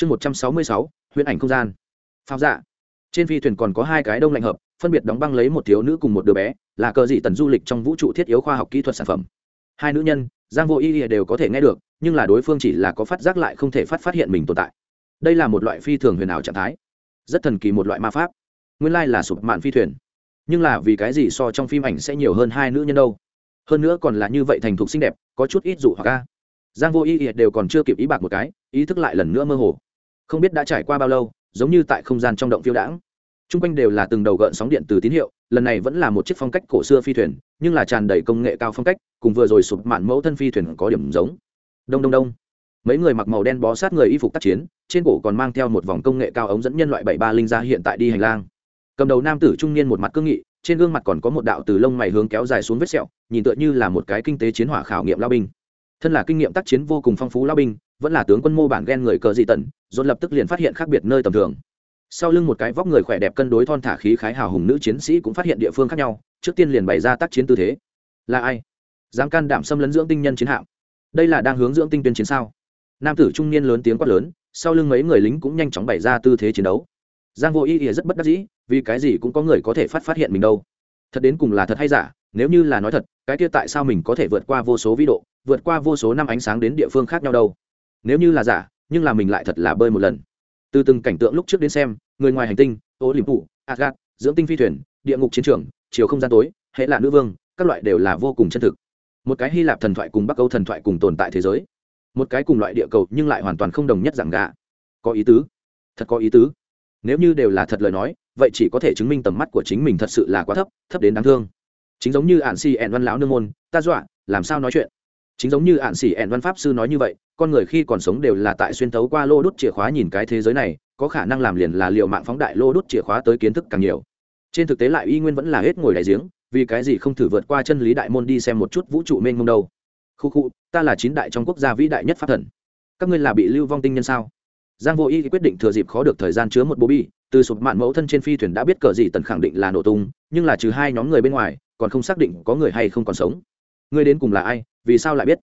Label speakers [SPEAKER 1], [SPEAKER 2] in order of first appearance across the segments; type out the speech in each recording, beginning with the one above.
[SPEAKER 1] chương một trăm sáu mươi sáu huyễn ảnh không gian. Pháo dạ. Trên phi thuyền còn có hai cái đông lạnh hợp, phân biệt đóng băng lấy một thiếu nữ cùng một đứa bé, là cờ dị tần du lịch trong vũ trụ thiết yếu khoa học kỹ thuật sản phẩm. Hai nữ nhân, giang vô y đều có thể nghe được, nhưng là đối phương chỉ là có phát giác lại không thể phát phát hiện mình tồn tại. Đây là một loại phi thường huyền ảo trạng thái. Rất thần kỳ một loại ma pháp. Nguyên lai là sụp mạn phi thuyền. Nhưng là vì cái gì so trong phim ảnh sẽ nhiều hơn hai nữ nhân đâu? Hơn nữa còn là như vậy thành thục xinh đẹp, có chút ít dụ hoặc ca giang vô y đều còn chưa kịp ý bạc một cái, ý thức lại lần nữa mơ hồ không biết đã trải qua bao lâu, giống như tại không gian trong động phiêu đãng. T r u n g quanh đều là từng đầu gợn sóng điện từ tín hiệu, lần này vẫn là một chiếc phong cách cổ xưa phi thuyền, nhưng là tràn đầy công nghệ cao phong cách, cùng vừa rồi sụp mạn mẫu thân phi thuyền có điểm giống. Đông đông đông. Mấy người mặc màu đen bó sát người y phục tác chiến, trên cổ còn mang theo một vòng công nghệ cao ống dẫn nhân loại bảy ba linh ra hiện tại đi hành lang. Cầm đầu nam tử trung niên một mặt cương nghị, trên gương mặt còn có một đạo từ lông mày hướng kéo dài xuống vết sẹo, nhìn tựa như là một cái kinh tế chiến hỏa khảo nghiệm lao binh. Thân là kinh nghiệm tác chiến vô cùng phong phú lao binh vẫn là tướng quân mô bản ghen người cờ dị tần, dồn lập tức liền phát hiện khác biệt nơi tầm thường. Sau lưng một cái vóc người khỏe đẹp cân đối thon thả khí khái hào hùng nữ chiến sĩ cũng phát hiện địa phương khác nhau, trước tiên liền bày ra tác chiến tư thế. Là ai? Dám can đảm xâm lấn dưỡng tinh nhân chiến hạm. Đây là đang hướng dưỡng tinh tuyên chiến sao? Nam tử trung niên lớn tiếng quát lớn, sau lưng mấy người lính cũng nhanh chóng bày ra tư thế chiến đấu. Giang vô ý ỉa rất bất đắc dĩ, vì cái gì cũng có người có thể phát phát hiện mình đâu. Thật đến cùng là thật hay giả, nếu như là nói thật, cái kia tại sao mình có thể vượt qua vô số vĩ độ, vượt qua vô số năm ánh sáng đến địa phương khác nhau đâu? Nếu như là giả, nhưng là mình lại thật là bơi một lần. Từ từng cảnh tượng lúc trước đến xem, người ngoài hành tinh, ô liềm phụ agat dưỡng tinh phi thuyền, địa ngục chiến trường, chiều không gian tối, hệ là nữ vương, các loại đều là vô cùng chân thực. Một cái hy lạp thần thoại cùng bắc âu thần thoại cùng tồn tại thế giới. Một cái cùng loại địa cầu nhưng lại hoàn toàn không đồng nhất dạng gà có ý tứ. Thật có ý tứ. Nếu như đều là thật lời nói, vậy chỉ có thể chứng minh tầm mắt của chính mình thật sự là quá thấp thấp đến đáng thương. Chính giống như ạn si ẹn văn lão nương môn, ta dọa, làm sao nói chuyện? Chính giống như ạn xỉ ẹn văn pháp sư nói như vậy, con người khi còn sống đều là tại xuyên tấu qua lô đốt chìa khóa nhìn cái thế giới này, có khả năng làm liền là liệu mạng phóng đại lô đốt chìa khóa tới kiến thức càng nhiều. Trên thực tế lại y nguyên vẫn là hết ngồi đại giếng, vì cái gì không thử vượt qua chân lý đại môn đi xem một chút vũ trụ mênh mông đâu. Khu khu, ta là chín đại trong quốc gia vĩ đại nhất pháp thần. Các ngươi là bị lưu vong tinh nhân sao? Giang vô y quyết định thừa dịp khó được thời gian chứa một bố bi, từ sụp mạn mẫu thân trên phi thuyền đã biết cờ gì tần khẳng định là nổ tung, nhưng là trừ hai nhóm người bên ngoài, còn không xác định có người hay không còn sống. Ngươi đến cùng là ai? Vì sao lại biết?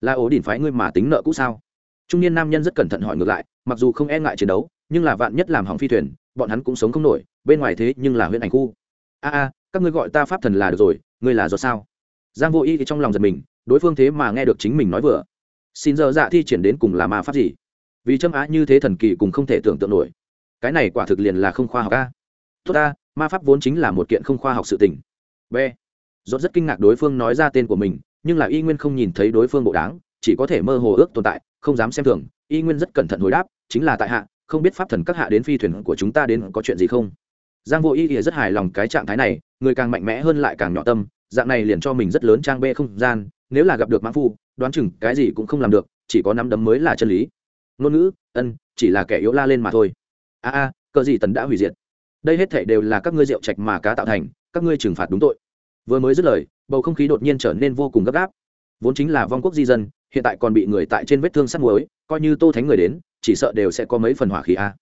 [SPEAKER 1] Là ổ đỉnh phái ngươi mà tính nợ cũ sao? Trung niên nam nhân rất cẩn thận hỏi ngược lại, mặc dù không e ngại chiến đấu, nhưng là vạn nhất làm hỏng phi thuyền, bọn hắn cũng sống không nổi, bên ngoài thế nhưng là huyện ảnh khu. A a, các ngươi gọi ta pháp thần là được rồi, ngươi là do sao? Giang vô y thì trong lòng giật mình, đối phương thế mà nghe được chính mình nói vừa. Xin giờ dạ thi triển đến cùng là ma pháp gì? Vì châm á như thế thần kỳ cùng không thể tưởng tượng nổi. Cái này quả thực liền là không khoa học a. Tốt a ma pháp vốn chính là một kiện không khoa học sự tình. B. Dốt rất kinh ngạc đối phương nói ra tên của mình nhưng là y nguyên không nhìn thấy đối phương bộ đáng, chỉ có thể mơ hồ ước tồn tại, không dám xem thường. Y nguyên rất cẩn thận hồi đáp, chính là tại hạ, không biết pháp thần các hạ đến phi thuyền của chúng ta đến có chuyện gì không? Giang vô y ỉa rất hài lòng cái trạng thái này, người càng mạnh mẽ hơn lại càng nhỏ tâm, dạng này liền cho mình rất lớn trang bê không gian, nếu là gặp được mãn phu, đoán chừng cái gì cũng không làm được, chỉ có nắm đấm mới là chân lý. Ngôn ngữ, ân, chỉ là kẻ yếu la lên mà thôi. A a, cờ gì tần đã hủy diệt. Đây hết thể đều là các ngươi rượu trạch mà cá tạo thành, các ngươi trừng phạt đúng tội. Vừa mới dứt lời bầu không khí đột nhiên trở nên vô cùng gấp gáp. Vốn chính là vong quốc di dân, hiện tại còn bị người tại trên vết thương sắt muối, coi như tô thánh người đến, chỉ sợ đều sẽ có mấy phần hỏa khí a.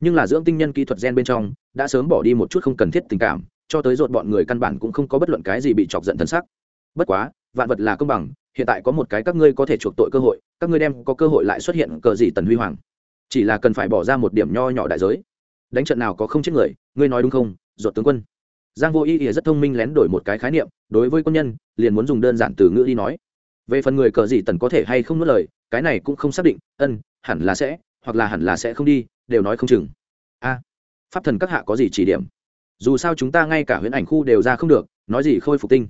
[SPEAKER 1] Nhưng là dưỡng tinh nhân kỹ thuật gen bên trong, đã sớm bỏ đi một chút không cần thiết tình cảm, cho tới rột bọn người căn bản cũng không có bất luận cái gì bị chọc giận thân sắc. Bất quá, vạn vật là công bằng, hiện tại có một cái các ngươi có thể chuộc tội cơ hội, các ngươi đem có cơ hội lại xuất hiện cờ gì tần huy hoàng. Chỉ là cần phải bỏ ra một điểm nho nhỏ đại giới. Đánh trận nào có không chết người, ngươi nói đúng không, ruột tướng quân? Giang vô y ý rất thông minh lén đổi một cái khái niệm, đối với quân nhân, liền muốn dùng đơn giản từ ngữ đi nói. Về phần người cờ gì tần có thể hay không nuốt lời, cái này cũng không xác định, ân, hẳn là sẽ, hoặc là hẳn là sẽ không đi, đều nói không chừng. A, pháp thần các hạ có gì chỉ điểm? Dù sao chúng ta ngay cả huyễn ảnh khu đều ra không được, nói gì khôi phục tinh.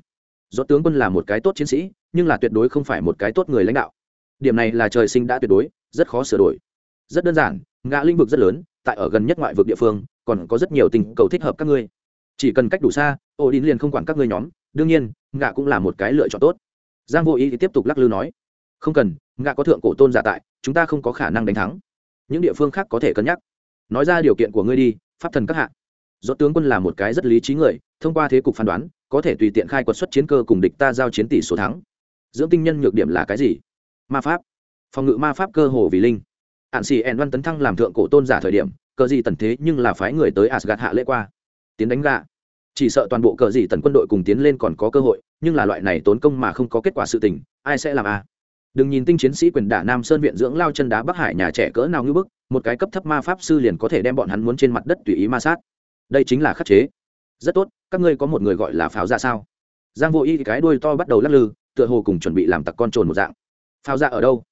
[SPEAKER 1] Do tướng quân là một cái tốt chiến sĩ, nhưng là tuyệt đối không phải một cái tốt người lãnh đạo. Điểm này là trời sinh đã tuyệt đối, rất khó sửa đổi. Rất đơn giản, ngã lĩnh vực rất lớn, tại ở gần nhất ngoại vực địa phương, còn có rất nhiều tình cầu thích hợp các ngươi chỉ cần cách đủ xa ô đin liền không quản các ngươi nhóm, đương nhiên, ngạ cũng là một cái lựa chọn tốt. Giang vô ý thì tiếp tục lắc lư nói, không cần, ngạ có thượng cổ tôn giả tại, chúng ta không có khả năng đánh thắng. Những địa phương khác có thể cân nhắc. Nói ra điều kiện của ngươi đi, pháp thần các hạ. Do tướng quân là một cái rất lý trí người, thông qua thế cục phán đoán, có thể tùy tiện khai quật xuất chiến cơ cùng địch ta giao chiến tỷ số thắng. Dưỡng tinh nhân nhược điểm là cái gì? Ma pháp. Phòng ngự ma pháp cơ hồ vì linh. Ạn xì ẻn văn tấn thăng làm thượng cổ tôn giả thời điểm, cờ gì tần thế nhưng là phái người tới asgad hạ lễ qua tiến đánh gạ chỉ sợ toàn bộ cờ gì tần quân đội cùng tiến lên còn có cơ hội, nhưng là loại này tốn công mà không có kết quả sự tình, ai sẽ làm a à? đừng nhìn tinh chiến sĩ quyền đả nam sơn viện dưỡng lao chân đá bắc hải nhà trẻ cỡ nào như bức, một cái cấp thấp ma pháp sư liền có thể đem bọn hắn muốn trên mặt đất tùy ý ma sát. Đây chính là khắc chế. Rất tốt, các ngươi có một người gọi là pháo ra sao? Giang vô y cái đuôi to bắt đầu lắc lư, tựa hồ cùng chuẩn bị làm tặc con trồn một dạng. Pháo ra ở đâu?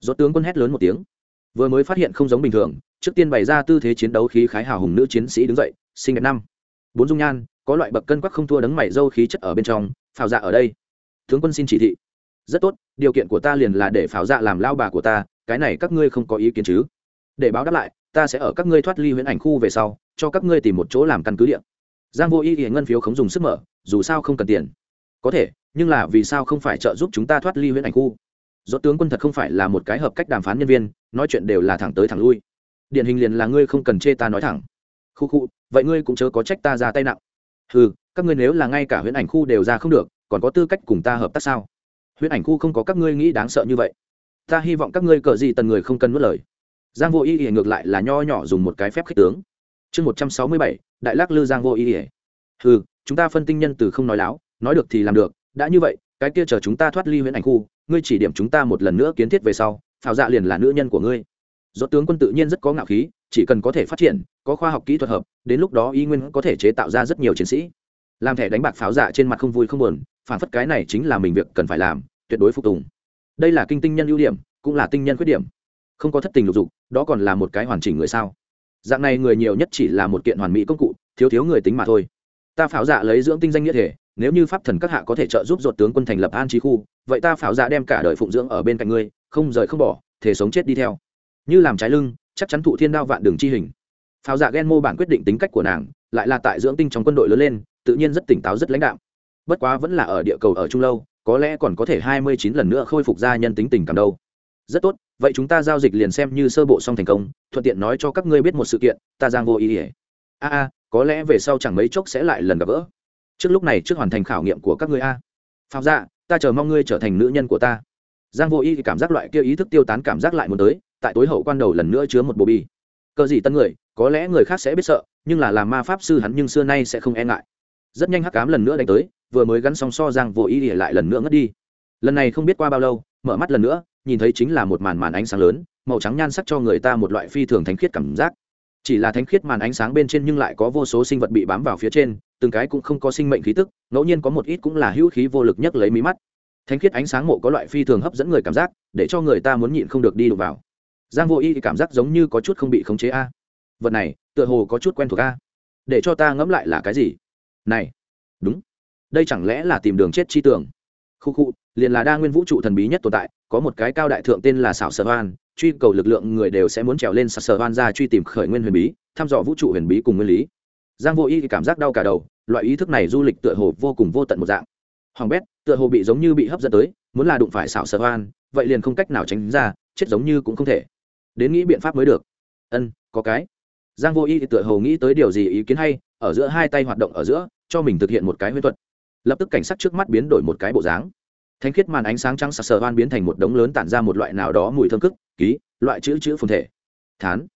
[SPEAKER 1] Do tướng quân hét lớn một tiếng. Vừa mới phát hiện không giống bình thường, trước tiên bày ra tư thế chiến đấu khí khái hào hùng nữ chiến sĩ đứng dậy sinh đẹp năm bốn dung nhan, có loại bậc cân quắc không thua đấng mày dâu khí chất ở bên trong, phào dạ ở đây. Tướng quân xin chỉ thị. Rất tốt, điều kiện của ta liền là để pháo dạ làm lao bà của ta, cái này các ngươi không có ý kiến chứ? Để báo đáp lại, ta sẽ ở các ngươi thoát ly huyễn ảnh khu về sau, cho các ngươi tìm một chỗ làm căn cứ điện giang vô ý thì ngân phiếu không dùng sức mở, dù sao không cần tiền. Có thể, nhưng là vì sao không phải trợ giúp chúng ta thoát ly huyễn ảnh khu? Do tướng quân thật không phải là một cái hợp cách đàm phán nhân viên, nói chuyện đều là thẳng tới thẳng lui. Điển hình liền là ngươi không cần chê ta nói thẳng khu khu, vậy ngươi cũng chớ có trách ta ra tay nặng. Ừ các ngươi nếu là ngay cả huyễn ảnh khu đều ra không được, còn có tư cách cùng ta hợp tác sao? Huyễn ảnh khu không có các ngươi nghĩ đáng sợ như vậy. Ta hy vọng các ngươi cờ gì tần người không cần mất lời. Giang vô y ỉa ngược lại là nho nhỏ dùng một cái phép khích tướng. Chương một trăm sáu mươi bảy, đại lắc lư giang vô y ỉa ừ chúng ta phân tinh nhân từ không nói láo, nói được thì làm được, đã như vậy, cái kia chờ chúng ta thoát ly huyễn ảnh khu, ngươi chỉ điểm chúng ta một lần nữa kiến thiết về sau, phào dạ liền là nữ nhân của ngươi do tướng quân tự nhiên rất có ngạo khí, chỉ cần có thể phát triển, có khoa học kỹ thuật hợp, đến lúc đó y nguyên có thể chế tạo ra rất nhiều chiến sĩ. Làm thẻ đánh bạc pháo dạ trên mặt không vui không buồn, phản phất cái này chính là mình việc cần phải làm, tuyệt đối phục tùng. Đây là kinh tinh nhân ưu điểm, cũng là tinh nhân khuyết điểm. Không có thất tình lục dục, đó còn là một cái hoàn chỉnh người sao? Dạng này người nhiều nhất chỉ là một kiện hoàn mỹ công cụ, thiếu thiếu người tính mà thôi. Ta pháo dạ lấy dưỡng tinh danh nghĩa thể, nếu như pháp thần các hạ có thể trợ giúp dột tướng quân thành lập an trí khu, vậy ta pháo dạ đem cả đời phụng dưỡng ở bên cạnh ngươi, không rời không bỏ, thể sống chết đi theo như làm trái lưng, chắc chắn thụ thiên đao vạn đường chi hình. Pháo dạ ghen mô bản quyết định tính cách của nàng, lại là tại dưỡng tinh trong quân đội lớn lên, tự nhiên rất tỉnh táo, rất lãnh đạm. Bất quá vẫn là ở địa cầu ở trung lâu, có lẽ còn có thể hai mươi chín lần nữa khôi phục ra nhân tính tình cảm đâu. Rất tốt, vậy chúng ta giao dịch liền xem như sơ bộ xong thành công, thuận tiện nói cho các ngươi biết một sự kiện, ta giang vô ý ỉa a a, có lẽ về sau chẳng mấy chốc sẽ lại lần gặp gỡ. Trước lúc này trước hoàn thành khảo nghiệm của các ngươi a. Pháo dạ ta chờ mong ngươi trở thành nữ nhân của ta. Giang vô ý thì cảm giác loại kia ý thức tiêu tán cảm giác lại muốn tới tại tối hậu quan đầu lần nữa chứa một bộ bi. Cơ gì tân người, có lẽ người khác sẽ biết sợ, nhưng là làm ma pháp sư hắn nhưng xưa nay sẽ không e ngại. Rất nhanh hắc cám lần nữa đánh tới, vừa mới gắn song so giang vô ý ỉa lại lần nữa ngất đi. Lần này không biết qua bao lâu, mở mắt lần nữa, nhìn thấy chính là một màn màn ánh sáng lớn, màu trắng nhan sắc cho người ta một loại phi thường thánh khiết cảm giác. Chỉ là thánh khiết màn ánh sáng bên trên nhưng lại có vô số sinh vật bị bám vào phía trên, từng cái cũng không có sinh mệnh khí tức, ngẫu nhiên có một ít cũng là hữu khí vô lực nhất lấy mí mắt. Thánh khiết ánh sáng mộ có loại phi thường hấp dẫn người cảm giác, để cho người ta muốn nhịn không được đi đụng vào giang vô y cảm giác giống như có chút không bị khống chế a. Vật này, tựa hồ có chút quen thuộc a. Để cho ta ngẫm lại là cái gì? Này, đúng. Đây chẳng lẽ là tìm đường chết chi tưởng? Khu khu, liền là đa nguyên vũ trụ thần bí nhất tồn tại, có một cái cao đại thượng tên là xảo sở hoan, truy cầu lực lượng người đều sẽ muốn trèo lên sạc sở hoan ra truy tìm khởi nguyên huyền bí, thăm dò vũ trụ huyền bí cùng nguyên lý. Giang vô y thì cảm giác đau cả đầu, loại ý thức này du lịch tựa hồ vô cùng vô tận một dạng. Hoàng bét, tựa hồ bị giống như bị hấp dẫn tới, muốn là đụng phải xảo sở hoan, vậy liền không cách nào tránh ra, chết giống như cũng không thể đến nghĩ biện pháp mới được. Ân, có cái. Giang vô y thì tựa hồ nghĩ tới điều gì ý kiến hay, ở giữa hai tay hoạt động ở giữa, cho mình thực hiện một cái huyễn thuật. Lập tức cảnh sát trước mắt biến đổi một cái bộ dáng. Thanh khiết màn ánh sáng trắng sặc sờ van biến thành một đống lớn tản ra một loại nào đó mùi thơm cức, ký, loại chữ chữ phồn thể. Thán,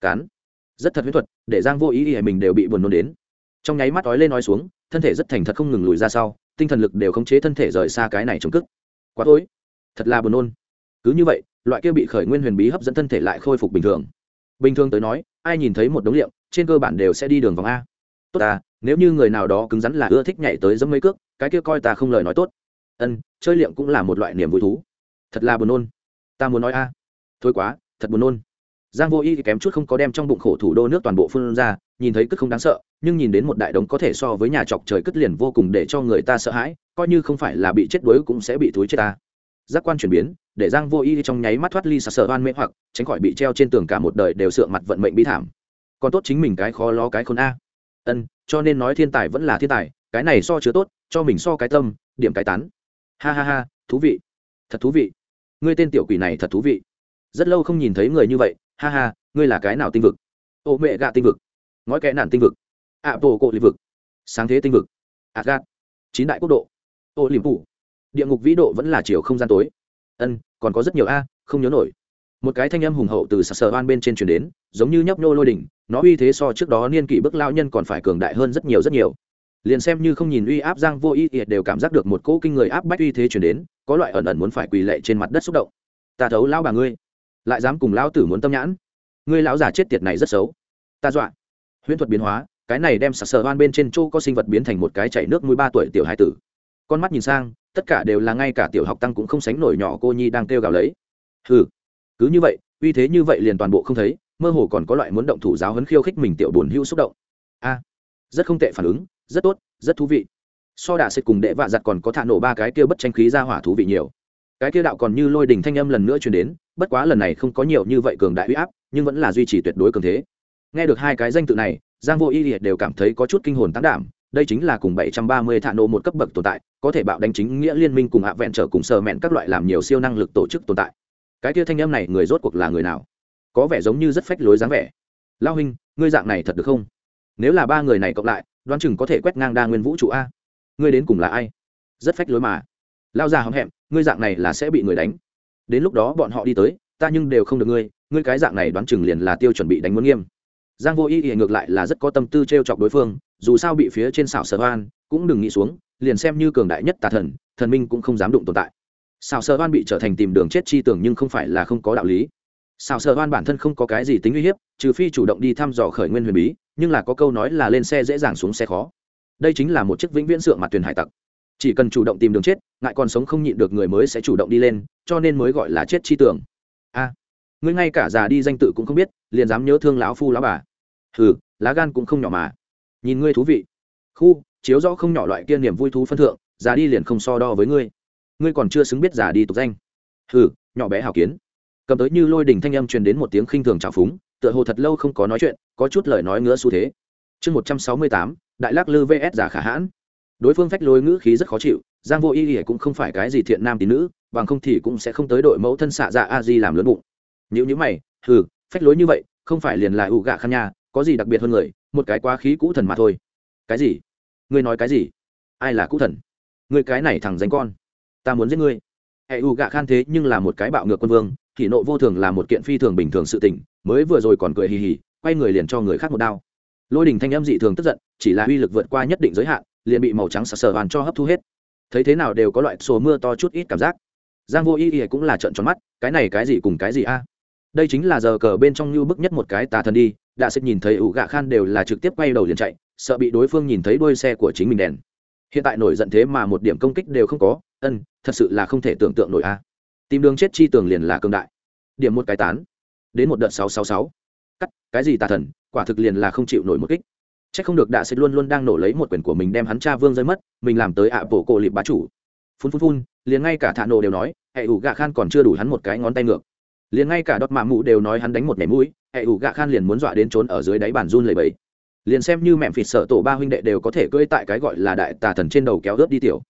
[SPEAKER 1] cán. Rất thật huyễn thuật, để giang vô ý ý mình đều bị buồn nôn đến. Trong nháy mắt ói lên nói xuống, thân thể rất thành thật không ngừng lùi ra sau, tinh thần lực đều khống chế thân thể rời xa cái này chống cức. Quá tối. Thật là buồn nôn. Cứ như vậy loại kia bị khởi nguyên huyền bí hấp dẫn thân thể lại khôi phục bình thường. Bình thường tới nói, ai nhìn thấy một đống liệu trên cơ bản đều sẽ đi đường vòng a. Tốt à nếu như người nào đó cứng rắn là ưa thích nhảy tới dẫm mấy cước, cái kia coi ta không lời nói tốt. Ân, chơi liệm cũng là một loại niềm vui thú. Thật là buồn nôn. Ta muốn nói a. Thôi quá, thật buồn nôn. Giang vô y thì kém chút không có đem trong bụng khổ thủ đô nước toàn bộ phương ra, nhìn thấy cất không đáng sợ, nhưng nhìn đến một đại đống có thể so với nhà chọc trời cất liền vô cùng để cho người ta sợ hãi, coi như không phải là bị chết đuối cũng sẽ bị túi chết ta. Giác quan chuyển biến để giang vô y trong nháy mắt thoát ly sặc sờ oan mê hoặc, tránh khỏi bị treo trên tường cả một đời đều sượng mặt vận mệnh bi thảm. Còn tốt chính mình cái khó lo cái khôn a. Ân, cho nên nói thiên tài vẫn là thiên tài, cái này so chứa tốt, cho mình so cái tâm, điểm cái tán. Ha ha ha, thú vị. Thật thú vị. Ngươi tên tiểu quỷ này thật thú vị. Rất lâu không nhìn thấy người như vậy, ha ha, ngươi là cái nào tinh vực? Ô mẹ gạ tinh vực. Ngói kẽ nản tinh vực. Ạ bồ cộ lĩnh vực. Sáng thế tinh vực. Ạ gạt. Chín đại quốc độ. Ô liềm phủ địa ngục vĩ độ vẫn là chiều không gian tối. Ân còn có rất nhiều a, không nhớ nổi. Một cái thanh âm hùng hậu từ sờ oan bên trên chuyển đến, giống như nhấp nhô lôi đỉnh, nó uy thế so trước đó niên kỷ bức lao nhân còn phải cường đại hơn rất nhiều rất nhiều. Liền xem như không nhìn uy áp giang vô ý đều cảm giác được một cỗ kinh người áp bách uy thế chuyển đến, có loại ẩn ẩn muốn phải quỳ lệ trên mặt đất xúc động. Ta thấu lao bà ngươi, lại dám cùng lao tử muốn tâm nhãn. Ngươi lão già chết tiệt này rất xấu. Ta dọa. Huyễn thuật biến hóa, cái này đem sặc sờ oan bên trên chỗ có sinh vật biến thành một cái chảy nước mũi ba tuổi tiểu hải tử. Con mắt nhìn sang tất cả đều là ngay cả tiểu học tăng cũng không sánh nổi nhỏ cô nhi đang kêu gào lấy. Hừ, cứ như vậy, uy thế như vậy liền toàn bộ không thấy, mơ hồ còn có loại muốn động thủ giáo hấn khiêu khích mình tiểu buồn hữu xúc động. A, rất không tệ phản ứng, rất tốt, rất thú vị. So đà xịt cùng đệ vạ giặt còn có thả nổ ba cái kia bất tranh khí ra hỏa thú vị nhiều. Cái kia đạo còn như lôi đình thanh âm lần nữa truyền đến, bất quá lần này không có nhiều như vậy cường đại uy áp, nhưng vẫn là duy trì tuyệt đối cường thế. Nghe được hai cái danh tự này, giang vô y liệt đều cảm thấy có chút kinh hồn tán đảm đây chính là cùng 730 thạ nổ một cấp bậc tồn tại, có thể bạo đánh chính nghĩa liên minh cùng hạ vẹn trở cùng sờ mẹn các loại làm nhiều siêu năng lực tổ chức tồn tại. Cái kia thanh âm này người rốt cuộc là người nào? Có vẻ giống như rất phách lối dáng vẻ. Lao huynh, ngươi dạng này thật được không? Nếu là ba người này cộng lại, đoán chừng có thể quét ngang đa nguyên vũ trụ a. Ngươi đến cùng là ai? Rất phách lối mà. Lao già hóm hẹm, ngươi dạng này là sẽ bị người đánh. Đến lúc đó bọn họ đi tới, ta nhưng đều không được ngươi ngươi cái dạng này đoán chừng liền là tiêu chuẩn bị đánh muốn nghiêm. Giang vô y ý ngược lại là rất có tâm tư t r e o chọc đối phương dù sao bị phía trên xảo sở hoan cũng đừng nghĩ xuống, liền xem như cường đại nhất tà thần thần minh cũng không dám đụng tồn tại. Xảo sở hoan bị trở thành tìm đường chết chi tưởng nhưng không phải là không có đạo lý. Xảo sở hoan bản thân không có cái gì tính uy hiếp, trừ phi chủ động đi thăm dò khởi nguyên huyền bí, nhưng là có câu nói là lên xe dễ dàng xuống xe khó. Đây chính là một chiếc vĩnh viễn sượng mặt thuyền hải tặc. Chỉ cần chủ động tìm đường chết, ngại còn sống không nhịn được người mới sẽ chủ động đi lên, cho nên mới gọi là chết chi tưởng. A, ngươi ngay cả già đi danh tự cũng không biết, liền dám nhớ thương lão phu lão bà. Hừ, lá gan cũng không nhỏ mà nhìn ngươi thú vị. Khu, chiếu rõ không nhỏ loại kia niềm vui thú phân thượng, già đi liền không so đo với ngươi. Ngươi còn chưa xứng biết già đi tục danh. Hừ, nhỏ bé hào kiến. Cầm tới như lôi đình thanh âm truyền đến một tiếng khinh thường trào phúng, tựa hồ thật lâu không có nói chuyện, có chút lời nói ngứa xu thế. Chương một trăm sáu mươi tám, đại lắc lư vs giả khả hãn. Đối phương phách lối ngữ khí rất khó chịu, giang vô y ỉa cũng không phải cái gì thiện nam tín nữ, bằng không thì cũng sẽ không tới đội mẫu thân xạ dạ a di làm lớn bụng. Nếu như mày, hừ, phách lối như vậy, không phải liền là ủ gạ khăn nhà, có gì đặc biệt hơn người một cái quá khí cũ thần mà thôi. Cái gì? Ngươi nói cái gì? Ai là cũ thần? Ngươi cái này thằng danh con. Ta muốn giết ngươi. Hệ u gạ khan thế nhưng là một cái bạo ngược quân vương, thì nộ vô thường là một kiện phi thường bình thường sự tình, mới vừa rồi còn cười hì hì, quay người liền cho người khác một đao. Lôi đình thanh âm dị thường tức giận, chỉ là uy lực vượt qua nhất định giới hạn, liền bị màu trắng sờ sờ hoàn cho hấp thu hết. Thấy thế nào đều có loại sổ mưa to chút ít cảm giác. Giang vô y y cũng là trận tròn mắt, cái này cái gì cùng cái gì a? Đây chính là giờ cờ bên trong như bức nhất một cái tà thần đi đã sẽ nhìn thấy ủ gạ khan đều là trực tiếp quay đầu liền chạy, sợ bị đối phương nhìn thấy đuôi xe của chính mình đèn. Hiện tại nổi giận thế mà một điểm công kích đều không có, ân, thật sự là không thể tưởng tượng nổi a. Tìm đường chết chi tường liền là cương đại. Điểm một cái tán, đến một đợt sáu sáu sáu. Cắt, cái gì tà thần, quả thực liền là không chịu nổi một kích. C h ắ c không được đạ sẽ luôn luôn đang nổ lấy một quyển của mình đem hắn cha vương rơi mất, mình làm tới ạ bộ cổ lịp bá chủ. Phun phun phun, liền ngay cả thạ nổ đều nói hệ ủ gạ khan còn chưa đủ hắn một cái ngón tay ngược liền ngay cả đọt mạ mụ đều nói hắn đánh một mẻ mũi e hệ ủ gạ khan liền muốn dọa đến trốn ở dưới đáy bàn run lầy bẫy. Liền xem như mẹm phịt sợ tổ ba huynh đệ đều có thể cưỡi tại cái gọi là đại tà thần trên đầu kéo ướp đi tiểu.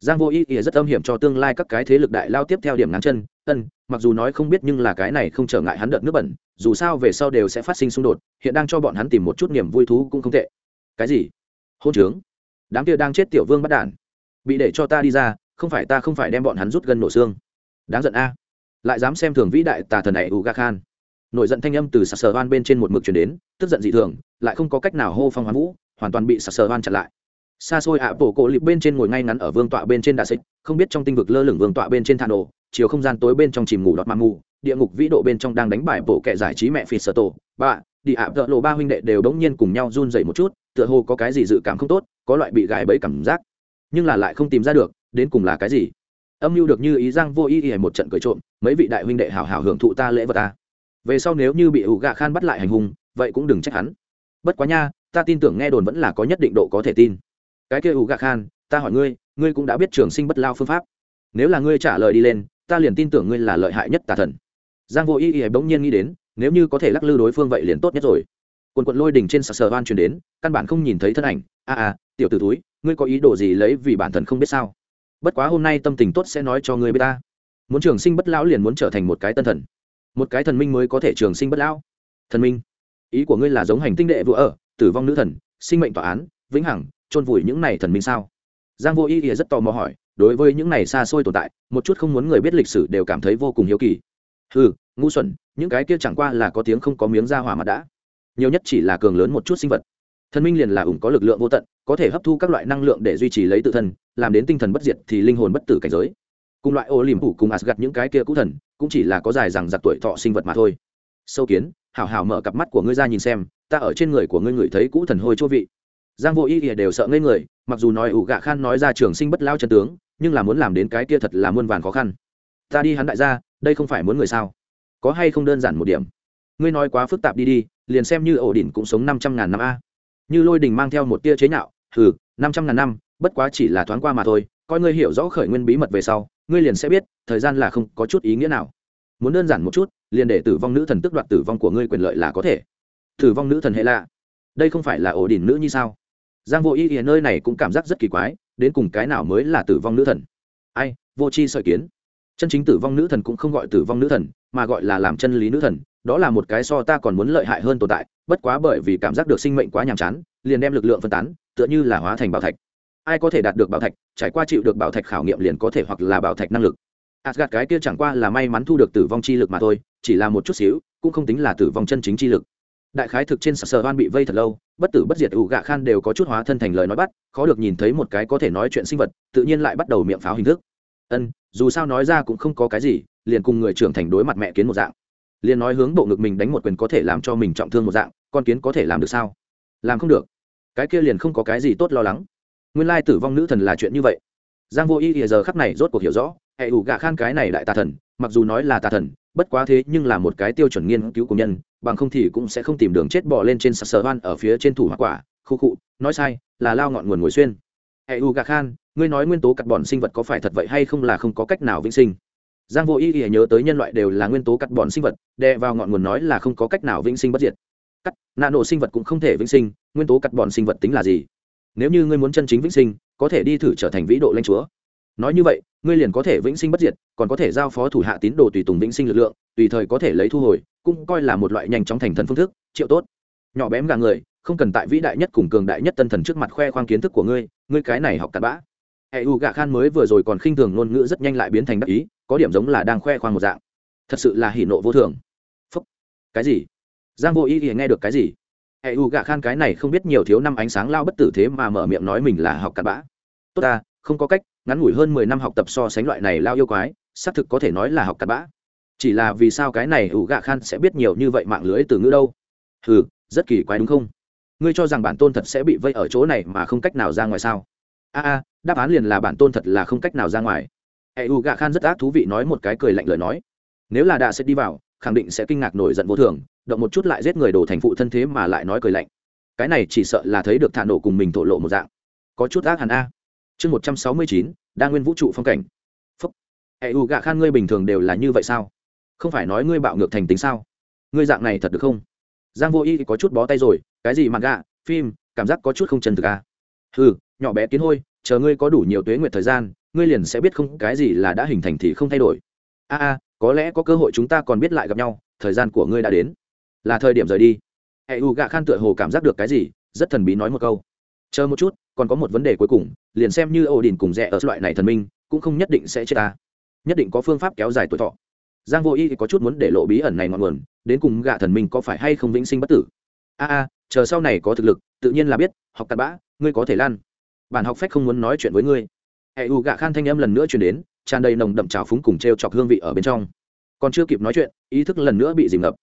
[SPEAKER 1] Giang vô ý ý rất âm hiểm cho tương lai các cái thế lực đại lao tiếp theo điểm ngắn chân, ân, mặc dù nói không biết nhưng là cái này không trở ngại hắn đợt nước bẩn, dù sao về sau đều sẽ phát sinh xung đột, hiện đang cho bọn hắn tìm một chút niềm vui thú cũng không tệ. Cái gì? Hôn trướng? Đám kia đang chết tiểu vương bắt đản bị để cho ta đi ra, không phải ta không phải đem bọn hắn rút gần nổ xương. Đáng giận a lại dám xem thường vĩ đại tà thần này u ga khan nổi giận thanh âm từ sạc sờ hoan bên trên một mực chuyển đến, tức giận dị thường, lại không có cách nào hô phong hoán vũ, hoàn toàn bị sạc sờ hoan chặn lại. Xa xôi ạ, bổ cổ lịp bên trên ngồi ngay ngắn ở vương tọa bên trên đà xích, không biết trong tinh vực lơ lửng vương tọa bên trên thà nổ, chiều không gian tối bên trong chìm ngủ đọt mà mù, địa ngục vĩ độ bên trong đang đánh bài bộ kệ giải trí mẹ phì sở tổ ba đi ạ vợ lộ ba huynh đệ đều đống nhiên cùng nhau run dậy một chút, tựa hồ có cái gì dự cảm không tốt, có loại bị gài bẫy cảm giác. Nhưng là lại không tìm ra được, đến cùng là cái gì? Âm mưu được như ý giang vô ý ỉa một trận cười trộm, mấy vị đại huynh đệ hào hào hưởng thụ ta lễ vật ta. Về sau nếu như bị ủ gạ khan bắt lại hành hung, vậy cũng đừng trách hắn. Bất quá nha, ta tin tưởng nghe đồn vẫn là có nhất định độ có thể tin. Cái kia ủ gạ khan, ta hỏi ngươi ngươi cũng đã biết trường sinh bất lao phương pháp. Nếu là ngươi trả lời đi lên, ta liền tin tưởng ngươi là lợi hại nhất tà thần. Giang vô ý ý bỗng nhiên nghĩ đến, nếu như có thể lắc lư đối phương vậy liền tốt nhất rồi. Quần quận lôi đỉnh trên sờ sờ van truyền đến, căn bản không nhìn thấy thân ảnh. A a, tiểu t ử túi ngươi có ý đồ gì lấy vì bản thân không biết sao? Bất quá hôm nay tâm tình tốt sẽ nói cho ngươi b i ế ta. Muốn trường sinh bất lão liền muốn trở thành một cái tân thần. Một cái thần minh mới có thể trường sinh bất lão. Thần minh, ý của ngươi là giống hành tinh đệ vừa ở, tử vong nữ thần, sinh mệnh tòa án, vĩnh hằng, chôn vùi những này thần minh sao? Giang vô ý ỉa rất tò mò hỏi, đối với những này xa xôi tồn tại, một chút không muốn người biết lịch sử đều cảm thấy vô cùng hiếu kỳ. Ừ ngu xuẩn, những cái kia chẳng qua là có tiếng không có miếng ra hỏa mặt đã. Nhiều nhất chỉ là cường lớn một chút sinh vật thần minh liền là ủng có lực lượng vô tận, có thể hấp thu các loại năng lượng để duy trì lấy tự thân, làm đến tinh thần bất diệt thì linh hồn bất tử cảnh giới. Cùng loại ô liềm phủ cùng asgad những cái kia cũ thần, cũng chỉ là có dài rằng giặc tuổi thọ sinh vật mà thôi. Sâu kiến, hảo hảo mở cặp mắt của ngươi ra nhìn xem, ta ở trên người của ngươi ngửi thấy cũ thần hôi chỗ vị. Giang vô ý ỉa đều sợ ngây người, mặc dù nói ủ gạ khan nói ra trường sinh bất lao chân tướng, nhưng là muốn làm đến cái kia thật là muôn vàn khó khăn. Ta đi hắn đại gia, đây không phải muốn người sao? Có hay không đơn giản một điểm? Ngươi nói quá phức tạp đi đi, liền xem như ổ đỉnh cũng sống năm trăm ngàn năm a như lôi đình mang theo một tia chế nhạo, hừ, năm trăm ngàn năm, bất quá chỉ là thoáng qua mà thôi, coi ngươi hiểu rõ khởi nguyên bí mật về sau, ngươi liền sẽ biết, thời gian là không có chút ý nghĩa nào. Muốn đơn giản một chút, liền để tử vong nữ thần tức đoạt tử vong của ngươi quyền lợi là có thể. Tử vong nữ thần hệ lạ. Đây không phải là ổ đỉnh nữ như sao? Giang vô ý ý nơi này cũng cảm giác rất kỳ quái, đến cùng cái nào mới là tử vong nữ thần? Ai, vô c h i sợi kiến. Chân chính tử vong nữ thần cũng không gọi tử vong nữ thần, mà gọi là làm chân lý nữ thần đó là một cái so ta còn muốn lợi hại hơn tồn tại bất quá bởi vì cảm giác được sinh mệnh quá nhàm chán liền đem lực lượng phân tán tựa như là hóa thành bảo thạch ai có thể đạt được bảo thạch trải qua chịu được bảo thạch khảo nghiệm liền có thể hoặc là bảo thạch năng lực Asgard cái kia chẳng qua là may mắn thu được tử vong chi lực mà thôi, chỉ là một chút xíu, cũng không tính là tử vong chân chính chi lực. Đại khái thực trên sở Hoan bị vây thật lâu, bất tử bất diệt ủ gạ khan đều có chút hóa thân thành lời nói bắt, khó được nhìn thấy một cái có thể nói chuyện sinh vật, tự nhiên lại bắt đầu miệng pháo hình thức. Ân, dù sao nói ra cũng không có cái gì, liền cùng người trưởng thành đối mặt mẹ kiến một dạng. Liền nói hướng bộ ngực mình đánh một quyền có thể làm cho mình trọng thương một dạng, con kiến có thể làm được sao? Làm không được. Cái kia liền không có cái gì tốt lo lắng. Nguyên lai tử vong nữ thần là chuyện như vậy. Giang Vô Y giờ khắc này rốt cuộc hiểu rõ, hệ ủ gạ khan cái này đại tà thần mặc dù nói là tà thần bất quá thế nhưng là một cái tiêu chuẩn nghiên cứu của nhân bằng không thì cũng sẽ không tìm đường chết bỏ lên trên sờ hoan ở phía trên thủ hoa quả khu cụ nói sai là lao ngọn nguồn ngồi xuyên hệ ủ gạ khan ngươi nói nguyên tố cắt bọn sinh vật có phải thật vậy hay không là không có cách nào vĩnh sinh giang vô ý ý nhớ tới nhân loại đều là nguyên tố cắt bọn sinh vật, đè vào ngọn nguồn nói là không có cách nào vĩnh sinh bất diệt. Cắt nạ nổ sinh vật cũng không thể vĩnh sinh, nguyên tố cắt bọn sinh vật tính là gì? Nếu như ngươi muốn chân chính vĩnh sinh, có thể đi thử trở thành vĩ độ lãnh chúa. Nói như vậy, ngươi liền có thể vĩnh sinh bất diệt, còn có thể giao phó thủ hạ tín đồ tùy tùng vĩnh sinh lực lượng, tùy thời có thể lấy thu hồi, cũng coi là một loại nhanh chóng thành thần phương thức, triệu tốt. Nhỏ bém gà người, không cần tại vĩ đại nhất cùng cường đại nhất tân thần trước mặt khoe khoang kiến thức của ngươi ngươi cái này học cặn bã hệ u gạ khan mới vừa rồi còn khinh thường ngôn ngữ rất nhanh lại biến thành đắc ý, có điểm giống là đang khoe khoang một dạng. Thật sự là hỉ nộ vô thường. Phúc. Cái gì? Giang vô ý thì nghe được cái gì? Hệ u gạ khan cái này không biết nhiều thiếu năm ánh sáng lao bất tử thế mà mở miệng nói mình là học cặn bã. Tốt ta, không có cách, ngắn ngủi hơn mười năm học tập so sánh loại này lao yêu quái, xác thực có thể nói là học cặn bã. Chỉ là vì sao cái này ủ gạ khan sẽ biết nhiều như vậy mạng lưới từ ngữ đâu? Ừ rất kỳ quái đúng không? Ngươi cho rằng bản tôn thật sẽ bị vây ở chỗ này mà không cách nào ra ngoài sao? A a đáp án liền là bản tôn thật là không cách nào ra ngoài. Hệ u gạ khan rất ác thú vị nói một cái cười lạnh lời nói. Nếu là đạ sẽ đi vào, khẳng định sẽ kinh ngạc nổi giận vô thường, động một chút lại giết người đổ thành phụ thân thế mà lại nói cười lạnh. Cái này chỉ sợ là thấy được thả nổ cùng mình thổ lộ một dạng. Có chút ác hẳn a. Chương một trăm sáu mươi chín, đa nguyên vũ trụ phong cảnh. Phúc. Hệ u gạ khan ngươi bình thường đều là như vậy sao? Không phải nói ngươi bạo ngược thành tính sao? Ngươi dạng này thật được không? Giang vô y có chút bó tay rồi, cái gì mà gạ, phim, cảm giác có chút không chân thực à? a ừ nhỏ bé kiến hôi chờ ngươi có đủ nhiều tuế nguyệt thời gian, ngươi liền sẽ biết không, cái gì là đã hình thành thì không thay đổi. A a, có lẽ có cơ hội chúng ta còn biết lại gặp nhau, thời gian của ngươi đã đến. Là thời điểm rời đi. Hệ u gạ khan tựa hồ cảm giác được cái gì, rất thần bí nói một câu. Chờ một chút, còn có một vấn đề cuối cùng, liền xem như ổ đình cùng rẻ ở loại này thần minh, cũng không nhất định sẽ chết ta. Nhất định có phương pháp kéo dài tuổi thọ. Giang vô y có chút muốn để lộ bí ẩn này ngọn nguồn, đến cùng gạ thần minh có phải hay không vĩnh sinh bất tử? A a, chờ sau này có thực lực, tự nhiên là biết, học cặn bã, ngươi có thể lan bản học phách không muốn nói chuyện với ngươi. Hệ u gạ khan thanh âm lần nữa chuyển đến, tràn đầy nồng đậm trào phúng cùng t r e o chọc hương vị ở bên trong. Còn chưa kịp nói chuyện, ý thức lần nữa bị dìm ngập.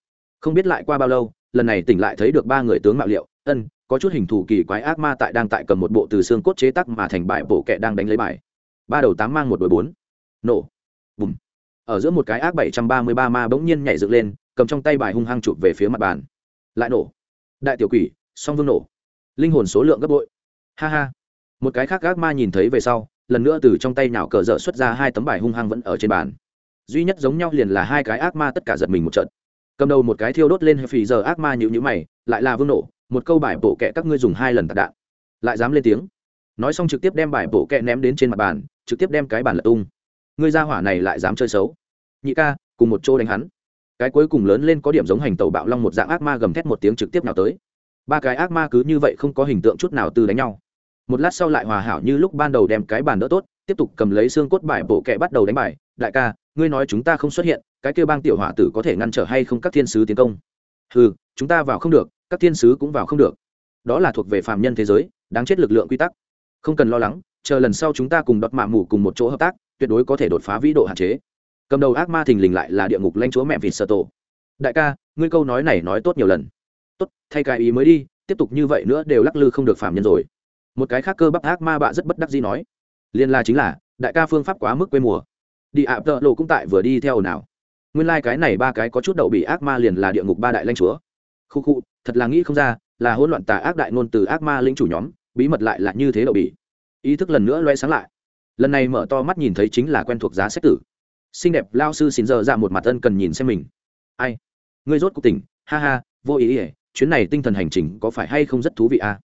[SPEAKER 1] Không biết lại qua bao lâu, lần này tỉnh lại thấy được ba người tướng mạo liệu, ân, có chút hình thù kỳ quái ác ma tại đang tại cầm một bộ từ xương cốt chế tắc mà thành bài bộ kệ đang đánh lấy bài. Ba đầu tám mang một đội bốn. Nổ. Bùm. Ở giữa một cái ác bảy trăm ba mươi ba ma bỗng nhiên nhảy dựng lên, cầm trong tay bài hung hăng chụp về phía mặt bàn. Lại nổ. Đại tiểu quỷ, song vương nổ. Linh hồn số lượng gấp bội. Ha ha một cái khác ác ma nhìn thấy về sau, lần nữa từ trong tay nhào cờ dở xuất ra hai tấm bài hung hăng vẫn ở trên bàn. Duy nhất giống nhau liền là hai cái ác ma tất cả giật mình một trận. Cầm đầu một cái thiêu đốt lên phì giờ ác ma nhịu nhữ mày, lại là vương nổ, một câu bài bổ kẹ các ngươi dùng hai lần tạc đạn. Lại dám lên tiếng. Nói xong trực tiếp đem bài bổ kẹ ném đến trên mặt bàn, trực tiếp đem cái bàn lật tung. Ngươi ra hỏa này lại dám chơi xấu. Nhị ca, cùng một chỗ đánh hắn. Cái cuối cùng lớn lên có điểm giống hành tàu bạo long một dạng ác ma gầm thét một tiếng trực tiếp nào tới. Ba cái ác ma cứ như vậy không có hình tượng chút nào từ đánh nhau một lát sau lại hòa hảo như lúc ban đầu đem cái bàn đỡ tốt, tiếp tục cầm lấy xương cốt bài bộ kẹ bắt đầu đánh bài. Đại ca, ngươi nói chúng ta không xuất hiện, cái kêu bang tiểu hỏa tử có thể ngăn trở hay không các thiên sứ tiến công? Ừ chúng ta vào không được, các thiên sứ cũng vào không được. Đó là thuộc về phạm nhân thế giới, đáng chết lực lượng quy tắc. Không cần lo lắng, chờ lần sau chúng ta cùng đọt mạ mủ cùng một chỗ hợp tác, tuyệt đối có thể đột phá vĩ độ hạn chế. Cầm đầu ác ma thình lình lại là địa ngục lanh chúa mẹ vịt sơ tổ. Đại ca, ngươi câu nói này nói tốt nhiều lần. Tốt, thay cái ý mới đi, tiếp tục như vậy nữa đều lắc lư không được phạm nhân rồi một cái khác cơ bắp ác ma bạ rất bất đắc dĩ nói, liên la chính là, đại ca phương pháp quá mức quê mùa. Đi ạ, tợ lộ cũng tại vừa đi theo nào. Nguyên lai、like、cái này ba cái có chút đậu bị ác ma liền là địa ngục ba đại lanh chúa. Khu khu, thật là nghĩ không ra, là hỗn loạn tà ác đại ngôn từ ác ma lĩnh chủ nhóm, bí mật lại là như thế đậu bị. Ý thức lần nữa loay sáng lại. Lần này mở to mắt nhìn thấy chính là quen thuộc giá xét tử. Xinh đẹp lao sư xin giờ ra một mặt ân cần nhìn xem mình. Ai? Ngươi rốt cuộc tỉnh. Ha ha, vô ý ỉa chuyến này tinh thần hành trình có phải hay không rất thú vị à?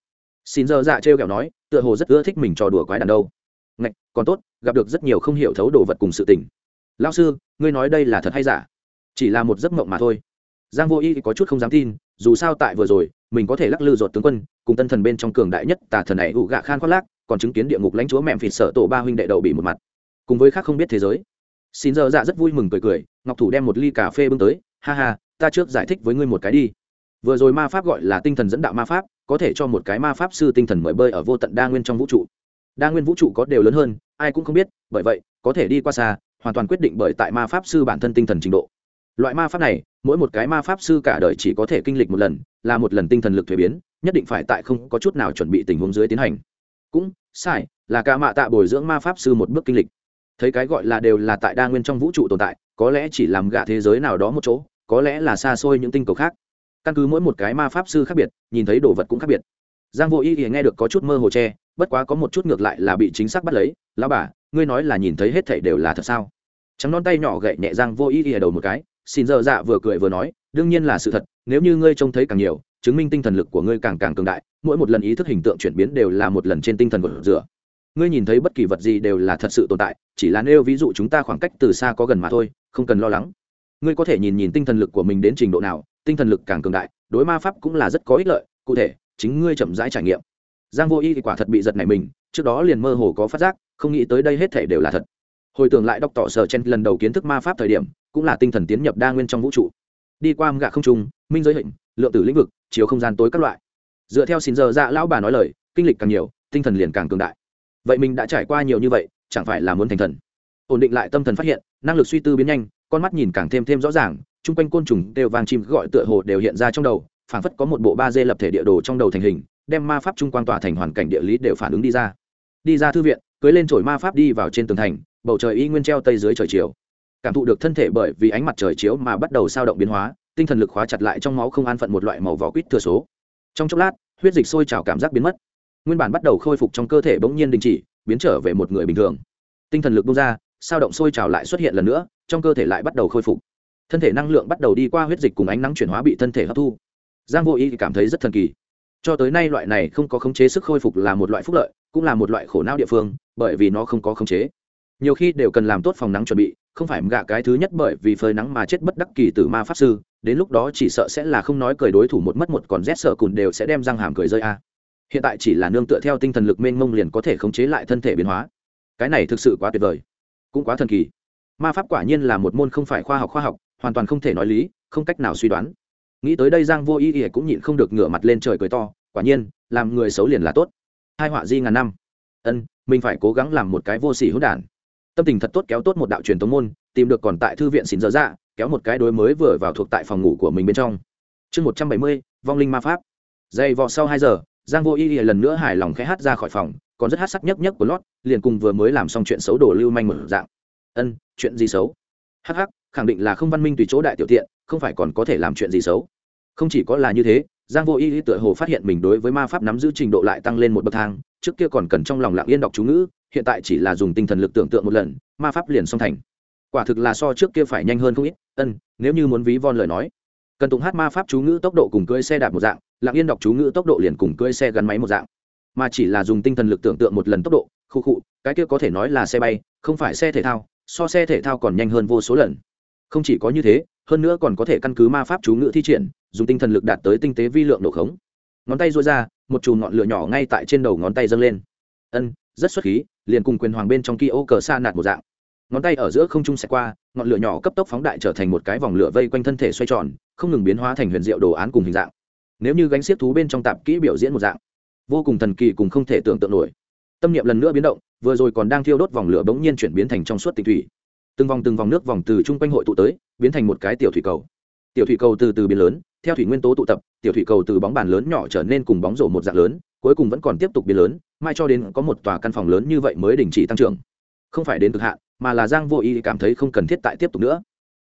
[SPEAKER 1] Xin giờ dạ trêu kẹo nói, tựa hồ rất ưa thích mình trò đùa quái đàn đâu. Ngạch, còn tốt, gặp được rất nhiều không hiểu thấu đồ vật cùng sự tình. Lao sư, ngươi nói đây là thật hay giả? Chỉ là một giấc mộng mà thôi. Giang vô y có chút không dám tin, dù sao tại vừa rồi, mình có thể lắc lư ruột tướng quân, cùng tân thần bên trong cường đại nhất tà thần này ủ gạ khan khoác lác, còn chứng kiến địa ngục lãnh chúa mẹm phịt sợ tổ ba huynh đệ đầu bị một mặt. Cùng với khác không biết thế giới. Xin giờ dạ rất vui mừng cười cười, ngọc thủ đem một ly cà phê bưng tới, ha ha, ta trước giải thích với ngươi một cái đi vừa rồi ma pháp gọi là tinh thần dẫn đạo ma pháp, có thể cho một cái ma pháp sư tinh thần mời bơi ở vô tận đa nguyên trong vũ trụ. Đa nguyên vũ trụ có đều lớn hơn, ai cũng không biết, bởi vậy, có thể đi qua xa, hoàn toàn quyết định bởi tại ma pháp sư bản thân tinh thần trình độ. Loại ma pháp này, mỗi một cái ma pháp sư cả đời chỉ có thể kinh lịch một lần, là một lần tinh thần lực thuế biến, nhất định phải tại không có chút nào chuẩn bị tình huống dưới tiến hành. Cũng, sai, là ca mạ tạ bồi dưỡng ma pháp sư một bước kinh lịch. Thấy cái gọi là đều là tại đa nguyên trong vũ trụ tồn tại, có lẽ chỉ làm gạ thế giới nào đó một chỗ, có lẽ là xa xôi những tinh cầu khác căn cứ mỗi một cái ma pháp sư khác biệt, nhìn thấy đồ vật cũng khác biệt. Giang vô y thì nghe được có chút mơ hồ tre bất quá có một chút ngược lại là bị chính xác bắt lấy. Lão bà, ngươi nói là nhìn thấy hết thảy đều là thật sao? Trắng non tay nhỏ gậy nhẹ giang vô y thì đầu một cái, xin dơ dạ vừa cười vừa nói, đương nhiên là sự thật, nếu như ngươi trông thấy càng nhiều, chứng minh tinh thần lực của ngươi càng càng cường đại, mỗi một lần ý thức hình tượng chuyển biến đều là một lần trên tinh thần của rửa. Ngươi nhìn thấy bất kỳ vật gì đều là thật sự tồn tại, chỉ là nêu ví dụ chúng ta khoảng cách từ xa có gần mà thôi, không cần lo lắng ngươi có thể nhìn nhìn tinh thần lực của mình đến trình độ nào, tinh thần lực càng cường đại, đối ma pháp cũng là rất có ích lợi, cụ thể, chính ngươi chậm rãi trải nghiệm. Giang vô y thì quả thật bị giật này mình, trước đó liền mơ hồ có phát giác, không nghĩ tới đây hết thể đều là thật. Hồi tưởng lại đọc tỏ sở chen lần đầu kiến thức ma pháp thời điểm, cũng là tinh thần tiến nhập đa nguyên trong vũ trụ. Đi qua gạ không trung, minh giới hình lượng tử lĩnh vực, chiếu không gian tối các loại. Dựa theo xin giờ dạ lão bà nói lời, kinh lịch càng nhiều, tinh thần liền càng cường đại. Vậy mình đã trải qua nhiều như vậy, chẳng phải là muốn thành thần? Ổn định lại tâm thần phát hiện, năng lực suy tư biến nhanh con mắt nhìn càng thêm thêm rõ ràng, chung quanh côn trùng đều vàng chim gọi tựa hồ đều hiện ra trong đầu, phảng phất có một bộ ba d lập thể địa đồ trong đầu thành hình, đem ma pháp trung quan tỏa thành hoàn cảnh địa lý đều phản ứng đi ra. Đi ra thư viện, cưới lên trổi ma pháp đi vào trên tường thành, bầu trời y nguyên treo tây dưới trời chiều. Cảm thụ được thân thể bởi vì ánh mặt trời chiếu mà bắt đầu sao động biến hóa, tinh thần lực khóa chặt lại trong máu không an phận một loại màu vỏ quýt thừa số. Trong chốc lát, huyết dịch sôi trào cảm giác biến mất. Nguyên bản bắt đầu khôi phục trong cơ thể bỗng nhiên đình chỉ, biến trở về một người bình thường. Tinh thần lực bung ra, sao động sôi trào lại xuất hiện lần nữa trong cơ thể lại bắt đầu khôi phục. Thân thể năng lượng bắt đầu đi qua huyết dịch cùng ánh nắng chuyển hóa bị thân thể hấp thu. Giang vô ý cảm thấy rất thần kỳ. Cho tới nay loại này không có khống chế sức khôi phục là một loại phúc lợi, cũng là một loại khổ não địa phương, bởi vì nó không có khống chế. Nhiều khi đều cần làm tốt phòng nắng chuẩn bị, không phải gạ cái thứ nhất bởi vì phơi nắng mà chết bất đắc kỳ từ ma pháp sư, đến lúc đó chỉ sợ sẽ là không nói cười đối thủ một mất một còn rét sợ cùn đều sẽ đem răng hàm cười rơi a. Hiện tại chỉ là nương tựa theo tinh thần lực mênh mông liền có thể khống chế lại thân thể biến hóa. Cái này thực sự quá tuyệt vời, cũng quá thần kỳ ma pháp quả nhiên là một môn không phải khoa học khoa học, hoàn toàn không thể nói lý, không cách nào suy đoán. Nghĩ tới đây giang vô ý ỉa cũng nhịn không được ngửa mặt lên trời cười to, quả nhiên, làm người xấu liền là tốt. Hai họa di ngàn năm. Ân, mình phải cố gắng làm một cái vô sỉ hữu đản. Tâm tình thật tốt kéo tốt một đạo truyền tống môn, tìm được còn tại thư viện xỉn dở dạ kéo một cái đối mới vừa vào thuộc tại phòng ngủ của mình bên trong. Chương một trăm bảy mươi, vong linh ma pháp. Dày vò sau hai giờ, giang vô ý ỉa lần nữa hài lòng khẽ hát ra khỏi phòng, còn rất hát sắc nhấc nhấc của lót, liền cùng vừa mới làm xong chuyện xấu đổ lưu manh một dạng ân, chuyện gì xấu? Hắc hắc, khẳng định là không văn minh tùy chỗ đại tiểu tiện, không phải còn có thể làm chuyện gì xấu? Không chỉ có là như thế, giang vô y tựa hồ phát hiện mình đối với ma pháp nắm giữ trình độ lại tăng lên một bậc thang, trước kia còn cần trong lòng lặng yên đọc chú ngữ, hiện tại chỉ là dùng tinh thần lực tưởng tượng một lần, ma pháp liền xong thành. Quả thực là so trước kia phải nhanh hơn không ít, ân, nếu như muốn ví von lời nói. Cần tụng hát ma pháp chú ngữ tốc độ cùng cưỡi xe đạp một dạng, lặng yên đọc chú ngữ tốc độ liền cùng cưỡi xe gắn máy một dạng. Mà chỉ là dùng tinh thần lực tưởng tượng một lần tốc độ khu khụ, cái kia có thể nói là xe bay, không phải xe thể thao so xe thể thao còn nhanh hơn vô số lần. Không chỉ có như thế, hơn nữa còn có thể căn cứ ma pháp chú ngữ thi triển, dùng tinh thần lực đạt tới tinh tế vi lượng nổ khống. Ngón tay rối ra, một chùm ngọn lửa nhỏ ngay tại trên đầu ngón tay dâng lên. Ân, rất xuất khí, liền cùng quyền hoàng bên trong kia ô cờ xa nạt một dạng. Ngón tay ở giữa không trung xẹt qua, ngọn lửa nhỏ cấp tốc phóng đại trở thành một cái vòng lửa vây quanh thân thể xoay tròn, không ngừng biến hóa thành huyền diệu đồ án cùng hình dạng. Nếu như gánh xiếc thú bên trong tạp kỹ biểu diễn một dạng, vô cùng thần kỳ cùng không thể tưởng tượng nổi tâm niệm lần nữa biến động, vừa rồi còn đang thiêu đốt vòng lửa bỗng nhiên chuyển biến thành trong suốt tịch thủy. Từng vòng từng vòng nước vòng từ chung quanh hội tụ tới, biến thành một cái tiểu thủy cầu. Tiểu thủy cầu từ từ biến lớn, theo thủy nguyên tố tụ tập, tiểu thủy cầu từ bóng bàn lớn nhỏ trở nên cùng bóng rổ một dạng lớn, cuối cùng vẫn còn tiếp tục biến lớn, mai cho đến có một tòa căn phòng lớn như vậy mới đình chỉ tăng trưởng. Không phải đến cực hạn, mà là giang vô ý cảm thấy không cần thiết tại tiếp tục nữa.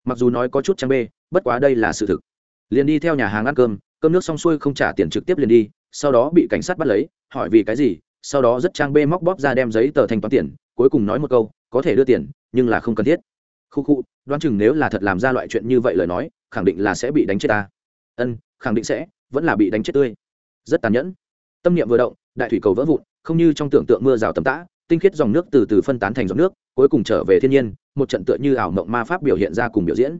[SPEAKER 1] Mặc dù nói có chút trang bê, bất quá đây là sự thực. Liền đi theo nhà hàng ăn cơm cơm nước xong xuôi không trả tiền trực tiếp liền đi, sau đó bị cảnh sát bắt lấy, hỏi vì cái gì sau đó rất trang bê móc bóp ra đem giấy tờ thanh toán tiền, cuối cùng nói một câu, có thể đưa tiền, nhưng là không cần thiết. Khu khu, đoán chừng nếu là thật làm ra loại chuyện như vậy lời nói, khẳng định là sẽ bị đánh chết ta. Ân, khẳng định sẽ, vẫn là bị đánh chết tươi. Rất tàn nhẫn. Tâm niệm vừa động, đại thủy cầu vỡ vụn, không như trong tưởng tượng mưa rào tầm tã, tinh khiết dòng nước từ từ phân tán thành dòng nước, cuối cùng trở về thiên nhiên, một trận tựa như ảo mộng ma pháp biểu hiện ra cùng biểu diễn.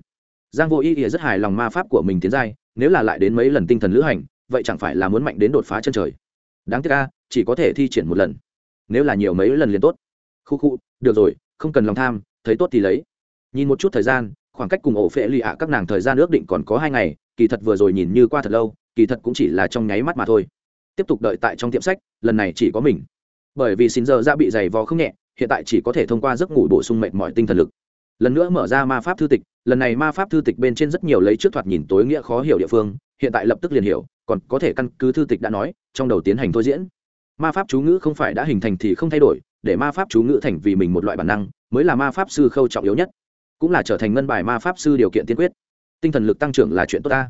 [SPEAKER 1] Giang vô ý ỉa rất hài lòng ma pháp của mình tiến giai, nếu là lại đến mấy lần tinh thần lữ hành, vậy chẳng phải là muốn mạnh đến đột phá chân trời. Đáng tiếc ca chỉ có thể thi triển một lần. Nếu là nhiều mấy lần liền tốt. Khu khu, được rồi, không cần lòng tham, thấy tốt thì lấy. Nhìn một chút thời gian, khoảng cách cùng ổ phệ lì ạ các nàng thời gian ước định còn có hai ngày, kỳ thật vừa rồi nhìn như qua thật lâu, kỳ thật cũng chỉ là trong nháy mắt mà thôi. Tiếp tục đợi tại trong tiệm sách, lần này chỉ có mình. Bởi vì xin giờ ra bị dày vò không nhẹ, hiện tại chỉ có thể thông qua giấc ngủ bổ sung mệt mọi tinh thần lực. Lần nữa mở ra ma pháp thư tịch, lần này ma pháp thư tịch bên trên rất nhiều lấy trước thoạt nhìn tối nghĩa khó hiểu địa phương, hiện tại lập tức liền hiểu, còn có thể căn cứ thư tịch đã nói, trong đầu tiến hành thôi diễn ma pháp chú ngữ không phải đã hình thành thì không thay đổi, để ma pháp chú ngữ thành vì mình một loại bản năng, mới là ma pháp sư khâu trọng yếu nhất, cũng là trở thành ngân bài ma pháp sư điều kiện tiên quyết. Tinh thần lực tăng trưởng là chuyện tốt ta.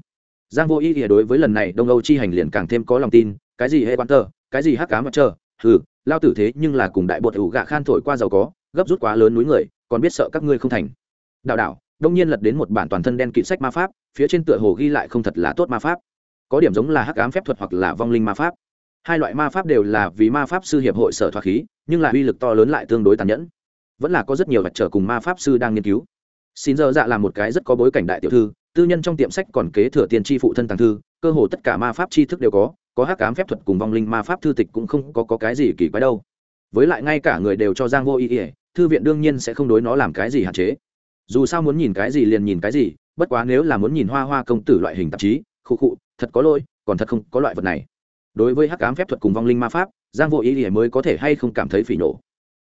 [SPEAKER 1] Giang vô ý ỉa đối với lần này đông âu chi hành liền càng thêm có lòng tin, cái gì hệ quan tờ, cái gì hắc cá mặt trơ hừ, lao tử thế nhưng là cùng đại bột ủ gạ khan thổi qua giàu có, gấp rút quá lớn núi người, còn biết sợ các ngươi không thành. Đạo đạo đông nhiên lật đến một bản toàn thân đen kỵ sách ma pháp, phía trên tựa hồ ghi lại không thật là tốt ma pháp. Có điểm giống là hắc ám phép thuật hoặc là vong linh ma pháp hai loại ma pháp đều là vì ma pháp sư hiệp hội sở thoát khí nhưng là uy lực to lớn lại tương đối tàn nhẫn. Vẫn là có rất nhiều vật trở cùng ma pháp sư đang nghiên cứu. Xin giờ dạ là một cái rất có bối cảnh đại tiểu thư tư nhân trong tiệm sách còn kế thừa tiền tri phụ thân tàng thư cơ hồ tất cả ma pháp tri thức đều có có hắc ám phép thuật cùng vong linh ma pháp thư tịch cũng không có, có cái gì kỳ quái đâu. Với lại ngay cả người đều cho giang vô ý ỉa thư viện đương nhiên sẽ không đối nó làm cái gì hạn chế. Dù sao muốn nhìn cái gì liền nhìn cái gì bất quá nếu là muốn nhìn hoa hoa công tử loại hình tạp chí khụ khụ thật có lỗi còn thật không có loại vật này đối với hắc ám phép thuật cùng vong linh ma pháp, giang vô ý thì mới có thể hay không cảm thấy phỉ nổ.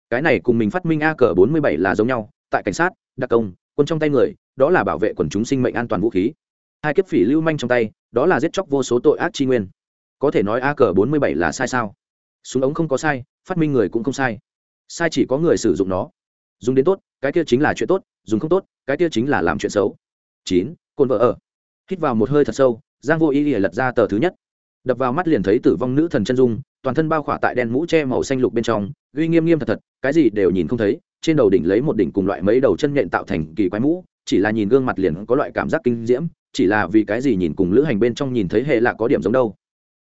[SPEAKER 1] Cái này cùng mình phát minh a cờ bốn mươi bảy là giống nhau, tại cảnh sát, đặc công, quân trong tay người, đó là bảo vệ quần chúng sinh mệnh an toàn vũ khí. Hai kiếp phỉ lưu manh trong tay, đó là giết chóc vô số tội ác tri nguyên. Có thể nói a cờ bốn mươi bảy là sai sao? Súng ống không có sai, phát minh người cũng không sai. Sai chỉ có người sử dụng nó. Dùng đến tốt, cái kia chính là chuyện tốt, dùng không tốt, cái kia chính là làm chuyện xấu. Chín, cồn vợ ở. Hít vào một hơi thật sâu, giang vô ý ỉa lật ra tờ thứ nhất đập vào mắt liền thấy tử vong nữ thần chân dung, toàn thân bao khỏa tại đen mũ che màu xanh lục bên trong, uy nghiêm nghiêm thật thật, cái gì đều nhìn không thấy, trên đầu đỉnh lấy một đỉnh cùng loại mấy đầu chân nhện tạo thành kỳ quái mũ, chỉ là nhìn gương mặt liền có loại cảm giác kinh diễm, chỉ là vì cái gì nhìn cùng lữ hành bên trong nhìn thấy hệ là có điểm giống đâu.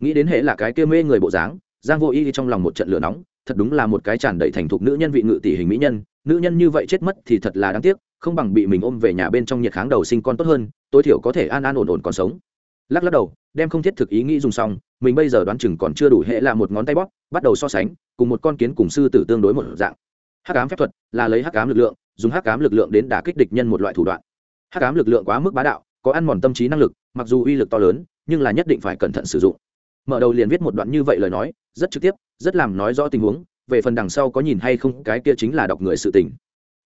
[SPEAKER 1] Nghĩ đến hệ là cái kia mê người bộ dáng, giang vô y trong lòng một trận lửa nóng, thật đúng là một cái tràn đầy thành thục nữ nhân vị ngự tỷ hình mỹ nhân, nữ nhân như vậy chết mất thì thật là đáng tiếc, không bằng bị mình ôm về nhà bên trong nhiệt kháng đầu sinh con tốt hơn, tối thiểu có thể an an ổn ổn còn sống lắc lắc đầu, đem không thiết thực ý nghĩ dùng xong, mình bây giờ đoán chừng còn chưa đủ hệ là một ngón tay bóp, bắt đầu so sánh, cùng một con kiến cùng sư tử tương đối một dạng. Hắc ám phép thuật là lấy hắc ám lực lượng, dùng hắc ám lực lượng đến đả kích địch nhân một loại thủ đoạn. Hắc ám lực lượng quá mức bá đạo, có ăn mòn tâm trí năng lực, mặc dù uy lực to lớn, nhưng là nhất định phải cẩn thận sử dụng. Mở đầu liền viết một đoạn như vậy lời nói, rất trực tiếp, rất làm nói rõ tình huống, về phần đằng sau có nhìn hay không, cái kia chính là đọc người sự tình.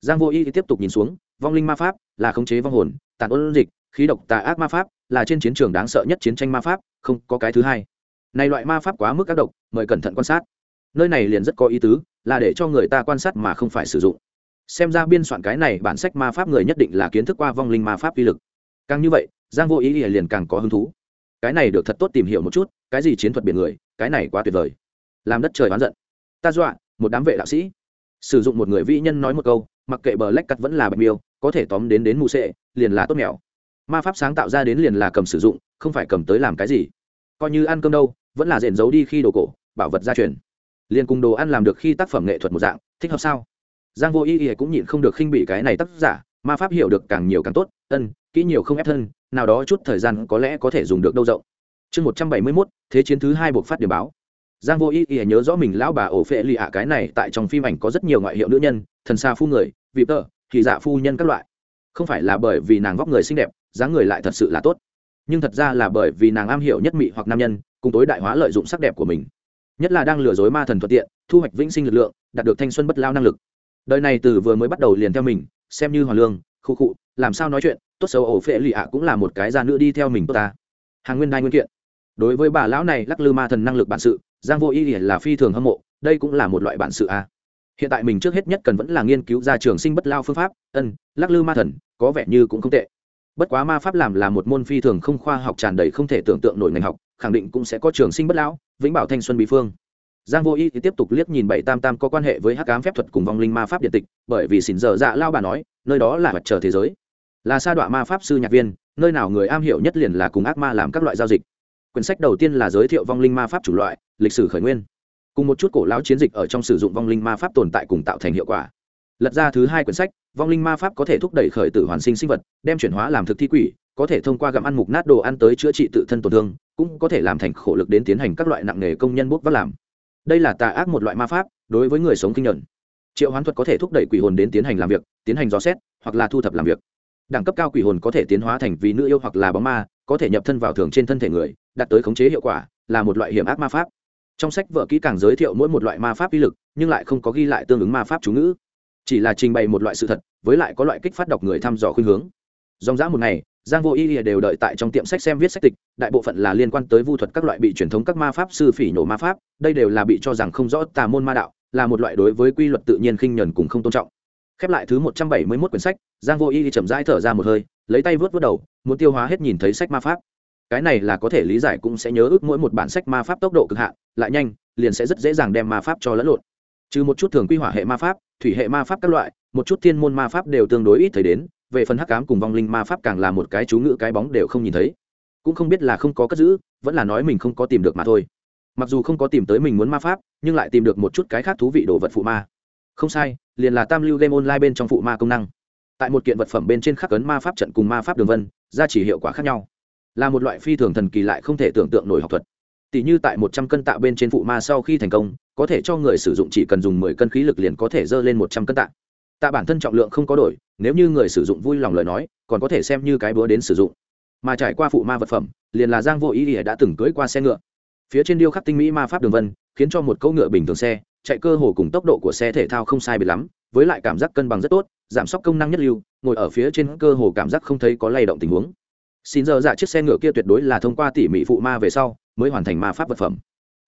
[SPEAKER 1] Giang vô y tiếp tục nhìn xuống, vong linh ma pháp là khống chế vong hồn, tàn ôn dịch khí độc tà ác ma pháp là trên chiến trường đáng sợ nhất chiến tranh ma pháp, không có cái thứ hai. Này loại ma pháp quá mức các độc, mời cẩn thận quan sát. Nơi này liền rất có ý tứ, là để cho người ta quan sát mà không phải sử dụng. Xem ra biên soạn cái này bản sách ma pháp người nhất định là kiến thức qua vong linh ma pháp uy lực. Càng như vậy, giang vô ý liền càng có hứng thú. Cái này được thật tốt tìm hiểu một chút, cái gì chiến thuật biển người, cái này quá tuyệt vời. Làm đất trời oán giận. Ta dọa, một đám vệ đạo sĩ. Sử dụng một người vĩ nhân nói một câu, mặc kệ bờ lách cắt vẫn là bạch miêu, có thể tóm đến đến mù sệ, liền là tốt mèo ma pháp sáng tạo ra đến liền là cầm sử dụng, không phải cầm tới làm cái gì. Coi như ăn cơm đâu, vẫn là rền giấu đi khi đồ cổ, bảo vật gia truyền. Liền cùng đồ ăn làm được khi tác phẩm nghệ thuật một dạng, thích hợp sao? Giang vô ý ý cũng nhịn không được khinh bị cái này tác giả, ma pháp hiểu được càng nhiều càng tốt, ân, kỹ nhiều không ép thân, nào đó chút thời gian có lẽ có thể dùng được đâu rộng. Chương một trăm bảy mươi mốt, thế chiến thứ hai buộc phát điểm báo. Giang vô ý ý nhớ rõ mình lão bà ổ phệ lì ạ cái này, tại trong phim ảnh có rất nhiều ngoại hiệu nữ nhân, thần xa phu người, vị tợ kỳ dạ phu nhân các loại. Không phải là bởi vì nàng vóc người xinh đẹp dáng người lại thật sự là tốt. Nhưng thật ra là bởi vì nàng am hiểu nhất mị hoặc nam nhân, cùng tối đại hóa lợi dụng sắc đẹp của mình. Nhất là đang lừa dối ma thần thuận tiện, thu hoạch vĩnh sinh lực lượng, đạt được thanh xuân bất lao năng lực. Đời này từ vừa mới bắt đầu liền theo mình, xem như hoàn lương, khu khụ làm sao nói chuyện, tốt xấu ổ phệ lì ạ cũng là một cái gia nữ đi theo mình tốt ta. Hàng nguyên đai nguyên kiện. Đối với bà lão này lắc lư ma thần năng lực bản sự, giang vô y là phi thường hâm mộ, đây cũng là một loại bản sự a. Hiện tại mình trước hết nhất cần vẫn là nghiên cứu ra trường sinh bất lao phương pháp, ân, lắc lư ma thần, có vẻ như cũng không tệ bất quá ma pháp làm là một môn phi thường không khoa học tràn đầy không thể tưởng tượng nổi ngành học, khẳng định cũng sẽ có trường sinh bất lão, vĩnh bảo thanh xuân bí phương. Giang vô y thì tiếp tục liếc nhìn bảy tam tam có quan hệ với hắc ám phép thuật cùng vong linh ma pháp điện tịch, bởi vì xỉn dở dạ lao bà nói, nơi đó là mặt trời thế giới. Là sa đọa ma pháp sư nhạc viên, nơi nào người am hiểu nhất liền là cùng ác ma làm các loại giao dịch. Quyển sách đầu tiên là giới thiệu vong linh ma pháp chủ loại, lịch sử khởi nguyên. Cùng một chút cổ lão chiến dịch ở trong sử dụng vong linh ma pháp tồn tại cùng tạo thành hiệu quả. Lật ra thứ hai quyển sách vong linh ma pháp có thể thúc đẩy khởi tử hoàn sinh sinh vật, đem chuyển hóa làm thực thi quỷ, có thể thông qua gặm ăn mục nát đồ ăn tới chữa trị tự thân tổn thương, cũng có thể làm thành khổ lực đến tiến hành các loại nặng nghề công nhân bút vác làm. Đây là tà ác một loại ma pháp, đối với người sống kinh nhận triệu hoán thuật có thể thúc đẩy quỷ hồn đến tiến hành làm việc, tiến hành dò xét, hoặc là thu thập làm việc. Đẳng cấp cao quỷ hồn có thể tiến hóa thành vì nữ yêu hoặc là bóng ma, có thể nhập thân vào thường trên thân thể người, đạt tới khống chế hiệu quả, là một loại hiểm ác ma pháp. Trong sách vợ kỹ càng giới thiệu mỗi một loại ma pháp uy lực, nhưng lại không có ghi lại tương ứng ma pháp chú ngữ chỉ là trình bày một loại sự thật, với lại có loại kích phát đọc người thăm dò khuynh hướng. Dòng dã một ngày, giang vô y đều đợi tại trong tiệm sách xem viết sách tịch, đại bộ phận là liên quan tới vu thuật các loại bị truyền thống các ma pháp sư phỉ nổ ma pháp, đây đều là bị cho rằng không rõ tà môn ma đạo, là một loại đối với quy luật tự nhiên khinh nhẫn cùng không tôn trọng. Khép lại thứ một trăm bảy mươi 171 quyển sách, giang vô y chậm rãi thở ra một hơi, lấy tay vớt vớt đầu, muốn tiêu hóa hết nhìn thấy sách ma pháp. Cái này là có thể lý giải cũng sẽ nhớ ước mỗi một bản sách ma pháp tốc độ cực hạn, lại nhanh, liền sẽ rất dễ dàng đem ma pháp cho lẫn lộn trừ một chút thường quy hỏa hệ ma pháp, thủy hệ ma pháp các loại, một chút thiên môn ma pháp đều tương đối ít thấy đến, về phần hắc cám cùng vong linh ma pháp càng là một cái chú ngữ cái bóng đều không nhìn thấy. Cũng không biết là không có cất giữ, vẫn là nói mình không có tìm được mà thôi. Mặc dù không có tìm tới mình muốn ma pháp, nhưng lại tìm được một chút cái khác thú vị đồ vật phụ ma. Không sai, liền là tam lưu game online bên trong phụ ma công năng. Tại một kiện vật phẩm bên trên khắc cấn ma pháp trận cùng ma pháp đường vân ra chỉ hiệu quả khác nhau. Là một loại phi thường thần kỳ lại không thể tưởng tượng nổi học thuật tỷ như tại một trăm cân tạ bên trên phụ ma sau khi thành công, có thể cho người sử dụng chỉ cần dùng mười cân khí lực liền có thể dơ lên một trăm cân tạ. Tạ bản thân trọng lượng không có đổi, nếu như người sử dụng vui lòng lời nói, còn có thể xem như cái búa đến sử dụng. Mà trải qua phụ ma vật phẩm, liền là giang vô ý ỉa đã từng cưỡi qua xe ngựa. Phía trên điêu khắc tinh mỹ ma pháp đường vân, khiến cho một câu ngựa bình thường xe, chạy cơ hồ cùng tốc độ của xe thể thao không sai biệt lắm, với lại cảm giác cân bằng rất tốt, giảm sốc công năng nhất lưu, ngồi ở phía trên cơ hồ cảm giác không thấy có lay động tình huống. Xin giờ dạ chiếc xe ngựa kia tuyệt đối là thông qua tỉ mỉ phụ ma về sau mới hoàn thành ma pháp vật phẩm.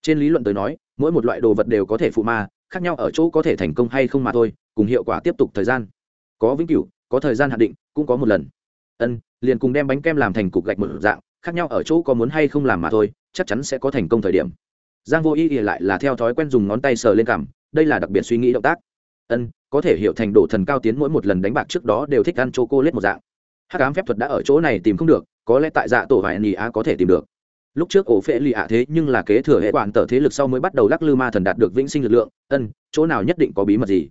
[SPEAKER 1] Trên lý luận tới nói, mỗi một loại đồ vật đều có thể phụ ma, khác nhau ở chỗ có thể thành công hay không mà thôi, cùng hiệu quả tiếp tục thời gian. Có vĩnh cửu, có thời gian hạn định, cũng có một lần. Ân, liền cùng đem bánh kem làm thành cục gạch một dạng, khác nhau ở chỗ có muốn hay không làm mà thôi, chắc chắn sẽ có thành công thời điểm. Giang vô ý ỉa lại là theo thói quen dùng ngón tay sờ lên cằm đây là đặc biệt suy nghĩ động tác. Ân, có thể hiểu thành đổ thần cao tiến mỗi một lần đánh bạc trước đó đều thích ăn chô cô lết một dạng. Hắc ám phép thuật đã ở chỗ này tìm không được, có lẽ tại dạ tổ vải nì á có thể tìm được lúc trước ổ phệ lì ạ thế nhưng là kế thừa hệ quản tờ thế lực sau mới bắt đầu lắc lư ma thần đạt được vĩnh sinh lực lượng. Ân, chỗ nào nhất định có bí mật gì?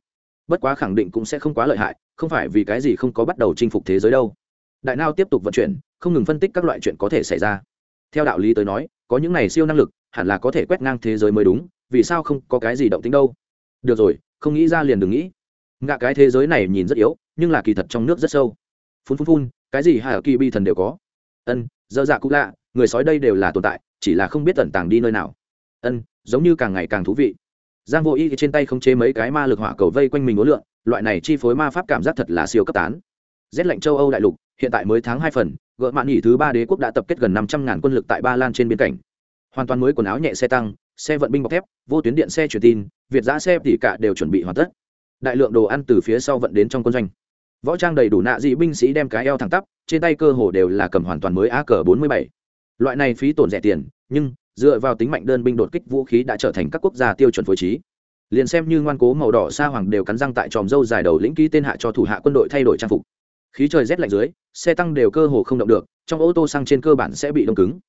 [SPEAKER 1] Bất quá khẳng định cũng sẽ không quá lợi hại, không phải vì cái gì không có bắt đầu chinh phục thế giới đâu. Đại nao tiếp tục vận chuyển, không ngừng phân tích các loại chuyện có thể xảy ra. Theo đạo lý tới nói, có những này siêu năng lực, hẳn là có thể quét ngang thế giới mới đúng, vì sao không có cái gì động tính đâu? Được rồi, không nghĩ ra liền đừng nghĩ. Ngạ cái thế giới này nhìn rất yếu, nhưng là kỳ thật trong nước rất sâu. Phun phun phun, cái gì hà kỳ bi thần đều có. Ân dơ dạ cũng lạ người sói đây đều là tồn tại, chỉ là không biết tẩn tàng đi nơi nào. Ân, giống như càng ngày càng thú vị. Giang vô y trên tay không chế mấy cái ma lực hỏa cầu vây quanh mình ố lượng loại này chi phối ma pháp cảm giác thật là siêu cấp tán. Rét lạnh châu âu đại lục, hiện tại mới tháng hai phần gợ mạn nghỉ thứ ba đế quốc đã tập kết gần năm trăm ngàn quân lực tại ba lan trên biên cảnh. Hoàn toàn mới quần áo nhẹ xe tăng, xe vận binh bọc thép, vô tuyến điện xe truyền tin, việt giã xe tỉ cả đều chuẩn bị hoàn tất. Đại lượng đồ ăn từ phía sau vận đến trong quân doanh. Võ trang đầy đủ nạ dị binh sĩ đem cái eo thẳng tắp, trên tay cơ hồ đều là cầm hoàn toàn mới a cờ bốn mươi bảy loại này phí tổn rẻ tiền, nhưng, dựa vào tính mạnh đơn binh đột kích vũ khí đã trở thành các quốc gia tiêu chuẩn phối trí. Liền xem như ngoan cố màu đỏ sa hoàng đều cắn răng tại tròm dâu dài đầu lĩnh ký tên hạ cho thủ hạ quân đội thay đổi trang phục. Khí trời rét lạnh dưới, xe tăng đều cơ hồ không động được, trong ô tô xăng trên cơ bản sẽ bị đông cứng.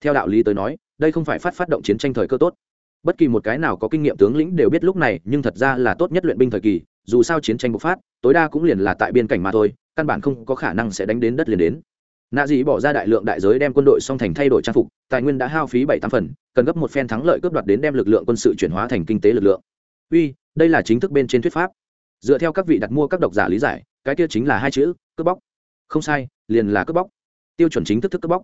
[SPEAKER 1] Theo đạo lý tới nói, đây không phải phát phát động chiến tranh thời cơ tốt. Bất kỳ một cái nào có kinh nghiệm tướng lĩnh đều biết lúc này, nhưng thật ra là tốt nhất luyện binh thời kỳ, dù sao chiến tranh bộc phát, tối đa cũng liền là tại biên cảnh mà thôi, căn bản không có khả năng sẽ đánh đến đất liền đến nạ dị bỏ ra đại lượng đại giới đem quân đội song thành thay đổi trang phục, tài nguyên đã hao phí bảy tám phần, cần gấp một phen thắng lợi cướp đoạt đến đem lực lượng quân sự chuyển hóa thành kinh tế lực lượng. Uy, đây là chính thức bên trên thuyết pháp. Dựa theo các vị đặt mua các độc giả lý giải, cái kia chính là hai chữ, cướp bóc. Không sai, liền là cướp bóc. Tiêu chuẩn chính thức thức cướp bóc.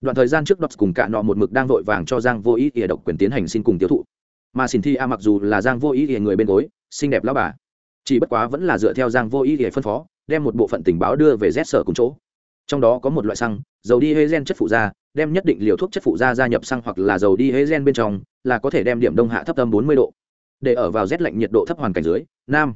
[SPEAKER 1] Đoạn thời gian trước đọt cùng cạn nọ một mực đang vội vàng cho giang vô ý ỉa độc quyền tiến hành xin cùng tiêu thụ. Mà xin thi a mặc dù là giang vô ý ỉa người bên gối, xinh đẹp lao bà, chỉ bất quá vẫn là dựa theo giang vô ý ỉa phân phó, đem một bộ phận tình báo đưa về z sở cùng chỗ trong đó có một loại xăng, dầu đi hê gen chất phụ da, đem nhất định liều thuốc chất phụ da gia nhập xăng hoặc là dầu đi hê gen bên trong, là có thể đem điểm đông hạ thấp âm 40 độ. Để ở vào rét lạnh nhiệt độ thấp hoàn cảnh dưới, nam.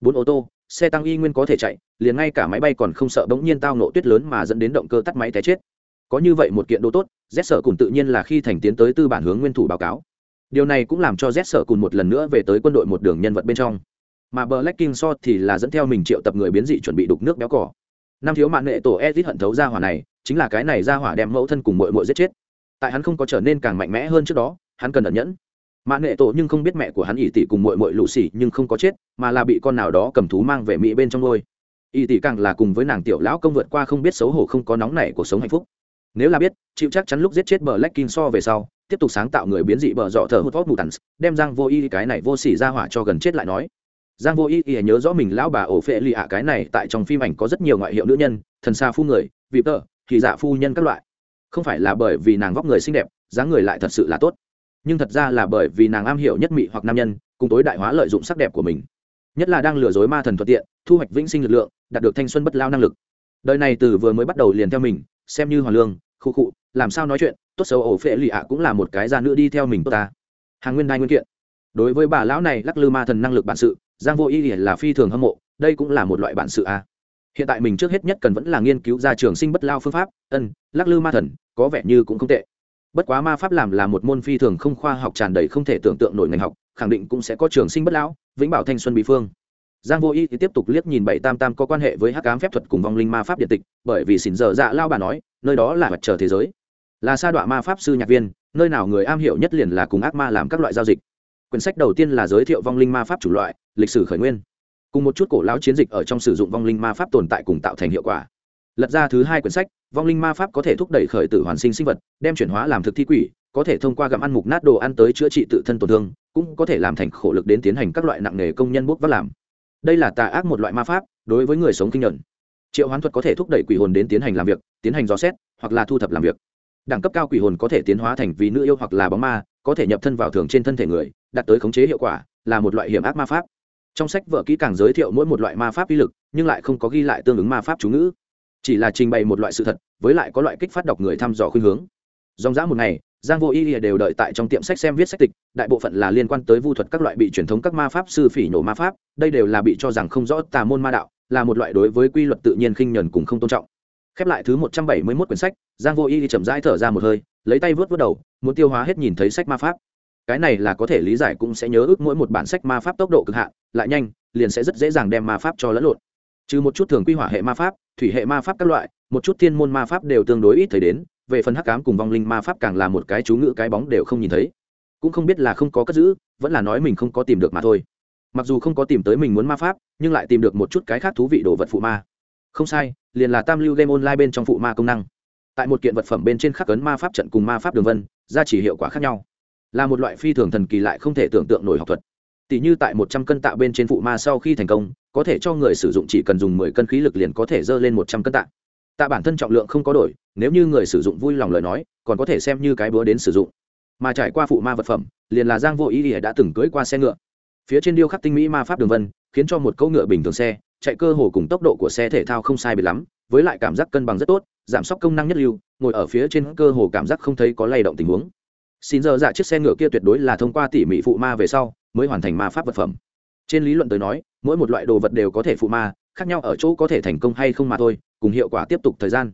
[SPEAKER 1] Bốn ô tô, xe tăng y nguyên có thể chạy, liền ngay cả máy bay còn không sợ bỗng nhiên tao nổ tuyết lớn mà dẫn đến động cơ tắt máy té chết. Có như vậy một kiện đồ tốt z sở cùng tự nhiên là khi thành tiến tới tư bản hướng nguyên thủ báo cáo. Điều này cũng làm cho z sở cùng một lần nữa về tới quân đội một đường nhân vật bên trong. Mà black king so thì là dẫn theo mình triệu tập người biến dị chuẩn bị đục nước béo cỏ năm thiếu mạng nghệ tổ edit hận thấu ra hỏa này, chính là cái này ra hỏa đem mẫu thân cùng mội mội giết chết. Tại hắn không có trở nên càng mạnh mẽ hơn trước đó, hắn cần ẩn nhẫn. Mạng nghệ tổ nhưng không biết mẹ của hắn ỷ tỷ cùng mội mội lụ xỉ nhưng không có chết, mà là bị con nào đó cầm thú mang về mỹ bên trong ngôi ỷ tỷ càng là cùng với nàng tiểu lão công vượt qua không biết xấu hổ không có nóng nảy cuộc sống hạnh phúc. Nếu là biết, chịu chắc chắn lúc giết chết bờ lách so về sau, tiếp tục sáng tạo người biến dị bờ dọ thờ hút vót mù tắn đem giang vô y cái này vô xỉ ra hỏa cho gần chết lại nói giang vô ý ý nhớ rõ mình lão bà ổ phệ lì ạ cái này, tại trong phim ảnh có rất nhiều ngoại hiệu nữ nhân, thần xa phu người, vị tơ thì dạ phu nhân các loại. Không phải là bởi vì nàng vóc người xinh đẹp, dáng người lại thật sự là tốt, nhưng thật ra là bởi vì nàng am hiểu nhất mị hoặc nam nhân, cùng tối đại hóa lợi dụng sắc đẹp của mình. Nhất là đang lừa dối ma thần thuận tiện, thu hoạch vĩnh sinh lực lượng, đạt được thanh xuân bất lao năng lực. Đời này từ vừa mới bắt đầu liền theo mình, xem như hoàn lương, khu cụ làm sao nói chuyện, tốt xấu ổ phệ lì ạ cũng là một cái già nữ đi theo mình tốt ta. Hàng nguyên đai nguyên kiện. Đối với bà lão này lắc lư ma thần năng lực bản sự giang vô ý là phi thường hâm mộ, đây cũng là một loại bản sự a. Hiện tại mình trước hết nhất cần vẫn là nghiên cứu ra trường sinh bất lao phương pháp, ân, lắc lư ma thần, có vẻ như cũng không tệ. Bất quá ma pháp làm là một môn phi thường không khoa học tràn đầy không thể tưởng tượng nổi ngành học, khẳng định cũng sẽ có trường sinh bất lão, vĩnh bảo thanh xuân bị phương. Giang vô y thì tiếp tục liếc nhìn bảy tam tam có quan hệ với hắc ám phép thuật cùng vong linh ma pháp điện tịch, bởi vì xỉn dở dạ lao bà nói, nơi đó là mặt trời thế giới. Là sa đọa ma pháp sư nhạc viên, nơi nào người am hiểu nhất liền là cùng ác ma làm các loại giao dịch quyển sách đầu tiên là giới thiệu vong linh ma pháp chủ loại, lịch sử khởi nguyên. Cùng một chút cổ lão chiến dịch ở trong sử dụng vong linh ma pháp tồn tại cùng tạo thành hiệu quả. Lật ra thứ hai quyển sách, vong linh ma pháp có thể thúc đẩy khởi tử hoàn sinh sinh vật, đem chuyển hóa làm thực thi quỷ, có thể thông qua gặm ăn mục nát đồ ăn tới chữa trị tự thân tổn thương, cũng có thể làm thành khổ lực đến tiến hành các loại nặng nghề công nhân bút vác làm. Đây là tà ác một loại ma pháp, đối với người sống kinh nhuận triệu hoán thuật có thể thúc đẩy quỷ hồn đến tiến hành làm việc, tiến hành dò xét, hoặc là thu thập làm việc. Đẳng cấp cao quỷ hồn có thể tiến hóa thành vì nữ yêu hoặc là bóng ma, có thể nhập thân vào thường trên thân thể người đạt tới khống chế hiệu quả, là một loại hiểm ác ma pháp. Trong sách vợ kỹ càng giới thiệu mỗi một loại ma pháp uy lực, nhưng lại không có ghi lại tương ứng ma pháp chú ngữ. Chỉ là trình bày một loại sự thật, với lại có loại kích phát đọc người thăm dò khuynh hướng. Dòng dã một ngày, giang vô y đều đợi tại trong tiệm sách xem viết sách tịch, đại bộ phận là liên quan tới vu thuật các loại bị truyền thống các ma pháp sư phỉ nổ ma pháp, đây đều là bị cho rằng không rõ tà môn ma đạo, là một loại đối với quy luật tự nhiên khinh nhẫn cùng không tôn trọng. Khép lại thứ một trăm bảy mươi 171 quyển sách, giang vô y chậm rãi thở ra một hơi, lấy tay vớt vớt đầu, muốn tiêu hóa hết nhìn thấy sách ma pháp cái này là có thể lý giải cũng sẽ nhớ ước mỗi một bản sách ma pháp tốc độ cực hạn, lại nhanh, liền sẽ rất dễ dàng đem ma pháp cho lẫn lộn. Trừ một chút thường quy hỏa hệ ma pháp, thủy hệ ma pháp các loại, một chút thiên môn ma pháp đều tương đối ít thấy đến, về phần hắc cám cùng vong linh ma pháp càng là một cái chú ngữ cái bóng đều không nhìn thấy. Cũng không biết là không có cất giữ, vẫn là nói mình không có tìm được mà thôi. Mặc dù không có tìm tới mình muốn ma pháp, nhưng lại tìm được một chút cái khác thú vị đồ vật phụ ma. Không sai, liền là tam lưu game online bên trong phụ ma công năng. Tại một kiện vật phẩm bên trên khắc ấn ma pháp trận cùng ma pháp đường vân ra chỉ hiệu quả khác nhau là một loại phi thường thần kỳ lại không thể tưởng tượng nổi học thuật. Tỷ như tại một trăm cân tạ bên trên phụ ma sau khi thành công, có thể cho người sử dụng chỉ cần dùng mười cân khí lực liền có thể dơ lên một trăm cân tạ. Tạ bản thân trọng lượng không có đổi, nếu như người sử dụng vui lòng lời nói, còn có thể xem như cái búa đến sử dụng. Mà trải qua phụ ma vật phẩm, liền là giang vô ý ỉa đã từng cưỡi qua xe ngựa. Phía trên điêu khắc tinh mỹ ma pháp đường vân, khiến cho một câu ngựa bình thường xe, chạy cơ hồ cùng tốc độ của xe thể thao không sai bị lắm, với lại cảm giác cân bằng rất tốt, giảm sốc công năng nhất lưu, ngồi ở phía trên cơ hồ cảm giác không thấy có lay động tình huống xin giờ dạ chiếc xe ngựa kia tuyệt đối là thông qua tỉ mỉ phụ ma về sau mới hoàn thành ma pháp vật phẩm. Trên lý luận tới nói, mỗi một loại đồ vật đều có thể phụ ma, khác nhau ở chỗ có thể thành công hay không mà thôi, cùng hiệu quả tiếp tục thời gian.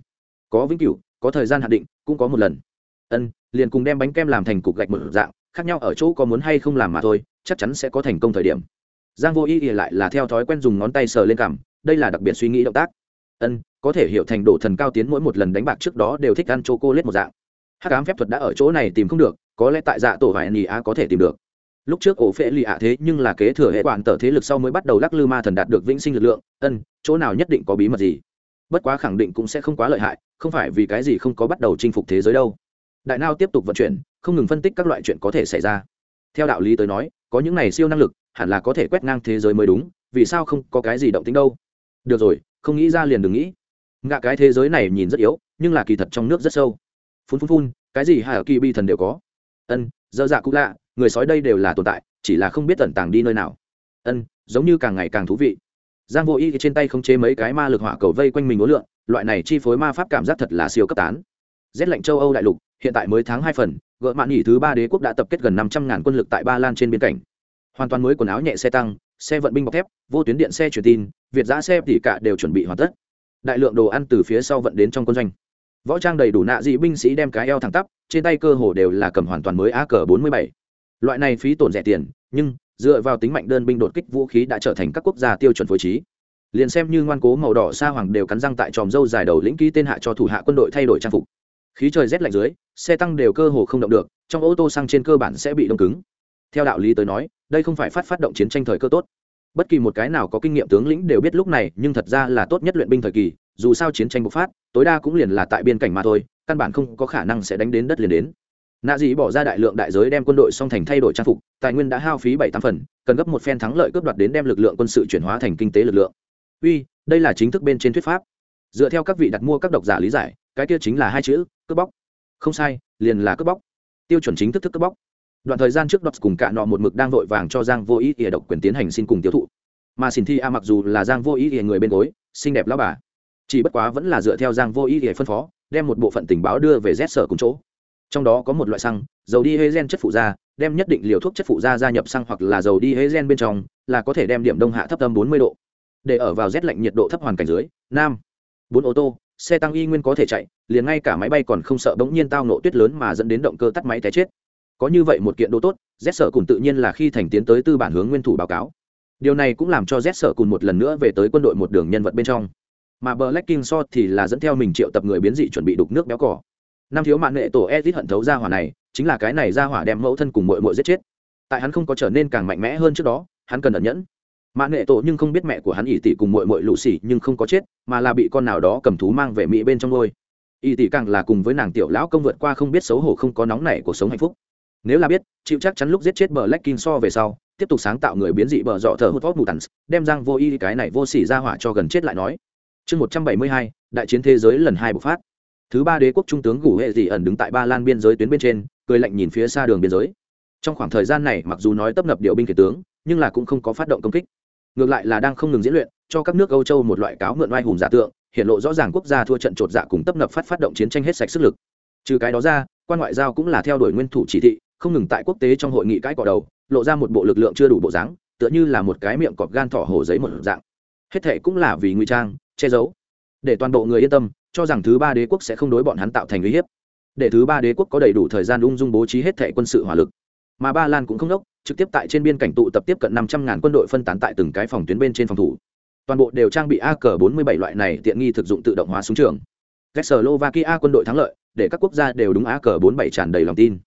[SPEAKER 1] Có vĩnh cửu, có thời gian hạn định, cũng có một lần. Ân, liền cùng đem bánh kem làm thành cục gạch một dạng, khác nhau ở chỗ có muốn hay không làm mà thôi, chắc chắn sẽ có thành công thời điểm. Giang vô ý ỉa lại là theo thói quen dùng ngón tay sờ lên cảm, đây là đặc biệt suy nghĩ động tác. Ân, có thể hiểu thành đổ thần cao tiến mỗi một lần đánh bạc trước đó đều thích ăn chô cô lết một dạng. Hát cám phép thuật đã ở chỗ này tìm không được có lẽ tại dạ tổ vải nỉ á có thể tìm được. Lúc trước ổ phễ lì ạ thế nhưng là kế thừa hệ quản tờ thế lực sau mới bắt đầu lắc lư ma thần đạt được vĩnh sinh lực lượng. Ân, chỗ nào nhất định có bí mật gì? Bất quá khẳng định cũng sẽ không quá lợi hại, không phải vì cái gì không có bắt đầu chinh phục thế giới đâu. Đại nao tiếp tục vận chuyển, không ngừng phân tích các loại chuyện có thể xảy ra. Theo đạo lý tới nói, có những này siêu năng lực, hẳn là có thể quét ngang thế giới mới đúng, vì sao không có cái gì động tính đâu? Được rồi, không nghĩ ra liền đừng nghĩ. Ngạ cái thế giới này nhìn rất yếu, nhưng là kỳ thật trong nước rất sâu. Phun phun phun, cái gì hải kỳ bi thần đều có ân, dơ dạ cũng lạ, người sói đây đều là tồn tại, chỉ là không biết tẩn tàng đi nơi nào. Ân, giống như càng ngày càng thú vị. Giang vô y trên tay không chế mấy cái ma lực hỏa cầu vây quanh mình ố lượn, loại này chi phối ma pháp cảm giác thật là siêu cấp tán. Rét lạnh châu âu đại lục, hiện tại mới tháng hai phần, gỡ mạn nghỉ thứ ba đế quốc đã tập kết gần năm trăm ngàn quân lực tại ba lan trên biên cảnh. Hoàn toàn mới quần áo nhẹ xe tăng, xe vận binh bọc thép, vô tuyến điện xe truyền tin, việt giã xe tỉ cả đều chuẩn bị hoàn tất. Đại lượng đồ ăn từ phía sau vận đến trong quân doanh võ trang đầy đủ nạ dị binh sĩ đem cái eo thẳng tắp, trên tay cơ hồ đều là cầm hoàn toàn mới a cờ bốn mươi bảy. Loại này phí tổn rẻ tiền, nhưng, dựa vào tính mạnh đơn binh đột kích vũ khí đã trở thành các quốc gia tiêu chuẩn phối trí. Liền xem như ngoan cố màu đỏ sa hoàng đều cắn răng tại tròm dâu dài đầu lĩnh ký tên hạ cho thủ hạ quân đội thay đổi trang phục. Khí trời rét lạnh dưới, xe tăng đều cơ hồ không động được, trong ô tô xăng trên cơ bản sẽ bị đông cứng. Theo đạo lý tới nói, đây không phải phát phát động chiến tranh thời cơ tốt. Bất kỳ một cái nào có kinh nghiệm tướng lĩnh đều biết lúc này, nhưng thật ra là tốt nhất luyện binh thời kỳ dù sao chiến tranh bộc phát, tối đa cũng liền là tại biên cảnh mà thôi, căn bản không có khả năng sẽ đánh đến đất liền đến. Nạ Dĩ bỏ ra đại lượng đại giới đem quân đội song thành thay đổi trang phục, tài nguyên đã hao phí bảy tám phần, cần gấp một phen thắng lợi cướp đoạt đến đem lực lượng quân sự chuyển hóa thành kinh tế lực lượng. Uy, đây là chính thức bên trên thuyết pháp. Dựa theo các vị đặt mua các độc giả lý giải, cái kia chính là hai chữ, cướp bóc. Không sai, liền là cướp bóc. Tiêu chuẩn chính thức thức cướp bóc. Đoạn thời gian trước đọc cùng cả nọ một mực đang vội vàng cho giang vô ý ỉa độc quyền tiến hành xin cùng tiêu thụ. Mà xin thi a mặc dù là giang vô ý ỉa người bên gối, xinh đẹp lao bà chỉ bất quá vẫn là dựa theo giang vô ý để phân phó, đem một bộ phận tình báo đưa về z sở cùng chỗ. Trong đó có một loại xăng, dầu đi hê gen chất phụ da, đem nhất định liều thuốc chất phụ da gia nhập xăng hoặc là dầu đi hê gen bên trong, là có thể đem điểm đông hạ thấp tâm bốn mươi độ. Để ở vào rét lạnh nhiệt độ thấp hoàn cảnh dưới, nam. Bốn ô tô, xe tăng y nguyên có thể chạy, liền ngay cả máy bay còn không sợ bỗng nhiên tao nổ tuyết lớn mà dẫn đến động cơ tắt máy té chết. Có như vậy một kiện đồ tốt, z sở cùng tự nhiên là khi thành tiến tới tư bản hướng nguyên thủ báo cáo. Điều này cũng làm cho z sở cùng một lần nữa về tới quân đội một đường nhân vật bên trong mà black king so thì là dẫn theo mình triệu tập người biến dị chuẩn bị đục nước béo cỏ năm thiếu mạng nghệ tổ edit hận thấu ra hỏa này, chính là cái này ra hỏa đem mẫu thân cùng mội mội giết chết. Tại hắn không có trở nên càng mạnh mẽ hơn trước đó, hắn cần ẩn nhẫn. Mạng nghệ tổ nhưng không biết mẹ của hắn ỷ tỷ cùng mội mội lụ xỉ nhưng không có chết, mà là bị con nào đó cầm thú mang về mỹ bên trong ngôi. Ỷ tỷ càng là cùng với nàng tiểu lão công vượt qua không biết xấu hổ không có nóng nảy cuộc sống hạnh phúc. Nếu là biết, chịu chắc chắn lúc giết chết bờ lách kinh so về sau, tiếp tục sáng tạo người biến dị bờ dọ thờ hút vót mù tằn, đem răng vô y cái này vô xỉ ra hỏa cho gần chết lại nói chương một trăm bảy mươi hai, đại chiến thế giới lần hai bộc phát. Thứ ba đế quốc trung tướng gủ hệ dị ẩn đứng tại ba lan biên giới tuyến bên trên, cười lạnh nhìn phía xa đường biên giới. Trong khoảng thời gian này, mặc dù nói tấp nập điều binh kể tướng, nhưng là cũng không có phát động công kích. Ngược lại là đang không ngừng diễn luyện, cho các nước âu châu một loại cáo mượn oai hùng giả tượng, hiện lộ rõ ràng quốc gia thua trận chột dạ cùng tấp nập phát phát động chiến tranh hết sạch sức lực. Trừ cái đó ra, quan ngoại giao cũng là theo đuổi nguyên thủ chỉ thị, không ngừng tại quốc tế trong hội nghị cãi cọ đầu, lộ ra một bộ lực lượng chưa đủ bộ dáng, tựa như là một cái miệng cọp gan thỏ hổ giấy một dạng. Hết thệ cũng là vì nguy trang che giấu. Để toàn bộ người yên tâm, cho rằng thứ ba đế quốc sẽ không đối bọn hắn tạo thành uy hiếp. Để thứ ba đế quốc có đầy đủ thời gian ung dung bố trí hết thẻ quân sự hỏa lực. Mà ba lan cũng không đốc, trực tiếp tại trên biên cảnh tụ tập tiếp cận năm trăm ngàn quân đội phân tán tại từng cái phòng tuyến bên trên phòng thủ. Toàn bộ đều trang bị ak bốn mươi bảy loại này tiện nghi thực dụng tự động hóa súng trường. Czechoslovakia quân đội thắng lợi, để các quốc gia đều đúng ak bốn mươi bảy tràn đầy lòng tin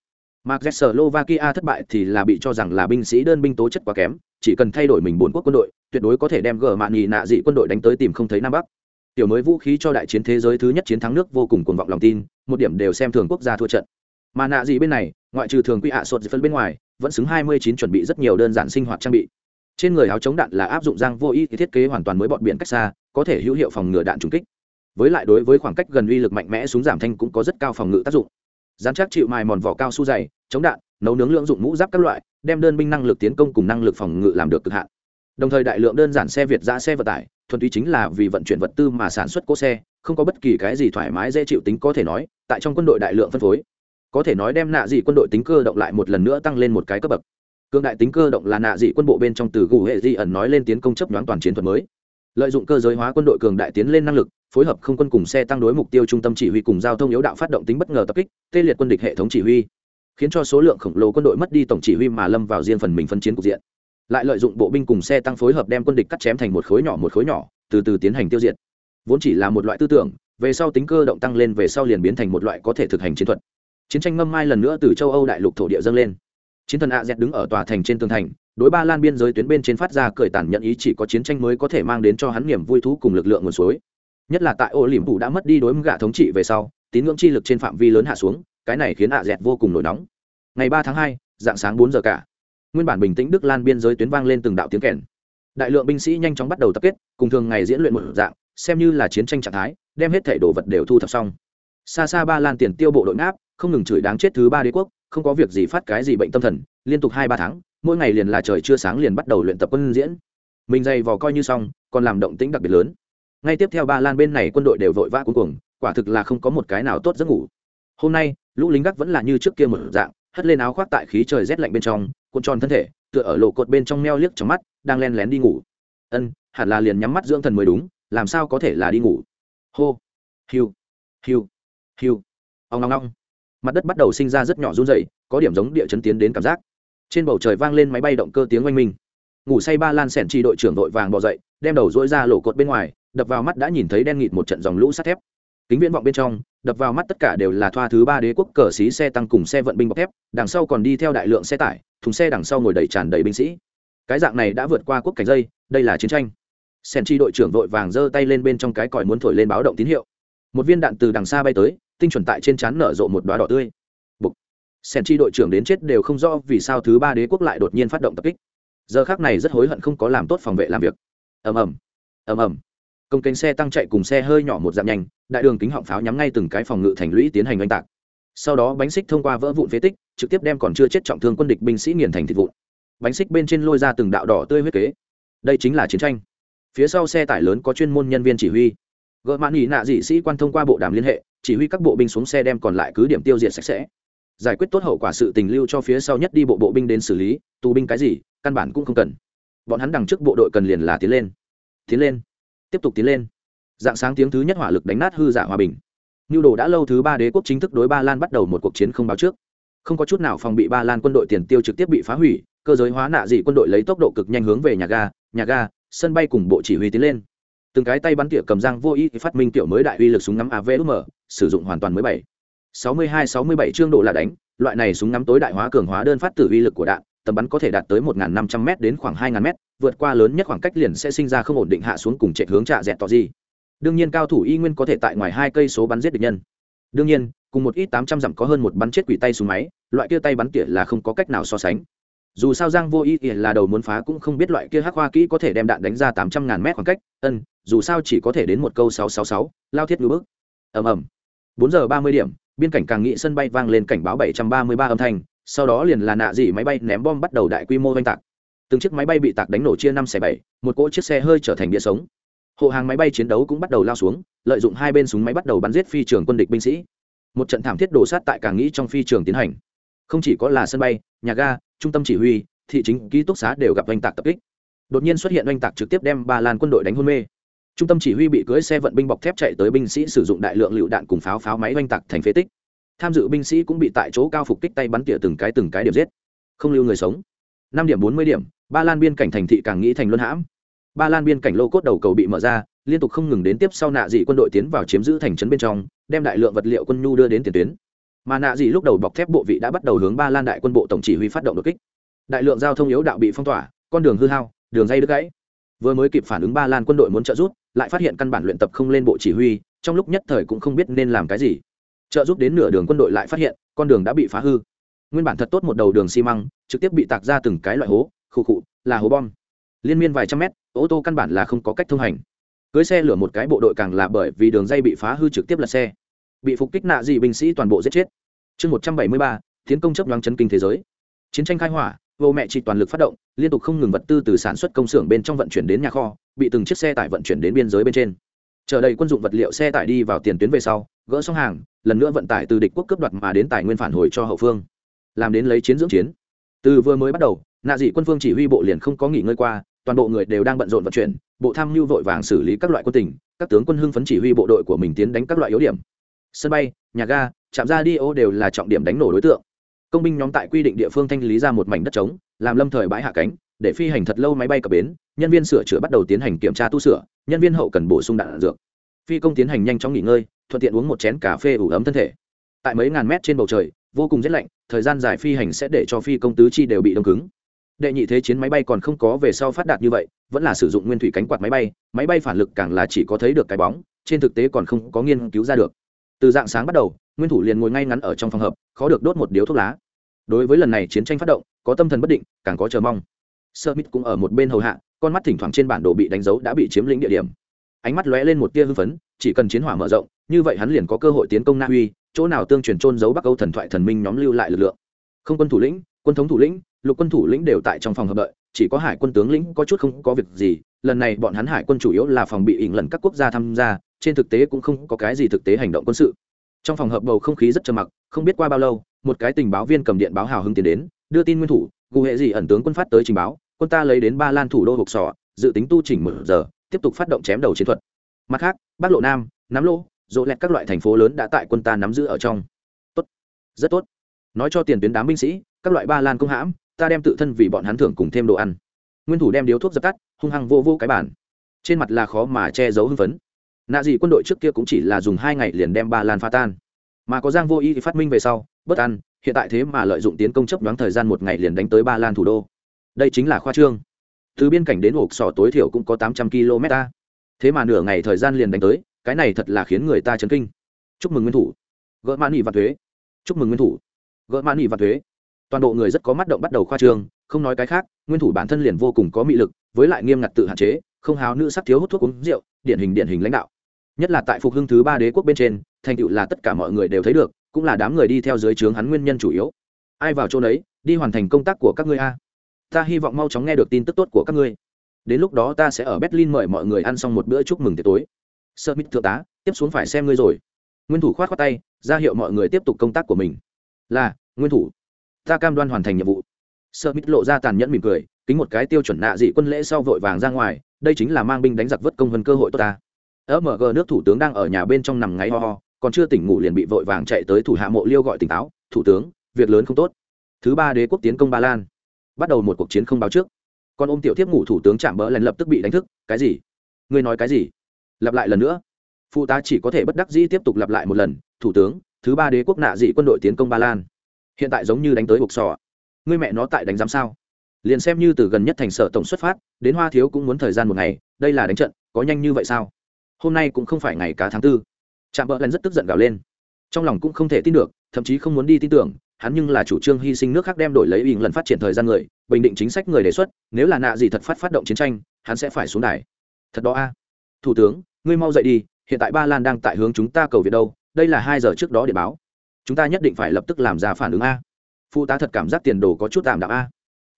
[SPEAKER 1] mà Czechoslovakia thất bại thì là bị cho rằng là binh sĩ đơn binh tố chất quá kém, chỉ cần thay đổi mình bốn quốc quân đội, tuyệt đối có thể đem gờ mạn nhì nạ dị quân đội đánh tới tìm không thấy nam bắc. Tiểu mới vũ khí cho đại chiến thế giới thứ nhất chiến thắng nước vô cùng cuồng vọng lòng tin, một điểm đều xem thường quốc gia thua trận. Mà nạ dị bên này, ngoại trừ thường quy hạ sột phân bên ngoài, vẫn xứng hai mươi chín chuẩn bị rất nhiều đơn giản sinh hoạt trang bị. Trên người áo chống đạn là áp dụng giang vô ý thiết kế hoàn toàn mới bọn biển cách xa, có thể hữu hiệu phòng ngừa đạn trúng kích. Với lại đối với khoảng cách gần uy lực mạnh mẽ súng giảm thanh cũng có rất cao phòng ngự tác dụng dán chắc chịu mài mòn vỏ cao su dày, chống đạn, nấu nướng lượng dụng mũ giáp các loại, đem đơn binh năng lực tiến công cùng năng lực phòng ngự làm được cực hạn. Đồng thời đại lượng đơn giản xe việt giã xe vận tải, thuần túy chính là vì vận chuyển vật tư mà sản xuất cỗ xe, không có bất kỳ cái gì thoải mái dễ chịu tính có thể nói, tại trong quân đội đại lượng phân phối. Có thể nói đem nạ dị quân đội tính cơ động lại một lần nữa tăng lên một cái cấp bậc. Cương đại tính cơ động là nạ dị quân bộ bên trong từ gù hệ di ẩn nói lên tiến công chấp nhoáng toàn chiến thuật mới. Lợi dụng cơ giới hóa quân đội cường đại tiến lên năng lực phối hợp không quân cùng xe tăng đối mục tiêu trung tâm chỉ huy cùng giao thông yếu đạo phát động tính bất ngờ tập kích, tê liệt quân địch hệ thống chỉ huy, khiến cho số lượng khổng lồ quân đội mất đi tổng chỉ huy mà lâm vào riêng phần mình phân chiến cục diện. Lại lợi dụng bộ binh cùng xe tăng phối hợp đem quân địch cắt chém thành một khối nhỏ một khối nhỏ, từ từ tiến hành tiêu diệt. Vốn chỉ là một loại tư tưởng, về sau tính cơ động tăng lên về sau liền biến thành một loại có thể thực hành chiến thuật. Chiến tranh ngâm mai lần nữa từ châu âu đại lục thổ địa dâng lên. Chiến thần a z đứng ở tòa thành trên tường thành, đối ba lan biên giới tuyến bên trên phát ra cởi tản nhận ý chỉ có chiến tranh mới có thể mang đến cho hắn niềm vui thú cùng lực lượng nguồn suối nhất là tại ô liềm phủ đã mất đi đối gạ thống trị về sau, tín ngưỡng chi lực trên phạm vi lớn hạ xuống, cái này khiến a dẹt vô cùng nổi nóng. Ngày ba tháng hai, dạng sáng bốn giờ cả, nguyên bản bình tĩnh đức lan biên giới tuyến vang lên từng đạo tiếng kèn. Đại lượng binh sĩ nhanh chóng bắt đầu tập kết, cùng thường ngày diễn luyện một dạng, xem như là chiến tranh trạng thái, đem hết thể đồ vật đều thu thập xong. Xa xa ba lan tiền tiêu bộ đội ngáp, không ngừng chửi đáng chết thứ ba đế quốc, không có việc gì phát cái gì bệnh tâm thần, liên tục hai ba tháng, mỗi ngày liền là trời chưa sáng liền bắt đầu luyện tập quân diễn. Mình dày vò coi như xong, còn làm động tĩnh đặc biệt lớn ngay tiếp theo ba lan bên này quân đội đều vội vã cuối cùng quả thực là không có một cái nào tốt giấc ngủ. Hôm nay, lũ lính gác vẫn là như trước kia một dạng, hất lên áo khoác tại khí trời rét lạnh bên trong, cuộn tròn thân thể, tựa ở lộ cột bên trong meo liếc trong mắt, đang len lén đi ngủ. Ân, hẳn là liền nhắm mắt dưỡng thần mới đúng, làm sao có thể là đi ngủ? Hô, hiu hiu hiu ông ngong ngong mặt đất bắt đầu sinh ra rất nhỏ run dày có điểm giống địa chấn tiến đến cảm giác. Trên bầu trời vang lên máy bay động cơ tiếng oanh minh. Ngủ say ba lan sẻn chi đội trưởng đội vàng bỏ dậy, đem đầu dỗi ra lộ cột bên ngoài đập vào mắt đã nhìn thấy đen nghịt một trận dòng lũ sắt thép. Kính viễn vọng bên trong, đập vào mắt tất cả đều là thoa thứ ba đế quốc cờ xí xe tăng cùng xe vận binh bọc thép, đằng sau còn đi theo đại lượng xe tải, thùng xe đằng sau ngồi đầy tràn đầy binh sĩ. Cái dạng này đã vượt qua quốc cảnh dây, đây là chiến tranh. Sen chi đội trưởng vội vàng giơ tay lên bên trong cái còi muốn thổi lên báo động tín hiệu. Một viên đạn từ đằng xa bay tới, tinh chuẩn tại trên trán nở rộ một đoá đỏ tươi. Bục. sen chi đội trưởng đến chết đều không rõ vì sao thứ ba đế quốc lại đột nhiên phát động tập kích. Giờ khác này rất hối hận không có làm tốt phòng vệ làm việc. Ầm ầm. Ầm ầm công kênh xe tăng chạy cùng xe hơi nhỏ một dạng nhanh, đại đường kính họng pháo nhắm ngay từng cái phòng ngự thành lũy tiến hành oanh tạc. Sau đó bánh xích thông qua vỡ vụn phế tích, trực tiếp đem còn chưa chết trọng thương quân địch binh sĩ nghiền thành thịt vụn. Bánh xích bên trên lôi ra từng đạo đỏ tươi huyết kế. Đây chính là chiến tranh. Phía sau xe tải lớn có chuyên môn nhân viên chỉ huy. Gợ mãn nghỉ nạ dị sĩ quan thông qua bộ đàm liên hệ, chỉ huy các bộ binh xuống xe đem còn lại cứ điểm tiêu diệt sạch sẽ. Giải quyết tốt hậu quả sự tình lưu cho phía sau nhất đi bộ bộ binh đến xử lý, tù binh cái gì, căn bản cũng không cần. Bọn hắn đằng trước bộ đội cần liền là tiến lên. Tiến lên tiếp tục tiến lên. Dạng sáng tiếng thứ nhất hỏa lực đánh nát hư giả hòa bình. Nhu đồ đã lâu thứ ba đế quốc chính thức đối ba lan bắt đầu một cuộc chiến không báo trước. Không có chút nào phòng bị ba lan quân đội tiền tiêu trực tiếp bị phá hủy, cơ giới hóa nạ dị quân đội lấy tốc độ cực nhanh hướng về nhà ga nhà ga, sân bay cùng bộ chỉ huy tiến lên. Từng cái tay bắn tỉa cầm giang vô ý phát minh tiểu mới đại uy lực súng ngắm avm sử dụng hoàn toàn mới bảy. sáu mươi hai sáu mươi bảy chương độ là đánh, loại này súng ngắm tối đại hóa cường hóa đơn phát tử uy lực của đạn tầm bắn có thể đạt tới một năm trăm m đến khoảng hai m vượt qua lớn nhất khoảng cách liền sẽ sinh ra không ổn định hạ xuống cùng chạy hướng trạ dẹt tỏ gì. Đương nhiên cao thủ y nguyên có thể tại ngoài hai cây số bắn giết địch nhân. Đương nhiên, cùng một ít tám trăm dặm có hơn một bắn chết quỷ tay súng máy, loại kia tay bắn tỉa là không có cách nào so sánh. Dù sao giang vô ý là đầu muốn phá cũng không biết loại kia hắc hoa kỹ có thể đem đạn đánh ra tám trăm ngàn mét khoảng cách, ân, dù sao chỉ có thể đến một câu sáu sáu sáu, lao thiết ngữ bước. ầm ầm. 4 giờ ba mươi điểm, biên cảnh càng nghị sân bay vang lên cảnh báo bảy trăm ba mươi ba âm thanh sau đó liền là nạ dị máy bay ném bom bắt đầu đại quy mô oanh tạc. Từng chiếc máy bay bị tạc đánh nổ chia năm xẻ bảy, một cỗ chiếc xe hơi trở thành địa sống. Hộ hàng máy bay chiến đấu cũng bắt đầu lao xuống, lợi dụng hai bên súng máy bắt đầu bắn giết phi trường quân địch binh sĩ. Một trận thảm thiết đổ sát tại càng nghĩ trong phi trường tiến hành. Không chỉ có là sân bay, nhà ga, trung tâm chỉ huy, thị chính, ký túc xá đều gặp oanh tạc tập kích. Đột nhiên xuất hiện oanh tạc trực tiếp đem ba lan quân đội đánh hôn mê. Trung tâm chỉ huy bị cưới xe vận binh bọc thép chạy tới binh sĩ sử dụng đại lượng lựu đạn cùng pháo pháo máy oanh tạc thành phế tích tham dự binh sĩ cũng bị tại chỗ cao phục kích tay bắn tỉa từng cái từng cái điểm giết. Không lưu người sống. Năm điểm bốn mươi điểm, ba lan biên cảnh thành thị càng nghĩ thành luân hãm. Ba lan biên cảnh lô cốt đầu cầu bị mở ra, liên tục không ngừng đến tiếp sau nạ dị quân đội tiến vào chiếm giữ thành trấn bên trong, đem đại lượng vật liệu quân nhu đưa đến tiền tuyến. Mà nạ dị lúc đầu bọc thép bộ vị đã bắt đầu hướng ba lan đại quân bộ tổng chỉ huy phát động đột kích. Đại lượng giao thông yếu đạo bị phong tỏa, con đường hư hao, đường dây đứt gãy. Vừa mới kịp phản ứng ba lan quân đội muốn trợ giúp, lại phát hiện căn bản luyện tập không lên bộ chỉ huy, trong lúc nhất thời cũng không biết nên làm cái gì trợ giúp đến nửa đường quân đội lại phát hiện, con đường đã bị phá hư. Nguyên bản thật tốt một đầu đường xi măng, trực tiếp bị tạc ra từng cái loại hố, khụ khụ, là hố bom. Liên miên vài trăm mét, ô tô căn bản là không có cách thông hành. Cưới xe lửa một cái bộ đội càng là bởi vì đường dây bị phá hư trực tiếp lật xe. Bị phục kích nạ dị binh sĩ toàn bộ giết chết. Chương một trăm bảy mươi ba, tiến công chấp đoán chấn kinh thế giới. Chiến tranh khai hỏa, vô mẹ chỉ toàn lực phát động, liên tục không ngừng vật tư từ sản xuất công xưởng bên trong vận chuyển đến nhà kho, bị từng chiếc xe tải vận chuyển đến biên giới bên trên. Chờ đầy quân dụng vật liệu xe tải đi vào tiền tuyến về sau gỡ xong hàng, lần nữa vận tải từ địch quốc cấp đoạt mà đến tài nguyên phản hồi cho hậu phương, làm đến lấy chiến dưỡng chiến. Từ vừa mới bắt đầu, nạ dị quân phương chỉ huy bộ liền không có nghỉ ngơi qua, toàn bộ người đều đang bận rộn vận chuyển, bộ tham mưu vội vàng xử lý các loại quân tình, các tướng quân hưng phấn chỉ huy bộ đội của mình tiến đánh các loại yếu điểm. Sân bay, nhà ga, trạm ra đi ô đều là trọng điểm đánh nổ đối tượng. Công binh nhóm tại quy định địa phương thanh lý ra một mảnh đất trống, làm lâm thời bãi hạ cánh, để phi hành thật lâu máy bay cập bến, nhân viên sửa chữa bắt đầu tiến hành kiểm tra tu sửa, nhân viên hậu cần bổ sung đạn dược. Phi công tiến hành nhanh chóng nghỉ ngơi thuận tiện uống một chén cà phê ủ ấm thân thể. Tại mấy ngàn mét trên bầu trời, vô cùng rét lạnh, thời gian dài phi hành sẽ để cho phi công tứ chi đều bị đông cứng. Đệ nhị thế chiến máy bay còn không có về sau phát đạt như vậy, vẫn là sử dụng nguyên thủy cánh quạt máy bay máy bay phản lực càng là chỉ có thấy được cái bóng, trên thực tế còn không có nghiên cứu ra được. Từ dạng sáng bắt đầu, nguyên thủ liền ngồi ngay ngắn ở trong phòng hợp, khó được đốt một điếu thuốc lá. Đối với lần này chiến tranh phát động, có tâm thần bất định, càng có chờ mong. Sơ mít cũng ở một bên hầu hạ, con mắt thỉnh thoảng trên bản đồ bị đánh dấu đã bị chiếm lĩnh địa điểm ánh mắt lóe lên một tia hưng phấn, chỉ cần chiến hỏa mở rộng, như vậy hắn liền có cơ hội tiến công na uy, chỗ nào tương truyền trôn giấu bắc âu thần thoại thần minh nhóm lưu lại lực lượng. Không quân thủ lĩnh, quân thống thủ lĩnh, lục quân thủ lĩnh đều tại trong phòng hợp đợi, chỉ có hải quân tướng lĩnh có chút không có việc gì, lần này bọn hắn hải quân chủ yếu là phòng bị ỉn lần các quốc gia tham gia, trên thực tế cũng không có cái gì thực tế hành động quân sự. Trong phòng hợp bầu không khí rất trầm mặc, không biết qua bao lâu, một cái tình báo viên cầm điện báo hào hưng tiến đến, đưa tin nguyên thủ, gù hệ gì ẩn tướng quân phát tới trình báo, quân ta lấy đến ba lan thủ đô hộp sọ dự tính tu chỉnh một giờ tiếp tục phát động chém đầu chiến thuật. Mặt khác bắc lộ nam nắm lỗ, dỗ lẹt các loại thành phố lớn đã tại quân ta nắm giữ ở trong. Tốt. Rất tốt. Nói cho tiền tuyến đám binh sĩ các loại ba lan công hãm ta đem tự thân vì bọn hắn thưởng cùng thêm đồ ăn. Nguyên thủ đem điếu thuốc dập tắt hung hăng vô vô cái bản trên mặt là khó mà che giấu hưng phấn. Nạ gì quân đội trước kia cũng chỉ là dùng hai ngày liền đem ba lan pha tan. Mà có giang vô y thì phát minh về sau bất an hiện tại thế mà lợi dụng tiến công chấp đoán thời gian một ngày liền đánh tới ba lan thủ đô. Đây chính là khoa trương từ biên cảnh đến ổ sỏ tối thiểu cũng có tám trăm km ta. Thế mà nửa ngày thời gian liền đánh tới, cái này thật là khiến người ta chấn kinh. Chúc mừng nguyên thủ. Gỡ mãn ỉ và thuế. Chúc mừng nguyên thủ. Gỡ mãn ỉ và thuế. Toàn bộ người rất có mắt động bắt đầu khoa trương, không nói cái khác, nguyên thủ bản thân liền vô cùng có mị lực, với lại nghiêm ngặt tự hạn chế, không háo nữ sắc thiếu hút thuốc uống rượu, điển hình điển hình lãnh đạo. Nhất là tại phục hưng thứ ba đế quốc bên trên, thành tựu là tất cả mọi người đều thấy được, cũng là đám người đi theo dưới trướng hắn nguyên nhân chủ yếu. Ai vào chỗ đấy đi hoàn thành công tác của các ngươi a ta hy vọng mau chóng nghe được tin tức tốt của các ngươi. Đến lúc đó ta sẽ ở berlin mời mọi người ăn xong một bữa chúc mừng tiệc tối. Sơ mít thượng tá, tiếp xuống phải xem ngươi rồi. Nguyên thủ khoát khoát tay, ra hiệu mọi người tiếp tục công tác của mình. Là, nguyên thủ. Ta cam đoan hoàn thành nhiệm vụ. Sơ mít lộ ra tàn nhẫn mỉm cười, kính một cái tiêu chuẩn nạ dị quân lễ sau vội vàng ra ngoài, đây chính là mang binh đánh giặc vớt công hơn cơ hội tốt ta. Mg nước thủ tướng đang ở nhà bên trong nằm ngáy ho ho, còn chưa tỉnh ngủ liền bị vội vàng chạy tới thủ hạ mộ liêu gọi tỉnh táo, thủ tướng, việc lớn không tốt. Thứ ba đế quốc tiến công ba lan bắt đầu một cuộc chiến không báo trước. Còn ôm tiểu thiếp ngủ thủ tướng chạm bỡ lần lập tức bị đánh thức, cái gì? Ngươi nói cái gì? Lặp lại lần nữa. Phụ tá chỉ có thể bất đắc dĩ tiếp tục lặp lại một lần, thủ tướng, thứ ba đế quốc nạ dị quân đội tiến công ba lan. Hiện tại giống như đánh tới hộp sò ngươi mẹ nó tại đánh giám sao? Liền xem như từ gần nhất thành sở tổng xuất phát, đến hoa thiếu cũng muốn thời gian một ngày, đây là đánh trận, có nhanh như vậy sao? Hôm nay cũng không phải ngày cá tháng tư. Trạm bỡ lần rất tức giận gào lên. Trong lòng cũng không thể tin được, thậm chí không muốn đi tin tưởng hắn nhưng là chủ trương hy sinh nước khác đem đổi lấy ỉng lần phát triển thời gian người, bình định chính sách người đề xuất, nếu là nạ gì thật phát phát động chiến tranh, hắn sẽ phải xuống đài. Thật đó a. Thủ tướng, ngươi mau dậy đi, hiện tại ba lan đang tại hướng chúng ta cầu viện đâu, đây là hai giờ trước đó để báo. Chúng ta nhất định phải lập tức làm ra phản ứng a. Phụ tá thật cảm giác tiền đồ có chút tạm đạo a.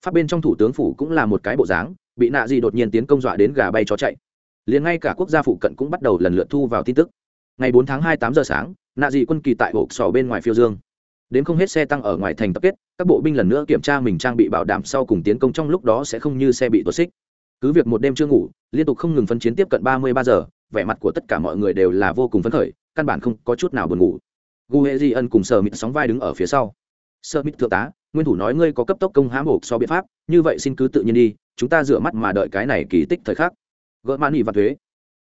[SPEAKER 1] Phát bên trong thủ tướng phủ cũng là một cái bộ dáng, bị nạ gì đột nhiên tiến công dọa đến gà bay chó chạy. Liền ngay cả quốc gia phụ cận cũng bắt đầu lần lượt thu vào tin tức. Ngày bốn tháng hai tám giờ sáng, nạ dị quân kỳ tại hộp sò bên ngoài phiêu dương đến không hết xe tăng ở ngoài thành tập kết, các bộ binh lần nữa kiểm tra mình trang bị bảo đảm sau cùng tiến công trong lúc đó sẽ không như xe bị tuột xích. Cứ việc một đêm chưa ngủ, liên tục không ngừng phân chiến tiếp cận ba mươi ba giờ, vẻ mặt của tất cả mọi người đều là vô cùng phấn khởi, căn bản không có chút nào buồn ngủ. Gu hệ di ân cùng sờ mịt sóng vai đứng ở phía sau. Sơ mít thượng tá, nguyên thủ nói ngươi có cấp tốc công hãm hộp so biện pháp, như vậy xin cứ tự nhiên đi, chúng ta rửa mắt mà đợi cái này kỳ tích thời khắc. Gỡ mãn ỉ và thuế.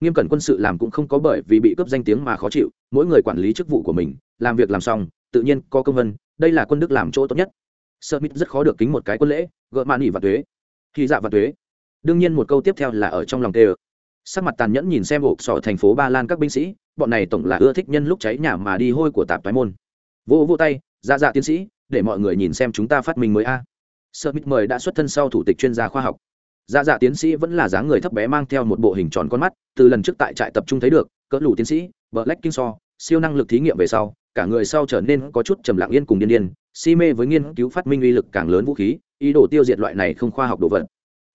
[SPEAKER 1] Nghiêm cẩn quân sự làm cũng không có bởi vì bị cướp danh tiếng mà khó chịu, mỗi người quản lý chức vụ của mình, làm việc làm xong tự nhiên có công vân, đây là quân đức làm chỗ tốt nhất. Sơ mít rất khó được kính một cái quân lễ, gỡ mạn nghị và thuế khi dạ và thuế đương nhiên một câu tiếp theo là ở trong lòng tê ơ. Sắc mặt tàn nhẫn nhìn xem ộp sọ thành phố ba lan các binh sĩ, bọn này tổng là ưa thích nhân lúc cháy nhà mà đi hôi của tạp toái môn. Vô vô tay ra dạ tiến sĩ, để mọi người nhìn xem chúng ta phát minh mới a. Sơ mít mời đã xuất thân sau thủ tịch chuyên gia khoa học. Dạ dạ tiến sĩ vẫn là dáng người thấp bé mang theo một bộ hình tròn con mắt, từ lần trước tại trại tập trung thấy được, cỡ lủ tiến sĩ vợ lách kinh so siêu năng lực thí nghiệm về sau cả người sau trở nên có chút trầm lặng yên cùng điên điên, si mê với nghiên cứu phát minh uy lực càng lớn vũ khí, ý đồ tiêu diệt loại này không khoa học đồ vật.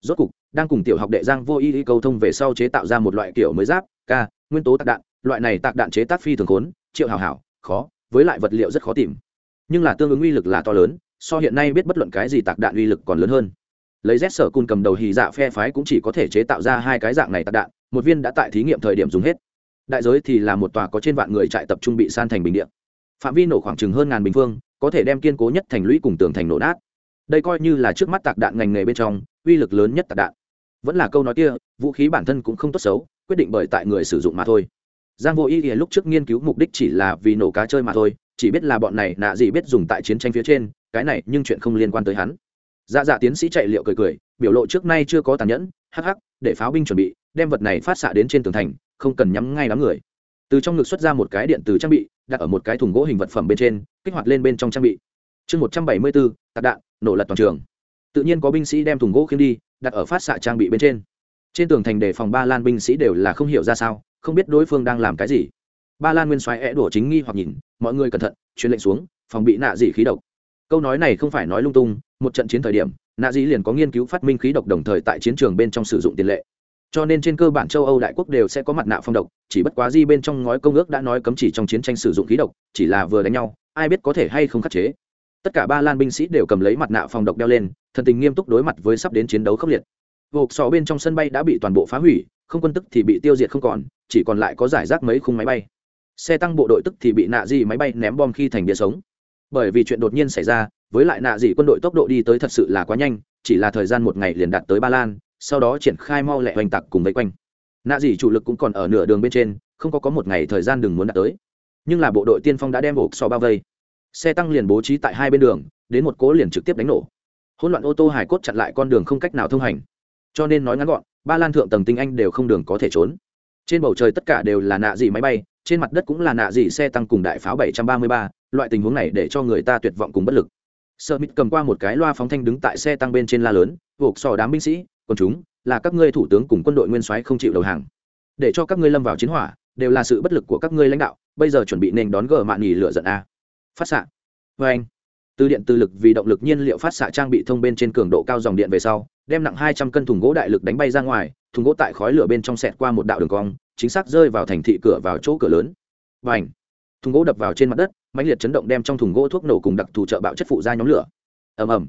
[SPEAKER 1] Rốt cục, đang cùng tiểu học đệ giang vô y câu thông về sau chế tạo ra một loại kiểu mới giáp k nguyên tố tạc đạn. Loại này tạc đạn chế tác phi thường khốn, triệu hảo hảo, khó, với lại vật liệu rất khó tìm. Nhưng là tương ứng uy lực là to lớn, so hiện nay biết bất luận cái gì tạc đạn uy lực còn lớn hơn. Lấy rét sở cun cầm đầu hì dạ phe phái cũng chỉ có thể chế tạo ra hai cái dạng này tạc đạn, một viên đã tại thí nghiệm thời điểm dùng hết. Đại giới thì là một tòa có trên vạn người trại tập trung bị san thành bình điện phạm vi nổ khoảng chừng hơn ngàn bình phương, có thể đem kiên cố nhất thành lũy cùng tường thành nổ nát. Đây coi như là trước mắt tạc đạn ngành nghề bên trong, uy lực lớn nhất tạc đạn. Vẫn là câu nói kia, vũ khí bản thân cũng không tốt xấu, quyết định bởi tại người sử dụng mà thôi. Giang vô ý thì lúc trước nghiên cứu mục đích chỉ là vì nổ cá chơi mà thôi, chỉ biết là bọn này nạ gì biết dùng tại chiến tranh phía trên, cái này nhưng chuyện không liên quan tới hắn. Dạ dạ tiến sĩ chạy liệu cười cười, biểu lộ trước nay chưa có tàn nhẫn, hắc hắc, để pháo binh chuẩn bị, đem vật này phát xạ đến trên tường thành, không cần nhắm ngay đám người. Từ trong ngực xuất ra một cái điện từ trang bị đặt ở một cái thùng gỗ hình vật phẩm bên trên, kích hoạt lên bên trong trang bị. Chương một trăm bảy mươi bốn, tạc đạn, nổ lật toàn trường. Tự nhiên có binh sĩ đem thùng gỗ khiêng đi, đặt ở phát xạ trang bị bên trên. Trên tường thành đề phòng ba lan binh sĩ đều là không hiểu ra sao, không biết đối phương đang làm cái gì. Ba lan nguyên soái é đổ chính nghi hoặc nhìn, mọi người cẩn thận, truyền lệnh xuống, phòng bị nạ dị khí độc. Câu nói này không phải nói lung tung, một trận chiến thời điểm, nạ dị liền có nghiên cứu phát minh khí độc đồng thời tại chiến trường bên trong sử dụng tiền lệ cho nên trên cơ bản châu âu đại quốc đều sẽ có mặt nạ phong độc, chỉ bất quá di bên trong ngói công ước đã nói cấm chỉ trong chiến tranh sử dụng khí độc, chỉ là vừa đánh nhau, ai biết có thể hay không khắc chế. Tất cả ba lan binh sĩ đều cầm lấy mặt nạ phòng độc đeo lên, thần tình nghiêm túc đối mặt với sắp đến chiến đấu khốc liệt. Vộp sọ bên trong sân bay đã bị toàn bộ phá hủy, không quân tức thì bị tiêu diệt không còn, chỉ còn lại có giải rác mấy khung máy bay. Xe tăng bộ đội tức thì bị nạ dị máy bay ném bom khi thành bia sống. Bởi vì chuyện đột nhiên xảy ra, với lại nạ dị quân đội tốc độ đi tới thật sự là quá nhanh, chỉ là thời gian một ngày liền đạt tới ba lan sau đó triển khai mau lẹ hoành tặc cùng vây quanh. Nạ dị chủ lực cũng còn ở nửa đường bên trên không có có một ngày thời gian đừng muốn đạt tới. Nhưng là bộ đội tiên phong đã đem ổ so bao vây. Xe tăng liền bố trí tại hai bên đường đến một cố liền trực tiếp đánh nổ. Hỗn loạn ô tô hải cốt chặn lại con đường không cách nào thông hành. Cho nên nói ngắn gọn ba lan thượng tầng tinh anh đều không đường có thể trốn. Trên bầu trời tất cả đều là nạ dị máy bay trên mặt đất cũng là nạ dị xe tăng cùng đại pháo 733, loại tình huống này để cho người ta tuyệt vọng cùng bất lực. Sợ mít cầm qua một cái loa phóng thanh đứng tại xe tăng bên trên la lớn buộc sò đám binh sĩ còn chúng, là các ngươi thủ tướng cùng quân đội nguyên soái không chịu đầu hàng. Để cho các ngươi lâm vào chiến hỏa, đều là sự bất lực của các ngươi lãnh đạo, bây giờ chuẩn bị nên đón gờ mạn nghỉ lựa giận a. Phát xạ. Vê anh. Từ điện từ lực vì động lực nhiên liệu phát xạ trang bị thông bên trên cường độ cao dòng điện về sau, đem nặng hai trăm cân thùng gỗ đại lực đánh bay ra ngoài, thùng gỗ tại khói lửa bên trong sẹt qua một đạo đường cong, chính xác rơi vào thành thị cửa vào chỗ cửa lớn. Vâng Và ảnh thùng gỗ đập vào trên mặt đất, mãnh liệt chấn động đem trong thùng gỗ thuốc nổ cùng đặc thù trợ bạo chất phụ ra nhóm lửa. Ầm ầm.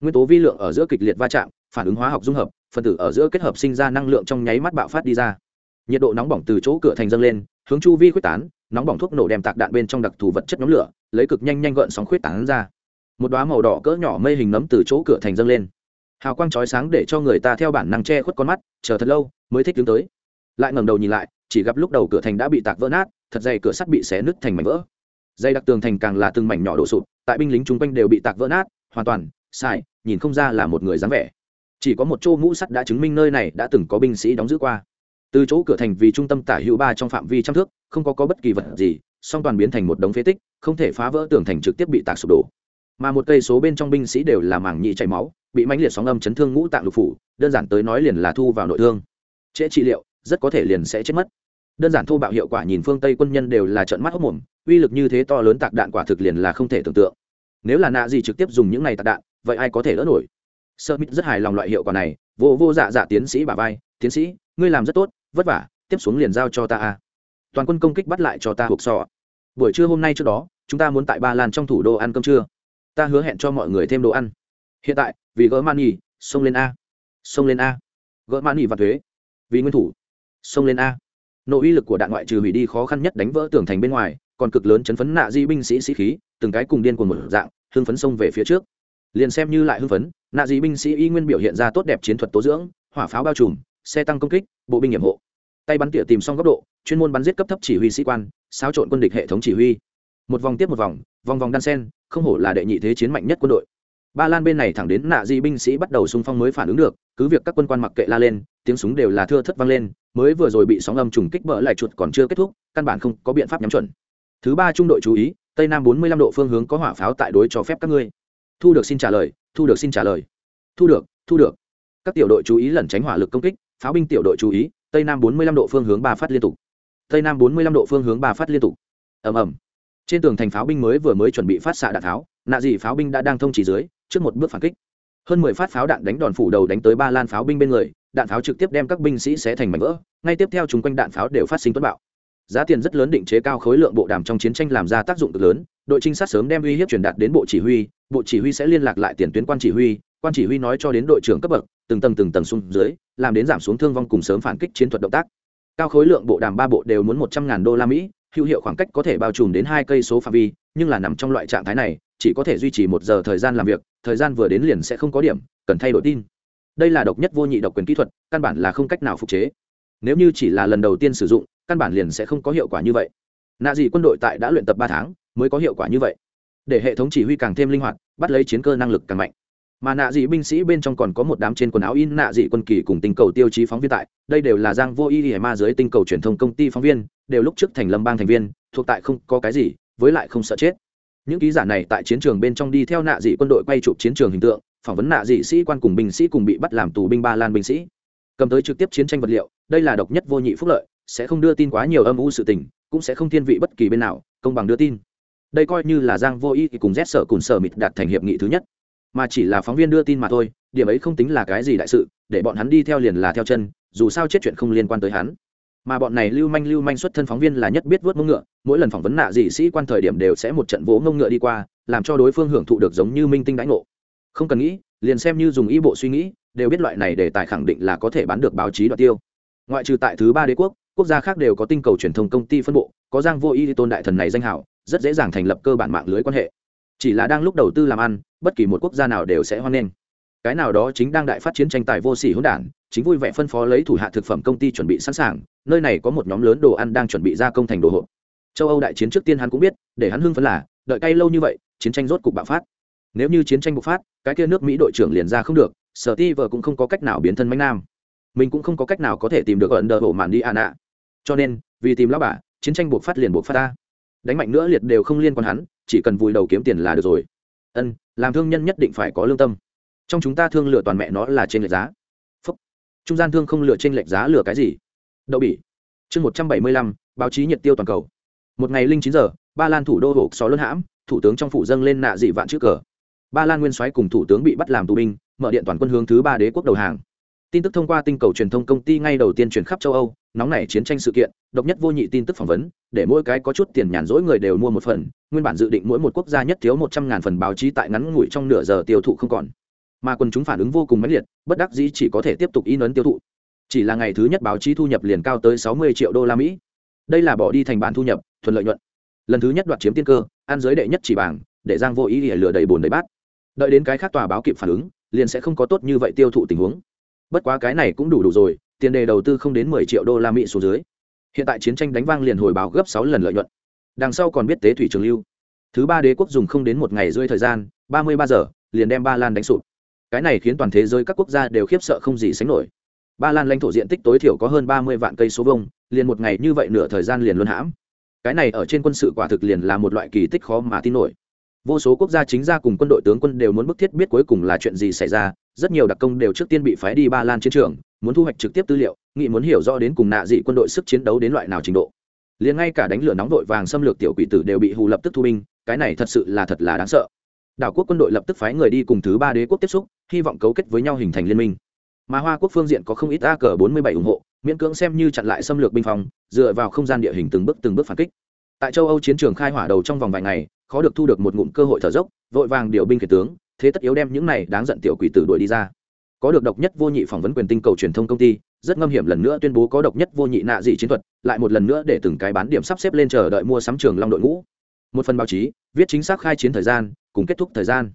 [SPEAKER 1] Nguyên tố vi lượng ở giữa kịch liệt va chạm, phản ứng hóa học dung hợp phần tử ở giữa kết hợp sinh ra năng lượng trong nháy mắt bạo phát đi ra. Nhiệt độ nóng bỏng từ chỗ cửa thành dâng lên, hướng chu vi quyết tán, nóng bỏng thuốc nổ đem tạc đạn bên trong đặc thù vật chất nhóm lửa, lấy cực nhanh nhanh gợn sóng khuyết tán ra. Một đoá màu đỏ cỡ nhỏ mây hình nấm từ chỗ cửa thành dâng lên. Hào quang chói sáng để cho người ta theo bản năng che khuất con mắt, chờ thật lâu mới thích đứng tới. Lại ngẩng đầu nhìn lại, chỉ gặp lúc đầu cửa thành đã bị tạc vỡ nát, thật dày cửa sắt bị xé nứt thành mảnh vỡ. Dây đặc tường thành càng là từng mảnh nhỏ đổ sụp, tại binh lính chung quanh đều bị tạc vỡ nát, hoàn toàn, sai, nhìn không ra là một người dáng vẻ chỉ có một chỗ mũ sắt đã chứng minh nơi này đã từng có binh sĩ đóng giữ qua. Từ chỗ cửa thành vì trung tâm tả hữu ba trong phạm vi trăm thước không có, có bất kỳ vật gì song toàn biến thành một đống phế tích không thể phá vỡ tường thành trực tiếp bị tạc sụp đổ. Mà một cây số bên trong binh sĩ đều là mảng nhị chảy máu bị mãnh liệt sóng âm chấn thương ngũ tạng lục phủ đơn giản tới nói liền là thu vào nội thương. Trễ trị liệu rất có thể liền sẽ chết mất. Đơn giản thô bạo hiệu quả nhìn phương tây quân nhân đều là trận mắt hốc mồm uy lực như thế to lớn tạc đạn quả thực liền là không thể tưởng tượng. Nếu là nạ gì trực tiếp dùng những này tạc đạn vậy ai có thể đỡ nổi? Sơ mít rất hài lòng loại hiệu quả này, vô vô dạ dạ tiến sĩ bà vai, tiến sĩ, ngươi làm rất tốt, vất vả, tiếp xuống liền giao cho ta a. Toàn quân công kích bắt lại cho ta hộp sọ. Buổi trưa hôm nay trước đó, chúng ta muốn tại ba lan trong thủ đô ăn cơm trưa. Ta hứa hẹn cho mọi người thêm đồ ăn. Hiện tại, vì gỡ mani xông lên a. Xông lên a. Gỡ mani và thuế. Vì nguyên thủ, xông lên a. Nội uy lực của đạn ngoại trừ hủy đi khó khăn nhất đánh vỡ tường thành bên ngoài, còn cực lớn chấn phấn nạ di binh sĩ sĩ khí, từng cái cùng điên cùng một dạng, hưng phấn xông về phía trước liền xem như lại hưng phấn, nạ dị binh sĩ y nguyên biểu hiện ra tốt đẹp chiến thuật tố dưỡng, hỏa pháo bao trùm, xe tăng công kích, bộ binh nhiệm hộ. Tay bắn tỉa tìm xong góc độ, chuyên môn bắn giết cấp thấp chỉ huy sĩ quan, xáo trộn quân địch hệ thống chỉ huy. Một vòng tiếp một vòng vòng vòng đan sen, không hổ là đệ nhị thế chiến mạnh nhất quân đội. Ba lan bên này thẳng đến nạ di binh sĩ bắt đầu xung phong mới phản ứng được, cứ việc các quân quan mặc kệ la lên, tiếng súng đều là thưa thất vang lên, mới vừa rồi bị sóng âm trùng kích bỡ lại chuột còn chưa kết thúc, căn bản không có biện pháp nhắm chuẩn. Thứ ba trung đội chú ý, tây nam bốn mươi lăm độ phương hướng có hỏa pháo tại đối cho phép các ngươi thu được xin trả lời, thu được xin trả lời. Thu được thu được. Các tiểu đội chú ý lẩn tránh hỏa lực công kích, pháo binh tiểu đội chú ý, tây nam bốn mươi lăm độ phương hướng ba phát liên tục. Tây nam bốn mươi lăm độ phương hướng ba phát liên tục. Ầm ầm. Trên tường thành pháo binh mới vừa mới chuẩn bị phát xạ đạn tháo nạ dị pháo binh đã đang thông chỉ dưới, trước một bước phản kích. Hơn mười phát pháo đạn đánh đòn phủ đầu đánh tới ba lan pháo binh bên người, đạn pháo trực tiếp đem các binh sĩ xé thành mảnh vỡ, ngay tiếp theo chúng quanh đạn pháo đều phát sinh tuất bạo. Giá tiền rất lớn định chế cao khối lượng bộ đàm trong chiến tranh làm ra tác dụng cực lớn, đội trinh sát sớm đem uy hiếp truyền đạt đến bộ chỉ huy bộ chỉ huy sẽ liên lạc lại tiền tuyến quan chỉ huy, quan chỉ huy nói cho đến đội trưởng cấp bậc, từng tầng từng tầng xuống dưới, làm đến giảm xuống thương vong cùng sớm phản kích chiến thuật động tác. Cao khối lượng bộ đàm ba bộ đều muốn một trăm ngàn đô la mỹ, hữu hiệu khoảng cách có thể bao trùm đến hai cây số phạm vi, nhưng là nằm trong loại trạng thái này, chỉ có thể duy trì một giờ thời gian làm việc, thời gian vừa đến liền sẽ không có điểm, cần thay đổi tin. Đây là độc nhất vô nhị độc quyền kỹ thuật, căn bản là không cách nào phục chế. Nếu như chỉ là lần đầu tiên sử dụng, căn bản liền sẽ không có hiệu quả như vậy. Nạ dị quân đội tại đã luyện tập ba tháng, mới có hiệu quả như vậy để hệ thống chỉ huy càng thêm linh hoạt, bắt lấy chiến cơ năng lực càng mạnh. Mà nạ dị binh sĩ bên trong còn có một đám trên quần áo in nạ dị quân kỳ cùng tinh cầu tiêu chí phóng viên tại. Đây đều là giang vô y hải ma dưới tinh cầu truyền thông công ty phóng viên, đều lúc trước thành lâm bang thành viên, thuộc tại không có cái gì, với lại không sợ chết. Những ký giả này tại chiến trường bên trong đi theo nạ dị quân đội quay chụp chiến trường hình tượng, phỏng vấn nạ dị sĩ quan cùng binh sĩ cùng bị bắt làm tù binh ba lan binh sĩ. Cầm tới trực tiếp chiến tranh vật liệu, đây là độc nhất vô nhị phúc lợi, sẽ không đưa tin quá nhiều âm u sự tình, cũng sẽ không thiên vị bất kỳ bên nào, công bằng đưa tin đây coi như là giang vô y cùng rét sở cùng sở mịt đạt thành hiệp nghị thứ nhất. Mà chỉ là phóng viên đưa tin mà thôi, điểm ấy không tính là cái gì đại sự, để bọn hắn đi theo liền là theo chân, dù sao chết chuyện không liên quan tới hắn. Mà bọn này lưu manh lưu manh xuất thân phóng viên là nhất biết vớt mông ngựa, mỗi lần phỏng vấn nạ dị sĩ quan thời điểm đều sẽ một trận vỗ mông ngựa đi qua, làm cho đối phương hưởng thụ được giống như minh tinh đánh ngộ. Không cần nghĩ, liền xem như dùng y bộ suy nghĩ, đều biết loại này để tài khẳng định là có thể bán được báo chí đoạt tiêu. Ngoại trừ tại thứ ba đế quốc quốc gia khác đều có tinh cầu truyền thông công ty phân bộ, có giang vô y tôn đại thần này danh hảo rất dễ dàng thành lập cơ bản mạng lưới quan hệ. Chỉ là đang lúc đầu tư làm ăn, bất kỳ một quốc gia nào đều sẽ hoan nghênh. Cái nào đó chính đang đại phát chiến tranh tài vô sỉ hỗn đản, chính vui vẻ phân phó lấy thủ hạ thực phẩm công ty chuẩn bị sẵn sàng, nơi này có một nhóm lớn đồ ăn đang chuẩn bị ra công thành đồ hộp. Châu âu đại chiến trước tiên hắn cũng biết, để hắn hưng phấn là, đợi cay lâu như vậy, chiến tranh rốt cục bạo phát. Nếu như chiến tranh bộc phát, cái kia nước mỹ đội trưởng liền ra không được, sở ti vợ cũng không có cách nào biến thân mạnh nam. Mình cũng không có cách nào có thể tìm được ẩn đờ bộ màn đi an ạ cho nên, vì tìm lão bà, chiến tranh buộc phát liền buộc phát ta đánh mạnh nữa liệt đều không liên quan hắn, chỉ cần vùi đầu kiếm tiền là được rồi. Ân, làm thương nhân nhất định phải có lương tâm. Trong chúng ta thương lựa toàn mẹ nó là trên lệch giá. Phúc. trung gian thương không lựa trên lệch giá lừa cái gì? Đậu bỉ. Chương một trăm bảy mươi lăm, báo chí nhiệt tiêu toàn cầu. Một ngày linh chín giờ, ba lan thủ đô hộp xó lớn hãm, thủ tướng trong phủ dâng lên nạ dị vạn trước cờ. Ba lan nguyên soái cùng thủ tướng bị bắt làm tù binh, mở điện toàn quân hướng thứ ba đế quốc đầu hàng. Tin tức thông qua tinh cầu truyền thông công ty ngay đầu tiên truyền khắp châu âu nóng nảy chiến tranh sự kiện, độc nhất vô nhị tin tức phỏng vấn, để mỗi cái có chút tiền nhàn rỗi người đều mua một phần, nguyên bản dự định mỗi một quốc gia nhất thiếu một trăm ngàn phần báo chí tại ngắn ngủi trong nửa giờ tiêu thụ không còn. Mà quần chúng phản ứng vô cùng mãnh liệt, bất đắc dĩ chỉ có thể tiếp tục in ấn tiêu thụ. Chỉ là ngày thứ nhất báo chí thu nhập liền cao tới sáu mươi triệu đô la mỹ. Đây là bỏ đi thành bản thu nhập, thuận lợi nhuận. Lần thứ nhất đoạt chiếm tiên cơ, ăn giới đệ nhất chỉ bảng, để giang vô ý để lừa đầy bồn đầy bát. Đợi đến cái khác tòa báo kịp phản ứng, liền sẽ không có tốt như vậy tiêu thụ tình huống. Bất quá cái này cũng đủ đủ rồi tiền đề đầu tư không đến mười triệu đô la mỹ xuống dưới. Hiện tại chiến tranh đánh vang liền hồi báo gấp 6 lần lợi nhuận. Đằng sau còn biết tế thủy trường lưu. Thứ ba đế quốc dùng không đến một ngày rơi thời gian ba mươi ba giờ liền đem ba lan đánh sụp. Cái này khiến toàn thế giới các quốc gia đều khiếp sợ không gì sánh nổi. Ba lan lãnh thổ diện tích tối thiểu có hơn ba mươi vạn cây số vuông, liền một ngày như vậy nửa thời gian liền luôn hãm. Cái này ở trên quân sự quả thực liền là một loại kỳ tích khó mà tin nổi. Vô số quốc gia chính gia cùng quân đội tướng quân đều muốn bức thiết biết cuối cùng là chuyện gì xảy ra rất nhiều đặc công đều trước tiên bị phái đi ba lan chiến trường muốn thu hoạch trực tiếp tư liệu, nghị muốn hiểu rõ đến cùng nạ dị quân đội sức chiến đấu đến loại nào trình độ. Liền ngay cả đánh lửa nóng đội vàng xâm lược tiểu quỷ tử đều bị hù lập tức thu binh, cái này thật sự là thật là đáng sợ. Đảo quốc quân đội lập tức phái người đi cùng thứ ba đế quốc tiếp xúc, hy vọng cấu kết với nhau hình thành liên minh. Mà hoa quốc phương diện có không ít a cờ bốn mươi bảy ủng hộ, miễn cưỡng xem như chặn lại xâm lược binh phòng, dựa vào không gian địa hình từng bước từng bước phản kích. Tại châu âu chiến trường khai hỏa đầu trong vòng vài ngày, khó được thu được một ngụm cơ hội thở dốc, vội vàng điều binh kể tướng, thế tất yếu đem những này đáng giận tiểu quỷ tử đuổi đi ra có được độc nhất vô nhị phỏng vấn quyền tinh cầu truyền thông công ty, rất ngâm hiểm lần nữa tuyên bố có độc nhất vô nhị nạ dị chiến thuật, lại một lần nữa để từng cái bán điểm sắp xếp lên chờ đợi mua sắm trường long đội ngũ. Một phần báo chí, viết chính xác khai chiến thời gian, cùng kết thúc thời gian.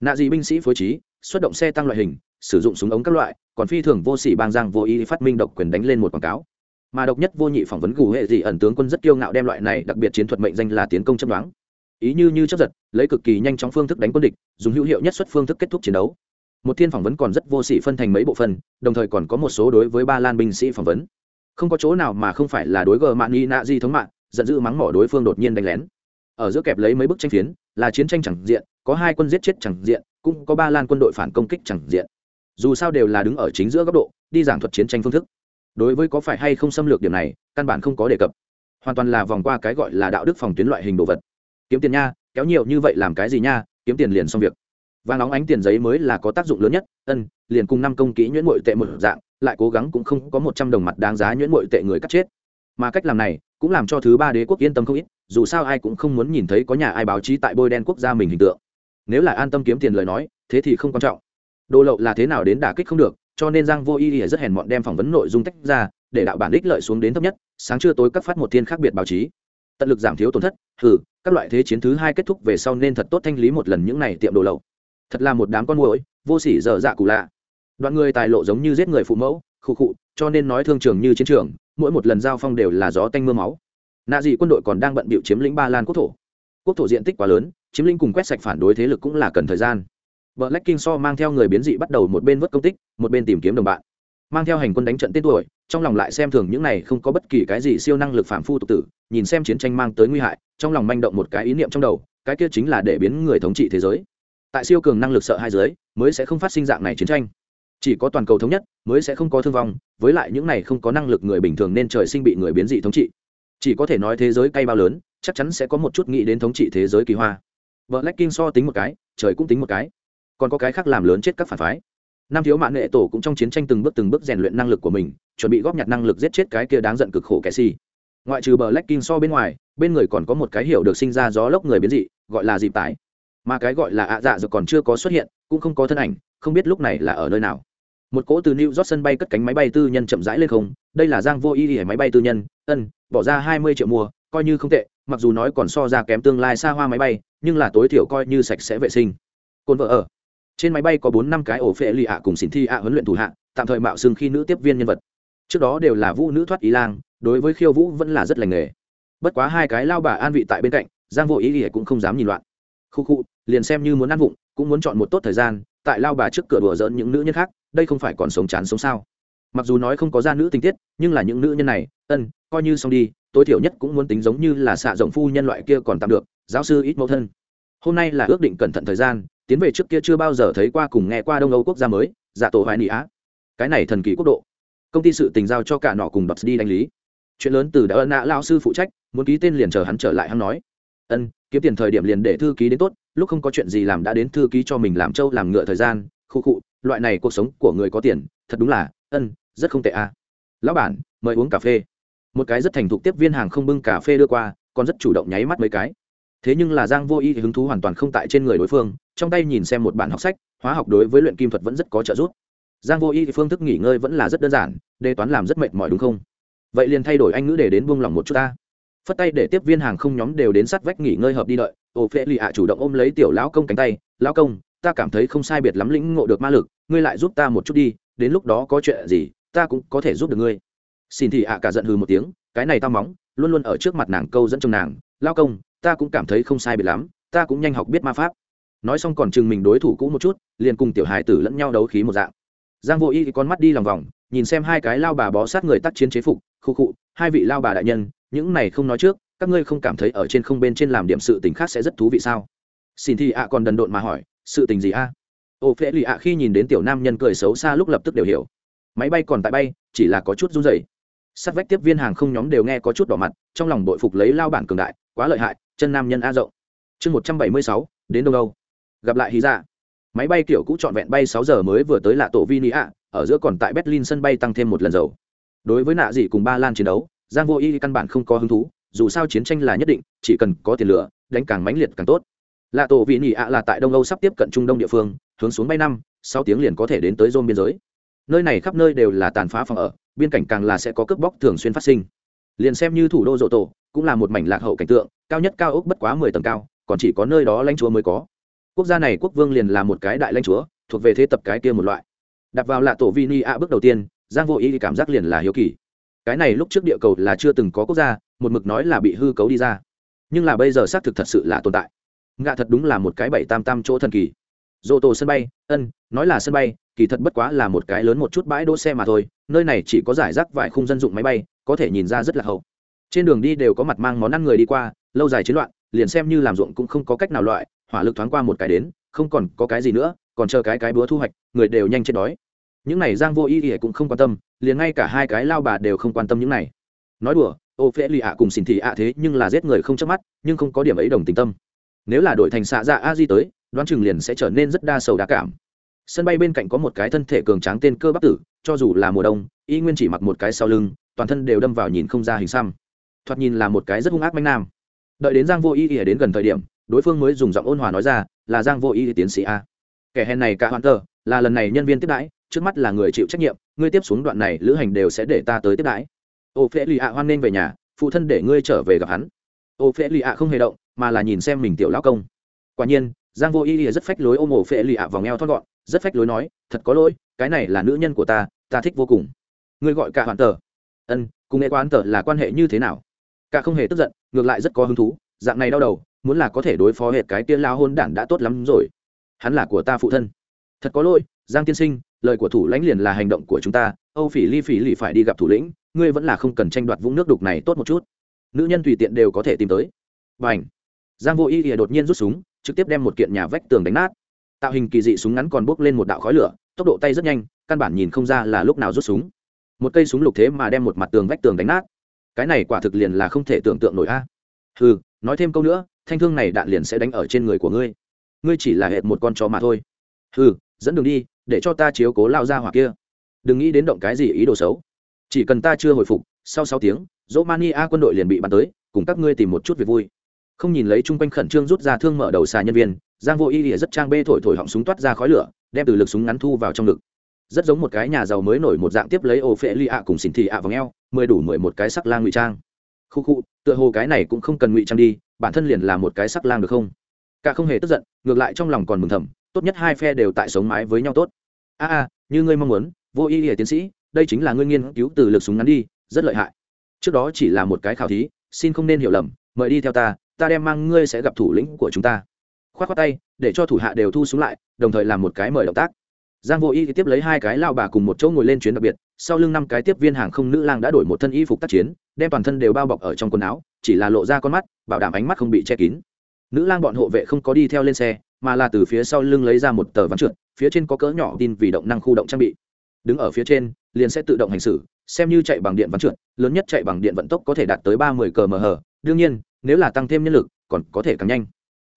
[SPEAKER 1] Nạ dị binh sĩ phối trí, xuất động xe tăng loại hình, sử dụng súng ống các loại, còn phi thường vô sỉ bang giang vô ý phát minh độc quyền đánh lên một quảng cáo. Mà độc nhất vô nhị phỏng vấn gù hệ dị ẩn tướng quân rất kiêu ngạo đem loại này đặc biệt chiến thuật mệnh danh là tiến công chấp đoán. Ý như như chấp giật, lấy cực kỳ nhanh chóng phương thức đánh quân địch, dùng hữu hiệu nhất xuất phương thức kết thúc chiến đấu một thiên phỏng vấn còn rất vô sỉ phân thành mấy bộ phần đồng thời còn có một số đối với ba lan binh sĩ phỏng vấn. Không có chỗ nào mà không phải là đối gờ mạng nghi nạ di thống mạng, giận dữ mắng mỏ đối phương đột nhiên đánh lén. Ở giữa kẹp lấy mấy bức tranh phiến, là chiến tranh chẳng diện, có hai quân giết chết chẳng diện, cũng có ba lan quân đội phản công kích chẳng diện. Dù sao đều là đứng ở chính giữa góc độ, đi giảng thuật chiến tranh phương thức. Đối với có phải hay không xâm lược điểm này, căn bản không có đề cập. Hoàn toàn là vòng qua cái gọi là đạo đức phòng tuyến loại hình đồ vật. Kiếm tiền nha, kéo nhiều như vậy làm cái gì nha, kiếm tiền liền xong việc và nóng ánh tiền giấy mới là có tác dụng lớn nhất. Ân, liền cùng năm công kỹ nhuyễn mội tệ một dạng, lại cố gắng cũng không có một trăm đồng mặt đáng giá nhuyễn mội tệ người cắt chết. Mà cách làm này cũng làm cho thứ ba đế quốc yên tâm không ít, dù sao ai cũng không muốn nhìn thấy có nhà ai báo chí tại bôi đen quốc gia mình hình tượng. Nếu là an tâm kiếm tiền lời nói, thế thì không quan trọng. Đồ lậu là thế nào đến đả kích không được, cho nên giang vô y rất hèn mọn đem phỏng vấn nội dung tách ra, để đạo bản đích lợi xuống đến thấp nhất, sáng trưa tối các phát một thiên khác biệt báo chí. Tận lực giảm thiếu tổn thất, hừ, các loại thế chiến thứ hai kết thúc về sau nên thật tốt thanh lý một lần những này tiệm đồ lậu thật là một đám con muỗi, vô sỉ dở dạ cụ lạ. Đoạn người tài lộ giống như giết người phụ mẫu, khụ khụ, cho nên nói thương trường như chiến trường, mỗi một lần giao phong đều là gió tanh mưa máu. Nạ dị quân đội còn đang bận bịu chiếm lĩnh ba lan quốc thổ. Quốc thổ diện tích quá lớn, chiếm lĩnh cùng quét sạch phản đối thế lực cũng là cần thời gian. Vợ lách kinh so mang theo người biến dị bắt đầu một bên vớt công tích, một bên tìm kiếm đồng bạn. Mang theo hành quân đánh trận tên tuổi, trong lòng lại xem thường những này không có bất kỳ cái gì siêu năng lực phạm phu tục tử, nhìn xem chiến tranh mang tới nguy hại, trong lòng manh động một cái ý niệm trong đầu, cái kia chính là để biến người thống trị thế giới tại siêu cường năng lực sợ hai giới mới sẽ không phát sinh dạng này chiến tranh. Chỉ có toàn cầu thống nhất, mới sẽ không có thương vong, với lại những này không có năng lực người bình thường nên trời sinh bị người biến dị thống trị. Chỉ có thể nói thế giới cay bao lớn, chắc chắn sẽ có một chút nghĩ đến thống trị thế giới kỳ hoa. Vợ lách kinh so tính một cái, trời cũng tính một cái. Còn có cái khác làm lớn chết các phản phái. Nam thiếu mạng nghệ tổ cũng trong chiến tranh từng bước từng bước rèn luyện năng lực của mình, chuẩn bị góp nhặt năng lực giết chết cái kia đáng giận cực khổ kẻ si. Ngoại trừ bờ lách kinh so bên ngoài, bên người còn có một cái hiểu được sinh ra gió lốc người biến dị, gọi là dịp tải mà cái gọi là ạ dạ dược còn chưa có xuất hiện, cũng không có thân ảnh, không biết lúc này là ở nơi nào. Một cỗ từ new york sân bay cất cánh máy bay tư nhân chậm rãi lên không, đây là giang vô ý máy bay tư nhân, ân, bỏ ra hai mươi triệu mua, coi như không tệ, mặc dù nói còn so ra kém tương lai xa hoa máy bay, nhưng là tối thiểu coi như sạch sẽ vệ sinh. Cồn vợ ở. Trên máy bay có bốn năm cái ổ phệ lì ạ cùng xin thi ạ huấn luyện thủ hạ, tạm thời mạo xưng khi nữ tiếp viên nhân vật. Trước đó đều là vũ nữ thoát ý lang, đối với khiêu vũ vẫn là rất lành nghề. Bất quá hai cái lao bà an vị tại bên cạnh, giang vô ý ỉa cũng không dám nhìn loạn. Khu khu liền xem như muốn ăn vụng, cũng muốn chọn một tốt thời gian, tại lao bà trước cửa đùa dỡn những nữ nhân khác, đây không phải còn sống chán sống sao? Mặc dù nói không có ra nữ tình tiết, nhưng là những nữ nhân này, ân, coi như xong đi, tối thiểu nhất cũng muốn tính giống như là xạ rộng phu nhân loại kia còn tạm được, giáo sư ít mẫu thân. Hôm nay là ước định cẩn thận thời gian, tiến về trước kia chưa bao giờ thấy qua cùng nghe qua đông âu quốc gia mới, giả tổ hoài nị á. Cái này thần kỳ quốc độ. Công ty sự tình giao cho cả nọ cùng bật đi đánh lý. Chuyện lớn từ đã ân nạ lao sư phụ trách, muốn ký tên liền chờ hắn trở lại, hắn nói. Ân, kiếm tiền thời điểm liền để thư ký đến tốt lúc không có chuyện gì làm đã đến thư ký cho mình làm trâu làm ngựa thời gian, khu cụ loại này cuộc sống của người có tiền, thật đúng là, ân, rất không tệ à. lão bản, mời uống cà phê. Một cái rất thành thục tiếp viên hàng không bưng cà phê đưa qua, còn rất chủ động nháy mắt mấy cái. Thế nhưng là giang vô y thì hứng thú hoàn toàn không tại trên người đối phương, trong tay nhìn xem một bản học sách, hóa học đối với luyện kim thuật vẫn rất có trợ giúp. Giang vô y thì phương thức nghỉ ngơi vẫn là rất đơn giản, đề toán làm rất mệt mỏi đúng không? Vậy liền thay đổi anh ngữ để đến buông lỏng một chút ta phất tay để tiếp viên hàng không nhóm đều đến sát vách nghỉ ngơi hợp đi đợi. Ô phê lì ạ chủ động ôm lấy tiểu lão công cánh tay, lão công, ta cảm thấy không sai biệt lắm lĩnh ngộ được ma lực, ngươi lại giúp ta một chút đi, đến lúc đó có chuyện gì, ta cũng có thể giúp được ngươi. Xin thì ạ cả giận hừ một tiếng, cái này tao móng, luôn luôn ở trước mặt nàng câu dẫn trong nàng lao công, ta cũng cảm thấy không sai biệt lắm, ta cũng nhanh học biết ma pháp. Nói xong còn chừng mình đối thủ cũ một chút, liền cùng tiểu hài tử lẫn nhau đấu khí một dạng. Giang vô y thì con mắt đi lòng vòng, nhìn xem hai cái lao bà bó sát người tác chiến chế phục, khu khụ hai vị lao bà đại nhân những này không nói trước, các ngươi không cảm thấy ở trên không bên trên làm điểm sự tình khác sẽ rất thú vị sao? Xin thì ạ còn đần độn mà hỏi, sự tình gì a? Ô phễ lì ạ khi nhìn đến tiểu nam nhân cười xấu xa lúc lập tức đều hiểu. Máy bay còn tại bay, chỉ là có chút run rẩy. Sát vách tiếp viên hàng không nhóm đều nghe có chút đỏ mặt, trong lòng bội phục lấy lao bản cường đại, quá lợi hại, chân nam nhân a rộng. Chương một trăm bảy mươi sáu, đến đâu đâu? Gặp lại hí ra. Dạ. máy bay kiểu cũ trọn vẹn bay sáu giờ mới vừa tới lạ tổ vini ạ, ở giữa còn tại berlin sân bay tăng thêm một lần dầu. Đối với nạ dị cùng ba lan chiến đấu giang vô y căn bản không có hứng thú, dù sao chiến tranh là nhất định, chỉ cần có tiền lửa, đánh càng mãnh liệt càng tốt. Lạ tổ vị nỉ ạ là tại đông âu sắp tiếp cận trung đông địa phương, hướng xuống bay năm, sáu tiếng liền có thể đến tới rôn biên giới. Nơi này khắp nơi đều là tàn phá phòng ở, biên cảnh càng là sẽ có cướp bóc thường xuyên phát sinh. Liền xem như thủ đô rộ tổ, cũng là một mảnh lạc hậu cảnh tượng, cao nhất cao ốc bất quá mười tầng cao, còn chỉ có nơi đó lãnh chúa mới có. Quốc gia này quốc vương liền là một cái đại lãnh chúa, thuộc về thế tập cái kia một loại. Đặt vào lạ tổ vi ni ạ bước đầu tiên, giang vô ý cảm giác liền là hiếu kỳ cái này lúc trước địa cầu là chưa từng có quốc gia, một mực nói là bị hư cấu đi ra. Nhưng là bây giờ xác thực thật sự là tồn tại. Ngạ thật đúng là một cái bảy tam tam chỗ thần kỳ. Dô tô sân bay, ân, nói là sân bay, kỳ thật bất quá là một cái lớn một chút bãi đỗ xe mà thôi, nơi này chỉ có giải rác vài khung dân dụng máy bay, có thể nhìn ra rất là hậu. Trên đường đi đều có mặt mang món ăn người đi qua, lâu dài chiến loạn, liền xem như làm ruộng cũng không có cách nào loại, hỏa lực thoáng qua một cái đến, không còn có cái gì nữa, còn chờ cái cái búa thu hoạch, người đều nhanh chết đói những này giang vô ý ỉa cũng không quan tâm, liền ngay cả hai cái lao bà đều không quan tâm những này. Nói đùa, ô phễ lì ạ cùng xin thị ạ thế nhưng là giết người không chớp mắt, nhưng không có điểm ấy đồng tình tâm. Nếu là đội thành xạ dạ a di tới, đoán chừng liền sẽ trở nên rất đa sầu đa cảm. Sân bay bên cạnh có một cái thân thể cường tráng tên cơ bắp tử, cho dù là mùa đông, y nguyên chỉ mặc một cái sau lưng, toàn thân đều đâm vào nhìn không ra hình xăm. Thoạt nhìn là một cái rất hung ác manh nam. Đợi đến giang vô y ỉa đến gần thời điểm, đối phương mới dùng giọng ôn hòa nói ra, là giang vô y tiến sĩ a. Kẻ hèn này cả hoàn tờ, là lần này nhân viên tiếp đãi trước mắt là người chịu trách nhiệm, ngươi tiếp xuống đoạn này lữ hành đều sẽ để ta tới tiếp đãi. Ô phê lì ạ hoan nên về nhà, phụ thân để ngươi trở về gặp hắn. Ô phê lì ạ không hề động, mà là nhìn xem mình tiểu lão công. Quả nhiên, giang vô y rất phách lối ôm ổ phễ lì ạ vòng eo thoát gọn, rất phách lối nói, thật có lỗi, cái này là nữ nhân của ta ta thích vô cùng. Ngươi gọi cả hoàn tờ ân, cùng nghe quán tờ là quan hệ như thế nào? Cả không hề tức giận, ngược lại rất có hứng thú, dạng này đau đầu, muốn là có thể đối phó hệt cái tiên lao hôn đản đã tốt lắm rồi. Hắn là của ta phụ thân. Thật có lỗi, giang tiên sinh lời của thủ lãnh liền là hành động của chúng ta, âu phỉ ly phỉ lì phải đi gặp thủ lĩnh, ngươi vẫn là không cần tranh đoạt vũng nước đục này tốt một chút. Nữ nhân tùy tiện đều có thể tìm tới. Và ảnh giang vô y ỉa đột nhiên rút súng, trực tiếp đem một kiện nhà vách tường đánh nát. Tạo hình kỳ dị súng ngắn còn bốc lên một đạo khói lửa, tốc độ tay rất nhanh, căn bản nhìn không ra là lúc nào rút súng. Một cây súng lục thế mà đem một mặt tường vách tường đánh nát. Cái này quả thực liền là không thể tưởng tượng nổi a. Ừ nói thêm câu nữa, thanh thương này đạn liền sẽ đánh ở trên người của ngươi. Ngươi chỉ là hệt một con chó mà thôi. Ừ dẫn đường đi để cho ta chiếu cố lao ra hoặc kia. Đừng nghĩ đến động cái gì ý đồ xấu. Chỉ cần ta chưa hồi phục, sau sáu tiếng dỗ mania quân đội liền bị bắn tới, cùng các ngươi tìm một chút việc vui. Không nhìn lấy chung quanh khẩn trương rút ra thương mở đầu xà nhân viên, giang vô y lìa rất trang bê thổi thổi họng súng toát ra khói lửa, đem từ lực súng ngắn thu vào trong ngực rất giống một cái nhà giàu mới nổi một dạng tiếp lấy ô phệ ly ạ cùng xỉn thị ạ vào ngheo mười đủ mười một cái sắc lang ngụy trang. Khu khu, tựa hồ cái này cũng không cần ngụy trang đi, bản thân liền là một cái sắc lang được không? Cả không hề tức giận, ngược lại trong lòng còn mừng thầm tốt nhất hai phe đều tại sống mái với nhau tốt. A a, như ngươi mong muốn, vô y ỉa tiến sĩ, đây chính là ngươi nghiên cứu từ lực súng ngắn đi, rất lợi hại. Trước đó chỉ là một cái khảo thí, xin không nên hiểu lầm, mời đi theo ta ta đem mang ngươi sẽ gặp thủ lĩnh của chúng ta. Khoát khoát tay, để cho thủ hạ đều thu xuống lại, đồng thời làm một cái mời động tác. Giang vô y tiếp lấy hai cái lao bà cùng một chỗ ngồi lên chuyến đặc biệt, sau lưng năm cái tiếp viên hàng không nữ lang đã đổi một thân y phục tác chiến, đem toàn thân đều bao bọc ở trong quần áo, chỉ là lộ ra con mắt, bảo đảm ánh mắt không bị che kín. Nữ lang bọn hộ vệ không có đi theo lên xe mà là từ phía sau lưng lấy ra một tờ ván trượt, phía trên có cỡ nhỏ tin vì động năng khu động trang bị. Đứng ở phía trên, liền sẽ tự động hành xử, xem như chạy bằng điện ván trượt, lớn nhất chạy bằng điện vận tốc có thể đạt tới ba mươi km/h. Đương nhiên, nếu là tăng thêm nhân lực, còn có thể càng nhanh.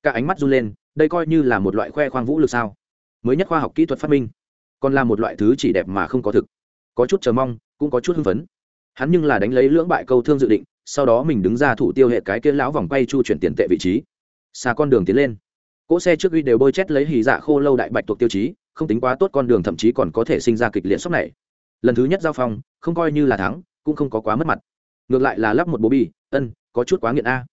[SPEAKER 1] Cả ánh mắt run lên, đây coi như là một loại khoe khoang vũ lực sao? Mới nhất khoa học kỹ thuật phát minh, còn là một loại thứ chỉ đẹp mà không có thực. Có chút chờ mong, cũng có chút hưng phấn. Hắn nhưng là đánh lấy lưỡng bại câu thương dự định, sau đó mình đứng ra thủ tiêu hệ cái kia lão vòng quay chu chuyển tiền tệ vị trí. Xa con đường tiến lên cỗ xe trước uy đều bôi chét lấy hì dạ khô lâu đại bạch thuộc tiêu chí, không tính quá tốt con đường thậm chí còn có thể sinh ra kịch liệt sốc này. Lần thứ nhất giao phong, không coi như là thắng, cũng không có quá mất mặt. Ngược lại là lắp một bố bi ân, có chút quá nghiện a.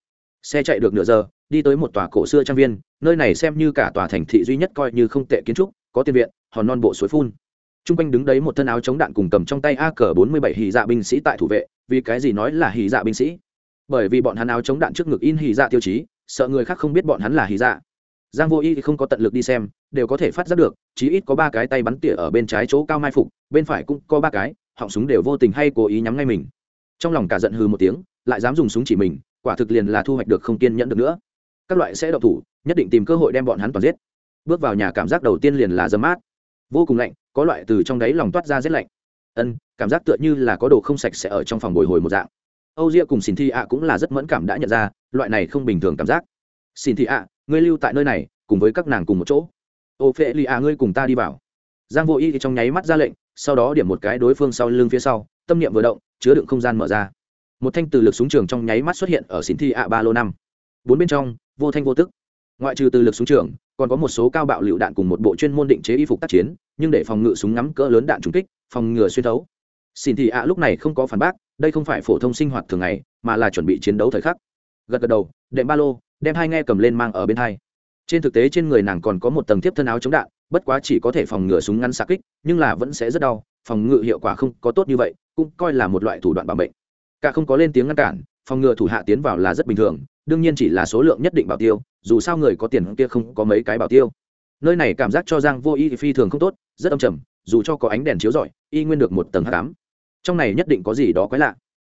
[SPEAKER 1] Xe chạy được nửa giờ, đi tới một tòa cổ xưa trang viên, nơi này xem như cả tòa thành thị duy nhất coi như không tệ kiến trúc, có tiền viện, hòn non bộ suối phun. T r u n g quanh đứng đấy một thân áo chống đạn cùng cầm trong tay a cờ bốn mươi bảy hì dạ binh sĩ tại thủ vệ, vì cái gì nói là hì dạ binh sĩ? Bởi vì bọn hắn áo chống đạn trước ngực in hì dạ tiêu chí, sợ người khác không biết bọn hắn là hì dạ giang vô y thì không có tận lực đi xem, đều có thể phát giác được, chí ít có ba cái tay bắn tỉa ở bên trái chỗ cao mai phục, bên phải cũng có ba cái, họng súng đều vô tình hay cố ý nhắm ngay mình. Trong lòng cả giận hừ một tiếng, lại dám dùng súng chỉ mình, quả thực liền là thu hoạch được không kiên nhẫn được nữa. Các loại sẽ độc thủ, nhất định tìm cơ hội đem bọn hắn toàn giết. Bước vào nhà cảm giác đầu tiên liền là dấm mát. Vô cùng lạnh, có loại từ trong đáy lòng toát ra rét lạnh. Ân, cảm giác tựa như là có đồ không sạch sẽ ở trong phòng bồi hồi một dạng. Âu ria cùng xin thi ạ cũng là rất mẫn cảm đã nhận ra, loại này không bình thường cảm giác. Xin thi ạ ngươi lưu tại nơi này, cùng với các nàng cùng một chỗ. Ô phệ lì à ngươi cùng ta đi vào. Giang vô y thì trong nháy mắt ra lệnh, sau đó điểm một cái đối phương sau lưng phía sau, tâm niệm vừa động, chứa đựng không gian mở ra. Một thanh từ lực súng trường trong nháy mắt xuất hiện ở xín thi ạ ba lô năm. Bốn bên trong, vô thanh vô tức. Ngoại trừ từ lực súng trường, còn có một số cao bạo lựu đạn cùng một bộ chuyên môn định chế y phục tác chiến, nhưng để phòng ngự súng ngắm cỡ lớn đạn trúng kích, phòng ngừa xuyên thấu. Xin thị ạ lúc này không có phản bác, đây không phải phổ thông sinh hoạt thường ngày, mà là chuẩn bị chiến đấu thời khắc. Gật gật đầu, đệm ba lô đem hai nghe cầm lên mang ở bên hai. Trên thực tế trên người nàng còn có một tầng thiếp thân áo chống đạn, bất quá chỉ có thể phòng ngừa súng ngắn xa kích, nhưng là vẫn sẽ rất đau, phòng ngự hiệu quả không có tốt như vậy, cũng coi là một loại thủ đoạn bảo mệnh. Cả không có lên tiếng ngăn cản, phòng ngừa thủ hạ tiến vào là rất bình thường, đương nhiên chỉ là số lượng nhất định bảo tiêu, dù sao người có tiền kia không có mấy cái bảo tiêu. Nơi này cảm giác cho giang vô y phi thường không tốt, rất âm trầm, dù cho có ánh đèn chiếu rọi, y nguyên được một tầng h tám trong này nhất định có gì đó quái lạ.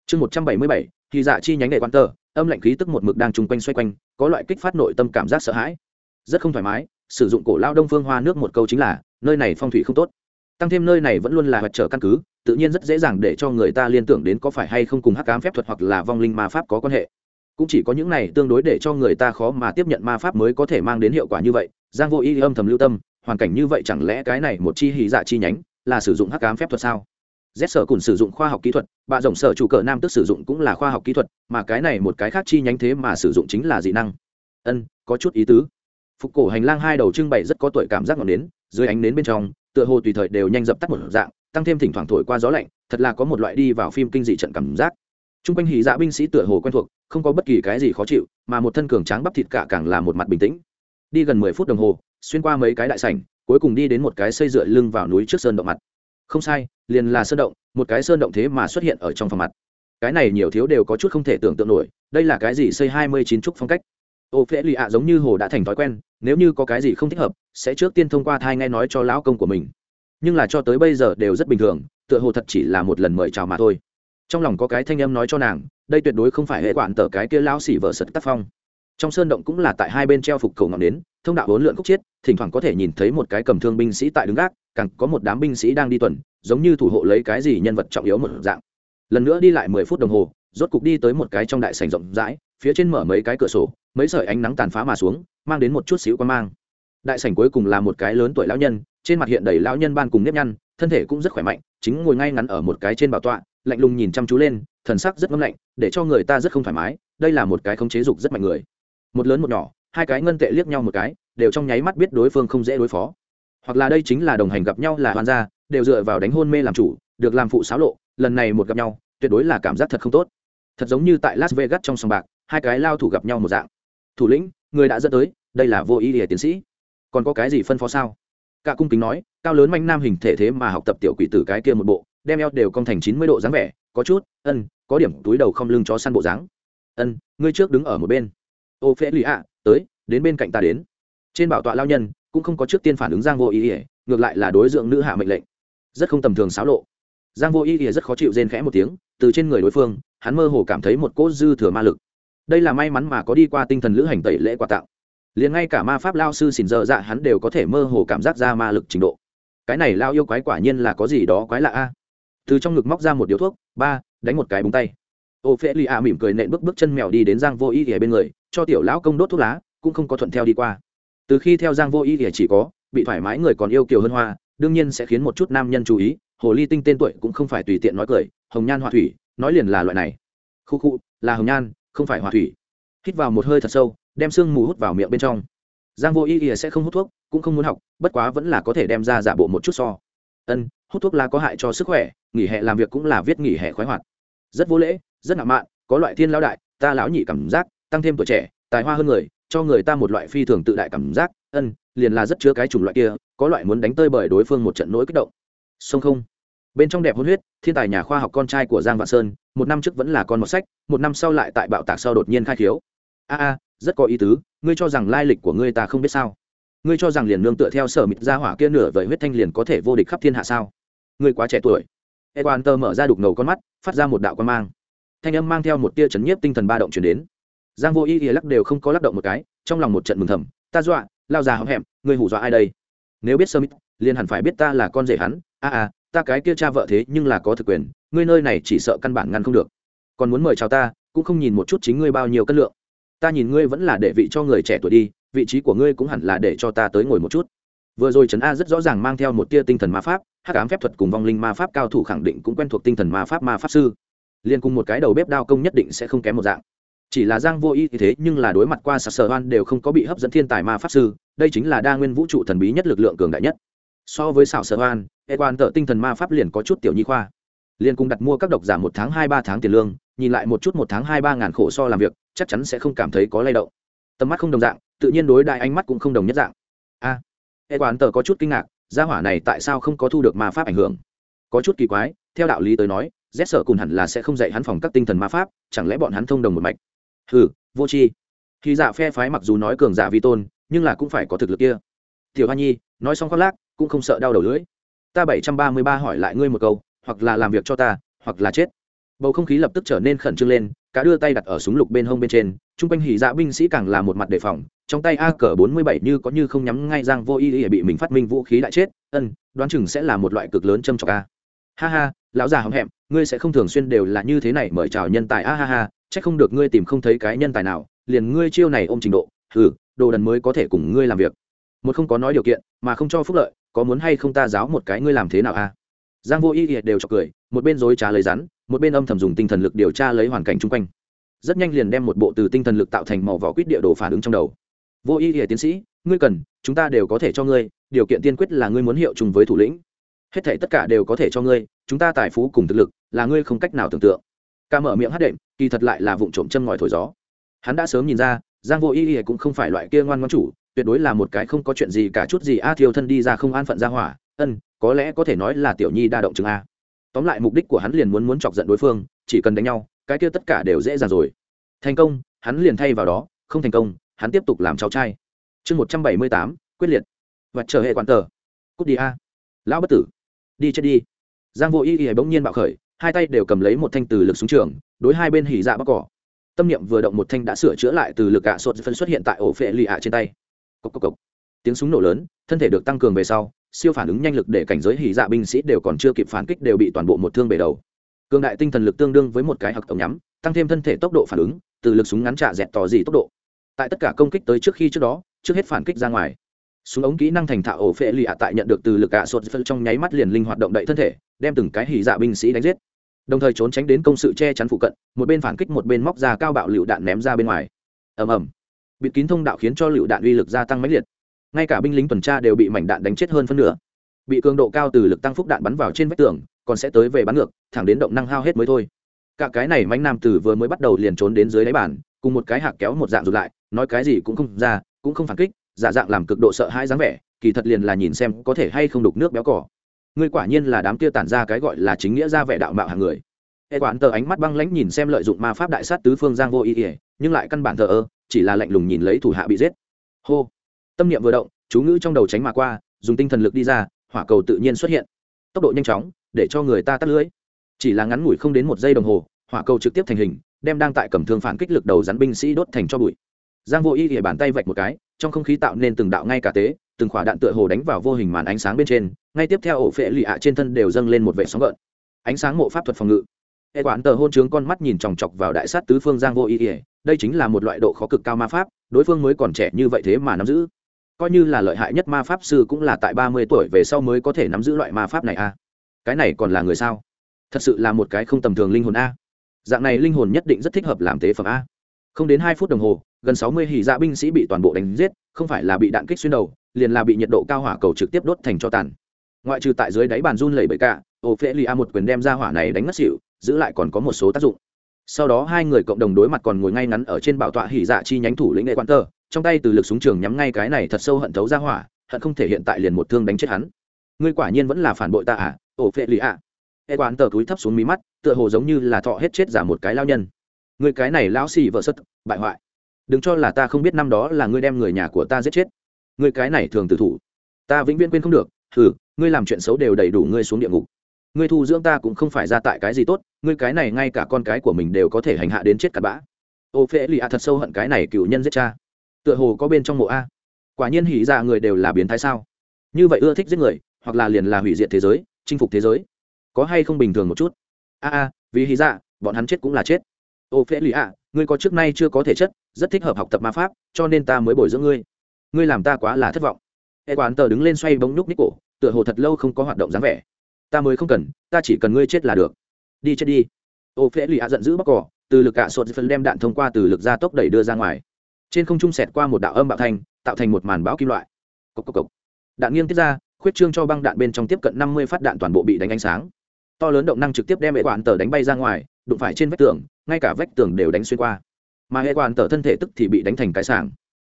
[SPEAKER 1] Chương một trăm bảy mươi bảy, thì dạ chi nhánh đệ quan tờ âm lạnh khí tức một mực đang chung quanh xoay quanh, có loại kích phát nội tâm cảm giác sợ hãi. Rất không thoải mái, sử dụng cổ lao đông phương hoa nước một câu chính là, nơi này phong thủy không tốt. Tăng thêm nơi này vẫn luôn là hoạt trở căn cứ, tự nhiên rất dễ dàng để cho người ta liên tưởng đến có phải hay không cùng hắc ám phép thuật hoặc là vong linh ma pháp có quan hệ. Cũng chỉ có những này tương đối để cho người ta khó mà tiếp nhận ma pháp mới có thể mang đến hiệu quả như vậy, giang vô y âm thầm lưu tâm, hoàn cảnh như vậy chẳng lẽ cái này một chi hì dạ chi nhánh là sử dụng hắc ám phép thuật sao? Z sở cùng sử dụng khoa học kỹ thuật, bà rồng sở chủ cờ nam tức sử dụng cũng là khoa học kỹ thuật, mà cái này một cái khác chi nhánh thế mà sử dụng chính là dị năng. Ân, có chút ý tứ. Phục cổ hành lang hai đầu trưng bày rất có tuổi cảm giác ngọn nến, dưới ánh nến bên trong, tựa hồ tùy thời đều nhanh dập tắt một dạng, tăng thêm thỉnh thoảng thổi qua gió lạnh, thật là có một loại đi vào phim kinh dị trận cảm giác. T r u n g quanh hì dạ binh sĩ tựa hồ quen thuộc, không có bất kỳ cái gì khó chịu, mà một thân cường tráng bắp thịt cả càng là một mặt bình tĩnh. Đi gần mười phút đồng hồ, xuyên qua mấy cái đại sảnh, cuối cùng đi đến một cái xây dựa lưng vào núi trước sơn động mặt không sai, liền là sơn động, một cái sơn động thế mà xuất hiện ở trong phòng mặt. Cái này nhiều thiếu đều có chút không thể tưởng tượng nổi, đây là cái gì xây hai mươi chín trúc phong cách? Ô phễ lì ạ giống như hồ đã thành thói quen, nếu như có cái gì không thích hợp, sẽ trước tiên thông qua thai nghe nói cho lão công của mình. Nhưng là cho tới bây giờ đều rất bình thường, tựa hồ thật chỉ là một lần mời chào mà thôi. Trong lòng có cái thanh âm nói cho nàng, đây tuyệt đối không phải hệ quản tờ cái kia lão xỉ vợ sật tác phong trong sơn động cũng là tại hai bên treo phục cầu ngọn đến thông đạo bốn lượn khúc chiết, thỉnh thoảng có thể nhìn thấy một cái cầm thương binh sĩ tại đứng gác, càng có một đám binh sĩ đang đi tuần, giống như thủ hộ lấy cái gì nhân vật trọng yếu một dạng. Lần nữa đi lại mười phút đồng hồ, rốt cục đi tới một cái trong đại sành rộng rãi, phía trên mở mấy cái cửa sổ, mấy sợi ánh nắng tàn phá mà xuống, mang đến một chút xíu quan mang. Đại sảnh cuối cùng là một cái lớn tuổi lão nhân, trên mặt hiện đầy lão nhân ban cùng nếp nhăn, thân thể cũng rất khỏe mạnh, chính ngồi ngay ngắn ở một cái trên bảo tọa, lạnh lùng nhìn chăm chú lên, thần sắc rất ngâm lạnh, để cho người ta rất không thoải mái, đây là một cái khống chế dục rất mạnh người một lớn một nhỏ, hai cái ngân tệ liếc nhau một cái, đều trong nháy mắt biết đối phương không dễ đối phó. Hoặc là đây chính là đồng hành gặp nhau là hoàn gia, đều dựa vào đánh hôn mê làm chủ, được làm phụ xáo lộ, lần này một gặp nhau, tuyệt đối là cảm giác thật không tốt. Thật giống như tại las vegas trong sòng bạc, hai cái lao thủ gặp nhau một dạng. Thủ lĩnh, người đã dẫn tới, đây là vô ý địa tiến sĩ. Còn có cái gì phân phó sao? Cả cung kính nói, cao lớn manh nam hình thể thế mà học tập tiểu quỷ tử cái kia một bộ, đem eo đều cong thành chín mươi độ dáng vẻ, có chút, ân, có điểm túi đầu không lưng cho săn bộ dáng. Ân, ngươi trước đứng ở một bên ô phễ lì ạ, tới, đến bên cạnh ta đến. Trên bảo tọa lao nhân, cũng không có trước tiên phản ứng giang vô ý ỉa ngược lại là đối tượng nữ hạ mệnh lệnh. Rất không tầm thường xáo lộ. Giang vô ý ỉa rất khó chịu rên khẽ một tiếng, từ trên người đối phương, hắn mơ hồ cảm thấy một cỗ dư thừa ma lực. Đây là may mắn mà có đi qua tinh thần lữ hành tẩy lễ quà tặng. Liền ngay cả ma pháp lao sư xỉn dơ dạ hắn đều có thể mơ hồ cảm giác ra ma lực trình độ. Cái này lao yêu quái quả nhiên là có gì đó quái lạ a. Từ trong ngực móc ra một điếu thuốc, ba, đánh một cái búng tay. Ô phê lì a mỉm cười nện bước bước chân mèo đi đến giang vô ý ỉa bên người cho tiểu lão công đốt thuốc lá, cũng không có thuận theo đi qua. Từ khi theo giang vô ý thì chỉ có, bị thoải mái người còn yêu kiều hơn hoa, đương nhiên sẽ khiến một chút nam nhân chú ý, hồ ly tinh tên tuổi cũng không phải tùy tiện nói cười, hồng nhan họa thủy, nói liền là loại này. Khu khu, là hồng nhan, không phải họa thủy. Hít vào một hơi thật sâu, đem sương mù hút vào miệng bên trong. Giang vô ý ỉa sẽ không hút thuốc, cũng không muốn học, bất quá vẫn là có thể đem ra giả bộ một chút so. Ân, hút thuốc lá có hại cho sức khỏe, nghỉ hè làm việc cũng là viết nghỉ hè khoái hoạt. Rất vô lễ, rất ngạo mạn, có loại thiên lão đại, ta lão nhị cảm giác tăng thêm tuổi trẻ, tài hoa hơn người, cho người ta một loại phi thường tự đại cảm giác, ân, liền là rất chứa cái chủng loại kia, có loại muốn đánh tơi bởi đối phương một trận nỗi kích động. Sông không. Bên trong đẹp hôn huyết, thiên tài nhà khoa học con trai của giang vạn sơn, một năm trước vẫn là con một sách, một năm sau lại tại bạo tạc sau đột nhiên khai khiếu. A a, rất có ý tứ, ngươi cho rằng lai lịch của ngươi ta không biết sao? Ngươi cho rằng liền nương tựa theo sở mịt ra hỏa kia nửa vời huyết thanh liền có thể vô địch khắp thiên hạ sao? Ngươi quá trẻ tuổi. Edwan tơ mở ra đục ngầu con mắt, phát ra một đạo quan mang. Thanh âm mang theo một tia chấn nhiếp tinh thần ba động chuyển đến giang vô ý ý lắc đều không có lắc động một cái trong lòng một trận mừng thầm ta dọa lao già hõm hẹm người hủ dọa ai đây? Nếu biết sơ mít liền hẳn phải biết ta là con rể hắn. A à, à ta cái kia cha vợ thế nhưng là có thực quyền ngươi nơi này chỉ sợ căn bản ngăn không được. Còn muốn mời chào ta cũng không nhìn một chút chính ngươi bao nhiêu cân lượng. Ta nhìn ngươi vẫn là để vị cho người trẻ tuổi đi vị trí của ngươi cũng hẳn là để cho ta tới ngồi một chút. Vừa rồi trấn a rất rõ ràng mang theo một tia tinh thần ma pháp hắc ám phép thuật cùng vong linh ma pháp cao thủ khẳng định cũng quen thuộc tinh thần ma pháp ma pháp sư. Liên cùng một cái đầu bếp đao công nhất định sẽ không kém một dạng chỉ là giang vô y thế nhưng là đối mặt qua sặc sờ hoan đều không có bị hấp dẫn thiên tài ma pháp sư đây chính là đa nguyên vũ trụ thần bí nhất lực lượng cường đại nhất. So với xảo sờ hoan e quan tợ tinh thần ma pháp liền có chút tiểu nhi khoa. Liên cùng đặt mua các độc giả một tháng hai ba tháng tiền lương nhìn lại một chút một tháng hai ba ngàn khổ so làm việc chắc chắn sẽ không cảm thấy có lay động. Tầm mắt không đồng dạng tự nhiên đối đại ánh mắt cũng không đồng nhất dạng. A à, e quán tờ có chút kinh ngạc gia hỏa này tại sao không có thu được ma pháp ảnh hưởng? Có chút kỳ quái theo đạo lý tới nói rét sợ cùng hẳn là sẽ không dạy hắn phòng các tinh thần ma pháp chẳng lẽ bọn hắn thông đồng một mạch? Hừ, vô tri. Khi dạ phe phái mặc dù nói cường giả vi tôn, nhưng là cũng phải có thực lực kia. Tiểu hoa nhi, nói xong khoác lác, cũng không sợ đau đầu lưỡi. Ta bảy trăm ba mươi ba hỏi lại ngươi một câu, hoặc là làm việc cho ta, hoặc là chết. Bầu không khí lập tức trở nên khẩn trương lên cá đưa tay đặt ở súng lục bên hông bên trên chung quanh hỉ dạ binh sĩ càng là một mặt đề phòng, trong tay a cờ bốn mươi bảy như có như không nhắm ngay giang vô y y bị mình phát minh vũ khí đại chết, ân, đoán chừng sẽ là một loại cực lớn châm trọc a. Ha ha, lão già hậm hẹm, ngươi sẽ không thường xuyên đều là như thế này mời chào nhân tài, a ha ha chắc không được ngươi tìm không thấy cái nhân tài nào, liền ngươi chiêu này ôm trình độ ừ đồ đần mới có thể cùng ngươi làm việc. Một không có nói điều kiện, mà không cho phúc lợi, có muốn hay không ta giáo một cái ngươi làm thế nào a? Giang vô y y đều cho cười, một bên dối trá lấy rắn, một bên âm thầm dùng tinh thần lực điều tra lấy hoàn cảnh chung quanh. Rất nhanh liền đem một bộ từ tinh thần lực tạo thành màu vỏ quýt địa đồ phản ứng trong đầu. Vô y hệ tiến sĩ, ngươi cần, chúng ta đều có thể cho ngươi, điều kiện tiên quyết là ngươi muốn hiệu chung với thủ lĩnh. Hết thể tất cả đều có thể cho ngươi, chúng ta tài phú cùng thực lực, là ngươi không cách nào tưởng tượng ca mở miệng hát đệm, kỳ thật lại là vụ trộm châm ngòi thổi gió. Hắn đã sớm nhìn ra, giang vô y y cũng không phải loại kia ngoan ngoan chủ, tuyệt đối là một cái không có chuyện gì cả chút gì a thiêu thân đi ra không an phận ra hỏa, ân, có lẽ có thể nói là tiểu nhi đa động chừng a. Tóm lại mục đích của hắn liền muốn muốn chọc giận đối phương, chỉ cần đánh nhau, cái kia tất cả đều dễ dàng rồi. Thành công, hắn liền thay vào đó, không thành công, hắn tiếp tục làm cháu trai. Chương một trăm bảy mươi tám, quyết liệt. Và chờ hệ quản tờ. Cút đi a. Lão bất tử. Đi chết đi. Giang vô y y bỗng nhiên bạo khởi hai tay đều cầm lấy một thanh từ lực súng trường, đối hai bên hỉ dạ bắc cỏ. Tâm niệm vừa động một thanh đã sửa chữa lại từ lực ạ sột phân xuất hiện tại ổ phệ lì ạ trên tay. Cốc cốc cốc. tiếng súng nổ lớn, thân thể được tăng cường về sau, siêu phản ứng nhanh lực để cảnh giới hỉ dạ binh sĩ đều còn chưa kịp phản kích đều bị toàn bộ một thương bể đầu. Cường đại tinh thần lực tương đương với một cái hặc ống nhắm, tăng thêm thân thể tốc độ phản ứng, từ lực súng ngắn trả dẹt tỏ gì tốc độ. Tại tất cả công kích tới trước khi trước đó, trước hết phản kích ra ngoài súng ống kỹ năng thành thạo ổ phệ lì ạ tại nhận được từ lực ạ sột phân trong nháy mắt liền linh hoạt động đậy thân thể, đem từng cái hỉ dạ binh sĩ đánh giết. Đồng thời trốn tránh đến công sự che chắn phụ cận, một bên phản kích một bên móc ra cao bạo lựu đạn ném ra bên ngoài. Ầm ầm. Bịt kín thông đạo khiến cho lựu đạn uy lực gia tăng mãnh liệt. Ngay cả binh lính tuần tra đều bị mảnh đạn đánh chết hơn phân nửa. Bị cường độ cao từ lực tăng phúc đạn bắn vào trên vách tường, còn sẽ tới về bắn ngược, thẳng đến động năng hao hết mới thôi. Cả cái này mánh nam tử vừa mới bắt đầu liền trốn đến dưới đáy bàn, cùng một cái hạc kéo một dạng rụt lại, nói cái gì cũng không ra, cũng không phản kích giả dạng làm cực độ sợ hãi dáng vẻ, kỳ thật liền là nhìn xem có thể hay không đục nước béo cỏ ngươi quả nhiên là đám kia tản ra cái gọi là chính nghĩa ra vẻ đạo mạo hàng người. Hệ quản tờ ánh mắt băng lãnh nhìn xem lợi dụng ma pháp đại sát tứ phương giang vô ý ỉa nhưng lại căn bản thờ ơ, chỉ là lạnh lùng nhìn lấy thủ hạ bị giết. Hô. Tâm niệm vừa động, chú ngữ trong đầu tránh mà qua, dùng tinh thần lực đi ra, hỏa cầu tự nhiên xuất hiện. Tốc độ nhanh chóng, để cho người ta tắt lưới chỉ là ngắn ngủi không đến một giây đồng hồ, hỏa cầu trực tiếp thành hình, đem đang tại cầm thương phản kích lực đầu rắn binh sĩ đốt thành cho bụi giang vô ý ỉa bàn tay vạch một cái, trong không khí tạo nên từng đạo ngay cả tế, từng khỏa đạn tựa hồ đánh vào vô hình màn ánh sáng bên trên, ngay tiếp theo ổ phệ lì ạ trên thân đều dâng lên một vệ sóng gợn. Ánh sáng mộ pháp thuật phòng ngự. Hệ quản tờ hôn trướng con mắt nhìn chòng chọc vào đại sát tứ phương giang vô ý ỉa đây chính là một loại độ khó cực cao ma pháp, đối phương mới còn trẻ như vậy thế mà nắm giữ. Coi như là lợi hại nhất ma pháp sư cũng là tại ba mươi tuổi về sau mới có thể nắm giữ loại ma pháp này a. Cái này còn là người sao? Thật sự là một cái không tầm thường linh hồn a. Dạng này linh hồn nhất định rất thích hợp làm tế phẩm a không đến hai phút đồng hồ, gần sáu mươi hỉ dạ binh sĩ bị toàn bộ đánh giết, không phải là bị đạn kích xuyên đầu, liền là bị nhiệt độ cao hỏa cầu trực tiếp đốt thành cho tàn. Ngoại trừ tại dưới đáy bàn run lẩy bẩy cả ô phễ lì một quyền đem ra hỏa này đánh ngất xỉu, giữ lại còn có một số tác dụng. Sau đó hai người cộng đồng đối mặt còn ngồi ngay ngắn ở trên bảo tọa hỉ dạ chi nhánh thủ lĩnh nghệ quan tơ trong tay từ lực súng trường nhắm ngay cái này thật sâu hận thấu ra hỏa, hận không thể hiện tại liền một thương đánh chết hắn. Ngươi quả nhiên vẫn là phản bội ta à ổ phệ lì ạ hệ tờ túi thấp xuống mí mắt, tựa hồ giống như là thọ hết chết giả một cái lao nhân người cái này lão xì vợ sất bại hoại. Đừng cho là ta không biết năm đó là ngươi đem người nhà của ta giết chết. Ngươi cái này thường tự thủ. Ta vĩnh viễn quên không được. Thử, ngươi làm chuyện xấu đều đầy đủ ngươi xuống địa ngục. Ngươi thu dưỡng ta cũng không phải ra tại cái gì tốt ngươi cái này ngay cả con cái của mình đều có thể hành hạ đến chết cặp bã. Ô phê lì a thật sâu hận cái này cựu nhân giết cha. Tựa hồ có bên trong mộ a. Quả nhiên hỉ ra người đều là biến thái sao? Như vậy ưa thích giết người hoặc là liền là hủy diệt thế giới chinh phục thế giới. Có hay không bình thường một chút? A a vì hỉ ra bọn hắn chết cũng là chết ô phễ lì ạ, ngươi có trước nay chưa có thể chất, rất thích hợp học tập ma pháp, cho nên ta mới bồi dưỡng ngươi. Ngươi làm ta quá là thất vọng. E quán tờ đứng lên xoay bóng nhúc ních cổ, tựa hồ thật lâu không có hoạt động dáng vẻ. Ta mới không cần, ta chỉ cần ngươi chết là được. Đi chết đi. Ô phễ lì ạ giận dữ bóc cỏ, từ lực ạ sột phân đem đạn thông qua từ lực gia tốc đẩy đưa ra ngoài. Trên không trung xẹt qua một đạo âm bạo thanh tạo thành một màn bão kim loại. Cốc cốc cốc. đạn nghiêng tiết ra, khuyết trương cho băng đạn bên trong tiếp cận năm mươi phát đạn toàn bộ bị đánh ánh sáng. To lớn động năng trực tiếp đem hệ quản tờ đánh bay ra ngoài đụng phải trên vách tường, ngay cả vách tường đều đánh xuyên qua. Mà hệ quản tở thân thể tức thì bị đánh thành cái sàng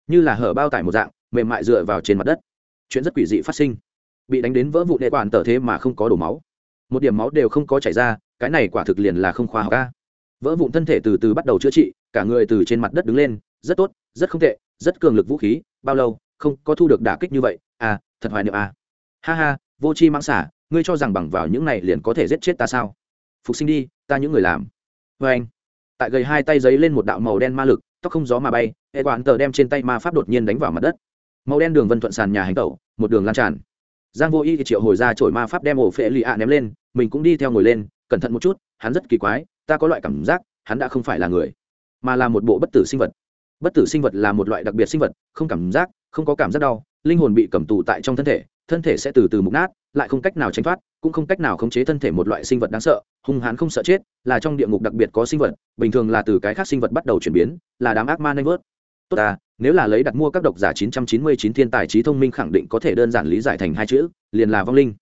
[SPEAKER 1] như là hở bao tải một dạng, mềm mại dựa vào trên mặt đất. Chuyện rất quỷ dị phát sinh. Bị đánh đến vỡ vụ hệ quản tở thế mà không có đổ máu. Một điểm máu đều không có chảy ra, cái này quả thực liền là không khoa học ca vỡ vụn thân thể từ từ bắt đầu chữa trị, cả người từ trên mặt đất đứng lên, rất tốt, rất không tệ, rất cường lực vũ khí, bao lâu, không có thu được đả kích như vậy à thật hoài niệm à ha ha, vô c h i mãng xả, ngươi cho rằng bằng vào những này liền có thể giết chết ta sao? Phục sinh đi, ta những người làm. Vê anh, tại gầy hai tay giấy lên một đạo màu đen ma lực, tóc không gió mà bay hệ quản tờ đem trên tay ma pháp đột nhiên đánh vào mặt đất. Màu đen đường vân thuận sàn nhà hành tẩu, một đường lan tràn. Giang vô y thì triệu hồi ra trổi ma pháp đem ổ phệ lì ạ ném lên, mình cũng đi theo ngồi lên, cẩn thận một chút, hắn rất kỳ quái, ta có loại cảm giác, hắn đã không phải là người, mà là một bộ bất tử sinh vật. Bất tử sinh vật là một loại đặc biệt sinh vật, không cảm giác, không có cảm giác đau, linh hồn bị cầm tù tại trong thân thể thân thể sẽ từ từ mục nát lại không cách nào tránh thoát, cũng không cách nào khống chế thân thể một loại sinh vật đáng sợ, hung hãn không sợ chết, là trong địa ngục đặc biệt có sinh vật, bình thường là từ cái khác sinh vật bắt đầu chuyển biến, là đám ác ma nanh vớt. Tốt ta, nếu là lấy đặt mua các độc giả 999 thiên tài trí thông minh khẳng định có thể đơn giản lý giải thành hai chữ, liền là vong linh.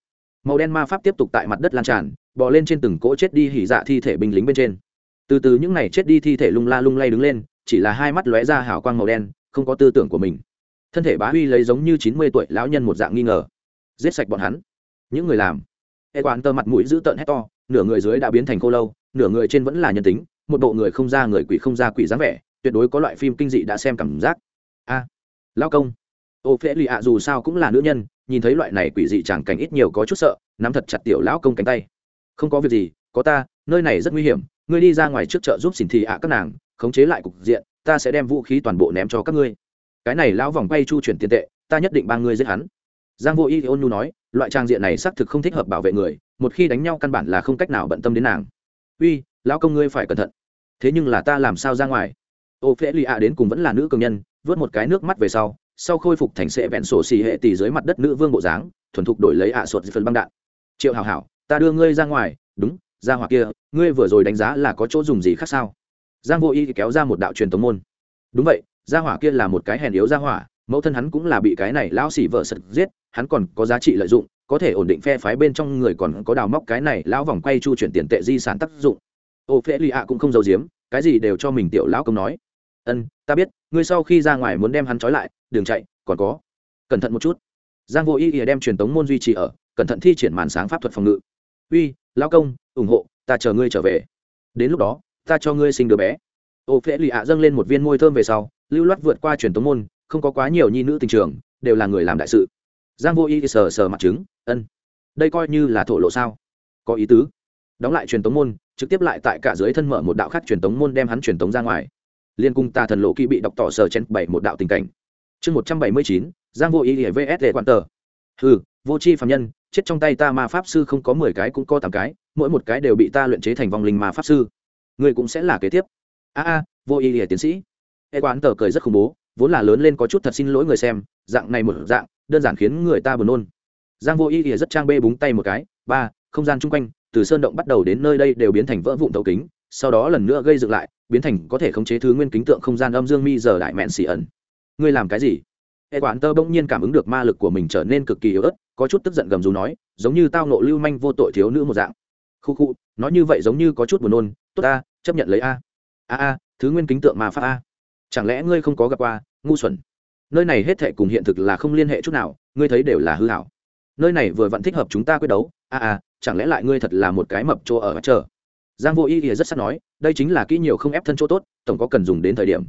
[SPEAKER 1] Màu đen ma pháp tiếp tục tại mặt đất lan tràn, bò lên trên từng cỗ chết đi hỉ dạ thi thể binh lính bên trên. Từ từ những này chết đi thi thể lung la lung lay đứng lên, chỉ là hai mắt lóe ra hào quang màu đen, không có tư tưởng của mình. Thân thể bá huy lấy giống như chín mươi tuổi lão nhân một dạng nghi ngờ. Giết sạch bọn hắn những người làm. E quan tơ mặt mũi dữ tợn hét to nửa người dưới đã biến thành cô lâu nửa người trên vẫn là nhân tính một bộ người không ra người quỷ không ra quỷ dáng vẻ tuyệt đối có loại phim kinh dị đã xem cảm giác. A à, lao công. Ô phễ lì ạ dù sao cũng là nữ nhân nhìn thấy loại này quỷ dị chẳng cảnh ít nhiều có chút sợ nắm thật chặt tiểu lão công cánh tay. Không có việc gì có ta nơi này rất nguy hiểm ngươi đi ra ngoài trước chợ giúp xỉn thị ạ các nàng khống chế lại cục diện ta sẽ đem vũ khí toàn bộ ném cho các ngươi. Cái này lão vòng bay chu chuyển tiền tệ ta nhất định ba ngươi giết hắn. Giang vô y ôn nhu nói loại trang diện này xác thực không thích hợp bảo vệ người, một khi đánh nhau căn bản là không cách nào bận tâm đến nàng. Uy, lão công ngươi phải cẩn thận. Thế nhưng là ta làm sao ra ngoài? Ô phễ lì ạ đến cùng vẫn là nữ cường nhân, vớt một cái nước mắt về sau sau khôi phục thành sệ vẹn sổ xì hệ tỷ dưới mặt đất nữ vương bộ dáng, thuần thục đổi lấy ạ à sột phần băng đạn. Triệu hảo hảo, ta đưa ngươi ra ngoài. Đúng, ra hoặc kia, ngươi vừa rồi đánh giá là có chỗ dùng gì khác sao? Giang vô y kéo ra một đạo truyền tống môn. Đúng vậy gia hỏa kia là một cái hèn yếu gia hỏa, mẫu thân hắn cũng là bị cái này lão xỉ vợ sật giết hắn còn có giá trị lợi dụng, có thể ổn định phe phái bên trong người còn có đào móc cái này lão vòng quay chu chuyển tiền tệ di sản tác dụng. Ô phê lì ạ cũng không giấu giếm, cái gì đều cho mình tiểu lão công nói. Ân, ta biết, ngươi sau khi ra ngoài muốn đem hắn trói lại đường chạy, còn có. Cẩn thận một chút. Giang vô ý ỉa đem truyền tống môn duy trì ở, cẩn thận thi triển màn sáng pháp thuật phòng ngự. Uy, lão công, ủng hộ, ta chờ ngươi trở về. Đến lúc đó, ta cho ngươi sinh đứa bé. Ô phễ lì ạ dâng lên một viên môi thơm về sau, lưu loát vượt qua truyền tống môn, không có quá nhiều nhi nữ tình trường, đều là người làm đại sự giang vô y sờ sờ mặt trứng ân đây coi như là thổ lộ sao? Có ý tứ. Đóng lại truyền tống môn trực tiếp lại tại cả dưới thân mở một đạo khác truyền tống môn đem hắn truyền tống ra ngoài. Liên cung tà thần lộ kỹ bị đọc tỏ sờ chen bảy một đạo tình cảnh. Chương một trăm bảy mươi chín giang vô y vs quan tờ. Hừ, vô c h i phạm nhân chết trong tay ta ma pháp sư không có mười cái cũng có tám cái mỗi một cái đều bị ta luyện chế thành vòng linh ma pháp sư. Người cũng sẽ là kế tiếp. A a vô y tiến sĩ. E quán tờ cười rất khủng bố vốn là lớn lên có chút thật xin lỗi người xem dạng này một dạng đơn giản khiến người ta buồn nôn. Giang vô y thì rất trang bê búng tay một cái, ba, không gian chung quanh, từ sơn động bắt đầu đến nơi đây đều biến thành vỡ vụn thấu kính, sau đó lần nữa gây dựng lại, biến thành có thể khống chế thứ nguyên kính tượng không gian âm dương mi giờ đại mẹn xỉ ẩn. Ngươi làm cái gì? Hệ quản tơ bỗng nhiên cảm ứng được ma lực của mình trở nên cực kỳ yếu ớt, có chút tức giận gầm rú nói, giống như tao nộ lưu manh vô tội thiếu nữ một dạng. Khu khu nói như vậy giống như có chút buồn nôn, tốt ta, chấp nhận lấy a. A a, thứ nguyên kính tượng mà pháp a. Chẳng lẽ ngươi không có gặp qua ngu xuẩn? Nơi này hết thệ cùng hiện thực là không liên hệ chút nào, ngươi thấy đều là hư hảo nơi này vừa vẫn thích hợp chúng ta quyết đấu. A a chẳng lẽ lại ngươi thật là một cái mập chỗ ở chờ? Giang vô y thì rất sắc nói, đây chính là kỹ nhiều không ép thân chỗ tốt, tổng có cần dùng đến thời điểm.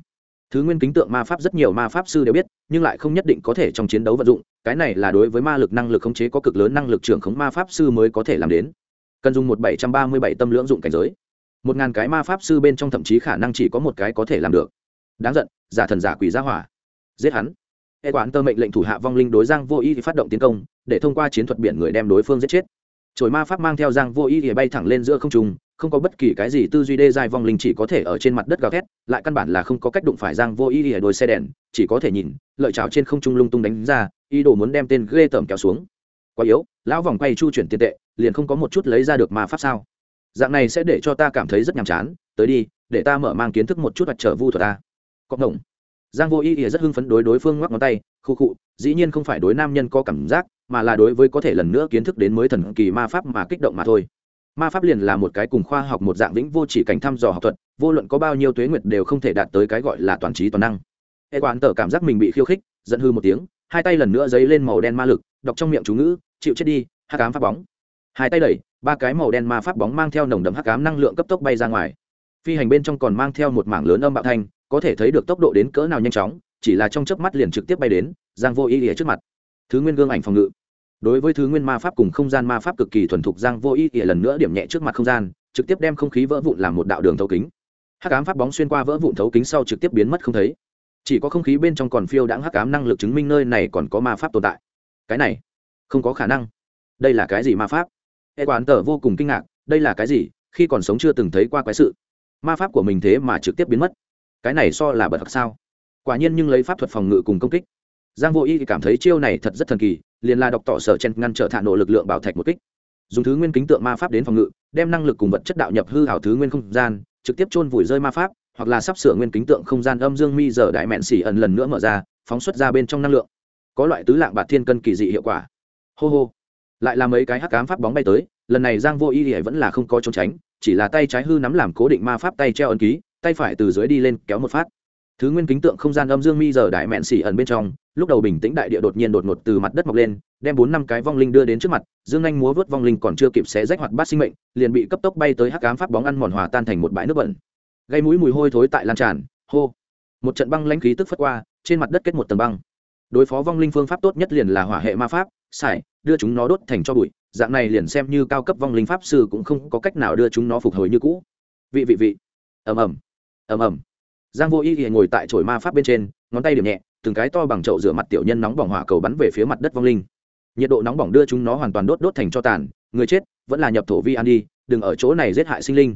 [SPEAKER 1] Thứ nguyên kính tượng ma pháp rất nhiều ma pháp sư đều biết, nhưng lại không nhất định có thể trong chiến đấu vận dụng, cái này là đối với ma lực năng lực khống chế có cực lớn năng lực trưởng khống ma pháp sư mới có thể làm đến. Cần dùng một bảy trăm ba mươi bảy tâm lưỡng dụng cảnh giới. Một ngàn cái ma pháp sư bên trong thậm chí khả năng chỉ có một cái có thể làm được. Đáng giận, giả thần giả quỷ gia hỏa giết hắn. Hệ quản tơ mệnh lệnh thủ hạ vong linh đối giang vô y thì phát động tiến công, để thông qua chiến thuật biển người đem đối phương giết chết. Trồi ma pháp mang theo giang vô y thì bay thẳng lên giữa không trung, không có bất kỳ cái gì tư duy đê dài vong linh chỉ có thể ở trên mặt đất gào thét, lại căn bản là không có cách đụng phải giang vô y thì đôi xe đèn, chỉ có thể nhìn, lợi chảo trên không trung lung tung đánh ra, ý đồ muốn đem tên ghê tởm kéo xuống. Quá yếu, lão vòng quay chu chuyển tiền tệ, liền không có một chút lấy ra được ma pháp sao? Dạng này sẽ để cho ta cảm thấy rất nhàm chán, tới đi, để ta mở mang kiến thức một chút hoặc trở vu thuật ta. Cộng đồng giang vô ý ỉa rất hưng phấn đối đối phương ngoắc ngón tay, khu khụ, dĩ nhiên không phải đối nam nhân có cảm giác, mà là đối với có thể lần nữa kiến thức đến mới thần kỳ ma pháp mà kích động mà thôi. Ma pháp liền là một cái cùng khoa học một dạng vĩnh vô chỉ cảnh thăm dò học thuật, vô luận có bao nhiêu tuế nguyệt đều không thể đạt tới cái gọi là toàn trí toàn năng. Hệ quản tở cảm giác mình bị khiêu khích, giận hư một tiếng, hai tay lần nữa dấy lên màu đen ma lực, đọc trong miệng chú ngữ, chịu chết đi, hắc cám pháp bóng. Hai tay đẩy, ba cái màu đen ma pháp bóng mang theo nồng đậm hắc cám năng lượng cấp tốc bay ra ngoài. Phi hành bên trong còn mang theo một mảng lớn âm bạo thanh có thể thấy được tốc độ đến cỡ nào nhanh chóng, chỉ là trong chớp mắt liền trực tiếp bay đến giang vô ý ỉa trước mặt. Thứ nguyên gương ảnh phòng ngự. Đối với thứ nguyên ma pháp cùng không gian ma pháp cực kỳ thuần thục, giang vô ý ỉa lần nữa điểm nhẹ trước mặt không gian, trực tiếp đem không khí vỡ vụn làm một đạo đường thấu kính. Hắc ám pháp bóng xuyên qua vỡ vụn thấu kính sau trực tiếp biến mất không thấy. Chỉ có không khí bên trong còn phiêu đãng hắc ám năng lực chứng minh nơi này còn có ma pháp tồn tại. Cái này, không có khả năng. Đây là cái gì ma pháp? E quán tở vô cùng kinh ngạc, đây là cái gì, khi còn sống chưa từng thấy qua quái sự. Ma pháp của mình thế mà trực tiếp biến mất cái này so là bật thật sao? Quả nhiên nhưng lấy pháp thuật phòng ngự cùng công kích. Giang vô y cảm thấy chiêu này thật rất thần kỳ, liền là đọc tỏ sở chen ngăn trở thả nổ lực lượng bảo thạch một kích. Dùng thứ nguyên kính tượng ma pháp đến phòng ngự, đem năng lực cùng vật chất đạo nhập hư hảo thứ nguyên không gian, trực tiếp chôn vùi rơi ma pháp, hoặc là sắp sửa nguyên kính tượng không gian âm dương mi giờ đại mẹn xỉ ẩn lần nữa mở ra, phóng xuất ra bên trong năng lượng. Có loại tứ lạng bạc thiên cân kỳ dị hiệu quả. Hô hô. Lại là mấy cái hắc ám pháp bóng bay tới, lần này giang vô y thì vẫn là không có trốn tránh, chỉ là tay trái hư nắm làm cố định ma pháp tay treo ấn ký tay phải từ dưới đi lên kéo một phát. Thứ nguyên kính tượng không gian âm dương mi giờ đại mẹn xỉ ẩn bên trong, lúc đầu bình tĩnh đại địa đột nhiên đột ngột từ mặt đất mọc lên, đem bốn năm cái vong linh đưa đến trước mặt, dương anh múa vớt vong linh còn chưa kịp xé rách hoặc bát sinh mệnh, liền bị cấp tốc bay tới hắc cám pháp bóng ăn mòn hòa tan thành một bãi nước bẩn. Gây mũi mùi hôi thối tại lan tràn, hô. Một trận băng lãnh khí tức phất qua, trên mặt đất kết một tầng băng. Đối phó vong linh phương pháp tốt nhất liền là hỏa hệ ma pháp, xài, đưa chúng nó đốt thành cho bụi, dạng này liền xem như cao cấp vong linh pháp sư cũng không có cách nào đưa chúng nó phục hồi như cũ. Vị vị vị. Ầm ầm ầm ầm. Giang vô y thì ngồi tại chổi ma pháp bên trên ngón tay điểm nhẹ từng cái to bằng chậu rửa mặt tiểu nhân nóng bỏng hỏa cầu bắn về phía mặt đất vong linh. Nhiệt độ nóng bỏng đưa chúng nó hoàn toàn đốt đốt thành cho tàn người chết vẫn là nhập thổ vi an đi đừng ở chỗ này giết hại sinh linh.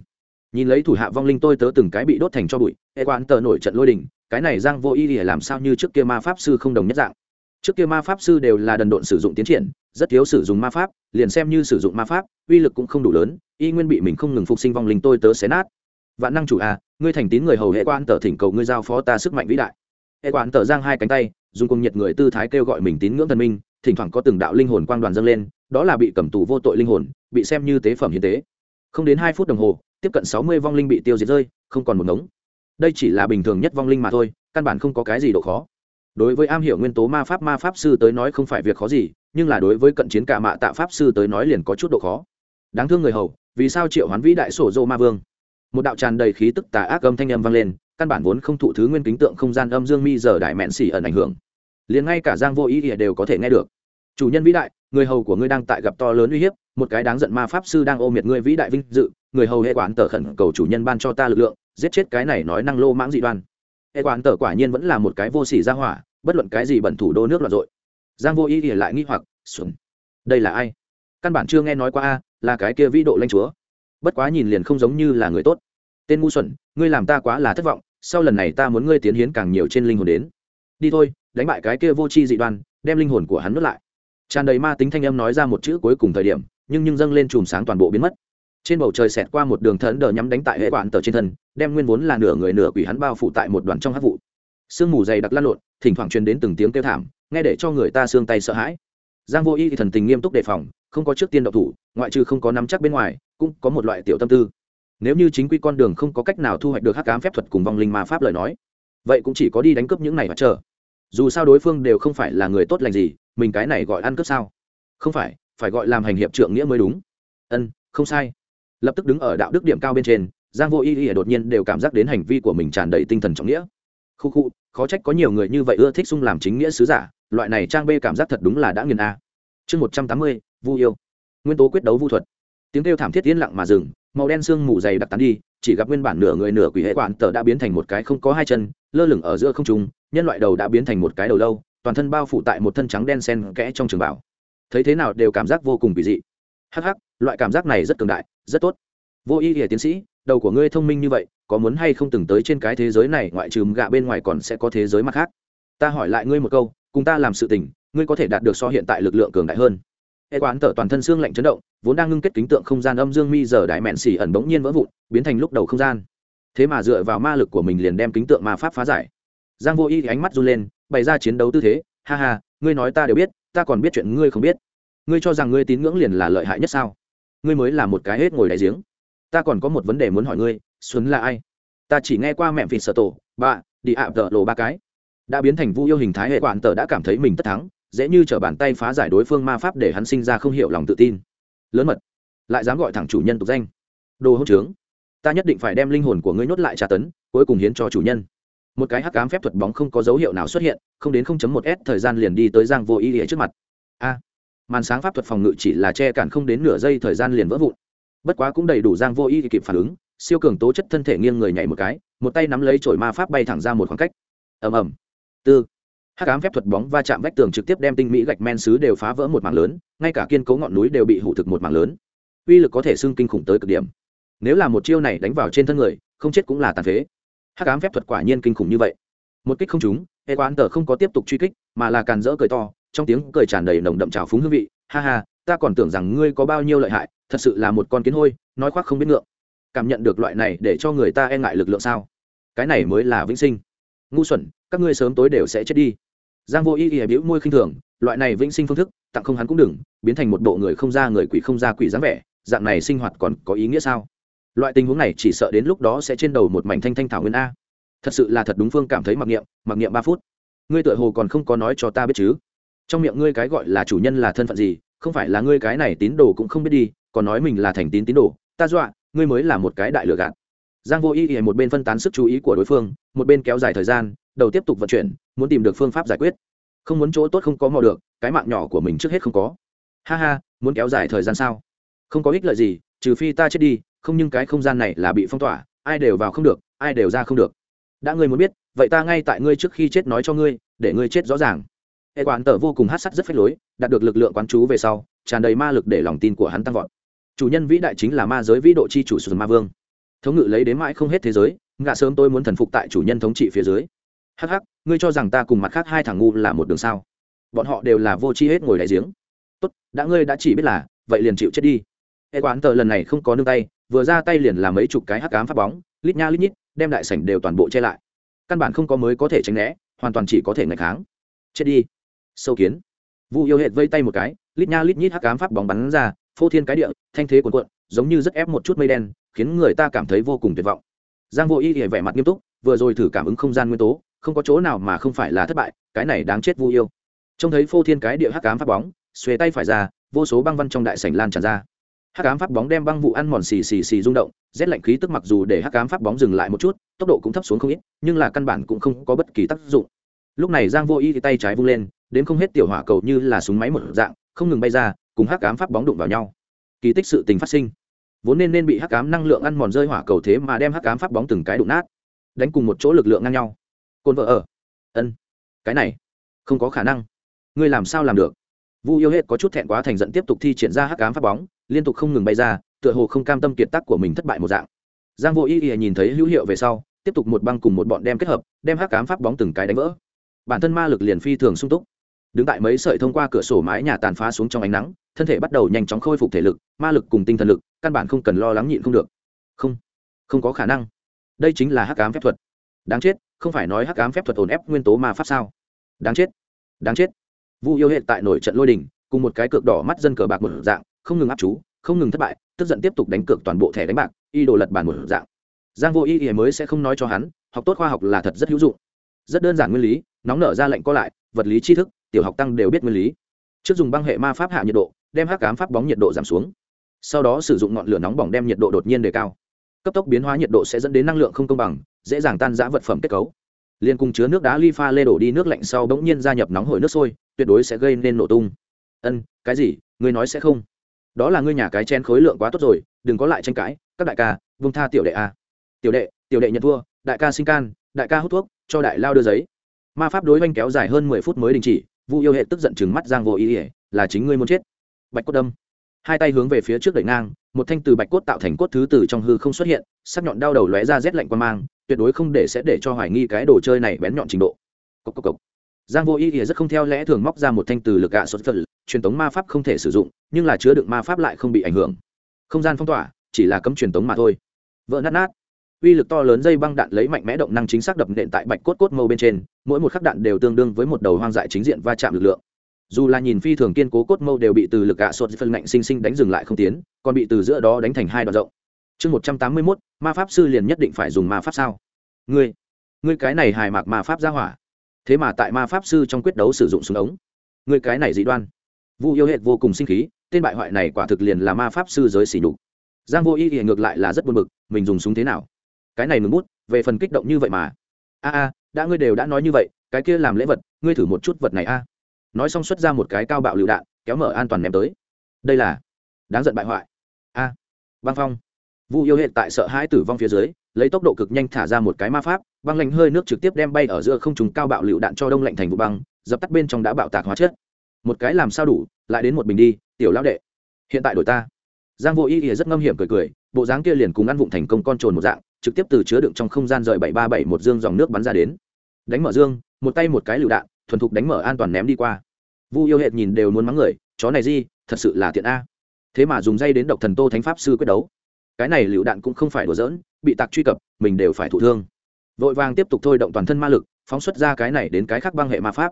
[SPEAKER 1] Nhìn lấy thủ hạ vong linh tôi tớ từng cái bị đốt thành cho bụi e hệ quan tờ nổi trận lôi đình cái này giang vô y thì làm sao như trước kia ma pháp sư không đồng nhất dạng. Trước kia ma pháp sư đều là đần độn sử dụng tiến triển rất thiếu sử dụng ma pháp liền xem như sử dụng ma pháp uy lực cũng không đủ lớn y nguyên bị mình không ngừng phục sinh vong linh tôi tớ xé nát. Vạn năng chủ à, ngươi thành tín người hầu hệ quan tờ thỉnh cầu ngươi giao phó ta sức mạnh vĩ đại. Hệ quan tờ giang hai cánh tay, dùng cùng nhiệt người tư thái kêu gọi mình tín ngưỡng thần minh, thỉnh thoảng có từng đạo linh hồn quang đoàn dâng lên, đó là bị cầm tù vô tội linh hồn, bị xem như tế phẩm hiến tế. Không đến hai phút đồng hồ, tiếp cận sáu mươi vong linh bị tiêu diệt rơi, không còn một ngống. Đây chỉ là bình thường nhất vong linh mà thôi, căn bản không có cái gì độ khó. Đối với am hiểu nguyên tố ma pháp ma pháp sư tới nói không phải việc khó gì, nhưng là đối với cận chiến cả mạ tạ pháp sư tới nói liền có chút độ khó. Đáng thương người hầu, vì sao triệu hoán vĩ đại sổ dô ma vương? Một đạo tràn đầy khí tức tà ác âm thanh âm vang lên, căn bản vốn không thụ thứ nguyên kính tượng không gian âm dương mi giờ đại mẹn xỉ ẩn ảnh hưởng. Liền ngay cả giang vô ý ỉa đều có thể nghe được. Chủ nhân vĩ đại, người hầu của ngươi đang tại gặp to lớn uy hiếp, một cái đáng giận ma pháp sư đang ô miệt ngươi vĩ đại vinh dự, người hầu hệ quán tờ khẩn cầu chủ nhân ban cho ta lực lượng, giết chết cái này nói năng lô mãng dị đoan. Hệ quán tờ quả nhiên vẫn là một cái vô sỉ ra hỏa, bất luận cái gì bẩn thủ đô nước loạn dội giang vô ý ỉa lại nghi hoặc, xuẩn, đây là ai? Căn bản chưa nghe nói qua a, là cái kia vĩ độ lanh chúa bất quá nhìn liền không giống như là người tốt. Tên ngu xuẩn, ngươi làm ta quá là thất vọng, sau lần này ta muốn ngươi tiến hiến càng nhiều trên linh hồn đến. Đi thôi, đánh bại cái kia vô tri dị đoan, đem linh hồn của hắn nuốt lại. Tràn đầy ma tính thanh âm nói ra một chữ cuối cùng thời điểm, nhưng nhưng dâng lên chùm sáng toàn bộ biến mất. Trên bầu trời xẹt qua một đường thẫn đờ nhắm đánh tại hệ quản tờ trên thân, đem nguyên vốn là nửa người nửa quỷ hắn bao phủ tại một đoàn trong hát vụ. Sương mù dày đặc lăn lộn, thỉnh thoảng truyền đến từng tiếng kêu thảm, nghe để cho người ta xương tay sợ hãi giang vô y thì thần tình nghiêm túc đề phòng, không có trước tiên độc thủ, ngoại trừ không có nắm chắc bên ngoài, cũng có một loại tiểu tâm tư. Nếu như chính quy con đường không có cách nào thu hoạch được hắc ám phép thuật cùng vong linh ma pháp lời nói, vậy cũng chỉ có đi đánh cướp những này và chờ. Dù sao đối phương đều không phải là người tốt lành gì, mình cái này gọi ăn cướp sao? Không phải phải gọi làm hành hiệp trượng nghĩa mới đúng. Ân, không sai. Lập tức đứng ở đạo đức điểm cao bên trên, giang vô y y đột nhiên đều cảm giác đến hành vi của mình tràn đầy tinh thần trọng nghĩa. Khu khu, khó trách có nhiều người như vậy ưa thích sung làm chính nghĩa sứ giả loại này trang bê cảm giác thật đúng là đã nghiền a. Chương một trăm tám mươi, vu yêu. Nguyên tố quyết đấu vu thuật. Tiếng kêu thảm thiết yên lặng mà dừng, màu đen sương mù dày đặc tán đi, chỉ gặp nguyên bản nửa người nửa quỷ hệ quản tờ đã biến thành một cái không có hai chân, lơ lửng ở giữa không trung, nhân loại đầu đã biến thành một cái đầu lâu, toàn thân bao phủ tại một thân trắng đen sen kẽ trong trường bảo thấy thế nào đều cảm giác vô cùng kỳ dị. Hắc hắc, loại cảm giác này rất cường đại, rất tốt. Vô y hiển tiến sĩ, đầu của ngươi thông minh như vậy, có muốn hay không từng tới trên cái thế giới này, ngoại trừ gạ bên ngoài còn sẽ có thế giới mặt khác. Ta hỏi lại ngươi một câu cùng ta làm sự tình, ngươi có thể đạt được so hiện tại lực lượng cường đại hơn. Hệ quán tở toàn thân xương lạnh chấn động, vốn đang ngưng kết kính tượng không gian âm dương mi giờ đại mẹn xỉ ẩn bỗng nhiên vỡ vụn, biến thành lúc đầu không gian. Thế mà dựa vào ma lực của mình liền đem kính tượng ma pháp phá giải. Giang vô y thì ánh mắt run lên, bày ra chiến đấu tư thế, ha ha, ngươi nói ta đều biết, ta còn biết chuyện ngươi không biết. Ngươi cho rằng ngươi tín ngưỡng liền là lợi hại nhất sao? Ngươi mới là một cái hết ngồi đại giếng. Ta còn có một vấn đề muốn hỏi ngươi, xuân là ai? Ta chỉ nghe qua mẹ vịt sở tổ bà đi ạ, tợ lộ ba cái đã biến thành vu yêu hình thái hệ quản tờ đã cảm thấy mình tất thắng, dễ như t r ở bàn tay phá giải đối phương ma pháp để hắn sinh ra không hiểu lòng tự tin. Lớn mật. Lại dám gọi thẳng chủ nhân tục danh. Đồ hỗn trướng. Ta nhất định phải đem linh hồn của ngươi nhốt lại tra tấn, cuối cùng hiến cho chủ nhân. Một cái hắc ám phép thuật bóng không có dấu hiệu nào xuất hiện, không đến 0.1 s thời gian liền đi tới giang vô ý ỉa trước mặt. A. Màn sáng pháp thuật phòng ngự chỉ là che cản không đến nửa giây thời gian liền vỡ vụn. Bất quá cũng đầy đủ giang vô ý kịp phản ứng, siêu cường tố chất thân thể nghiêng người nhảy một cái, một tay nắm lấy chổi ma pháp bay thẳng ra một khoảng cách. Ầm ầm tư. Hắc ám phép thuật bóng va chạm vách tường trực tiếp đem tinh mỹ gạch men xứ đều phá vỡ một mảng lớn, ngay cả kiên cố ngọn núi đều bị hủ thực một mảng lớn. Uy lực có thể xưng kinh khủng tới cực điểm. Nếu là một chiêu này đánh vào trên thân người, không chết cũng là tàn phế. Hắc ám phép thuật quả nhiên kinh khủng như vậy. Một kích không trúng, hệ quán tờ không có tiếp tục truy kích, mà là càn rỡ cười to, trong tiếng cười tràn đầy nồng đậm trào phúng hương vị. Ha ha, ta còn tưởng rằng ngươi có bao nhiêu lợi hại, thật sự là một con kiến hôi, nói khoác không biết ngượng. Cảm nhận được loại này để cho người ta e ngại lực lượng sao? Cái này mới là vĩnh sinh. Ngu xuẩn các ngươi sớm tối đều sẽ chết đi. Giang vô y y biểu môi khinh thường, loại này vĩnh sinh phương thức, tặng không hắn cũng đừng, biến thành một bộ người không ra người quỷ không ra quỷ dáng vẻ, dạng này sinh hoạt còn có ý nghĩa sao? Loại tình huống này chỉ sợ đến lúc đó sẽ trên đầu một mảnh thanh thanh thảo nguyên a. Thật sự là thật đúng phương cảm thấy mặc niệm mặc niệm ba phút. Ngươi tựa hồ còn không có nói cho ta biết chứ? Trong miệng ngươi cái gọi là chủ nhân là thân phận gì, không phải là ngươi cái này tín đồ cũng không biết đi, còn nói mình là thành tín tín đồ, ta dọa, ngươi mới là một cái đại lừa gạt giang vô y y một bên phân tán sức chú ý của đối phương, một bên kéo dài thời gian, đầu tiếp tục vận chuyển, muốn tìm được phương pháp giải quyết. Không muốn chỗ tốt không có mò được, cái mạng nhỏ của mình trước hết không có. Ha ha, muốn kéo dài thời gian sao? Không có ích lợi gì, trừ phi ta chết đi, không nhưng cái không gian này là bị phong tỏa, ai đều vào không được, ai đều ra không được. Đã ngươi muốn biết, vậy ta ngay tại ngươi trước khi chết nói cho ngươi, để ngươi chết rõ ràng. Hệ quản tở vô cùng hát sắt rất phách lối, đạt được lực lượng quán chú về sau, tràn đầy ma lực để lòng tin của hắn tăng vọt. Chủ nhân vĩ đại chính là ma giới vĩ độ chi chủ sùn ma vương thống ngự lấy đến mãi không hết thế giới, ngạ sớm tôi muốn thần phục tại chủ nhân thống trị phía dưới. Hắc hắc, ngươi cho rằng ta cùng mặt khác hai thằng ngu là một đường sao? Bọn họ đều là vô tri hết ngồi đại giếng. Tốt, đã ngươi đã chỉ biết là, vậy liền chịu chết đi. Hệ quán tờ lần này không có nương tay, vừa ra tay liền làm mấy chục cái hắc ám phát bóng, lít nha lít nhít, đem đại sảnh đều toàn bộ che lại. Căn bản không có mới có thể tránh né, hoàn toàn chỉ có thể ngày kháng. Chết đi. Sâu kiến. Vu yêu hệt vây tay một cái, lít nha lít nhít hắc ám pháp bóng bắn ra, phô thiên cái địa, thanh thế cuồn cuộn, giống như rất ép một chút mây đen khiến người ta cảm thấy vô cùng tuyệt vọng. Giang vô y hề vẻ mặt nghiêm túc, vừa rồi thử cảm ứng không gian nguyên tố, không có chỗ nào mà không phải là thất bại, cái này đáng chết vu yêu. Trông thấy phô thiên cái địa hắc ám pháp bóng, xuề tay phải ra, vô số băng văn trong đại sảnh lan tràn ra. Hắc ám pháp bóng đem băng vụ ăn mòn xì xì xì rung động, rét lạnh khí tức mặc dù để hắc ám pháp bóng dừng lại một chút, tốc độ cũng thấp xuống không ít, nhưng là căn bản cũng không có bất kỳ tác dụng. Lúc này giang vô y thì tay trái vung lên, đến không hết tiểu hỏa cầu như là súng máy một dạng, không ngừng bay ra, cùng hắc ám pháp bóng đụng vào nhau. Kỳ tích sự tình phát sinh vốn nên nên bị hắc ám năng lượng ăn mòn rơi hỏa cầu thế mà đem hắc ám pháp bóng từng cái đụng nát, đánh cùng một chỗ lực lượng ngang nhau. Côn vợ ở. Ân. Cái này, không có khả năng. Ngươi làm sao làm được? Vu yêu hết có chút thẹn quá thành giận tiếp tục thi triển ra hắc ám pháp bóng, liên tục không ngừng bay ra, tựa hồ không cam tâm kiệt tác của mình thất bại một dạng. Giang vô y y nhìn thấy hữu hiệu về sau, tiếp tục một băng cùng một bọn đem kết hợp, đem hắc ám pháp bóng từng cái đánh vỡ. Bản thân ma lực liền phi thường sung túc. Đứng tại mấy sợi thông qua cửa sổ mái nhà tàn phá xuống trong ánh nắng thân thể bắt đầu nhanh chóng khôi phục thể lực, ma lực cùng tinh thần lực, căn bản không cần lo lắng nhịn không được. Không không có khả năng. Đây chính là hắc ám phép thuật. Đáng chết, không phải nói hắc ám phép thuật ổn ép nguyên tố ma pháp sao? Đáng chết đáng chết. Vu yêu hệ tại nổi trận lôi đình, cùng một cái cược đỏ mắt dân cờ bạc một dạng, không ngừng áp chú, không ngừng thất bại, tức giận tiếp tục đánh cược toàn bộ thẻ đánh bạc, y đồ lật bàn một dạng. Giang vô y y mới sẽ không nói cho hắn, học tốt khoa học là thật rất hữu dụng. Rất đơn giản nguyên lý, nóng nở ra lệnh có lại, vật lý tri thức, tiểu học tăng đều biết nguyên lý. Trước dùng băng hệ ma pháp hạ nhiệt độ đem hắc ám pháp bóng nhiệt độ giảm xuống. Sau đó sử dụng ngọn lửa nóng bỏng đem nhiệt độ đột nhiên đề cao. Cấp tốc biến hóa nhiệt độ sẽ dẫn đến năng lượng không công bằng, dễ dàng tan giã vật phẩm kết cấu. Liên cùng chứa nước đá ly pha lê đổ đi nước lạnh sau bỗng nhiên gia nhập nóng hổi nước sôi, tuyệt đối sẽ gây nên nổ tung. Ân, cái gì? Ngươi nói sẽ không? Đó là ngươi nhà cái chen khối lượng quá tốt rồi, đừng có lại tranh cãi, các đại ca vung tha tiểu đệ a. Tiểu đệ tiểu đệ nhận thua, đại ca sinh can, đại ca hút thuốc, cho đại lao đưa giấy. Ma pháp đối oanh kéo dài hơn mười phút mới đình chỉ, vu yêu hệ tức giận chừng mắt giang vô ý ỉa là chính ngươi muốn chết bạch cốt đâm. Hai tay hướng về phía trước đẩy ngang, một thanh từ bạch cốt tạo thành cốt thứ từ trong hư không xuất hiện, sắc nhọn đau đầu lóe ra rét lạnh qua mang, tuyệt đối không để sẽ để cho hoài nghi cái đồ chơi này bén nhọn trình độ. Cốc cốc cốc. giang vô ý ỉa rất không theo lẽ thường móc ra một thanh từ lực gạ xuất phật, truyền tống ma pháp không thể sử dụng, nhưng là chứa đựng ma pháp lại không bị ảnh hưởng. Không gian phong tỏa, chỉ là cấm truyền tống mà thôi. Vỡ nát nát. Uy lực to lớn dây băng đạn lấy mạnh mẽ động năng chính xác đập nện tại bạch cốt cốt mâu bên trên, mỗi một khắc đạn đều tương đương với một đầu hoang dại chính diện va chạm lực lượng dù là nhìn phi thường kiên cố cốt mâu đều bị từ lực gạ sột phân ngạnh sinh sinh đánh dừng lại không tiến, còn bị từ giữa đó đánh thành hai đoạn rộng. Chương một trăm tám mươi mốt, ma pháp sư liền nhất định phải dùng ma pháp sao? Ngươi ngươi cái này hài mạc ma pháp ra hỏa. Thế mà tại ma pháp sư trong quyết đấu sử dụng súng ống. Ngươi cái này dị đoan. Vu yêu hệ vô cùng sinh khí, tên bại hoại này quả thực liền là ma pháp sư giới xỉ nhục. Giang vô y thì ngược lại là rất buồn bực, mình dùng súng thế nào? Cái này ngừng bút, về phần kích động như vậy mà. A a, đã ngươi đều đã nói như vậy, cái kia làm lễ vật, ngươi thử một chút vật này a nói xong xuất ra một cái cao bạo lựu đạn kéo mở an toàn ném tới. Đây là đáng giận bại hoại. A à, băng phong. Vu yêu hệ tại sợ hãi tử vong phía dưới lấy tốc độ cực nhanh thả ra một cái ma pháp băng lạnh hơi nước trực tiếp đem bay ở giữa không trùng cao bạo lựu đạn cho đông lạnh thành vụ băng dập tắt bên trong đã bạo tạc hóa chất. Một cái làm sao đủ lại đến một bình đi tiểu lão đệ. Hiện tại đổi ta. Giang vô ý ỉa rất ngâm hiểm cười cười bộ dáng kia liền cùng ăn vụng thành công con trồn một dạng trực tiếp từ chứa đựng trong không gian rời bảy ba bảy một dương dòng nước bắn ra đến. Đánh mở dương một tay một cái lựu đạn thuần thục đánh mở an toàn ném đi qua. Vu yêu hệt nhìn đều muốn mắng người, chó này gì thật sự là tiện a. Thế mà dùng dây đến độc thần tô thánh pháp sư quyết đấu. Cái này lựu đạn cũng không phải đùa giỡn, bị tạc truy cập, mình đều phải thụ thương. Vội vàng tiếp tục thôi động toàn thân ma lực, phóng xuất ra cái này đến cái khác băng hệ ma pháp.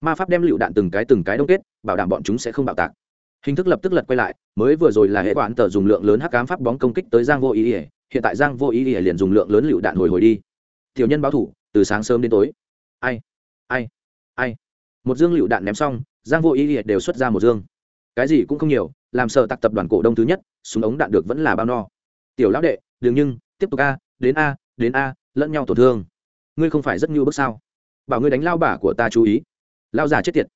[SPEAKER 1] Ma pháp đem lựu đạn từng cái từng cái đông kết, bảo đảm bọn chúng sẽ không bạo tạc. Hình thức lập tức lật quay lại, mới vừa rồi là hệ quản tờ dùng lượng lớn hắc cám pháp bóng công kích tới giang vô ý ỉa hiện tại giang vô ý ỉa liền dùng lượng lớn lựu đạn hồi hồi đi. Tiểu nhân báo thủ, từ sáng sớm đến tối. Ai? Ai? Ai? Một dương lựu đạn ném xong, giang vô ý liệt đều xuất ra một dương. Cái gì cũng không nhiều, làm sợ tặc tập đoàn cổ đông thứ nhất, súng ống đạn được vẫn là bao no. Tiểu lão đệ, đừng nhưng, tiếp tục a, đến a đến a, lẫn nhau tổn thương. Ngươi không phải rất nhu bước sao? Bảo ngươi đánh lao bả của ta chú ý. Lao già chết tiệt.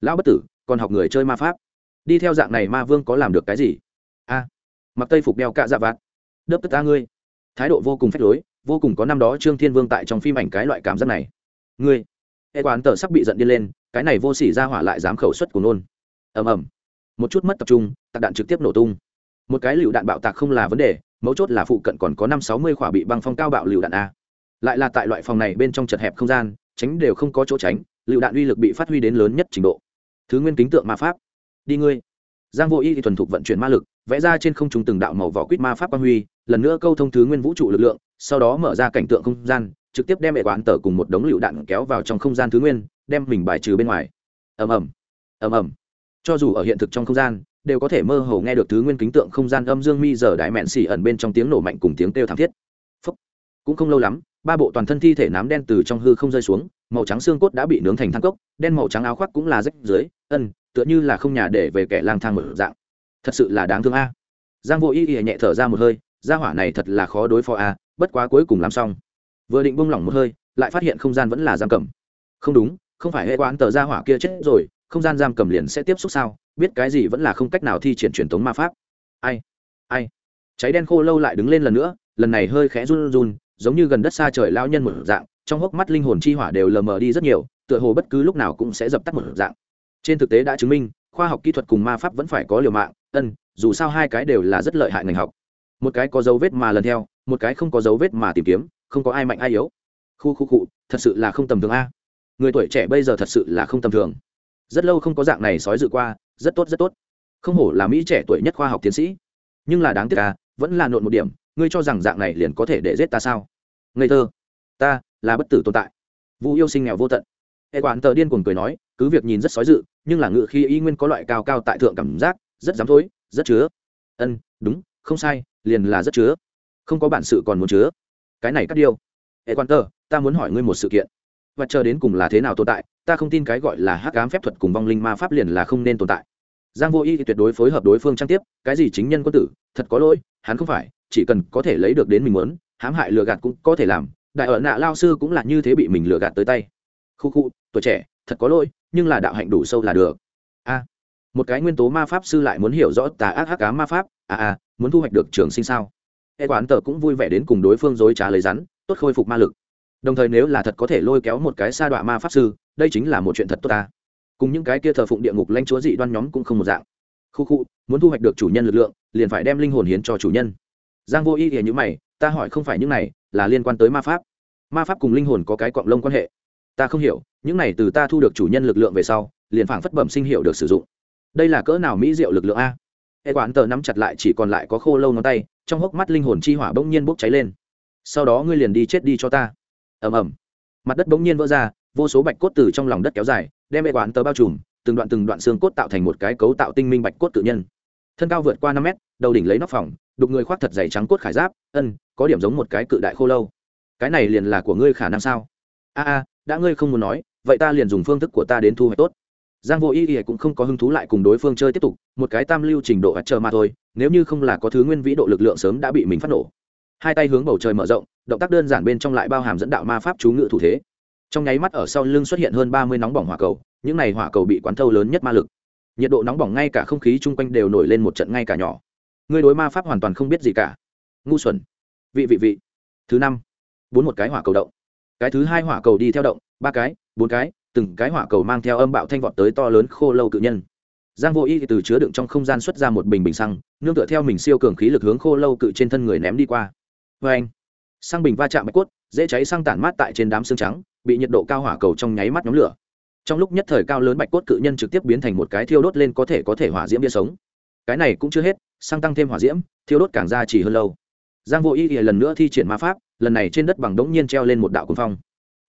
[SPEAKER 1] Lao bất tử, còn học người chơi ma pháp. Đi theo dạng này ma vương có làm được cái gì? A, mặc tây phục đeo cạ dạ vạt. Đớp tức ta ngươi. Thái độ vô cùng phách lối, vô cùng có năm đó trương thiên vương tại trong phim ảnh cái loại cảm giác này. Ngươi hệ quán tờ sắp bị giận điên lên, cái này vô sỉ ra hỏa lại dám khẩu suất của nôn. Ầm ầm. Một chút mất tập trung, tạc đạn trực tiếp nổ tung. Một cái lựu đạn bạo tạc không là vấn đề, mấu chốt là phụ cận còn có năm sáu mươi khỏa bị băng phong cao bạo lựu đạn a. Lại là tại loại phòng này bên trong chật hẹp không gian, tránh đều không có chỗ tránh, lựu đạn uy lực bị phát huy đến lớn nhất trình độ. Thứ nguyên kính tượng ma pháp. Đi ngươi. Giang vô y thì thuần thục vận chuyển ma lực, vẽ ra trên không trung từng đạo màu vỏ quýt ma pháp quang huy, lần nữa câu thông thứ nguyên vũ trụ lực lượng, sau đó mở ra cảnh tượng không gian trực tiếp đem hệ quán tờ cùng một đống lựu đạn kéo vào trong không gian thứ nguyên, đem mình bài trừ bên ngoài. Ầm ầm. Ầm ầm. Cho dù ở hiện thực trong không gian, đều có thể mơ hồ nghe được thứ nguyên kính tượng không gian âm dương mi giờ đại mẹn xỉ ẩn bên trong tiếng nổ mạnh cùng tiếng kêu thảm thiết. Phúc. cũng không lâu lắm, ba bộ toàn thân thi thể nám đen từ trong hư không rơi xuống, màu trắng xương cốt đã bị nướng thành thang cốc, đen màu trắng áo khoác cũng là rách dưới, ân, tựa như là không nhà để về kẻ lang thang mở dạng. Thật sự là đáng thương a. Giang vô ý ý nhẹ thở ra một hơi, gia hỏa này thật là khó đối phó a, bất quá cuối cùng làm xong vừa định buông lỏng một hơi, lại phát hiện không gian vẫn là giam cầm. Không đúng, không phải hệ quán tờ ra hỏa kia chết rồi, không gian giam cầm liền sẽ tiếp xúc sao? Biết cái gì vẫn là không cách nào thi triển truyền thống ma pháp. Ai ai? Cháy đen khô lâu lại đứng lên lần nữa, lần này hơi khẽ run run, giống như gần đất xa trời lao nhân một dạng, trong hốc mắt linh hồn chi hỏa đều lờ mờ đi rất nhiều, tựa hồ bất cứ lúc nào cũng sẽ dập tắt một dạng. Trên thực tế đã chứng minh, khoa học kỹ thuật cùng ma pháp vẫn phải có liều mạng, ân, dù sao hai cái đều là rất lợi hại ngành học. Một cái có dấu vết mà lần theo, một cái không có dấu vết mà tìm kiếm không có ai mạnh ai yếu. Khu khu cụ thật sự là không tầm thường a. Người tuổi trẻ bây giờ thật sự là không tầm thường. Rất lâu không có dạng này sói dự qua, rất tốt rất tốt. Không hổ là mỹ trẻ tuổi nhất khoa học tiến sĩ. Nhưng là đáng tiếc à vẫn là nộn một điểm, ngươi cho rằng dạng này liền có thể để giết ta sao? Ngây thơ. Ta là bất tử tồn tại. Vũ yêu sinh nghèo vô tận. Hệ quản tờ điên cuồng cười nói, cứ việc nhìn rất sói dự, nhưng là ngự khi y nguyên có loại cao cao tại thượng cảm giác, rất dám thối, rất chứa. Ân, đúng, không sai, liền là rất chứa. Không có bản sự còn muốn chứa cái này cắt điêu. Hệ quan tơ, ta muốn hỏi ngươi một sự kiện. Và chờ đến cùng là thế nào tồn tại, ta không tin cái gọi là hắc ám phép thuật cùng vong linh ma pháp liền là không nên tồn tại. Giang vô y thì tuyệt đối phối hợp đối phương trang tiếp, cái gì chính nhân quân tử, thật có lỗi, hắn không phải, chỉ cần có thể lấy được đến mình muốn, hãm hại lừa gạt cũng có thể làm, đại ở nạ lao sư cũng là như thế bị mình lừa gạt tới tay. Khu khu, tuổi trẻ, thật có lỗi, nhưng là đạo hạnh đủ sâu là được. A, một cái nguyên tố ma pháp sư lại muốn hiểu rõ tà ác hắc ám ma pháp a a muốn thu hoạch được trường sinh sao? E quán tờ cũng vui vẻ đến cùng đối phương dối trá lấy rắn, tốt khôi phục ma lực. Đồng thời nếu là thật có thể lôi kéo một cái sa đọa ma pháp sư, đây chính là một chuyện thật tốt ta. Cùng những cái kia thờ phụng địa ngục lãnh chúa dị đoan nhóm cũng không một dạng. Khu khu, muốn thu hoạch được chủ nhân lực lượng, liền phải đem linh hồn hiến cho chủ nhân. Giang vô y thì như mày, ta hỏi không phải những này, là liên quan tới ma pháp. Ma pháp cùng linh hồn có cái cọng lông quan hệ. Ta không hiểu, những này từ ta thu được chủ nhân lực lượng về sau, liền phảng phất bẩm sinh hiệu được sử dụng. Đây là cỡ nào mỹ diệu lực lượng a? Hệ quản tờ nắm chặt lại chỉ còn lại có khô lâu ngón tay, trong hốc mắt linh hồn chi hỏa bỗng nhiên bốc cháy lên. Sau đó ngươi liền đi chết đi cho ta. Ầm ầm. Mặt đất bỗng nhiên vỡ ra, vô số bạch cốt từ trong lòng đất kéo dài, đem hệ quản tờ bao trùm, từng đoạn từng đoạn xương cốt tạo thành một cái cấu tạo tinh minh bạch cốt tự nhân. Thân cao vượt qua năm mét, đầu đỉnh lấy nóc phòng, đục người khoác thật dày trắng cốt khải giáp, ân, có điểm giống một cái cự đại khô lâu. Cái này liền là của ngươi khả năng sao? A a, đã ngươi không muốn nói, vậy ta liền dùng phương thức của ta đến thu hoạch tốt giang vô ý ý cũng không có hứng thú lại cùng đối phương chơi tiếp tục, một cái tam lưu trình độ và chờ mà thôi, nếu như không là có thứ nguyên vĩ độ lực lượng sớm đã bị mình phát nổ. Hai tay hướng bầu trời mở rộng, động tác đơn giản bên trong lại bao hàm dẫn đạo ma pháp chú ngự thủ thế. Trong nháy mắt ở sau lưng xuất hiện hơn ba mươi nóng bỏng hỏa cầu, những này hỏa cầu bị quán thâu lớn nhất ma lực. Nhiệt độ nóng bỏng ngay cả không khí chung quanh đều nổi lên một trận ngay cả nhỏ. Người đối ma pháp hoàn toàn không biết gì cả. Ngu xuẩn. Vị vị vị. Thứ năm. Bốn một cái hỏa cầu động. Cái thứ hai hỏa cầu đi theo động, ba cái, bốn cái từng cái hỏa cầu mang theo âm bạo thanh vọt tới to lớn khô lâu cự nhân. Giang vô y từ chứa đựng trong không gian xuất ra một bình bình xăng, nương tựa theo mình siêu cường khí lực hướng khô lâu cự trên thân người ném đi qua. Vê anh, xăng bình va chạm mạch cốt, dễ cháy xăng tản mát tại trên đám xương trắng, bị nhiệt độ cao hỏa cầu trong nháy mắt nhóm lửa. Trong lúc nhất thời cao lớn bạch cốt cự nhân trực tiếp biến thành một cái thiêu đốt lên có thể có thể hỏa diễm bia sống. Cái này cũng chưa hết, xăng tăng thêm hỏa diễm, thiêu đốt càng ra chỉ hơn lâu. Giang vô y lần nữa thi triển ma pháp, lần này trên đất bằng đống nhiên treo lên một đạo cuồng phong.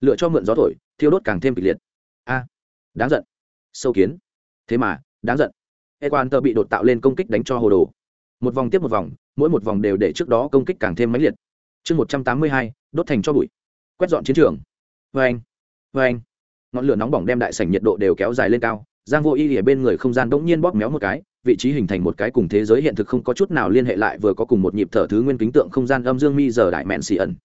[SPEAKER 1] Lựa cho mượn gió thổi, thiêu đốt càng thêm kịch liệt a, đáng giận. Sâu kiến. Thế mà, đáng giận. E quan tờ bị đột tạo lên công kích đánh cho hồ đồ. Một vòng tiếp một vòng, mỗi một vòng đều để trước đó công kích càng thêm mãnh liệt. Chương một trăm tám mươi hai, đốt thành cho bụi. Quét dọn chiến trường. Vê anh vê anh. Ngọn lửa nóng bỏng đem đại sảnh nhiệt độ đều kéo dài lên cao. Giang vô y ở bên người không gian đ ỗ n g nhiên bóp méo một cái, vị trí hình thành một cái cùng thế giới hiện thực không có chút nào liên hệ lại vừa có cùng một nhịp thở thứ nguyên kính tượng không gian âm dương mi giờ đại mẹn xì ẩn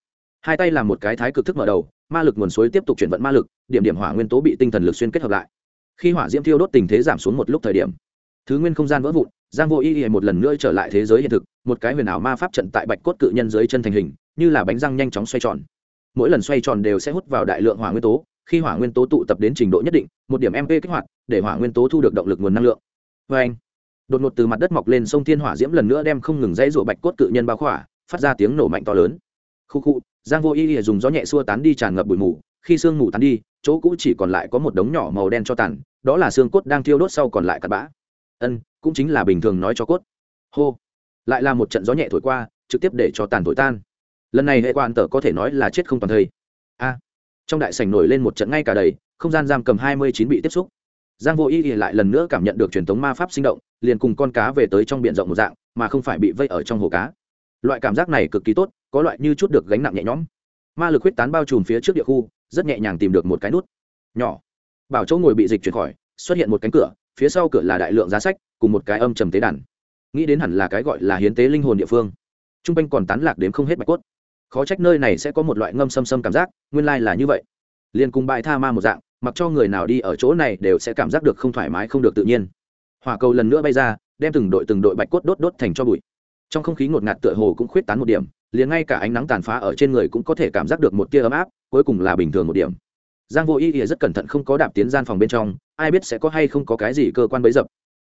[SPEAKER 1] hai tay làm một cái thái cực thức mở đầu, ma lực nguồn suối tiếp tục chuyển vận ma lực, điểm điểm hỏa nguyên tố bị tinh thần lực xuyên kết hợp lại. Khi hỏa diễm thiêu đốt tình thế giảm xuống một lúc thời điểm, thứ nguyên không gian vỡ vụn, giang vô y y một lần nữa trở lại thế giới hiện thực, một cái huyền ảo ma pháp trận tại bạch cốt cự nhân dưới chân thành hình, như là bánh răng nhanh chóng xoay tròn. Mỗi lần xoay tròn đều sẽ hút vào đại lượng hỏa nguyên tố, khi hỏa nguyên tố tụ tập đến trình độ nhất định, một điểm mp kích hoạt, để hỏa nguyên tố thu được động lực nguồn năng lượng. Vê anh, đột ngột từ mặt đất mọc lên sông thiên hỏa diễm lần nữa đem không ngừng dãy rụa bạch cốt cự nhân bao khỏa, phát ra tiếng nổ mạnh to lớn khu khu, giang vô y dùng gió nhẹ xua tán đi tràn ngập bụi mù. Khi sương mù tán đi, chỗ cũ chỉ còn lại có một đống nhỏ màu đen cho tàn, đó là xương cốt đang thiêu đốt sau còn lại cặn bã. Ân, cũng chính là bình thường nói cho cốt. Hô. Lại là một trận gió nhẹ thổi qua, trực tiếp để cho tàn thổi tan. Lần này hệ quan tở có thể nói là chết không toàn thây. A. Trong đại sảnh nổi lên một trận ngay cả đầy, không gian giam cầm hai mươi chín bị tiếp xúc. Giang vô ý lại lần nữa cảm nhận được truyền thống ma pháp sinh động, liền cùng con cá về tới trong biển rộng một dạng, mà không phải bị vây ở trong hồ cá loại cảm giác này cực kỳ tốt, có loại như chút được gánh nặng nhẹ nhõm. Ma lực huyết tán bao trùm phía trước địa khu, rất nhẹ nhàng tìm được một cái nút. Nhỏ. Bảo chỗ ngồi bị dịch chuyển khỏi, xuất hiện một cánh cửa, phía sau cửa là đại lượng giá sách, cùng một cái âm trầm tế đàn. Nghĩ đến hẳn là cái gọi là hiến tế linh hồn địa phương. T r u n g quanh còn tán lạc đến không hết bạch cốt. Khó trách nơi này sẽ có một loại ngâm xâm xâm cảm giác, nguyên lai là như vậy. Liền cùng bãi tha ma một dạng, mặc cho người nào đi ở chỗ này đều sẽ cảm giác được không thoải mái, không được tự nhiên. Hỏa cầu lần nữa bay ra, đem từng đội từng đội bạch cốt đốt đốt thành cho bụi trong không khí ngột ngạt tựa hồ cũng khuyết tán một điểm, liền ngay cả ánh nắng tàn phá ở trên người cũng có thể cảm giác được một tia ấm áp, cuối cùng là bình thường một điểm. Giang vô ý ỉa rất cẩn thận không có đạp tiến gian phòng bên trong, ai biết sẽ có hay không có cái gì cơ quan bấy dập.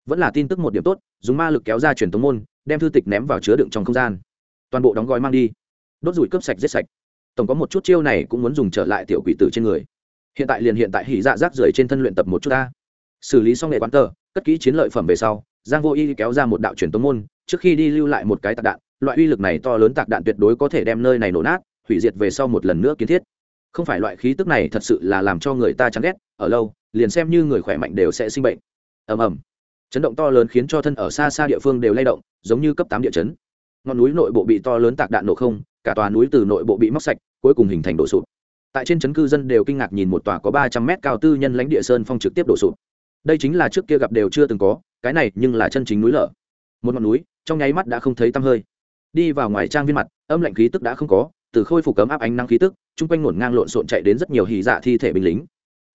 [SPEAKER 1] Vẫn là tin tức một điểm tốt, dùng ma lực kéo ra truyền tống môn, đem thư tịch ném vào chứa đựng trong không gian. Toàn bộ đóng gói mang đi. Đốt rủi cướp sạch giết sạch. Tổng có một chút chiêu này cũng muốn dùng trở lại tiểu quỷ tử trên người. Hiện tại liền hiện tại hỉ dạ rác rưởi trên thân luyện tập một chút ta. Xử lý xong nghệ quán tờ, cất kỹ chiến lợi phẩm về sau, giang vô y kéo ra một đạo truyền tống môn trước khi đi lưu lại một cái tạc đạn, loại uy lực này to lớn tạc đạn tuyệt đối có thể đem nơi này nổ nát, hủy diệt về sau một lần nữa kiến thiết. Không phải loại khí tức này thật sự là làm cho người ta chán ghét, ở lâu, liền xem như người khỏe mạnh đều sẽ sinh bệnh. Ầm ầm. Chấn động to lớn khiến cho thân ở xa xa địa phương đều lay động, giống như cấp tám địa chấn. Ngọn núi nội bộ bị to lớn tạc đạn nổ không, cả tòa núi từ nội bộ bị móc sạch, cuối cùng hình thành đổ sụp. Tại trên chấn cư dân đều kinh ngạc nhìn một tòa có ba trăm mét cao tư nhân lãnh địa sơn phong trực tiếp đổ sụp. Đây chính là trước kia gặp đều chưa từng có, cái này nhưng là chân chính núi lở. Một ngọn núi trong nháy mắt đã không thấy tăm hơi. Đi vào ngoài trang viên mặt, âm lạnh khí tức đã không có, từ khôi phục cấm áp ánh năng khí tức, chung quanh ngổn ngang lộn xộn chạy đến rất nhiều hì dạ thi thể binh lính.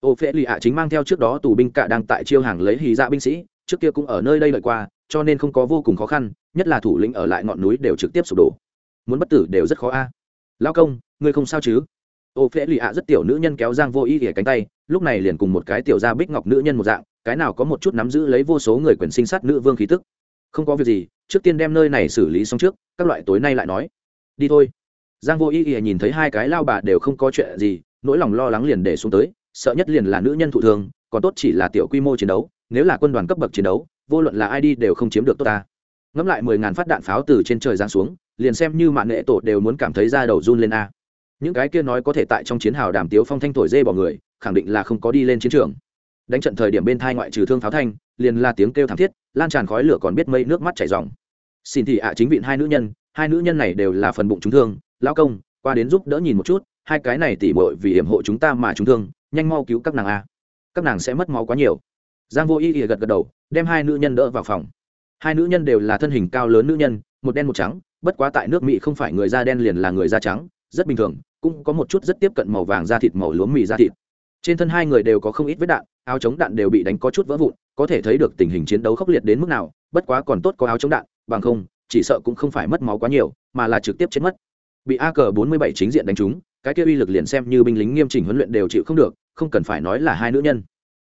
[SPEAKER 1] Ô phễ lì ạ chính mang theo trước đó tù binh cả đang tại chiêu hàng lấy hì dạ binh sĩ, trước kia cũng ở nơi đây lợi qua, cho nên không có vô cùng khó khăn, nhất là thủ lĩnh ở lại ngọn núi đều trực tiếp sụp đổ. Muốn bất tử đều rất khó a. À. lao công, ngươi không sao chứ? Ô phễ lì ạ rất tiểu nữ nhân kéo giang vô ý ỉa cánh tay, lúc này liền cùng một cái tiểu gia bích ngọc nữ nhân một dạng, cái nào có một chút nắm giữ lấy vô số người quyền sinh sát nữ vương khí tức không có việc gì, trước tiên đem nơi này xử lý xong trước, các loại tối nay lại nói. Đi thôi. Giang vô ý ý nhìn thấy hai cái lao bà đều không có chuyện gì, nỗi lòng lo lắng liền để xuống tới, sợ nhất liền là nữ nhân thụ thường, còn tốt chỉ là tiểu quy mô chiến đấu, nếu là quân đoàn cấp bậc chiến đấu, vô luận là ai đi đều không chiếm được tốt ta. Ngẫm lại mười ngàn phát đạn pháo từ trên trời giáng xuống, liền xem như mạng nghệ tổ đều muốn cảm thấy da đầu run lên a. Những cái kia nói có thể tại trong chiến hào đàm tiếu phong thanh thổi dê bỏ người, khẳng định là không có đi lên chiến trường đánh trận thời điểm bên thai ngoại trừ thương pháo thanh, liền là tiếng kêu thảm thiết, lan tràn khói lửa còn biết mây nước mắt chảy dòng xin thị ạ, chính vịn hai nữ nhân, hai nữ nhân này đều là phần bụng chúng thương. Lão công, qua đến giúp đỡ nhìn một chút, hai cái này tỉ mội vì hiểm hộ chúng ta mà chúng thương, nhanh mau cứu các nàng a. Các nàng sẽ mất máu quá nhiều. Giang vô y ỉa gật gật đầu, đem hai nữ nhân đỡ vào phòng. Hai nữ nhân đều là thân hình cao lớn nữ nhân, một đen một trắng, bất quá tại nước mỹ không phải người da đen liền là người da trắng, rất bình thường, cũng có một chút rất tiếp cận màu vàng da thịt màu lúa mì da thịt trên thân hai người đều có không ít vết đạn, áo chống đạn đều bị đánh có chút vỡ vụn, có thể thấy được tình hình chiến đấu khốc liệt đến mức nào, bất quá còn tốt có áo chống đạn, bằng không, chỉ sợ cũng không phải mất máu quá nhiều, mà là trực tiếp chết mất. Bị a cờ bốn mươi bảy chính diện đánh trúng, cái kia uy lực liền xem như binh lính nghiêm chỉnh huấn luyện đều chịu không được, không cần phải nói là hai nữ nhân.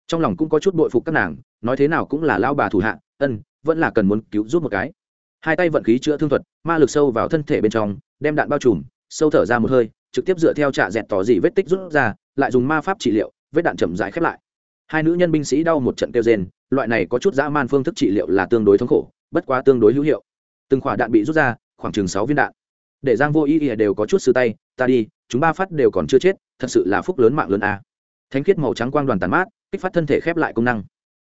[SPEAKER 1] Trong lòng cũng có chút bội phục các nàng, nói thế nào cũng là lao bà thủ hạ, ân, vẫn là cần muốn cứu giúp một cái. Hai tay vận khí chữa thương thuật, ma lực sâu vào thân thể bên trong, đem đạn bao trùm, sâu thở ra một hơi, trực tiếp dựa theo trạ dẹt tỏ dị vết tích rút ra lại dùng ma pháp trị liệu, vết đạn chậm rãi khép lại. Hai nữ nhân binh sĩ đau một trận kêu rên, loại này có chút dã man phương thức trị liệu là tương đối thống khổ, bất quá tương đối hữu hiệu. Từng khỏa đạn bị rút ra, khoảng chừng sáu viên đạn. Để giang vô ý ỉa đều có chút sư tay, ta đi, chúng ba phát đều còn chưa chết, thật sự là phúc lớn mạng lớn a. Thánh khiết màu trắng quang đoàn tàn mát, kích phát thân thể khép lại công năng.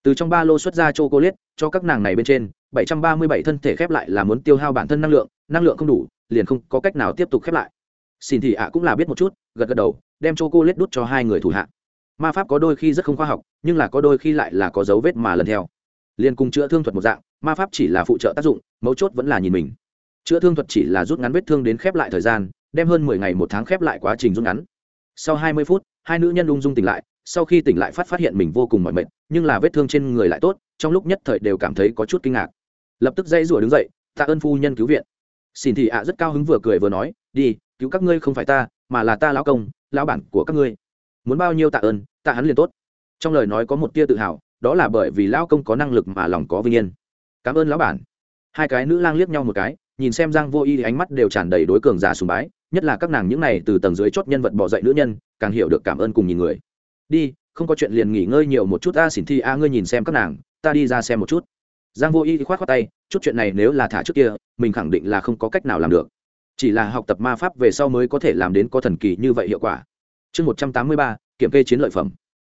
[SPEAKER 1] Từ trong ba lô xuất ra c h o c o l a t e cho các nàng này bên trên, bảy trăm ba mươi bảy thân thể khép lại là muốn tiêu hao bản thân năng lượng năng lượng không đủ, liền không có cách nào tiếp tục khép lại. Xin thì ạ cũng là biết một chút, gật gật đầu đem c h o c đút cho hai người thủ hạ. Ma pháp có đôi khi rất không khoa học, nhưng là có đôi khi lại là có dấu vết mà lần theo. Liên cùng chữa thương thuật một dạng, ma pháp chỉ là phụ trợ tác dụng, mấu chốt vẫn là nhìn mình. Chữa thương thuật chỉ là rút ngắn vết thương đến khép lại thời gian, đem hơn mười ngày một tháng khép lại quá trình rút ngắn. Sau hai mươi phút, hai nữ nhân ung dung tỉnh lại, sau khi tỉnh lại phát phát hiện mình vô cùng mỏi mệt, nhưng là vết thương trên người lại tốt, trong lúc nhất thời đều cảm thấy có chút kinh ngạc. Lập tức dây rủa đứng dậy, tạ ơn phu nhân cứu viện. Xin thị ạ rất cao hứng vừa cười vừa nói, đi, cứu các ngươi không phải ta, mà là ta lão công lão bản của các ngươi. Muốn bao nhiêu tạ ơn, tạ hắn liền tốt. Trong lời nói có một tia tự hào, đó là bởi vì lão công có năng lực mà lòng có vinh yên. Cảm ơn lão bản. Hai cái nữ lang liếc nhau một cái, nhìn xem giang vô y ánh mắt đều tràn đầy đối cường giả sùng bái, nhất là các nàng những này từ tầng dưới chót nhân vật bỏ dậy nữ nhân, càng hiểu được cảm ơn cùng nhìn người. Đi, không có chuyện liền nghỉ ngơi nhiều một chút, a xỉn thi a, ngươi nhìn xem các nàng, ta đi ra xem một chút. Giang vô y khoát khoát tay, chút chuyện này nếu là thả trước kia, mình khẳng định là không có cách nào làm được chỉ là học tập ma pháp về sau mới có thể làm đến có thần kỳ như vậy hiệu quả. Chương một trăm tám mươi ba, kiểm kê chiến lợi phẩm.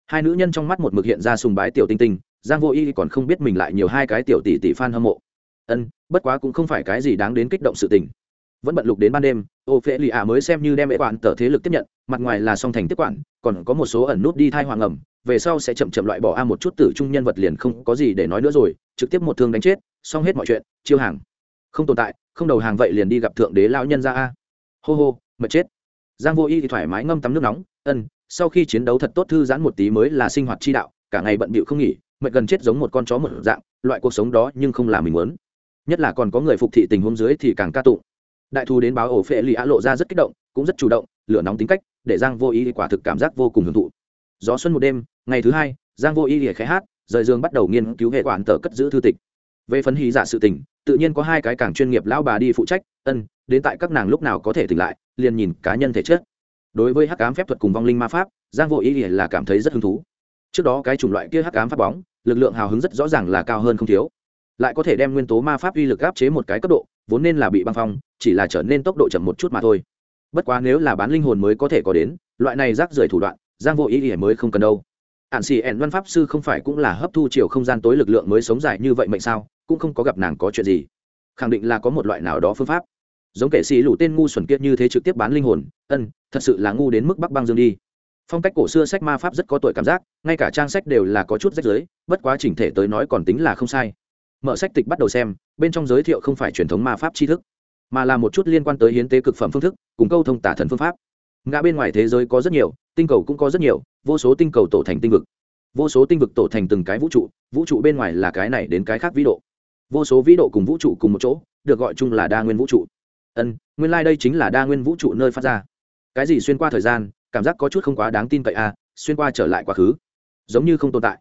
[SPEAKER 1] Hai nữ nhân trong mắt một mực hiện ra sùng bái tiểu tinh tinh, giang vô y còn không biết mình lại nhiều hai cái tiểu tỷ tỷ fan hâm mộ. Ân, bất quá cũng không phải cái gì đáng đến kích động sự tình. Vẫn bận lục đến ban đêm ô phễ lì ạ mới xem như đem bệ quản tờ thế lực tiếp nhận, mặt ngoài là song thành tiếp quản, còn có một số ẩn nút đi thai hoàng ẩm, về sau sẽ chậm chậm loại bỏ a một chút tử trung nhân vật liền không có gì để nói nữa rồi, trực tiếp một thương đánh chết, xong hết mọi chuyện, chiêu hàng. Không tồn tại không đầu hàng vậy liền đi gặp thượng đế lão nhân ra a. Hô hô, mệt chết. Giang vô y thì thoải mái ngâm tắm nước nóng, ân, sau khi chiến đấu thật tốt thư giãn một tí mới là sinh hoạt chi đạo, cả ngày bận bịu không nghỉ, mệt gần chết giống một con chó một dạng, loại cuộc sống đó nhưng không là mình muốn. Nhất là còn có người phục thị tình huống dưới thì càng ca tụng. Đại thu đến báo ổ phệ lì á lộ ra rất kích động, cũng rất chủ động, lửa nóng tính cách, để giang vô ý quả thực cảm giác vô cùng hưởng thụ. Gió xuân một đêm, ngày thứ hai, giang vô ý lìa khẽ hát, rời giường bắt đầu nghiên cứu hệ quản tờ cất giữ thư tịch về phấn hí giả sự tình, tự nhiên có hai cái càng chuyên nghiệp lão bà đi phụ trách, ân, đến tại các nàng lúc nào có thể tỉnh lại, liền nhìn cá nhân thể chất. Đối với hắc ám phép thuật cùng vong linh ma pháp, giang vô ý là cảm thấy rất hứng thú. Trước đó cái chủng loại kia hắc ám pháp bóng, lực lượng hào hứng rất rõ ràng là cao hơn không thiếu. Lại có thể đem nguyên tố ma pháp uy lực áp chế một cái cấp độ, vốn nên là bị băng phong, chỉ là trở nên tốc độ chậm một chút mà thôi. Bất quá nếu là bán linh hồn mới có thể có đến, loại này rác rưởi thủ đoạn, giang vô ý ỉa mới không cần đâu. Ạn xì ẻn văn pháp sư không phải cũng là hấp thu chiều không gian tối lực lượng mới sống dài như vậy mệnh sao? Cũng không có gặp nàng có chuyện gì. Khẳng định là có một loại nào đó phương pháp. Giống kệ sĩ lủ tên ngu xuẩn kiệt như thế trực tiếp bán linh hồn, ân, thật sự là ngu đến mức bắc băng dương đi. Phong cách cổ xưa sách ma pháp rất có tuổi cảm giác, ngay cả trang sách đều là có chút rách giới bất quá chỉnh thể tới nói còn tính là không sai. Mở sách tịch bắt đầu xem, bên trong giới thiệu không phải truyền thống ma pháp tri thức, mà là một chút liên quan tới hiến tế cực phẩm phương thức, cùng câu thông tả thần phương pháp. Ngã bên ngoài thế giới có rất nhiều, tinh cầu cũng có rất nhiều, vô số tinh cầu tổ thành tinh vực. Vô số tinh vực tổ thành từng cái vũ trụ vũ trụ bên ngoài là cái này đến cái khác vĩ độ vô số vĩ độ cùng vũ trụ cùng một chỗ, được gọi chung là đa nguyên vũ trụ. Ân, nguyên lai、like、đây chính là đa nguyên vũ trụ nơi phát ra. Cái gì xuyên qua thời gian, cảm giác có chút không quá đáng tin cậy à xuyên qua trở lại quá khứ. Giống như không tồn tại.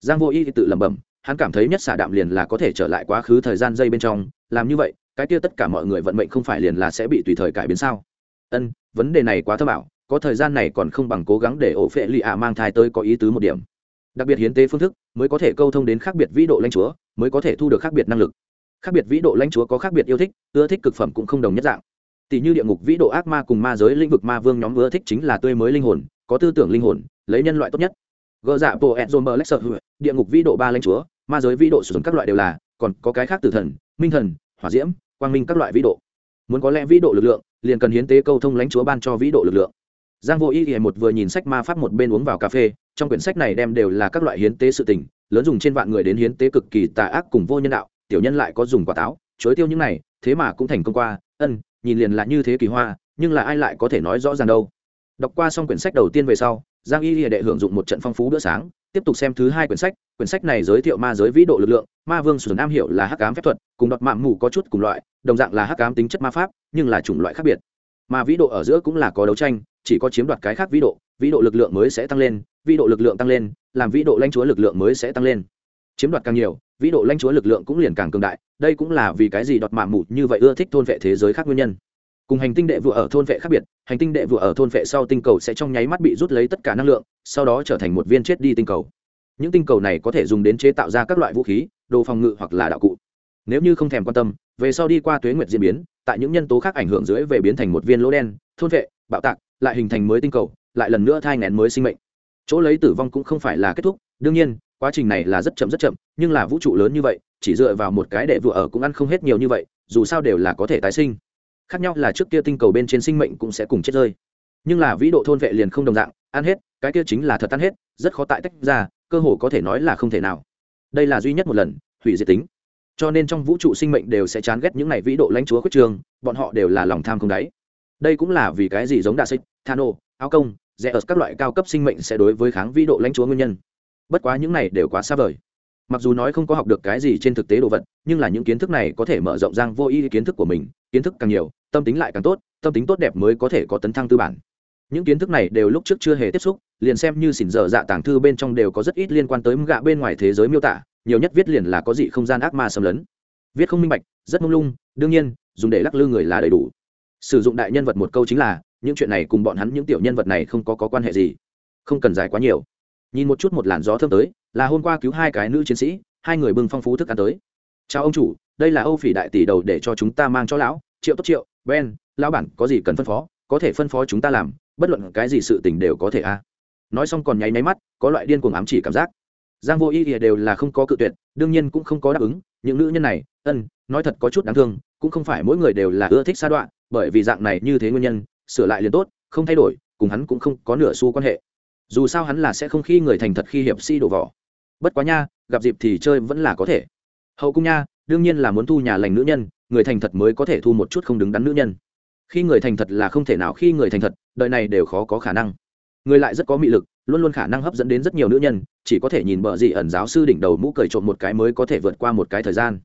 [SPEAKER 1] Giang vô y tự lẩm bẩm, hắn cảm thấy nhất xả đạm liền là có thể trở lại quá khứ thời gian dây bên trong, làm như vậy, cái kia tất cả mọi người vận mệnh không phải liền là sẽ bị tùy thời cải biến sao? Ân, vấn đề này quá thơ bảo có thời gian này còn không bằng cố gắng để ổ phệ lì ạ mang thai tới có ý tứ một điểm. Đặc biệt hiến tế phương thức, mới có thể câu thông đến khác biệt vĩ độ lãnh chúa mới có thể thu được khác biệt năng lực. Khác biệt vĩ độ lãnh chúa có khác biệt yêu thích, ưa thích cực phẩm cũng không đồng nhất dạng. Tỷ như địa ngục vĩ độ ác ma cùng ma giới, lĩnh vực ma vương nhóm ưa thích chính là tươi mới linh hồn, có tư tưởng linh hồn, lấy nhân loại tốt nhất. Gỡ dạ bộ edzom bờ lexer địa ngục vĩ độ ba lãnh chúa, ma giới vĩ độ sử dụng các loại đều là, còn có cái khác tử thần, minh thần, hỏa diễm, quang minh các loại vĩ độ. Muốn có lẽ vĩ độ lực lượng, liền cần hiến tế câu thông lãnh chúa ban cho vĩ độ lực lượng. Giang vô ý thì một vừa nhìn sách ma pháp một bên uống vào cà phê, trong quyển sách này đem đều là các loại hiến tế sự tình lớn dùng trên vạn người đến hiến tế cực kỳ tà ác cùng vô nhân đạo, tiểu nhân lại có dùng quả táo chối tiêu những này, thế mà cũng thành công qua, ân, nhìn liền là như thế kỳ hoa, nhưng là ai lại có thể nói rõ ràng đâu. Đọc qua xong quyển sách đầu tiên về sau, giang y lìa đệ hưởng dụng một trận phong phú bữa sáng, tiếp tục xem thứ hai quyển sách quyển sách này giới thiệu ma giới vĩ độ lực lượng, ma vương sử nam hiểu là hắc ám phép thuật, cùng đọt mạng mù có chút cùng loại, đồng dạng là hắc ám tính chất ma pháp, nhưng là chủng loại khác biệt. Mà vĩ độ ở giữa cũng là có đấu tranh, chỉ có chiếm đoạt cái khác vĩ độ vĩ độ lực lượng mới sẽ tăng lên, vĩ độ lực lượng tăng lên làm vĩ độ lãnh chúa lực lượng mới sẽ tăng lên. Chiếm đoạt càng nhiều, vĩ độ lãnh chúa lực lượng cũng liền càng cường đại, đây cũng là vì cái gì đọt mạ mụt như vậy ưa thích thôn vệ thế giới khác nguyên nhân. Cùng hành tinh đệ vừa ở thôn vệ khác biệt, hành tinh đệ vừa ở thôn vệ sau tinh cầu sẽ trong nháy mắt bị rút lấy tất cả năng lượng, sau đó trở thành một viên chết đi tinh cầu. Những tinh cầu này có thể dùng đến chế tạo ra các loại vũ khí, đồ phòng ngự hoặc là đạo cụ. Nếu như không thèm quan tâm, về sau đi qua tuế nguyệt diễn biến, tại những nhân tố khác ảnh hưởng dưới về biến thành một viên lỗ đen, thôn vệ, bạo tạc, lại hình thành mới tinh cầu, lại lần nữa thai ngén mới sinh mệnh chỗ lấy tử vong cũng không phải là kết thúc, đương nhiên, quá trình này là rất chậm rất chậm, nhưng là vũ trụ lớn như vậy, chỉ dựa vào một cái đệ vừa ở cũng ăn không hết nhiều như vậy, dù sao đều là có thể tái sinh. Khác nhau là trước kia tinh cầu bên trên sinh mệnh cũng sẽ cùng chết rơi. Nhưng là vĩ độ thôn vệ liền không đồng dạng, ăn hết, cái kia chính là thật ăn hết, rất khó tại tách ra, cơ hồ có thể nói là không thể nào. Đây là duy nhất một lần, hủy diệt tính. Cho nên trong vũ trụ sinh mệnh đều sẽ chán ghét những này vĩ độ lãnh chúa khuyết trường, bọn họ đều là lòng tham không đáy. Đây cũng là vì cái gì giống đạ xích thano áo công rẽ ở các loại cao cấp sinh mệnh sẽ đối với kháng vĩ độ lãnh chúa nguyên nhân. Bất quá những này đều quá xa vời. Mặc dù nói không có học được cái gì trên thực tế đồ vật, nhưng là những kiến thức này có thể mở rộng giang vô ý kiến thức của mình, kiến thức càng nhiều, tâm tính lại càng tốt, tâm tính tốt đẹp mới có thể có tấn thăng tư bản. Những kiến thức này đều lúc trước chưa hề tiếp xúc, liền xem như xỉn dở dạ tàng thư bên trong đều có rất ít liên quan tới gạ bên ngoài thế giới miêu tả, nhiều nhất viết liền là có dị không gian ác ma xâm lấn. Viết không minh bạch, rất mông lung, đương nhiên, dùng để lắc lư người là đầy đủ. Sử dụng đại nhân vật một câu chính là những chuyện này cùng bọn hắn những tiểu nhân vật này không có, có quan hệ gì. Không cần dài quá nhiều. Nhìn một chút một làn gió thơm tới là hôm qua cứu hai cái nữ chiến sĩ hai người bưng phong phú thức ăn tới. Chào ông chủ đây là âu phỉ đại tỷ đầu để cho chúng ta mang cho lão triệu tốt triệu ben lão bản có gì cần phân phó có thể phân phó chúng ta làm bất luận cái gì sự tình đều có thể a. À. Nói xong còn nháy máy mắt có loại điên cuồng ám chỉ cảm giác. Giang vô ý ỉa đều là không có cự tuyệt đương nhiên cũng không có đáp ứng những nữ nhân này ân nói thật có chút đáng thương cũng không phải mỗi người đều là ưa thích xa đoạn bởi vì dạng này như thế nguyên nhân sửa lại liền tốt, không thay đổi, cùng hắn cũng không có nửa xu quan hệ. Dù sao hắn là sẽ không khi người thành thật khi hiệp si đổ vỏ. Bất quá nha, gặp dịp thì chơi vẫn là có thể. Hậu cung nha, đương nhiên là muốn thu nhà lành nữ nhân, người thành thật mới có thể thu một chút không đứng đắn nữ nhân. Khi người thành thật là không thể nào khi người thành thật, đời này đều khó có khả năng. Người lại rất có mị lực, luôn luôn khả năng hấp dẫn đến rất nhiều nữ nhân, chỉ có thể nhìn bờ gì ẩn giáo sư đỉnh đầu mũ cười trộm một cái mới có thể vượt qua một cái thời gian.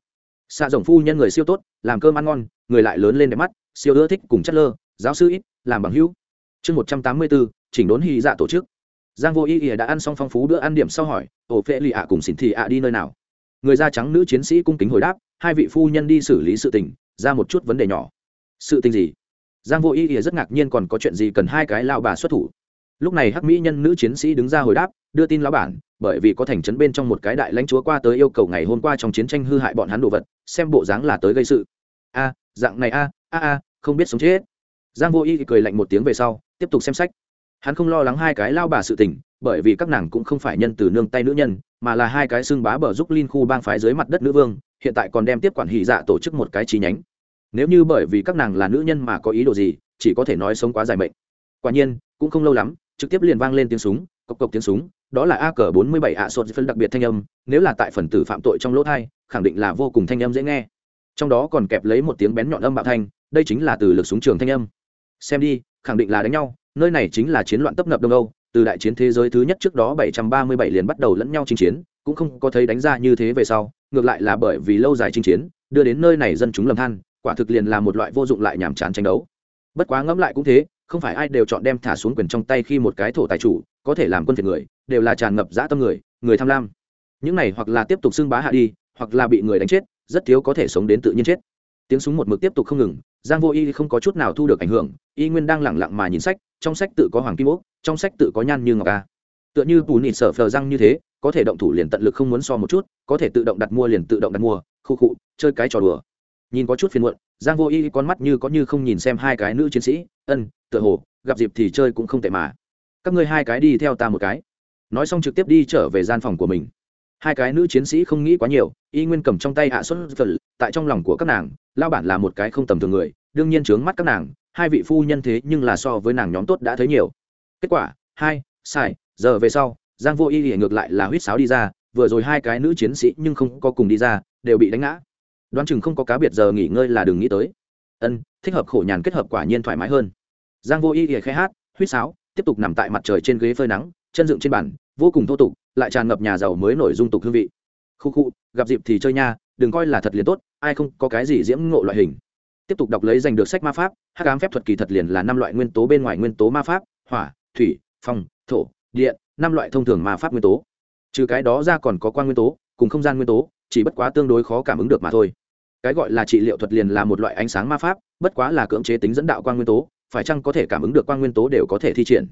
[SPEAKER 1] Xạ rồng phu nhân người siêu tốt, làm cơm ăn ngon, người lại lớn lên đẹp mắt, siêu ưa thích cùng chất lơ giáo sư ít, làm bằng hữu. Chương một trăm tám mươi bốn chỉnh đốn hy dạ tổ chức. Giang vô ý ỉa đã ăn xong phong phú bữa ăn điểm sau hỏi ổ phệ lì ạ, cùng xỉn thị ạ đi nơi nào? Người da trắng nữ chiến sĩ cung kính hồi đáp, hai vị phu nhân đi xử lý sự tình, ra một chút vấn đề nhỏ. Sự tình gì? Giang vô ý ỉa rất ngạc nhiên còn có chuyện gì cần hai cái lao bà xuất thủ. Lúc này hắc mỹ nhân nữ chiến sĩ đứng ra hồi đáp, đưa tin lão bản, bởi vì có thành trấn bên trong một cái đại lãnh chúa qua tới yêu cầu ngày hôm qua trong chiến tranh hư hại bọn hắn đồ vật, xem bộ dáng là tới gây sự. A, dạng này a a a, không biết sống chết giang vô y cười lạnh một tiếng về sau, tiếp tục xem sách. Hắn không lo lắng hai cái lao bà sự tình, bởi vì các nàng cũng không phải nhân từ nương tay nữ nhân, mà là hai cái xương bá bờ giúp linh khu bang phái dưới mặt đất nữ vương, hiện tại còn đem tiếp quản hỉ dạ tổ chức một cái chi nhánh. Nếu như bởi vì các nàng là nữ nhân mà có ý đồ gì, chỉ có thể nói sống quá dài mệnh. Quả nhiên, cũng không lâu lắm, trực tiếp liền vang lên tiếng súng, cộc cộc tiếng súng, đó là a cờ bốn mươi bảy ạ, sột phân đặc biệt thanh âm, nếu là tại phần tử phạm tội trong lỗ thai, khẳng định là vô cùng thanh âm dễ nghe. Trong đó còn kẹp lấy một tiếng bén nhọn âm bạo thanh, đây chính là từ lực súng trường thanh âm xem đi, khẳng định là đánh nhau, nơi này chính là chiến loạn tấp nập đông âu, từ đại chiến thế giới thứ nhất trước đó 737 liền bắt đầu lẫn nhau chinh chiến, cũng không có thấy đánh ra như thế về sau, ngược lại là bởi vì lâu dài chinh chiến, đưa đến nơi này dân chúng lầm than, quả thực liền là một loại vô dụng lại nhàm chán tranh đấu. Bất quá ngẫm lại cũng thế, không phải ai đều chọn đem thả xuống quyền trong tay khi một cái thổ tài chủ, có thể làm quân phiệt người, đều là tràn ngập dã tâm người người tham lam. Những này hoặc là tiếp tục xưng bá hạ đi, hoặc là bị người đánh chết, rất thiếu có thể sống đến tự nhiên chết tiếng súng một mực tiếp tục không ngừng, giang vô y không có chút nào thu được ảnh hưởng, y nguyên đang lẳng lặng mà nhìn sách, trong sách tự có hoàng kim ốc trong sách tự có nhan như ngọc a. Tựa như bù nịt sở phờ răng như thế, có thể động thủ liền tận lực không muốn so một chút, có thể tự động đặt mua liền tự động đặt mua, khu khụ chơi cái trò đùa. Nhìn có chút phiền muộn, giang vô y con mắt như có như không nhìn xem hai cái nữ chiến sĩ, ân, tựa hồ, gặp dịp thì chơi cũng không tệ mà. Các ngươi hai cái đi theo ta một cái. Nói xong trực tiếp đi trở về gian phòng của mình hai cái nữ chiến sĩ không nghĩ quá nhiều, y nguyên cầm trong tay hạ xuất phật tại trong lòng của các nàng lao bản là một cái không tầm thường người, đương nhiên trướng mắt các nàng, hai vị phu nhân thế nhưng là so với nàng nhóm tốt đã thấy nhiều. Kết quả, hai, sai, giờ về sau, giang vô y thì ngược lại là huýt sáo đi ra, vừa rồi hai cái nữ chiến sĩ nhưng không có cùng đi ra, đều bị đánh ngã. Đoán chừng không có cá biệt giờ nghỉ ngơi là đừng nghĩ tới. Ân, thích hợp khổ nhàn kết hợp quả nhiên thoải mái hơn. Giang vô y thì khai hát huýt sáo, tiếp tục nằm tại mặt trời trên ghế phơi nắng, chân dựng trên bàn vô cùng thô tục, lại tràn ngập nhà giàu mới nổi dung tục hương vị. Khu khu, gặp dịp thì chơi nha, đừng coi là thật liền tốt, ai không có cái gì diễm ngộ loại hình. Tiếp tục đọc lấy giành được sách ma pháp, hát cám phép thuật kỳ thật liền là năm loại nguyên tố bên ngoài nguyên tố ma pháp, hỏa, thủy, phong, thổ, điện, năm loại thông thường ma pháp nguyên tố. Trừ cái đó ra còn có quan nguyên tố, cùng không gian nguyên tố, chỉ bất quá tương đối khó cảm ứng được mà thôi. Cái gọi là trị liệu thuật liền là một loại ánh sáng ma pháp, bất quá là cưỡng chế tính dẫn đạo quan nguyên tố, phải chăng có thể cảm ứng được quan nguyên tố đều có thể thi triển.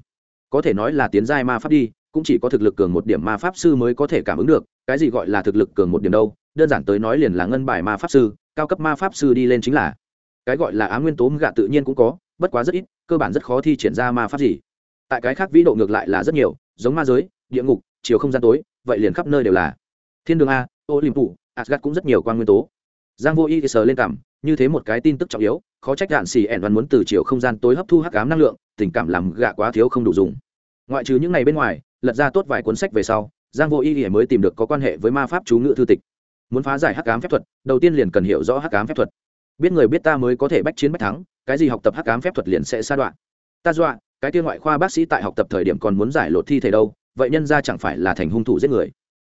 [SPEAKER 1] Có thể nói là tiến giai ma pháp đi cũng chỉ có thực lực cường một điểm ma pháp sư mới có thể cảm ứng được, cái gì gọi là thực lực cường một điểm đâu, đơn giản tới nói liền là ngân bài ma pháp sư, cao cấp ma pháp sư đi lên chính là. Cái gọi là á nguyên tố gạ tự nhiên cũng có, bất quá rất ít, cơ bản rất khó thi triển ra ma pháp gì. Tại cái khác vĩ độ ngược lại là rất nhiều, giống ma giới, địa ngục, chiều không gian tối, vậy liền khắp nơi đều là. Thiên đường a, olympu asgad cũng rất nhiều quan nguyên tố. Giang vô y thì sờ lên cảm, như thế một cái tin tức trọng yếu, khó trách đạn xì ẻn văn muốn từ chiều không gian tối hấp thu hắc ám năng lượng, tình cảm làm gạ quá thiếu không đủ dùng. Ngoại trừ những ngày bên ngoài lật ra tốt vài cuốn sách về sau, giang vô y ỉa mới tìm được có quan hệ với ma pháp chú ngữ thư tịch. Muốn phá giải hắc ám phép thuật, đầu tiên liền cần hiểu rõ hắc ám phép thuật. Biết người biết ta mới có thể bách chiến bách thắng, cái gì học tập hắc ám phép thuật liền sẽ sa đoạn. Ta dọa, cái tiên ngoại khoa bác sĩ tại học tập thời điểm còn muốn giải lột thi thể đâu, vậy nhân ra chẳng phải là thành hung thủ giết người.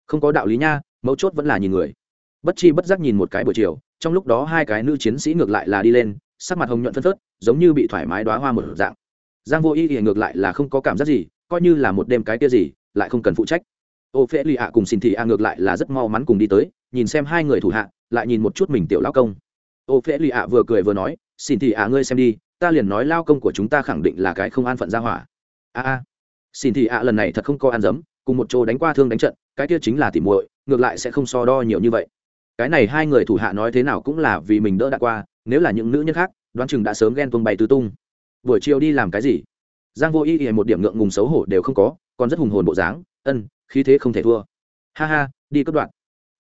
[SPEAKER 1] Không có đạo lý nha, mấu chốt vẫn là nhìn người. Bất chi bất giác nhìn một cái buổi chiều, trong lúc đó hai cái nữ chiến sĩ ngược lại là đi lên, sắc mặt hồng nhuận phân phớt, giống như bị thoải mái đoá hoa một dạng giang vô y thì ngược lại là không có cảm giác gì, coi như là một đêm cái kia gì, lại không cần phụ trách. Ô phễ lì ạ cùng xin thị a ngược lại là rất mau mắn cùng đi tới, nhìn xem hai người thủ hạ, lại nhìn một chút mình tiểu lao công. Ô phễ lì ạ vừa cười vừa nói, xin thị ạ ngươi xem đi, ta liền nói lao công của chúng ta khẳng định là cái không an phận ra hỏa. A a. Xin thị ạ lần này thật không có ăn dấm, cùng một chỗ đánh qua thương đánh trận, cái kia chính là tỉ muội, ngược lại sẽ không so đo nhiều như vậy. Cái này hai người thủ hạ nói thế nào cũng là vì mình đỡ đã qua, nếu là những nữ nhân khác, đoán chừng đã sớm ghen tuông bày tứ tung buổi chiều đi làm cái gì? Giang vô y y một điểm ngượng ngùng xấu hổ đều không có, còn rất hùng hồn bộ dáng, ân, khí thế không thể thua. Ha ha, đi cất đoạn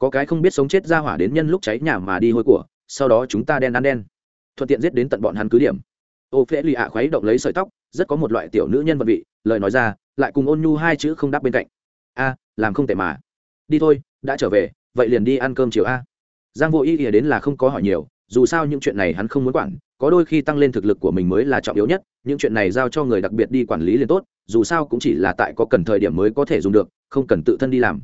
[SPEAKER 1] có cái không biết sống chết ra hỏa đến nhân lúc cháy nhà mà đi hôi của, sau đó chúng ta đen ăn đen. Thuận tiện giết đến tận bọn hắn cứ điểm. Ô phễ lì ạ khuấy động lấy sợi tóc, rất có một loại tiểu nữ nhân vật vị, lời nói ra, lại cùng ôn nhu hai chữ không đáp bên cạnh. A, làm không tệ mà. Đi thôi, đã trở về, vậy liền đi ăn cơm chiều a. Giang vô ý ỉa đến là không có hỏi nhiều dù sao những chuyện này hắn không muốn quản, có đôi khi tăng lên thực lực của mình mới là trọng yếu nhất, những chuyện này giao cho người đặc biệt đi quản lý liền tốt, dù sao cũng chỉ là tại có cần thời điểm mới có thể dùng được, không cần tự thân đi làm.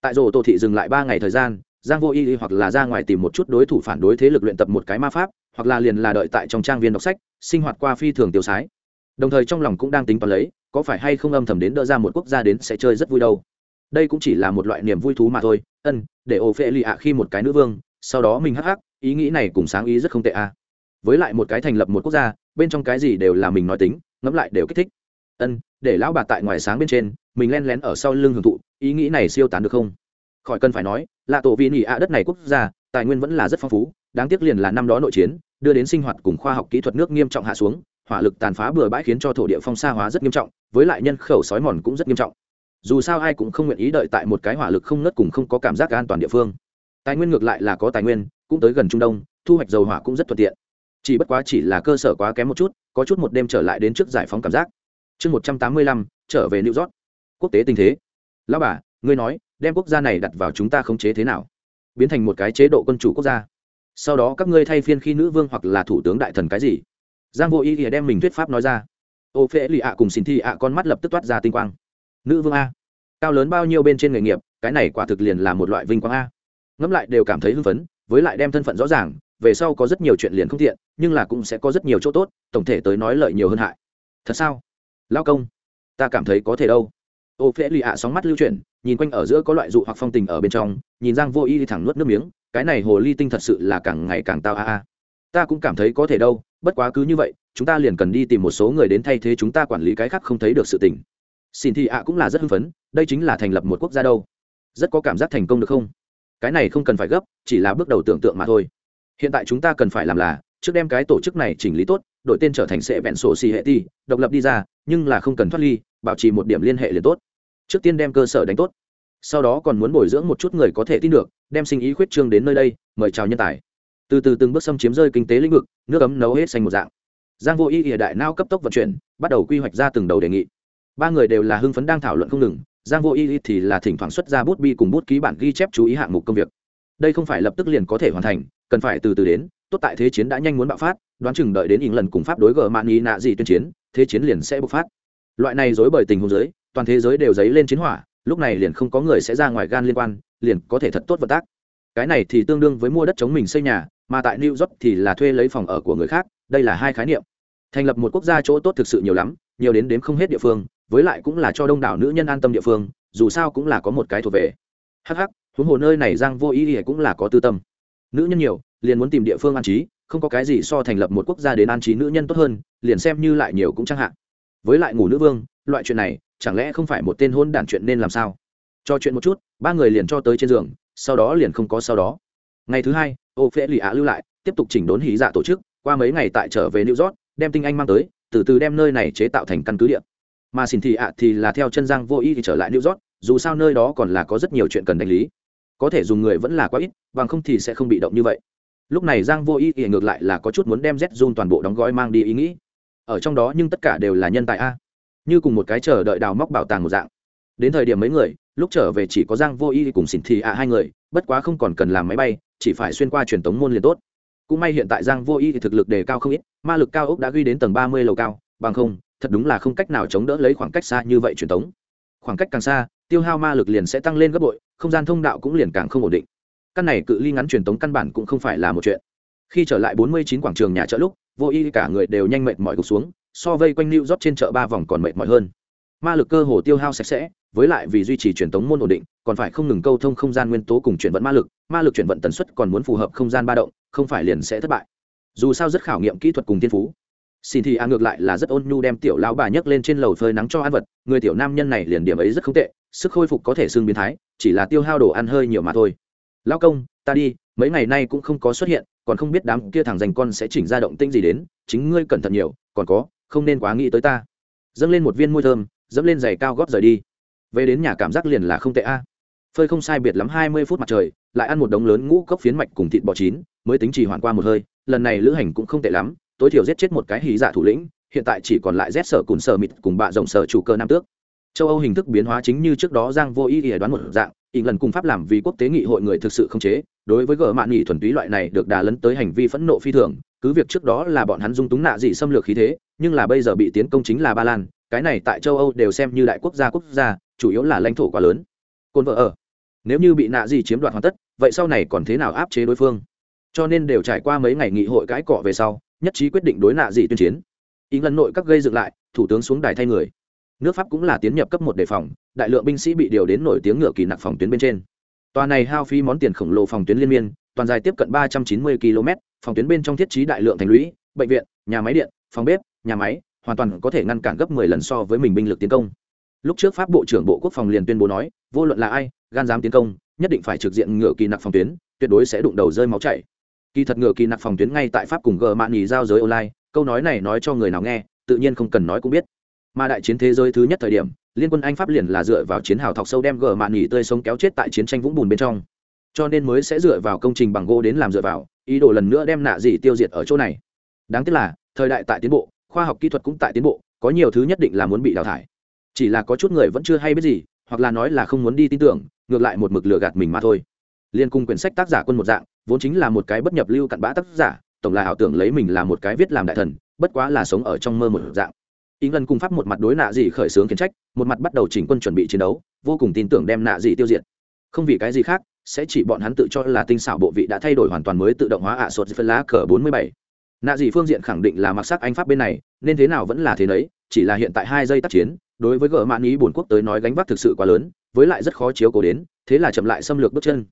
[SPEAKER 1] Tại rổ tô thị dừng lại ba ngày thời gian, giang vô y hoặc là ra ngoài tìm một chút đối thủ phản đối thế lực luyện tập một cái ma pháp, hoặc là liền là đợi tại trong trang viên đọc sách, sinh hoạt qua phi thường tiêu sái. Đồng thời trong lòng cũng đang tính toán lấy, có phải hay không âm thầm đến đỡ ra một quốc gia đến sẽ chơi rất vui đâu. Đây cũng chỉ là một loại niềm vui thú mà thôi. Ân, để ô phê lì ạ khi một cái nữ vương sau đó mình hắc hắc, ý nghĩ này cùng sáng ý rất không tệ à. với lại một cái thành lập một quốc gia, bên trong cái gì đều là mình nói tính, ngẫm lại đều kích thích. Ân, để lão bà tại ngoài sáng bên trên, mình len lén ở sau lưng hưởng thụ, ý nghĩ này siêu tán được không? Khỏi cần phải nói, là tổ vị nhị ạ đất này quốc gia, tài nguyên vẫn là rất phong phú, đáng tiếc liền là năm đó nội chiến, đưa đến sinh hoạt cùng khoa học kỹ thuật nước nghiêm trọng hạ xuống, hỏa lực tàn phá bừa bãi khiến cho thổ địa phong xa hóa rất nghiêm trọng, với lại nhân khẩu sói mòn cũng rất nghiêm trọng. Dù sao ai cũng không nguyện ý đợi tại một cái hỏa lực không nớt cùng không có cảm giác an toàn địa phương tài nguyên ngược lại là có tài nguyên, cũng tới gần trung đông, thu hoạch dầu hỏa cũng rất thuận tiện. Chỉ bất quá chỉ là cơ sở quá kém một chút, có chút một đêm trở lại đến trước giải phóng cảm giác. Chương một trăm tám mươi lăm, trở về new york. Quốc tế tình thế. Lão bà, ngươi nói, đem quốc gia này đặt vào chúng ta khống chế thế nào? Biến thành một cái chế độ quân chủ quốc gia. Sau đó các ngươi thay phiên khi nữ vương hoặc là thủ tướng đại thần cái gì? Giang vô ý thì đem mình thuyết pháp nói ra. Ô phễ lì ạ cùng xin thi ạ con mắt lập tức toát ra tinh quang. Nữ vương a. Cao lớn bao nhiêu bên trên nghề nghiệp, cái này quả thực liền là một loại vinh quang a ngẫm lại đều cảm thấy hưng phấn, với lại đem thân phận rõ ràng, về sau có rất nhiều chuyện liền không thiện nhưng là cũng sẽ có rất nhiều chỗ tốt, tổng thể tới nói lợi nhiều hơn hại. Thật sao? Lao công, ta cảm thấy có thể đâu. Ô phễ lì ạ sóng mắt lưu chuyển, nhìn quanh ở giữa có loại dụ hoặc phong tình ở bên trong, nhìn giang vô y đi thẳng nuốt nước miếng, cái này hồ ly tinh thật sự là càng ngày càng tao a a. Ta cũng cảm thấy có thể đâu, bất quá cứ như vậy, chúng ta liền cần đi tìm một số người đến thay thế chúng ta quản lý cái khác không thấy được sự tình. Xin thì ạ cũng là rất hưng phấn, đây chính là thành lập một quốc gia đâu. Rất có cảm giác thành công được không? Cái này không cần phải gấp, chỉ là bước đầu tưởng tượng mà thôi. Hiện tại chúng ta cần phải làm là, trước đem cái tổ chức này chỉnh lý tốt, đổi tên trở thành sệ vẹn sổ xì hệ ti độc lập đi ra, nhưng là không cần thoát ly, bảo trì một điểm liên hệ liền tốt. Trước tiên đem cơ sở đánh tốt. Sau đó còn muốn bồi dưỡng một chút người có thể tin được, đem sinh ý khuyết trương đến nơi đây, mời chào nhân tài. Từ từ từng bước xâm chiếm rơi kinh tế lĩnh vực, nước ấm nấu hết xanh một dạng. Giang vô y ỉa đại nao cấp tốc vận chuyển, bắt đầu quy hoạch ra từng đầu đề nghị. Ba người đều là hưng phấn đang thảo luận không ngừng giang vô y thì là thỉnh thoảng xuất ra bút bi cùng bút ký bản ghi chép chú ý hạng mục công việc. Đây không phải lập tức liền có thể hoàn thành, cần phải từ từ đến. Tốt tại thế chiến đã nhanh muốn bạo phát, đoán chừng đợi đến ỉng lần cùng pháp đối gờ mạn ý nạ gì tuyên chiến, thế chiến liền sẽ bộc phát. Loại này dối bởi tình huống giới toàn thế giới đều dấy lên chiến hỏa, lúc này liền không có người sẽ ra ngoài gan liên quan, liền có thể thật tốt vận tác. Cái này thì tương đương với mua đất chống mình xây nhà, mà tại new york thì là thuê lấy phòng ở của người khác, đây là hai khái niệm. Thành lập một quốc gia chỗ tốt thực sự nhiều lắm, nhiều đến đếm không hết địa phương với lại cũng là cho đông đảo nữ nhân an tâm địa phương, dù sao cũng là có một cái thuộc về. Hắc huống hồ nơi này giang vô ý thì cũng là có tư tâm. Nữ nhân nhiều, liền muốn tìm địa phương an trí, không có cái gì so thành lập một quốc gia đến an trí nữ nhân tốt hơn, liền xem như lại nhiều cũng chẳng hạn. Với lại ngủ nữ vương, loại chuyện này, chẳng lẽ không phải một tên hôn đản chuyện nên làm sao? Cho chuyện một chút, ba người liền cho tới trên giường, sau đó liền không có sau đó. Ngày thứ hai, ô phễ lì ạ lưu lại, tiếp tục chỉnh đốn hí dạ tổ chức, qua mấy ngày tại trở về new york, đem tinh anh mang tới, từ từ đem nơi này chế tạo thành căn cứ địa mà xin thị ạ thì là theo chân giang vô y thì trở lại new york, dù sao nơi đó còn là có rất nhiều chuyện cần đánh lý. Có thể dùng người vẫn là quá ít, bằng không thì sẽ không bị động như vậy. Lúc này giang vô y thì ngược lại là có chút muốn đem z zun toàn bộ đóng gói mang đi ý nghĩ. Ở trong đó nhưng tất cả đều là nhân tài a. Như cùng một cái chờ đợi đào móc bảo tàng một dạng. Đến thời điểm mấy người, lúc trở về chỉ có giang vô y cùng xin thị ạ hai người, bất quá không còn cần làm máy bay, chỉ phải xuyên qua truyền tống môn liền tốt. Cũng may hiện tại giang vô y thì thực lực đề cao không ít, ma lực cao ốc đã ghi đến tầng ba mươi lầu cao, bằng không thật đúng là không cách nào chống đỡ lấy khoảng cách xa như vậy truyền tống khoảng cách càng xa, tiêu hao ma lực liền sẽ tăng lên gấp bội, không gian thông đạo cũng liền càng không ổn định. Căn này cự ly ngắn truyền tống căn bản cũng không phải là một chuyện. Khi trở lại bốn mươi chín quảng trường nhà chợ lúc, vô y cả người đều nhanh mệt mỏi gục xuống, so vây quanh lưu rót trên chợ ba vòng còn mệt mỏi hơn. Ma lực cơ hồ tiêu hao sạch sẽ, với lại vì duy trì truyền tống môn ổn định, còn phải không ngừng câu thông không gian nguyên tố cùng chuyển vận ma lực ma lực chuyển vận tần suất còn muốn phù hợp không gian ba động, không phải liền sẽ thất bại. Dù sao rất khảo nghiệm kỹ thuật cùng tiên phú xin thì a ngược lại là rất ôn nhu đem tiểu lão bà nhấc lên trên lầu phơi nắng cho ăn vật. Người tiểu nam nhân này liền điểm ấy rất không tệ, sức khôi phục có thể xương biến thái, chỉ là tiêu hao đồ ăn hơi nhiều mà thôi. Lão công, ta đi, mấy ngày nay cũng không có xuất hiện, còn không biết đám kia thằng dành con sẽ chỉnh ra động tĩnh gì đến, chính ngươi cẩn thận nhiều, còn có, không nên quá nghĩ tới ta. Dâng lên một viên môi thơm, dẫm lên giày cao gót rời đi. Về đến nhà cảm giác liền là không tệ a. Phơi không sai biệt lắm hai mươi phút mặt trời, lại ăn một đống lớn ngũ cốc phiến mạch cùng thịt bò chín, mới tính trì hoàn qua một hơi, lần này lữ hành cũng không tệ lắm tối thiểu giết chết một cái hí giả thủ lĩnh, hiện tại chỉ còn lại rét sở cùn sở mịt cùng bạ rộng sở chủ cơ nam tước. Châu âu hình thức biến hóa chính như trước đó giang vô ý ỉa đoán một dạng ý lần cùng pháp làm vì quốc tế nghị hội người thực sự không chế, đối với gỡ mạn nghị thuần túy loại này được đà lấn tới hành vi phẫn nộ phi thường, cứ việc trước đó là bọn hắn dung túng nạ dị xâm lược khí thế, nhưng là bây giờ bị tiến công chính là ba lan, cái này tại châu âu đều xem như đại quốc gia quốc gia, chủ yếu là lãnh thổ quá lớn. Côn vợ ở. Nếu như bị nạ dị chiếm đoạt hoàn tất, vậy sau này còn thế nào áp chế đối phương? Cho nên đều trải qua mấy ngày nghị hội cãi cọ về sau nhất trí quyết định đối nạ dị tuyên chiến. Ý lần nội các gây dựng lại, thủ tướng xuống đài thay người. Nước pháp cũng là tiến nhập cấp một đề phòng, đại lượng binh sĩ bị điều đến nổi tiếng ngựa kỳ nặc phòng tuyến bên trên. Tòa này hao phí món tiền khổng lồ phòng tuyến liên miên, toàn dài tiếp cận ba trăm chín mươi km, phòng tuyến bên trong thiết trí đại lượng thành lũy, bệnh viện, nhà máy điện, phòng bếp, nhà máy, hoàn toàn có thể ngăn cản gấp 10 lần so với mình binh lực tiến công. Lúc trước pháp bộ trưởng bộ quốc phòng liền tuyên bố nói, vô luận là ai, gan dám tiến công, nhất định phải trực diện ngựa kỳ nặc phòng tuyến, tuyệt đối sẽ đụng đầu rơi máu chảy kỳ thật ngựa kỳ nặc phòng tuyến ngay tại pháp cùng gờ mạn nghỉ giao giới online, câu nói này nói cho người nào nghe, tự nhiên không cần nói cũng biết. Mà đại chiến thế giới thứ nhất thời điểm, liên quân anh pháp liền là dựa vào chiến hào thọc sâu đem gờ mạn nghỉ tươi sống kéo chết tại chiến tranh vũng bùn bên trong. Cho nên mới sẽ dựa vào công trình bằng gỗ đến làm dựa vào, ý đồ lần nữa đem nạ dị tiêu diệt ở chỗ này. Đáng tiếc là, thời đại tại tiến bộ, khoa học kỹ thuật cũng tại tiến bộ, có nhiều thứ nhất định là muốn bị đào thải. Chỉ là có chút người vẫn chưa hay biết gì, hoặc là nói là không muốn đi tin tưởng, ngược lại một mực lừa gạt mình mà thôi. Liên cung quyển sách tác giả quân một dạng vốn chính là một cái bất nhập lưu cặn bã tác giả, tổng là ảo tưởng lấy mình là một cái viết làm đại thần, bất quá là sống ở trong mơ một dạng. Ý ngân cùng pháp một mặt đối nạ dị khởi xướng kiến trách, một mặt bắt đầu chỉnh quân chuẩn bị chiến đấu, vô cùng tin tưởng đem nạ dị tiêu diệt. Không vì cái gì khác, sẽ chỉ bọn hắn tự cho là tinh xảo bộ vị đã thay đổi hoàn toàn mới tự động hóa ạ sột phân lá cờ bốn mươi bảy. Nạ dị phương diện khẳng định là mặc sắc anh pháp bên này, nên thế nào vẫn là thế đấy chỉ là hiện tại hai giây tác chiến, đối với gỡ mạn ý bồn quốc tới nói gánh vác thực sự quá lớn, với lại rất khó chiếu cố đến, thế là chậm lại xâm lược bước chân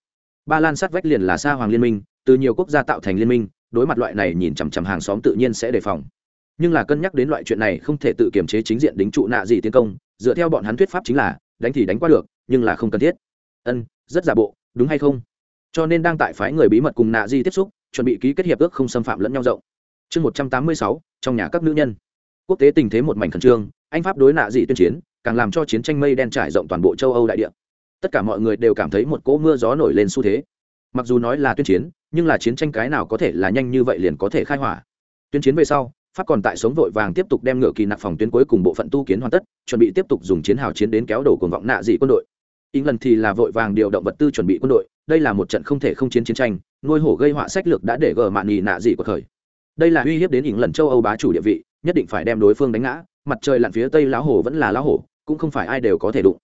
[SPEAKER 1] ba lan sát vách liền là sa hoàng liên minh, từ nhiều quốc gia tạo thành liên minh, đối mặt loại này nhìn chằm chằm hàng xóm tự nhiên sẽ đề phòng. Nhưng là cân nhắc đến loại chuyện này không thể tự kiểm chế chính diện đính trụ nạ gì tiến công, dựa theo bọn hắn thuyết pháp chính là, đánh thì đánh qua được, nhưng là không cần thiết. Ân, rất giả bộ, đúng hay không? Cho nên đang tại phái người bí mật cùng nạ di tiếp xúc, chuẩn bị ký kết hiệp ước không xâm phạm lẫn nhau rộng. Chương một trăm tám mươi sáu, trong nhà các nữ nhân. Quốc tế tình thế một mảnh khẩn trương, anh pháp đối nạ dị tuyên chiến, càng làm cho chiến tranh mây đen trải rộng toàn bộ châu âu đại địa tất cả mọi người đều cảm thấy một cỗ mưa gió nổi lên xu thế. Mặc dù nói là tuyên chiến, nhưng là chiến tranh cái nào có thể là nhanh như vậy liền có thể khai hỏa. Tuyên chiến về sau, pháp còn tại sống vội vàng tiếp tục đem ngựa kỳ nạp phòng tuyến cuối cùng bộ phận tu kiến hoàn tất, chuẩn bị tiếp tục dùng chiến hào chiến đến kéo đổ cuồng vọng nạ dị quân đội. Lần thì là vội vàng điều động vật tư chuẩn bị quân đội, đây là một trận không thể không chiến chiến tranh, nuôi hổ gây họa sách lược đã để gờ mạn nhì nạ dị của thời. Đây là uy hiếp đến lần châu âu bá chủ địa vị, nhất định phải đem đối phương đánh ngã, mặt trời lặn phía tây lão hổ vẫn là lão hổ, cũng không phải ai đều có thể đụng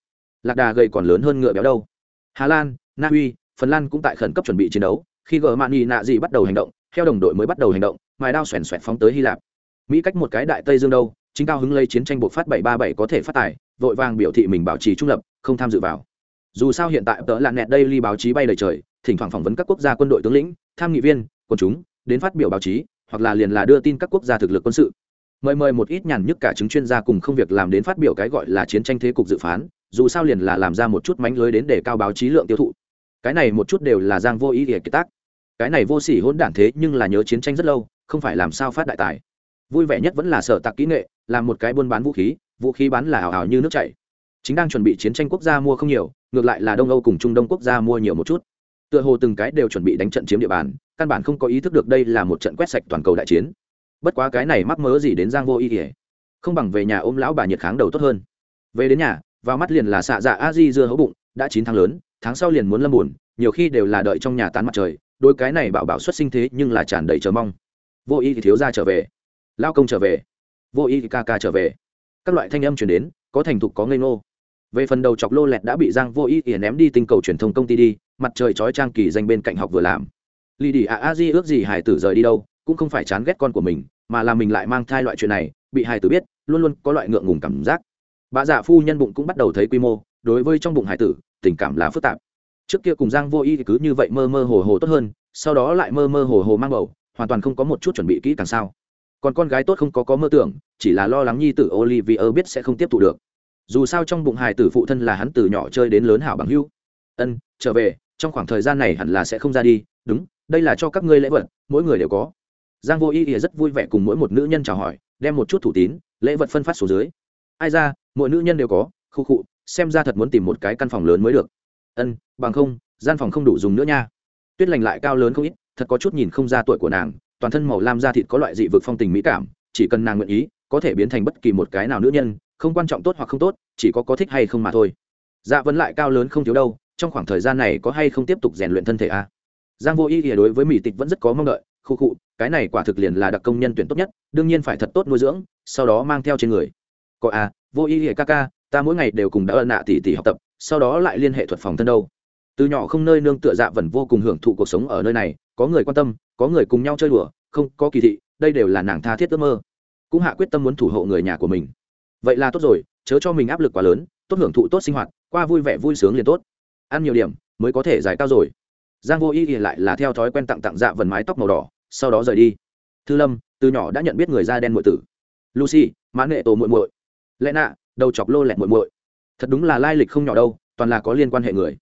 [SPEAKER 1] lạc đà gầy còn lớn hơn ngựa béo đâu. Hà lan, na uy, phần lan cũng tại khẩn cấp chuẩn bị chiến đấu, khi gờ mạn nhì nạ dị bắt đầu hành động, theo đồng đội mới bắt đầu hành động, mài đao xoèn xoẹt phóng tới hy lạp. Mỹ cách một cái đại tây dương đâu, chính cao hứng lấy chiến tranh buộc phát bảy ba bảy có thể phát tài, vội vàng biểu thị mình bảo trì trung lập, không tham dự vào. Dù sao hiện tại tớ là nẹt đây ly báo chí bay lời trời, thỉnh thoảng phỏng vấn các quốc gia quân đội tướng lĩnh, tham nghị viên quần chúng, đến phát biểu báo chí, hoặc là liền là đưa tin các quốc gia thực lực quân sự. Mời mời một ít nhàn nhức cả chứng chuyên gia cùng không việc làm đến phát biểu cái gọi là chiến tranh thế cục dự phán dù sao liền là làm ra một chút mánh lưới đến để cao báo chí lượng tiêu thụ. Cái này một chút đều là giang vô ý nghĩa kiệt tác. Cái này vô sỉ hỗn đản thế nhưng là nhớ chiến tranh rất lâu, không phải làm sao phát đại tài. Vui vẻ nhất vẫn là sở tạc kỹ nghệ, làm một cái buôn bán vũ khí vũ khí bán là ảo ảo như nước chảy. Chính đang chuẩn bị chiến tranh quốc gia mua không nhiều, ngược lại là đông âu cùng trung đông quốc gia mua nhiều một chút. Tựa hồ từng cái đều chuẩn bị đánh trận chiếm địa bàn, căn bản không có ý thức được đây là một trận quét sạch toàn cầu đại chiến. Bất quá cái này mắc mớ gì đến giang vô ý ỉa không bằng về nhà ôm lão bà nhiệt kháng đầu tốt hơn. Về đến nhà vào mắt liền là xạ dạ a di dưa hấu bụng, đã chín tháng lớn, tháng sau liền muốn lâm buồn, nhiều khi đều là đợi trong nhà tán mặt trời, đôi cái này bảo bảo xuất sinh thế nhưng là tràn đầy chờ mong. Vô y thì thiếu ra trở về lao công trở về, vô y thì ca ca trở về. Các loại thanh âm chuyển đến, có thành thục có ngây ngô. Về phần đầu chọc lô lẹt đã bị giang vô y ỉa ném đi tinh cầu truyền thông công ty đi, mặt trời chói trang kỳ danh bên cạnh học vừa làm. Lì đi ạ a di ước gì hải tử rời đi đâu, cũng không phải chán ghét con của mình, mà là mình lại mang thai loại chuyện này, bị hải tử biết, luôn luôn có loại ngượng ngùng cảm giác bà dạ phu nhân bụng cũng bắt đầu thấy quy mô, đối với trong bụng hải tử, tình cảm là phức tạp. Trước kia cùng giang vô y thì cứ như vậy mơ mơ hồ hồ tốt hơn, sau đó lại mơ mơ hồ hồ mang bầu, hoàn toàn không có một chút chuẩn bị kỹ càng sao. Còn con gái tốt không có có mơ tưởng, chỉ là lo lắng nhi tử olivier biết sẽ không tiếp thụ được. Dù sao trong bụng hài tử phụ thân là hắn từ nhỏ chơi đến lớn hảo bằng hưu ân, trở về, trong khoảng thời gian này hẳn là sẽ không ra đi, đúng, đây là cho các ngươi lễ vật, mỗi người đều có. Giang vô y ỉa rất vui vẻ cùng mỗi một nữ nhân chào hỏi, đem một chút thủ tín, lễ vật phân phát xuống dưới ai ra, mỗi nữ nhân đều có, khu khụ xem ra thật muốn tìm một cái căn phòng lớn mới được. Ân, bằng không, gian phòng không đủ dùng nữa nha. Tuyết lành lại cao lớn không ít, thật có chút nhìn không ra tuổi của nàng, toàn thân màu lam da thịt có loại dị vực phong tình mỹ cảm, chỉ cần nàng nguyện ý, có thể biến thành bất kỳ một cái nào nữ nhân, không quan trọng tốt hoặc không tốt, chỉ có có thích hay không mà thôi. Dạ vẫn lại cao lớn không thiếu đâu, trong khoảng thời gian này có hay không tiếp tục rèn luyện thân thể a à? giang vô ý thì đối với mỹ tịch vẫn rất có mong đợi, khu khụ cái này quả thực liền là đặc công nhân tuyển tốt nhất, đương nhiên phải thật tốt nuôi dưỡng, sau đó mang theo trên người có à vô ý thì ca ca, ta mỗi ngày đều cùng đã ơn nạ tỉ tỉ học tập, sau đó lại liên hệ thuật phòng thân đâu. Từ nhỏ không nơi nương tựa dạ vẫn vô cùng hưởng thụ cuộc sống ở nơi này, có người quan tâm, có người cùng nhau chơi đùa, không có kỳ thị, đây đều là nàng tha thiết ước mơ. Cũng hạ quyết tâm muốn thủ hộ người nhà của mình. Vậy là tốt rồi, chớ cho mình áp lực quá lớn, tốt hưởng thụ tốt sinh hoạt, qua vui vẻ vui sướng liền tốt. Ăn nhiều điểm, mới có thể giải cao rồi. Giang vô y lại là theo thói quen tặng tặng dạ vần mái tóc màu đỏ, sau đó rời đi. Thư lâm, từ nhỏ đã nhận biết người da đen muội tử. Lucy, mãn nghệ tổ muội muội lẽ nạ, đầu chọc lô lẹt muội muội. Thật đúng là lai lịch không nhỏ đâu, toàn là có liên quan hệ người.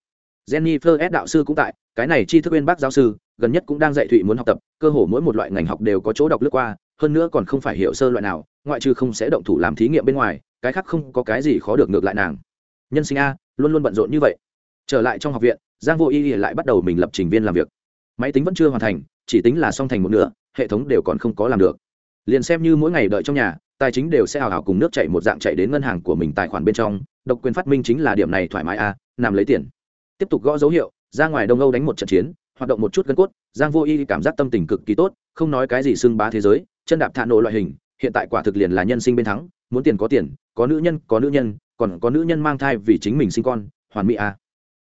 [SPEAKER 1] Jenny fleur s. đạo sư cũng tại, cái này chi thức bên bác giáo sư, gần nhất cũng đang dạy thụy muốn học tập, cơ hồ mỗi một loại ngành học đều có chỗ đọc lướt qua, hơn nữa còn không phải hiểu sơ loại nào, ngoại trừ không sẽ động thủ làm thí nghiệm bên ngoài, cái khác không có cái gì khó được ngược lại nàng. Nhân sinh a, luôn luôn bận rộn như vậy. Trở lại trong học viện, giang vô y lại bắt đầu mình lập trình viên làm việc. Máy tính vẫn chưa hoàn thành, chỉ tính là xong thành một nửa, hệ thống đều còn không có làm được. Liền xem như mỗi ngày đợi trong nhà tài chính đều sẽ hào hào cùng nước chạy một dạng chạy đến ngân hàng của mình tài khoản bên trong, độc quyền phát minh chính là điểm này thoải mái a nằm lấy tiền. Tiếp tục gõ dấu hiệu, ra ngoài đông âu đánh một trận chiến, hoạt động một chút gân cốt, giang vô y cảm giác tâm tình cực kỳ tốt, không nói cái gì xưng bá thế giới, chân đạp thạ nổ loại hình, hiện tại quả thực liền là nhân sinh bên thắng, muốn tiền có tiền, có nữ nhân có nữ nhân, còn có nữ nhân mang thai vì chính mình sinh con, hoàn mỹ a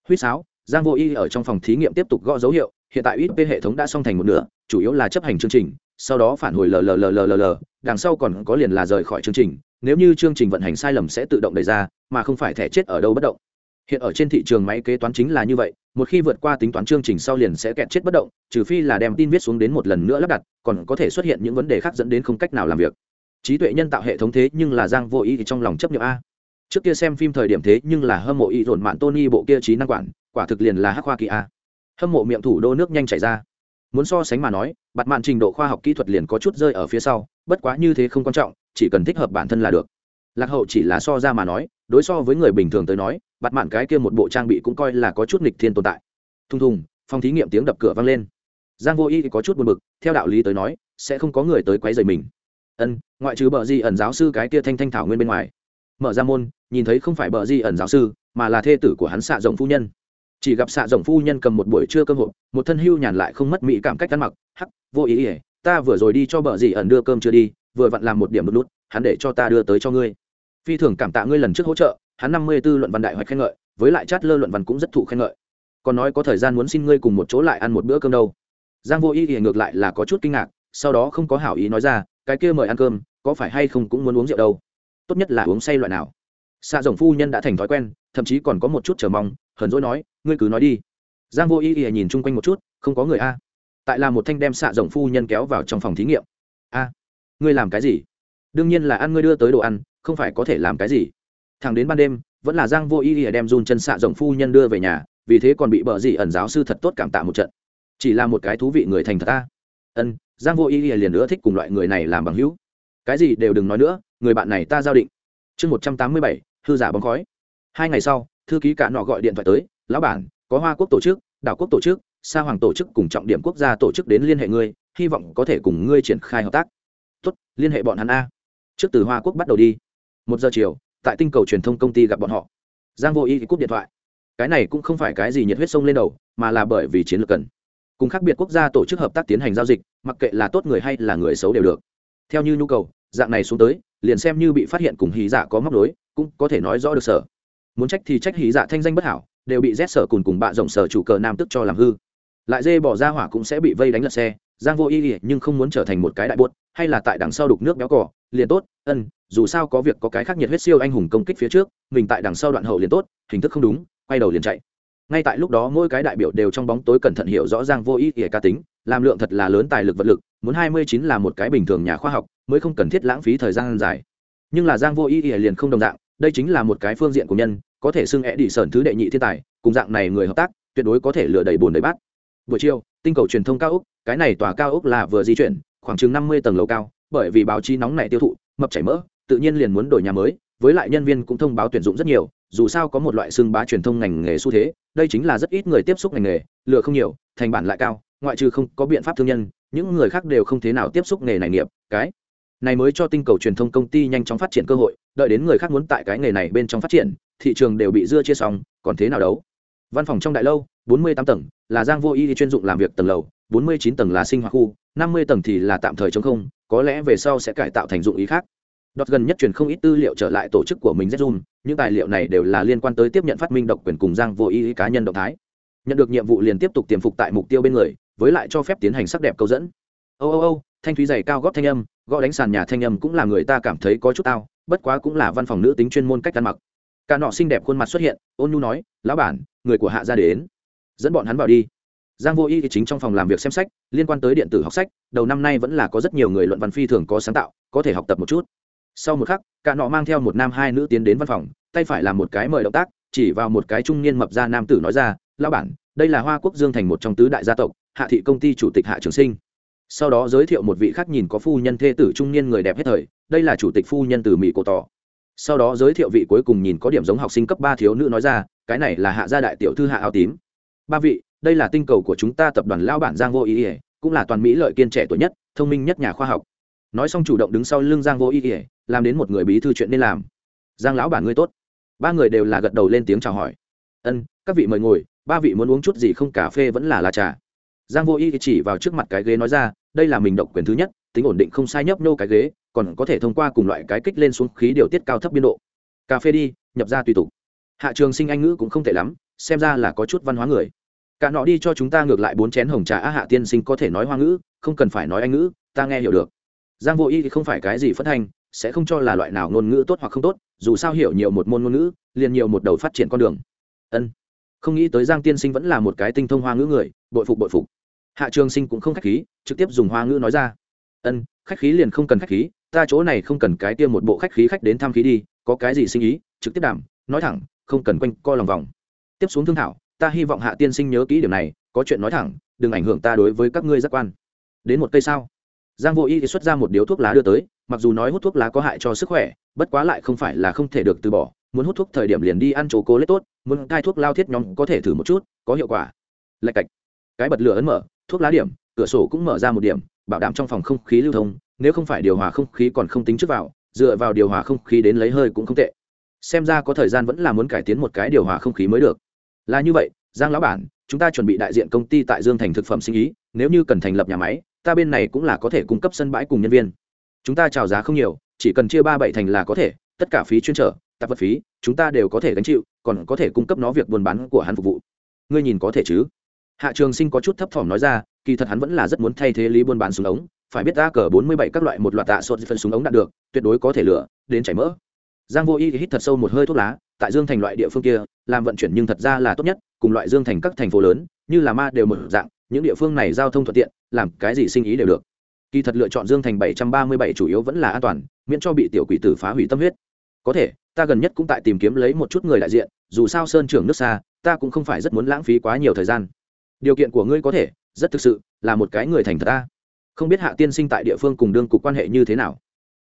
[SPEAKER 1] huýt sáo, giang vô y ở trong phòng thí nghiệm tiếp tục gõ dấu hiệu, hiện tại ít p hệ thống đã xong thành một nửa, chủ yếu là chấp hành chương trình sau đó phản hồi lllll đằng sau còn có liền là rời khỏi chương trình, nếu như chương trình vận hành sai lầm sẽ tự động đẩy ra, mà không phải thẻ chết ở đâu bất động. Hiện ở trên thị trường máy kế toán chính là như vậy, một khi vượt qua tính toán chương trình sau liền sẽ kẹt chết bất động, trừ phi là đem tin viết xuống đến một lần nữa lắp đặt, còn có thể xuất hiện những vấn đề khác dẫn đến không cách nào làm việc. Trí tuệ nhân tạo hệ thống thế nhưng là giang vô ý thì trong lòng chấp nhận a. Trước kia xem phim thời điểm thế nhưng là hâm mộ ý dồn mạn tony bộ kia trí năng quản, quả thực liền là hắc hoa kỳ a. Hâm mộ miệng thủ đô nước nhanh chảy ra muốn so sánh mà nói bặt mạn trình độ khoa học kỹ thuật liền có chút rơi ở phía sau, bất quá như thế không quan trọng, chỉ cần thích hợp bản thân là được. Lạc hậu chỉ là so ra mà nói, đối so với người bình thường tới nói bặt mạn cái kia một bộ trang bị cũng coi là có chút nghịch thiên tồn tại. Thùng thùng, phòng thí nghiệm tiếng đập cửa vang lên. Giang vô y có chút buồn bực, theo đạo lý tới nói, sẽ không có người tới quấy rầy mình. Ân, ngoại trừ bờ di ẩn giáo sư cái kia thanh thanh thảo nguyên bên ngoài. Mở ra môn, nhìn thấy không phải bờ di ẩn giáo sư, mà là thê tử của hắn xạ rộng phu nhân chỉ gặp xạ rồng phu nhân cầm một buổi trưa cơm hộp, một thân hưu nhàn lại không mất mỹ cảm cách ăn mặc. Hắc, vô ý ỉa ta vừa rồi đi cho bờ dì ẩn đưa cơm chưa đi, vừa vặn làm một điểm một nút, hắn để cho ta đưa tới cho ngươi. Phi thường cảm tạ ngươi lần trước hỗ trợ, hắn năm mươi b ố luận văn đại hoạch khen ngợi, với lại chát lơ luận văn cũng rất thụ khen ngợi. Còn nói có thời gian muốn xin ngươi cùng một chỗ lại ăn một bữa cơm đâu. Giang vô ý ỉa ngược lại là có chút kinh ngạc, sau đó không có hảo ý nói ra, cái kia mời ăn cơm, có phải hay không cũng muốn uống rượu đâu. Tốt nhất là uống say loại nào. Xạ rồng phu nhân đã thành thói quen, thậm chí còn có một chút chờ mong hờn dỗi nói, ngươi cứ nói đi. Giang vô ý ý nhìn chung quanh một chút, không có người a. Tại là một thanh đem xạ rộng phu nhân kéo vào trong phòng thí nghiệm. A, ngươi làm cái gì? Đương nhiên là ăn, ngươi đưa tới đồ ăn, không phải có thể làm cái gì. Thằng đến ban đêm, vẫn là giang vô ý ý đem run chân xạ rộng phu nhân đưa về nhà, vì thế còn bị bợ dị ẩn giáo sư thật tốt cảm tạ một trận. Chỉ là một cái thú vị người thành thật ta ân, giang vô ý ý liền nữa thích cùng loại người này làm bằng hữu. Cái gì đều đừng nói nữa, người bạn này ta giao định. Chương một trăm tám mươi bảy, hư giả bóng khói. Hai ngày sau thư ký cả nọ gọi điện thoại tới lão bản có hoa quốc tổ chức đảo quốc tổ chức sa hoàng tổ chức cùng trọng điểm quốc gia tổ chức đến liên hệ ngươi hy vọng có thể cùng ngươi triển khai hợp tác. Tốt liên hệ bọn hắn a. Trước từ hoa quốc bắt đầu đi. Một giờ chiều tại tinh cầu truyền thông công ty gặp bọn họ. Giang vô ý thì cúp điện thoại. Cái này cũng không phải cái gì nhiệt huyết sông lên đầu mà là bởi vì chiến lược cần. Cùng khác biệt quốc gia tổ chức hợp tác tiến hành giao dịch mặc kệ là tốt người hay là người xấu đều được. Theo như nhu cầu dạng này xuống tới liền xem như bị phát hiện cùng hí giả dạ có móc nối, cũng có thể nói rõ được sở muốn trách thì trách hí dạ thanh danh bất hảo, đều bị rét sở cùng cùng bạ rộng sở chủ cờ nam tức cho làm hư. Lại dê bỏ ra hỏa cũng sẽ bị vây đánh lật xe, giang vô y nhưng không muốn trở thành một cái đại buốt hay là tại đằng sau đục nước béo cỏ liền tốt, ân, dù sao có việc có cái khác nhiệt huyết siêu anh hùng công kích phía trước, mình tại đằng sau đoạn hậu liền tốt, hình thức không đúng, quay đầu liền chạy. Ngay tại lúc đó mỗi cái đại biểu đều trong bóng tối cẩn thận hiểu rõ ràng vô ý ỉa ca tính, làm lượng thật là lớn tài lực vật lực, muốn hai mươi chín là một cái bình thường nhà khoa học, mới không cần thiết lãng phí thời gian dài. Nhưng là giang vô ý ỉa liền không đồng dạng đây chính là một cái phương diện của nhân, có thể xưng é đi sởn thứ đệ nhị thiên tài, cùng dạng này người hợp tác, tuyệt đối có thể lừa đầy bồn đầy bát. Buổi chiều, tinh cầu truyền thông cao ốc, cái này tòa cao ốc là vừa di chuyển, khoảng chừng năm mươi tầng lầu cao, bởi vì báo chí nóng này tiêu thụ, mập chảy mỡ, tự nhiên liền muốn đổi nhà mới, với lại nhân viên cũng thông báo tuyển dụng rất nhiều, dù sao có một loại xương bá truyền thông ngành nghề xu thế, đây chính là rất ít người tiếp xúc ngành nghề, lừa không nhiều, thành bản lại cao, ngoại trừ không có biện pháp thương nhân, những người khác đều không thế nào tiếp xúc nghề này nghiệp, cái này mới cho tinh cầu truyền thông công ty nhanh chóng phát triển cơ hội, đợi đến người khác muốn tại cái nghề này bên trong phát triển, thị trường đều bị dưa chia xong, còn thế nào đấu? Văn phòng trong đại lâu, bốn mươi tám tầng, là giang vô y chuyên dụng làm việc tầng lầu, bốn mươi chín tầng là sinh hoạt khu, năm mươi tầng thì là tạm thời chống không, có lẽ về sau sẽ cải tạo thành dụng ý khác. Đọt gần nhất truyền không ít tư liệu trở lại tổ chức của mình zzoom những tài liệu này đều là liên quan tới tiếp nhận phát minh độc quyền cùng giang vô y cá nhân động thái. Nhận được nhiệm vụ liền tiếp tục tiềm phục tại mục tiêu bên người, với lại cho phép tiến hành sắc đẹp câu dẫn. Âu âu âu thanh thúy dày cao góp thanh âm gõ đánh sàn nhà thanh âm cũng là người ta cảm thấy có chút tao, bất quá cũng là văn phòng nữ tính chuyên môn cách ăn mặc. Cả nọ xinh đẹp khuôn mặt xuất hiện, ôn nhu nói, lão bản, người của hạ ra đến. Dẫn bọn hắn vào đi. Giang vô y thì chính trong phòng làm việc xem sách, liên quan tới điện tử học sách, đầu năm nay vẫn là có rất nhiều người luận văn phi thường có sáng tạo, có thể học tập một chút. Sau một khắc, cả nọ mang theo một nam hai nữ tiến đến văn phòng, tay phải làm một cái mời động tác, chỉ vào một cái trung niên mập ra nam tử nói ra, lão bản, đây là hoa quốc dương thành một trong tứ đại gia tộc, hạ thị công ty chủ tịch hạ trường sinh sau đó giới thiệu một vị khác nhìn có phu nhân thê tử trung niên người đẹp hết thời, đây là chủ tịch phu nhân từ mỹ cổ tỏ. Sau đó giới thiệu vị cuối cùng nhìn có điểm giống học sinh cấp ba thiếu nữ nói ra, cái này là hạ gia đại tiểu thư hạ áo tím. Ba vị, đây là tinh cầu của chúng ta tập đoàn lao bản giang vô ý ỉa, cũng là toàn mỹ lợi kiên trẻ tuổi nhất, thông minh nhất nhà khoa học. Nói xong chủ động đứng sau lưng giang vô ý ỉa, làm đến một người bí thư chuyện nên làm. Giang lão bản ngươi tốt. Ba người đều là gật đầu lên tiếng chào hỏi. Ân, các vị mời ngồi, ba vị muốn uống chút gì không, cà phê vẫn là lá trà. Giang vô y chỉ vào trước mặt cái ghế nói ra đây là mình độc quyền thứ nhất, tính ổn định không sai nhấp nô cái ghế, còn có thể thông qua cùng loại cái kích lên xuống khí điều tiết cao thấp biên độ. Cà phê đi, nhập ra tùy tục. Hạ trường sinh anh ngữ cũng không tệ lắm, xem ra là có chút văn hóa người. Cả nọ đi cho chúng ta ngược lại bốn chén hồng trà á hạ tiên sinh có thể nói hoa ngữ, không cần phải nói anh ngữ, ta nghe hiểu được. Giang vô y thì không phải cái gì phất hành, sẽ không cho là loại nào ngôn ngữ tốt hoặc không tốt, dù sao hiểu nhiều một môn ngôn ngữ, liền nhiều một đầu phát triển con đường. Ân. Không nghĩ tới giang tiên sinh vẫn là một cái tinh thông hoa ngữ người, bội phục bội phục hạ trường sinh cũng không khách khí, trực tiếp dùng hoa ngữ nói ra. Ân, khách khí liền không cần khách khí, ta chỗ này không cần cái tiêm một bộ khách khí khách đến thăm khí đi, có cái gì sinh ý, trực tiếp đảm nói thẳng, không cần quanh co lòng vòng. Tiếp xuống thương thảo, ta hy vọng hạ tiên sinh nhớ kỹ điều này, có chuyện nói thẳng, đừng ảnh hưởng ta đối với các ngươi giác quan. Đến một cây sao? Giang vô y thì xuất ra một điếu thuốc lá đưa tới, mặc dù nói hút thuốc lá có hại cho sức khỏe, bất quá lại không phải là không thể được từ bỏ, muốn hút thuốc thời điểm liền đi ăn chỗ cố lết tốt, muốn cai thuốc lao thiết nhóm có thể thử một chút, có hiệu quả. Lạch cạch. Cái bật lửa ấn mở thuốc lá điểm, cửa sổ cũng mở ra một điểm, bảo đảm trong phòng không khí lưu thông, nếu không phải điều hòa không khí còn không tính trước vào, dựa vào điều hòa không khí đến lấy hơi cũng không tệ. Xem ra có thời gian vẫn là muốn cải tiến một cái điều hòa không khí mới được. Là như vậy, giang lão bản, chúng ta chuẩn bị đại diện công ty tại dương thành thực phẩm sinh ý, nếu như cần thành lập nhà máy, ta bên này cũng là có thể cung cấp sân bãi cùng nhân viên. Chúng ta chào giá không nhiều, chỉ cần chia ba bảy thành là có thể, tất cả phí chuyên trở, tạp vật phí, chúng ta đều có thể gánh chịu, còn có thể cung cấp nó việc buôn bán của hắn phục vụ. Ngươi nhìn có thể chứ? Hạ trường sinh có chút thấp thỏm nói ra, kỳ thật hắn vẫn là rất muốn thay thế lý buôn bán súng ống, phải biết ta cờ bốn mươi bảy các loại một loạt tạ sốt phân súng ống đạt được, tuyệt đối có thể lửa, đến chảy mỡ. Giang vô y thì hít thật sâu một hơi thuốc lá, tại dương thành loại địa phương kia, làm vận chuyển nhưng thật ra là tốt nhất, cùng loại dương thành các thành phố lớn, như là ma đều một dạng, những địa phương này giao thông thuận tiện, làm cái gì sinh ý đều được. Kỳ thật lựa chọn dương thành bảy trăm ba mươi bảy chủ yếu vẫn là an toàn, miễn cho bị tiểu quỷ tử phá hủy tâm huyết. Có thể, ta gần nhất cũng tại tìm kiếm lấy một chút người đại diện, dù sao sơn trưởng nước xa, ta cũng không phải rất muốn lãng phí quá nhiều thời gian điều kiện của ngươi có thể rất thực sự là một cái người thành thật ta. Không biết hạ tiên sinh tại địa phương cùng đương cục quan hệ như thế nào?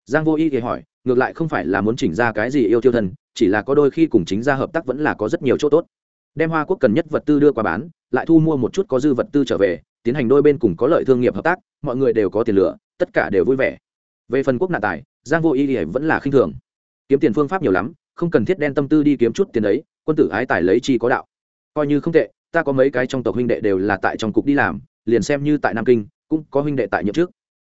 [SPEAKER 1] Giang vô y thì hỏi ngược lại không phải là muốn chỉnh ra cái gì yêu tiêu thần, chỉ là có đôi khi cùng chính gia hợp tác vẫn là có rất nhiều chỗ tốt. Đem hoa quốc cần nhất vật tư đưa qua bán lại thu mua một chút có dư vật tư trở về tiến hành đôi bên cùng có lợi thương nghiệp hợp tác mọi người đều có tiền lựa, tất cả đều vui vẻ. Về phần quốc nạn tài giang vô y thì vẫn là khinh thường. Kiếm tiền phương pháp nhiều lắm không cần thiết đen tâm tư đi kiếm chút tiền đấy quân tử ái tài lấy chi có đạo. Coi như không tệ ta có mấy cái trong tộc huynh đệ đều là tại trong cục đi làm, liền xem như tại nam kinh, cũng có huynh đệ tại nhiệm trước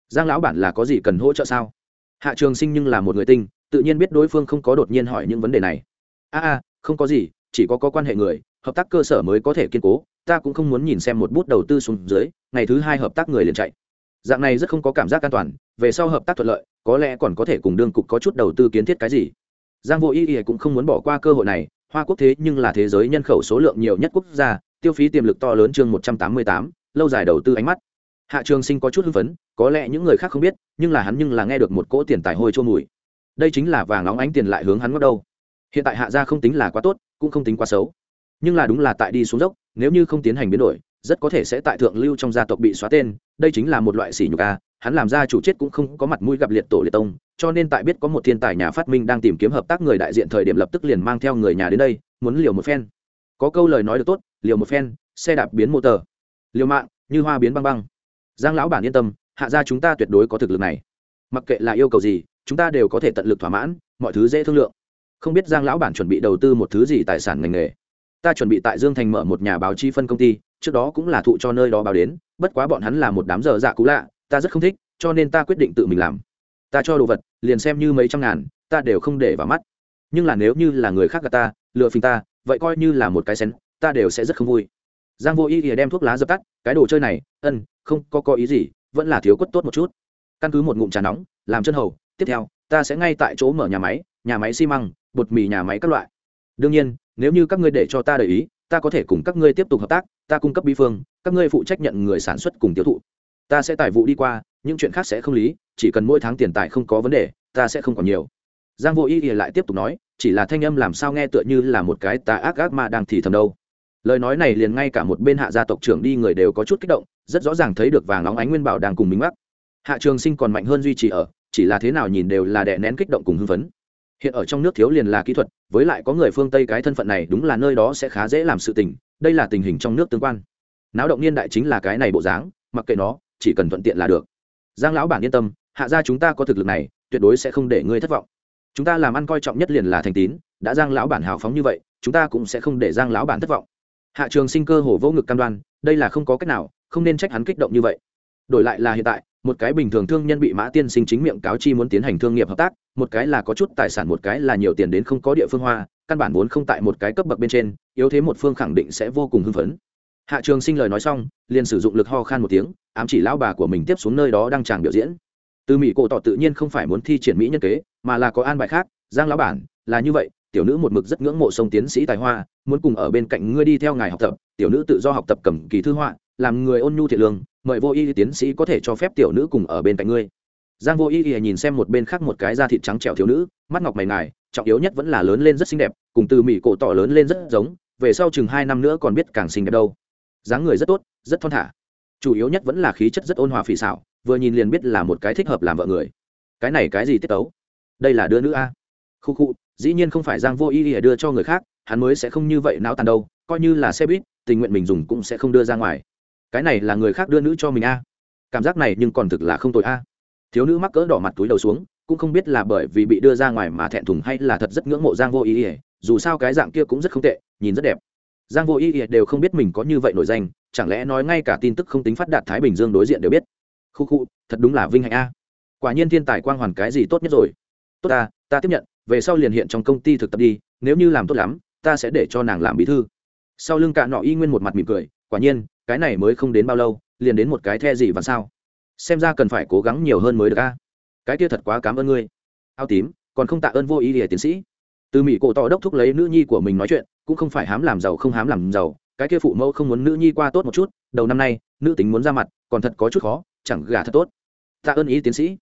[SPEAKER 1] giang lão bản là có gì cần hỗ trợ sao? Hạ trường sinh nhưng là một người tinh, tự nhiên biết đối phương không có đột nhiên hỏi những vấn đề này. A a, không có gì, chỉ có có quan hệ người, hợp tác cơ sở mới có thể kiên cố, ta cũng không muốn nhìn xem một bút đầu tư xuống dưới, ngày thứ hai hợp tác người liền chạy. Dạng này rất không có cảm giác an toàn, về sau hợp tác thuận lợi, có lẽ còn có thể cùng đương cục có chút đầu tư kiến thiết cái gì. Giang vô y y cũng không muốn bỏ qua cơ hội này, hoa quốc thế nhưng là thế giới nhân khẩu số lượng nhiều nhất quốc gia tiêu phí tiềm lực to lớn chương một trăm tám mươi tám, lâu dài đầu tư ánh mắt. Hạ trường sinh có chút hưng phấn, có lẽ những người khác không biết, nhưng là hắn nhưng là nghe được một cỗ tiền tài hôi trôi mùi. Đây chính là vàng nóng ánh tiền lại hướng hắn ngót đâu. Hiện tại hạ gia không tính là quá tốt, cũng không tính quá xấu. Nhưng là đúng là tại đi xuống dốc, nếu như không tiến hành biến đổi, rất có thể sẽ tại thượng lưu trong gia tộc bị xóa tên, đây chính là một loại sỉ nhục a, hắn làm ra chủ chết cũng không có mặt mũi gặp liệt tổ liệt tông, cho nên tại biết có một thiên tài nhà phát minh đang tìm kiếm hợp tác người đại diện thời điểm lập tức liền mang theo người nhà đến đây, muốn liều một phen. Có câu lời nói được tốt liều một phen, xe đạp biến mô tờ. Liều mạng, như hoa biến băng băng. Giang lão bản yên tâm, hạ gia chúng ta tuyệt đối có thực lực này. Mặc kệ là yêu cầu gì, chúng ta đều có thể tận lực thỏa mãn, mọi thứ dễ thương lượng. Không biết giang lão bản chuẩn bị đầu tư một thứ gì tài sản ngành nghề. Ta chuẩn bị tại dương thành mở một nhà báo chi phân công ty, trước đó cũng là thụ cho nơi đó báo đến, bất quá bọn hắn là một đám giờ dạ cũ lạ, ta rất không thích, cho nên ta quyết định tự mình làm. Ta cho đồ vật, liền xem như mấy trăm ngàn, ta đều không để vào mắt. Nhưng là nếu như là người khác gạt ta lựa phình ta, vậy coi như là một cái xén ta đều sẽ rất không vui. Giang vô ý thì đem thuốc lá dập tắt, cái đồ chơi này, ân, không, có có ý gì, vẫn là thiếu quất tốt một chút. Căn cứ một ngụm trà nóng, làm chân hầu, tiếp theo, ta sẽ ngay tại chỗ mở nhà máy nhà máy xi măng, bột mì nhà máy các loại. Đương nhiên, nếu như các ngươi để cho ta để ý, ta có thể cùng các ngươi tiếp tục hợp tác, ta cung cấp bi phương, các ngươi phụ trách nhận người sản xuất cùng tiêu thụ. Ta sẽ tài vụ đi qua, những chuyện khác sẽ không lý, chỉ cần mỗi tháng tiền tài không có vấn đề, ta sẽ không còn nhiều. Giang vô ý thì lại tiếp tục nói, chỉ là thanh âm làm sao nghe tựa như là một cái tà ác ác mà đang thì thầm đâu lời nói này liền ngay cả một bên hạ gia tộc trưởng đi người đều có chút kích động, rất rõ ràng thấy được vàng óng ánh nguyên bảo đang cùng mình mắc. Hạ trường sinh còn mạnh hơn duy trì ở, chỉ là thế nào nhìn đều là đè nén kích động cùng hưng phấn. Hiện ở trong nước thiếu liền là kỹ thuật, với lại có người phương tây cái thân phận này đúng là nơi đó sẽ khá dễ làm sự tình, đây là tình hình trong nước tương quan. Náo động niên đại chính là cái này bộ dáng, mặc kệ nó, chỉ cần thuận tiện là được. Giang lão bản yên tâm, hạ gia chúng ta có thực lực này, tuyệt đối sẽ không để ngươi thất vọng. Chúng ta làm ăn coi trọng nhất liền là thành tín, đã giang lão bản hào phóng như vậy, chúng ta cũng sẽ không để giang lão bản thất vọng hạ trường sinh cơ hồ vô ngực cam đoan, đây là không có cách nào, không nên trách hắn kích động như vậy. Đổi lại là hiện tại, một cái bình thường thương nhân bị mã tiên sinh chính miệng cáo chi muốn tiến hành thương nghiệp hợp tác, một cái là có chút tài sản, một cái là nhiều tiền đến không có địa phương hoa, căn bản vốn không tại một cái cấp bậc bên trên, yếu thế một phương khẳng định sẽ vô cùng hưng phấn. Hạ trường sinh lời nói xong, liền sử dụng lực ho khan một tiếng, ám chỉ lão bà của mình tiếp xuống nơi đó đang tràng biểu diễn. Từ mỹ cổ tỏ tự nhiên không phải muốn thi triển mỹ nhân kế, mà là có an bài khác, giang lão bản, là như vậy tiểu nữ một mực rất ngưỡng mộ sông tiến sĩ tài hoa, muốn cùng ở bên cạnh ngươi đi theo ngài học tập, tiểu nữ tự do học tập cầm kỳ thư họa, làm người ôn nhu thiện lương, mời vô y tiến sĩ có thể cho phép tiểu nữ cùng ở bên cạnh ngươi. Giang vô y nhìn xem một bên khác một cái da thịt trắng trẻo thiếu nữ, mắt ngọc mày ngài, trọng yếu nhất vẫn là lớn lên rất xinh đẹp, cùng từ mỹ cổ tỏ lớn lên rất giống, về sau chừng hai năm nữa còn biết càng xinh đẹp đâu. Dáng người rất tốt, rất thon thả. Chủ yếu nhất vẫn là khí chất rất ôn hòa phì xảo, vừa nhìn liền biết là một cái thích hợp làm vợ người. Cái này cái gì tiết tấu? Đây là đưa nữ a. Khu khu dĩ nhiên không phải giang vô ý ỉa đưa cho người khác, hắn mới sẽ không như vậy náo tàn đâu, coi như là xe buýt, tình nguyện mình dùng cũng sẽ không đưa ra ngoài. Cái này là người khác đưa nữ cho mình a. Cảm giác này nhưng còn thực là không tội a. Thiếu nữ mắc cỡ đỏ mặt túi đầu xuống, cũng không biết là bởi vì bị đưa ra ngoài mà thẹn thùng hay là thật rất ngưỡng mộ giang vô ý ỉa dù sao cái dạng kia cũng rất không tệ, nhìn rất đẹp. Giang vô ý ỉa đều không biết mình có như vậy nổi danh, chẳng lẽ nói ngay cả tin tức không tính phát đạt thái bình dương đối diện đều biết. Khu khu, thật đúng là vinh hạnh a. Quả nhiên thiên tài quang hoàn cái gì tốt nhất rồi. Tốt ta ta tiếp nhận về sau liền hiện trong công ty thực tập đi, nếu như làm tốt lắm, ta sẽ để cho nàng làm bí thư. Sau lưng cạn nọ y nguyên một mặt mỉm cười, quả nhiên, cái này mới không đến bao lâu, liền đến một cái the gì và sao. Xem ra cần phải cố gắng nhiều hơn mới được a. Cái kia thật quá cảm ơn ngươi. Ao tím, còn không tạ ơn vô ý để tiến sĩ. Từ mỹ cổ tỏ đốc thúc lấy nữ nhi của mình nói chuyện, cũng không phải hám làm giàu không hám làm giàu, cái kia phụ mẫu không muốn nữ nhi qua tốt một chút, đầu năm nay, nữ tính muốn ra mặt, còn thật có chút khó, chẳng gả thật tốt. Tạ ơn ý tiến sĩ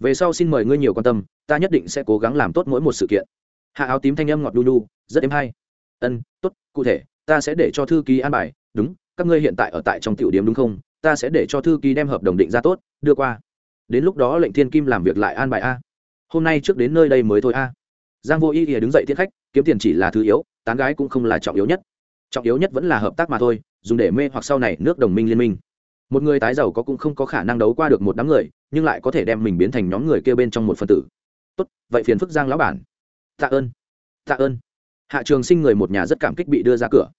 [SPEAKER 1] về sau xin mời ngươi nhiều quan tâm, ta nhất định sẽ cố gắng làm tốt mỗi một sự kiện. Hạ áo tím thanh âm ngọt đu đu rất êm hay. Ân, tốt, cụ thể, ta sẽ để cho thư ký an bài. Đúng, các ngươi hiện tại ở tại trong tiểu điểm đúng không? Ta sẽ để cho thư ký đem hợp đồng định ra tốt, đưa qua. Đến lúc đó lệnh thiên kim làm việc lại an bài a. Hôm nay trước đến nơi đây mới thôi a. Giang vô y thì đứng dậy thiết khách, kiếm tiền chỉ là thứ yếu, tán gái cũng không là trọng yếu nhất. Trọng yếu nhất vẫn là hợp tác mà thôi, dùng để mê hoặc sau này nước đồng minh liên minh một người tái giàu có cũng không có khả năng đấu qua được một đám người, nhưng lại có thể đem mình biến thành nhóm người kia bên trong một phần tử. Tốt, vậy phiền phức giang lão bản. Tạ ơn. Tạ ơn. Hạ trường sinh người một nhà rất cảm kích bị đưa ra cửa.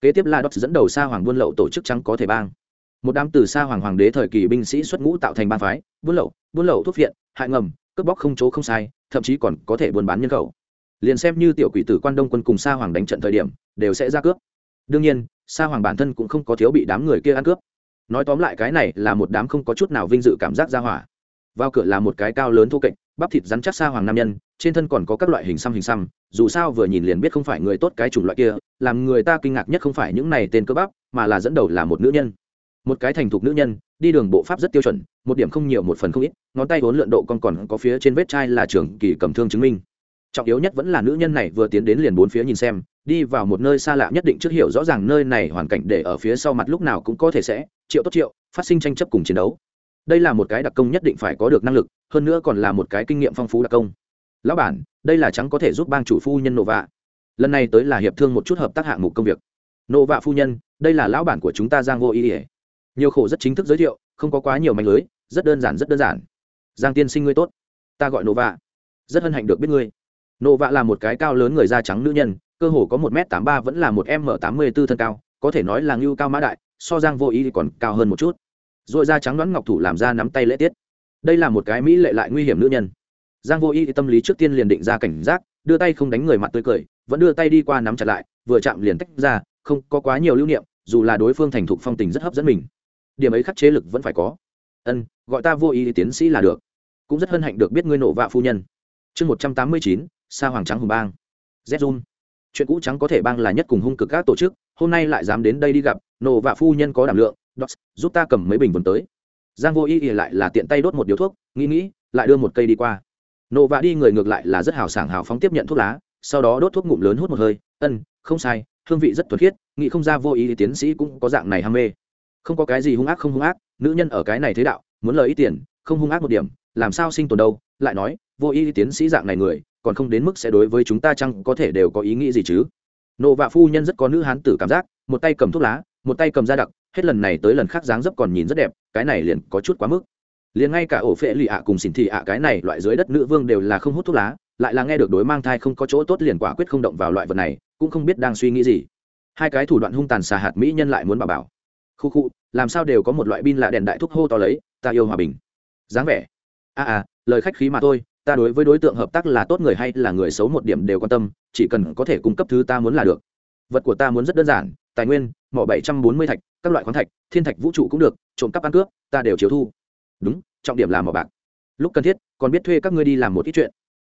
[SPEAKER 1] Kế tiếp là đốc dẫn đầu xa hoàng buôn lậu tổ chức trắng có thể bang. Một đám từ xa hoàng hoàng đế thời kỳ binh sĩ xuất ngũ tạo thành ba phái, buôn lậu buôn lậu thuốc viện, hại ngầm, cướp bóc không chỗ không sai, thậm chí còn có thể buôn bán nhân khẩu. Liền xem như tiểu quỷ tử quan đông quân cùng xa hoàng đánh trận thời điểm, đều sẽ ra cướp. Đương nhiên xa hoàng bản thân cũng không có thiếu bị đám người kia ăn cướp nói tóm lại cái này là một đám không có chút nào vinh dự cảm giác ra hỏa. Vào cửa là một cái cao lớn thô kệch, bắp thịt rắn chắc xa hoàng nam nhân, trên thân còn có các loại hình xăm hình xăm, dù sao vừa nhìn liền biết không phải người tốt cái chủng loại kia, làm người ta kinh ngạc nhất không phải những này tên cơ bắp, mà là dẫn đầu là một nữ nhân. Một cái thành thục nữ nhân, đi đường bộ pháp rất tiêu chuẩn, một điểm không nhiều một phần không ít, ngón tay vốn lượn độ còn còn có phía trên vết chai là trường kỳ cầm thương chứng minh trọng yếu nhất vẫn là nữ nhân này vừa tiến đến liền bốn phía nhìn xem, đi vào một nơi xa lạ nhất định trước hiểu rõ ràng nơi này hoàn cảnh để ở phía sau mặt lúc nào cũng có thể sẽ, triệu tốt triệu, phát sinh tranh chấp cùng chiến đấu. Đây là một cái đặc công nhất định phải có được năng lực, hơn nữa còn là một cái kinh nghiệm phong phú đặc công. Lão bản, đây là trắng có thể giúp bang chủ phu nhân nộ vạ. Lần này tới là hiệp thương một chút hợp tác hạng mục công việc. Nộ vạ phu nhân, đây là lão bản của chúng ta giang vô ý ỉa nhiều khổ rất chính thức giới thiệu, không có quá nhiều manh lưới, rất đơn giản, rất đơn giản. Giang tiên sinh ngươi tốt, ta gọi nộ vạ. Rất hân hạnh được biết ngươi nộ vạ là một cái cao lớn người da trắng nữ nhân, cơ hồ có một m tám ba vẫn là một m tám mươi b ố thân cao, có thể nói là ngưu cao mã đại, so giang vô ý thì còn cao hơn một chút. R ồ i da trắng đoán ngọc thủ làm ra nắm tay lễ tiết. Đây là một cái mỹ lệ lại nguy hiểm nữ nhân. Giang vô ý thì tâm lý trước tiên liền định ra cảnh giác, đưa tay không đánh người mặt tươi cười, vẫn đưa tay đi qua nắm chặt lại, vừa chạm liền tách ra, không có quá nhiều lưu niệm, dù là đối phương thành thục phong tình rất hấp dẫn mình. Điểm ấy khắc chế lực vẫn phải có. Ân, gọi ta vô ý tiến sĩ là được. Cũng rất hân hạnh được biết ngươi nộ vạ phu nhân. Chương một trăm tám mươi chín sa hoàng trắng hùng bang. Zun chuyện cũ trắng có thể bang là nhất cùng hung cực các tổ chức hôm nay lại dám đến đây đi gặp nổ và phu nhân có đảm lượng Dots, giúp ta cầm mấy bình vườn tới. Giang vô ý ỉa lại là tiện tay đốt một điếu thuốc nghĩ nghĩ lại đưa một cây đi qua. Nổ và đi người ngược lại là rất hào sảng hào phóng tiếp nhận thuốc lá sau đó đốt thuốc ngụm lớn hút một hơi ân không sai hương vị rất thuần khiết nghĩ không ra vô ý thì tiến sĩ cũng có dạng này ham mê. Không có cái gì hung ác không hung ác nữ nhân ở cái này thế đạo muốn lời ít tiền không hung ác một điểm làm sao sinh tồn đâu? Lại nói vô ý tiến sĩ dạng này người còn không đến mức sẽ đối với chúng ta chăng có thể đều có ý nghĩ gì chứ? Nộ vạ phu nhân rất có nữ hán tử cảm giác một tay cầm thuốc lá một tay cầm da đặc hết lần này tới lần khác dáng dấp còn nhìn rất đẹp cái này liền có chút quá mức. Liền ngay cả ổ phệ lì ạ cùng xỉn thị ạ cái này loại dưới đất nữ vương đều là không hút thuốc lá lại là nghe được đối mang thai không có chỗ tốt liền quả quyết không động vào loại vật này cũng không biết đang suy nghĩ gì. Hai cái thủ đoạn hung tàn xà hạt mỹ nhân lại muốn bà bảo. Khu khu làm sao đều có một loại pin lạ đèn đại thuốc hô to lấy ta yêu hòa bình. Dáng vẻ. A à, à lời khách khí mà thôi ta đối với đối tượng hợp tác là tốt người hay là người xấu một điểm đều quan tâm, chỉ cần có thể cung cấp thứ ta muốn là được. Vật của ta muốn rất đơn giản, tài nguyên, mỏ bảy trăm bốn mươi thạch, các loại khoáng thạch, thiên thạch vũ trụ cũng được, trộm cắp ăn cướp, ta đều chiếu thu. Đúng, trọng điểm là mỏ bạc. Lúc cần thiết, còn biết thuê các ngươi đi làm một ít chuyện.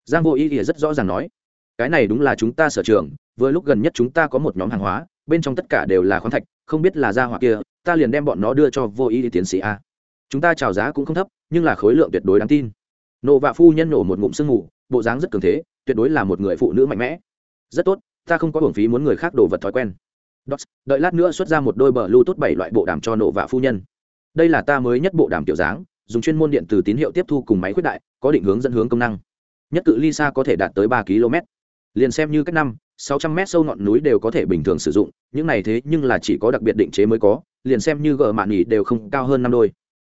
[SPEAKER 1] Giang vô ý thì rất rõ ràng nói, cái này đúng là chúng ta sở trường, vừa lúc gần nhất chúng ta có một nhóm hàng hóa, bên trong tất cả đều là khoáng thạch, không biết là ra hoặc kia, ta liền đem bọn nó đưa cho vô ý tiến sĩ a. Chúng ta chào giá cũng không thấp, nhưng là khối lượng tuyệt đối đáng tin nộ vạ phu nhân nổ một ngụm sương mù bộ dáng rất cường thế tuyệt đối là một người phụ nữ mạnh mẽ. Rất tốt ta không có hưởng phí muốn người khác đồ vật thói quen. Dots, đợi lát nữa xuất ra một đôi bờ lưu tốt bảy loại bộ đàm cho nộ vạ phu nhân. Đây là ta mới nhất bộ đàm kiểu dáng dùng chuyên môn điện từ tín hiệu tiếp thu cùng máy khuyết đại có định hướng dẫn hướng công năng. Nhất cự ly xa có thể đạt tới ba km. Liền xem như cách năm sáu trăm mét sâu ngọn núi đều có thể bình thường sử dụng những này thế nhưng là chỉ có đặc biệt định chế mới có liền xem như gờ mạn nhì đều không cao hơn năm đôi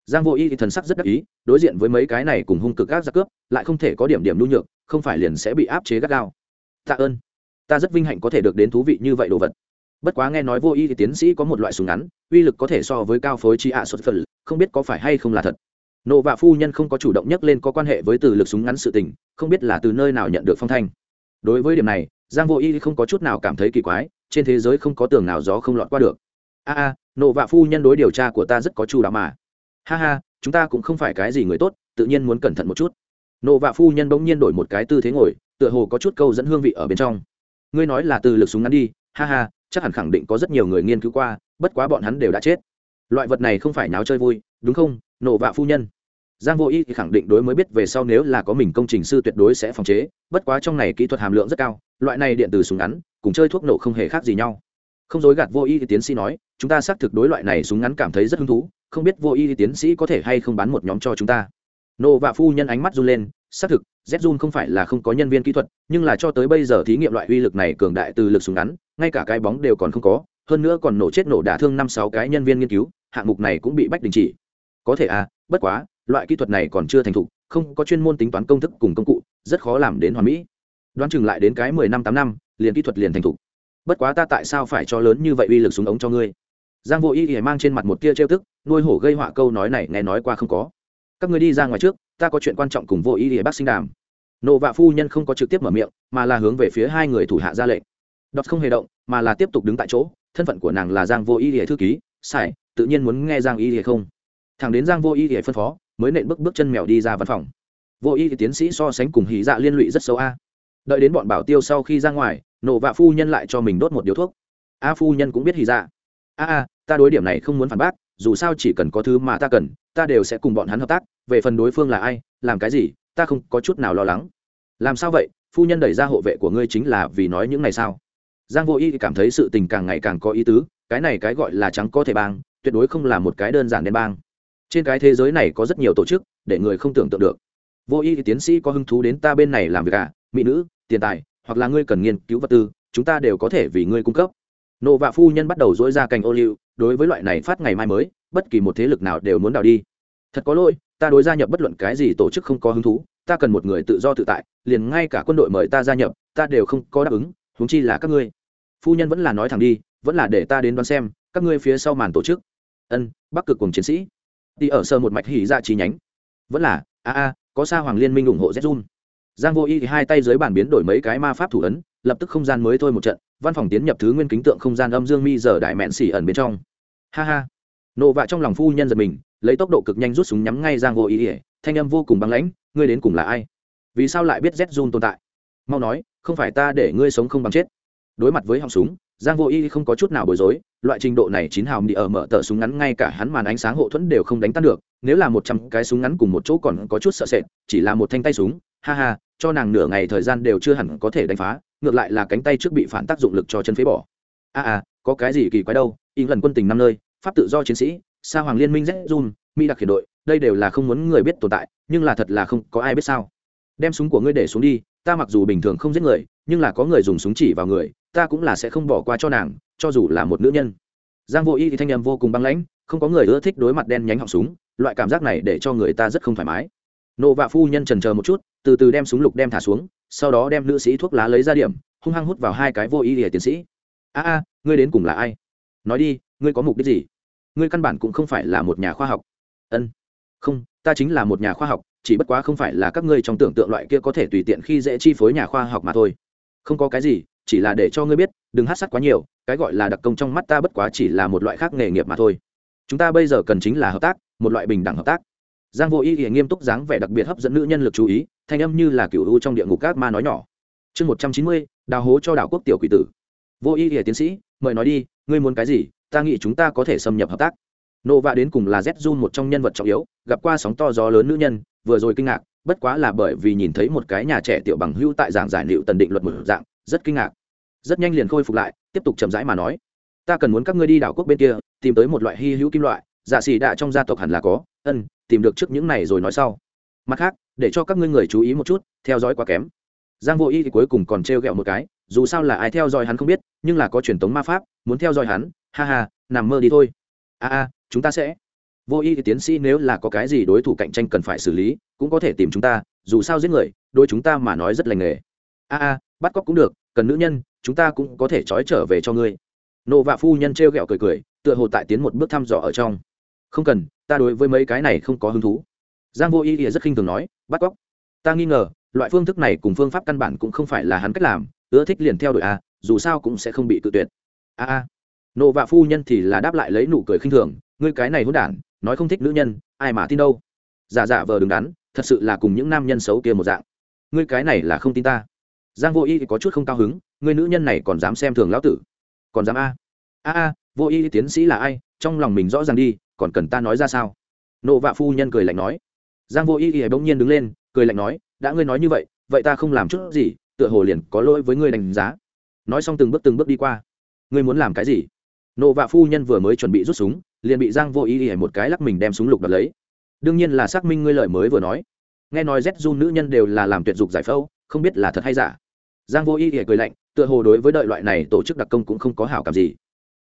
[SPEAKER 1] giang vô y thì thần sắc rất đắc ý, đối diện với mấy cái này cùng hung cực gác giặc cướp, lại không thể có điểm điểm nhu nhược, không phải liền sẽ bị áp chế gắt gao. Tạ ơn. Ta rất vinh hạnh có thể được đến thú vị như vậy đồ vật. Bất quá nghe nói vô y thì tiến sĩ có một loại súng ngắn, uy lực có thể so với cao phối chi ạ xuất phần không biết có phải hay không là thật. Nộ và phu nhân không có chủ động nhắc lên có quan hệ với từ lực súng ngắn sự tình, không biết là từ nơi nào nhận được phong thanh. Đối với điểm này, giang vô y không có chút nào cảm thấy kỳ quái, trên thế giới không có tường nào gió không lọt qua được. A a, nộ và phu nhân đối điều tra của ta rất có chủ đạo mà ha ha, chúng ta cũng không phải cái gì người tốt, tự nhiên muốn cẩn thận một chút. Nộ vạ phu nhân bỗng nhiên đổi một cái tư thế ngồi, tựa hồ có chút câu dẫn hương vị ở bên trong. Ngươi nói là từ lực súng ngắn đi, ha ha, chắc hẳn khẳng định có rất nhiều người nghiên cứu qua, bất quá bọn hắn đều đã chết. Loại vật này không phải náo chơi vui, đúng không, nộ vạ phu nhân? Giang vô y thì khẳng định đối mới biết về sau nếu là có mình công trình sư tuyệt đối sẽ phòng chế, bất quá trong này kỹ thuật hàm lượng rất cao, loại này điện từ súng ngắn, cùng chơi thuốc nổ không hề khác gì nhau không dối gạt vô y tiến sĩ nói, chúng ta xác thực đối loại này súng ngắn cảm thấy rất hứng thú, không biết vô y tiến sĩ có thể hay không bán một nhóm cho chúng ta. Nô và phu nhân ánh mắt run lên, xác thực z không phải là không có nhân viên kỹ thuật, nhưng là cho tới bây giờ thí nghiệm loại uy lực này cường đại từ lực súng ngắn, ngay cả cái bóng đều còn không có, hơn nữa còn nổ chết nổ đả thương năm sáu cái nhân viên nghiên cứu, hạng mục này cũng bị bách đình chỉ. Có thể à bất quá, loại kỹ thuật này còn chưa thành thục, không có chuyên môn tính toán công thức cùng công cụ, rất khó làm đến hoàn mỹ. Đoán chừng lại đến cái mười năm tám năm, liền kỹ thuật liền thành thục bất quá ta tại sao phải cho lớn như vậy uy lực súng ống cho ngươi? Giang vô y ỉa mang trên mặt một tia trêu tức, nuôi hổ gây họa câu nói này nghe nói qua không có. Các ngươi đi ra ngoài trước, ta có chuyện quan trọng cùng vô y ỉa bác sinh đàm. Nộ vạ phu nhân không có trực tiếp mở miệng, mà là hướng về phía hai người thủ hạ ra lệnh. Đọt không hề động, mà là tiếp tục đứng tại chỗ, thân phận của nàng là giang vô y ỉa thư ký, sải, tự nhiên muốn nghe giang y ỉa không? Thằng đến giang vô y ỉa phân phó, mới nện bước bước chân mèo đi ra văn phòng. Vô y thì tiến sĩ so sánh cùng hí dạ liên lụy rất xấu a. Đợi đến bọn bảo tiêu sau khi ra ngoài nổ vạ phu nhân lại cho mình đốt một điếu thuốc. A phu nhân cũng biết hy dạ. A a, ta đối điểm này không muốn phản bác, dù sao chỉ cần có thứ mà ta cần, ta đều sẽ cùng bọn hắn hợp tác, về phần đối phương là ai, làm cái gì, ta không có chút nào lo lắng. Làm sao vậy? Phu nhân đẩy ra hộ vệ của ngươi chính là vì nói những này sao? Giang vô y cảm thấy sự tình càng ngày càng có ý tứ, cái này cái gọi là trắng có thể bang, tuyệt đối không là một cái đơn giản đen bang. Trên cái thế giới này có rất nhiều tổ chức, để người không tưởng tượng được. Vô y tiến sĩ có hứng thú đến ta bên này làm việc à? Mỹ nữ, tiền tài hoặc là ngươi cần nghiên cứu vật tư, chúng ta đều có thể vì ngươi cung cấp. Nộ vạ phu nhân bắt đầu dỗi ra cành ô liu, đối với loại này phát ngày mai mới, bất kỳ một thế lực nào đều muốn đào đi. Thật có lỗi, ta đối gia nhập bất luận cái gì tổ chức không có hứng thú, ta cần một người tự do tự tại, liền ngay cả quân đội mời ta gia nhập, ta đều không có đáp ứng, huống chi là các ngươi. Phu nhân vẫn là nói thẳng đi, vẫn là để ta đến đoán xem, các ngươi phía sau màn tổ chức. Ân, bắc cực cùng chiến sĩ. Đi ở sơ một mạch hỉ ra dạ chi nhánh. Vẫn là, a a, có sa hoàng liên minh ủng hộ zun giang vô y hai tay dưới bàn biến đổi mấy cái ma pháp thủ ấn, lập tức không gian mới thôi một trận, văn phòng tiến nhập thứ nguyên kính tượng không gian âm dương mi giờ đại mẹn xỉ ẩn bên trong. Ha ha. Nộ vạ trong lòng phu nhân giật mình, lấy tốc độ cực nhanh rút súng nhắm ngay giang vô y ỉa thanh âm vô cùng băng lãnh, ngươi đến cùng là ai? Vì sao lại biết z jun tồn tại? Mau nói, không phải ta để ngươi sống không bằng chết. Đối mặt với họng súng, giang vô y không có chút nào bối rối, loại trình độ này chín hào đi ở mở tờ súng ngắn ngay cả hắn màn ánh sáng hộ thuẫn đều không đánh tan được, nếu là một trăm cái súng ngắn cùng một chỗ còn có chút sợ sệt, chỉ là một thanh tay súng ha ha cho nàng nửa ngày thời gian đều chưa hẳn có thể đánh phá ngược lại là cánh tay trước bị phản tác dụng lực cho chân phế bỏ. A à, à có cái gì kỳ quái đâu in lần quân tình năm nơi pháp tự do chiến sĩ sa hoàng liên minh z jun mỹ đặc khiển đội đây đều là không muốn người biết tồn tại nhưng là thật là không có ai biết sao. Đem súng của ngươi để xuống đi ta mặc dù bình thường không giết người nhưng là có người dùng súng chỉ vào người ta cũng là sẽ không bỏ qua cho nàng cho dù là một nữ nhân. Giang vô y thì thanh em vô cùng băng lãnh không có người ưa thích đối mặt đen nhánh họng súng loại cảm giác này để cho người ta rất không thoải mái nộ vạ phu nhân trần chờ một chút, từ từ đem súng lục đem thả xuống, sau đó đem nữ sĩ thuốc lá lấy ra điểm, hung hăng hút vào hai cái vô ý ỉa tiến sĩ. A a, ngươi đến cùng là ai? Nói đi, ngươi có mục đích gì? Ngươi căn bản cũng không phải là một nhà khoa học. Ân, không, ta chính là một nhà khoa học, chỉ bất quá không phải là các ngươi trong tưởng tượng loại kia có thể tùy tiện khi dễ chi phối nhà khoa học mà thôi. Không có cái gì, chỉ là để cho ngươi biết, đừng hát sắt quá nhiều, cái gọi là đặc công trong mắt ta bất quá chỉ là một loại khác nghề nghiệp mà thôi. Chúng ta bây giờ cần chính là hợp tác, một loại bình đẳng hợp tác giang vô ý ý nghiêm túc dáng vẻ đặc biệt hấp dẫn nữ nhân lực chú ý, thanh âm như là cựu u trong địa ngục các ma nói nhỏ. Chương một trăm chín mươi, đào hố cho đảo quốc tiểu quỷ tử. Vô ý ý tiến sĩ, mời nói đi, ngươi muốn cái gì? Ta nghĩ chúng ta có thể xâm nhập hợp tác. Nộ vạ đến cùng là z jun một trong nhân vật trọng yếu, gặp qua sóng to gió lớn nữ nhân, vừa rồi kinh ngạc, bất quá là bởi vì nhìn thấy một cái nhà trẻ tiểu bằng hưu tại giảng giải liệu tần định luật một dạng, rất kinh ngạc. Rất nhanh liền khôi phục lại, tiếp tục chậm rãi mà nói. Ta cần muốn các ngươi đi đảo quốc bên kia, tìm tới một loại hy hữu kim loại, giả xì đạ trong gia tộc hẳn là có ân, tìm được trước những này rồi nói sau. Mặt khác, để cho các ngươi người chú ý một chút, theo dõi quá kém. Giang vô y thì cuối cùng còn trêu ghẹo một cái, dù sao là ai theo dõi hắn không biết, nhưng là có truyền thống ma pháp, muốn theo dõi hắn, ha ha, nằm mơ đi thôi. A a, chúng ta sẽ. Vô y thì tiến sĩ nếu là có cái gì đối thủ cạnh tranh cần phải xử lý, cũng có thể tìm chúng ta, dù sao giết người đôi chúng ta mà nói rất lành nghề. A a, bắt cóc cũng được, cần nữ nhân, chúng ta cũng có thể trói trở về cho ngươi. Nộ vạ phu nhân trêu ghẹo cười cười, tựa hồ tại tiến một bước thăm dò ở trong. Không cần ta đối với mấy cái này không có hứng thú. Giang vô ý ỉa rất khinh thường nói, bắt cóc. Ta nghi ngờ, loại phương thức này cùng phương pháp căn bản cũng không phải là hắn cách làm, ưa thích liền theo đuổi a dù sao cũng sẽ không bị tự tuyệt. A a. Nộ vạ phu nhân thì là đáp lại lấy nụ cười khinh thường, ngươi cái này hôn đản, nói không thích nữ nhân, ai mà tin đâu? Giả giả vờ đứng đắn, thật sự là cùng những nam nhân xấu kia một dạng. Ngươi cái này là không tin ta. Giang vô y có chút không cao hứng, ngươi nữ nhân này còn dám xem thường lão tử, còn dám a? A a, vô y tiến sĩ là ai, trong lòng mình rõ ràng đi còn cần ta nói ra sao? Nộ vạ phu nhân cười lạnh nói. Giang vô y y bỗng nhiên đứng lên, cười lạnh nói, đã ngươi nói như vậy vậy ta không làm chút gì, tựa hồ liền có lỗi với ngươi đánh giá. Nói xong từng bước từng bước đi qua. Ngươi muốn làm cái gì? Nộ vạ phu nhân vừa mới chuẩn bị rút súng, liền bị giang vô y y một cái lắc mình đem súng lục đập lấy. Đương nhiên là xác minh ngươi lời mới vừa nói. Nghe nói z du nữ nhân đều là làm tuyệt dục giải phẫu, không biết là thật hay giả. Giang vô y y cười lạnh, tựa hồ đối với đợi loại này tổ chức đặc công cũng không có hảo cảm gì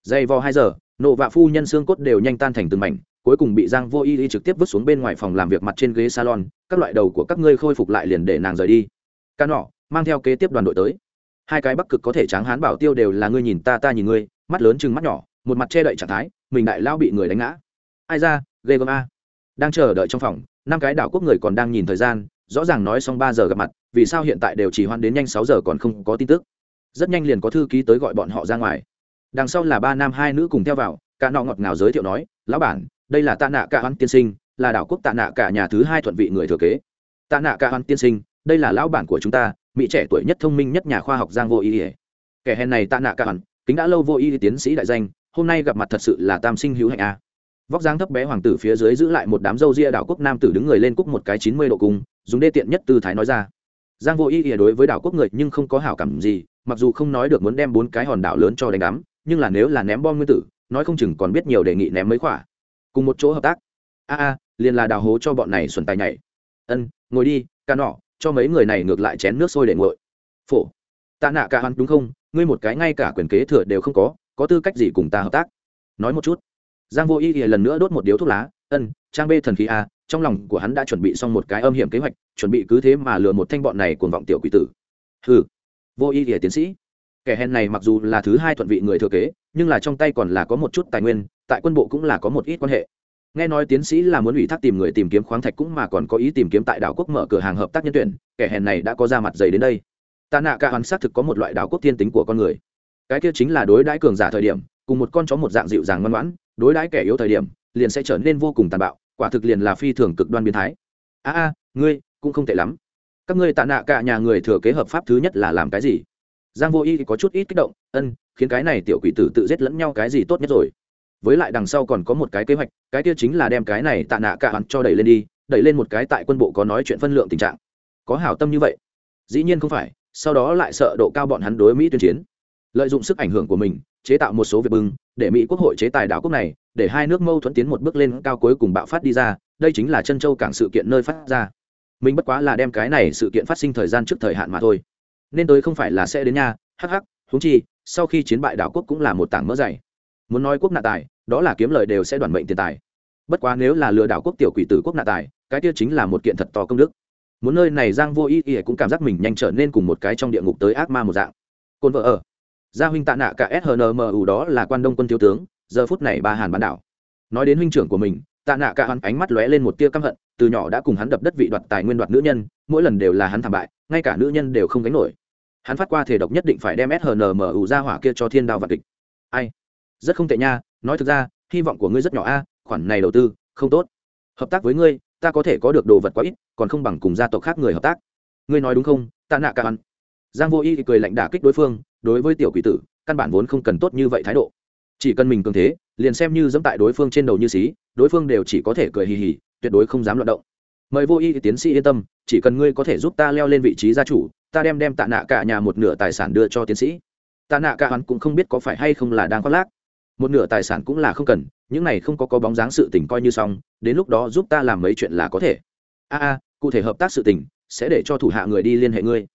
[SPEAKER 1] dày vò hai giờ, nộ vạ phu nhân xương cốt đều nhanh tan thành từng mảnh, cuối cùng bị giang vô y y trực tiếp vứt xuống bên ngoài phòng làm việc mặt trên ghế salon, các loại đầu của các ngươi khôi phục lại liền để nàng rời đi. Ca nọ, mang theo kế tiếp đoàn đội tới. Hai cái bắc cực có thể tráng hán bảo tiêu đều là ngươi nhìn ta ta nhìn ngươi, mắt lớn chừng mắt nhỏ, một mặt che đậy trạng thái, mình đại lao bị người đánh ngã. Ai ra, ghê gớm a. Đang chờ đợi trong phòng, năm cái đảo quốc người còn đang nhìn thời gian, rõ ràng nói xong ba giờ gặp mặt, vì sao hiện tại đều chỉ hoan đến nhanh sáu giờ còn không có tin tức. Rất nhanh liền có thư ký tới gọi bọn họ ra ngoài đằng sau là ba nam hai nữ cùng theo vào, cả nọ ngọt ngào giới thiệu nói, lão bản, đây là tạ nạ cả hoan tiên sinh, là đảo quốc tạ nạ cả nhà thứ hai thuận vị người thừa kế. Tạ nạ cả hoan tiên sinh, đây là lão bản của chúng ta, mỹ trẻ tuổi nhất thông minh nhất nhà khoa học giang vô ý ỉa kẻ hèn này tạ nạ cả hoan, kính đã lâu vô ý tiến sĩ đại danh, hôm nay gặp mặt thật sự là tam sinh hữu hạnh a. Vóc dáng thấp bé hoàng tử phía dưới giữ lại một đám râu ria đảo quốc nam tử đứng người lên cúc một cái chín mươi độ cung, dùng đê tiện nhất tư thái nói ra. Giang vô ý ỉa đối với đảo quốc người nhưng không có hảo cảm gì, mặc dù không nói được muốn đem bốn cái hòn đảo lớn cho đánh đắm nhưng là nếu là ném bom nguyên tử, nói không chừng còn biết nhiều đề nghị ném mấy khỏa. Cùng một chỗ hợp tác. A a, liền là đào hố cho bọn này xuẩn tài nhảy. Ân, ngồi đi, ca nọ, cho mấy người này ngược lại chén nước sôi để nguội. Phổ. Tạ nạ cả hắn, đúng không? Ngươi một cái ngay cả quyền kế thừa đều không có có tư cách gì cùng ta hợp tác? Nói một chút. Giang vô y thì lần nữa đốt một điếu thuốc lá. Ân, trang bê thần khí a, trong lòng của hắn đã chuẩn bị xong một cái âm hiểm kế hoạch, chuẩn bị cứ thế mà lừa một thanh bọn này cuồng vọng tiểu quỷ tử. Hừ. Vô y thì tiến sĩ kẻ hèn này mặc dù là thứ hai thuận vị người thừa kế, nhưng là trong tay còn là có một chút tài nguyên, tại quân bộ cũng là có một ít quan hệ. Nghe nói tiến sĩ là muốn ủy thác tìm người tìm kiếm khoáng thạch cũng mà còn có ý tìm kiếm tại đảo quốc mở cửa hàng hợp tác nhân tuyển, kẻ hèn này đã có ra mặt dày đến đây. Tạ nạ cả hắn xác thực có một loại đảo quốc thiên tính của con người. Cái kia chính là đối đãi cường giả thời điểm, cùng một con chó một dạng dịu dàng ngoan ngoãn, đối đãi kẻ yếu thời điểm, liền sẽ trở nên vô cùng tàn bạo, quả thực liền là phi thường cực đoan biến thái. A a, ngươi cũng không tệ lắm. Các ngươi tạ nạ cả nhà người thừa kế hợp pháp thứ nhất là làm cái gì? Giang vô y có chút ít kích động, ân, khiến cái này tiểu quỷ tử tự giết lẫn nhau cái gì tốt nhất rồi? Với lại đằng sau còn có một cái kế hoạch, cái kia chính là đem cái này tạ nạ cả hắn cho đẩy lên đi, đẩy lên một cái tại quân bộ có nói chuyện phân lượng tình trạng. Có hảo tâm như vậy? Dĩ nhiên không phải, sau đó lại sợ độ cao bọn hắn đối mỹ tuyên chiến. Lợi dụng sức ảnh hưởng của mình, chế tạo một số việc bưng để mỹ quốc hội chế tài đảo quốc này, để hai nước mâu thuẫn tiến một bước lên cao cuối cùng bạo phát đi ra, đây chính là chân châu cảng sự kiện nơi phát ra. Mình bất quá là đem cái này sự kiện phát sinh thời gian trước thời hạn mà thôi nên tới không phải là sẽ đến nha, hắc hắc húng chi, sau khi chiến bại đảo quốc cũng là một tảng mỡ dày. Muốn nói quốc nạ tài, đó là kiếm lời đều sẽ đoàn mệnh tiền tài. Bất quá nếu là lừa đảo quốc tiểu quỷ tử quốc nạ tài, cái kia chính là một kiện thật to công đức. Muốn nơi này giang vô ý ý cũng cảm giác mình nhanh trở nên cùng một cái trong địa ngục tới ác ma một dạng. Côn vợ ở. Gia huynh tạ nạ cả snmu đó là quan đông quân thiếu tướng, giờ phút này ba hàn bán đảo. Nói đến huynh trưởng của mình, tạ nạ cả hắn ánh mắt lóe lên một tia căm hận, từ nhỏ đã cùng hắn đập đất vị đoạt tài nguyên đoạt nữ nhân, mỗi lần đều là hắn thảm bại ngay cả nữ nhân đều không gánh nổi. Hắn phát qua thể độc nhất định phải đem snmu ra hỏa kia cho thiên đao và kịch. Ai? Rất không tệ nha, nói thực ra, hy vọng của ngươi rất nhỏ a, khoản này đầu tư, không tốt. Hợp tác với ngươi, ta có thể có được đồ vật quá ít, còn không bằng cùng gia tộc khác người hợp tác. Ngươi nói đúng không? Ta nạ cả hắn giang vô y cười lạnh đả kích đối phương, đối với tiểu quỷ tử, căn bản vốn không cần tốt như vậy thái độ. Chỉ cần mình cường thế, liền xem như dẫm tại đối phương trên đầu như xí, đối phương đều chỉ có thể cười hì hì, tuyệt đối không dám loạt động mời vô y tiến sĩ yên tâm, chỉ cần ngươi có thể giúp ta leo lên vị trí gia chủ, ta đem đem tạ nạ cả nhà một nửa tài sản đưa cho tiến sĩ. Tạ nạ cả hắn cũng không biết có phải hay không là đang khoác lác. Một nửa tài sản cũng là không cần, những này không có có bóng dáng sự tình coi như xong, đến lúc đó giúp ta làm mấy chuyện là có thể. A a, cụ thể hợp tác sự tình, sẽ để cho thủ hạ người đi liên hệ ngươi.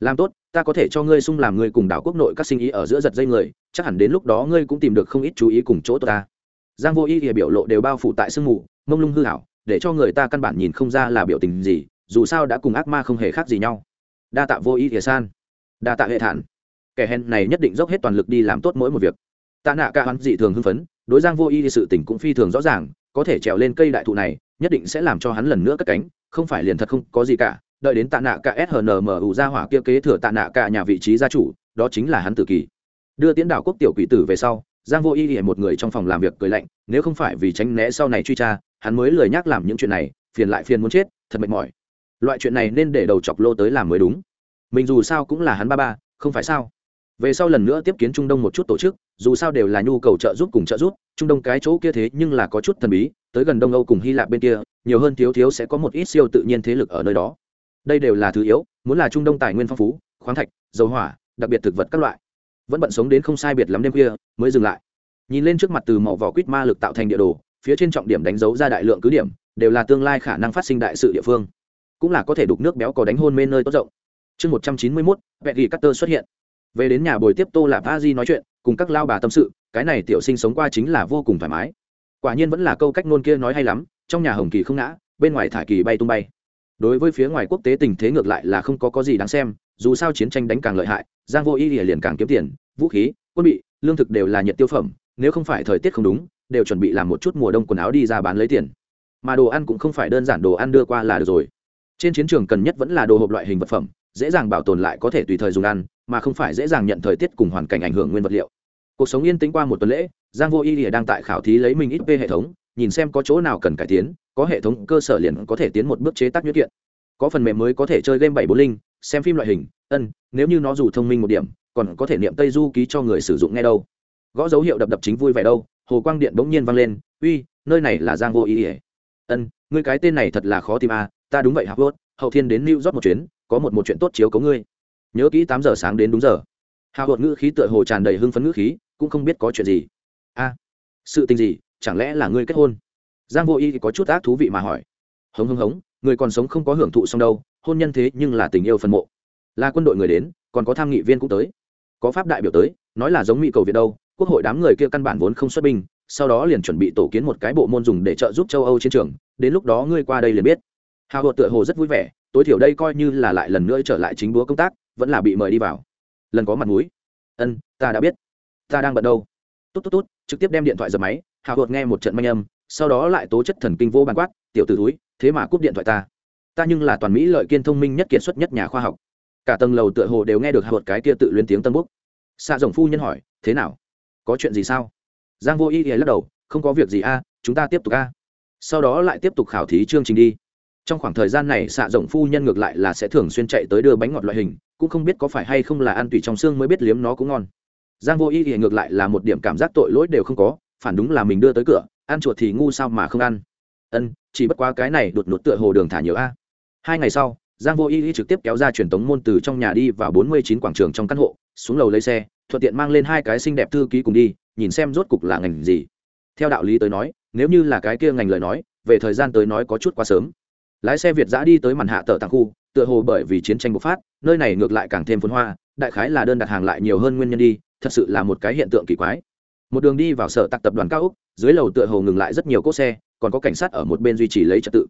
[SPEAKER 1] Làm tốt, ta có thể cho ngươi sung làm ngươi cùng đảo quốc nội các sinh ý ở giữa giật dây người, chắc hẳn đến lúc đó ngươi cũng tìm được không ít chú ý cùng chỗ ta. Giang vô ý địa biểu lộ đều bao phủ tại sương mù, mông lung hư hảo để cho người ta căn bản nhìn không ra là biểu tình gì, dù sao đã cùng ác ma không hề khác gì nhau. Đa tạ vô ý địa san. Đa tạ hệ thản. Kẻ hèn này nhất định dốc hết toàn lực đi làm tốt mỗi một việc. Tạ nạ ca hắn dị thường hưng phấn, đối giang vô ý sự tình cũng phi thường rõ ràng, có thể trèo lên cây đại thụ này, nhất định sẽ làm cho hắn lần nữa cất cánh, không phải liền thật không có gì cả, đợi đến tạ nạ cả snmu ra hỏa kia kế thừa tạ nạ ca nhà vị trí gia chủ, đó chính là hắn tử kỳ. Đưa tiến đảo quốc tiểu quỷ tử về sau, giang vô ý thì một người trong phòng làm việc cười lạnh, nếu không phải vì tránh né sau này truy tra hắn mới lười nhắc làm những chuyện này, phiền lại phiền muốn chết, thật mệt mỏi. Loại chuyện này nên để đầu chọc lô tới làm mới đúng. Mình dù sao cũng là hắn ba ba, không phải sao? Về sau lần nữa tiếp kiến trung đông một chút tổ chức, dù sao đều là nhu cầu trợ giúp cùng trợ giúp, trung đông cái chỗ kia thế nhưng là có chút thần bí, tới gần đông âu cùng hy lạp bên kia, nhiều hơn thiếu thiếu sẽ có một ít siêu tự nhiên thế lực ở nơi đó. Đây đều là thứ yếu, muốn là trung đông tài nguyên phong phú, khoáng thạch, dầu hỏa, đặc biệt thực vật các loại. Vẫn bận sống đến không sai biệt lắm đêm khuya, mới dừng lại. Nhìn lên trước mặt từ màu vỏ quýt ma lực tạo thành địa đồ phía trên trọng điểm đánh dấu ra đại lượng cứ điểm, đều là tương lai khả năng phát sinh đại sự địa phương. Cũng là có thể đục nước béo có đánh hôn mê nơi tốt rộng. Chương một trăm chín mươi mốt vẹn ghi cutter xuất hiện. Về đến nhà bồi tiếp tô lạp a di nói chuyện, cùng các lao bà tâm sự, cái này tiểu sinh sống qua chính là vô cùng thoải mái. Quả nhiên vẫn là câu cách nôn kia nói hay lắm, trong nhà hồng kỳ không ngã, bên ngoài thả kỳ bay tung bay. Đối với phía ngoài quốc tế tình thế ngược lại là không có có gì đáng xem, dù sao chiến tranh đánh càng lợi hại, giang vô y liền càng kiếm tiền, vũ khí, quân bị, lương thực đều là nhiệt tiêu phẩm, nếu không phải thời tiết không đúng đều chuẩn bị làm một chút mùa đông quần áo đi ra bán lấy tiền. Mà đồ ăn cũng không phải đơn giản đồ ăn đưa qua là được rồi. Trên chiến trường cần nhất vẫn là đồ hộp loại hình vật phẩm, dễ dàng bảo tồn lại có thể tùy thời dùng ăn, mà không phải dễ dàng nhận thời tiết cùng hoàn cảnh ảnh hưởng nguyên vật liệu. Cuộc sống yên tĩnh qua một tuần lễ, giang vô y đang tại khảo thí lấy mình ít về hệ thống, nhìn xem có chỗ nào cần cải tiến, có hệ thống cơ sở liền có thể tiến một bước chế tác nhuyễn kiện. Có phần mềm mới có thể chơi game bảy bốn linh, xem phim loại hình, ân, nếu như nó dù thông minh một điểm, còn có thể niệm tây du ký cho người sử dụng nghe đâu. Gõ dấu hiệu đập đập chính vui vẻ đâu hồ quang điện bỗng nhiên vang lên, uy, nơi này là giang vô ý ỉa. Ân, ngươi cái tên này thật là khó tìm à ta đúng vậy hạc vốt hậu thiên đến new york một chuyến, có một một chuyện tốt chiếu cấu ngươi. Nhớ kỹ tám giờ sáng đến đúng giờ. Hạp vớt ngữ khí tựa hồ tràn đầy hưng phấn ngữ khí, cũng không biết có chuyện gì. A, sự tình gì, chẳng lẽ là ngươi kết hôn? Giang vô y có chút ác thú vị mà hỏi. Hống hống hống, người còn sống không có hưởng thụ xong đâu, hôn nhân thế nhưng là tình yêu phân mộ. Là quân đội người đến, còn có tham nghị viên cũng tới. Có pháp đại biểu tới, nói là giống mỹ cầu việt đâu quốc hội đám người kia căn bản vốn không xuất binh, sau đó liền chuẩn bị tổ kiến một cái bộ môn dùng để trợ giúp châu âu chiến trường, đến lúc đó ngươi qua đây liền biết. Hào hột tựa hồ rất vui vẻ, tối thiểu đây coi như là lại lần nữa trở lại chính búa công tác, vẫn là bị mời đi vào. Lần có mặt mũi. Ân, ta đã biết. Ta đang bận đâu? Tốt tốt tốt, trực tiếp đem điện thoại dập máy, hào hột nghe một trận manh âm, sau đó lại tố chất thần kinh vô bàn quát, tiểu t ử túi thế mà cúp điện thoại ta. Ta nhưng là toàn mỹ lợi kiên thông minh nhất kiệt xuất nhất nhà khoa học. Cả tầng lầu tựa hồ đều nghe được hạ vợt cái kia tự lên tiếng tân búc xạ rồng phu nhân hỏi, thế nào? Có chuyện gì sao? Giang vô y thì lắc đầu, không có việc gì a, chúng ta tiếp tục a. Sau đó lại tiếp tục khảo thí chương trình đi. Trong khoảng thời gian này, xạ rộng phu nhân ngược lại là sẽ thường xuyên chạy tới đưa bánh ngọt loại hình, cũng không biết có phải hay không là ăn tùy trong xương mới biết liếm nó cũng ngon. Giang vô y thì ngược lại là một điểm cảm giác tội lỗi đều không có, phản đúng là mình đưa tới cửa, ăn chuột thì ngu sao mà không ăn. Ân, chỉ bất quá cái này đột ngột tựa hồ đường thả nhiều a. Hai ngày sau, giang vô y y trực tiếp kéo ra truyền tống môn từ trong nhà đi vào bốn mươi chín quảng trường trong căn hộ xuống lầu lấy xe, thuận tiện mang lên hai cái xinh đẹp thư ký cùng đi, nhìn xem rốt cục là ngành gì. Theo đạo lý tới nói, nếu như là cái kia ngành lời nói, về thời gian tới nói có chút quá sớm. Lái xe việt giã đi tới màn hạ tờ tàng khu, tựa hồ bởi vì chiến tranh bộc phát, nơi này ngược lại càng thêm phun hoa, đại khái là đơn đặt hàng lại nhiều hơn nguyên nhân đi, thật sự là một cái hiện tượng kỳ quái. Một đường đi vào sở tạc tập đoàn cao úc, dưới lầu tựa hồ ngừng lại rất nhiều cỗ xe, còn có cảnh sát ở một bên duy trì lấy trật tự.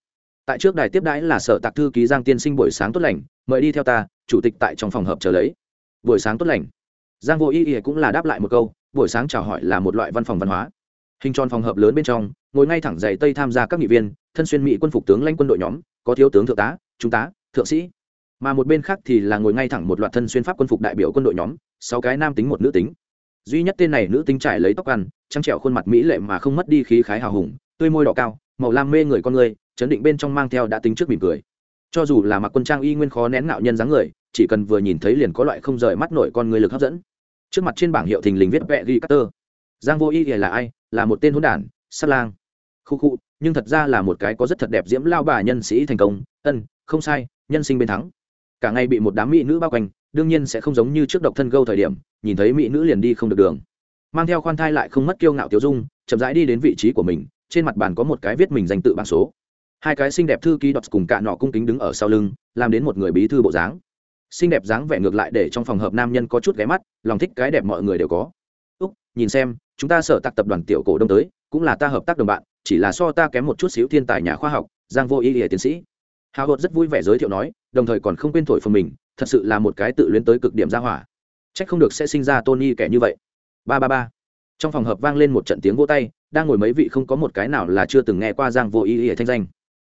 [SPEAKER 1] Tại trước đài tiếp đãi là sở tạc thư ký giang tiên sinh buổi sáng tốt lành, mời đi theo ta, chủ tịch tại trong phòng hợp chờ lấy buổi sáng tốt lành. Giang vô y y cũng là đáp lại một câu, buổi sáng chào hỏi là một loại văn phòng văn hóa. Hình tròn phòng hợp lớn bên trong, ngồi ngay thẳng dày tây tham gia các nghị viên, thân xuyên mỹ quân phục tướng lãnh quân đội nhóm, có thiếu tướng thượng tá, trung tá, thượng sĩ. Mà một bên khác thì là ngồi ngay thẳng một loạt thân xuyên pháp quân phục đại biểu quân đội nhóm, sáu cái nam tính một nữ tính. Duy nhất tên này nữ tính trải lấy tóc ăn trăng trẹo khuôn mặt mỹ lệ mà không mất đi khí khái hào hùng, tươi môi đỏ cao, màu lam mê người con người, chấn định bên trong mang theo đã tính trước mỉm cười. Cho dù là mặc quân trang y nguyên khó nén ngạo nhân dáng người chỉ cần vừa nhìn thấy liền có loại không rời mắt nổi con người lực hấp dẫn. Trước mặt trên bảng hiệu thình lình viết vẽ ghi carter. Giang vô y thì là ai? Là một tên hỗn đản, sát lang. Khu khu, nhưng thật ra là một cái có rất thật đẹp diễm lao bà nhân sĩ thành công. Ân, không sai, nhân sinh bên thắng. Cả ngày bị một đám mỹ nữ bao quanh, đương nhiên sẽ không giống như trước độc thân gâu thời điểm, nhìn thấy mỹ nữ liền đi không được đường. Mang theo khoan thai lại không mất kiêu ngạo tiêu dung, chậm rãi đi đến vị trí của mình, trên mặt bàn có một cái viết mình danh tự bảng số. Hai cái xinh đẹp thư ký đọt cùng cả nọ cung kính đứng ở sau lưng, làm đến một người bí thư bộ dáng xinh đẹp dáng vẻ ngược lại để trong phòng hợp nam nhân có chút ghé mắt, lòng thích cái đẹp mọi người đều có. Úc, nhìn xem, chúng ta sở tạc tập đoàn tiểu cổ đông tới, cũng là ta hợp tác đồng bạn, chỉ là so ta kém một chút xíu thiên tài nhà khoa học, giang vô ý ỉa tiến sĩ. Hào hột rất vui vẻ giới thiệu nói, đồng thời còn không quên thổi phần mình, thật sự là một cái tự luyến tới cực điểm ra hỏa. Trách không được sẽ sinh ra tony kẻ như vậy. Ba ba ba. Trong phòng hợp vang lên một trận tiếng vô tay, đang ngồi mấy vị không có một cái nào là chưa từng nghe qua giang vô ý ỉa thanh danh.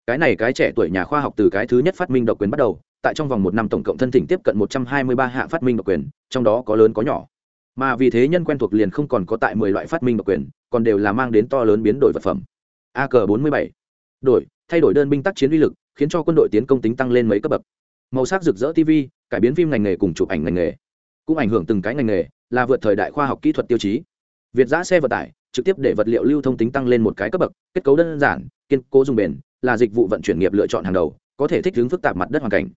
[SPEAKER 1] Cái này cái trẻ tuổi nhà khoa học từ cái thứ nhất phát minh độc quyền bắt đầu tại trong vòng một năm tổng cộng thân thỉnh tiếp cận một trăm hai mươi ba hạ phát minh độc quyền, trong đó có lớn có nhỏ. Mà vì thế nhân quen thuộc liền không còn có tại mười loại phát minh độc quyền, còn đều là mang đến to lớn biến đổi vật phẩm. A cờ bốn mươi bảy. Đổi, thay đổi đơn binh tác chiến uy lực, khiến cho quân đội tiến công tính tăng lên mấy cấp bậc. Màu sắc rực rỡ tv cải biến phim ngành nghề cùng chụp ảnh ngành nghề. Cũng ảnh hưởng từng cái ngành nghề, là vượt thời đại khoa học kỹ thuật tiêu chí. Việt giã xe vận tải, trực tiếp để vật liệu lưu thông tính tăng lên một cái cấp bậc, kết cấu đơn giản, kiên cố dùng bền, là dịch vụ vận chuyển nghiệp lựa chọn hàng đầu, có thể thích ứng phức tạp mặt đất hoàn cảnh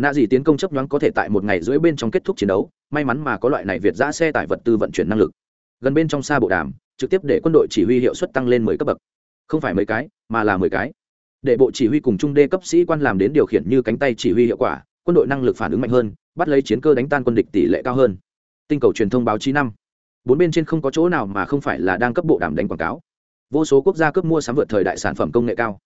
[SPEAKER 1] nạ dị tiến công chấp nhoáng có thể tại một ngày rưỡi bên trong kết thúc chiến đấu, may mắn mà có loại này việt giã xe tải vật tư vận chuyển năng lực. Gần bên trong xa bộ đàm, trực tiếp để quân đội chỉ huy hiệu suất tăng lên mười cấp bậc. Không phải mấy cái, mà là mười cái. Để bộ chỉ huy cùng trung đê cấp sĩ quan làm đến điều khiển như cánh tay chỉ huy hiệu quả, quân đội năng lực phản ứng mạnh hơn, bắt lấy chiến cơ đánh tan quân địch tỷ lệ cao hơn. Tinh cầu truyền thông báo chí năm. Bốn bên trên không có chỗ nào mà không phải là đang cấp bộ đàm đánh quảng cáo. Vô số quốc gia cấp mua sắm vượt thời đại sản phẩm công nghệ cao.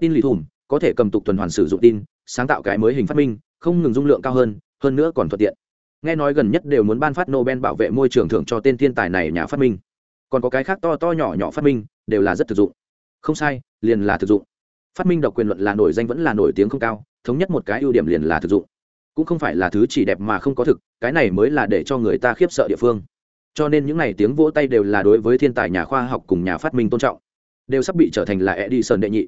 [SPEAKER 1] Tin lì thùm, có thể cầm tục tuần hoàn sử dụng tin, sáng tạo cái mới hình phát minh không ngừng dung lượng cao hơn hơn nữa còn thuận tiện. Nghe nói gần nhất đều muốn ban phát nobel bảo vệ môi trường thưởng cho tên thiên tài này nhà phát minh. Còn có cái khác to to nhỏ nhỏ phát minh, đều là rất thực dụng. Không sai, liền là thực dụng. Phát minh độc quyền luận là nổi danh vẫn là nổi tiếng không cao, thống nhất một cái ưu điểm liền là thực dụng. Cũng không phải là thứ chỉ đẹp mà không có thực, cái này mới là để cho người ta khiếp sợ địa phương. Cho nên những n à y tiếng vỗ tay đều là đối với thiên tài nhà khoa học cùng nhà phát minh tôn trọng. Đều sắp bị trở thành là edison đệ nhị.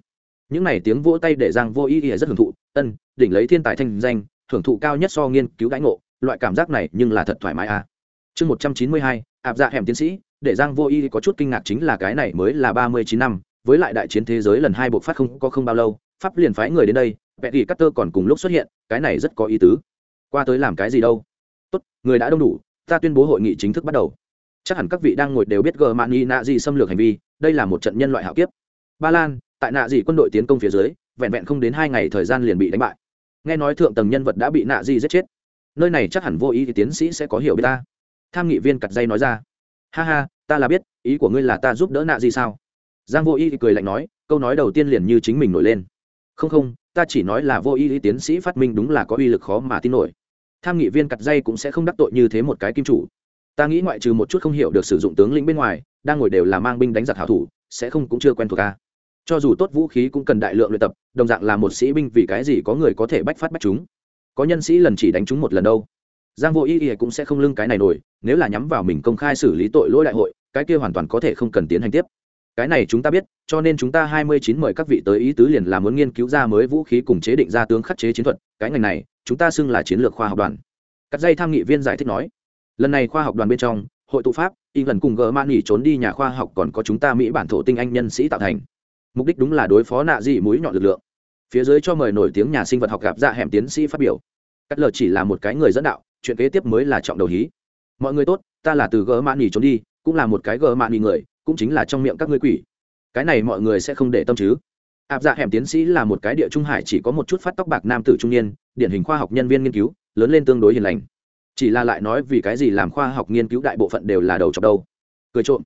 [SPEAKER 1] Những n à y tiếng vỗ tay để giang vô ý ỉa rất hưởng thụ ân, đỉnh lấy thiên tài thanh danh hưởng thụ cao nhất so nghiên cứu đãi ngộ, loại cảm giác này nhưng là thật thoải mái à. chương một trăm chín mươi hai áp dạ hẻm tiến sĩ, để giang vô y có chút kinh ngạc chính là cái này mới là ba mươi chín năm, với lại đại chiến thế giới lần hai buộc phát không có không bao lâu, pháp liền phái người đến đây vẽ thì cắt tơ còn cùng lúc xuất hiện, cái này rất có ý tứ. Qua tới làm cái gì đâu? Tốt, người đã đông đủ, ta tuyên bố hội nghị chính thức bắt đầu. Chắc hẳn các vị đang ngồi đều biết gờ mạn nghi nạ gì xâm lược hành vi, đây là một trận nhân loại hạo kiếp. Ba lan, tại nạ gì quân đội tiến công phía dưới vẹn vẹn không đến hai ngày thời gian liền bị đánh bại. Nghe nói thượng tầng nhân vật đã bị nạ di giết chết. Nơi này chắc hẳn vô ý thì tiến sĩ sẽ có hiểu biết ta. Tham nghị viên cặt dây nói ra. Ha ha, ta là biết, ý của ngươi là ta giúp đỡ nạ di sao? Giang vô ý thì cười lạnh nói, câu nói đầu tiên liền như chính mình nổi lên. Không không, ta chỉ nói là vô ý tiến sĩ phát minh đúng là có uy lực khó mà tin nổi. Tham nghị viên cặt dây cũng sẽ không đắc tội như thế một cái kim chủ. Ta nghĩ ngoại trừ một chút không hiểu được sử dụng tướng lĩnh bên ngoài, đang ngồi đều là mang binh đánh giặc hảo thủ, sẽ không cũng chưa quen thuộc ca cho dù tốt vũ khí cũng cần đại lượng luyện tập, đồng dạng là một sĩ binh vì cái gì có người có thể bách phát bách chúng? Có nhân sĩ lần chỉ đánh chúng một lần đâu. Giang vô ý ý cũng sẽ không lưng cái này nổi, nếu là nhắm vào mình công khai xử lý tội lỗi đại hội, cái kia hoàn toàn có thể không cần tiến hành tiếp. Cái này chúng ta biết, cho nên chúng ta hai mươi chín mời các vị tới ý tứ liền là muốn nghiên cứu ra mới vũ khí cùng chế định ra tướng khắc chế chiến thuật, cái ngành này, chúng ta xưng là chiến lược khoa học đoàn. Cắt dây tham nghị viên giải thích nói, lần này khoa học đoàn bên trong, hội tụ pháp y lần cùng gỡ man nghỉ trốn đi nhà khoa học còn có chúng ta mỹ bản thổ tinh anh nhân sĩ tạo thành mục đích đúng là đối phó nạ dị mũi nhọn lực lượng. Phía dưới cho mời nổi tiếng nhà sinh vật học gặp dạ hẻm tiến sĩ phát biểu. Cắt lờ chỉ là một cái người dẫn đạo, chuyện kế tiếp mới là trọng đầu hí. Mọi người tốt, ta là từ gỡ mạn nghỉ trốn đi, cũng là một cái gỡ mạn nghỉ người, cũng chính là trong miệng các ngươi quỷ. Cái này mọi người sẽ không để tâm chứ. Áp dạ hẻm tiến sĩ là một cái địa trung hải chỉ có một chút phát tóc bạc nam tử trung niên, điển hình khoa học nhân viên nghiên cứu, lớn lên tương đối hiền lành. Chỉ là lại nói vì cái gì làm khoa học nghiên cứu đại bộ phận đều là đầu chọc đâu cười trộm.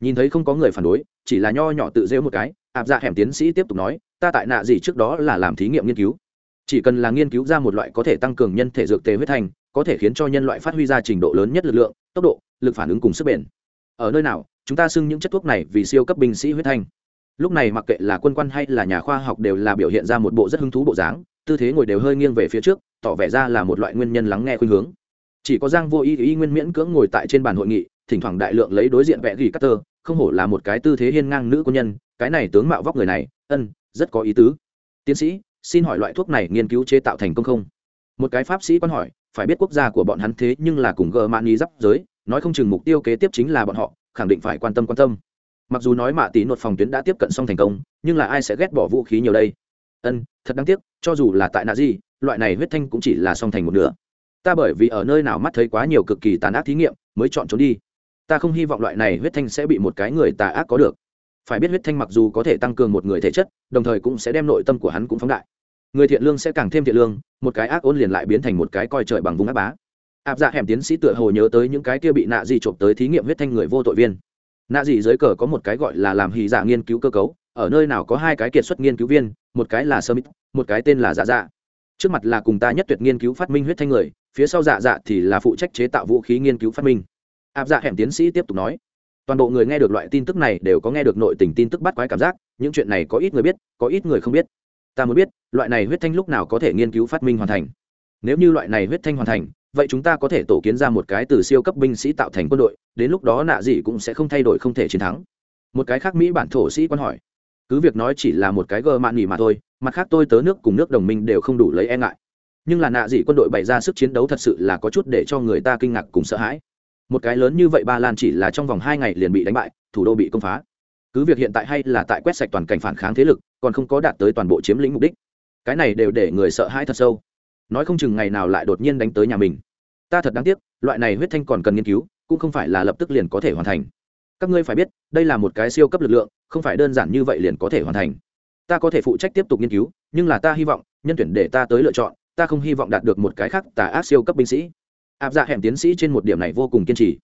[SPEAKER 1] Nhìn thấy không có người phản đối chỉ là nho nhỏ tự rêu một cái áp dạ hẻm tiến sĩ tiếp tục nói, ta tại nạ gì trước đó là làm thí nghiệm nghiên cứu. Chỉ cần là nghiên cứu ra một loại có thể tăng cường nhân thể dược tề huyết thành, có thể khiến cho nhân loại phát huy ra trình độ lớn nhất lực lượng, tốc độ, lực phản ứng cùng sức bền. Ở nơi nào, chúng ta xưng những chất thuốc này vì siêu cấp binh sĩ huyết thanh lúc này mặc kệ là quân quan hay là nhà khoa học đều là biểu hiện ra một bộ rất hứng thú bộ dáng, tư thế ngồi đều hơi nghiêng về phía trước, tỏ vẻ ra là một loại nguyên nhân lắng nghe khuynh hướng. Chỉ có giang vô ý ý nguyên miễn cưỡng ngồi tại trên bàn hội nghị thỉnh thoảng đại lượng lấy đối diện vẽ ghi cắt tơ, không hổ là một cái tư thế hiên ngang nữ quân nhân, cái này tướng mạo vóc người này, ân, rất có ý tứ. Tiến sĩ, xin hỏi loại thuốc này nghiên cứu chế tạo thành công không? Một cái pháp sĩ quan hỏi, phải biết quốc gia của bọn hắn thế nhưng là cùng gờ mạn nghi giáp giới, nói không chừng mục tiêu kế tiếp chính là bọn họ, khẳng định phải quan tâm quan tâm. Mặc dù nói mạ tí nột phòng tuyến đã tiếp cận xong thành công, nhưng là ai sẽ ghét bỏ vũ khí nhiều đây? Ân, thật đáng tiếc, cho dù là tại nạ gì loại này huyết thanh cũng chỉ là xong thành một nửa. Ta bởi vì ở nơi nào mắt thấy quá nhiều cực kỳ tàn ác thí nghiệm, mới chọn trốn đi ta không hy vọng loại này huyết thanh sẽ bị một cái người tà ác có được. Phải biết huyết thanh mặc dù có thể tăng cường một người thể chất, đồng thời cũng sẽ đem nội tâm của hắn cũng phóng đại. Người thiện lương sẽ càng thêm thiện lương, một cái ác ôn liền lại biến thành một cái coi trời bằng vùng ác bá. Áp dạ hẻm tiến sĩ tựa hồ nhớ tới những cái kia bị nạ dị trộm tới thí nghiệm huyết thanh người vô tội viên. Nạ dị dưới cờ có một cái gọi là làm hì dạ nghiên cứu cơ cấu, ở nơi nào có hai cái kiệt xuất nghiên cứu viên, một cái là sơ mít một cái tên là dạ dạ. Trước mặt là cùng ta nhất tuyệt nghiên cứu phát minh huyết thanh người, phía sau dạ dạ thì là phụ trách chế tạo vũ khí nghiên cứu phát minh áp dạ hẻm tiến sĩ tiếp tục nói, toàn bộ người nghe được loại tin tức này đều có nghe được nội tình tin tức bắt quái cảm giác, những chuyện này có ít người biết, có ít người không biết. Ta muốn biết, loại này huyết thanh lúc nào có thể nghiên cứu phát minh hoàn thành. Nếu như loại này huyết thanh hoàn thành, vậy chúng ta có thể tổ kiến ra một cái từ siêu cấp binh sĩ tạo thành quân đội, đến lúc đó nạ gì cũng sẽ không thay đổi không thể chiến thắng. Một cái khác mỹ bản thổ sĩ quan hỏi, cứ việc nói chỉ là một cái gờ mạn nghỉ mà thôi, mặt khác tôi tớ nước cùng nước đồng minh đều không đủ lấy e ngại. Nhưng là nạ gì quân đội bày ra sức chiến đấu thật sự là có chút để cho người ta kinh ngạc cùng sợ hãi một cái lớn như vậy ba lan chỉ là trong vòng hai ngày liền bị đánh bại, thủ đô bị công phá. Cứ việc hiện tại hay là tại quét sạch toàn cảnh phản kháng thế lực, còn không có đạt tới toàn bộ chiếm lĩnh mục đích. Cái này đều để người sợ hãi thật sâu. Nói không chừng ngày nào lại đột nhiên đánh tới nhà mình. Ta thật đáng tiếc, loại này huyết thanh còn cần nghiên cứu, cũng không phải là lập tức liền có thể hoàn thành. Các ngươi phải biết, đây là một cái siêu cấp lực lượng, không phải đơn giản như vậy liền có thể hoàn thành. Ta có thể phụ trách tiếp tục nghiên cứu, nhưng là ta hy vọng, nhân tuyển để ta tới lựa chọn, ta không hy vọng đạt được một cái khác tà ác siêu cấp binh sĩ áp dạ hẻm tiến sĩ trên một điểm này vô cùng kiên trì.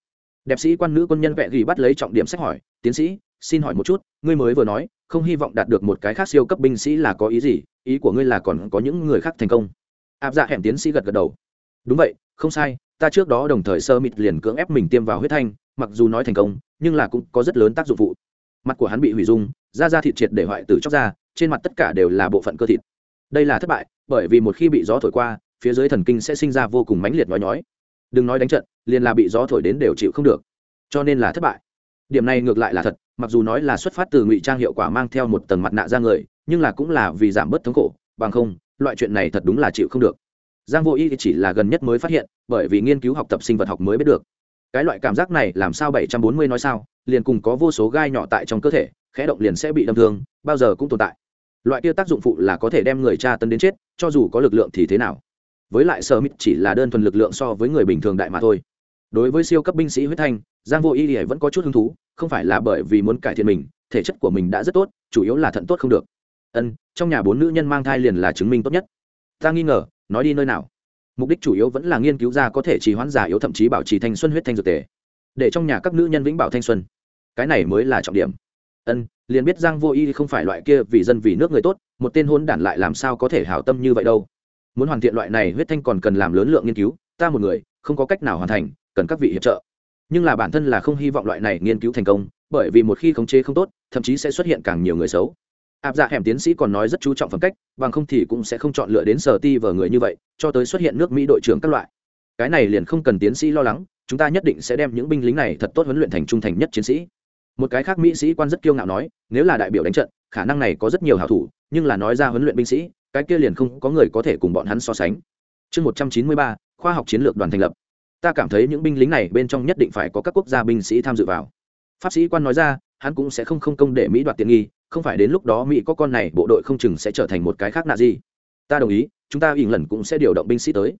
[SPEAKER 1] Đẹp sĩ quan nữ quân nhân vẹ ghi bắt lấy trọng điểm sách hỏi, tiến sĩ, xin hỏi một chút, ngươi mới vừa nói, không hy vọng đạt được một cái khác siêu cấp binh sĩ là có ý gì? Ý của ngươi là còn có những người khác thành công. Áp dạ hẻm tiến sĩ gật gật đầu. Đúng vậy, không sai, ta trước đó đồng thời sơ mịt liền cưỡng ép mình tiêm vào huyết thanh, mặc dù nói thành công, nhưng là cũng có rất lớn tác dụng phụ. Mặt của hắn bị hủy dung, da da thịt triệt để hoại tử chóc ra trên mặt tất cả đều là bộ phận cơ thịt. Đây là thất bại, bởi vì một khi bị gió thổi qua, phía dưới thần kinh sẽ sinh ra vô cùng mãnh liệt nói nhói đừng nói đánh trận, liền là bị gió thổi đến đều chịu không được. Cho nên là thất bại. Điểm này ngược lại là thật, mặc dù nói là xuất phát từ ngụy trang hiệu quả mang theo một tầng mặt nạ ra người, nhưng là cũng là vì giảm bớt thống khổ, bằng không, loại chuyện này thật đúng là chịu không được. Giang vô y chỉ là gần nhất mới phát hiện, bởi vì nghiên cứu học tập sinh vật học mới biết được. Cái loại cảm giác này làm sao bảy trăm bốn mươi nói sao, liền cùng có vô số gai nhỏ tại trong cơ thể, khẽ động liền sẽ bị đâm thương, bao giờ cũng tồn tại. Loại kia tác dụng phụ là có thể đem người tra tấn đến chết, cho dù có lực lượng thì thế nào? Với lại sở mít chỉ là đơn thuần lực lượng so với người bình thường đại mà thôi. Đối với siêu cấp binh sĩ huyết thanh, giang vô y vẫn có chút hứng thú, không phải là bởi vì muốn cải thiện mình, thể chất của mình đã rất tốt, chủ yếu là thận tốt không được. Ân, trong nhà bốn nữ nhân mang thai liền là chứng minh tốt nhất. Ta nghi ngờ, nói đi nơi nào? Mục đích chủ yếu vẫn là nghiên cứu ra có thể trì hoãn già yếu thậm chí bảo trì thanh xuân huyết thanh dược tề. Để trong nhà các nữ nhân vĩnh bảo thanh xuân. Cái này mới là trọng điểm. Ân, liền biết giang vô y không phải loại kia vì dân vì nước người tốt, một tên hôn đản lại làm sao có thể hảo tâm như vậy đâu muốn hoàn thiện loại này huyết thanh còn cần làm lớn lượng nghiên cứu, ta một người, không có cách nào hoàn thành, cần các vị hiệp trợ. Nhưng là bản thân là không hy vọng loại này nghiên cứu thành công, bởi vì một khi khống chế không tốt, thậm chí sẽ xuất hiện càng nhiều người xấu. Áp dạ hẻm tiến sĩ còn nói rất chú trọng phẩm cách, bằng không thì cũng sẽ không chọn lựa đến sở ti vờ người như vậy, cho tới xuất hiện nước mỹ đội trưởng các loại. Cái này liền không cần tiến sĩ lo lắng, chúng ta nhất định sẽ đem những binh lính này thật tốt huấn luyện thành trung thành nhất chiến sĩ. Một cái khác mỹ sĩ quan rất kiêu ngạo nói, nếu là đại biểu đánh trận, khả năng này có rất nhiều hảo thủ, nhưng là nói ra huấn luyện binh sĩ cái kia liền không có người có thể cùng bọn hắn so sánh. Chương một trăm chín mươi ba, khoa học chiến lược đoàn thành lập. Ta cảm thấy những binh lính này bên trong nhất định phải có các quốc gia binh sĩ tham dự vào. Pháp sĩ quan nói ra, hắn cũng sẽ không không công để mỹ đoạt tiện nghi, không phải đến lúc đó mỹ có con này, bộ đội không chừng sẽ trở thành một cái khác nạ gì. Ta đồng ý, chúng ta ỉn lần cũng sẽ điều động binh sĩ tới.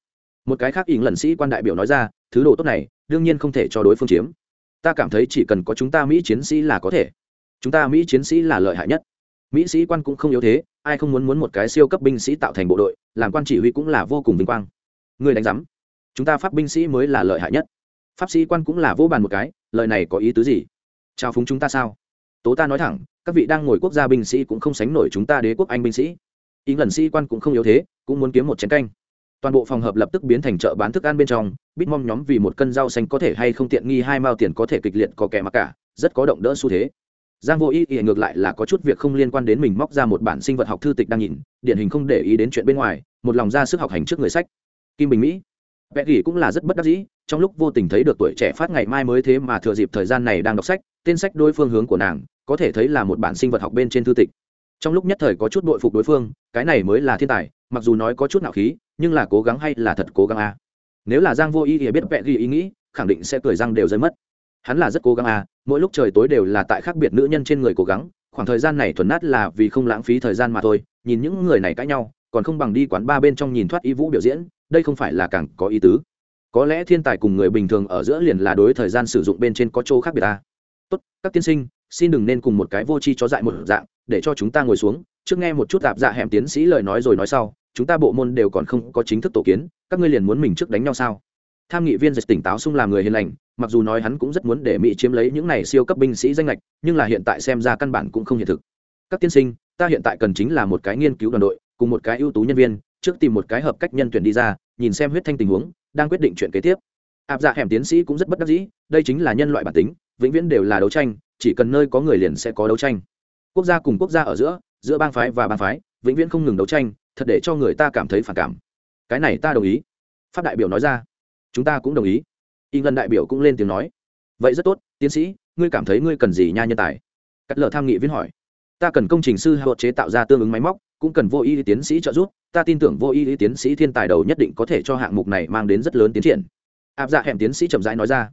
[SPEAKER 1] Một cái khác ỉn lần sĩ quan đại biểu nói ra, thứ đồ tốt này, đương nhiên không thể cho đối phương chiếm. Ta cảm thấy chỉ cần có chúng ta mỹ chiến sĩ là có thể. Chúng ta mỹ chiến sĩ là lợi hại nhất. Mỹ sĩ quan cũng không yếu thế ai không muốn muốn một cái siêu cấp binh sĩ tạo thành bộ đội, làm quan chỉ huy cũng là vô cùng vinh quang. Người đánh giám, chúng ta pháp binh sĩ mới là lợi hại nhất. Pháp sĩ quan cũng là vô bàn một cái, lời này có ý tứ gì? Chào phúng chúng ta sao? Tố ta nói thẳng, các vị đang ngồi quốc gia binh sĩ cũng không sánh nổi chúng ta đế quốc anh binh sĩ. Ý lần sĩ quan cũng không yếu thế, cũng muốn kiếm một chén canh. Toàn bộ phòng hợp lập tức biến thành chợ bán thức ăn bên trong, bít mong nhóm vì một cân rau xanh có thể hay không tiện nghi hai mao tiền có thể kịch liệt có kẻ mặc cả, rất có động đỡ xu thế giang vô ý ý ngược lại là có chút việc không liên quan đến mình móc ra một bản sinh vật học thư tịch đang nhìn, điển hình không để ý đến chuyện bên ngoài, một lòng ra sức học hành trước người sách. Kim bình mỹ. Vẽ gỉ cũng là rất bất đắc dĩ, trong lúc vô tình thấy được tuổi trẻ phát ngày mai mới thế mà thừa dịp thời gian này đang đọc sách, tên sách đôi phương hướng của nàng, có thể thấy là một bản sinh vật học bên trên thư tịch. Trong lúc nhất thời có chút bội phục đối phương, cái này mới là thiên tài, mặc dù nói có chút nạo khí, nhưng là cố gắng hay là thật cố gắng a nếu là giang vô ý ý biết vẽ gỉ ý nghĩ, khẳng định sẽ cười răng đều rơi mất. Hắn là rất cố gắng à? Mỗi lúc trời tối đều là tại khác biệt nữ nhân trên người cố gắng, khoảng thời gian này thuần nát là vì không lãng phí thời gian mà thôi, nhìn những người này cãi nhau, còn không bằng đi quán ba bên trong nhìn thoát y vũ biểu diễn, đây không phải là càng có ý tứ. Có lẽ thiên tài cùng người bình thường ở giữa liền là đối thời gian sử dụng bên trên có chỗ khác biệt ta. Tốt, các tiên sinh, xin đừng nên cùng một cái vô tri chó dại một dạng, để cho chúng ta ngồi xuống, trước nghe một chút tạp dạ hẻm tiến sĩ lời nói rồi nói sau, chúng ta bộ môn đều còn không có chính thức tổ kiến, các ngươi liền muốn mình trước đánh nhau sao? Tham nghị viên dịch tỉnh táo sung làm người hiền lành, mặc dù nói hắn cũng rất muốn để mỹ chiếm lấy những này siêu cấp binh sĩ danh lệch nhưng là hiện tại xem ra căn bản cũng không hiện thực. Các tiên sinh, ta hiện tại cần chính là một cái nghiên cứu đoàn đội, cùng một cái ưu tú nhân viên, trước tìm một cái hợp cách nhân tuyển đi ra, nhìn xem huyết thanh tình huống, đang quyết định chuyện kế tiếp. Áp dạ hẻm tiến sĩ cũng rất bất đắc dĩ, đây chính là nhân loại bản tính, vĩnh viễn đều là đấu tranh, chỉ cần nơi có người liền sẽ có đấu tranh. Quốc gia cùng quốc gia ở giữa giữa bang phái và bang phái, vĩnh viễn không ngừng đấu tranh, thật để cho người ta cảm thấy phản cảm. Cái này ta đồng ý. Pháp đại biểu nói ra chúng ta cũng đồng ý. Y ngân đại biểu cũng lên tiếng nói. Vậy rất tốt, tiến sĩ, ngươi cảm thấy ngươi cần gì nha nhân tài? Cắt lờ tham nghị viên hỏi. Ta cần công trình sư hạ chế tạo ra tương ứng máy móc, cũng cần vô y tiến sĩ trợ giúp. Ta tin tưởng vô y tiến sĩ thiên tài đầu nhất định có thể cho hạng mục này mang đến rất lớn tiến triển. Áp dạ hẻm tiến sĩ chậm rãi nói ra.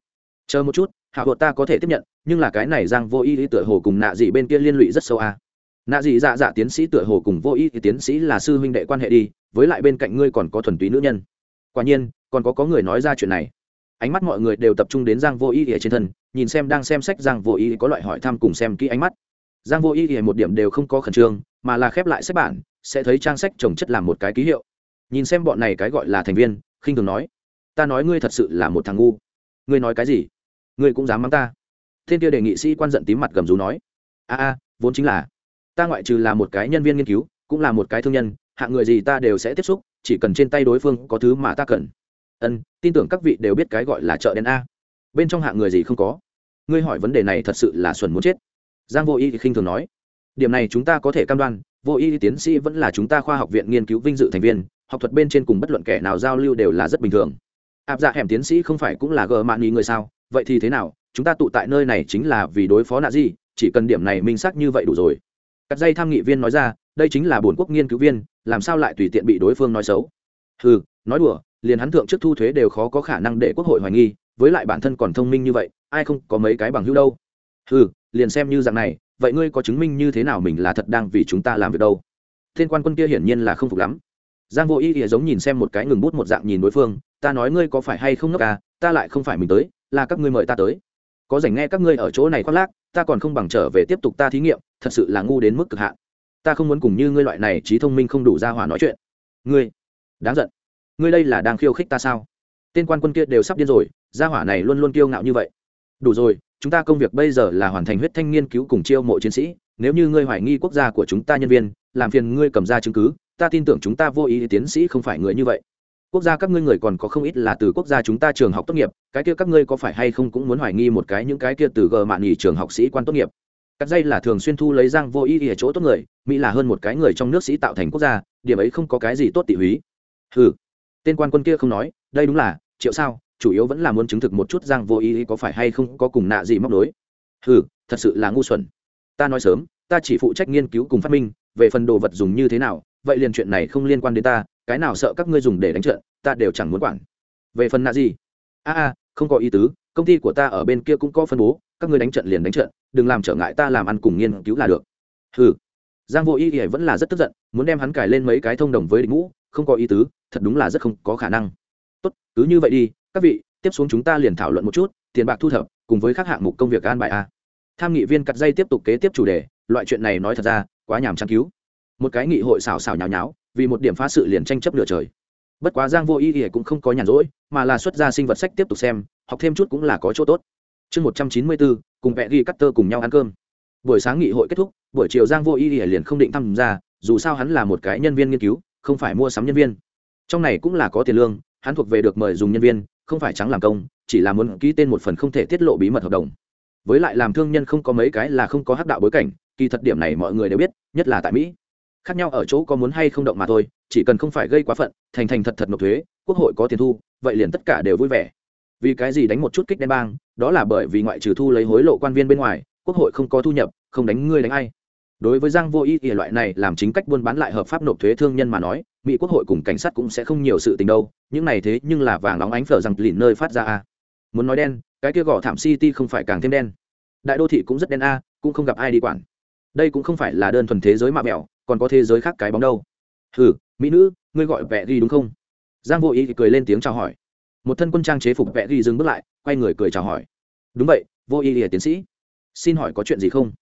[SPEAKER 1] Chờ một chút, hạ hộ ta có thể tiếp nhận, nhưng là cái này giang vô y tựa hồ cùng nạ dị bên kia liên lụy rất sâu à. nạ dị dạ dạ tiến sĩ tựa hồ cùng vô y tiến sĩ là sư huynh đệ quan hệ đi, với lại bên cạnh ngươi còn có thuần túy nữ nhân. Quả nhiên còn có có người nói ra chuyện này. Ánh mắt mọi người đều tập trung đến giang vô y ỉa trên thân, nhìn xem đang xem sách giang vô y có loại hỏi thăm cùng xem kỹ ánh mắt. Giang vô y ỉa một điểm đều không có khẩn trương, mà là khép lại sách bản, sẽ thấy trang sách trồng chất làm một cái ký hiệu. Nhìn xem bọn này cái gọi là thành viên, khinh thường nói, ta nói ngươi thật sự là một thằng ngu. Ngươi nói cái gì? Ngươi cũng dám mắng ta. Thiên kia đề nghị sĩ quan giận tím mặt gầm rú nói, a a, vốn chính là, ta ngoại trừ là một cái nhân viên nghiên cứu, cũng là một cái thương nhân, hạng người gì ta đều sẽ tiếp xúc, chỉ cần trên tay đối phương có thứ mà ta cần ân, tin tưởng các vị đều biết cái gọi là chợ đen a. Bên trong hạng người gì không có? Ngươi hỏi vấn đề này thật sự là xuẩn muốn chết. Giang vô y thì khinh thường nói. Điểm này chúng ta có thể cam đoan, vô y tiến sĩ vẫn là chúng ta khoa học viện nghiên cứu vinh dự thành viên, học thuật bên trên cùng bất luận kẻ nào giao lưu đều là rất bình thường. Áp dạ hẻm tiến sĩ không phải cũng là gờ mạn nghi người sao? Vậy thì thế nào? Chúng ta tụ tại nơi này chính là vì đối phó nạ gì chỉ cần điểm này minh xác như vậy đủ rồi. Cắt dây tham nghị viên nói ra, đây chính là bổn quốc nghiên cứu viên, làm sao lại tùy tiện bị đối phương nói xấu? Ừ nói đùa liền hắn thượng trước thu thuế đều khó có khả năng để quốc hội hoài nghi, với lại bản thân còn thông minh như vậy, ai không có mấy cái bằng hữu đâu. Ừ liền xem như dạng này, vậy ngươi có chứng minh như thế nào mình là thật đang vì chúng ta làm việc đâu? Thiên quan quân kia hiển nhiên là không phục lắm. Giang vô ý ỉa giống nhìn xem một cái ngừng bút một dạng nhìn đối phương, ta nói ngươi có phải hay không ngốc à? Ta lại không phải mình tới, là các ngươi mời ta tới. Có dành nghe các ngươi ở chỗ này khoác lác, ta còn không bằng trở về tiếp tục ta thí nghiệm, thật sự là ngu đến mức cực hạn. Ta không muốn cùng như ngươi loại này trí thông minh không đủ ra hòa nói chuyện. Ngươi? Đáng giận ngươi đây là đang khiêu khích ta sao? Tên quan quân kia đều sắp điên rồi, gia hỏa này luôn luôn kiêu ngạo như vậy. Đủ rồi, chúng ta công việc bây giờ là hoàn thành huyết thanh nghiên cứu cùng chiêu mộ chiến sĩ. Nếu như ngươi hoài nghi quốc gia của chúng ta nhân viên, làm phiền ngươi cầm ra chứng cứ. Ta tin tưởng chúng ta vô ý tiến sĩ không phải người như vậy. Quốc gia các ngươi người còn có không ít là từ quốc gia chúng ta trường học tốt nghiệp. Cái kia các ngươi có phải hay không cũng muốn hoài nghi một cái những cái kia từ gờ mạn nghỉ trường học sĩ quan tốt nghiệp? Cắt dây là thường xuyên thu lấy giang vô ý ở chỗ tốt người, mỹ là hơn một cái người trong nước sĩ tạo thành quốc gia, điểm ấy không có cái gì tốt tị húy. Ừ tên quan quân kia không nói, đây đúng là, triệu sao, chủ yếu vẫn là muốn chứng thực một chút giang vô ý có phải hay không có cùng nạ gì móc đối ừ thật sự là ngu xuẩn. Ta nói sớm, ta chỉ phụ trách nghiên cứu cùng phát minh, về phần đồ vật dùng như thế nào, vậy liền chuyện này không liên quan đến ta, cái nào sợ các ngươi dùng để đánh trận, ta đều chẳng muốn quản. Về phần nạ gì? A a, không có ý tứ, công ty của ta ở bên kia cũng có phân bố, các ngươi đánh trận liền đánh trận, đừng làm trở ngại ta làm ăn cùng nghiên cứu là được. Ừ giang vô ý ỉa vẫn là rất tức giận, muốn đem hắn cài lên mấy cái thông đồng với địch ngũ không có ý tứ, thật đúng là rất không có khả năng. Tốt, cứ như vậy đi, các vị, tiếp xuống chúng ta liền thảo luận một chút, tiền bạc thu thập, cùng với các hạng mục công việc an bài a. Tham nghị viên cắt dây tiếp tục kế tiếp chủ đề, loại chuyện này nói thật ra, quá nhàm chán cứu. Một cái nghị hội xào xào nhào nháo, vì một điểm phá sự liền tranh chấp nửa trời. Bất quá giang vô ý ỉa cũng không có nhàn rỗi, mà là xuất ra sinh vật sách tiếp tục xem, học thêm chút cũng là có chỗ tốt. Chương một trăm chín mươi bốn cùng vẽ ghi cắt tơ cùng nhau ăn cơm. Buổi sáng nghị hội kết thúc, buổi chiều giang vô ý ỉa liền không định tham gia, dù sao hắn là một cái nhân viên nghiên cứu không phải mua sắm nhân viên. Trong này cũng là có tiền lương, hắn thuộc về được mời dùng nhân viên, không phải trắng làm công, chỉ là muốn ký tên một phần không thể tiết lộ bí mật hợp đồng. Với lại làm thương nhân không có mấy cái là không có hắc đạo bối cảnh, kỳ thật điểm này mọi người đều biết, nhất là tại mỹ. Khác nhau ở chỗ có muốn hay không động mà thôi, chỉ cần không phải gây quá phận, thành thành thật thật nộp thuế, quốc hội có tiền thu, vậy liền tất cả đều vui vẻ. Vì cái gì đánh một chút kích đen bang, đó là bởi vì ngoại trừ thu lấy hối lộ quan viên bên ngoài, quốc hội không có thu nhập, không đánh ngươi đánh ai đối với giang vô ý ỉa loại này làm chính cách buôn bán lại hợp pháp nộp thuế thương nhân mà nói, mỹ quốc hội cùng cảnh sát cũng sẽ không nhiều sự tình đâu, những này thế nhưng là vàng nóng ánh phở rằng lìn nơi phát ra a. Muốn nói đen, cái kia gò thảm city không phải càng thêm đen. Đại đô thị cũng rất đen a, cũng không gặp ai đi quản. Đây cũng không phải là đơn thuần thế giới mạ mẹo, còn có thế giới khác cái bóng đâu. Hừ, mỹ nữ, ngươi gọi vẽ ghi đúng không? Giang vô ý cười lên tiếng chào hỏi. Một thân quân trang chế phục vẽ ghi dừng bước lại, quay người cười chào hỏi. Đúng vậy, vô ý ỉa tiến sĩ. Xin hỏi có chuyện gì không?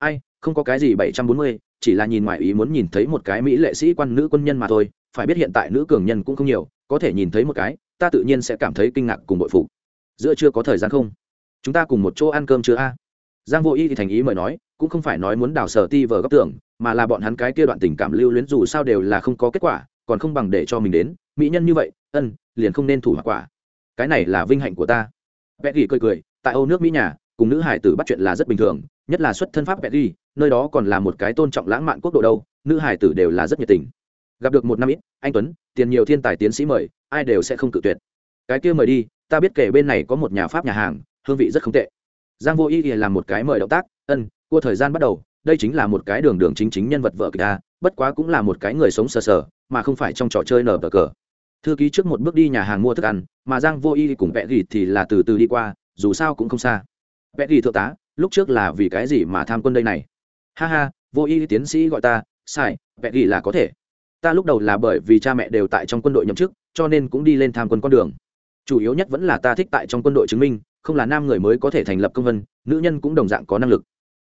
[SPEAKER 1] Ai, không có cái gì bảy trăm bốn mươi, chỉ là nhìn ngoài ý muốn nhìn thấy một cái mỹ lệ sĩ quan nữ quân nhân mà thôi. Phải biết hiện tại nữ cường nhân cũng không nhiều, có thể nhìn thấy một cái, ta tự nhiên sẽ cảm thấy kinh ngạc cùng bội phục. Giữa chưa có thời gian không? Chúng ta cùng một chỗ ăn cơm chưa a? Giang vô ý thì thành ý mời nói, cũng không phải nói muốn đào sở ti vờ góc tưởng mà là bọn hắn cái kia đoạn tình cảm lưu luyến dù sao đều là không có kết quả, còn không bằng để cho mình đến. Mỹ nhân như vậy, ân, liền không nên thủ hoặc quả. Cái này là vinh hạnh của ta. Vẽ gỉ cười cười, tại âu nước mỹ nhà, cùng nữ hải tử bắt chuyện là rất bình thường nhất là xuất thân pháp vẽ ghi nơi đó còn là một cái tôn trọng lãng mạn quốc độ đâu, nữ hải tử đều là rất nhiệt tình. Gặp được một năm ít, anh tuấn, tiền nhiều thiên tài tiến sĩ mời, ai đều sẽ không cự tuyệt. Cái kia mời đi, ta biết kể bên này có một nhà pháp nhà hàng, hương vị rất không tệ. Giang vô ý làm một cái mời động tác, ân, cua thời gian bắt đầu, đây chính là một cái đường đường chính chính nhân vật vợ kịch ta bất quá cũng là một cái người sống sờ sờ, mà không phải trong trò chơi nở cờ. Thư ký trước một bước đi nhà hàng mua thức ăn, mà giang vô y cùng vẽ gỉ thì là từ từ đi qua, dù sao cũng không xa. Vẽ gỉ thượng tá lúc trước là vì cái gì mà tham quân đây này? Ha ha, vô y tiến sĩ gọi ta, sai vẽ ghi là có thể. Ta lúc đầu là bởi vì cha mẹ đều tại trong quân đội nhậm chức, cho nên cũng đi lên tham quân con đường. Chủ yếu nhất vẫn là ta thích tại trong quân đội chứng minh, không là nam người mới có thể thành lập công vân, nữ nhân cũng đồng dạng có năng lực.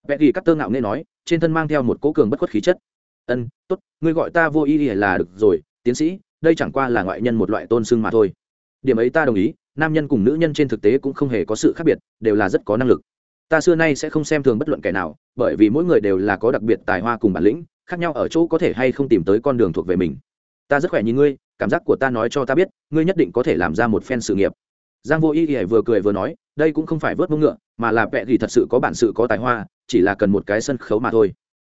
[SPEAKER 1] Vẽ ghi cắt tơ ngạo nghe nói, trên thân mang theo một cố cường bất khuất khí chất. Ân, tốt, ngươi gọi ta vô y là được rồi, tiến sĩ, đây chẳng qua là ngoại nhân một loại tôn xưng mà thôi. Điểm ấy ta đồng ý, nam nhân cùng nữ nhân trên thực tế cũng không hề có sự khác biệt, đều là rất có năng lực ta xưa nay sẽ không xem thường bất luận kẻ nào, bởi vì mỗi người đều là có đặc biệt tài hoa cùng bản lĩnh, khác nhau ở chỗ có thể hay không tìm tới con đường thuộc về mình. Ta rất khỏe nhìn ngươi, cảm giác của ta nói cho ta biết, ngươi nhất định có thể làm ra một phen sự nghiệp. Giang vô y y vừa cười vừa nói, đây cũng không phải vớt mông ngựa, mà là vẽ thì thật sự có bản sự có tài hoa, chỉ là cần một cái sân khấu mà thôi.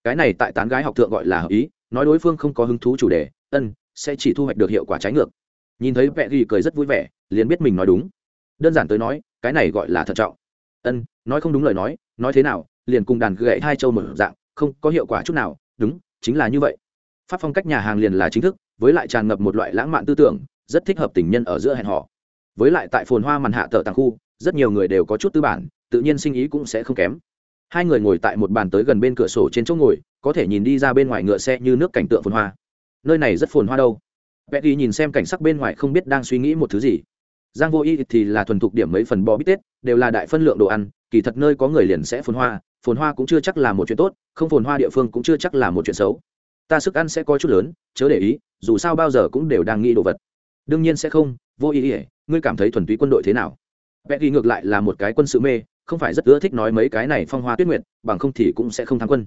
[SPEAKER 1] Cái này tại tán gái học thượng gọi là hợp ý, nói đối phương không có hứng thú chủ đề, ân, sẽ chỉ thu hoạch được hiệu quả trái ngược. Nhìn thấy vẽ thì cười rất vui vẻ, liền biết mình nói đúng. Đơn giản tới nói, cái này gọi là thận trọng. Ân nói không đúng lời nói nói thế nào, liền cùng đàn gậy hai châu một dạng, không có hiệu quả chút nào, đúng, chính là như vậy. Pháp phong cách nhà hàng liền là chính thức, với lại tràn ngập một loại lãng mạn tư tưởng, rất thích hợp tình nhân ở giữa hẹn họ với lại tại phồn hoa màn hạ tờ tàng khu, rất nhiều người đều có chút tư bản, tự nhiên sinh ý cũng sẽ không kém. Hai người ngồi tại một bàn tới gần bên cửa sổ trên chỗ ngồi, có thể nhìn đi ra bên ngoài ngựa xe như nước cảnh tượng phồn hoa. Nơi này rất phồn hoa đâu. Vẽ đi nhìn xem cảnh sắc bên ngoài không biết đang suy nghĩ một thứ gì. Giang vô y thì là thuần thục điểm mấy phần bò bít tết, đều là đại phân lượng đồ ăn kỳ thật nơi có người liền sẽ phồn hoa phồn hoa cũng chưa chắc là một chuyện tốt, không phồn hoa địa phương cũng chưa chắc là một chuyện xấu. Ta sức ăn sẽ có chút lớn, chớ để ý, dù sao bao giờ cũng đều đang nghĩ đồ vật. Đương nhiên sẽ không, vô ý ỉa ngươi cảm thấy thuần túy quân đội thế nào? Vẽ ghi ngược lại là một cái quân sự mê, không phải rất ưa thích nói mấy cái này phong hoa tuyết nguyệt, bằng không thì cũng sẽ không thắng quân.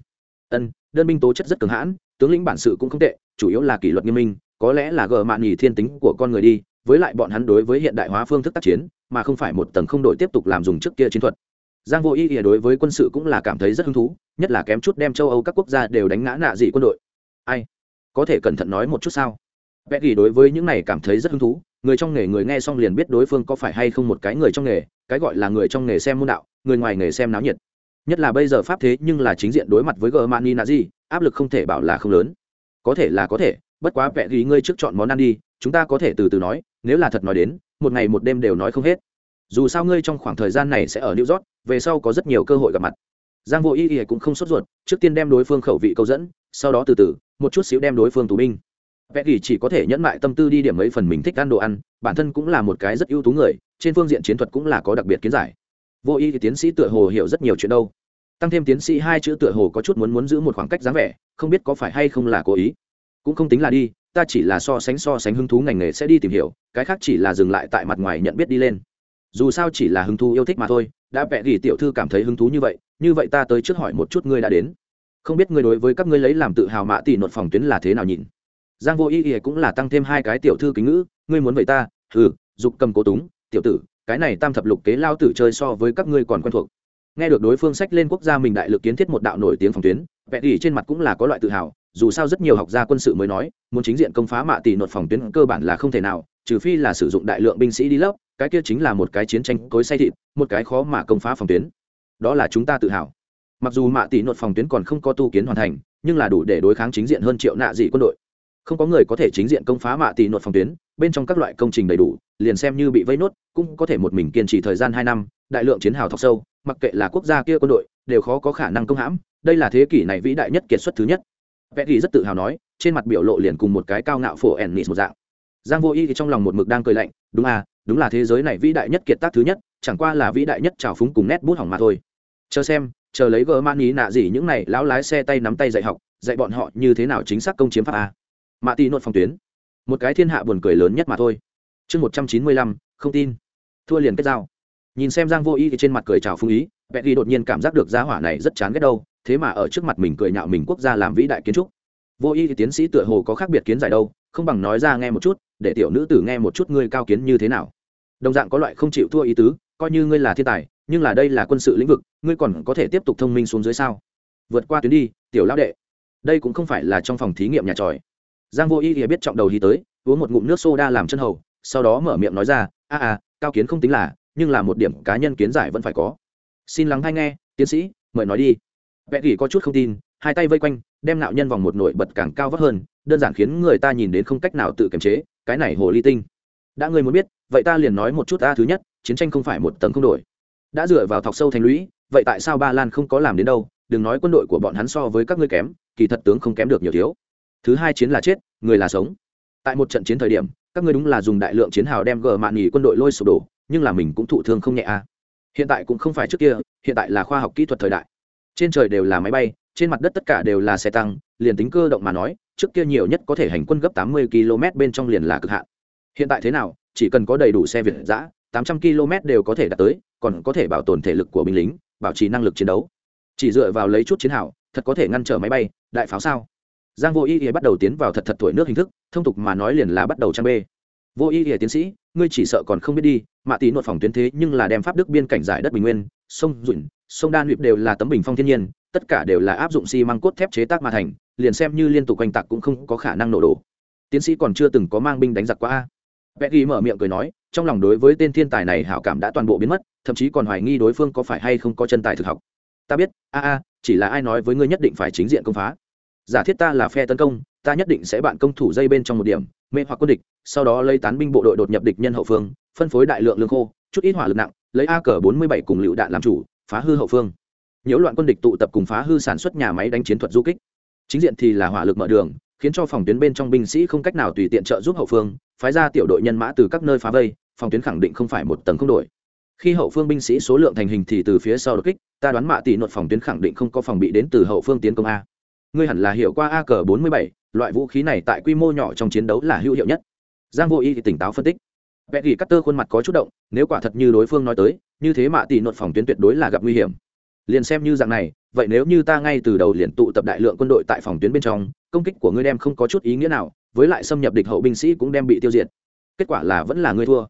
[SPEAKER 1] Ân, đơn binh tố chất rất cường hãn, tướng lĩnh bản sự cũng không tệ, chủ yếu là kỷ luật nghiêm minh, có lẽ là gờ mạn nhì thiên tính của con người đi, với lại bọn hắn đối với hiện đại hóa phương thức tác chiến, mà không phải một tầng không đổi tiếp tục làm dùng trước kia chiến thuật giang vô ý ỉa đối với quân sự cũng là cảm thấy rất hứng thú, nhất là kém chút đem châu âu các quốc gia đều đánh ngã nạ dị quân đội. Ai? Có thể cẩn thận nói một chút sao? Vẽ ghi đối với những này cảm thấy rất hứng thú, người trong nghề người nghe xong liền biết đối phương có phải hay không một cái người trong nghề, cái gọi là người trong nghề xem môn đạo, người ngoài nghề xem náo nhiệt. Nhất là bây giờ pháp thế nhưng là chính diện đối mặt với germany nazi áp lực không thể bảo là không lớn. Có thể là có thể, bất quá vẽ ghi ngươi trước chọn món ăn đi, chúng ta có thể từ từ nói, nếu là thật nói đến, một ngày một đêm đều nói không hết. Dù sao ngươi trong khoảng thời gian này sẽ ở new york về sau có rất nhiều cơ hội gặp mặt. Giang vô y y cũng không sốt ruột, trước tiên đem đối phương khẩu vị câu dẫn, sau đó từ từ, một chút xíu đem đối phương tù binh. Vẽ kỳ chỉ có thể nhẫn mại tâm tư đi điểm mấy phần mình thích ăn đồ ăn, bản thân cũng là một cái rất ưu tú người, trên phương diện chiến thuật cũng là có đặc biệt kiến giải. Vô y thì tiến sĩ tựa hồ hiểu rất nhiều chuyện đâu. Tăng thêm tiến sĩ hai chữ tựa hồ có chút muốn muốn giữ một khoảng cách dáng vẻ, không biết có phải hay không là cố ý. Cũng không tính là đi, ta chỉ là so sánh so sánh hứng thú ngành nghề sẽ đi tìm hiểu, cái khác chỉ là dừng lại tại mặt ngoài nhận biết đi lên dù sao chỉ là hứng thú yêu thích mà thôi, đã vẽ gỉ tiểu thư cảm thấy hứng thú như vậy như vậy ta tới trước hỏi một chút ngươi đã đến. Không biết ngươi đối với các ngươi lấy làm tự hào mạ tỷ nội phòng tuyến là thế nào nhìn? Giang vô ý ỉa cũng là tăng thêm hai cái tiểu thư kính ngữ, ngươi muốn vậy ta ừ dục cầm cố túng, tiểu tử, cái này tam thập lục kế lao tử chơi so với các ngươi còn quen thuộc. Nghe được đối phương sách lên quốc gia mình đại lực kiến thiết một đạo nổi tiếng phòng tuyến vẽ gỉ trên mặt cũng là có loại tự hào dù sao rất nhiều học gia quân sự mới nói, muốn chính diện công phá mạ tỷ nột phòng tuyến cơ bản là không thể nào, trừ phi là sử dụng đại lượng binh sĩ đi lấp cái kia chính là một cái chiến tranh cối say thịt, một cái khó mà công phá phòng tuyến. Đó là chúng ta tự hào. Mặc dù mạ tỷ nột phòng tuyến còn không có tu kiến hoàn thành, nhưng là đủ để đối kháng chính diện hơn triệu nạ dị quân đội. Không có người có thể chính diện công phá mạ tỷ nột phòng tuyến, bên trong các loại công trình đầy đủ, liền xem như bị vây nốt, cũng có thể một mình kiên trì thời gian hai năm, đại lượng chiến hào thọc sâu, mặc kệ là quốc gia kia quân đội, đều khó có khả năng công hãm, đây là thế kỷ này vĩ đại nhất kiệt xuất thứ nhất vẽ ghi rất tự hào nói, trên mặt biểu lộ liền cùng một cái cao ngạo phổ ennis một dạng. Giang vô y thì trong lòng một mực đang cười lạnh, đúng à đúng là thế giới này vĩ đại nhất kiệt tác thứ nhất, chẳng qua là vĩ đại nhất trào phúng cùng nét bút hỏng mà thôi. Chờ xem, chờ lấy gờ man ý nạ gì những này lão lái xe tay nắm tay dạy học, dạy bọn họ như thế nào chính xác công chiếm pháp a. Mạ tị nội phòng tuyến. Một cái thiên hạ buồn cười lớn nhất mà thôi. Chương một trăm chín mươi lăm, không tin. Thua liền kết giao. Nhìn xem giang vô ý thì trên mặt cười chào phúng ý, vẽ ghi đột nhiên cảm giác được gia hỏa này rất chán ghét đâu thế mà ở trước mặt mình cười nhạo mình quốc gia làm vĩ đại kiến trúc. Vô ý thì tiến sĩ tựa hồ có khác biệt kiến giải đâu, không bằng nói ra nghe một chút, để tiểu nữ tử nghe một chút ngươi cao kiến như thế nào. Đồng dạng có loại không chịu thua ý tứ, coi như ngươi là thiên tài, nhưng là đây là quân sự lĩnh vực, ngươi còn có thể tiếp tục thông minh xuống dưới sao? Vượt qua tuyến đi, tiểu lão đệ. Đây cũng không phải là trong phòng thí nghiệm nhà tròi. Giang vô ý thì biết trọng đầu đi tới, uống một ngụm nước soda làm chân hầu, sau đó mở miệng nói ra, a a, cao kiến không tính là, nhưng là một điểm cá nhân kiến giải vẫn phải có. Xin lắng hay nghe, tiến sĩ, mời nói đi vẽ gỉ có chút không tin, hai tay vây quanh, đem nạo nhân vòng một nổi bật càng cao vấp hơn, đơn giản khiến người ta nhìn đến không cách nào tự kiềm chế, cái này hồ ly tinh. Đã người muốn biết, vậy ta liền nói một chút ta thứ nhất, chiến tranh không phải một tầng không đổi. Đã dựa vào thọc sâu thành lũy, vậy tại sao ba lan không có làm đến đâu? Đừng nói quân đội của bọn hắn so với các ngươi kém, kỳ thật tướng không kém được nhiều thiếu. Thứ hai chiến là chết, người là sống. Tại một trận chiến thời điểm, các ngươi đúng là dùng đại lượng chiến hào đem gờ mạn nghỉ quân đội lôi sụp đổ, nhưng là mình cũng thụ thương không nhẹ a à. hiện tại cũng không phải trước kia, hiện tại là khoa học kỹ thuật thời đại trên trời đều là máy bay, trên mặt đất tất cả đều là xe tăng, liền tính cơ động mà nói, trước kia nhiều nhất có thể hành quân gấp tám mươi km bên trong liền là cực hạn. Hiện tại thế nào, chỉ cần có đầy đủ xe việt giã tám trăm km đều có thể đạt tới, còn có thể bảo tồn thể lực của binh lính, bảo trì năng lực chiến đấu. Chỉ dựa vào lấy chút chiến hào, thật có thể ngăn trở máy bay, đại pháo sao? Giang vô y y bắt đầu tiến vào thật thật tuổi nước hình thức, thông tục mà nói liền là bắt đầu trang bê vô y y tiến sĩ ngươi chỉ sợ còn không biết đi mạ tỷ nội phòng tuyến thế nhưng là đem pháp đức biên cảnh giải đất bình nguyên sông dụn sông đan luyện đều là tấm bình phong thiên nhiên tất cả đều là áp dụng xi măng cốt thép chế tác mà thành liền xem như liên tục quanh tạc cũng không có khả năng nổ đổ. Tiến sĩ còn chưa từng có mang binh đánh giặc qua a. Betty mở miệng cười nói, trong lòng đối với tên thiên tài này hảo cảm đã toàn bộ biến mất, thậm chí còn hoài nghi đối phương có phải hay không có chân tài thực học. Ta biết, a a, chỉ là ai nói với ngươi nhất định phải chính diện công phá giả thiết ta là phe tấn công, ta nhất định sẽ bạn công thủ dây bên trong một điểm, mê hoặc quân địch, sau đó lấy tán binh bộ đội đột nhập địch nhân hậu phương, phân phối đại lượng lương khô, chút ít hỏa lực nặng, lấy a cờ bốn mươi bảy cùng lựu đạn làm chủ, phá hư hậu phương. Nhiễu loạn quân địch tụ tập cùng phá hư sản xuất nhà máy đánh chiến thuật du kích. Chính diện thì là hỏa lực mở đường, khiến cho phòng tuyến bên trong binh sĩ không cách nào tùy tiện trợ giúp hậu phương, phái ra tiểu đội nhân mã từ các nơi phá vây, phòng tuyến khẳng định không phải một tầng không đổi. Khi hậu phương binh sĩ số lượng thành hình thì từ phía sau đột kích, ta đoán mạ tỷ nội phòng tuyến khẳng định không có phòng bị đến từ hậu phương tiến công a ngươi hẳn là hiểu qua a cờ bốn mươi bảy, loại vũ khí này tại quy mô nhỏ trong chiến đấu là hữu hiệu nhất. Giang vô y thì tỉnh táo phân tích. Vẽ ghi cắt tơ khuôn mặt có chút động, nếu quả thật như đối phương nói tới, như thế mạ tỷ nội phòng tuyến tuyệt đối là gặp nguy hiểm. Liền xem như dạng này, vậy nếu như ta ngay từ đầu liền tụ tập đại lượng quân đội tại phòng tuyến bên trong, công kích của ngươi đem không có chút ý nghĩa nào, với lại xâm nhập địch hậu binh sĩ cũng đem bị tiêu diệt. Kết quả là vẫn là ngươi thua.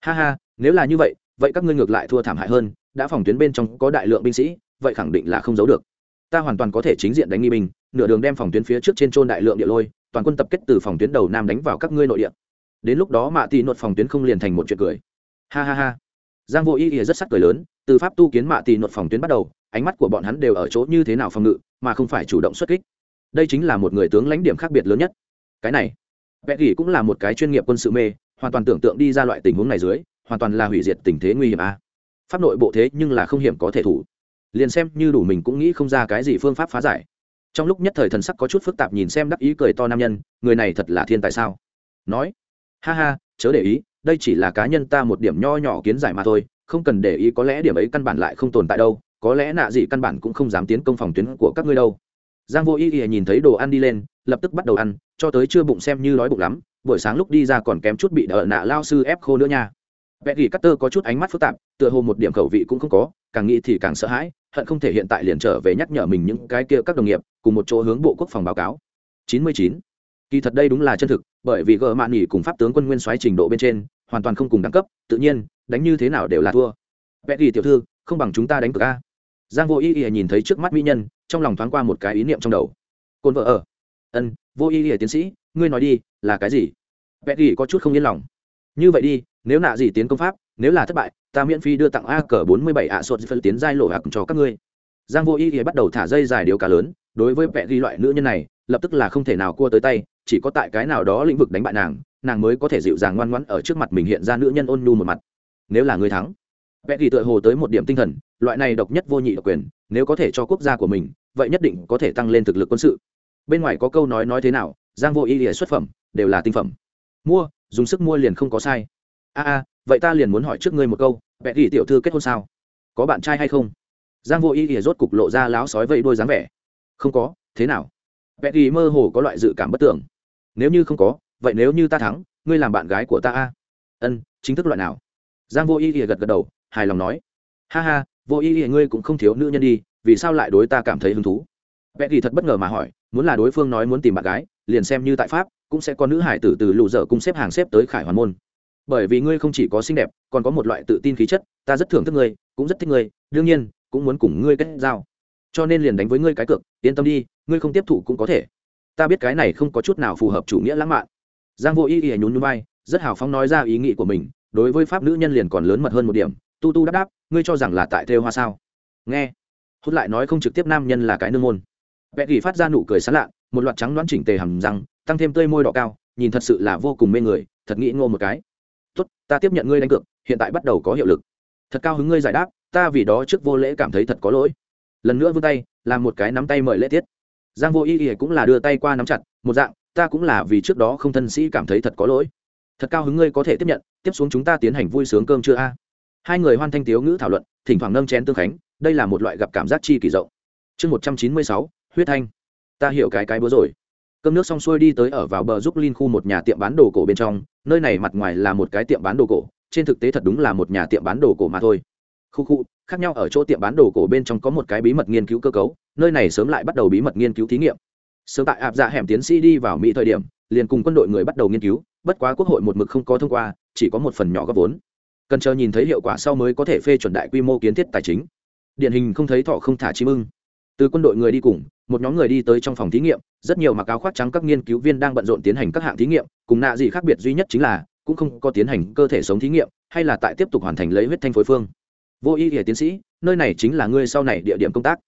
[SPEAKER 1] Ha ha, nếu là như vậy vậy các ngươi ngược lại thua thảm hại hơn, đã phòng tuyến bên trong có đại lượng binh sĩ, vậy khẳng định là không giấu được ta hoàn toàn có thể chính diện đánh nghi binh, nửa đường đem phòng tuyến phía trước trên trôn đại lượng địa lôi, toàn quân tập kết từ phòng tuyến đầu nam đánh vào các ngươi nội địa. Đến lúc đó mạ tì nội phòng tuyến không liền thành một chuyện cười. Ha ha ha. Giang vô ý ỉa rất sắc cười lớn, từ pháp tu kiến mạ tì nội phòng tuyến bắt đầu, ánh mắt của bọn hắn đều ở chỗ như thế nào phòng ngự, mà không phải chủ động xuất kích. Đây chính là một người tướng lãnh điểm khác biệt lớn nhất. Cái này vẽ gỉ cũng là một cái chuyên nghiệp quân sự mê, hoàn toàn tưởng tượng đi ra loại tình huống này dưới, hoàn toàn là hủy diệt tình thế nguy hiểm a. Pháp nội bộ thế nhưng là không hiểm có thể thủ liền xem như đủ mình cũng nghĩ không ra cái gì phương pháp phá giải. Trong lúc nhất thời thần sắc có chút phức tạp nhìn xem đắc ý cười to nam nhân, người này thật là thiên tài sao? Nói, ha ha, chớ để ý, đây chỉ là cá nhân ta một điểm nho nhỏ kiến giải mà thôi, không cần để ý có lẽ điểm ấy căn bản lại không tồn tại đâu, có lẽ nạ gì căn bản cũng không dám tiến công phòng tuyến của các ngươi đâu. Giang vô ý ý nhìn thấy đồ ăn đi lên, lập tức bắt đầu ăn, cho tới chưa bụng xem như đói bụng lắm, buổi sáng lúc đi ra còn kém chút bị đỡ nạ lao sư ép khô nữa nha. Vẹn gỉ cắt tơ có chút ánh mắt phức tạp, tựa hồ một điểm khẩu vị cũng không có, càng nghĩ thì càng sợ hãi hận không thể hiện tại liền trở về nhắc nhở mình những cái kia các đồng nghiệp, cùng một chỗ hướng bộ quốc phòng báo cáo. 99. kỳ thật đây đúng là chân thực, bởi vì gờ mạn nghỉ cùng pháp tướng quân nguyên soái trình độ bên trên, hoàn toàn không cùng đẳng cấp, tự nhiên, đánh như thế nào đều là thua. Vẽ ghi tiểu thư, không bằng chúng ta đánh cược a. Giang vô y y nhìn thấy trước mắt mỹ nhân, trong lòng thoáng qua một cái ý niệm trong đầu. Côn vợ ở. Ân, vô y y tiến sĩ, ngươi nói đi, là cái gì? Vẽ ghi có chút không yên lòng. Như vậy đi, nếu nạ gì tiến công pháp nếu là thất bại, ta miễn phí đưa tặng a cờ bốn mươi bảy ạ sốt phân tiến giai lộ hạc cho các ngươi. Giang vô ý thì bắt đầu thả dây dài điều cá lớn, đối với vẽ ghi loại nữ nhân này, lập tức là không thể nào cua tới tay, chỉ có tại cái nào đó lĩnh vực đánh bại nàng nàng mới có thể dịu dàng ngoan ngoãn ở trước mặt mình hiện ra nữ nhân ôn nhu một mặt. Nếu là người thắng vẽ ghi tựa hồ tới một điểm tinh thần, loại này độc nhất vô nhị độc quyền, nếu có thể cho quốc gia của mình, vậy nhất định có thể tăng lên thực lực quân sự. Bên ngoài có câu nói nói thế nào, giang vô ý ỉa xuất phẩm, đều là tinh phẩm. Mua, dùng sức mua liền không có sai. A a vậy ta liền muốn hỏi trước ngươi một câu vẹn ghi tiểu thư kết hôn sao? Có bạn trai hay không? Giang vô ý ỉa rốt cục lộ ra láo sói vây đôi dáng vẻ. Không có, thế nào? Vẹn ghi mơ hồ có loại dự cảm bất tưởng. Nếu như không có, vậy nếu như ta thắng, ngươi làm bạn gái của ta a? Ân, chính thức loại nào? Giang vô ý ỉa gật gật đầu, hài lòng nói. Ha ha, vô ý ỉa ngươi cũng không thiếu nữ nhân đi, vì sao lại đối ta cảm thấy hứng thú? Vẹn ghi thật bất ngờ mà hỏi, muốn là đối phương nói muốn tìm bạn gái, liền xem như tại pháp, cũng sẽ có nữ hải tử từ lụ dở cung xếp hàng xếp tới khải hoàn môn bởi vì ngươi không chỉ có xinh đẹp, còn có một loại tự tin khí chất, ta rất thưởng thức ngươi, cũng rất thích ngươi, đương nhiên, cũng muốn cùng ngươi kết giao. Cho nên liền đánh với ngươi cái cược, yên tâm đi, ngươi không tiếp thụ cũng có thể. Ta biết cái này không có chút nào phù hợp chủ nghĩa lãng mạn. Giang vô ý ý nhún nhún vai, rất hào phóng nói ra ý nghĩ của mình, đối với pháp nữ nhân liền còn lớn mật hơn một điểm, tu tu đáp đáp, ngươi cho rằng là tại thêu hoa sao? Nghe. Hốt lại nói không trực tiếp nam nhân là cái nương môn. Vẽ gỉ phát ra nụ cười sán lạ, một loạt trắng đoán chỉnh tề hầm răng, tăng thêm tươi môi đỏ cao, nhìn thật sự là vô cùng mê người, thật nghĩ ngô một cái tốt, ta tiếp nhận ngươi đánh cược, hiện tại bắt đầu có hiệu lực. Thật cao hứng ngươi giải đáp, ta vì đó trước vô lễ cảm thấy thật có lỗi. Lần nữa vươn tay, làm một cái nắm tay mời lễ tiết. Giang vô ý ý cũng là đưa tay qua nắm chặt, một dạng, ta cũng là vì trước đó không thân sĩ cảm thấy thật có lỗi. Thật cao hứng ngươi có thể tiếp nhận, tiếp xuống chúng ta tiến hành vui sướng cơm chưa a. Hai người hoan thanh tiếu ngữ thảo luận, thỉnh thoảng nâng chén tương khánh, đây là một loại gặp cảm giác chi kỳ rộng. Chương một trăm chín mươi sáu, huyết thanh. Ta hiểu cái cái bữa rồi cơm nước xong xuôi đi tới ở vào bờ giúp linh khu một nhà tiệm bán đồ cổ bên trong, nơi này mặt ngoài là một cái tiệm bán đồ cổ, trên thực tế thật đúng là một nhà tiệm bán đồ cổ mà thôi. Khu khu, khác nhau ở chỗ tiệm bán đồ cổ bên trong có một cái bí mật nghiên cứu cơ cấu, nơi này sớm lại bắt đầu bí mật nghiên cứu thí nghiệm. Sớm tại áp dạ hẻm tiến sĩ đi vào mỹ thời điểm, liền cùng quân đội người bắt đầu nghiên cứu, bất quá quốc hội một mực không có thông qua, chỉ có một phần nhỏ góp vốn. Cần chờ nhìn thấy hiệu quả sau mới có thể phê chuẩn đại quy mô kiến thiết tài chính. Điển hình không thấy thọ không thả chim ưng. Từ quân đội người đi cùng một nhóm người đi tới trong phòng thí nghiệm, rất nhiều mặc áo khoác trắng các nghiên cứu viên đang bận rộn tiến hành các hạng thí nghiệm, cùng nạ gì khác biệt duy nhất chính là, cũng không có tiến hành cơ thể sống thí nghiệm, hay là tại tiếp tục hoàn thành lấy huyết thanh phối phương. Vô y hệ tiến sĩ, nơi này chính là ngươi sau này địa điểm công tác.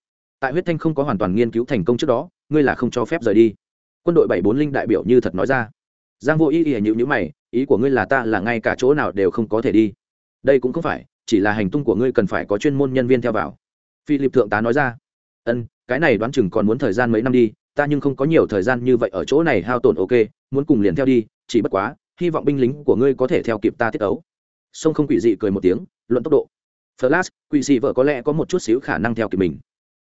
[SPEAKER 1] Tại huyết thanh không có hoàn toàn nghiên cứu thành công trước đó, ngươi là không cho phép rời đi. Quân đội bảy bốn linh đại biểu như thật nói ra. Giang vô y hệ nhữ nhữ mày, ý của ngươi là ta là ngay cả chỗ nào đều không có thể đi. Đây cũng không phải, chỉ là hành tung của ngươi cần phải có chuyên môn nhân viên theo vào. Phi lịp thượng tá nói ra. Ân cái này đoán chừng còn muốn thời gian mấy năm đi, ta nhưng không có nhiều thời gian như vậy ở chỗ này hao tổn, ok, muốn cùng liền theo đi, chỉ bất quá, hy vọng binh lính của ngươi có thể theo kịp ta tiết ấu. Sông không quỷ dị cười một tiếng, luận tốc độ. Flash, quỷ dị vợ có lẽ có một chút xíu khả năng theo kịp mình.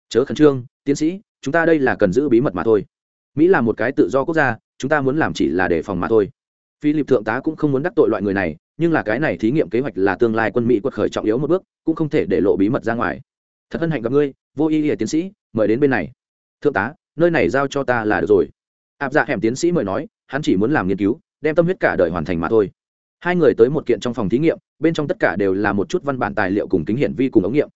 [SPEAKER 1] Chớ khẩn trương, tiến sĩ, chúng ta đây là cần giữ bí mật mà thôi. Mỹ là một cái tự do quốc gia, chúng ta muốn làm chỉ là để phòng mà thôi. Philip thượng tá cũng không muốn đắc tội loại người này, nhưng là cái này thí nghiệm kế hoạch là tương lai quân mỹ quật khởi trọng yếu một bước, cũng không thể để lộ bí mật ra ngoài. Thật hân hạnh gặp ngươi vô Y nghĩa tiến sĩ, mời đến bên này. Thượng tá, nơi này giao cho ta là được rồi. Áp dạ hẻm tiến sĩ mời nói, hắn chỉ muốn làm nghiên cứu, đem tâm huyết cả đời hoàn thành mà thôi. Hai người tới một kiện trong phòng thí nghiệm, bên trong tất cả đều là một chút văn bản tài liệu cùng kính hiển vi cùng ống nghiệm.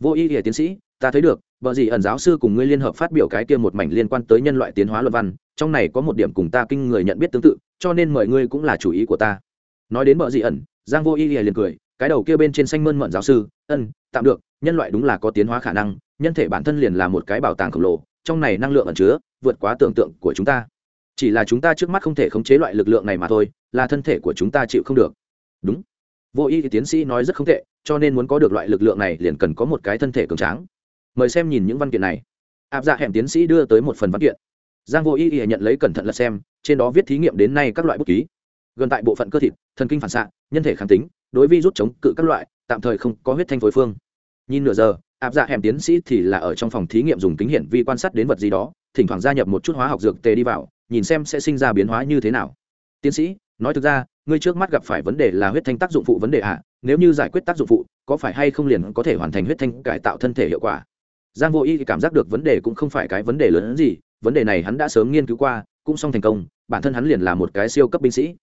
[SPEAKER 1] Vô Y nghĩa tiến sĩ, ta thấy được, vợ gì ẩn giáo sư cùng ngươi liên hợp phát biểu cái kia một mảnh liên quan tới nhân loại tiến hóa luận văn, trong này có một điểm cùng ta kinh người nhận biết tương tự, cho nên mời ngươi cũng là chủ ý của ta. Nói đến vợ gì ẩn, giang vô Y liền cười, cái đầu kia bên trên xanh mơn mận giáo sư, ân, tạm được, nhân loại đúng là có tiến hóa khả năng nhân thể bản thân liền là một cái bảo tàng khổng lồ, trong này năng lượng ẩn chứa, vượt quá tưởng tượng của chúng ta. Chỉ là chúng ta trước mắt không thể khống chế loại lực lượng này mà thôi, là thân thể của chúng ta chịu không được. Đúng. Vô y thì tiến sĩ nói rất không tệ, cho nên muốn có được loại lực lượng này liền cần có một cái thân thể cường tráng. Mời xem nhìn những văn kiện này. Áp dạ hẻm tiến sĩ đưa tới một phần văn kiện. Giang vô y y nhận lấy cẩn thận lật xem, trên đó viết thí nghiệm đến nay các loại bút ký. Gần tại bộ phận cơ thịt, thần kinh phản xạ, nhân thể kháng tính, đối vi rút chống cự các loại, tạm thời không có huyết thanh phối phương. Nhìn nửa giờ áp dạ hẻm tiến sĩ thì là ở trong phòng thí nghiệm dùng kính hiển vi quan sát đến vật gì đó, thỉnh thoảng gia nhập một chút hóa học dược tề đi vào, nhìn xem sẽ sinh ra biến hóa như thế nào tiến sĩ, nói thực ra, ngươi trước mắt gặp phải vấn đề là huyết thanh tác dụng phụ vấn đề ạ à? nếu như giải quyết tác dụng phụ, có phải hay không liền có thể hoàn thành huyết thanh cải tạo thân thể hiệu quả giang vô y cảm giác được vấn đề cũng không phải cái vấn đề lớn hơn gì, vấn đề này hắn đã sớm nghiên cứu qua, cũng xong thành công, bản thân hắn liền là một cái siêu cấp binh sĩ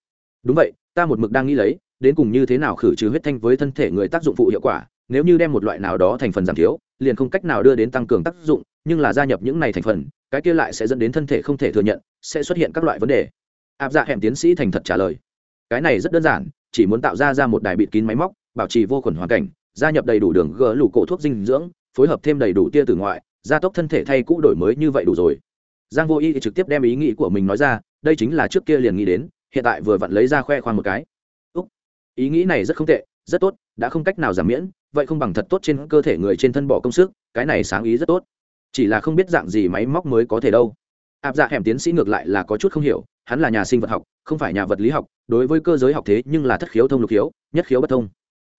[SPEAKER 1] đúng vậy, ta một mực đang nghĩ lấy, đến cùng như thế nào khử trừ huyết thanh với thân thể người tác dụng phụ hiệu quả nếu như đem một loại nào đó thành phần giảm thiếu liền không cách nào đưa đến tăng cường tác dụng nhưng là gia nhập những này thành phần cái kia lại sẽ dẫn đến thân thể không thể thừa nhận sẽ xuất hiện các loại vấn đề. Áp dạ hẻm tiến sĩ thành thật trả lời. Cái này rất đơn giản chỉ muốn tạo ra ra một đài bịt kín máy móc bảo trì vô khuẩn hoàn cảnh gia nhập đầy đủ đường gỡ lủ cổ thuốc dinh dưỡng phối hợp thêm đầy đủ tia từ ngoại gia tốc thân thể thay cũ đổi mới như vậy đủ rồi. Giang vô y thì trực tiếp đem ý nghĩ của mình nói ra đây chính là trước kia liền nghĩ đến hiện tại vừa vặn lấy ra khoe khoang một cái. Úc, ý nghĩ này rất không tệ rất tốt đã không cách nào giảm miễn vậy không bằng thật tốt trên cơ thể người trên thân bỏ công sức, cái này sáng ý rất tốt. Chỉ là không biết dạng gì máy móc mới có thể đâu. Áp dạ hẻm tiến sĩ ngược lại là có chút không hiểu, hắn là nhà sinh vật học, không phải nhà vật lý học, đối với cơ giới học thế nhưng là thất khiếu thông lục khiếu, nhất khiếu bất thông.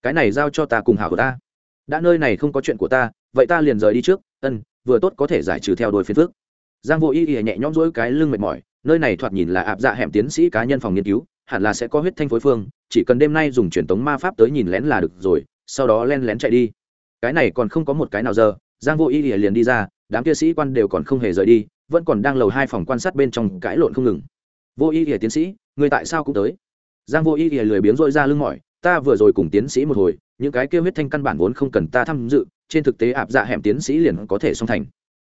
[SPEAKER 1] Cái này giao cho ta cùng hảo của ta. Đã nơi này không có chuyện của ta, vậy ta liền rời đi trước, ân, vừa tốt có thể giải trừ theo đôi phiền phước giang vô y y nhẹ nhõm dỗi cái lưng mệt mỏi, nơi này thoạt nhìn là áp dạ hẻm tiến sĩ cá nhân phòng nghiên cứu, hẳn là sẽ có huyết thanh phối phương, chỉ cần đêm nay dùng truyền tống ma pháp tới nhìn lén là được rồi sau đó len lén chạy đi. Cái này còn không có một cái nào giờ, giang vô y ỉa liền đi ra, đám kia sĩ quan đều còn không hề rời đi, vẫn còn đang lầu hai phòng quan sát bên trong cãi lộn không ngừng. Vô y ỉa tiến sĩ, người tại sao cũng tới? Giang vô y ỉa lười biếng dội ra lưng mỏi, ta vừa rồi cùng tiến sĩ một hồi, những cái kêu huyết thanh căn bản vốn không cần ta tham dự, trên thực tế ạp dạ hẻm tiến sĩ liền có thể song thành.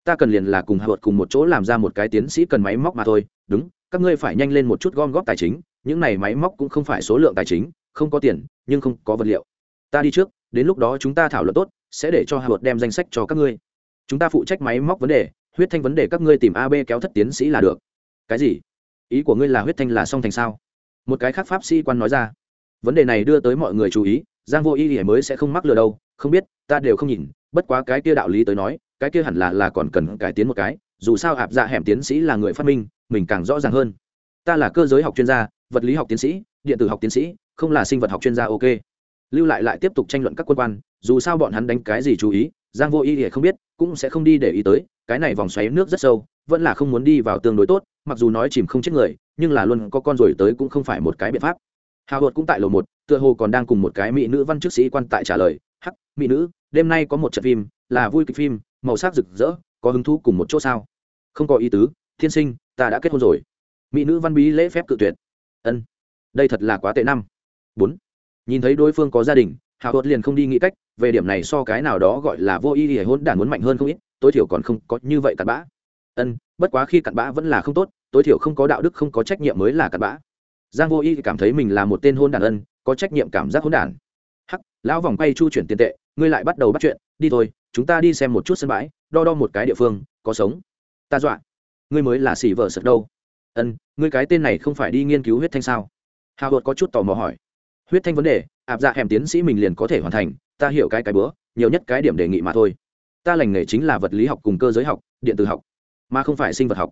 [SPEAKER 1] Ta cần liền là cùng hạ cùng một chỗ làm ra một cái tiến sĩ cần máy móc mà thôi, đúng, các ngươi phải nhanh lên một chút gom góp tài chính, những này máy móc cũng không phải số lượng tài chính, không có tiền, nhưng không có vật liệu ta đi trước, đến lúc đó chúng ta thảo luận tốt, sẽ để cho hạ đem danh sách cho các ngươi. Chúng ta phụ trách máy móc vấn đề, huyết thanh vấn đề các ngươi tìm ab kéo thất tiến sĩ là được. Cái gì? Ý của ngươi là huyết thanh là song thành sao? Một cái khác pháp sĩ quan nói ra. Vấn đề này đưa tới mọi người chú ý, giang vô y thì mới sẽ không mắc lừa đâu, không biết, ta đều không nhìn, bất quá cái kia đạo lý tới nói, cái kia hẳn là là còn cần cải tiến một cái, dù sao ạp dạ hẻm tiến sĩ là người phát minh, mình càng rõ ràng hơn. Ta là cơ giới học chuyên gia, vật lý học tiến sĩ, điện tử học tiến sĩ, không là sinh vật học chuyên gia, ok lưu lại lại tiếp tục tranh luận các quân quan, dù sao bọn hắn đánh cái gì chú ý, giang vô ý thì không biết, cũng sẽ không đi để ý tới, cái này vòng xoáy nước rất sâu, vẫn là không muốn đi vào tương đối tốt, mặc dù nói chìm không chết người, nhưng là luôn có con rồi tới cũng không phải một cái biện pháp. Hào hột cũng tại lầu một, tựa hồ còn đang cùng một cái mỹ nữ văn chức sĩ quan tại trả lời, hắc, mỹ nữ, đêm nay có một trận phim, là vui kịch phim, màu sắc rực rỡ, có hứng thú cùng một chỗ sao? Không có ý tứ thiên sinh, ta đã kết hôn rồi. Mỹ nữ văn bí lễ phép cự tuyệt. Ân, đây thật là quá tệ năm. Bốn nhìn thấy đối phương có gia đình hào hốt liền không đi nghĩ cách, về điểm này so cái nào đó gọi là vô ý thì hôn đản muốn mạnh hơn không ít, tối thiểu còn không có như vậy cặn bã. Ân, bất quá khi cặn bã vẫn là không tốt, tối thiểu không có đạo đức, không có trách nhiệm mới là cặn bã. Giang vô ý cảm thấy mình là một tên hôn đản ân, có trách nhiệm cảm giác hôn đản. Hắc, lão vòng quay chu chuyển tiền tệ, ngươi lại bắt đầu bắt chuyện, đi thôi, chúng ta đi xem một chút sân bãi, đo đo một cái địa phương, có sống. Ta dọa. Ngươi mới là xỉ vợ sật đâu. Ân, ngươi cái tên này không phải đi nghiên cứu huyết thanh sao? Hào hột có chút tò mò hỏi huyết thanh vấn đề áp dạ hẻm tiến sĩ mình liền có thể hoàn thành, ta hiểu cái cái bữa, nhiều nhất cái điểm đề nghị mà thôi. Ta lành nghề chính là vật lý học cùng cơ giới học, điện tử học, mà không phải sinh vật học.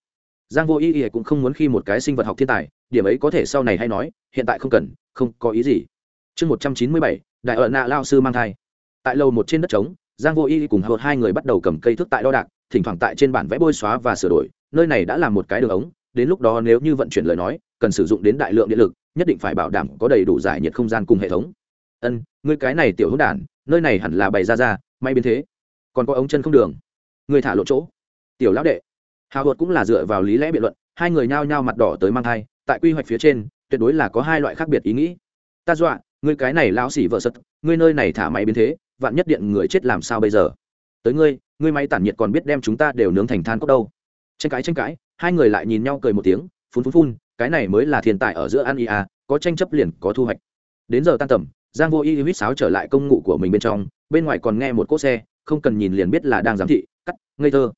[SPEAKER 1] Giang vô ý ý cũng không muốn khi một cái sinh vật học thiên tài, điểm ấy có thể sau này hay nói, hiện tại không cần, không có ý gì. Chương một trăm chín mươi bảy, đại ợ nạ lao sư mang thai. Tại lầu một trên đất trống, giang vô y cùng hợp hai người bắt đầu cầm cây thước tại đo đạc, thỉnh thoảng tại trên bản vẽ bôi xóa và sửa đổi, nơi này đã là một cái đường ống, đến lúc đó nếu như vận chuyển lời nói, cần sử dụng đến đại lượng điện lực nhất định phải bảo đảm có đầy đủ giải nhiệt không gian cùng hệ thống. Ân, ngươi cái này tiểu hỗn đản, nơi này hẳn là bày ra ra may biến thế. Còn có ống chân không đường. Người thả lộ chỗ. Tiểu lão đệ. Hào hột cũng là dựa vào lý lẽ biện luận, hai người nhao nhao mặt đỏ tới mang thai, tại quy hoạch phía trên, tuyệt đối là có hai loại khác biệt ý nghĩ. Ta dọa, ngươi cái này lão xỉ vợ sật, ngươi nơi này thả máy biến thế, vạn nhất điện người chết làm sao bây giờ? Tới ngươi ngươi máy tản nhiệt còn biết đem chúng ta đều nướng thành than cốc đâu. Tranh cãi tranh cãi, hai người lại nhìn nhau cười một tiếng, phun phun phun cái này mới là thiên tài ở giữa an ia có tranh chấp liền có thu hoạch. Đến giờ tan tầm, giang vô y huýt sáo trở lại công ngụ của mình bên trong, bên ngoài còn nghe một cỗ xe, không cần nhìn liền biết là đang giám thị, cắt, ngây thơ.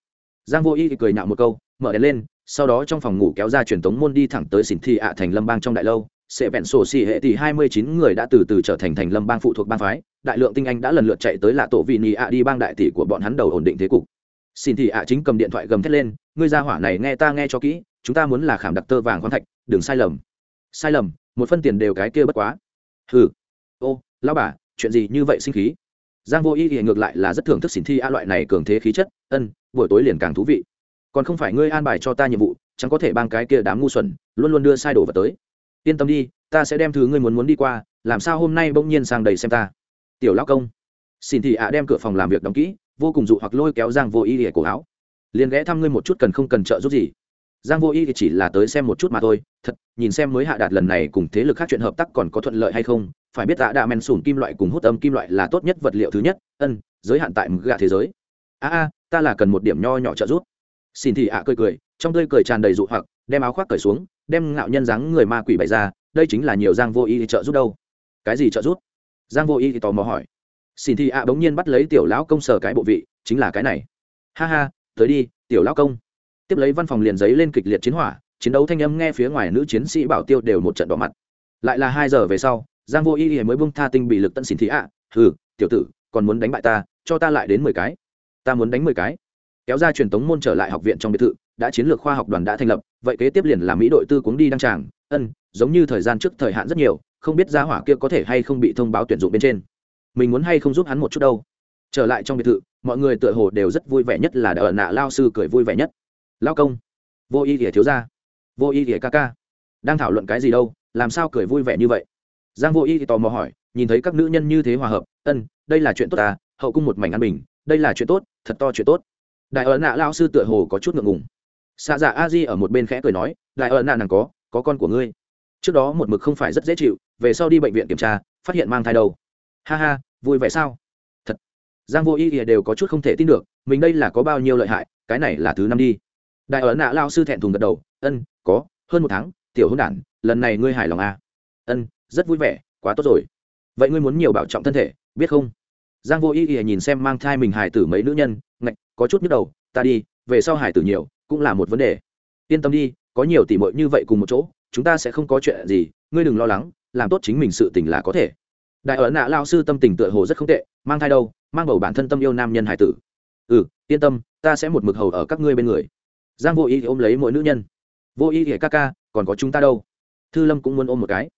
[SPEAKER 1] Giang vô y cười nhạo một câu, mở đèn lên, sau đó trong phòng ngủ kéo ra truyền tống môn đi thẳng tới xỉn thị ạ thành lâm bang trong đại lâu. Sẽ vẹn sổ xỉ hệ thì hai mươi chín người đã từ từ trở thành thành lâm bang phụ thuộc bang phái, đại lượng tinh anh đã lần lượt chạy tới lạ tổ vị nhị ạ đi bang đại tỷ của bọn hắn đầu ổn định thế cục. Xỉn thị ạ chính cầm điện thoại gầm thét lên, ngươi ra hỏa này nghe ta nghe cho kỹ chúng ta muốn là khảm đặc tơ vàng khoáng thạch, đừng sai lầm. Sai lầm, một phân tiền đều cái kia bất quá. Hừ. Ô lao bà, chuyện gì như vậy sinh khí? Giang vô y thì ngược lại là rất thưởng thức xỉn thi a loại này cường thế khí chất, ân, buổi tối liền càng thú vị. Còn không phải ngươi an bài cho ta nhiệm vụ, chẳng có thể bang cái kia đám ngu xuẩn, luôn luôn đưa sai đồ vật tới. Yên tâm đi, ta sẽ đem thứ ngươi muốn muốn đi qua, làm sao hôm nay bỗng nhiên sang đầy xem ta. Tiểu lão công. Xin thị ạ đem cửa phòng làm việc đóng kỹ, vô cùng dụ hoặc lôi kéo giang vô y để cổ áo. Liền ghé thăm ngươi một chút cần không cần trợ giúp gì giang vô y thì chỉ là tới xem một chút mà thôi, thật, nhìn xem mới hạ đạt lần này cùng thế lực khác chuyện hợp tác còn có thuận lợi hay không, phải biết tạ đạ men sùn kim loại cùng hút âm kim loại là tốt nhất vật liệu thứ nhất, ân, giới hạn tại gạ thế giới. A a, ta là cần một điểm nho nhỏ trợ giúp. Xin thị ạ cười cười, trong tươi cười tràn đầy dụ hoặc, đem áo khoác cởi xuống, đem ngạo nhân dáng người ma quỷ bày ra, đây chính là nhiều giang vô y trợ giúp đâu. Cái gì trợ giúp? Giang vô y thì tò mò hỏi. Xin thị ạ bỗng nhiên bắt lấy tiểu lão công sở cái bộ vị, chính là cái này. Ha ha, tới đi, tiểu lão công tiếp lấy văn phòng liền giấy lên kịch liệt chiến hỏa, chiến đấu thanh âm nghe phía ngoài nữ chiến sĩ bảo tiêu đều một trận đỏ mặt. Lại là hai giờ về sau, giang vô y mới bung tha tinh bị lực tận xin thị ạ, hừ, tiểu tử, còn muốn đánh bại ta, cho ta lại đến mười cái. Ta muốn đánh mười cái. Kéo ra truyền tống môn trở lại học viện trong biệt thự, đã chiến lược khoa học đoàn đã thành lập, vậy kế tiếp liền là mỹ đội tư cuống đi đăng tràng. Ân, giống như thời gian trước thời hạn rất nhiều, không biết gia hỏa kia có thể hay không bị thông báo tuyển dụng bên trên. Mình muốn hay không giúp hắn một chút đâu. Trở lại trong biệt thự, mọi người tựa hồ đều rất vui vẻ nhất là đỡ nạ lao sư cười vui vẻ nhất lao công. Vô y thìa thiếu ra vô y thìa ca ca. Đang thảo luận cái gì đâu, làm sao cười vui vẻ như vậy? Giang vô y thì tò mò hỏi, nhìn thấy các nữ nhân như thế hòa hợp, ân, đây là chuyện tốt à hậu cung một mảnh an bình, đây là chuyện tốt, thật to chuyện tốt. Đại ấn nạ lao sư tựa hồ có chút ngượng ngùng. Xạ dạ a di ở một bên khẽ cười nói, đại ấn nạ nàng có có con của ngươi. Trước đó một mực không phải rất dễ chịu, về sau đi bệnh viện kiểm tra, phát hiện mang thai đầu. ha ha, vui vẻ sao? Thật. Giang vô y thì đều có chút không thể tin được, mình đây là có bao nhiêu lợi hại, cái này là thứ năm đi đại ấn nạ lao sư thẹn thùng gật đầu, ân, có, hơn một tháng, tiểu hôn đản, lần này ngươi hài lòng à? ân, rất vui vẻ, quá tốt rồi. Vậy ngươi muốn nhiều bảo trọng thân thể, biết không? Giang vô ý y nhìn xem mang thai mình hài tử mấy nữ nhân, ngạch, có chút nhức đầu, ta đi, về sau hài tử nhiều, cũng là một vấn đề. Yên tâm đi, có nhiều tỷ muội như vậy cùng một chỗ, chúng ta sẽ không có chuyện gì, ngươi đừng lo lắng, làm tốt chính mình sự tình là có thể. Đại ấn nạ lao sư tâm tình tựa hồ rất không tệ, mang thai đâu, mang bầu bản thân tâm yêu nam nhân hải tử. Ừ yên tâm, ta sẽ một mực hầu ở các ngươi bên người giang vô ý thì ôm lấy mỗi nữ nhân. Vô ý thì ca ca, còn có chúng ta đâu? Thư lâm cũng muốn ôm một cái.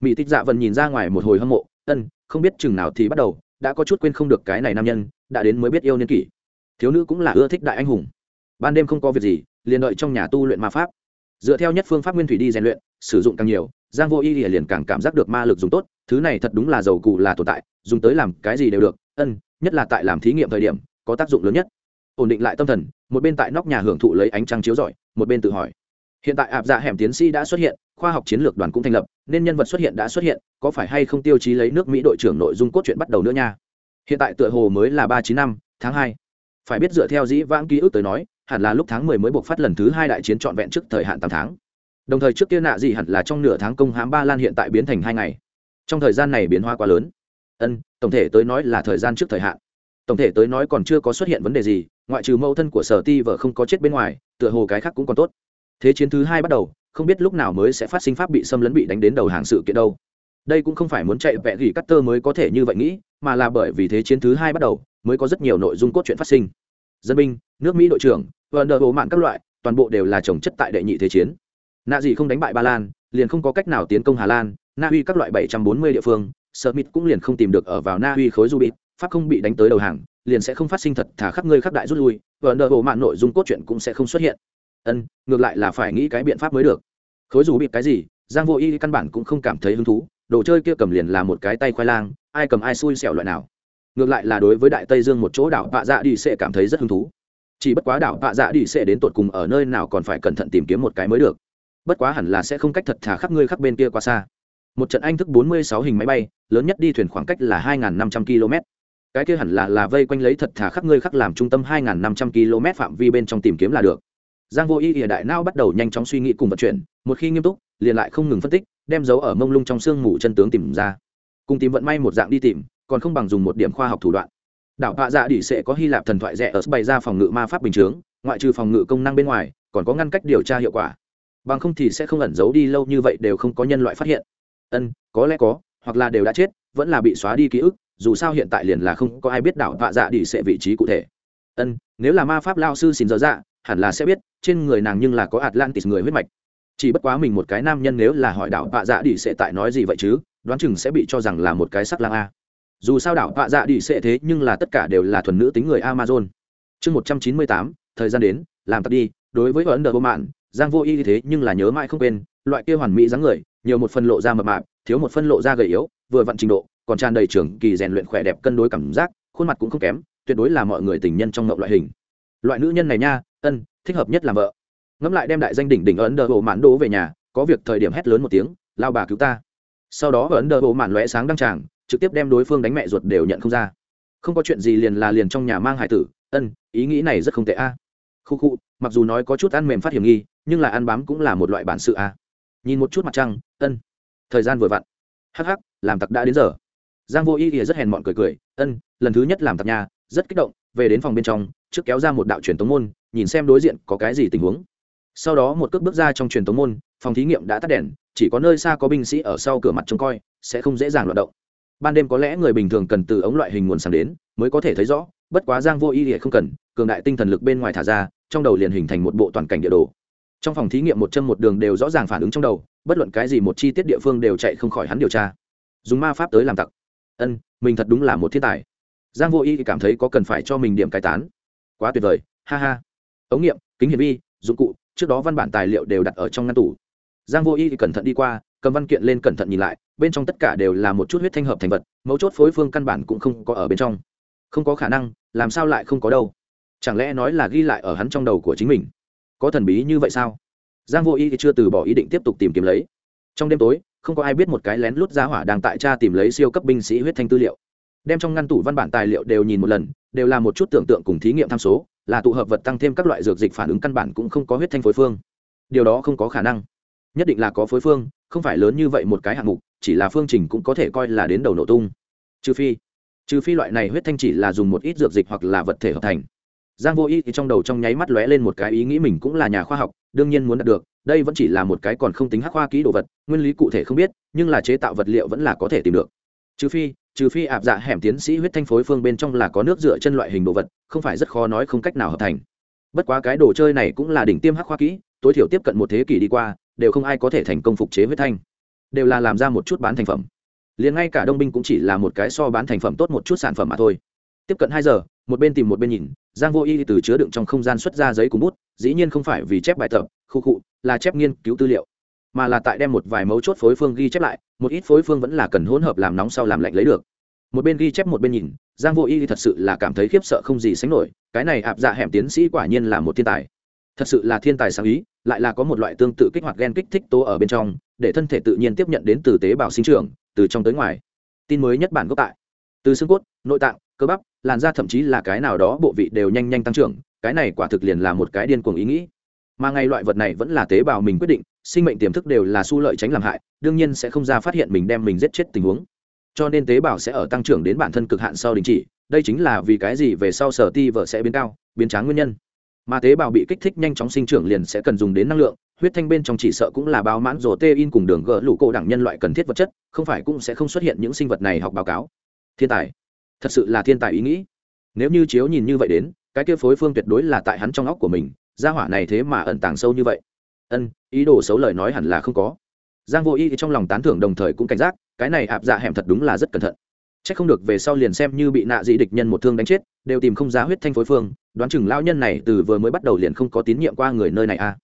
[SPEAKER 1] Mỹ tích dạ vần nhìn ra ngoài một hồi hâm mộ, ân, không biết chừng nào thì bắt đầu, đã có chút quên không được cái này nam nhân, đã đến mới biết yêu niên kỷ. Thiếu nữ cũng là ưa thích đại anh hùng. Ban đêm không có việc gì, liền đợi trong nhà tu luyện ma pháp. Dựa theo nhất phương pháp nguyên thủy đi rèn luyện, sử dụng càng nhiều, giang vô y liền càng cảm giác được ma lực dùng tốt, thứ này thật đúng là dầu cụ là tồn tại, dùng tới làm cái gì đều được. Ân, nhất là tại làm thí nghiệm thời điểm, có tác dụng lớn nhất ổn định lại tâm thần, một bên tại nóc nhà hưởng thụ lấy ánh trăng chiếu rọi, một bên tự hỏi. Hiện tại ạp dạ hẻm tiến sĩ đã xuất hiện, khoa học chiến lược đoàn cũng thành lập, nên nhân vật xuất hiện đã xuất hiện, có phải hay không tiêu chí lấy nước mỹ đội trưởng nội dung cốt truyện bắt đầu nữa nha? Hiện tại tựa hồ mới là ba chín năm, tháng hai. Phải biết dựa theo dĩ vãng ký ức tới nói, hẳn là lúc tháng mười mới buộc phát lần thứ hai đại chiến trọn vẹn trước thời hạn tám tháng. Đồng thời trước kia nạ gì hẳn là trong nửa tháng công hãm ba lan hiện tại biến thành hai ngày. Trong thời gian này biến hóa quá lớn. Ân, tổng thể tới nói là thời gian trước thời hạn. Tổng thể tới nói còn chưa có xuất hiện vấn đề gì ngoại trừ mẫu thân của sở ti vợ không có chết bên ngoài, tựa hồ cái khác cũng còn tốt. Thế chiến thứ hai bắt đầu, không biết lúc nào mới sẽ phát sinh pháp bị xâm lấn bị đánh đến đầu hàng sự kiện đâu. Đây cũng không phải muốn chạy vẽ gỉ cắt tơ mới có thể như vậy nghĩ, mà là bởi vì thế chiến thứ hai bắt đầu, mới có rất nhiều nội dung cốt truyện phát sinh. Dân binh, nước mỹ đội trưởng và nợ bộ mạng các loại, toàn bộ đều là trồng chất tại đệ nhị thế chiến. Nạ gì không đánh bại ba lan, liền không có cách nào tiến công hà lan, na uy các loại 740 địa phương smith cũng liền không tìm được ở vào na uy khối du bịt, pháp không bị đánh tới đầu hàng liền sẽ không phát sinh thật thả khắp ngươi khắp đại rút lui, và nợ bộ mạng nội dung cốt truyện cũng sẽ không xuất hiện. Ân, ngược lại là phải nghĩ cái biện pháp mới được. Khối dù bị cái gì, giang vô y căn bản cũng không cảm thấy hứng thú, đồ chơi kia cầm liền là một cái tay khoai lang, ai cầm ai xui xẻo loại nào. Ngược lại là đối với đại tây dương một chỗ đảo vạ dạ đi sẽ cảm thấy rất hứng thú. Chỉ bất quá đảo vạ dạ đi sẽ đến tột cùng ở nơi nào còn phải cẩn thận tìm kiếm một cái mới được. Bất quá hẳn là sẽ không cách thật thả khắp ngươi khắp bên kia quá xa. Một trận anh thức 46 hình máy bay, lớn nhất đi thuyền khoảng cách là 2.500 km cái kia hẳn là là vây quanh lấy thật thả khắp ngươi khắc làm trung tâm 2.500 km phạm vi bên trong tìm kiếm là được. Giang vô y ỉa đại não bắt đầu nhanh chóng suy nghĩ cùng vận chuyển, một khi nghiêm túc, liền lại không ngừng phân tích, đem dấu ở mông lung trong sương mù chân tướng tìm ra. Cùng tìm vận may một dạng đi tìm, còn không bằng dùng một điểm khoa học thủ đoạn. Đảo hạ dạ đỉ sẽ có hy lạp thần thoại rẻ ở bày ra phòng ngự ma pháp bình chướng, ngoại trừ phòng ngự công năng bên ngoài, còn có ngăn cách điều tra hiệu quả. Bằng không thì sẽ không ẩn giấu đi lâu như vậy đều không có nhân loại phát hiện. Ân, có lẽ có, hoặc là đều đã chết, vẫn là bị xóa đi ký ức dù sao hiện tại liền là không có ai biết đảo vạ dạ đỉ sẽ vị trí cụ thể. Ân, nếu là ma pháp lao sư xin dở dạ hẳn là sẽ biết, trên người nàng nhưng là có atlantis người huyết mạch. Chỉ bất quá mình một cái nam nhân nếu là hỏi đảo vạ dạ đi sẽ tại nói gì vậy chứ, đoán chừng sẽ bị cho rằng là một cái sắc lang a. Dù sao đảo vạ dạ đi sẽ thế nhưng là tất cả đều là thuần nữ tính người amazon. Chương một trăm chín mươi tám, thời gian đến, làm tắt đi, đối với ấn độ vô mạn giang vô y thế nhưng là nhớ mãi không quên, loại kia hoàn mỹ dáng người, nhiều một phần lộ ra mập mạp, thiếu một phân lộ ra gầy yếu, vừa vặn trình độ còn tràn đầy trưởng kỳ rèn luyện khỏe đẹp cân đối cảm giác, khuôn mặt cũng không kém, tuyệt đối là mọi người tình nhân trong ngộng loại hình. Loại nữ nhân này nha, ân, thích hợp nhất làm vợ. Ngẫm lại đem đại danh đỉnh đỉnh ấn đờ bộ mạn đỗ về nhà, có việc thời điểm hét lớn một tiếng, lao bà cứu ta. Sau đó ấn đờ bộ mạn lóe sáng đăng tràng, trực tiếp đem đối phương đánh mẹ ruột đều nhận không ra. Không có chuyện gì liền là liền trong nhà mang hải tử, ân, ý nghĩ này rất không tệ a. À. khu khu, mặc dù nói có chút ăn mềm phát hiểm nghi, nhưng là ăn bám cũng là một loại bản sự a. Nhìn một chút mặt trăng, ân, thời gian vừa vặn. Hắc hắc, làm tặc đã đến giờ giang vô y thì rất hèn mọn cười cười, ân, lần thứ nhất làm tạp nhà rất kích động, về đến phòng bên trong, trước kéo ra một đạo truyền tống môn, nhìn xem đối diện có cái gì tình huống. Sau đó một cước bước ra trong truyền tống môn, phòng thí nghiệm đã tắt đèn, chỉ có nơi xa có binh sĩ ở sau cửa mặt trông coi, sẽ không dễ dàng loạt động. Ban đêm có lẽ người bình thường cần từ ống loại hình nguồn sáng đến, mới có thể thấy rõ, bất quá giang vô y thì không cần, cường đại tinh thần lực bên ngoài thả ra, trong đầu liền hình thành một bộ toàn cảnh địa đồ. Trong phòng thí nghiệm một chân một đường đều rõ ràng phản ứng trong đầu, bất luận cái gì một chi tiết địa phương đều chạy không khỏi hắn điều tra. Dùng ma pháp tới làm tặc ân, mình thật đúng là một thiên tài. Giang vô y cảm thấy có cần phải cho mình điểm cải tán. Quá tuyệt vời, ha ha. Ống nghiệm, kính hiển vi, dụng cụ, trước đó văn bản tài liệu đều đặt ở trong ngăn tủ. Giang vô y cẩn thận đi qua, cầm văn kiện lên cẩn thận nhìn lại, bên trong tất cả đều là một chút huyết thanh hợp thành vật, mấu chốt phối phương căn bản cũng không có ở bên trong. Không có khả năng, làm sao lại không có đâu? Chẳng lẽ nói là ghi lại ở hắn trong đầu của chính mình? Có thần bí như vậy sao? Giang vô y thì chưa từ bỏ ý định tiếp tục tìm kiếm lấy. Trong đêm tối không có ai biết một cái lén lút ra hỏa đang tại cha tìm lấy siêu cấp binh sĩ huyết thanh tư liệu. Đem trong ngăn tủ văn bản tài liệu đều nhìn một lần, đều là một chút tưởng tượng cùng thí nghiệm tham số, là tụ hợp vật tăng thêm các loại dược dịch phản ứng căn bản cũng không có huyết thanh phối phương. Điều đó không có khả năng. Nhất định là có phối phương, không phải lớn như vậy một cái hạng mục, chỉ là phương trình cũng có thể coi là đến đầu nổ tung. Trừ phi trừ phi loại này huyết thanh chỉ là dùng một ít dược dịch hoặc là vật thể hợp thành. Giang vô y thì trong đầu trong nháy mắt lóe lên một cái ý nghĩ mình cũng là nhà khoa học, đương nhiên muốn đạt được đây vẫn chỉ là một cái còn không tính hắc khoa kỹ đồ vật, nguyên lý cụ thể không biết, nhưng là chế tạo vật liệu vẫn là có thể tìm được. Trừ phi trừ phi ạp dạ hẻm tiến sĩ huyết thanh phối phương bên trong là có nước dựa chân loại hình đồ vật, không phải rất khó nói không cách nào hợp thành. Bất quá cái đồ chơi này cũng là đỉnh tiêm hắc khoa kỹ, tối thiểu tiếp cận một thế kỷ đi qua, đều không ai có thể thành công phục chế huyết thanh. Đều là làm ra một chút bán thành phẩm. Liền ngay cả đông binh cũng chỉ là một cái so bán thành phẩm tốt một chút sản phẩm mà thôi. Tiếp cận hai giờ, một bên tìm một bên nhìn, giang vô y từ chứa đựng trong không gian xuất ra giấy cùng bút, dĩ nhiên không phải vì chép bài tập, khu cụ là chép nghiên cứu tư liệu, mà là tại đem một vài mấu chốt phối phương ghi chép lại, một ít phối phương vẫn là cần hỗn hợp làm nóng sau làm lạnh lấy được. Một bên ghi chép một bên nhìn, giang vô y thật sự là cảm thấy khiếp sợ không gì sánh nổi, cái này ạp dạ hẻm tiến sĩ quả nhiên là một thiên tài. Thật sự là thiên tài sáng ý, lại là có một loại tương tự kích hoạt gen kích thích tố ở bên trong, để thân thể tự nhiên tiếp nhận đến từ tế bào sinh trưởng, từ trong tới ngoài. Tin mới nhất bản gốc tại. Từ xương cốt, nội tạng, cơ bắp, làn da thậm chí là cái nào đó bộ vị đều nhanh nhanh tăng trưởng, cái này quả thực liền là một cái điên cuồng ý nghĩ mà ngay loại vật này vẫn là tế bào mình quyết định, sinh mệnh tiềm thức đều là su lợi tránh làm hại, đương nhiên sẽ không ra phát hiện mình đem mình giết chết tình huống. Cho nên tế bào sẽ ở tăng trưởng đến bản thân cực hạn sau đình chỉ, đây chính là vì cái gì về sau sở ti vợ sẽ biến cao, biến tráng nguyên nhân. Mà tế bào bị kích thích nhanh chóng sinh trưởng liền sẽ cần dùng đến năng lượng, huyết thanh bên trong chỉ sợ cũng là bao mãn rổ tê in cùng đường gỡ lũ cổ đẳng nhân loại cần thiết vật chất, không phải cũng sẽ không xuất hiện những sinh vật này học báo cáo. Thiên tài, thật sự là thiên tài ý nghĩ. Nếu như chiếu nhìn như vậy đến, cái kia phối phương tuyệt đối là tại hắn trong óc của mình gia hỏa này thế mà ẩn tàng sâu như vậy. Ân ý đồ xấu lời nói hẳn là không có. Giang vô y trong lòng tán thưởng đồng thời cũng cảnh giác cái này áp dạ hẻm thật đúng là rất cẩn thận. C h ắ c không được về sau liền xem như bị nạ dị địch nhân một thương đánh chết đều tìm không ra huyết thanh phối phương đoán chừng lao nhân này từ vừa mới bắt đầu liền không có tín nhiệm qua người nơi này a à.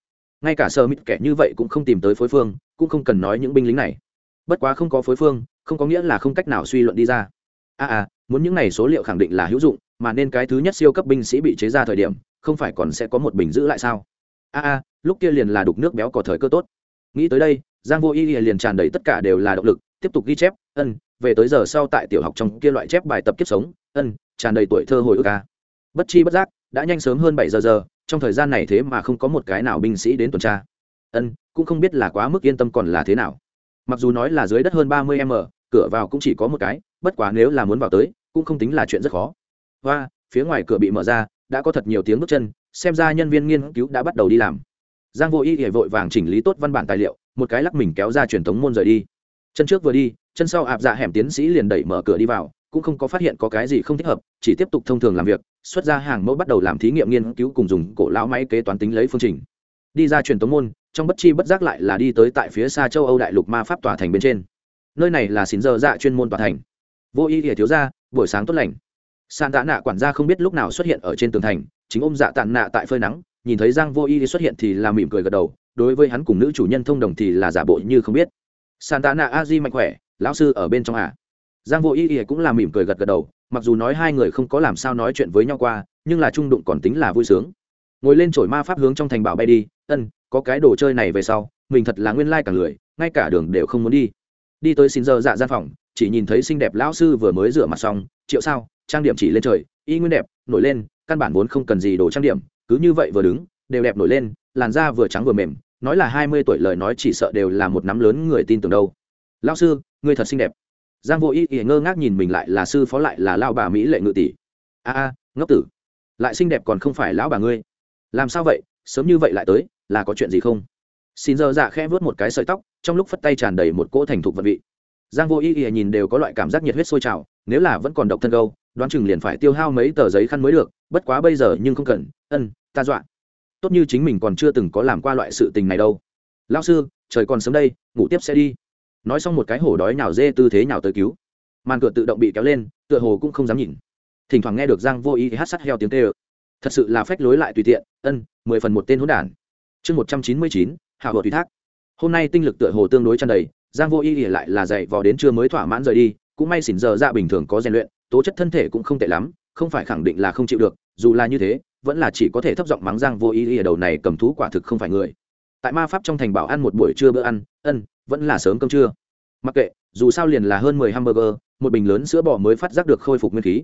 [SPEAKER 1] ngay cả sơ mít kẻ như vậy cũng không tìm tới phối phương cũng không cần nói những binh lính này. Bất quá không có phối phương không có nghĩa là không cách nào suy luận đi ra. A à, à muốn những này số liệu khẳng định là hữu dụng mà nên cái thứ nhất siêu cấp binh sĩ bị chế ra thời điểm không phải còn sẽ có một bình giữ lại sao? A a, lúc kia liền là đục nước béo có thời cơ tốt. Nghĩ tới đây, giang vô y liền tràn đầy tất cả đều là động lực, tiếp tục ghi chép, ân, về tới giờ sau tại tiểu học trong kia loại chép bài tập kiếp sống, ân, tràn đầy tuổi thơ hồi ức a. Bất chi bất giác, đã nhanh sớm hơn bảy giờ giờ, trong thời gian này thế mà không có một cái nào binh sĩ đến tuần tra. Ân, cũng không biết là quá mức yên tâm còn là thế nào. Mặc dù nói là dưới đất hơn ba mươi m cửa vào cũng chỉ có một cái, bất quá nếu là muốn vào tới, cũng không tính là chuyện rất khó. Và phía ngoài cửa bị mở ra đã có thật nhiều tiếng bước chân, xem ra nhân viên nghiên cứu đã bắt đầu đi làm. Giang vô y hệ vội vàng chỉnh lý tốt văn bản tài liệu, một cái lắc mình kéo ra truyền thống môn rời đi. Chân trước vừa đi, chân sau ạp dạ hẻm tiến sĩ liền đẩy mở cửa đi vào, cũng không có phát hiện có cái gì không thích hợp, chỉ tiếp tục thông thường làm việc, xuất ra hàng mẫu bắt đầu làm thí nghiệm nghiên cứu cùng dùng cổ lão máy kế toán tính lấy phương trình. Đi ra truyền thống môn, trong bất chi bất giác lại là đi tới tại phía xa châu âu đại lục ma pháp tòa thành bên trên. Nơi này là xín giờ dạ chuyên môn tòa thành. Vô y hệ thiếu ra, buổi sáng tốt lành sàn tạ nạ quản gia không biết lúc nào xuất hiện ở trên tường thành, chính ôm dạ tàn nạ tại phơi nắng, nhìn thấy giang vô y xuất hiện thì là mỉm cười gật đầu, đối với hắn cùng nữ chủ nhân thông đồng thì là giả bộ như không biết. Sàn tạ nạ a di mạnh khỏe, lão sư ở bên trong à. giang vô y cũng là mỉm cười gật gật đầu, mặc dù nói hai người không có làm sao nói chuyện với nhau qua, nhưng là trung đụng còn tính là vui sướng. Ngồi lên chổi ma pháp hướng trong thành bảo bay đi, ân, có cái đồ chơi này về sau, mình thật là nguyên lai cả lười ngay cả đường đều không muốn đi. Đi tới xin giờ dạ gian phòng, chỉ nhìn thấy xinh đẹp lão sư vừa mới rửa mặt xong, triệu sao? Trang điểm chỉ lên trời, y nguyên đẹp, nổi lên, căn bản vốn không cần gì đồ trang điểm, cứ như vậy vừa đứng, đều đẹp nổi lên, làn da vừa trắng vừa mềm, nói là hai mươi tuổi lời nói chỉ sợ đều là một nắm lớn người tin tưởng đâu. Lão sư người thật xinh đẹp. Giang vô y y ngơ ngác nhìn mình lại là sư phó lại là lao bà mỹ lệ ngự tỷ. A a, ngốc tử. Lại xinh đẹp còn không phải lão bà ngươi. Làm sao vậy? Sớm như vậy lại tới, là có chuyện gì không? Xin giờ dạ khẽ vớt một cái sợi tóc, trong lúc phất tay tràn đầy một cỗ thành thục vật vị. Giang vô y y nhìn đều có loại cảm giác nhiệt huyết sôi trào, nếu là vẫn còn độc thân câu đoán chừng liền phải tiêu hao mấy tờ giấy khăn mới được, bất quá bây giờ nhưng không cần, ân, ta dọa. Tốt như chính mình còn chưa từng có làm qua loại sự tình này đâu. Lao sư, trời còn sớm đây, ngủ tiếp sẽ đi. Nói xong một cái hổ đói nhào dê tư thế nhào tới cứu. Màn cửa tự động bị kéo lên, tựa hồ cũng không dám nhìn. Thỉnh thoảng nghe được giang vô ý hát sắt heo tiếng tê ơ thật sự là phách lối lại tùy tiện, ân, mười phần một tên hỗn đản. Chương một trăm chín mươi chín, hạ vợ tùy thác. Hôm nay tinh lực tựa hồ tương đối tràn đầy, giang vô ý ỉa lại là dậy vò đến chưa mới thỏa mãn rời đi, cũng may xỉn giờ ra bình thường có rèn luyện tố chất thân thể cũng không tệ lắm, không phải khẳng định là không chịu được, dù là như thế, vẫn là chỉ có thể thấp giọng mắng giang vô ý ở đầu này cầm thú quả thực không phải người. Tại ma pháp trong thành bảo ăn một buổi trưa bữa ăn, ân, vẫn là sớm cơm trưa. Mặc kệ, dù sao liền là hơn mười hamburger, một bình lớn sữa bò mới phát giác được khôi phục nguyên khí.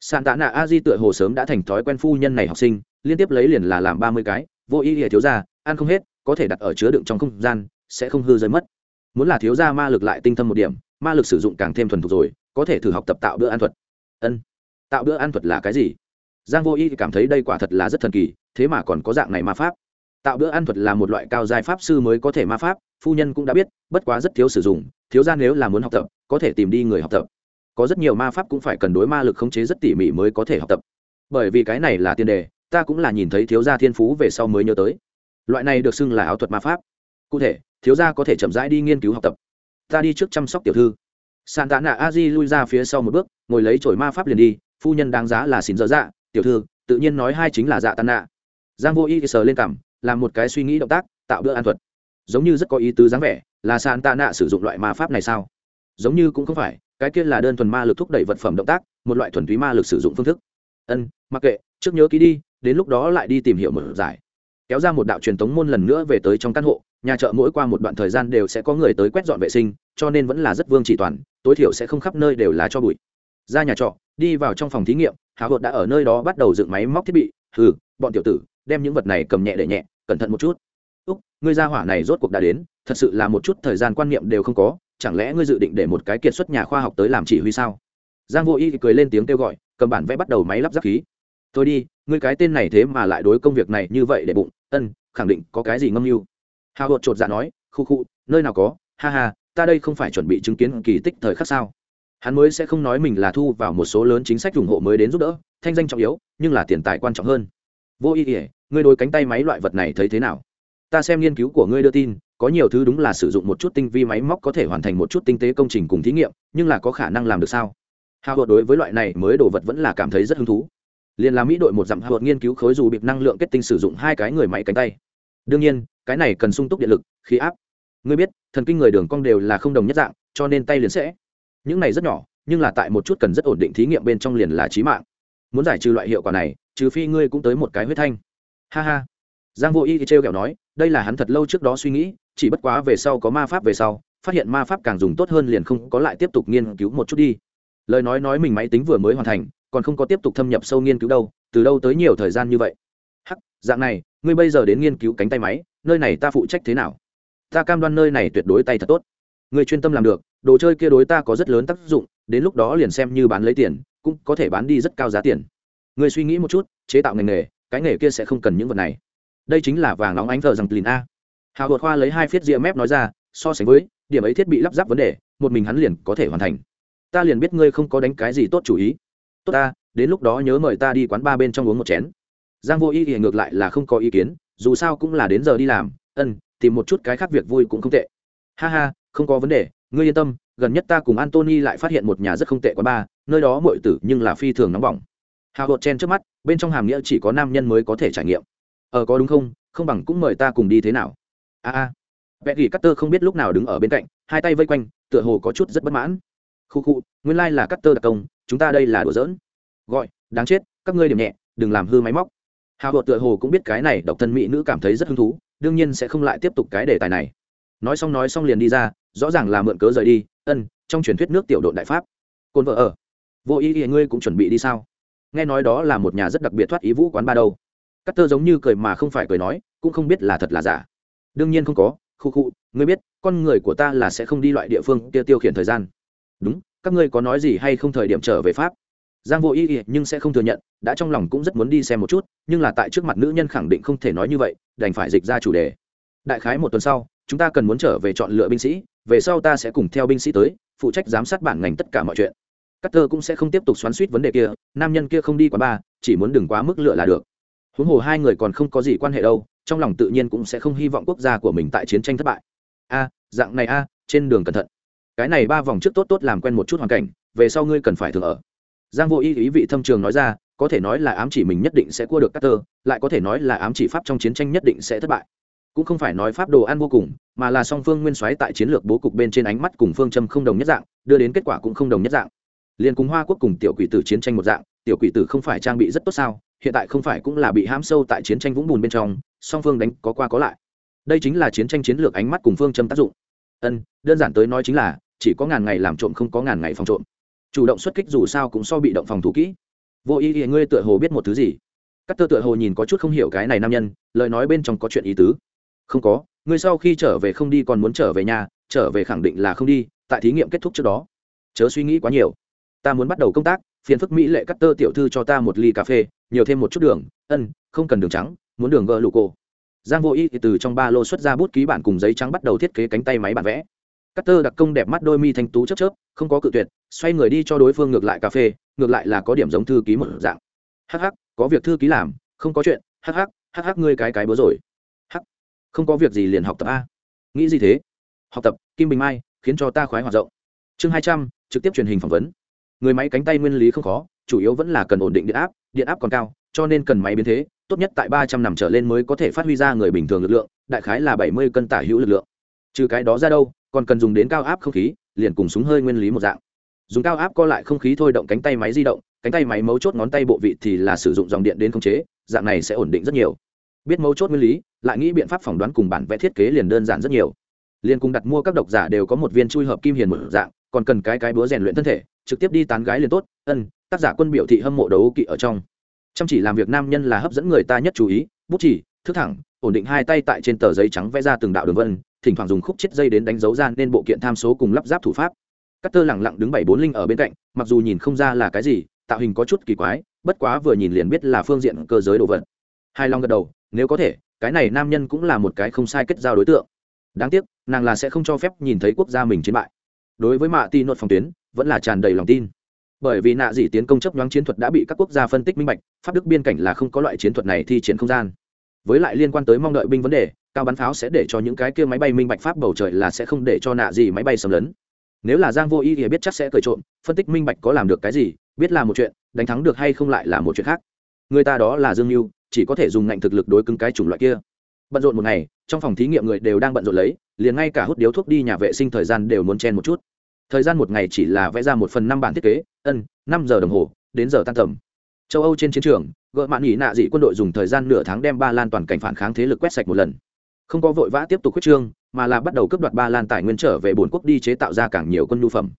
[SPEAKER 1] Sàn tạ nạ a di tựa hồ sớm đã thành thói quen phu nhân này học sinh, liên tiếp lấy liền là làm ba mươi cái, vô ý ỉa thiếu ra ăn không hết, có thể đặt ở chứa đựng trong không gian, sẽ không hư rơi mất. Muốn là thiếu gia ma lực lại tinh thâm một điểm, ma lực sử dụng càng thêm thuần thục rồi có thể thử học tập tạo bữa ăn thuật. Ân, tạo bữa ăn thuật là cái gì? Giang vô y cảm thấy đây quả thật là rất thần kỳ, thế mà còn có dạng này ma pháp. Tạo bữa ăn thuật là một loại cao giai pháp sư mới có thể ma pháp, phu nhân cũng đã biết, bất quá rất thiếu sử dụng, thiếu gia nếu là muốn học tập, có thể tìm đi người học tập. Có rất nhiều ma pháp cũng phải cần đối ma lực khống chế rất tỉ mỉ mới có thể học tập. Bởi vì cái này là tiền đề, ta cũng là nhìn thấy thiếu gia thiên phú về sau mới nhớ tới. Loại này được xưng là áo thuật ma pháp. Cụ thể, thiếu gia có thể chậm rãi đi nghiên cứu học tập. Ta đi trước chăm sóc tiểu thư sàn tạ nạ a di lui ra phía sau một bước, ngồi lấy chổi ma pháp liền đi, phu nhân đáng giá là xin dở dạ tiểu thư, tự nhiên nói hai chính là dạ tàn nạ. Giang vô y sờ lên cảm làm một cái suy nghĩ động tác, tạo bữa an thuật. Giống như rất có ý tứ dáng vẻ, là sàn tạ nạ sử dụng loại ma pháp này sao? Giống như cũng không phải, cái kia là đơn thuần ma lực thúc đẩy vật phẩm động tác, một loại thuần túy ma lực sử dụng phương thức. Ân, mặc kệ, trước nhớ ký đi, đến lúc đó lại đi tìm hiểu một giải. Kéo ra một đạo truyền thống môn lần nữa về tới trong căn hộ, nhà chợ mỗi qua một đoạn thời gian đều sẽ có người tới quét dọn vệ sinh cho nên vẫn là rất vương chỉ toàn, tối thiểu sẽ không khắp nơi đều là cho bụi. Ra nhà trọ, đi vào trong phòng thí nghiệm hào hột đã ở nơi đó bắt đầu dựng máy móc thiết bị. Hừ, bọn tiểu tử, đem những vật này cầm nhẹ để nhẹ, cẩn thận một chút. Úc, ngươi ra hỏa này rốt cuộc đã đến, thật sự là một chút thời gian quan niệm đều không có, chẳng lẽ ngươi dự định để một cái kiệt xuất nhà khoa học tới làm chỉ huy sao? Giang vô y cười lên tiếng kêu gọi, cầm bản vẽ bắt đầu máy lắp ráp khí. Thôi đi, ngươi cái tên này thế mà lại đối công việc này như vậy để bụng, ân, khẳng định có cái gì ngâm mưu. Hào hột chột dạ nói, khu khu, nơi nào có, ha ha ta đây không phải chuẩn bị chứng kiến kỳ tích thời khắc sao? Hắn mới sẽ không nói mình là thu vào một số lớn chính sách ủng hộ mới đến giúp đỡ, thanh danh trọng yếu, nhưng là tiền tài quan trọng hơn. Vô ý ỉa ngươi đôi cánh tay máy loại vật này thấy thế nào? Ta xem nghiên cứu của ngươi đưa tin, có nhiều thứ đúng là sử dụng một chút tinh vi máy móc có thể hoàn thành một chút tinh tế công trình cùng thí nghiệm, nhưng là có khả năng làm được sao? Hào hột đối với loại này mới đồ vật vẫn là cảm thấy rất hứng thú. Liền là mỹ đội một dặm hào hột nghiên cứu khối dù bịp năng lượng kết tinh sử dụng hai cái người máy cánh tay. Đương nhiên, cái này cần sung túc điện lực, khí áp ngươi biết, thần kinh người đường cong đều là không đồng nhất dạng, cho nên tay liền sẽ. Những này rất nhỏ, nhưng là tại một chút cần rất ổn định thí nghiệm bên trong liền là trí mạng. Muốn giải trừ loại hiệu quả này, trừ phi ngươi cũng tới một cái huyết thanh. Ha ha. Giang vô y thì trêu kẹo nói, đây là hắn thật lâu trước đó suy nghĩ, chỉ bất quá về sau có ma pháp về sau, phát hiện ma pháp càng dùng tốt hơn liền không có lại tiếp tục nghiên cứu một chút đi. Lời nói nói mình máy tính vừa mới hoàn thành, còn không có tiếp tục thâm nhập sâu nghiên cứu đâu, từ đâu tới nhiều thời gian như vậy? Hắc, dạng này, ngươi bây giờ đến nghiên cứu cánh tay máy, nơi này ta phụ trách thế nào? Ta cam đoan nơi này tuyệt đối tay thật tốt. Người chuyên tâm làm được, đồ chơi kia đối ta có rất lớn tác dụng, đến lúc đó liền xem như bán lấy tiền, cũng có thể bán đi rất cao giá tiền. Ngươi suy nghĩ một chút, chế tạo ngành nghề, cái nghề kia sẽ không cần những vật này. Đây chính là vàng nóng ánh thờ rằng lìn a. Hào hột khoa lấy hai phiết ria mép nói ra, so sánh với, điểm ấy thiết bị lắp ráp vấn đề, một mình hắn liền có thể hoàn thành. Ta liền biết ngươi không có đánh cái gì tốt chủ ý. Tốt ta, đến lúc đó nhớ mời ta đi quán ba bên trong uống một chén. Giang vô y thì ngược lại là không có ý kiến, dù sao cũng là đến giờ đi làm, ân tìm một chút cái khác việc vui cũng không tệ. Ha ha, không có vấn đề, ngươi yên tâm, gần nhất ta cùng antony lại phát hiện một nhà rất không tệ quán ba nơi đó mọi tử nhưng là phi thường nóng bỏng. Hào hột chen trước mắt, bên trong hàm nghĩa chỉ có nam nhân mới có thể trải nghiệm. Ờ có đúng không? Không bằng cũng mời ta cùng đi thế nào? A a. Vẽ gỉ cắt tơ không biết lúc nào đứng ở bên cạnh, hai tay vây quanh, tựa hồ có chút rất bất mãn. Khu khu, nguyên lai、like、là cắt tơ đặc công, chúng ta đây là đùa giỡn. Gọi, đáng chết, các ngươi điểm nhẹ, đừng làm hư máy móc. Hào hột tựa hồ cũng biết cái này độc thân mỹ nữ cảm thấy rất hứng thú đương nhiên sẽ không lại tiếp tục cái đề tài này. Nói xong nói xong liền đi ra, rõ ràng là mượn cớ rời đi, ân, trong truyền thuyết nước tiểu đội đại pháp. Cồn vợ ở. Vô ý ý, ngươi cũng chuẩn bị đi sao? Nghe nói đó là một nhà rất đặc biệt thoát ý vũ quán ba đâu. Cắt tơ giống như cười mà không phải cười nói, cũng không biết là thật là giả. Đương nhiên không có, khu khu, ngươi biết, con người của ta là sẽ không đi loại địa phương kia tiêu khiển thời gian. Đúng, các ngươi có nói gì hay không thời điểm trở về pháp? Giang vô ý ý nhưng sẽ không thừa nhận đã trong lòng cũng rất muốn đi xem một chút nhưng là tại trước mặt nữ nhân khẳng định không thể nói như vậy đành phải dịch ra chủ đề đại khái một tuần sau chúng ta cần muốn trở về chọn lựa binh sĩ về sau ta sẽ cùng theo binh sĩ tới phụ trách giám sát bản ngành tất cả mọi chuyện Cutter cũng sẽ không tiếp tục xoắn xuýt vấn đề kia, nam nhân kia không đi quá ba, chỉ muốn đừng quá mức lựa là được. Huống hồ hai người còn không có gì quan hệ đâu, trong lòng tự nhiên cũng sẽ không hy vọng quốc gia của mình tại chiến tranh thất bại. A, dạng này a, trên đường cẩn thận. Cái này ba vòng trước tốt tốt làm quen một chút hoàn cảnh, về sau ngươi cần phải thường ở. Giang Vô Ý ý vị thâm trường nói ra, có thể nói là ám chỉ mình nhất định sẽ cua được Carter, lại có thể nói là ám chỉ pháp trong chiến tranh nhất định sẽ thất bại. Cũng không phải nói pháp đồ ăn vô cùng mà là song phương nguyên soái tại chiến lược bố cục bên trên ánh mắt cùng phương châm không đồng nhất dạng đưa đến kết quả cũng không đồng nhất dạng. Liên cùng hoa quốc cùng tiểu quỷ tử chiến tranh một dạng tiểu quỷ tử không phải trang bị rất tốt sao hiện tại không phải cũng là bị hãm sâu tại chiến tranh vũng bùn bên trong song phương đánh có qua có lại. Đây chính là chiến tranh chiến lược ánh mắt cùng phương châm tác dụng. Ân đơn giản tới nói chính là chỉ có ngàn ngày làm trộm không có ngàn ngày phòng trộm chủ động xuất kích dù sao cũng so bị động phòng thủ kỹ. Vô ý thì ngươi tựa hồ biết một thứ gì? Các tơ tựa hồ nhìn có chút không hiểu cái này nam nhân, lời nói bên trong có chuyện ý tứ. Không có, ngươi sau khi trở về không đi còn muốn trở về nhà, trở về khẳng định là không đi, tại thí nghiệm kết thúc trước đó. Chớ suy nghĩ quá nhiều. Ta muốn bắt đầu công tác, phiền phức mỹ lệ cắt tơ tiểu thư cho ta một ly cà phê, nhiều thêm một chút đường, ân, không cần đường trắng, muốn đường gỡ lụ cô giang vô ý thì từ trong ba lô xuất ra bút ký bản cùng giấy trắng bắt đầu thiết kế cánh tay máy bản vẽ cắt tơ đặc công đẹp mắt đôi mi thanh tú chớp chớp, không có cự tuyệt, xoay người đi cho đối phương ngược lại cà phê, ngược lại là có điểm giống thư ký một dạng. Hh có việc thư ký làm, không có chuyện hh hh ngươi cái cái bữa rồi. Hh không có việc gì liền học tập a. Nghĩ gì thế? Học tập, kim bình mai, khiến cho ta khoái hoạt rộng. Chương hai trăm, trực tiếp truyền hình phỏng vấn. Người máy cánh tay nguyên lý không khó, chủ yếu vẫn là cần ổn định điện áp điện áp còn cao, cho nên cần máy biến thế, tốt nhất tại ba trăm nằm trở lên mới có thể phát huy ra người bình thường lực lượng, đại khái là bảy mươi cân tả hữu lực lượng trừ cái đó ra đâu, còn cần dùng đến cao áp không khí, liền cùng súng hơi nguyên lý một dạng. Dùng cao áp co lại không khí thôi động cánh tay máy di động, cánh tay máy mấu chốt ngón tay bộ vị thì là sử dụng dòng điện đến khống chế, dạng này sẽ ổn định rất nhiều. Biết mấu chốt nguyên lý, lại nghĩ biện pháp phỏng đoán cùng bản vẽ thiết kế liền đơn giản rất nhiều. Liền cùng đặt mua các độc giả đều có một viên chui hợp kim hiền một dạng, còn cần cái cái búa rèn luyện thân thể, trực tiếp đi tán gái liền tốt, ân, tác giả quân biểu thị hâm mộ đấu kỵ ở trong. Chăm chỉ làm việc nam nhân là hấp dẫn người ta nhất chú ý, bút chỉ, thức thẳng, ổn định hai tay tại trên tờ giấy trắng vẽ ra từng đạo đường vân thỉnh thoảng dùng khúc chết dây đến đánh dấu ra nên bộ kiện tham số cùng lắp ráp thủ pháp. Cắt tơ lẳng lặng đứng bảy bốn linh ở bên cạnh, mặc dù nhìn không ra là cái gì, tạo hình có chút kỳ quái, bất quá vừa nhìn liền biết là phương diện cơ giới đồ vật. Hai long gật đầu, nếu có thể, cái này nam nhân cũng là một cái không sai kết giao đối tượng. Đáng tiếc, nàng là sẽ không cho phép nhìn thấy quốc gia mình chiến bại. Đối với mạ ti nốt phòng tuyến, vẫn là tràn đầy lòng tin. Bởi vì nạ dị tiến công chấp nhoáng chiến thuật đã bị các quốc gia phân tích minh bạch, pháp đức biên cảnh là không có loại chiến thuật này thi triển không gian. Với lại liên quan tới mong đợi binh vấn đề cao bắn pháo sẽ để cho những cái kia máy bay minh bạch pháp bầu trời là sẽ không để cho nạ gì máy bay xâm lấn. Nếu là giang vô ý thì biết chắc sẽ cười trộm, phân tích minh bạch có làm được cái gì, biết là một chuyện, đánh thắng được hay không lại là một chuyện khác. Người ta đó là dương mưu chỉ có thể dùng ngạnh thực lực đối cứng cái chủng loại kia. Bận rộn một ngày, trong phòng thí nghiệm người đều đang bận rộn lấy, liền ngay cả hút điếu thuốc đi nhà vệ sinh thời gian đều muốn chen một chút. Thời gian một ngày chỉ là vẽ ra một phần năm bản thiết kế, ân, năm giờ đồng hồ, đến giờ tan tầm. Châu âu trên chiến trường gợ mạn nghỉ nạ dị quân đội dùng thời gian nửa tháng đem ba lan toàn cảnh phản kháng thế lực quét sạch một lần không có vội vã tiếp tục quyết trương, mà là bắt đầu cướp đoạt ba lan tài nguyên trở về bồn quốc đi chế tạo ra càng nhiều quân nhu phẩm.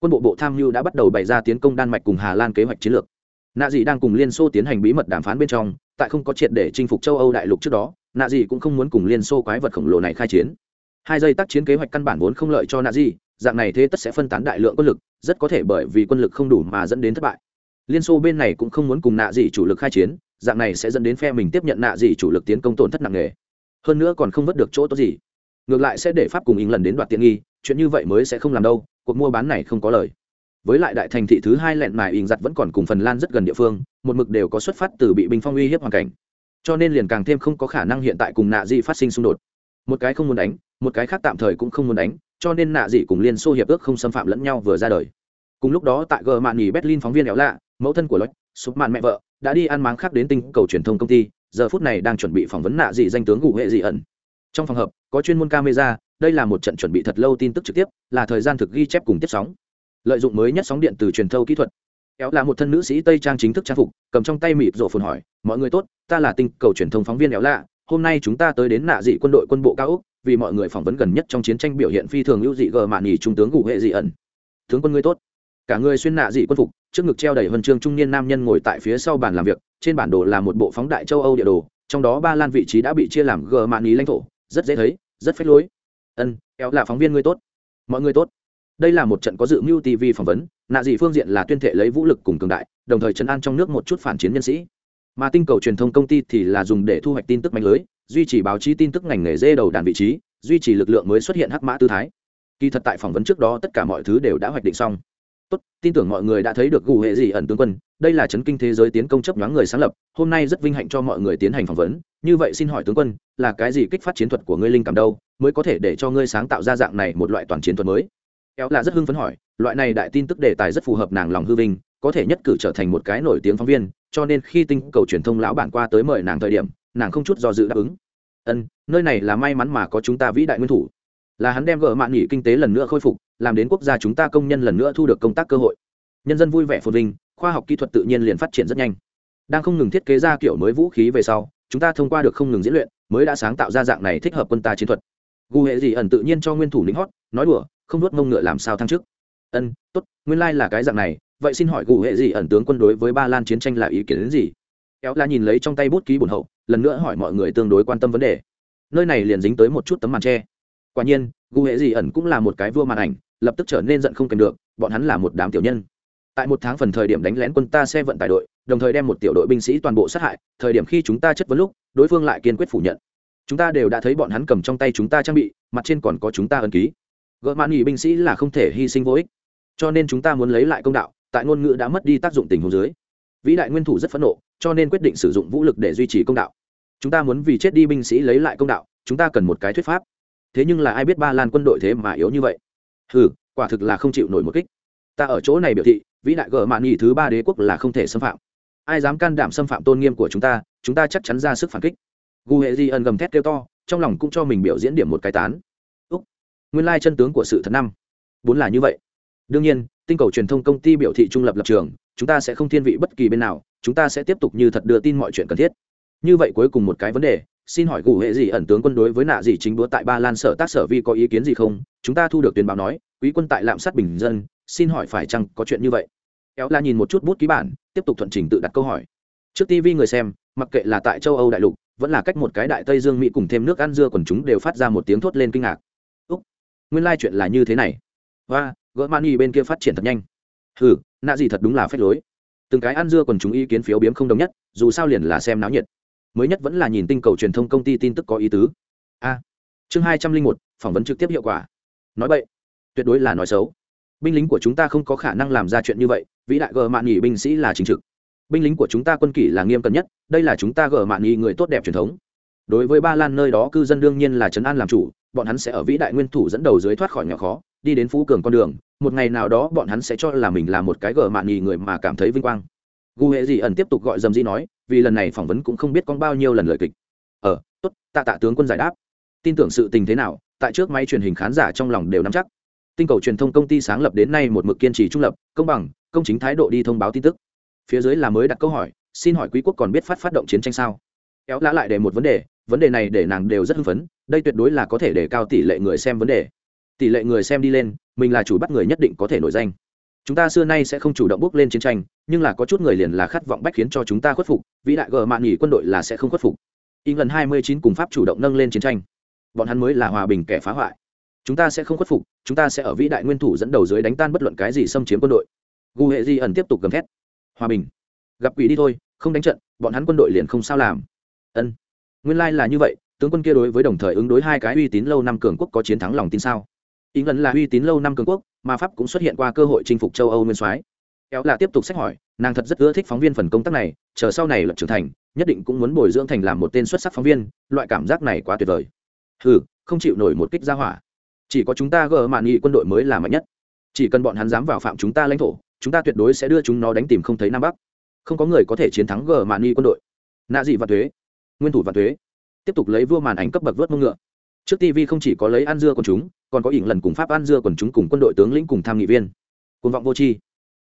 [SPEAKER 1] Quân bộ bộ tham mưu đã bắt đầu bày ra tiến công đan mạch cùng hà lan kế hoạch chiến lược. Nạ dị đang cùng liên xô tiến hành bí mật đàm phán bên trong, tại không có triệt để chinh phục châu âu đại lục trước đó, nạ dị cũng không muốn cùng liên xô quái vật khổng lồ này khai chiến. Hai giây tác chiến kế hoạch căn bản vốn không lợi cho nạ dị, dạng này thế tất sẽ phân tán đại lượng quân lực, rất có thể bởi vì quân lực không đủ mà dẫn đến thất bại. Liên xô bên này cũng không muốn cùng nạ dị chủ lực khai chiến, dạng này sẽ dẫn đến phe mình tiếp nhận nạ dị chủ lực tiến công tổn thất nặng nề hơn nữa còn không vớt được chỗ tốt gì. Ngược lại sẽ để pháp cùng 잉 lần đến đoạt tiện nghi, chuyện như vậy mới sẽ không làm đâu, cuộc mua bán này không có lời. Với lại đại thành thị thứ hai lẹn mài 잉 giặt vẫn còn cùng phần lan rất gần địa phương, một mực đều có xuất phát từ bị binh phong uy hiếp hoàn cảnh. Cho nên liền càng thêm không có khả năng hiện tại cùng nạ dị phát sinh xung đột. Một cái không muốn đánh, một cái khác tạm thời cũng không muốn đánh, cho nên nạ dị cùng liên xô hiệp ước không xâm phạm lẫn nhau vừa ra đời. Cùng lúc đó tại gờ mạn nghỉ berlin phóng viên éo lạ, mẫu thân của lót sụp mạn mẹ vợ, đã đi ăn máng khác đến tinh cầu truyền thông công ty giờ phút này đang chuẩn bị phỏng vấn nạ dị danh tướng ngụ hệ dị ẩn. Trong phòng hợp có chuyên môn camera, đây là một trận chuẩn bị thật lâu tin tức trực tiếp, là thời gian thực ghi chép cùng tiếp sóng. Lợi dụng mới nhất sóng điện từ truyền thâu kỹ thuật. Kéo là một thân nữ sĩ tây trang chính thức trang phục, cầm trong tay mịt rổ phồn hỏi, mọi người tốt, ta là tinh cầu truyền thông phóng viên éo lạ, hôm nay chúng ta tới đến nạ dị quân đội quân bộ cao úc vì mọi người phỏng vấn gần nhất trong chiến tranh biểu hiện phi thường hữu dị gờ mạn nhì trung tướng ngụ hệ dị ẩn. Tướng quân ngươi tốt cả người xuyên nạ dị quân phục, trước ngực treo đầy huân chương trung niên nam nhân ngồi tại phía sau bàn làm việc, trên bản đồ là một bộ phóng đại châu âu địa đồ, trong đó ba lan vị trí đã bị chia làm gờ mạn ý lãnh thổ, rất dễ thấy, rất phép lối. Ân, kéo là phóng viên ngươi tốt. Mọi người tốt. Đây là một trận có dự mưu tv phỏng vấn, nạ dị phương diện là tuyên thệ lấy vũ lực cùng cường đại, đồng thời chấn an trong nước một chút phản chiến nhân sĩ. Mà tinh cầu truyền thông công ty thì là dùng để thu hoạch tin tức mạnh lưới, duy trì báo chí tin tức ngành nghề dê đầu đàn vị trí, duy trì lực lượng mới xuất hiện hắc mã tư thái. Kỳ thật tại phỏng vấn trước đó tất cả mọi thứ đều đã hoạch định xong tốt, tin tưởng mọi người đã thấy được gù hệ gì ẩn tướng quân. Đây là chấn kinh thế giới tiến công chấp nhoáng người sáng lập. Hôm nay rất vinh hạnh cho mọi người tiến hành phỏng vấn. Như vậy xin hỏi tướng quân, là cái gì kích phát chiến thuật của ngươi linh cảm đâu, mới có thể để cho ngươi sáng tạo ra dạng này một loại toàn chiến thuật mới? Kéo là rất hưng phấn hỏi. Loại này đại tin tức đề tài rất phù hợp nàng lòng hư vinh, có thể nhất cử trở thành một cái nổi tiếng phóng viên, cho nên khi tinh cầu truyền thông lão bản qua tới mời nàng thời điểm, nàng không chút do dự đáp ứng. Ân, nơi này là may mắn mà có chúng ta vĩ đại nguyên thủ. Là hắn đem gỡ mạn nghỉ kinh tế lần nữa khôi phục làm đến quốc gia chúng ta công nhân lần nữa thu được công tác cơ hội. Nhân dân vui vẻ phồn vinh, khoa học kỹ thuật tự nhiên liền phát triển rất nhanh. Đang không ngừng thiết kế ra kiểu mới vũ khí về sau, chúng ta thông qua được không ngừng diễn luyện, mới đã sáng tạo ra dạng này thích hợp quân ta chiến thuật. Gu hệ gì ẩn tự nhiên cho nguyên thủ lính hót, nói đùa, không nuốt mông ngựa làm sao thăng chức. Ân, tốt, nguyên lai、like、là cái dạng này, vậy xin hỏi gu hệ gì ẩn tướng quân đối với ba lan chiến tranh là ý kiến đến gì? Éo la nhìn lấy trong tay bút ký bùn hậu, lần nữa hỏi mọi người tương đối quan tâm vấn đề. Nơi này liền dính tới một chút tấm màn tre. Quả nhiên, gu hệ gì ẩn cũng là một cái vua màn ảnh lập tức trở nên giận không kèm được, bọn hắn là một đám tiểu nhân. Tại một tháng phần thời điểm đánh lén quân ta xe vận tải đội, đồng thời đem một tiểu đội binh sĩ toàn bộ sát hại, thời điểm khi chúng ta chất vấn lúc, đối phương lại kiên quyết phủ nhận. Chúng ta đều đã thấy bọn hắn cầm trong tay chúng ta trang bị, mặt trên còn có chúng ta ân ký. Gợ mạn nghỉ binh sĩ là không thể hy sinh vô ích. Cho nên chúng ta muốn lấy lại công đạo, tại ngôn ngữ đã mất đi tác dụng tình huống dưới. Vĩ đại nguyên thủ rất phẫn nộ, cho nên quyết định sử dụng vũ lực để duy trì công đạo. Chúng ta muốn vì chết đi binh sĩ lấy lại công đạo, chúng ta cần một cái thuyết pháp. Thế nhưng là ai biết ba lan quân đội thế mà yếu như vậy? Ừ quả thực là không chịu nổi một kích. Ta ở chỗ này biểu thị, vĩ đại gờ mạn nghị thứ ba đế quốc là không thể xâm phạm. Ai dám can đảm xâm phạm tôn nghiêm của chúng ta chúng ta chắc chắn ra sức phản kích. Gu hệ di ân gầm thét kêu to, trong lòng cũng cho mình biểu diễn điểm một cái tán. Úc, nguyên lai chân tướng của sự thật năm. Bốn là như vậy. Đương nhiên, tinh cầu truyền thông công ty biểu thị trung lập lập trường, chúng ta sẽ không thiên vị bất kỳ bên nào, chúng ta sẽ tiếp tục như thật đưa tin mọi chuyện cần thiết. Như vậy cuối cùng một cái vấn đề xin hỏi cụ hệ gì ẩn tướng quân đối với nạ gì chính búa tại ba lan sở tác sở vi có ý kiến gì không? Chúng ta thu được tuyên báo nói, quý quân tại lạm sát bình dân, xin hỏi phải chăng có chuyện như vậy? Éo la nhìn một chút bút ký bản, tiếp tục thuận trình tự đặt câu hỏi. Trước tv người xem, mặc kệ là tại châu âu đại lục, vẫn là cách một cái đại tây dương mỹ cùng thêm nước ăn dưa còn chúng đều phát ra một tiếng thốt lên kinh ngạc. Úc, nguyên lai、like、chuyện là như thế này. Và gỡ mani bên kia phát triển thật nhanh. Hừ, nạ gì thật đúng là phép lối. Từng cái ăn dưa còn chúng ý kiến phiếu biếm không đồng nhất, dù sao liền là xem náo nhiệt mới nhất vẫn là nhìn tinh cầu truyền thông công ty tin tức có ý tứ. A, chương hai trăm linh một, phỏng vấn trực tiếp hiệu quả. Nói vậy tuyệt đối là nói xấu. Binh lính của chúng ta không có khả năng làm ra chuyện như vậy, vĩ đại gờ mạn nghỉ binh sĩ là chính trực. Binh lính của chúng ta quân kỷ là nghiêm cẩn nhất, đây là chúng ta gờ mạn nghỉ người tốt đẹp truyền thống. Đối với ba lan nơi đó, cư dân đương nhiên là trấn an làm chủ, bọn hắn sẽ ở vĩ đại nguyên thủ dẫn đầu dưới thoát khỏi nhỏ khó, đi đến phú cường con đường, một ngày nào đó bọn hắn sẽ cho là mình là một cái gờ mạn nghỉ người mà cảm thấy vinh quang gu hệ dị ẩn tiếp tục gọi dầm dĩ nói, vì lần này phỏng vấn cũng không biết có bao nhiêu lần lời kịch. Ờ tốt, tạ tạ tướng quân giải đáp. Tin tưởng sự tình thế nào, tại trước máy truyền hình khán giả trong lòng đều nắm chắc. Tinh cầu truyền thông công ty sáng lập đến nay một mực kiên trì trung lập, công bằng, công chính thái độ đi thông báo tin tức. Phía dưới là mới đặt câu hỏi, xin hỏi quý quốc còn biết phát phát động chiến tranh sao? Kéo lã lại để một vấn đề vấn đề này để nàng đều rất hưng phấn, đây tuyệt đối là có thể để cao tỷ lệ người xem vấn đề. Tỷ lệ người xem đi lên, mình là chủ bắt người nhất định có thể nổi danh chúng ta xưa nay sẽ không chủ động bước lên chiến tranh, nhưng là có chút người liền là khát vọng bách khiến cho chúng ta khuất phục, vĩ đại gờ mạn nghỉ quân đội là sẽ không khuất phục. Lần hai mươi chín cùng pháp chủ động nâng lên chiến tranh. Bọn hắn mới là hòa bình kẻ phá hoại. Chúng ta sẽ không khuất phục, chúng ta sẽ ở vĩ đại nguyên thủ dẫn đầu dưới đánh tan bất luận cái gì xâm chiếm quân đội. Gu hệ di ẩn tiếp tục gầm thét. Hòa bình. Gặp quỷ đi thôi, không đánh trận, bọn hắn quân đội liền không sao làm. Ân. Nguyên lai、like、là như vậy, tướng quân kia đối với đồng thời ứng đối hai cái uy tín lâu năm cường quốc có chiến thắng lòng tin sao? Ý ngân là uy tín lâu năm cường quốc mà pháp cũng xuất hiện qua cơ hội chinh phục châu âu nguyên soái. Kéo là tiếp tục xét hỏi, nàng thật rất ưa thích phóng viên phần công tác này, chờ sau này lập trưởng thành, nhất định cũng muốn bồi dưỡng thành làm một tên xuất sắc phóng viên, loại cảm giác này quá tuyệt vời. Ừ không chịu nổi một kích ra hỏa. Chỉ có chúng ta gỡ mạn nghị quân đội mới là mạnh nhất. Chỉ cần bọn hắn dám vào phạm chúng ta lãnh thổ, chúng ta tuyệt đối sẽ đưa chúng nó đánh tìm không thấy nam bắc. Không có người có thể chiến thắng gờ mạn nghị quân đội. Nạ dị và thuế. Nguyên thủ và thuế. Tiếp tục lấy vua màn ảnh cấp bậc vớt mông ngựa trước tv không chỉ có lấy ăn dưa quần chúng, còn có ỉn lần cùng pháp ăn dưa quần chúng cùng quân đội tướng lĩnh cùng tham nghị viên. Côn vọng vô tri.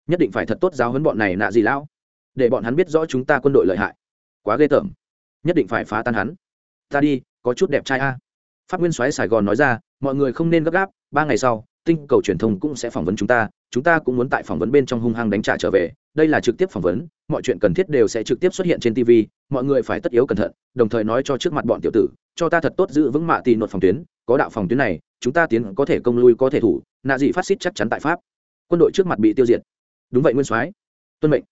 [SPEAKER 1] Nhất định phải thật tốt giáo huấn bọn này nạ gì lão, để bọn hắn biết rõ chúng ta quân đội lợi hại. Quá ghê tởm. Nhất định phải phá tan hắn. Ta đi, có chút đẹp trai a. Pháp nguyên soái sài gòn nói ra, mọi người không nên gấp gáp, ba ngày sau tinh cầu truyền thông cũng sẽ phỏng vấn chúng ta chúng ta cũng muốn tại phỏng vấn bên trong hung hăng đánh trả trở về. Đây là trực tiếp phỏng vấn, mọi chuyện cần thiết đều sẽ trực tiếp xuất hiện trên tv mọi người phải tất yếu cẩn thận, đồng thời nói cho trước mặt bọn tiểu tử, cho ta thật tốt giữ vững mạ tì nột phòng tuyến, có đạo phòng tuyến này, chúng ta tiến có thể công lui có thể thủ, nạ dị phát xít chắc chắn tại pháp. Quân đội trước mặt bị tiêu diệt. Đúng vậy nguyên soái. Tuân mệnh.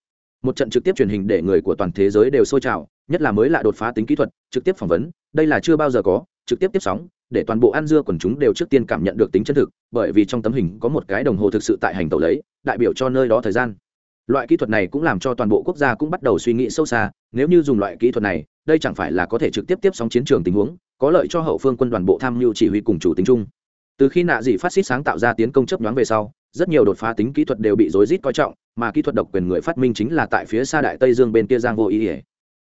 [SPEAKER 1] Một trận trực tiếp truyền hình để người của toàn thế giới đều sôi trào, nhất là mới lạ đột phá tính kỹ thuật, trực tiếp phỏng vấn, đây là chưa bao giờ có, trực tiếp tiếp sóng để toàn bộ ăn dưa quần chúng đều trước tiên cảm nhận được tính chân thực, bởi vì trong tấm hình có một cái đồng hồ thực sự tại hành tàu lấy, đại biểu cho nơi đó thời gian. Loại kỹ thuật này cũng làm cho toàn bộ quốc gia cũng bắt đầu suy nghĩ sâu xa, nếu như dùng loại kỹ thuật này, đây chẳng phải là có thể trực tiếp tiếp sóng chiến trường tình huống, có lợi cho hậu phương quân đoàn bộ tham mưu chỉ huy cùng chủ tính chung. Từ khi nạ dị phát xít sáng tạo ra tiến công chấp nhoáng về sau, rất nhiều đột phá tính kỹ thuật đều bị rối rít coi trọng, mà kỹ thuật độc quyền người phát minh chính là tại phía xa đại tây dương bên kia giang vô ý ỉa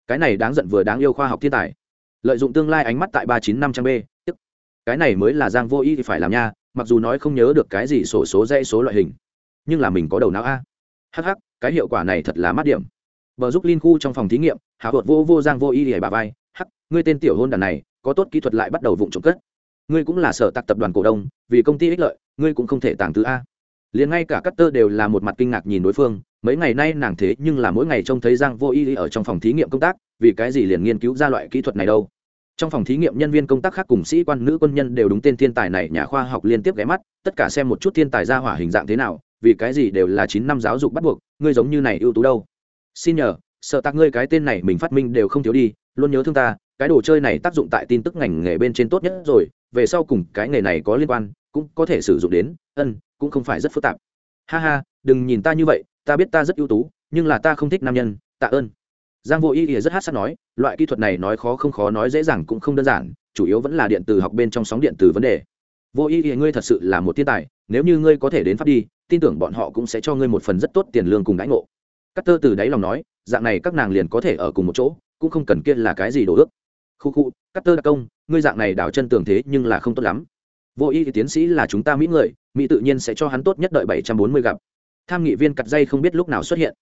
[SPEAKER 1] cái này đáng giận vừa đáng yêu khoa học thiên tài. Lợi dụng tương lai ánh mắt tại ba chín năm trăm b cái này mới là giang vô ý thì phải làm nha, mặc dù nói không nhớ được cái gì sổ số dây số loại hình, nhưng là mình có đầu não a. Hh cái hiệu quả này thật là mát điểm. Bờ giúp linh khu trong phòng thí nghiệm, hạ vợt vô vô giang vô ý ỉa bà vai, hắc, ngươi tên tiểu hôn đàn này, có tốt kỹ thuật lại bắt đầu vụng trộm cất. Ngươi cũng là sở tạc tập đoàn cổ đông, vì công ty ích lợi, ngươi cũng không thể tàng thứ a. Liền ngay cả cắt tơ đều là một mặt kinh ngạc nhìn đối phương, mấy ngày nay nàng thế nhưng là mỗi ngày trông thấy giang vô y ở trong phòng thí nghiệm công tác, vì cái gì liền nghiên cứu ra loại kỹ thuật này đâu? Trong phòng thí nghiệm nhân viên công tác khác cùng sĩ quan nữ quân nhân đều đúng tên thiên tài này, nhà khoa học liên tiếp ghé mắt, tất cả xem một chút thiên tài ra hỏa hình dạng thế nào, vì cái gì đều là chín năm giáo dục bắt buộc, ngươi giống như này ưu tú đâu. Xin nhờ, sợ tạc ngươi cái tên này mình phát minh đều không thiếu đi, luôn nhớ thương ta, cái đồ chơi này tác dụng tại tin tức ngành nghề bên trên tốt nhất rồi, về sau cùng cái nghề này có liên quan, cũng có thể sử dụng đến, ân, cũng không phải rất phức tạp. Ha ha, đừng nhìn ta như vậy, ta biết ta rất ưu tú, nhưng là ta không thích nam nhân, tạ ơn giang vô ý ỉa rất hát sát nói, loại kỹ thuật này nói khó không khó nói dễ dàng cũng không đơn giản, chủ yếu vẫn là điện từ học bên trong sóng điện từ vấn đề. Vô ý ỉa ngươi thật sự là một thiên tài, nếu như ngươi có thể đến pháp đi, tin tưởng bọn họ cũng sẽ cho ngươi một phần rất tốt tiền lương cùng đãi ngộ. Cắt tơ từ đáy lòng nói, dạng này các nàng liền có thể ở cùng một chỗ, cũng không cần kia là cái gì đồ ước. Khu khu cắt tơ đặc công, ngươi dạng này đảo chân tường thế nhưng là không tốt lắm. Vô y thì tiến sĩ là chúng ta mỹ người, mỹ tự nhiên sẽ cho hắn tốt nhất đợi bảy trăm bốn mươi gặp. Tham nghị viên cặt dây không biết lúc nào xuất hiện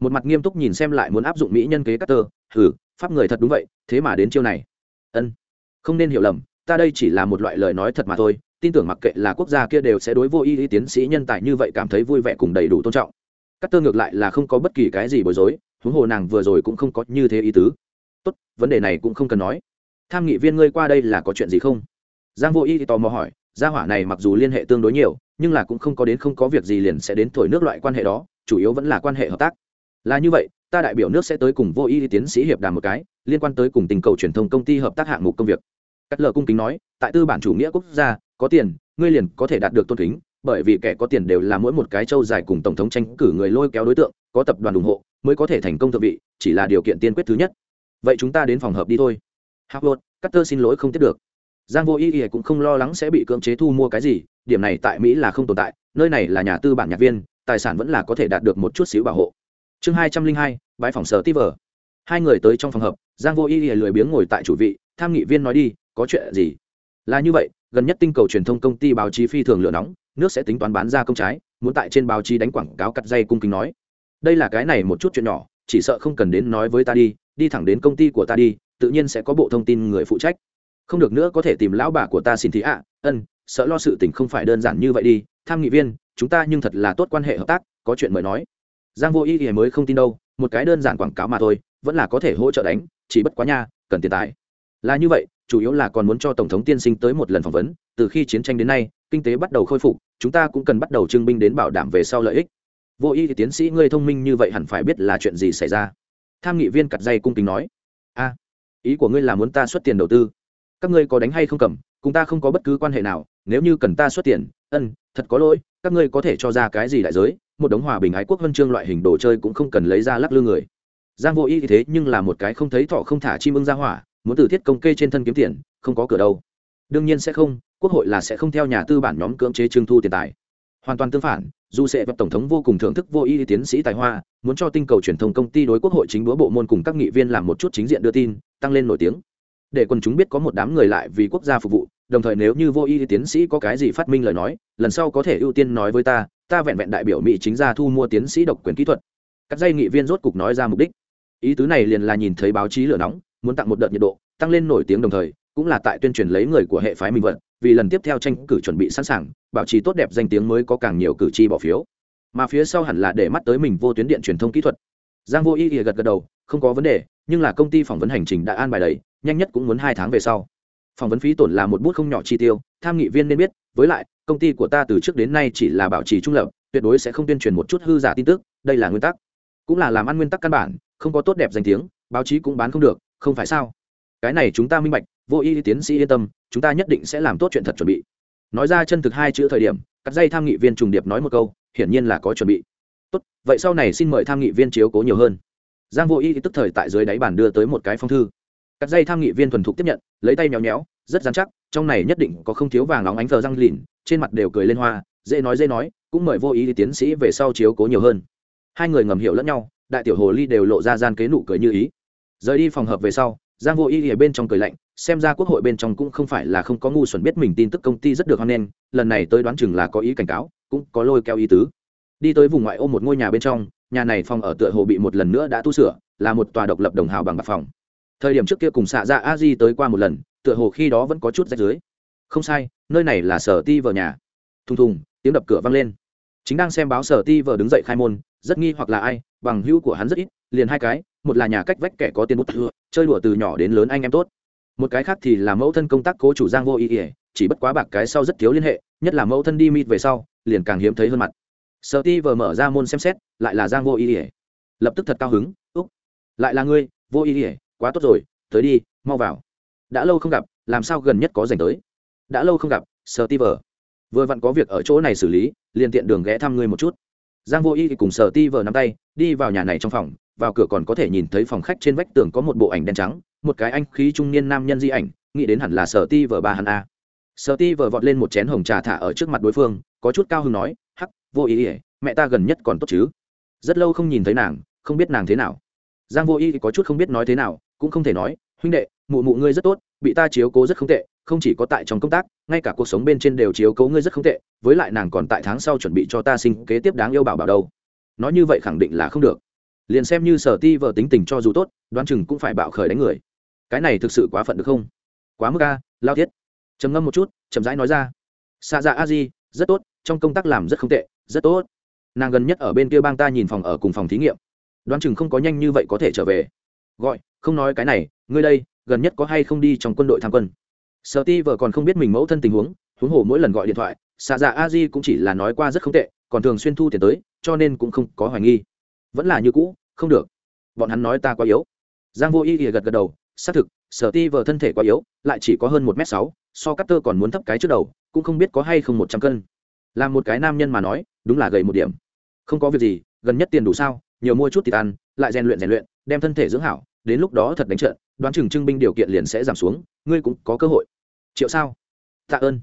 [SPEAKER 1] một mặt nghiêm túc nhìn xem lại muốn áp dụng mỹ nhân kế cắt tơ. Hừ, pháp người thật đúng vậy, thế mà đến chiêu này. Ân, không nên hiểu lầm, ta đây chỉ là một loại lời nói thật mà thôi, tin tưởng mặc kệ là quốc gia kia đều sẽ đối vô y tiến sĩ nhân tài như vậy cảm thấy vui vẻ cùng đầy đủ tôn trọng. Cắt tơ ngược lại là không có bất kỳ cái gì bối rối, huống hồ nàng vừa rồi cũng không có như thế ý tứ. Tốt, vấn đề này cũng không cần nói. Tham nghị viên ngươi qua đây là có chuyện gì không? Giang vô y tò mò hỏi, gia hỏa này mặc dù liên hệ tương đối nhiều, nhưng là cũng không có đến không có việc gì liền sẽ đến thổi nước loại quan hệ đó, chủ yếu vẫn là quan hệ hợp tác là như vậy ta đại biểu nước sẽ tới cùng vô y tiến sĩ hiệp đàm một cái liên quan tới cùng tình cầu truyền thông công ty hợp tác hạng mục công việc cắt lờ cung kính nói tại tư bản chủ nghĩa quốc gia có tiền ngươi liền có thể đạt được tôn kính bởi vì kẻ có tiền đều là mỗi một cái châu dài cùng tổng thống tranh cử người lôi kéo đối tượng có tập đoàn ủng hộ mới có thể thành công thượng vị chỉ là điều kiện tiên quyết thứ nhất vậy chúng ta đến phòng hợp đi thôi Howard, Carter xin lỗi không tiếp được. Giang Vô Ý Y cũng không lo lắng sẽ bị cưỡng chế thu mua cái gì, điểm này tại Mỹ là không tồn tại, nơi này là nhà tư bản nhạc viên, tài sản vẫn là có thể đạt được một chút xíu bảo hộ. Chương hai trăm linh hai, bãi phòng sở Tiver. Hai người tới trong phòng hợp, Giang Vô Y lười biếng ngồi tại chủ vị, tham nghị viên nói đi, có chuyện gì? Là như vậy, gần nhất tinh cầu truyền thông công ty báo chí phi thường lửa nóng, nước sẽ tính toán bán ra công trái, muốn tại trên báo chí đánh quảng cáo cắt dây cung kính nói. Đây là cái này một chút chuyện nhỏ, chỉ sợ không cần đến nói với ta đi, đi thẳng đến công ty của ta đi, tự nhiên sẽ có bộ thông tin người phụ trách không được nữa có thể tìm lão bà của ta xin thị ạ ân sợ lo sự tình không phải đơn giản như vậy đi tham nghị viên chúng ta nhưng thật là tốt quan hệ hợp tác có chuyện mời nói giang vô ý thì mới không tin đâu, một cái đơn giản quảng cáo mà thôi, vẫn là có thể hỗ trợ đánh, chỉ bất quá nha, cần tiền tài. Là như vậy, chủ yếu là còn muốn cho tổng thống tiên sinh tới một lần phỏng vấn, từ khi chiến tranh đến nay, kinh tế bắt đầu khôi phục, chúng ta cũng cần bắt đầu trưng binh đến bảo đảm về sau lợi ích. Vô y thì tiến sĩ ngươi thông minh như vậy hẳn phải biết là chuyện gì xảy ra. Tham nghị viên cặt dây cung kính nói. A, ý của ngươi là muốn ta xuất tiền đầu tư? Các ngươi có đánh hay không cầm, cùng ta không có bất cứ quan hệ nào, nếu như cần ta xuất tiền, ân, thật có lỗi, các ngươi có thể cho ra cái gì đại giới một đống hòa bình ái quốc huân chương loại hình đồ chơi cũng không cần lấy ra lắc lư người. Giang vô y thì thế, nhưng là một cái không thấy thọ không thả chim ưng ra hỏa, muốn từ thiết công kê trên thân kiếm tiền, không có cửa đâu. Đương nhiên sẽ không, quốc hội là sẽ không theo nhà tư bản nhóm cưỡng chế trưng thu tiền tài. Hoàn toàn tương phản, dù sẽ vật tổng thống vô cùng thưởng thức vô y tiến sĩ tài hoa, muốn cho tinh cầu truyền thông công ty đối quốc hội chính búa bộ môn cùng các nghị viên làm một chút chính diện đưa tin, tăng lên nổi tiếng. Để quần chúng biết có một đám người lại vì quốc gia phục vụ đồng thời nếu như vô y tiến sĩ có cái gì phát minh lời nói, lần sau có thể ưu tiên nói với ta ta vẹn vẹn đại biểu mỹ chính ra thu mua tiến sĩ độc quyền kỹ thuật. Các dây nghị viên rốt cục nói ra mục đích. Ý tứ này liền là nhìn thấy báo chí lửa nóng, muốn tặng một đợt nhiệt độ, tăng lên nổi tiếng đồng thời, cũng là tại tuyên truyền lấy người của hệ phái minh vận, vì lần tiếp theo tranh cử chuẩn bị sẵn sàng, bảo trì tốt đẹp danh tiếng mới có càng nhiều cử tri bỏ phiếu. Mà phía sau hẳn là để mắt tới mình vô tuyến điện truyền thông kỹ thuật. Giang vô y gật gật đầu, không có vấn đề, nhưng là công ty phỏng vấn hành trình đã an bài đầy, nhanh nhất cũng muốn hai tháng về sau phỏng vấn phí tổn là một bút không nhỏ chi tiêu, tham nghị viên nên biết, với lại, công ty của ta từ trước đến nay chỉ là bảo trì trung lập, tuyệt đối sẽ không tuyên truyền một chút hư giả tin tức, đây là nguyên tắc. Cũng là làm ăn nguyên tắc căn bản, không có tốt đẹp danh tiếng, báo chí cũng bán không được, không phải sao? Cái này chúng ta minh bạch, vô y tiến sĩ yên tâm, chúng ta nhất định sẽ làm tốt chuyện thật chuẩn bị. Nói ra chân thực hai chữ thời điểm, cắt dây tham nghị viên trùng điệp nói một câu, hiển nhiên là có chuẩn bị. Tốt, vậy sau này xin mời tham nghị viên chiếu cố nhiều hơn. Giang vô y tức thời tại dưới đáy bàn đưa tới một cái phong thư cắt dây tham nghị viên thuần thục tiếp nhận, lấy tay nhéo nhéo rất dán chắc, trong này nhất định có không thiếu vàng óng ánh thờ răng lìn trên mặt đều cười lên hoa, dễ nói dễ nói, cũng mời vô ý tiến sĩ về sau chiếu cố nhiều hơn. Hai người ngầm hiểu lẫn nhau, đại tiểu hồ ly đều lộ ra gian kế nụ cười như ý. Rời đi phòng hợp về sau, giang vô ý ở bên trong cười lạnh, xem ra quốc hội bên trong cũng không phải là không có ngu xuẩn biết mình tin tức công ty rất được hoan nghênh, lần này tới đoán chừng là có ý cảnh cáo, cũng có lôi kéo ý tứ. Đi tới vùng ngoại ô một ngôi nhà bên trong, nhà này phòng ở tựa hồ bị một lần nữa đã tu sửa, là một tòa độc lập đồng hào bằng bạc phòng thời điểm trước kia cùng xạ dạ a di tới qua một lần, tựa hồ khi đó vẫn có chút rách dưới. Không sai, nơi này là sở ti vợ nhà. Thùng thùng, tiếng đập cửa vang lên. Chính đang xem báo sở ti vợ đứng dậy khai môn, rất nghi hoặc là ai, bằng hữu của hắn rất ít, liền hai cái, một là nhà cách vách kẻ có tiền bút thừa chơi đùa từ nhỏ đến lớn anh em tốt. Một cái khác thì là mẫu thân công tác cố chủ giang vô ý ỉa chỉ bất quá bạc cái sau rất thiếu liên hệ, nhất là mẫu thân đi mịt về sau, liền càng hiếm thấy hơn mặt. Sở ti vờ mở ra môn xem xét, lại là giang vô ý ỉa lập tức thật cao hứng, úc, lại là ngươi, vô ý ỉa quá tốt rồi, tới đi, mau vào. Đã lâu không gặp, làm sao gần nhất có dành tới? Đã lâu không gặp sờ ti vờ vừa vặn có việc ở chỗ này xử lý, liền tiện đường ghé thăm ngươi một chút. Giang vô y cùng sờ ti vờ nắm tay, đi vào nhà này trong phòng, vào cửa còn có thể nhìn thấy phòng khách trên vách tường có một bộ ảnh đen trắng, một cái anh khí trung niên nam nhân di ảnh, nghĩ đến hẳn là sờ ti vờ ba hắn a. Sờ ti vờ vọt lên một chén hồng trà thả ở trước mặt đối phương, có chút cao hứng nói, hắc, vô ý ỉa mẹ ta gần nhất còn tốt chứ? Rất lâu không nhìn thấy nàng, không biết nàng thế nào. Giang vô y có chút không biết nói thế nào cũng không thể nói, huynh đệ, mụ mụ ngươi rất tốt, bị ta chiếu cố rất không tệ, không chỉ có tại trong công tác, ngay cả cuộc sống bên trên đều chiếu cố ngươi rất không tệ, với lại nàng còn tại tháng sau chuẩn bị cho ta sinh kế tiếp đáng yêu bảo bảo đâu. Nói như vậy khẳng định là không được. Liền xem như sở ti vợ tính tình cho dù tốt, đoán chừng cũng phải bạo khởi đánh người. Cái này thực sự quá phận được không? Quá mức a, lao thiết. Trầm ngâm một chút, chậm rãi nói ra. Xa dạ a di, rất tốt, trong công tác làm rất không tệ, rất tốt. Nàng gần nhất ở bên kia bang ta nhìn phòng ở cùng phòng thí nghiệm. Đoán chừng không có nhanh như vậy có thể trở về gọi, không nói cái này, ngươi đây, gần nhất có hay không đi trong quân đội tham quân? Sợ ti vợ còn không biết mình mẫu thân tình huống huống hồ mỗi lần gọi điện thoại xạ dạ a di cũng chỉ là nói qua rất không tệ, còn thường xuyên thu tiền tới, cho nên cũng không có hoài nghi. Vẫn là như cũ, không được. Bọn hắn nói ta quá yếu. Giang vô y ỉa gật gật đầu, xác thực, sở ti vợ thân thể quá yếu, lại chỉ có hơn một m sáu, so cắt tơ còn muốn thấp cái trước đầu, cũng không biết có hay không một trăm cân. Là một cái nam nhân mà nói, đúng là gầy một điểm. Không có việc gì, gần nhất tiền đủ sao, nhiều mua chút thịt ăn lại rèn luyện rèn luyện đem thân thể dưỡng hảo, đến lúc đó thật đánh trận, đoán chừng trưng binh điều kiện liền sẽ giảm xuống, ngươi cũng có cơ hội. Triệu sao? Tạ ơn.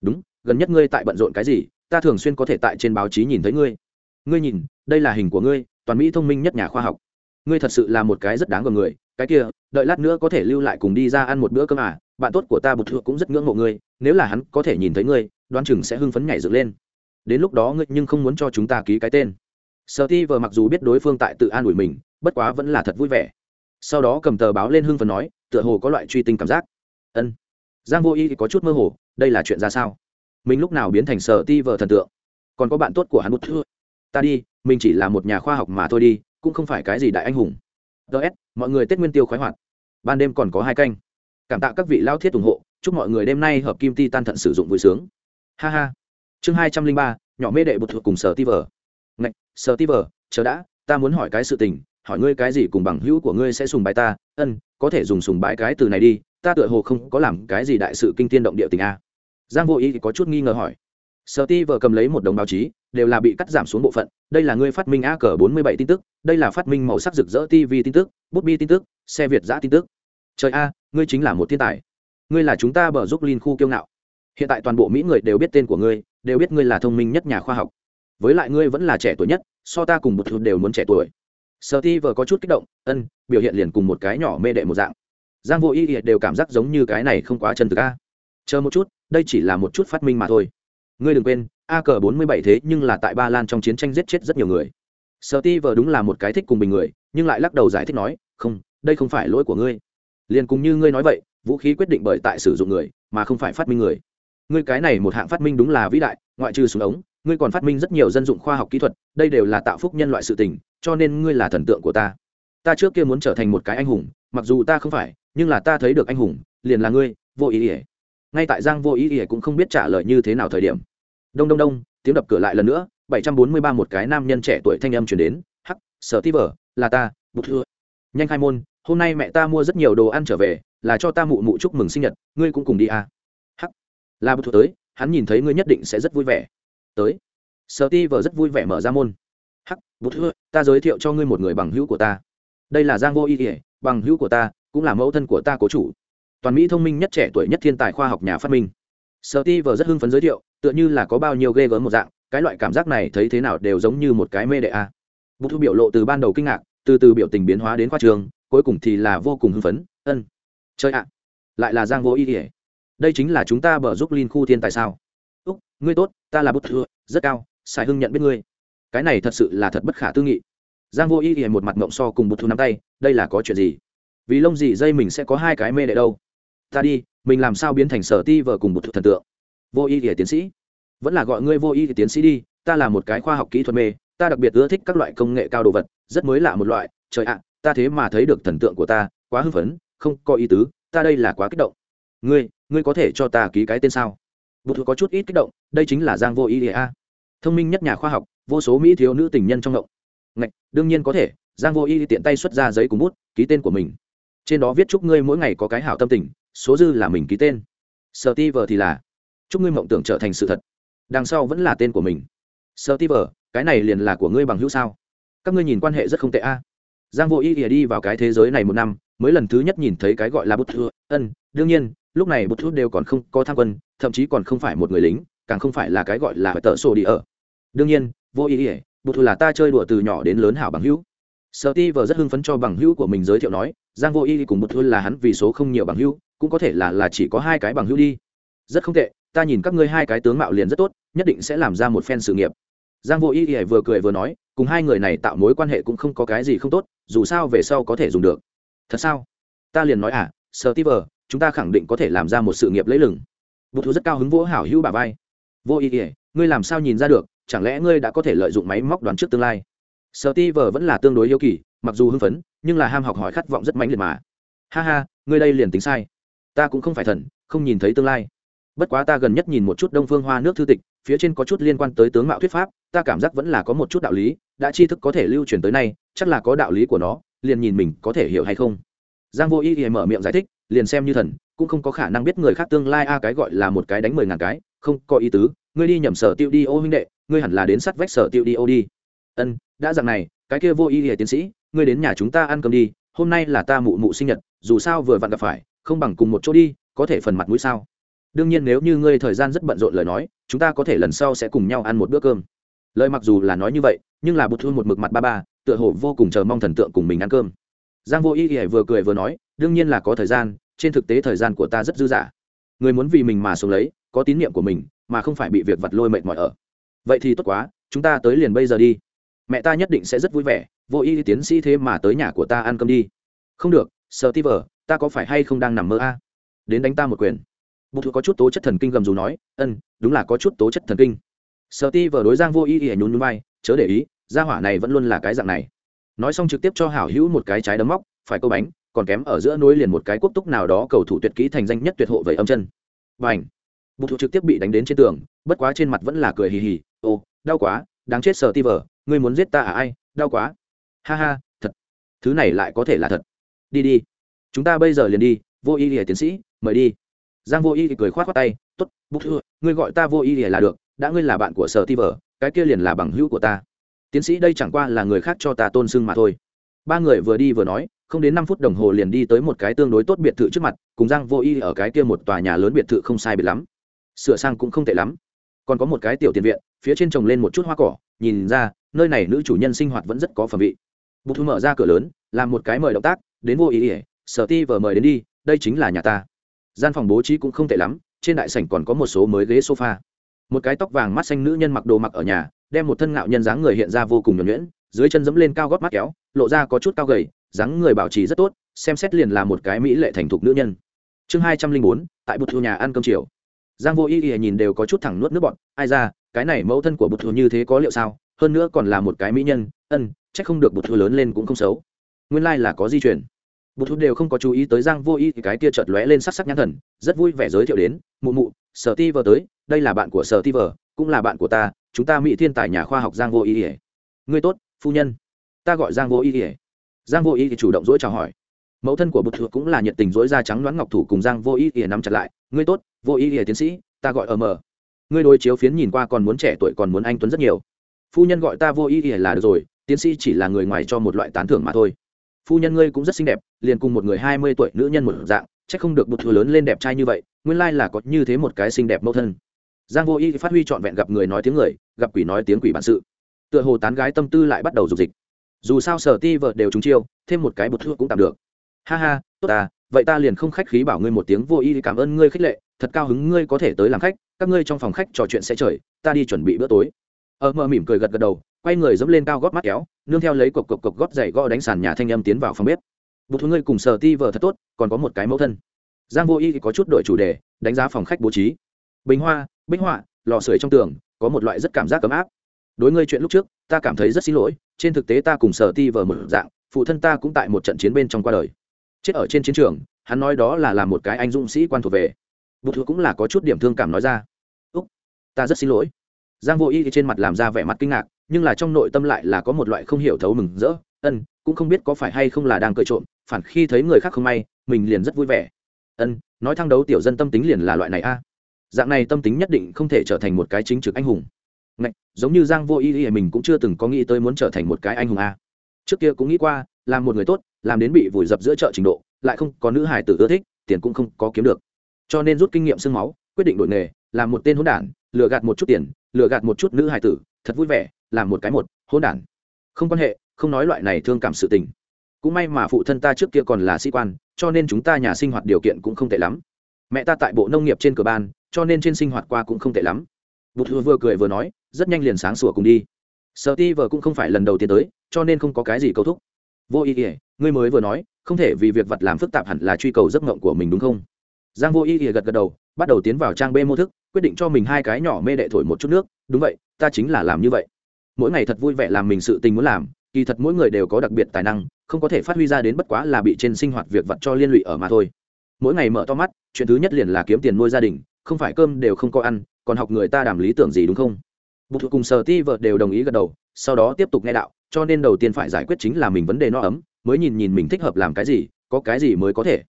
[SPEAKER 1] Đúng, gần nhất ngươi tại bận rộn cái gì, ta thường xuyên có thể tại trên báo chí nhìn thấy ngươi. Ngươi nhìn, đây là hình của ngươi, toàn mỹ thông minh nhất nhà khoa học. Ngươi thật sự là một cái rất đáng gờm người, cái kia, đợi lát nữa có thể lưu lại cùng đi ra ăn một bữa cơm à bạn tốt của ta bột thượng cũng rất ngưỡng mộ ngươi, nếu là hắn có thể nhìn thấy ngươi, đoán chừng sẽ hưng phấn nhảy dựng lên. Đến lúc đó ngươi nhưng không muốn cho chúng ta ký cái tên sợ ti vờ mặc dù biết đối phương tại tự an ủi mình, bất quá vẫn là thật vui vẻ. Sau đó cầm tờ báo lên hưng phần nói, tựa hồ có loại truy tinh cảm giác. Ân. Giang vô y có chút mơ hồ, đây là chuyện ra sao? Mình lúc nào biến thành sở ti vờ thần tượng? Còn có bạn tốt của hắn một thưa ta đi, mình chỉ là một nhà khoa học mà thôi đi, cũng không phải cái gì đại anh hùng. Ts mọi người tết nguyên tiêu khoái hoạt. Ban đêm còn có hai canh. Cảm tạ các vị lao thiết ủng hộ, chúc mọi người đêm nay hợp kim ti tan thận sử dụng vui sướng. Ha ha. Chương hai trăm linh ba, nhỏ mê đệ bột thuộc cùng sở ti vờ sờ ti vờ, chờ đã, ta muốn hỏi cái sự tình, hỏi ngươi cái gì cùng bằng hữu của ngươi sẽ sùng bái ta? Ân, có thể dùng sùng bái cái từ này đi, ta tựa hồ không có làm cái gì đại sự kinh tiên động địa tình a. Giang vô ý thì có chút nghi ngờ hỏi. Sở ti vờ cầm lấy một đồng báo chí, đều là bị cắt giảm xuống bộ phận. Đây là ngươi phát minh a cờ bốn mươi bảy tin tức, đây là phát minh màu sắc rực rỡ tv tin tức, bút bi tin tức, xe việt giã tin tức. Trời a, ngươi chính là một thiên tài. Ngươi là chúng ta bờ giúp linh khu kiêu ngạo. Hiện tại toàn bộ mỹ người đều biết tên của ngươi, đều biết ngươi là thông minh nhất nhà khoa học với lại ngươi vẫn là trẻ tuổi nhất, so ta cùng một chút đều muốn trẻ tuổi. Sợ ti vờ có chút kích động, ân, biểu hiện liền cùng một cái nhỏ mê đệ một dạng. Giang vô ý ý đều cảm giác giống như cái này không quá chân thực a. Chờ một chút, đây chỉ là một chút phát minh mà thôi. Ngươi đừng quên, a cờ bốn mươi bảy thế nhưng là tại ba lan trong chiến tranh giết chết rất nhiều người. Sợ ti vờ đúng là một cái thích cùng bình người, nhưng lại lắc đầu giải thích nói, không, đây không phải lỗi của ngươi. Liền cùng như ngươi nói vậy, vũ khí quyết định bởi tại sử dụng người, mà không phải phát minh người. Ngươi cái này một hạng phát minh đúng là vĩ đại, ngoại trừ súng ống ngươi còn phát minh rất nhiều dân dụng khoa học kỹ thuật, đây đều là tạo phúc nhân loại sự tình, cho nên ngươi là thần tượng của ta. Ta trước kia muốn trở thành một cái anh hùng, mặc dù ta không phải, nhưng là ta thấy được anh hùng, liền là ngươi, vô ý ỉa ngay tại giang vô ý ỉa cũng không biết trả lời như thế nào thời điểm. Đông đông đông, tiếng đập cửa lại lần nữa, bảy trăm bốn mươi ba một cái nam nhân trẻ tuổi thanh âm chuyển đến, hắc, sở ti vở, là ta, bụt thưa nhanh khai môn, hôm nay mẹ ta mua rất nhiều đồ ăn trở về, là cho ta mụ mụ chúc mừng sinh nhật, ngươi cũng cùng đi à. hắc, là bụt thưa tới, hắn nhìn thấy ngươi nhất định sẽ rất vui vẻ tới. Sở ti vở rất vui vẻ mở ra môn. Hắc Bút Hư, ta giới thiệu cho ngươi một người bằng hữu của ta. Đây là giang vô Y ỉa bằng hữu của ta cũng là mẫu thân của ta cố chủ. Toàn mỹ thông minh nhất trẻ tuổi nhất thiên tài khoa học nhà phát minh. Sở ti vờ rất hưng phấn giới thiệu tựa như là có bao nhiêu ghê gớm một dạng cái loại cảm giác này thấy thế nào đều giống như một cái mê đệ a. À. bút Hư biểu lộ từ ban đầu kinh ngạc từ từ biểu tình biến hóa đến khoa trường cuối cùng thì là vô cùng hưng phấn ân chơi ạ lại là giang vô Y ỉa đây chính là chúng ta bờ giúp linh khu thiên tài sao? Úc, ngươi tốt, ta là bút thừa rất cao sài hưng nhận biết ngươi. Cái này thật sự là thật bất khả tư nghị. Giang vô y ỉa một mặt mộng so cùng bút Thu nắm tay, đây là có chuyện gì? Vì lông gì dây mình sẽ có hai cái mê đệ đâu? Ta đi, mình làm sao biến thành sở ti vợ cùng Bút Thu thần tượng? Vô y thì tiến sĩ, vẫn là gọi ngươi vô y thì tiến sĩ đi, ta là một cái khoa học kỹ thuật mê, ta đặc biệt ưa thích các loại công nghệ cao đồ vật, rất mới lạ một loại, trời ạ, ta thế mà thấy được thần tượng của ta, quá hưng phấn, không có ý tứ, ta đây là quá kích động. Ngươi ngươi có thể cho ta ký cái tên sao? Bụt có chút ít kích động, đây chính là giang vô ý a. Thông minh nhất nhà khoa học, vô số mỹ thiếu nữ tình nhân trong động. Ngạch, đương nhiên có thể, giang vô ý tiện tay xuất ra giấy cùng bút, ký tên của mình. Trên đó viết chúc ngươi mỗi ngày có cái hảo tâm tình, số dư là mình ký tên. Sợ ti vờ thì là, chúc ngươi mộng tưởng trở thành sự thật. Đằng sau vẫn là tên của mình. Sợ ti vờ, cái này liền là của ngươi bằng hữu sao? Các ngươi nhìn quan hệ rất không tệ a. Giang vô ý ỉa đi vào cái thế giới này một năm, mới lần thứ nhất nhìn thấy cái gọi là bút thư, ân, đương nhiên lúc này bút thư đều còn không có tham quân, thậm chí còn không phải một người lính, càng không phải là cái gọi là tờ sổ đi ở. Đương nhiên, vô ý ỉa bút thư là ta chơi đùa từ nhỏ đến lớn hảo bằng hữu. Sợ ti vờ rất hưng phấn cho bằng hữu của mình giới thiệu nói, giang vô y cùng bút thư là hắn vì số không nhiều bằng hữu, cũng có thể là là chỉ có hai cái bằng hữu đi. Rất không tệ, ta nhìn các ngươi hai cái tướng mạo liền rất tốt, nhất định sẽ làm ra một phen sự nghiệp. Giang vô ý ỉa vừa cười vừa nói, cùng hai người này tạo mối quan hệ cũng không có cái gì không tốt, dù sao về sau có thể dùng được. Thật sao? Ta liền nói à sơ ti vờ chúng ta khẳng định có thể làm ra một sự nghiệp lấy lừng. Vụ thú rất cao hứng vỗ hảo hữu bà vai. Vô ý ỉa ngươi làm sao nhìn ra được, chẳng lẽ ngươi đã có thể lợi dụng máy móc đoán trước tương lai? Sợ ti vờ vẫn là tương đối yêu kỳ, mặc dù hưng phấn, nhưng là ham học hỏi khát vọng rất mãnh liệt mà. Ha ha, ngươi đây liền tính sai. Ta cũng không phải thần, không nhìn thấy tương lai. Bất quá ta gần nhất nhìn một chút đông phương hoa nước thư tịch, phía trên có chút liên quan tới tướng mạo thuyết pháp, ta cảm giác vẫn là có một chút đạo lý, đã tri thức có thể lưu truyền tới nay, chắc là có đạo lý của nó, liền nhìn mình có thể hiểu hay không. Giang vô ý thì mở miệng giải thích liền xem như thần, cũng không có khả năng biết người khác tương lai a, cái gọi là một cái đánh mười ngàn cái, không, có ý tứ, ngươi đi nhầm sở tiêu đi, ô huynh đệ, ngươi hẳn là đến sắt vách sở tiêu đi, ô đi. Ân, đã dặn này, cái kia vô ý nghĩa tiến sĩ, ngươi đến nhà chúng ta ăn cơm đi, hôm nay là ta mụ mụ sinh nhật, dù sao vừa vặn gặp phải, không bằng cùng một chỗ đi, có thể phần mặt mũi sao? Đương nhiên nếu như ngươi thời gian rất bận rộn lời nói, chúng ta có thể lần sau sẽ cùng nhau ăn một bữa cơm. Lời mặc dù là nói như vậy, nhưng là bụt thu một mực mặt ba ba, tựa hồ vô cùng chờ mong thần tượng cùng mình ăn cơm giang vô ý ỉa vừa cười vừa nói, đương nhiên là có thời gian, trên thực tế thời gian của ta rất dư dả. Người muốn vì mình mà sống lấy, có tín nhiệm của mình, mà không phải bị việc vặt lôi mệt mỏi ở. Vậy thì tốt quá, chúng ta tới liền bây giờ đi. Mẹ ta nhất định sẽ rất vui vẻ, vô ý tiến sĩ thế mà tới nhà của ta ăn cơm đi. Không được, sợ ti vờ, ta có phải hay không đang nằm mơ a? Đến đánh ta một quyền. Bụt thu có chút tố chất thần kinh gầm dù nói, ân, đúng là có chút tố chất thần kinh. Sợ ti vờ đối giang vô ý ỉa nhún nhún vai, chớ để ý, gia hỏa này vẫn luôn là cái dạng này nói xong trực tiếp cho hảo hữu một cái trái đấm móc, phải câu bánh, còn kém ở giữa núi liền một cái quốc túc nào đó cầu thủ tuyệt kỹ thành danh nhất tuyệt hộ vậy âm chân. Và ảnh bục thủ trực tiếp bị đánh đến trên tường, bất quá trên mặt vẫn là cười hì hì, ô, đau quá, đáng chết sờ ti vờ ngươi muốn giết ta à ai, đau quá. Ha ha, thật, thứ này lại có thể là thật. Đi đi, chúng ta bây giờ liền đi, vô y lìa tiến sĩ, mời đi. Giang vô y cười khoát khoát tay t ố t ngươi gọi ta vô y lìa là được, đã ngươi là bạn của sở ti vờ cái kia liền là bằng hữu của ta tiến sĩ đây chẳng qua là người khác cho ta tôn sưng mà thôi. Ba người vừa đi vừa nói, không đến năm phút đồng hồ liền đi tới một cái tương đối tốt biệt thự trước mặt, cùng giang vô y ở cái kia một tòa nhà lớn biệt thự không sai biệt lắm. Sửa sang cũng không tệ lắm. Còn có một cái tiểu tiền viện, phía trên trồng lên một chút hoa cỏ, nhìn ra, nơi này nữ chủ nhân sinh hoạt vẫn rất có phẩm vị. Bụt thu mở ra cửa lớn, làm một cái mời động tác, đến vô ý ỉa sở ti vờ mời đến đi, đây chính là nhà ta. Gian phòng bố trí cũng không tệ lắm, trên đại sảnh còn có một số mới ghế sofa. Một cái tóc vàng mắt xanh nữ nhân mặc đồ mặc ở nhà đem một thân ngạo nhân dáng người hiện ra vô cùng nhuẩn nhuyễn, dưới chân dẫm lên cao gót mắt kéo, lộ ra có chút cao gầy, dáng người bảo trì rất tốt, xem xét liền là một cái mỹ lệ thành thục nữ nhân. Chương hai trăm linh bốn, tại bụt thu nhà ăn cơm chiều. Giang vô y y nhìn đều có chút thẳng nuốt nước bọn ai ra, cái này mẫu thân của bụt thu như thế có liệu sao, hơn nữa còn là một cái mỹ nhân, ân c h ắ c không được bụt thu lớn lên cũng không xấu. Nguyên lai、like、là có di chuyển bụt thu đều không có chú ý tới giang vô y thì cái tia chợt lóe lên sắc sắc nhãn thần, rất vui vẻ giới thiệu đến, mụ mụ, sở ti vờ tới, đây là bạn của sở ti vờ, cũng là bạn của ta chúng ta mỹ thiên tài nhà khoa học giang vô ý ỉa. Ngươi tốt, phu nhân. Ta gọi giang vô ý ỉa. Giang vô ý thì chủ động dỗi chào hỏi. Mẫu thân của bụt thượng cũng là nhiệt tình dỗi da trắng đoán ngọc thủ cùng giang vô ý ỉa nắm chặt lại. Ngươi tốt, vô ý ỉa tiến sĩ, ta gọi ở mờ. Ngươi đối chiếu phiến nhìn qua còn muốn trẻ tuổi còn muốn anh tuấn rất nhiều. Phu nhân gọi ta vô ý ỉa là được rồi, tiến sĩ chỉ là người ngoài cho một loại tán thưởng mà thôi. Phu nhân ngươi cũng rất xinh đẹp, liền cùng một người hai mươi tuổi nữ nhân một dạng c h ắ c không được bụt thừa lớn lên đẹp trai như vậy, nguyên lai là có như thế một cái xinh đẹp mẫu thân giang vô y phát huy trọn vẹn gặp người nói tiếng người, gặp quỷ nói tiếng quỷ bản sự. Tựa hồ tán gái tâm tư lại bắt đầu dục dịch. Dù sao sở ti vợ đều trúng chiêu, thêm một cái bột thuốc cũng tạm được. Ha ha, tốt à vậy ta liền không khách khí bảo ngươi một tiếng vô y cảm ơn ngươi khích lệ, thật cao hứng ngươi có thể tới làm khách, các ngươi trong phòng khách trò chuyện sẽ trời, ta đi chuẩn bị bữa tối. Ờ, Ở mờ mỉm cười gật gật đầu, quay người dẫm lên cao gót mắt kéo, nương theo lấy cộc cộc cộc gót giày gõ đánh sàn nhà thanh âm tiến vào phòng bếp. Bột thuốc ngươi cùng sở ti vợ thật tốt, còn có một cái mẫu thân. Giang vô y có chút đổi chủ đề, đánh giá phòng khách bố trí. Bình hoa bích họa, lò sưởi trong tường, có một loại rất cảm giác ấm áp. Đối ngươi chuyện lúc trước, ta cảm thấy rất xin lỗi, trên thực tế ta cùng sở ti vờ một dạng, phụ thân ta cũng tại một trận chiến bên trong qua đời. Chết ở trên chiến trường, hắn nói đó là làm một cái anh dũng sĩ quan thuộc về. Bụt thứ cũng là có chút điểm thương cảm nói ra. Úc, ta rất xin lỗi. Giang vô y trên mặt làm ra vẻ mặt kinh ngạc, nhưng là trong nội tâm lại là có một loại không hiểu thấu mừng rỡ. Ân, cũng không biết có phải hay không là đang cười trộm, phản khi thấy người khác không may, mình liền rất vui vẻ. Ân, nói thăng đấu tiểu dân tâm tính liền là loại này a dạng này tâm tính nhất định không thể trở thành một cái chính trực anh hùng. Ngạch, giống như giang vô ý ý mình cũng chưa từng có nghĩ tới muốn trở thành một cái anh hùng a. Trước kia cũng nghĩ qua làm một người tốt làm đến bị vùi dập giữa chợ trình độ lại không có nữ hải tử ưa thích tiền cũng không có kiếm được. Cho nên rút kinh nghiệm sương máu quyết định đổi nghề làm một tên hỗn đản lừa gạt một chút tiền lừa gạt một chút nữ hải tử thật vui vẻ làm một cái một hỗn đản. Không quan hệ không nói loại này thương cảm sự tình. Cũng may mà phụ thân ta trước kia còn là sĩ quan cho nên chúng ta nhà sinh hoạt điều kiện cũng không tệ lắm. Mẹ ta tại bộ nông nghiệp trên cửa ban cho nên trên sinh hoạt qua cũng không tệ lắm. Bụt vừa, vừa cười vừa nói rất nhanh liền sáng sủa cùng đi. Sợ ti vợ cũng không phải lần đầu tiên tới cho nên không có cái gì cầu thúc. Vô ý ỉa ngươi mới vừa nói không thể vì việc vật làm phức tạp hẳn là truy cầu giấc ngộng của mình đúng không? Giang vô ý ỉa gật gật đầu bắt đầu tiến vào trang b mô thức quyết định cho mình hai cái nhỏ mê đệ thổi một chút nước. Đúng vậy ta chính là làm như vậy. Mỗi ngày thật vui vẻ làm mình sự tình muốn làm kỳ thật mỗi người đều có đặc biệt tài năng không có thể phát huy ra đến bất quá là bị trên sinh hoạt việc vật cho liên lụy ở mà thôi. Mỗi ngày mở to mắt chuyện thứ nhất liền là kiếm tiền nuôi gia đình không phải cơm đều không có ăn, còn học người ta đảm lý tưởng gì đúng không? Bụt cùng sở ti vợ đều đồng ý gật đầu, sau đó tiếp tục nghe đạo, cho nên đầu tiên phải giải quyết chính là mình vấn đề no ấm, mới nhìn nhìn mình thích hợp làm cái gì, có cái gì mới có thể.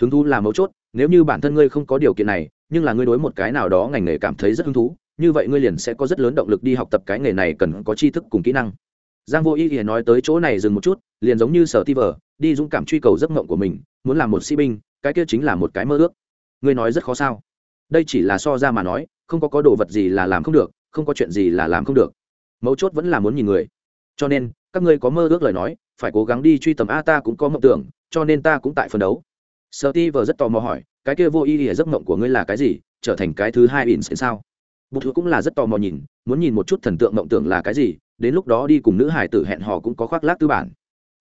[SPEAKER 1] Hứng thú là mấu chốt, nếu như bản thân ngươi không có điều kiện này, nhưng là ngươi đối một cái nào đó ngành nghề cảm thấy rất hứng thú, như vậy ngươi liền sẽ có rất lớn động lực đi học tập cái nghề này cần có tri thức cùng kỹ năng. Giang vô ý nghĩa nói tới chỗ này dừng một chút, liền giống như sở ti vờ đi dũng cảm truy cầu giấc mộng của mình, muốn làm một sĩ binh, cái kia chính là một cái mơ ước. Ngươi nói rất khó sao? Đây chỉ là so ra mà nói, không có có đồ vật gì là làm không được, không có chuyện gì là làm không được. Mấu chốt vẫn là muốn nhìn người. Cho nên, các ngươi có mơ ước lời nói, phải cố gắng đi truy tầm a ta cũng có mộng tưởng, cho nên ta cũng tại phân đấu. Sợ ti vờ rất tò mò hỏi, cái kia vô ý ỉa giấc mộng của ngươi là cái gì, trở thành cái thứ hai ỉn sẽ sao? Bụt thứ cũng là rất tò mò nhìn, muốn nhìn một chút thần tượng mộng tưởng là cái gì, đến lúc đó đi cùng nữ hải tử hẹn hò cũng có khoác lác tư bản.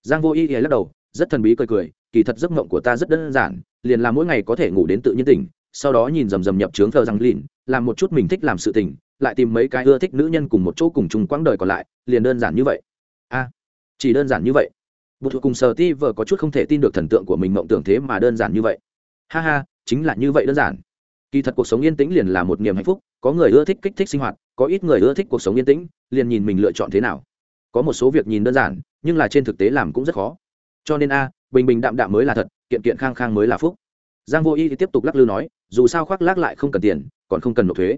[SPEAKER 1] Giang vô ý ỉa lắc đầu, rất thần bí cười cười, kỳ thật giấc mộng của ta rất đơn giản, liền là mỗi ngày có thể ngủ đến tự nhiên tỉnh sau đó nhìn rầm rầm nhập trướng thờ răng lìn, làm một chút mình thích làm sự tình, lại tìm mấy cái ưa thích nữ nhân cùng một chỗ cùng chung quãng đời còn lại, liền đơn giản như vậy. A, chỉ đơn giản như vậy. Bụt thuộc cùng sờ ti vợ có chút không thể tin được thần tượng của mình mộng tưởng thế mà đơn giản như vậy. Ha ha, chính là như vậy đơn giản. Kỳ thật cuộc sống yên tĩnh liền là một niềm hạnh phúc, có người ưa thích kích thích sinh hoạt, có ít người ưa thích cuộc sống yên tĩnh, liền nhìn mình lựa chọn thế nào. Có một số việc nhìn đơn giản, nhưng là trên thực tế làm cũng rất khó. Cho nên a, bình bình đạm đạm mới là thật, kiện kiện khang khang mới là phúc giang vô y thì tiếp tục lắc lư nói, dù sao khoác lác lại không cần tiền, còn không cần nộp thuế.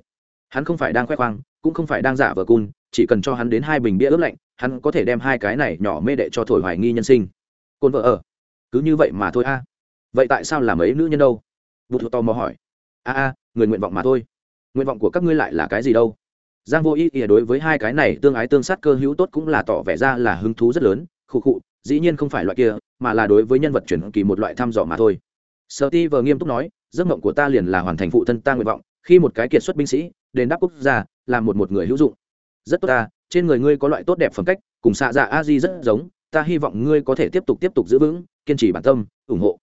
[SPEAKER 1] Hắn không phải đang khoe khoang, cũng không phải đang giả vờ cun, chỉ cần cho hắn đến hai bình bia ướp lạnh, hắn có thể đem hai cái này nhỏ mê đệ cho thổi hoài nghi nhân sinh. Côn vợ ở. Cứ như vậy mà thôi a. Vậy tại sao làm ấy nữ nhân đâu? Bụt tò mò hỏi. A a, người nguyện vọng mà thôi. Nguyện vọng của các ngươi lại là cái gì đâu? Giang vô ý ỉa đối với hai cái này tương ái tương sát cơ hữu tốt cũng là tỏ vẻ ra là hứng thú rất lớn. Khụ khụ, dĩ nhiên không phải loại kia, mà là đối với nhân vật chuyển kỳ một loại thăm dò mà thôi sợ ti vờ nghiêm túc nói, giấc mộng của ta liền là hoàn thành phụ thân ta nguyện vọng, khi một cái kiệt xuất binh sĩ, đền đáp quốc gia là một một người hữu dụng. Rất tốt ta, trên người ngươi có loại tốt đẹp phẩm cách, cùng xạ dạ a di rất giống, ta hy vọng ngươi có thể tiếp tục tiếp tục giữ vững, kiên trì bản tâm, ủng hộ.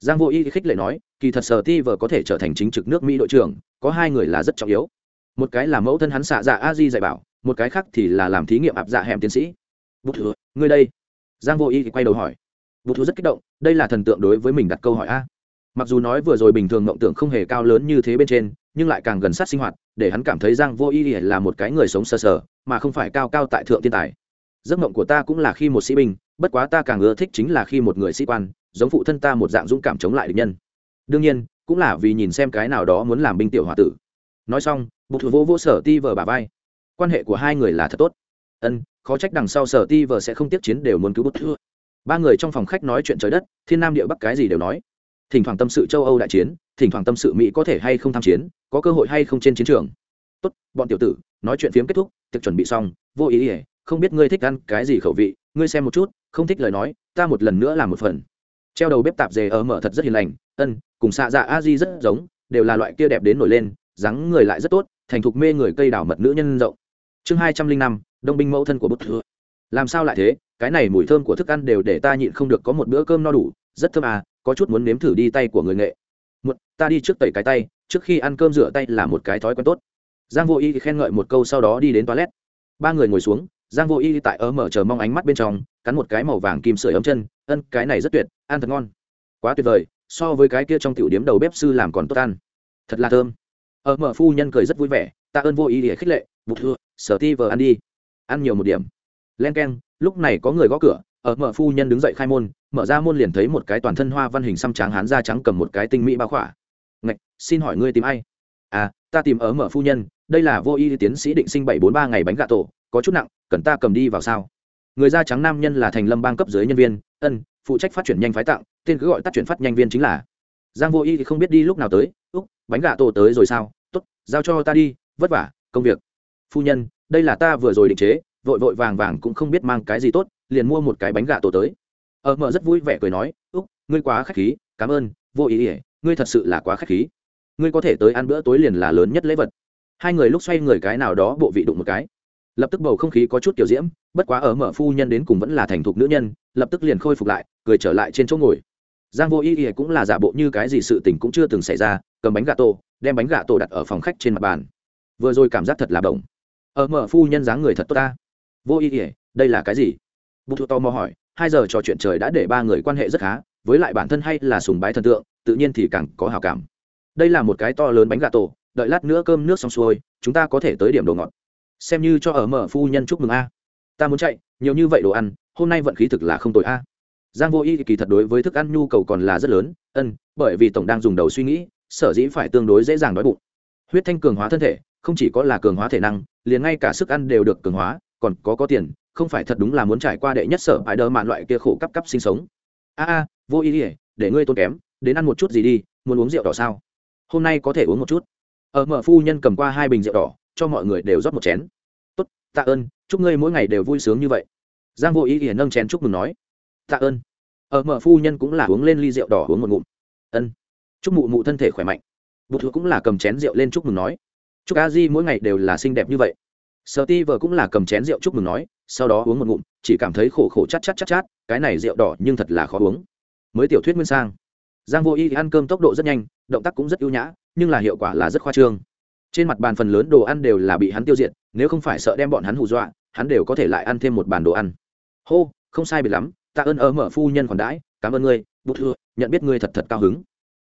[SPEAKER 1] Giang vô y khích lệ nói, kỳ thật sở ti vờ có thể trở thành chính trực nước mỹ đội trưởng, có hai người là rất trọng yếu. Một cái là mẫu thân hắn xạ dạ a di dạy bảo, một cái khác thì là làm thí nghiệm áp dạ hẻm tiến sĩ. Bút thừa ngươi đây. Giang vô y quay đầu hỏi. Bút thừa rất kích động, đây là thần tượng đối với mình đặt câu hỏi a mặc dù nói vừa rồi bình thường mộng tưởng không hề cao lớn như thế bên trên, nhưng lại càng gần sát sinh hoạt, để hắn cảm thấy giang vô y là một cái người sống sơ sở mà không phải cao cao tại thượng thiên tài. Giấc mộng của ta cũng là khi một sĩ binh, bất quá ta càng ưa thích chính là khi một người sĩ quan, giống phụ thân ta một dạng dũng cảm chống lại địch nhân. Đương nhiên, cũng là vì nhìn xem cái nào đó muốn làm binh tiểu h tử. Nói xong bục thủ vô vô sở ti vờ bà vai. Quan hệ của hai người là thật tốt. Ân, khó trách đằng sau sở ti vờ sẽ không tiếp chiến đều muốn cứu bút thưa ba người trong phòng khách nói chuyện trời đất, thiên nam địa bắc cái gì đều nói thỉnh thoảng tâm sự châu âu đại chiến, thỉnh thoảng tâm sự mỹ có thể hay không tham chiến, có cơ hội hay không trên chiến trường. Tốt, bọn tiểu tử, nói chuyện phiếm kết thúc, tiệc chuẩn bị xong, vô ý ỉa không biết ngươi thích ăn cái gì khẩu vị, ngươi xem một chút, không thích lời nói, ta một lần nữa làm một phần. Treo đầu bếp tạp dề ở mở thật rất hiền lành, ân, cùng xạ dạ a di rất giống, đều là loại kia đẹp đến nổi lên, dáng người lại rất tốt, thành thục mê người cây đảo mật nữ nhân rộng. Chương hai trăm linh năm, đông binh mẫu thân của bức thừa làm sao lại thế? Cái này mùi thơm của thức ăn đều để ta nhịn không được có một bữa cơm no đủ, rất thơm à có chút muốn nếm thử đi tay của người nghệ. Một ta đi trước tẩy cái tay trước khi ăn cơm rửa tay là một cái thói quen tốt. Giang vô y khen ngợi một câu sau đó đi đến toilet. Ba người ngồi xuống giang vô y tại ở mở chờ mong ánh mắt bên trong cắn một cái màu vàng kim sưởi ấm chân ân cái này rất tuyệt ăn thật ngon. Quá tuyệt vời so với cái kia trong tiểu điếm đầu bếp sư làm còn tốt ăn. Thật là thơm. Ở mở phu nhân cười rất vui vẻ ta ơn vô ý để khích lệ bụt thưa sở ti vờ ăn đi. Ăn nhiều một điểm. Len keng, lúc này có người gõ cửa ở mở phu nhân đứng dậy khai môn mở ra môn liền thấy một cái toàn thân hoa văn hình xăm tráng hán da trắng cầm một cái tinh mỹ bao khỏa. Ngạch, xin hỏi ngươi tìm ai? À ta tìm ở mở phu nhân, đây là vô y tiến sĩ định sinh bảy bốn ba ngày bánh gà tổ, có chút nặng, cần ta cầm đi vào sao? Người da trắng nam nhân là thành lâm bang cấp dưới nhân viên, ân, phụ trách phát triển nhanh phái tặng, tên cứ gọi tắt chuyển phát nhanh viên chính là. Giang vô y thì không biết đi lúc nào tới, úc, bánh gà tổ tới rồi sao? T ố t giao cho ta đi, vất vả, công việc. Phu nhân, đây là ta vừa rồi định chế, vội vội vàng vàng cũng không biết mang cái gì tốt, liền mua một cái bánh gà tổ tới ở mở rất vui vẻ cười nói, úc, ngươi quá k h á c h khí, cảm ơn, vô ý ỉa ngươi thật sự là quá k h á c h khí. Ngươi có thể tới ăn bữa tối liền là lớn nhất lễ vật. Hai người lúc xoay người cái nào đó bộ vị đụng một cái. Lập tức bầu không khí có chút kiểu diễm, bất quá ở mở phu nhân đến cùng vẫn là thành thục nữ nhân, lập tức liền khôi phục lại, cười trở lại trên chỗ ngồi. Giang vô ý ỉa cũng là giả bộ như cái gì sự tình cũng chưa từng xảy ra, cầm bánh gà tổ, đem bánh gà tổ đặt ở phòng khách trên mặt bàn. Vừa rồi cảm giác thật là bổng. Ở mở phu nhân dáng người thật tốt ta. Vô ý ỉa đây là cái gì? Bút thu to mò hỏi hai giờ trò chuyện trời đã để ba người quan hệ rất khá, với lại bản thân hay là sùng bái thần tượng, tự nhiên thì càng có hào cảm. Đây là một cái to lớn bánh gà tổ, đợi lát nữa cơm nước xong xuôi, chúng ta có thể tới điểm đồ ngọt. Xem như cho ở mở phu nhân chúc mừng a. Ta muốn chạy, nhiều như vậy đồ ăn, hôm nay vận khí thực là không tội a. Giang vô y kỳ thật đối với thức ăn nhu cầu còn là rất lớn, ân, bởi vì tổng đang dùng đầu suy nghĩ, sở dĩ phải tương đối dễ dàng đói bụng. Huyết thanh cường hóa thân thể, không chỉ có là cường hóa thể năng, liền ngay cả sức ăn đều được cường hóa, còn có có tiền không phải thật đúng là muốn trải qua đệ nhất sở bài đơ mạn loại kia khổ cấp cấp sinh sống. A a, vô ý ỉa để ngươi tốn kém, đến ăn một chút gì đi, muốn uống rượu đỏ sao? Hôm nay có thể uống một chút. Ở mở phu nhân cầm qua hai bình rượu đỏ, cho mọi người đều rót một chén. Tốt, tạ ơn, chúc ngươi mỗi ngày đều vui sướng như vậy. Giang vô ý ỉa nâng chén chúc mừng nói. Tạ ơn. Ở mở phu nhân cũng là uống lên ly rượu đỏ uống một ngụm. Ân. Chúc mụ mụ thân thể khỏe mạnh. Bụt thừa cũng là cầm chén rượu lên chúc mừng nói. Chúc a di mỗi ngày đều là xinh đẹp như vậy. Sợ ti vợ cũng là cầm chén rượu chúc mừng nói sau đó uống một ngụm, chỉ cảm thấy khổ khổ chát chát chát chát, cái này rượu đỏ nhưng thật là khó uống. Mới tiểu thuyết nguyên sang. Giang vô y ăn cơm tốc độ rất nhanh, động tác cũng rất ưu nhã, nhưng là hiệu quả là rất khoa trương. Trên mặt bàn phần lớn đồ ăn đều là bị hắn tiêu diệt, nếu không phải sợ đem bọn hắn hù dọa, hắn đều có thể lại ăn thêm một bàn đồ ăn. Hô, không sai biệt lắm, tạ ơn ở mở phu nhân còn đãi, cảm ơn ngươi bút thưa nhận biết ngươi thật thật cao hứng.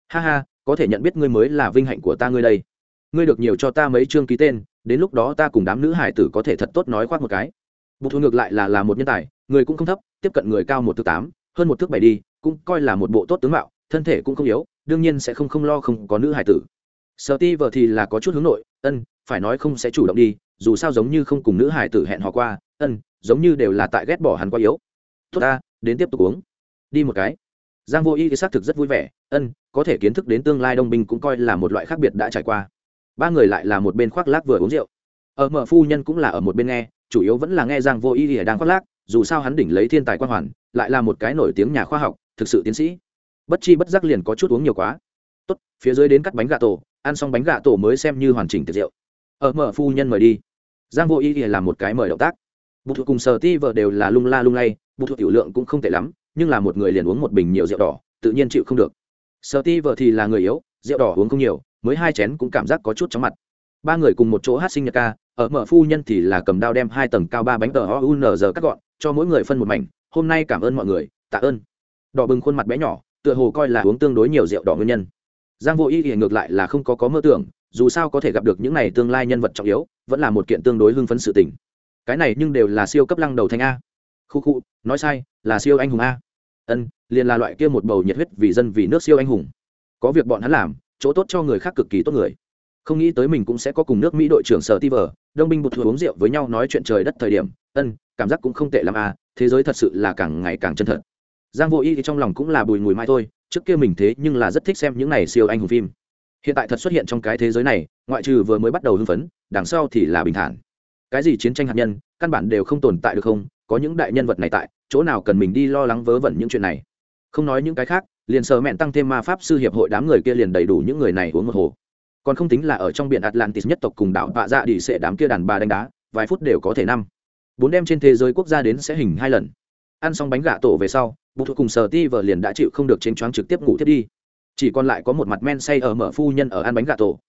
[SPEAKER 1] Ha ha, có thể nhận biết ngươi mới là vinh hạnh của ta ngươi đây. Ngươi được nhiều cho ta mấy chương ký tên, đến lúc đó ta cùng đám nữ hải tử có thể thật tốt nói khoác một cái bục thua ngược lại là là một nhân tài, người cũng không thấp, tiếp cận người cao một thước tám, hơn một thước bảy đi, cũng coi là một bộ tốt tướng mạo, thân thể cũng không yếu, đương nhiên sẽ không không lo không có nữ hải tử. Sợ ti vợ thì là có chút hướng nội, ân, phải nói không sẽ chủ động đi, dù sao giống như không cùng nữ hải tử hẹn họ qua, ân, giống như đều là tại ghét bỏ hắn quá yếu. Tốt ta, đến tiếp tục uống. Đi một cái. Giang vô y xác thực rất vui vẻ, ân, có thể kiến thức đến tương lai đông binh cũng coi là một loại khác biệt đã trải qua. Ba người lại là một bên khoác lác vừa uống rượu. Ở mở phu nhân cũng là ở một bên nghe chủ yếu vẫn là nghe giang vô ý ỉa đang khoác lác, dù sao hắn đỉnh lấy thiên tài quan hoàn, lại là một cái nổi tiếng nhà khoa học, thực sự tiến sĩ. Bất chi bất giác liền có chút uống nhiều quá. Tốt, phía dưới đến cắt bánh gà tổ, ăn xong bánh gà tổ mới xem như hoàn chỉnh tiệc rượu ở mở phu nhân mời đi. Giang vô ý ỉa làm một cái mời động tác. Bụt thuộc cùng sờ ti vợ đều là lung la lung lay, bụt thuộc tiểu lượng cũng không tệ lắm, nhưng là một người liền uống một bình nhiều rượu đỏ, tự nhiên chịu không được. Sờ ti vợ thì là người yếu, rượu đỏ uống không nhiều, mới hai chén cũng cảm giác có chút chóng mặt. Ba người cùng một chỗ hát sinh nhật ca ở mở phu nhân thì là cầm đao đem hai tầng cao ba bánh tờ o u n giờ cắt gọn, cho mỗi người phân một mảnh. Hôm nay cảm ơn mọi người. Tạ ơn. Đỏ bừng khuôn mặt bé nhỏ, tựa hồ coi là uống tương đối nhiều rượu đỏ nguyên nhân. Giang vô y thì ngược lại là không có có mơ tưởng, dù sao có thể gặp được những này tương lai nhân vật trọng yếu, vẫn là một kiện tương đối hưng phấn sự tình. Cái này nhưng đều là siêu cấp lăng đầu thanh a. Khu khu, nói sai, là siêu anh hùng a. Ân, liền là loại kia một bầu nhiệt huyết vì dân vì nước siêu anh hùng. Có việc bọn hắn làm, chỗ tốt cho người khác cực kỳ tốt người không nghĩ tới mình cũng sẽ có cùng nước mỹ đội trưởng sở ti vờ, đông binh bụt thừa uống rượu với nhau nói chuyện trời đất thời điểm. Ân, cảm giác cũng không tệ l à thế giới thật sự là càng ngày càng chân thật. Giang vô y thì trong lòng cũng là bùi ngùi mai thôi, trước kia mình thế nhưng là rất thích xem những này siêu anh hùng phim. Hiện tại thật xuất hiện trong cái thế giới này, ngoại trừ vừa mới bắt đầu hưng phấn, đằng sau thì là bình thản. Cái gì chiến tranh hạt nhân, căn bản đều không tồn tại được không? Có những đại nhân vật này tại, chỗ nào cần mình đi lo lắng vớ vẩn những chuyện này? Không nói những cái khác, liền sờ mẹn tăng thêm ma pháp sư hiệp hội đám người kia liền đầy đủ những người này uống một hồ còn không tính là ở trong biển atlantis nhất tộc cùng đảo bạ dạ đi sẽ đám kia đàn bà đánh đá, vài phút đều có thể năm. Bốn đêm trên thế giới quốc gia đến sẽ hình hai lần. Ăn xong bánh gà tổ về sau bộ thuộc cùng sờ ti vợ liền đã chịu không được chênh choáng trực tiếp ngủ thiết đi. Chỉ còn lại có một mặt men say ở mở phu nhân ở ăn bánh gà tổ.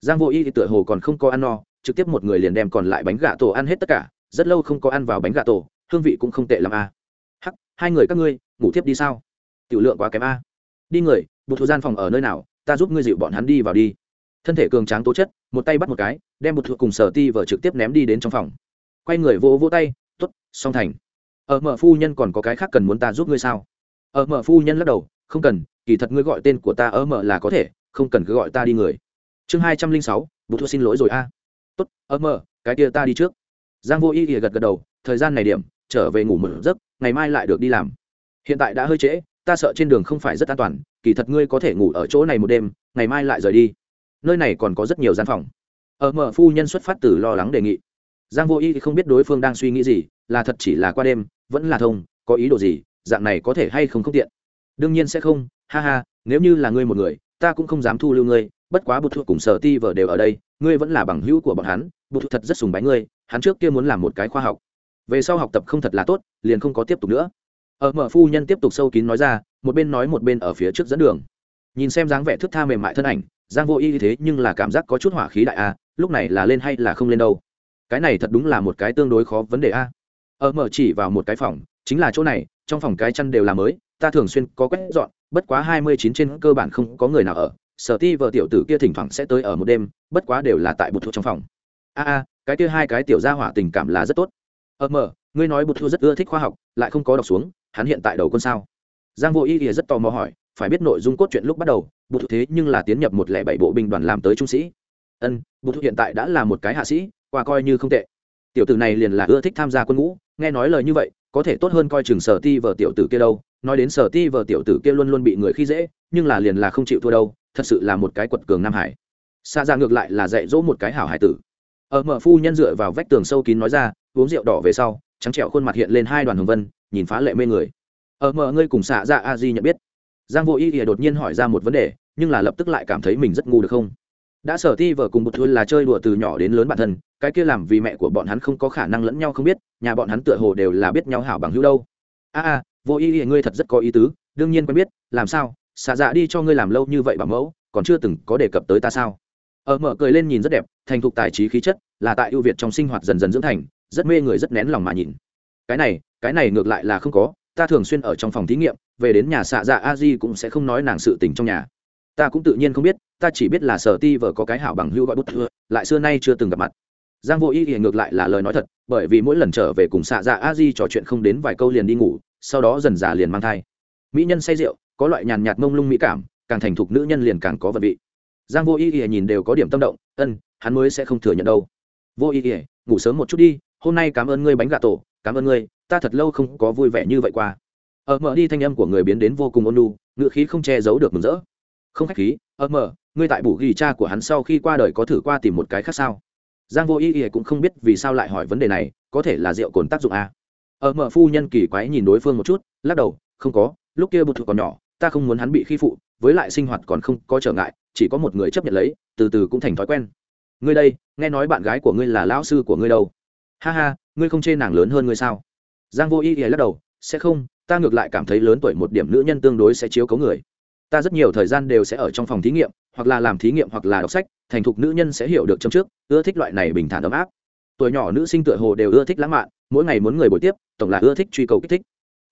[SPEAKER 1] Giang vô y thì tựa hồ còn không có ăn no, trực tiếp một người liền đem còn lại bánh gà tổ ăn hết tất cả, rất lâu không có ăn vào bánh gà tổ, hương vị cũng không tệ l a. À. hắc, hai người các ngươi, ngủ tiếp đi sao? Tiểu lượng quá kém a. Đi người bộ thuộc gian phòng ở nơi nào, ta giúp ngươi dịu bọn hắn đi vào đi thân thể cường tráng tố chất, một tay bắt một cái, đem một thuộc cùng sở ti vợ trực tiếp ném đi đến trong phòng. Quay người vỗ vỗ tay t ố t song thành. Ở mở phu nhân còn có cái khác cần muốn ta giúp ngươi sao? Ở mở phu nhân lắc đầu, không cần, kỳ thật ngươi gọi tên của ta ở mở là có thể, không cần cứ gọi ta đi người. Chương hai trăm linh sáu bộ thua xin lỗi rồi a. À. Tốt ở mở, cái kia ta đi trước. Giang vô y ỉa gật gật đầu, thời gian này điểm, trở về ngủ một giấc, ngày mai lại được đi làm. Hiện tại đã hơi trễ, ta sợ trên đường không phải rất an toàn, kỳ thật ngươi có thể ngủ ở chỗ này một đêm, ngày mai lại rời đi nơi này còn có rất nhiều gian phòng. Ở mở phu nhân xuất phát từ lo lắng đề nghị. Giang vô y thì không biết đối phương đang suy nghĩ gì, là thật chỉ là qua đêm, vẫn là thông, có ý đồ gì, dạng này có thể hay không không tiện. Đương nhiên sẽ không, ha ha, nếu như là ngươi một người, ta cũng không dám thu lưu ngươi, bất quá bụt thuộc cùng sở ti vợ đều ở đây, ngươi vẫn là bằng hữu của bọn hắn, bụt thuộc thật rất sùng bái ngươi, hắn trước kia muốn làm một cái khoa học. Về sau học tập không thật là tốt, liền không có tiếp tục nữa. Ở mở phu nhân tiếp tục sâu kín nói ra, một bên nói một bên ở phía trước dẫn đường nhìn xem dáng vẻ thức tha mềm mại thân ảnh, giang vô y như thế nhưng là cảm giác có chút hỏa khí đại a, lúc này là lên hay là không lên đâu? Cái này thật đúng là một cái tương đối khó vấn đề a. Ở mở chỉ vào một cái phòng, chính là chỗ này, trong phòng cái chăn đều là mới, ta thường xuyên có quét dọn, bất quá hai mươi chín trên cơ bản không có người nào ở, sở ti vợ tiểu tử kia thỉnh thoảng sẽ tới ở một đêm, bất quá đều là tại bụt thuộc trong phòng. A a, cái kia hai cái tiểu gia hỏa tình cảm là rất tốt. Ở mở, ngươi nói bụt thuộc rất ưa thích khoa học, lại không có đọc xuống, hắn hiện tại đầu con sao? Giang vô y thì rất tò mò hỏi phải biết nội dung cốt truyện lúc bắt đầu, bụt thế nhưng là tiến nhập một lẻ bảy bộ binh đoàn làm tới trung sĩ. Ân, bụt hiện tại đã là một cái hạ sĩ, qua coi như không tệ. Tiểu tử này liền là ưa thích tham gia quân ngũ, nghe nói lời như vậy, có thể tốt hơn coi chừng sở ti vợ tiểu tử kia đâu. Nói đến sở ti vợ tiểu tử kia luôn luôn bị người khi dễ, nhưng là liền là không chịu thua đâu, thật sự là một cái quật cường nam hải. Xa ra ngược lại là dạy dỗ một cái hảo hải tử. Ở mở phu nhân dựa vào vách tường sâu kín nói ra, uống rượu đỏ về sau, trắng trẹo khuôn mặt hiện lên hai đoàn hồng vân, nhìn phá lệ mê người. Ở mở, ngươi cùng xạ ra a di nhận biết giang vô ý ỉa đột nhiên hỏi ra một vấn đề, nhưng là lập tức lại cảm thấy mình rất ngu được không? Đã sở ti vợ cùng một thôn là chơi đùa từ nhỏ đến lớn bản thân, cái kia làm vì mẹ của bọn hắn không có khả năng lẫn nhau không biết, nhà bọn hắn tựa hồ đều là biết nhau hảo bằng hữu đâu. A a, vô ý ỉa ngươi thật rất có ý tứ, đương nhiên quen biết, làm sao? Xạ dạ đi cho ngươi làm lâu như vậy bảo mẫu, còn chưa từng có đề cập tới ta sao? Ở mở cười lên nhìn rất đẹp, thành thục tài trí khí chất, là tại ưu việt trong sinh hoạt dần dần dưỡng thành, rất mê người rất nén lòng mà nhìn. Cái này cái này ngược lại là không có ta thường xuyên ở trong phòng thí nghiệm, về đến nhà xạ dạ a di cũng sẽ không nói nàng sự tình trong nhà. Ta cũng tự nhiên không biết, ta chỉ biết là sở ti vợ có cái hảo bằng hưu gọi bút thưa, lại xưa nay chưa từng gặp mặt. Giang vô ý thì ngược lại là lời nói thật, bởi vì mỗi lần trở về cùng xạ dạ a di trò chuyện không đến vài câu liền đi ngủ, sau đó dần già liền mang thai. Mỹ nhân say rượu, có loại nhàn nhạt mông lung mỹ cảm, càng thành thục nữ nhân liền càng có vật vị. Giang vô ý thì nhìn đều có điểm tâm động, ân, hắn mới sẽ không thừa nhận đâu. Vô ý thì, ngủ sớm một chút đi, hôm nay cảm ơn ngươi bánh gà tổ, cảm ơn ngươi ta thật lâu không có vui vẻ như vậy qua. Ở mở đi thanh âm của người biến đến vô cùng ôn lu ngựa khí không che giấu được mừng rỡ. Không khách khí ở mở, ngươi tại bù ghi cha của hắn sau khi qua đời có thử qua tìm một cái khác sao? Giang vô ý ý cũng không biết vì sao lại hỏi vấn đề này, có thể là rượu cồn tác dụng à. ở mở phu nhân kỳ quái nhìn đối phương một chút, lắc đầu, không có, lúc kia bụt thuộc còn nhỏ, ta không muốn hắn bị khi phụ, với lại sinh hoạt còn không có trở ngại, chỉ có một người chấp nhận lấy, từ từ cũng thành thói quen. Ngươi đây, nghe nói bạn gái của ngươi là lão sư của ngươi đâu? Ha ha, ngươi không chê nàng lớn hơn ngươi sao? Giang vô ý ý lắc đầu, sẽ không, ta ngược lại cảm thấy lớn tuổi một điểm nữ nhân tương đối sẽ chiếu cấu người. Ta rất nhiều thời gian đều sẽ ở trong phòng thí nghiệm, hoặc là làm thí nghiệm hoặc là đọc sách, thành thục nữ nhân sẽ hiểu được trong trước, ưa thích loại này bình thản ấm áp. Tuổi nhỏ nữ sinh tựa hồ đều ưa thích lãng mạn, mỗi ngày muốn người buổi tiếp, tổng là ưa thích truy cầu kích thích.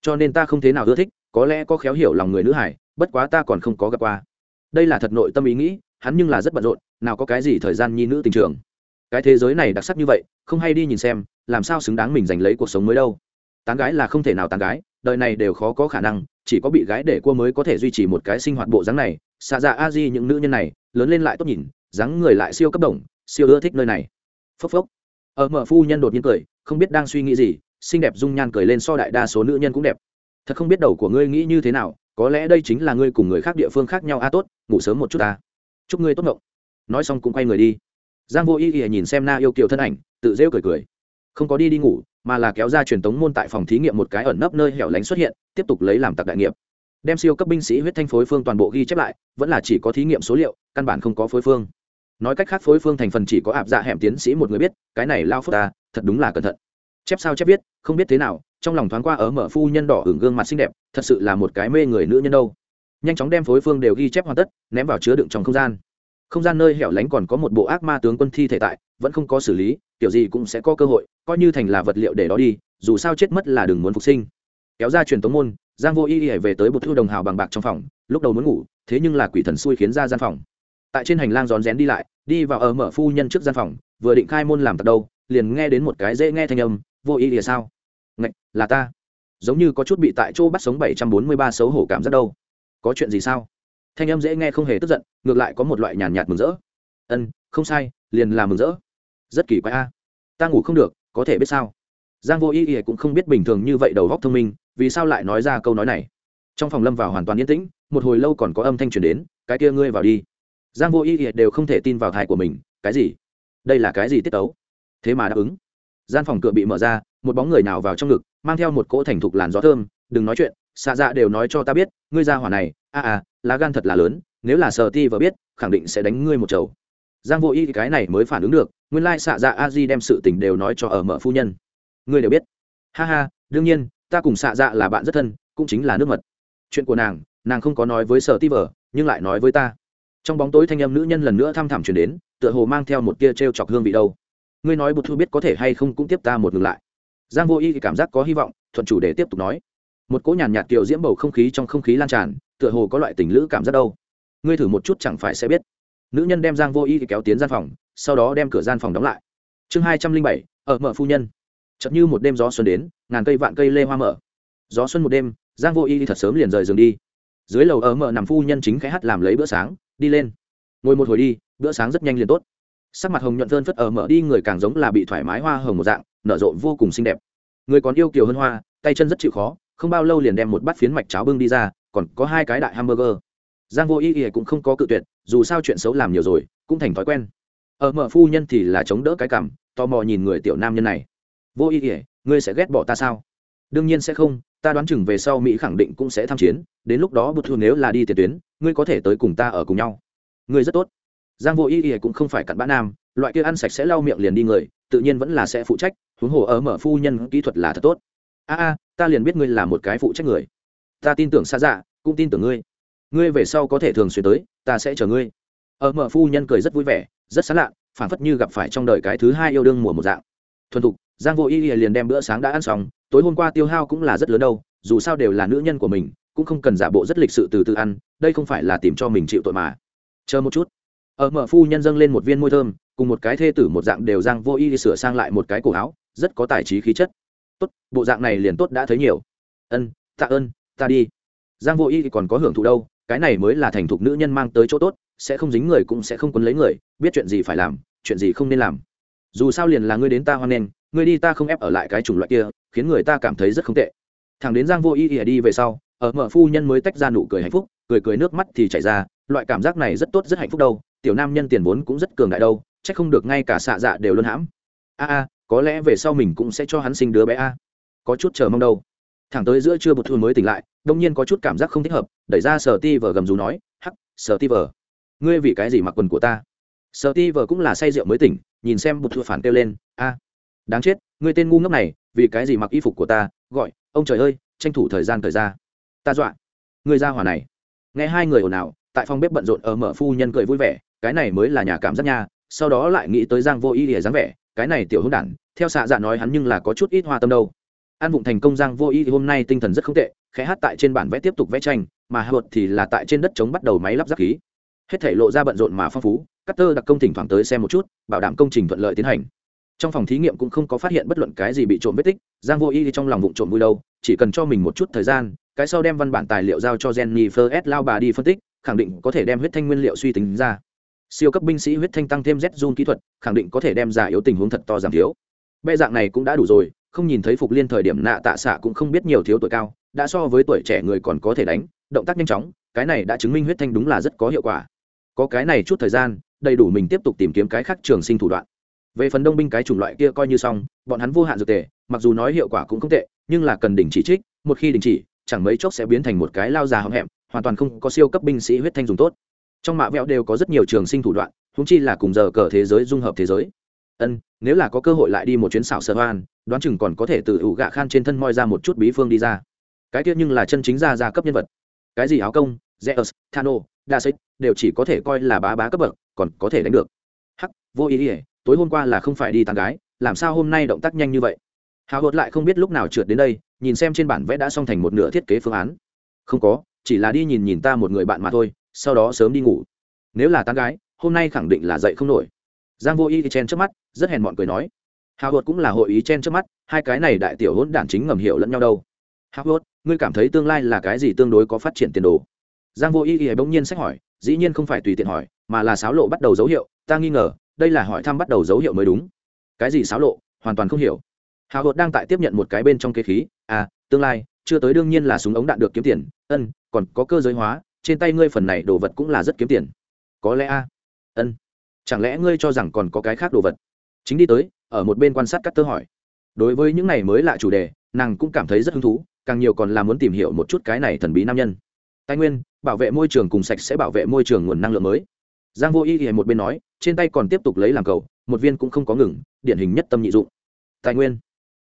[SPEAKER 1] Cho nên ta không thế nào ưa thích, có lẽ có khéo hiểu lòng người nữ hải bất quá ta còn không có gặp qua. Đây là thật nội tâm ý nghĩ, hắn nhưng là rất bận rộn, nào có cái gì thời gian nhi nữ tình trường. Cái thế giới này đặc sắc như vậy, không hay đi nhìn xem, làm sao xứng đáng mình giành lấy cuộc sống mới đâu tán gái là không thể nào tán gái, đời này đều khó có khả năng, chỉ có bị gái để cua mới có thể duy trì một cái sinh hoạt bộ dáng này. Xạ dạ a di những nữ nhân này, lớn lên lại tốt nhìn, dáng người lại siêu cấp đồng, siêu ưa thích nơi này. Phốc phốc. Ở mở phu nhân đột nhiên cười, không biết đang suy nghĩ gì, xinh đẹp dung nhan cười lên so đại đa số nữ nhân cũng đẹp. Thật không biết đầu của ngươi nghĩ như thế nào, có lẽ đây chính là ngươi cùng người khác địa phương khác nhau. A, tốt, ngủ sớm một chút ta. Chúc ngươi tốt ngộng. Nói xong cũng quay người đi. Giang vô ý y nhìn xem na yêu kiều thân ảnh, tự rêu cười cười không có đi đi ngủ, mà là kéo ra truyền tống môn tại phòng thí nghiệm một cái ẩn nấp nơi hẻo lánh xuất hiện, tiếp tục lấy làm tặc đại nghiệp. Đem siêu cấp binh sĩ huyết thanh phối phương toàn bộ ghi chép lại, vẫn là chỉ có thí nghiệm số liệu, căn bản không có phối phương. Nói cách khác phối phương thành phần chỉ có ạp dạ hẻm tiến sĩ một người biết, cái này lao phức ta, thật đúng là cẩn thận. Chép sao chép viết, không biết thế nào, trong lòng thoáng qua ở mở phu nhân đỏ hưởng gương mặt xinh đẹp, thật sự là một cái mê người nữ nhân đâu. Nhanh chóng đem phối phương đều ghi chép hoàn tất, ném vào chứa đựng trong không gian. Không gian nơi hẻo lánh còn có một bộ ác ma tướng quân thi thể tại, vẫn không có xử lý kiểu gì cũng sẽ có cơ hội, coi như thành là vật liệu để đó đi, dù sao chết mất là đừng muốn phục sinh. Kéo ra truyền tống môn, giang vô y y về tới bột thư đồng hào bằng bạc trong phòng, lúc đầu muốn ngủ, thế nhưng là quỷ thần xui khiến ra gian phòng. Tại trên hành lang rón rén đi lại, đi vào ở mở phu nhân trước gian phòng, vừa định khai môn làm tật đâu, liền nghe đến một cái dễ nghe thanh âm, vô y y sao? Ngạch, là ta. Giống như có chút bị tại chỗ bắt sống bảy trăm bốn mươi ba xấu hổ cảm giác đâu. Có chuyện gì sao? Thanh âm dễ nghe không hề tức giận, ngược lại có một loại nhàn nhạt mừng rỡ. Ân, không sai, liền là mừng rỡ rất kỳ quái a. Ta ngủ không được có thể biết sao? Giang vô ý ý cũng không biết bình thường như vậy đầu góc thông minh vì sao lại nói ra câu nói này? Trong phòng lâm vào hoàn toàn yên tĩnh một hồi lâu còn có âm thanh truyền đến cái kia ngươi vào đi. Giang vô ý ý đều không thể tin vào thai của mình cái gì? Đây là cái gì tiết tấu? Thế mà đáp ứng. Gian phòng cửa bị mở ra một bóng người nào vào trong ngực mang theo một cỗ thành thục làn gió thơm đừng nói chuyện xạ dạ đều nói cho ta biết ngươi ra hỏa này a à, à lá gan thật là lớn nếu là sờ ti vợ biết khẳng định sẽ đánh ngươi một chầu. Giang vô y cái này mới phản ứng được nguyên lai xạ dạ a di đem sự tình đều nói cho ở mở phu nhân. Ngươi đều biết. Ha ha đương nhiên ta cùng xạ dạ là bạn rất thân cũng chính là nước mật. Chuyện của nàng nàng không có nói với sở ti vở, nhưng lại nói với ta. Trong bóng tối thanh âm nữ nhân lần nữa thăm thẳm chuyển đến tựa hồ mang theo một tia t r e o chọc hương vị đâu. Ngươi nói bụt thu biết có thể hay không cũng tiếp ta một ngừng lại. Giang vô y thì cảm giác có hy vọng thuận chủ để tiếp tục nói. Một cỗ nhàn nhạt kiểu diễm bầu không khí trong không khí lan tràn tựa hồ có loại tình lữ cảm giác đâu. Ngươi thử một chút chẳng phải sẽ biết. Nữ nhân đem giang vô y kéo tiến gian phòng sau đó đem cửa gian phòng đóng lại. Chương hai trăm linh bảy, ở mở phu nhân. Chậm như một đêm gió xuân đến, ngàn cây vạn cây lê hoa mở. Gió xuân một đêm, giang vô y thật sớm liền rời giường đi. Dưới lầu ở mở nằm phu nhân chính khẽ hát làm lấy bữa sáng, đi lên. Ngồi một hồi đi, bữa sáng rất nhanh liền tốt. Sắc mặt hồng nhuận phơn phất ở mở đi người càng giống là bị thoải mái hoa hồng một dạng, nở rộ vô cùng xinh đẹp. Người còn yêu kiều hơn hoa, tay chân rất chịu khó, không bao lâu liền đem một bát phiến mạch cháo bưng đi ra, còn có hai cái đại hamburger. Giang vô ý y cũng không có cự tuyệt, dù sao chuyện xấu làm nhiều rồi, cũng thành thói quen ở mở phu nhân thì là chống đỡ cái cảm, tò mò nhìn người tiểu nam nhân này. Vô ý ỉa ngươi sẽ ghét bỏ ta sao? Đương nhiên sẽ không, ta đoán chừng về sau mỹ khẳng định cũng sẽ tham chiến, đến lúc đó bút thu nếu là đi tiền tuyến, ngươi có thể tới cùng ta ở cùng nhau. Ngươi rất tốt. Giang vô ý ỉa cũng không phải cặn bã nam, loại kia ăn sạch sẽ lau miệng liền đi người, tự nhiên vẫn là sẽ phụ trách, huống hồ ở mở phu nhân kỹ thuật là thật tốt. A a, ta liền biết ngươi là một cái phụ trách người. Ta tin tưởng xa dạ cũng tin tưởng ngươi. Ngươi về sau có thể thường xuyên tới, ta sẽ chờ ngươi. Ở mở phu nhân cười rất vui vẻ rất sán lạ phản phất như gặp phải trong đời cái thứ hai yêu đương mùa một dạng. Thuần thục, giang vô y liền đem bữa sáng đã ăn xong, tối hôm qua tiêu hao cũng là rất lớn đâu, dù sao đều là nữ nhân của mình, cũng không cần giả bộ rất lịch sự từ từ ăn, đây không phải là tìm cho mình chịu tội mà. Chờ một chút. Ở mở phu nhân dâng lên một viên môi thơm, cùng một cái thê tử một dạng đều giang vô y sửa sang lại một cái cổ áo, rất có tài trí khí chất. Tốt, bộ dạng này liền tốt đã thấy nhiều. Ân, tạ ơn, ta đi. Giang vô y còn có hưởng thụ đâu, cái này mới là thành thục nữ nhân mang tới chỗ tốt sẽ không dính người cũng sẽ không quấn lấy người, biết chuyện gì phải làm, chuyện gì không nên làm. Dù sao liền là ngươi đến ta hoan nghênh, ngươi đi ta không ép ở lại cái chủng loại kia, khiến người ta cảm thấy rất không tệ. Thằng đến giang vô ý ỉa đi về sau, ở mở phu nhân mới tách ra nụ cười hạnh phúc, cười cười nước mắt thì chảy ra, loại cảm giác này rất tốt, rất hạnh phúc đâu, tiểu nam nhân tiền vốn cũng rất cường đại đâu, chắc không được ngay cả xạ dạ đều luôn hãm. A a, có lẽ về sau mình cũng sẽ cho hắn sinh đứa bé a. Có chút chờ mong đâu. Thẳng tới giữa trưa một thu mới tỉnh lại, đông nhiên có chút cảm giác không thích hợp, đẩy ra sở ti vờ gầm rú nói, hắc, sở ti vờ ngươi vì cái gì mặc quần của ta? Sợ ti vờ cũng là say rượu mới tỉnh, nhìn xem bụt thua phản kêu lên, a, đáng chết, ngươi tên ngu ngốc này, vì cái gì mặc y phục của ta? Gọi, ông trời ơi, tranh thủ thời gian thời ra. Ta dọa, ngươi ra hỏa này. Nghe hai người ồn ào, tại phòng bếp bận rộn ở mở phu nhân cười vui vẻ, cái này mới là nhà cảm giác nha. Sau đó lại nghĩ tới giang vô ý để dáng vẻ, cái này tiểu hôn đản, theo xạ dạ nói hắn nhưng là có chút ít hoa tâm đâu. An vụng thành công giang vô ý hôm nay tinh thần rất không tệ, khẽ hát tại trên bản vẽ tiếp tục vẽ tranh, mà hạ thì là tại trên đất chống bắt đầu máy lắp ráp khí hết thể lộ ra bận rộn mà phong phú các tơ đặc công thỉnh thoảng tới xem một chút, bảo đảm công trình thuận lợi tiến hành. Trong phòng thí nghiệm cũng không có phát hiện bất luận cái gì bị trộm vết tích, giang vô y trong lòng vụ trộm vui đâu chỉ cần cho mình một chút thời gian, cái sau đem văn bản tài liệu giao cho jenny fers lao bà đi phân tích, khẳng định có thể đem huyết thanh nguyên liệu suy tính ra. Siêu cấp binh sĩ huyết thanh tăng thêm z zone kỹ thuật, khẳng định có thể đem giả yếu tình huống thật to giảm thiếu. Bệ dạng này cũng đã đủ rồi, không nhìn thấy phục liên thời điểm nạ tạ xạ cũng không biết nhiều thiếu tuổi cao, đã so với tuổi trẻ người còn có thể đánh, động tác nhanh chóng, cái này đã chứng minh huyết thanh đúng là rất có hiệu quả có cái này chút thời gian, đầy đủ mình tiếp tục tìm kiếm cái khác trường sinh thủ đoạn. Về phần đông binh cái chủng loại kia coi như xong, bọn hắn vô hạn dược tề, mặc dù nói hiệu quả cũng không tệ, nhưng là cần đình chỉ trích, một khi đình chỉ, chẳng mấy chốc sẽ biến thành một cái lao già hậm hẹm, hoàn toàn không có siêu cấp binh sĩ huyết thanh dùng tốt. Trong mạ vẹo đều có rất nhiều trường sinh thủ đoạn húng chi là cùng giờ cờ thế giới dung hợp thế giới. Ân, nếu là có cơ hội lại đi một chuyến xảo sợ hoan, đoán chừng còn có thể từ ủ gạ khan trên thân moi ra một chút bí phương đi ra. Cái tiết nhưng là chân chính ra gia cấp nhân vật. Cái gì áo công? Zeus, thano đa xích, đều chỉ có thể coi là bá bá cấp bậc, còn có thể đánh được. Hắc, vô ý ỉa tối hôm qua là không phải đi tàn gái, làm sao hôm nay động tác nhanh như vậy? Hào hột lại không biết lúc nào trượt đến đây, nhìn xem trên bản vẽ đã xong thành một nửa thiết kế phương án. Không có, chỉ là đi nhìn nhìn ta một người bạn mà thôi, sau đó sớm đi ngủ. Nếu là tán gái, hôm nay khẳng định là dậy không nổi. Giang vô y thì chen trước mắt, rất hèn mọn cười nói. Hào hột cũng là hội ý chen trước mắt, hai cái này đại tiểu hỗn đản chính ngầm hiểu lẫn nhau đâu. Hào hột, ngươi cảm thấy tương lai là cái gì tương đối có phát triển tiền đồ? Giang vô ý ý bỗng nhiên sách hỏi, dĩ nhiên không phải tùy tiện hỏi, mà là sáo lộ bắt đầu dấu hiệu, ta nghi ngờ, đây là hỏi thăm bắt đầu dấu hiệu mới đúng. Cái gì sáo lộ? Hoàn toàn không hiểu. Hào hột đang tại tiếp nhận một cái bên trong kế khí à tương lai, chưa tới đương nhiên là súng ống đạn được kiếm tiền, ân, còn có cơ giới hóa, trên tay ngươi phần này đồ vật cũng là rất kiếm tiền. Có lẽ a? Ân. Chẳng lẽ ngươi cho rằng còn có cái khác đồ vật? Chính đi tới, ở một bên quan sát các tơ hỏi. Đối với những này mới lạ chủ đề, nàng cũng cảm thấy rất hứng thú, càng nhiều còn là muốn tìm hiểu một chút cái này thần bí nam nhân tài nguyên, bảo vệ môi trường cùng sạch sẽ bảo vệ môi trường nguồn năng lượng mới. Giang vô y thì một bên nói, trên tay còn tiếp tục lấy làm cầu, một viên cũng không có ngừng, điển hình nhất tâm nhị dụng. Tài nguyên,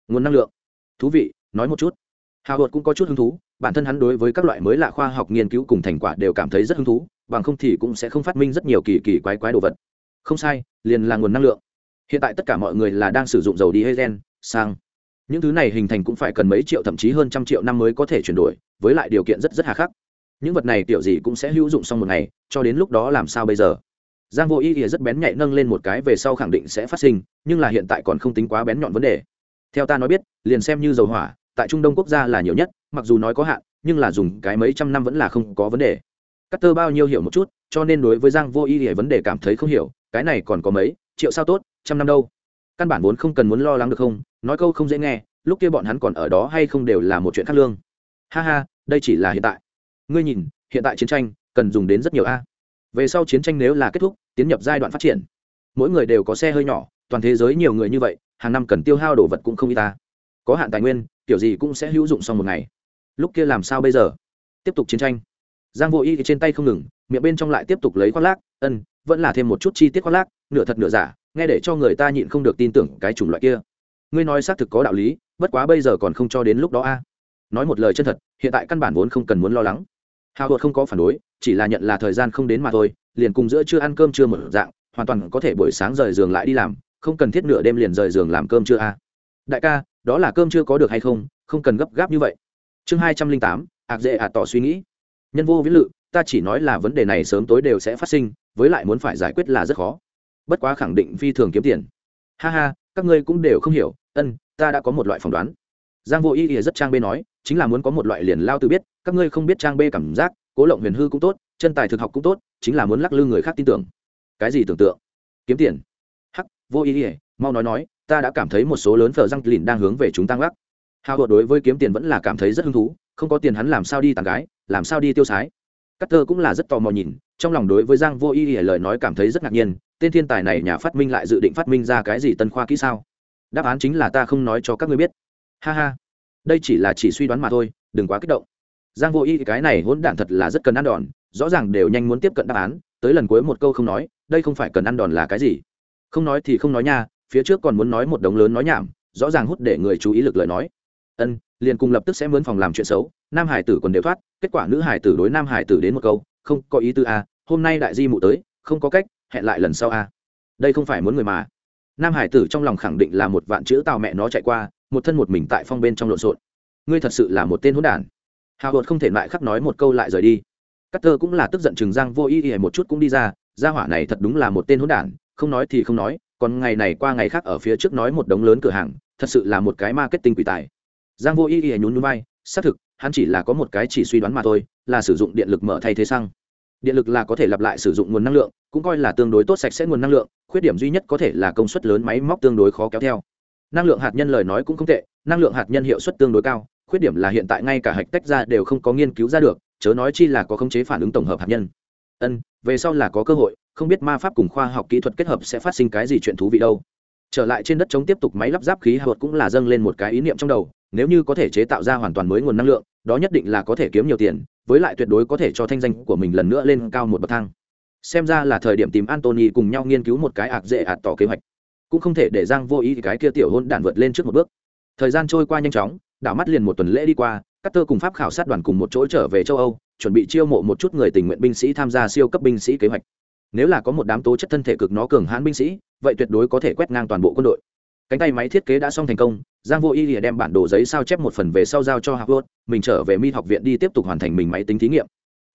[SPEAKER 1] nguồn năng lượng. Thú vị, nói một chút. Hào hột cũng có chút hứng thú, bản thân hắn đối với các loại mới lạ khoa học nghiên cứu cùng thành quả đều cảm thấy rất hứng thú, bằng không thì cũng sẽ không phát minh rất nhiều kỳ kỳ quái quái đồ vật. Không sai, liền là nguồn năng lượng. Hiện tại tất cả mọi người là đang sử dụng dầu đi hay gen sang những thứ này hình thành cũng phải cần mấy triệu, thậm chí hơn trăm triệu năm mới có thể chuyển đổi, với lại điều kiện rất rất hà khắc những vật này kiểu gì cũng sẽ hữu dụng xong một ngày, cho đến lúc đó làm sao bây giờ? Giang vô ý ỉa rất bén nhạy nâng lên một cái về sau khẳng định sẽ phát sinh, nhưng là hiện tại còn không tính quá bén nhọn vấn đề. Theo ta nói biết, liền xem như dầu hỏa, tại trung đông quốc gia là nhiều nhất, mặc dù nói có hạn, nhưng là dùng cái mấy trăm năm vẫn là không có vấn đề. Cắt tơ bao nhiêu hiểu một chút, cho nên đối với giang vô ý ỉa vấn đề cảm thấy không hiểu, cái này còn có mấy, triệu sao tốt, trăm năm đâu? Căn bản vốn không cần muốn lo lắng được không, nói câu không dễ nghe, lúc kia bọn hắn còn ở đó hay không đều là một chuyện khác lương. Ha ha, đây chỉ là hiện tại ngươi nhìn, hiện tại chiến tranh cần dùng đến rất nhiều a. Về sau chiến tranh nếu là kết thúc, tiến nhập giai đoạn phát triển, mỗi người đều có xe hơi nhỏ, toàn thế giới nhiều người như vậy, hàng năm cần tiêu hao đồ vật cũng không y ta có hạn tài nguyên, kiểu gì cũng sẽ hữu dụng sau một ngày. Lúc kia làm sao bây giờ? Tiếp tục chiến tranh. Giang vô y trên tay không ngừng, miệng bên trong lại tiếp tục lấy khoác lác, ân, vẫn là thêm một chút chi tiết khoác lác, nửa thật nửa giả, nghe để cho người ta nhịn không được tin tưởng cái chủng loại kia. Ngươi nói xác thực có đạo lý, bất quá bây giờ còn không cho đến lúc đó a. Nói một lời chân thật, hiện tại căn bản vốn không cần muốn lo lắng hào hột không có phản đối, chỉ là nhận là thời gian không đến mà thôi, liền cùng giữa chưa ăn cơm chưa một dạng, hoàn toàn có thể buổi sáng rời giường lại đi làm, không cần thiết nửa đêm liền rời giường làm cơm chưa a à. đại ca, đó là cơm chưa có được hay không không cần gấp gáp như vậy. Chương hai trăm linh tám ạc dễ ạt tỏ suy nghĩ. Nhân vô viễn lự, ta chỉ nói là vấn đề này sớm tối đều sẽ phát sinh, với lại muốn phải giải quyết là rất khó. Bất quá khẳng định phi thường kiếm tiền. Ha ha, các ngươi cũng đều không hiểu, ân, ta đã có một loại phỏng đoán. Giang vô ý ỉa rất trang bê nói, chính là muốn có một loại liền lao tự biết các ngươi không biết trang bê cảm giác, cố lộng huyền hư cũng tốt, chân tài thực học cũng tốt, chính là muốn lắc lư người khác tin tưởng. Cái gì tưởng tượng? Kiếm tiền. Hắc, vô ý ỉa mau nói nói, ta đã cảm thấy một số lớn phở răng lìn đang hướng về chúng tăng gác hào hột đối với kiếm tiền vẫn là cảm thấy rất hứng thú, không có tiền hắn làm sao đi tàn gái, làm sao đi tiêu sái. Cắt thơ cũng là rất tò mò nhìn, trong lòng đối với giang vô ý ỉa lời nói cảm thấy rất ngạc nhiên, tên thiên tài này nhà phát minh lại dự định phát minh ra cái gì tân khoa kỹ sao? Đáp án chính là ta không nói cho các ngươi biết. Ha ha. Đây chỉ là chỉ suy đoán mà thôi, đừng quá kích động giang vô y cái này hỗn đản thật là rất cần ăn đòn, rõ ràng đều nhanh muốn tiếp cận đáp án, tới lần cuối một câu không nói, đây không phải cần ăn đòn là cái gì? Không nói thì không nói nha, phía trước còn muốn nói một đống lớn nói nhảm, rõ ràng hút để người chú ý lực lời nói. Ân, liền cùng lập tức sẽ mướn phòng làm chuyện xấu, nam hải tử còn đều thoát, kết quả nữ hải tử đối nam hải tử đến một câu, không có ý tư a, hôm nay đại di mụ tới, không có cách, hẹn lại lần sau a. Đây không phải muốn người mà. Nam hải tử trong lòng khẳng định là một vạn chữ tào mẹ nó chạy qua, một thân một mình tại phong bên trong lộn xộn. Ngươi thật sự là một tên hỗn đản hào hột không thể lại khắc nói một câu lại rời đi. Cắt tơ cũng là tức giận chừng giang vô ý ý một chút cũng đi ra, gia hỏa này thật đúng là một tên hỗn đản, không nói thì không nói, còn ngày này qua ngày khác ở phía trước nói một đống lớn cửa hàng, thật sự là một cái marketing quỷ tài. Giang vô ý ý nhún nhún vai, xác thực, hắn chỉ là có một cái chỉ suy đoán mà thôi, là sử dụng điện lực mở thay thế xăng. Điện lực là có thể lặp lại sử dụng nguồn năng lượng, cũng coi là tương đối tốt sạch sẽ nguồn năng lượng, khuyết điểm duy nhất có thể là công suất lớn máy móc tương đối khó kéo theo. Năng lượng hạt nhân lời nói cũng không tệ, năng lượng hạt nhân hiệu suất tương đối cao khuyết điểm là hiện tại ngay cả hạch tách ra đều không có nghiên cứu ra được, chớ nói chi là có khống chế phản ứng tổng hợp hạt nhân. Ân, về sau là có cơ hội, không biết ma pháp cùng khoa học kỹ thuật kết hợp sẽ phát sinh cái gì chuyện thú vị đâu. Trở lại trên đất chống tiếp tục máy lắp ráp khí hạt cũng là dâng lên một cái ý niệm trong đầu, nếu như có thể chế tạo ra hoàn toàn mới nguồn năng lượng, đó nhất định là có thể kiếm nhiều tiền, với lại tuyệt đối có thể cho thanh danh của mình lần nữa lên cao một bậc thang. Xem ra là thời điểm tìm antony cùng nhau nghiên cứu một cái ạc dễ ạt tỏ kế hoạch. Cũng không thể để giang vô ý cái kia tiểu hôn đản vượt lên trước một bước. Thời gian trôi qua nhanh chóng đảo mắt liền một tuần lễ đi qua các tơ cùng pháp khảo sát đoàn cùng một chỗ trở về châu âu, chuẩn bị chiêu mộ một chút người tình nguyện binh sĩ tham gia siêu cấp binh sĩ kế hoạch. Nếu là có một đám tố chất thân thể cực nó cường hãn binh sĩ, vậy tuyệt đối có thể quét ngang toàn bộ quân đội. Cánh tay máy thiết kế đã xong thành công, giang vô y lìa đem bản đồ giấy sao chép một phần về sau giao cho harvard mình trở về mi học viện đi tiếp tục hoàn thành mình máy tính thí nghiệm.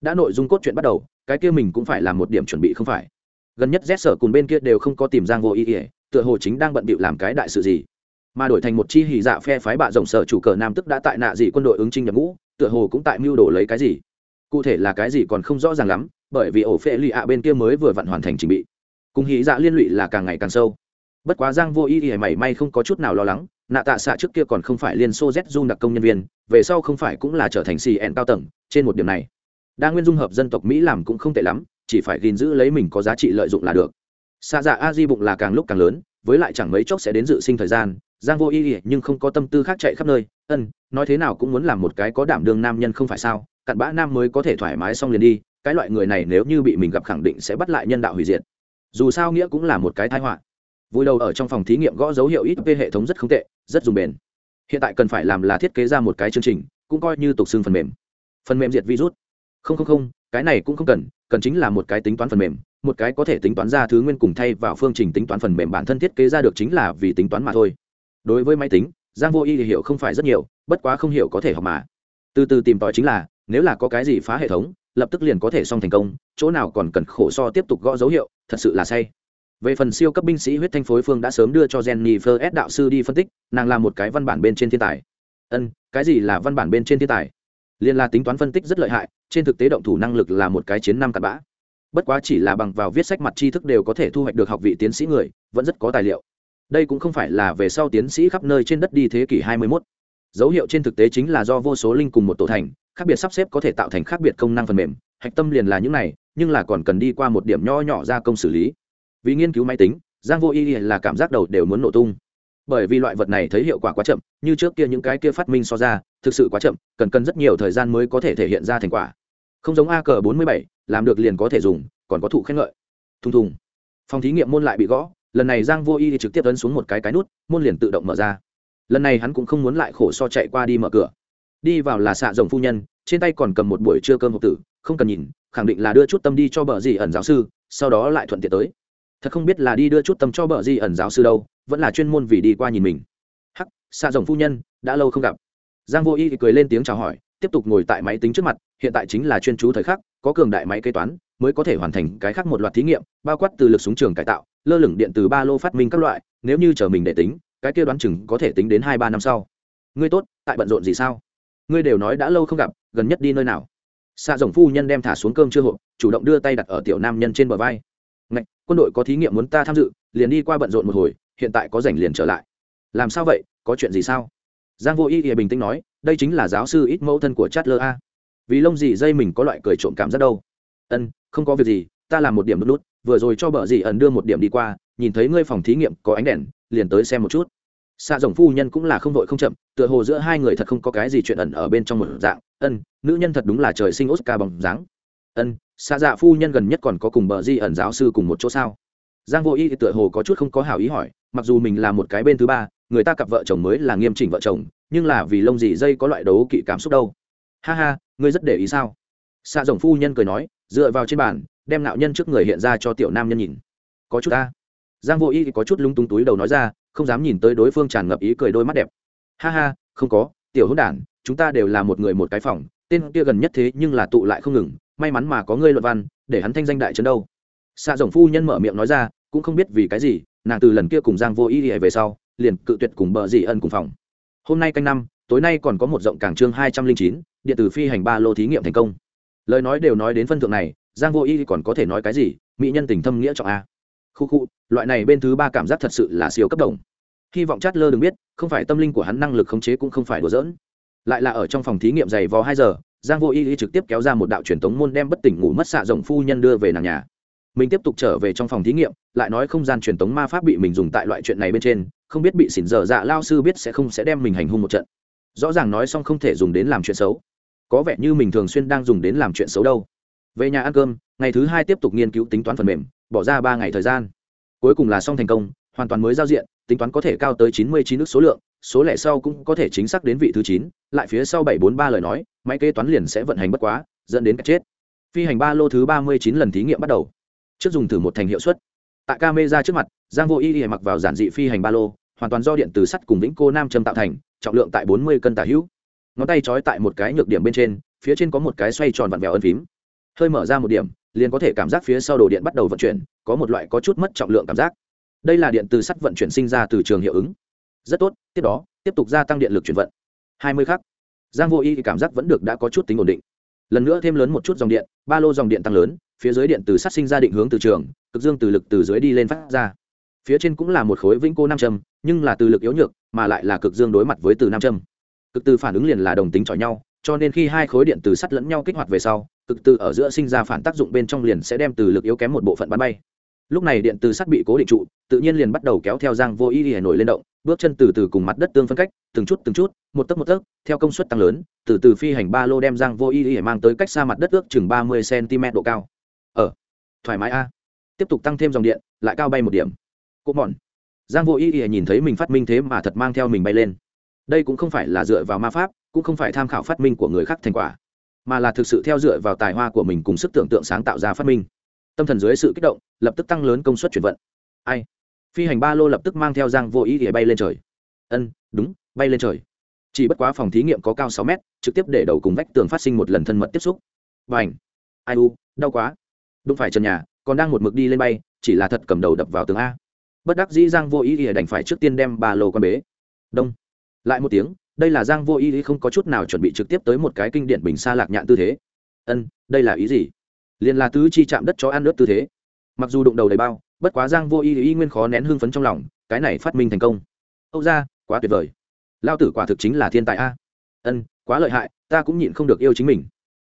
[SPEAKER 1] Đã nội dung cốt truyện bắt đầu, cái kia mình cũng phải làm một điểm chuẩn bị không phải. Gần nhất rét sở cùng bên kia đều không có tìm giang vô y lìa tựa hồ chính đang bận bịu làm cái đại sự gì mà đổi thành một chi hỉ dạ phe phái bạ rộng sở chủ cờ nam tức đã tại nạ dị quân đội ứng trinh nhập ngũ, tựa hồ cũng tại mưu đồ lấy cái gì. Cụ thể là cái gì còn không rõ ràng lắm, bởi vì ổ phệ lì ạ bên kia mới vừa vặn hoàn thành trình bị. Cùng hỉ dạ liên lụy là càng ngày càng sâu. Bất quá giang vô ý ỉa mảy may không có chút nào lo lắng, nạ tạ xạ trước kia còn không phải liên xô z dung đặc công nhân viên, về sau không phải cũng là trở thành cn cao tầng, trên một điểm này, đa nguyên dung hợp dân tộc mỹ làm cũng không tệ lắm, chỉ phải gìn giữ lấy mình có giá trị lợi dụng là được. Xạ dạ a di bụng là càng lúc càng lớn, với lại chẳng mấy chốc sẽ đến dự sinh thời gian giang vô ý ỉa nhưng không có tâm tư khác chạy khắp nơi, ân, nói thế nào cũng muốn làm một cái có đảm đương nam nhân không phải sao? Cặn bã nam mới có thể thoải mái xong liền đi, cái loại người này nếu như bị mình gặp khẳng định sẽ bắt lại nhân đạo hủy diệt. Dù sao nghĩa cũng là một cái thái họa. Vui đầu ở trong phòng thí nghiệm gõ dấu hiệu ít về hệ thống rất không tệ, rất dùng bền. Hiện tại cần phải làm là thiết kế ra một cái chương trình, cũng coi như tục xương phần mềm. Phần mềm diệt virus. Không không không, cái này cũng không cần cần chính là một cái tính toán phần mềm, một cái có thể tính toán ra thứ nguyên cùng thay vào phương trình tính toán phần mềm bản thân thiết kế ra được chính là vì tính toán mà thôi đối với máy tính, giang vô y thì hiểu không phải rất nhiều, bất quá không hiểu có thể học mà. Từ từ tìm tòi chính là, nếu là có cái gì phá hệ thống, lập tức liền có thể xong thành công, chỗ nào còn cần khổ so tiếp tục gõ dấu hiệu, thật sự là say. Về phần siêu cấp binh sĩ huyết thanh phối phương đã sớm đưa cho jennifer s. Đạo sư đi phân tích, nàng làm một cái văn bản bên trên thiên tài. Ân, cái gì là văn bản bên trên thiên tài? Liên là tính toán phân tích rất lợi hại, trên thực tế động thủ năng lực là một cái chiến năm cặn bã. Bất quá chỉ là bằng vào viết sách mặt tri thức đều có thể thu hoạch được học vị tiến sĩ người, vẫn rất có tài liệu đây cũng không phải là về sau tiến sĩ khắp nơi trên đất đi thế kỷ 21. dấu hiệu trên thực tế chính là do vô số linh cùng một tổ thành, khác biệt sắp xếp có thể tạo thành khác biệt công năng phần mềm. Hạch tâm liền là những này, nhưng là còn cần đi qua một điểm nho nhỏ gia công xử lý. Vì nghiên cứu máy tính, giang vô y là cảm giác đầu đều muốn nổ tung. Bởi vì loại vật này thấy hiệu quả quá chậm, như trước kia những cái kia phát minh so ra, thực sự quá chậm, cần cần rất nhiều thời gian mới có thể thể hiện ra thành quả. Không giống a cờ bốn mươi bảy, làm được liền có thể dùng, còn có thụ khen ngợi. Thùng thùng. Phòng thí nghiệm môn lại bị gõ lần này giang vô y thì trực tiếp ấn xuống một cái cái nút, môn liền tự động mở ra. Lần này hắn cũng không muốn lại khổ so chạy qua đi mở cửa. Đi vào là xạ rồng phu nhân, trên tay còn cầm một buổi trưa cơm hộp tử, không cần nhìn, khẳng định là đưa chút tâm đi cho bờ gì ẩn giáo sư, sau đó lại thuận tiện tới. Thật không biết là đi đưa chút tâm cho bờ gì ẩn giáo sư đâu, vẫn là chuyên môn vì đi qua nhìn mình. Hắc, xạ rồng phu nhân, đã lâu không gặp. Giang vô y thì cười lên tiếng chào hỏi, tiếp tục ngồi tại máy tính trước mặt, hiện tại chính là chuyên chú thời khắc, có cường đại máy kế toán mới có thể hoàn thành cái khác một loạt thí nghiệm bao quát từ lực súng trường cải tạo lơ lửng điện từ ba lô phát minh các loại nếu như chờ mình để tính cái kia đoán chừng có thể tính đến hai ba năm sau. Ngươi tốt tại bận rộn gì sao? Ngươi đều nói đã lâu không gặp gần nhất đi nơi nào? Xạ rồng phu nhân đem thả xuống cơm chưa hộp chủ động đưa tay đặt ở tiểu nam nhân trên bờ vai. Ngạch, quân đội có thí nghiệm muốn ta tham dự liền đi qua bận rộn một hồi hiện tại có rảnh liền trở lại. Làm sao vậy có chuyện gì sao? Giang vô y ỉa bình tĩnh nói đây chính là giáo sư ít mẫu thân của chát lơ a. Vì lông gì dây mình có loại cười trộm cảm giác đâu? Ân, không có việc gì, ta làm một điểm nút nút, vừa rồi cho bờ gì ẩn đưa một điểm đi qua, nhìn thấy ngươi phòng thí nghiệm có ánh đèn, liền tới xem một chút. Xạ rồng phu nhân cũng là không vội không chậm, tựa hồ giữa hai người thật không có cái gì chuyện ẩn ở bên trong một dạng. Ân, nữ nhân thật đúng là trời sinh oscar bằng dáng. Ân, xạ dạ phu nhân gần nhất còn có cùng bờ di ẩn giáo sư cùng một chỗ sao? Giang vô y thì tựa hồ có chút không có hảo ý hỏi, mặc dù mình là một cái bên thứ ba, người ta cặp vợ chồng mới là nghiêm chỉnh vợ chồng, nhưng là vì lông gì dây có loại đấu kỵ cảm xúc đâu? Ha ha, ngươi rất để ý sao? Xạ rồng phu nhân cười nói dựa vào trên bàn, đem nạo nhân trước người hiện ra cho tiểu nam nhân nhìn. Có chút ta. Giang vô y có chút lung tung túi đầu nói ra, không dám nhìn tới đối phương tràn ngập ý cười đôi mắt đẹp. Ha ha, không có, tiểu Hỗn đản, chúng ta đều là một người một cái phòng, tên kia gần nhất thế nhưng là tụ lại không ngừng, may mắn mà có ngươi luận văn, để hắn thanh danh đại trấn đâu. Xạ rồng phu nhân mở miệng nói ra, cũng không biết vì cái gì, nàng từ lần kia cùng giang vô Y về sau, liền cự tuyệt cùng bờ dị ân cùng phòng. Hôm nay canh năm, tối nay còn có một rộng cảng chương hai trăm linh chín, điện tử phi hành ba lô thí nghiệm thành công lời nói đều nói đến phân thượng này, giang vô Y còn có thể nói cái gì? Mỹ nhân tình thâm nghĩa trọng a. Khu khu, loại này bên thứ ba cảm giác thật sự là siêu cấp đồng. Hy vọng chát lơ đừng biết, không phải tâm linh của hắn năng lực khống chế cũng không phải đùa giỡn. Lại là ở trong phòng thí nghiệm dày vò hai giờ, giang vô y trực tiếp kéo ra một đạo truyền tống môn đem bất tỉnh ngủ mất xạ rồng phu nhân đưa về nàng nhà. Mình tiếp tục trở về trong phòng thí nghiệm, lại nói không gian truyền tống ma pháp bị mình dùng tại loại chuyện này bên trên, không biết bị xỉn dở dạ lao sư biết sẽ không sẽ đem mình hành hung một trận. Rõ ràng nói xong không thể dùng đến làm chuyện xấu có vẻ như mình thường xuyên đang dùng đến làm chuyện xấu đâu. Về nhà ăn cơm, ngày thứ hai tiếp tục nghiên cứu tính toán phần mềm, bỏ ra ba ngày thời gian. Cuối cùng là xong thành công, hoàn toàn mới giao diện, tính toán có thể cao tới chín mươi chín nước số lượng, số lẻ sau cũng có thể chính xác đến vị thứ chín, lại phía sau bảy bốn ba lời nói, máy kế toán liền sẽ vận hành bất quá, dẫn đến cái chết. Phi hành ba lô thứ ba mươi chín lần thí nghiệm bắt đầu. Trước dùng thử một thành hiệu suất. Tại camera trước mặt, giang vô y y mặc vào giản dị phi hành ba lô, hoàn toàn do điện từ sắt cùng vĩnh cô nam châm tạo thành, trọng lượng tại bốn mươi cân tả hữu ngón tay trói tại một cái nhược điểm bên trên, phía trên có một cái xoay tròn vặn vẹo ân phím. Hơi mở ra một điểm, liền có thể cảm giác phía sau đồ điện bắt đầu vận chuyển, có một loại có chút mất trọng lượng cảm giác. Đây là điện từ sắt vận chuyển sinh ra từ trường hiệu ứng. Rất tốt, tiếp đó, tiếp tục gia tăng điện lực chuyển vận. Hai mươi khắc. Giang vô y cảm giác vẫn được đã có chút tính ổn định. Lần nữa thêm lớn một chút dòng điện, ba lô dòng điện tăng lớn, phía dưới điện từ sắt sinh ra định hướng từ trường, cực dương từ lực từ dưới đi lên phát ra. Phía trên cũng là một khối vĩnh cô nam châm, nhưng là từ lực yếu nhược, mà lại là cực dương đối mặt với từ nam châm cực từ phản ứng liền là đồng tính chọi nhau, cho nên khi hai khối điện từ sắt lẫn nhau kích hoạt về sau, cực từ ở giữa sinh ra phản tác dụng bên trong liền sẽ đem từ lực yếu kém một bộ phận bắn bay. Lúc này điện từ sắt bị cố định trụ, tự nhiên liền bắt đầu kéo theo giang vô ý y nổi lên động, bước chân từ từ cùng mặt đất tương phân cách, từng chút từng chút, một tấc một tấc, theo công suất tăng lớn, từ từ phi hành ba lô đem giang vô ý y mang tới cách xa mặt đất ước chừng ba mươi cm độ cao. Ở thoải mái a. Tiếp tục tăng thêm dòng điện, lại cao bay một điểm. Cốt mòn. Giang vô ý y nhìn thấy mình phát minh thế mà thật mang theo mình bay lên đây cũng không phải là dựa vào ma pháp, cũng không phải tham khảo phát minh của người khác thành quả, mà là thực sự theo dựa vào tài hoa của mình cùng sức tưởng tượng sáng tạo ra phát minh. Tâm thần dưới sự kích động, lập tức tăng lớn công suất chuyển vận. Ai? Phi hành ba lô lập tức mang theo giang vô ý để bay lên trời. Ân, đúng, bay lên trời. Chỉ bất quá phòng thí nghiệm có cao sáu mét, trực tiếp để đầu cùng vách tường phát sinh một lần thân mật tiếp xúc. Và ảnh ai u, đau quá. Đụng phải trần nhà, còn đang một mực đi lên bay, chỉ là thật cầm đầu đập vào tường a. Bất đắc dĩ giang vô ý ỉa đành phải trước tiên đem ba lô con bế. Đông lại một tiếng, đây là giang vô ý không có chút nào chuẩn bị trực tiếp tới một cái kinh điển bình xa lạc nhạn tư thế. Ân, đây là ý gì? Liền là tứ chi chạm đất cho ăn ướt tư thế. Mặc dù đụng đầu đầy bao, bất quá giang vô ý ý nguyên khó nén hưng phấn trong lòng, cái này phát minh thành công. Âu ra, quá tuyệt vời. Lao tử quả thực chính là thiên tài a. Ân, quá lợi hại, ta cũng nhịn không được yêu chính mình.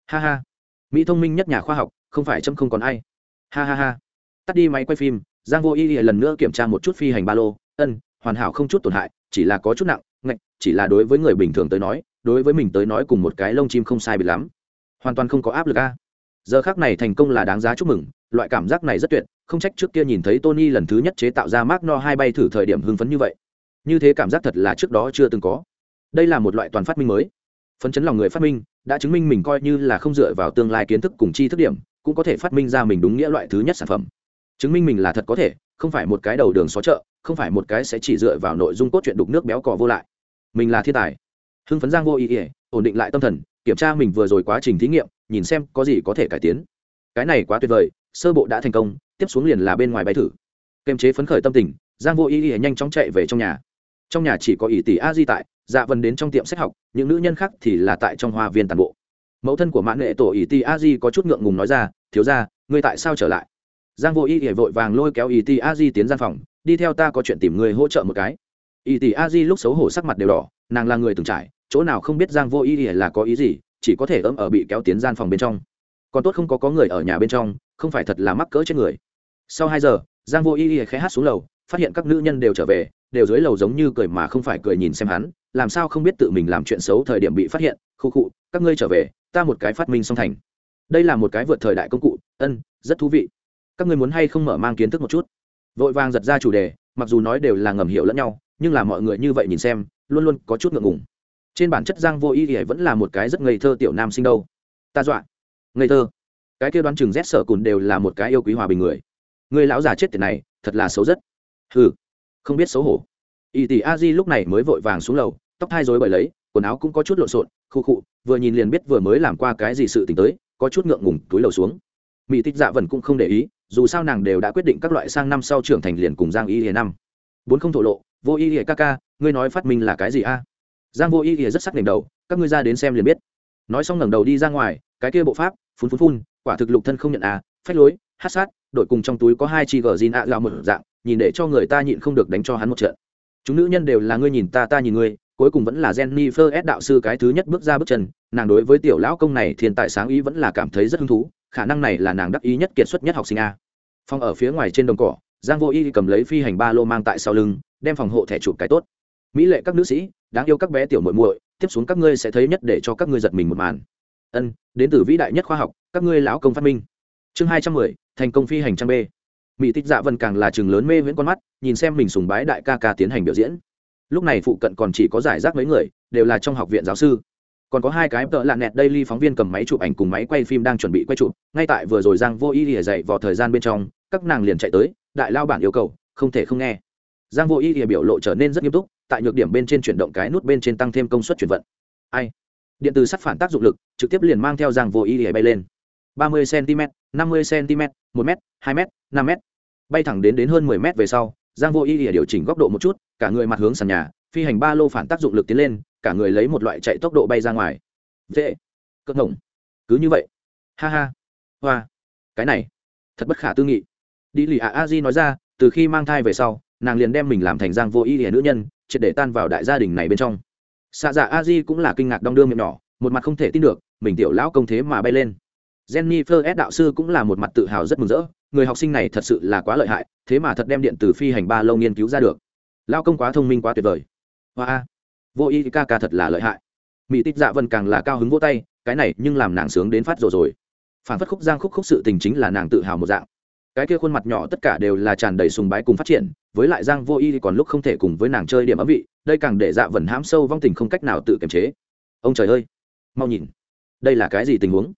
[SPEAKER 1] Ha ha. Mỹ thông minh nhất nhà khoa học, không phải châm không còn ai. Ha ha ha. Tắt đi máy quay phim, giang vô ý ý lần nữa kiểm tra một chút phi hành ba lô. Ân, hoàn hảo không chút tổn hại, chỉ là có chút nặng ngạch, chỉ là đối với người bình thường tới nói, đối với mình tới nói cùng một cái lông chim không sai biệt lắm. Hoàn toàn không có áp lực a. Giờ khác này thành công là đáng giá chúc mừng, loại cảm giác này rất tuyệt, không trách trước kia nhìn thấy tony lần thứ nhất chế tạo ra mark no hai bay thử thời điểm hưng phấn như vậy. Như thế cảm giác thật là trước đó chưa từng có. Đây là một loại toàn phát minh mới. Phấn chấn lòng người phát minh, đã chứng minh mình coi như là không dựa vào tương lai kiến thức cùng chi thức điểm, cũng có thể phát minh ra mình đúng nghĩa loại thứ nhất sản phẩm. Chứng minh mình là thật có thể, không phải một cái đầu đường xó chợ, không phải một cái sẽ chỉ dựa vào nội dung cốt truyện đục nước béo cò vô lại mình là thiên tài. Hưng phấn giang vô ý ỉa, ổn định lại tâm thần, kiểm tra mình vừa rồi quá trình thí nghiệm, nhìn xem có gì có thể cải tiến. Cái này quá tuyệt vời, sơ bộ đã thành công, tiếp xuống liền là bên ngoài bay thử. Kềm chế phấn khởi tâm tình, giang vô ý ỉa nhanh chóng chạy về trong nhà. Trong nhà chỉ có ỷ tỷ a di tại dạ vần đến trong tiệm sách học, những nữ nhân khác thì là tại trong hoa viên tàn bộ. Mẫu thân của mãn nghệ tổ ỷ tỷ a di có chút ngượng ngùng nói ra, thiếu ra ngươi tại sao trở lại? Giang vô ý ỉa vội vàng lôi kéo ỷ tỷ a di tiến gian phòng, đi theo ta có chuyện tìm người hỗ trợ một cái ỷ tỷ a di lúc xấu hổ sắc mặt đều đỏ, nàng là người từng trải, chỗ nào không biết giang vô ý ỉa là có ý gì, chỉ có thể ấm ở bị kéo tiến gian phòng bên trong. Còn tốt không có có người ở nhà bên trong, không phải thật là mắc cỡ chết người. Sau hai giờ, giang vô ý ỉa khẽ hát xuống lầu, phát hiện các nữ nhân đều trở về, đều dưới lầu giống như cười mà không phải cười nhìn xem hắn, làm sao không biết tự mình làm chuyện xấu thời điểm bị phát hiện, khu khụ các ngươi trở về, ta một cái phát minh song thành. Đây là một cái vượt thời đại công cụ, ân, rất thú vị. Các ngươi muốn hay không mở mang kiến thức một chút? Vội vàng giật ra chủ đề, mặc dù nói đều là ngầm hiểu lẫn nhau nhưng là mọi người như vậy nhìn xem, luôn luôn có chút ngượng ngùng. Trên bản chất giang vô ý ỉa vẫn là một cái rất ngây thơ tiểu nam sinh đâu. Ta dọa. Ngây thơ. Cái kia đoán chừng rét sở cùn đều là một cái yêu quý hòa bình người. Người lão già chết tiệt này, thật là xấu rất. Hừ, không biết xấu hổ. Y tỷ a di lúc này mới vội vàng xuống lầu, tóc thai rối bởi lấy, quần áo cũng có chút lộn xộn, khu khụ vừa nhìn liền biết vừa mới làm qua cái gì sự t ì n h tới, có chút ngượng ngùng, túi lầu xuống. Mỹ tích dạ vần cũng không để ý, dù sao nàng đều đã quyết định các loại sang năm sau trưởng thành liền cùng giang y hiền năm bốn không thổ lộ vô y ỉa ca ca ngươi nói phát minh là cái gì a? Giang vô y ỉa rất sắc đỉnh đầu các ngươi ra đến xem liền biết. Nói xong ngẩng đầu đi ra ngoài cái kia bộ pháp phun phun phun quả thực lục thân không nhận à phách lối hát sát đội cùng trong túi có hai chi gờ zin ạ gạo một dạng nhìn để cho người ta nhịn không được đánh cho hắn một trận. Chúng nữ nhân đều là ngươi nhìn ta ta nhìn ngươi cuối cùng vẫn là Jennifer S. đạo sư cái thứ nhất bước ra bước chân, nàng đối với tiểu lão công này thiên tài sáng ý vẫn là cảm thấy rất hứng thú, khả năng này là nàng đắc ý nhất kiệt xuất nhất học sinh a. Phong ở phía ngoài trên đồng cỏ, Giang Vô Y cầm lấy phi hành ba lô mang tại sau lưng, đem phòng hộ thẻ chụp cái tốt. Mỹ lệ các nữ sĩ, đáng yêu các bé tiểu muội muội, tiếp xuống các ngươi sẽ thấy nhất để cho các ngươi giật mình một màn. Ân, đến từ vĩ đại nhất khoa học, các ngươi lão công phát minh. Chương hai trăm mười thành công phi hành trang B mỹ tích dạ vân càng là chừng lớn mê viễn con mắt nhìn xem mình sùng bái đại ca ca tiến hành biểu diễn lúc này phụ cận còn chỉ có giải rác mấy người đều là trong học viện giáo sư còn có hai cái tợ lạ nẹt daily phóng viên cầm máy chụp ảnh cùng máy quay phim đang chuẩn bị quay chụp ngay tại vừa rồi giang vô ý ỉa dậy vào thời gian bên trong các nàng liền chạy tới đại lao bản yêu cầu, không thể không nghe. Giang vô ý thì biểu lộ trở nên rất nghiêm túc, tại nhược điểm bên trên chuyển động cái nút bên trên tăng thêm công suất chuyển vận. Ai? Điện từ sắt phản tác dụng lực, trực tiếp liền mang theo giang vô ý thì bay lên. ba mươi cm năm mươi cm một m hai m năm m bay thẳng đến đến hơn mười mét về sau, giang vô ý ỉa điều chỉnh góc độ một chút, cả người mặt hướng sàn nhà, phi hành ba lô phản tác dụng lực tiến lên, cả người lấy một loại chạy tốc độ bay ra ngoài. Dễ. Cất ngộng. Cứ như vậy. Ha ha. Hoa. Cái này. Thật bất khả tư nghị đi lì ạ, a di nói ra, từ khi mang thai về sau, nàng liền đem mình làm thành giang vô ý ỉa nữ nhân, triệt để tan vào đại gia đình này bên trong. Xạ dạ a di cũng là kinh ngạc đong đưa miệng nhỏ, một mặt không thể tin được, mình tiểu lão công thế mà bay lên. Jennifer s. đạo sư cũng là một mặt tự hào rất mừng rỡ, người học sinh này thật sự là quá lợi hại, thế mà thật đem điện từ phi hành ba lâu nghiên cứu ra được. Lao công quá thông minh quá tuyệt vời. Hoa vô y ca ca thật là lợi hại. Mỹ tích dạ vân càng là cao hứng vỗ tay, cái này nhưng làm nàng sướng đến phát rồi rồi. Phản phất khúc giang khúc khúc sự tình chính là nàng tự hào một dạng cái kia khuôn mặt nhỏ tất cả đều là tràn đầy sùng bái cùng phát triển, với lại giang vô y còn lúc không thể cùng với nàng chơi điểm ấm vị, đây càng để dạ vần hãm sâu vong tình không cách nào tự kiềm chế. Ông trời ơi! Mau nhìn! Đây là cái gì tình huống?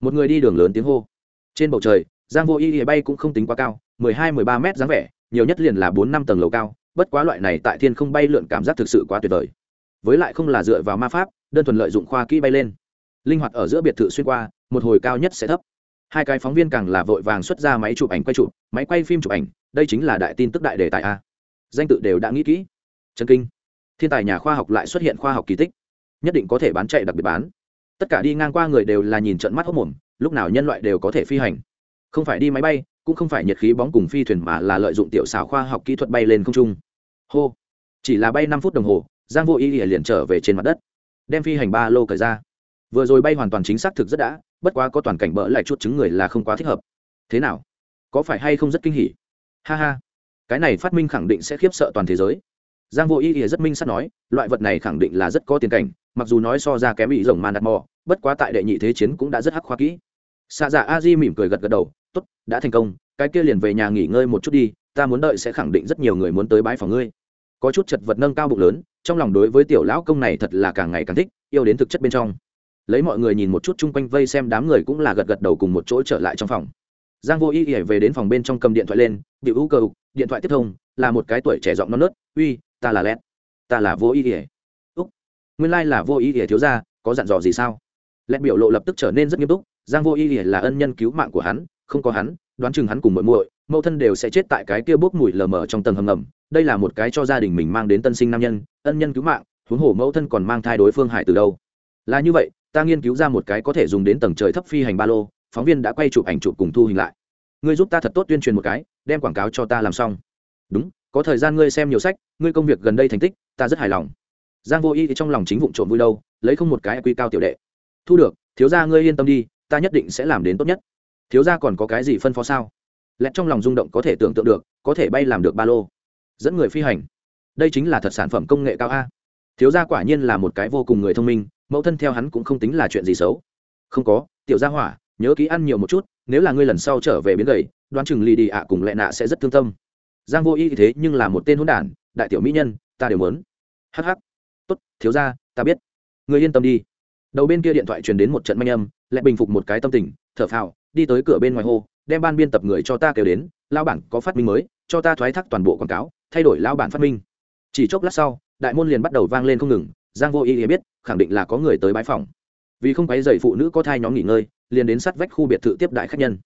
[SPEAKER 1] Một người đi đường lớn tiếng hô. Trên bầu trời, giang vô y bay cũng không tính quá cao, mười hai, mười ba mét dáng vẻ, nhiều nhất liền là bốn năm tầng lầu cao, bất quá loại này tại thiên không bay lượn cảm giác thực sự quá tuyệt vời. Với lại không là dựa vào ma pháp, đơn thuần lợi dụng khoa kỹ bay lên. Linh hoạt ở giữa biệt thự xuyên qua, một hồi cao nhất sẽ thấp hai cái phóng viên càng là vội vàng xuất ra máy chụp ảnh quay chụp, máy quay phim chụp ảnh, đây chính là đại tin tức đại đề tài a. Danh tự đều đã nghĩ kỹ. Chân kinh. Thiên tài nhà khoa học lại xuất hiện khoa học kỳ tích. Nhất định có thể bán chạy đặc biệt bán. Tất cả đi ngang qua người đều là nhìn trận mắt hốc mồm, lúc nào nhân loại đều có thể phi hành. Không phải đi máy bay, cũng không phải nhiệt khí bóng cùng phi thuyền mà là lợi dụng tiểu xảo khoa học kỹ thuật bay lên không trung. Hô. Chỉ là bay năm phút đồng hồ, giang vô ý liền trở về trên mặt đất, đem phi hành ba lô cởi ra vừa rồi bay hoàn toàn chính xác thực rất đã bất quá có toàn cảnh bỡ lại chút chứng người là không quá thích hợp. Thế nào? Có phải hay không rất kinh hỉ? Ha ha. Cái này phát minh khẳng định sẽ khiếp sợ toàn thế giới. Giang vô ý ỉa rất minh sắp nói loại vật này khẳng định là rất có tiền cảnh mặc dù nói so ra kém bị rồng man đặt mò bất quá tại đệ nhị thế chiến cũng đã rất hắc khoa kỹ. Xạ dạ a di mỉm cười gật gật đầu tốt, đã thành công cái kia liền về nhà nghỉ ngơi một chút đi ta muốn đợi sẽ khẳng định rất nhiều người muốn tới bãi phòng ngươi. Có chút chật vật nâng cao bụng lớn trong lòng đối với tiểu lão công này thật là càng ngày càng thích yêu đến thực chất bên trong lấy mọi người nhìn một chút chung quanh vây xem đám người cũng là gật gật đầu cùng một chỗ trở lại trong phòng. Giang vô ý ỉa về đến phòng bên trong cầm điện thoại lên bị u cầu điện thoại tiếp thông, là một cái tuổi trẻ giọng non nớt, uy, ta là lét ta là vô ý ỉa. Úc, nguyên lai、like、là vô ý ỉa thiếu ra có dặn dò gì sao? Lét biểu lộ lập tức trở nên rất nghiêm túc, giang vô ý ỉa là ân nhân cứu mạng của hắn, không có hắn, đoán chừng hắn cùng muội muội, mẫu thân đều sẽ chết tại cái kia bốc mùi lờ mờ trong tầng hầm ngầm, đây là một cái cho gia đình mình mang đến tân sinh nam nhân, ân nhân cứu mạng, huống hồ mẫu thân còn mang thai đối phương hải từ đâu. Là như vậy ta nghiên cứu ra một cái có thể dùng đến tầng trời thấp phi hành ba lô, phóng viên đã quay chụp ảnh chụp cùng thu hình lại. Ngươi giúp ta thật tốt tuyên truyền một cái, đem quảng cáo cho ta làm xong. Đúng, có thời gian ngươi xem nhiều sách, ngươi công việc gần đây thành tích, ta rất hài lòng. Giang vô y thì trong lòng chính vụn trộm vui đâu, lấy không một cái quy cao tiểu đệ. Thu được, thiếu gia ngươi yên tâm đi, ta nhất định sẽ làm đến tốt nhất. Thiếu gia còn có cái gì phân phó sao? Lẽ trong lòng rung động có thể tưởng tượng được, có thể bay làm được ba lô. Dẫn người phi hành. Đây chính là thật sản phẩm công nghệ cao a. Thiếu gia quả nhiên là một cái vô cùng người thông minh mẫu thân theo hắn cũng không tính là chuyện gì xấu. Không có, tiểu gia hỏa, nhớ ký ăn nhiều một chút, nếu là ngươi lần sau trở về biến gầy, đoán chừng lì đi ạ cùng lẹ nạ sẽ rất thương tâm. Giang vô y thế nhưng là một tên hôn đản, đại tiểu mỹ nhân, ta đều muốn. Hh tốt, thiếu gia, ta biết. Ngươi yên tâm đi. Đầu bên kia điện thoại truyền đến một trận manh âm lại bình phục một cái tâm tình, thở phào, đi tới cửa bên ngoài hô, đem ban biên tập người cho ta kêu đến lao bản có phát minh mới, cho ta thoái thác toàn bộ quảng cáo, thay đổi lao bản phát minh. Chỉ chốc lát sau, đại môn liền bắt đầu vang lên không ngừng giang vô ý biết, khẳng định là có người tới bãi phòng. Vì không quấy dậy phụ nữ có thai nhóm nghỉ ngơi, liền đến sát vách khu biệt thự tiếp đại khách nhân.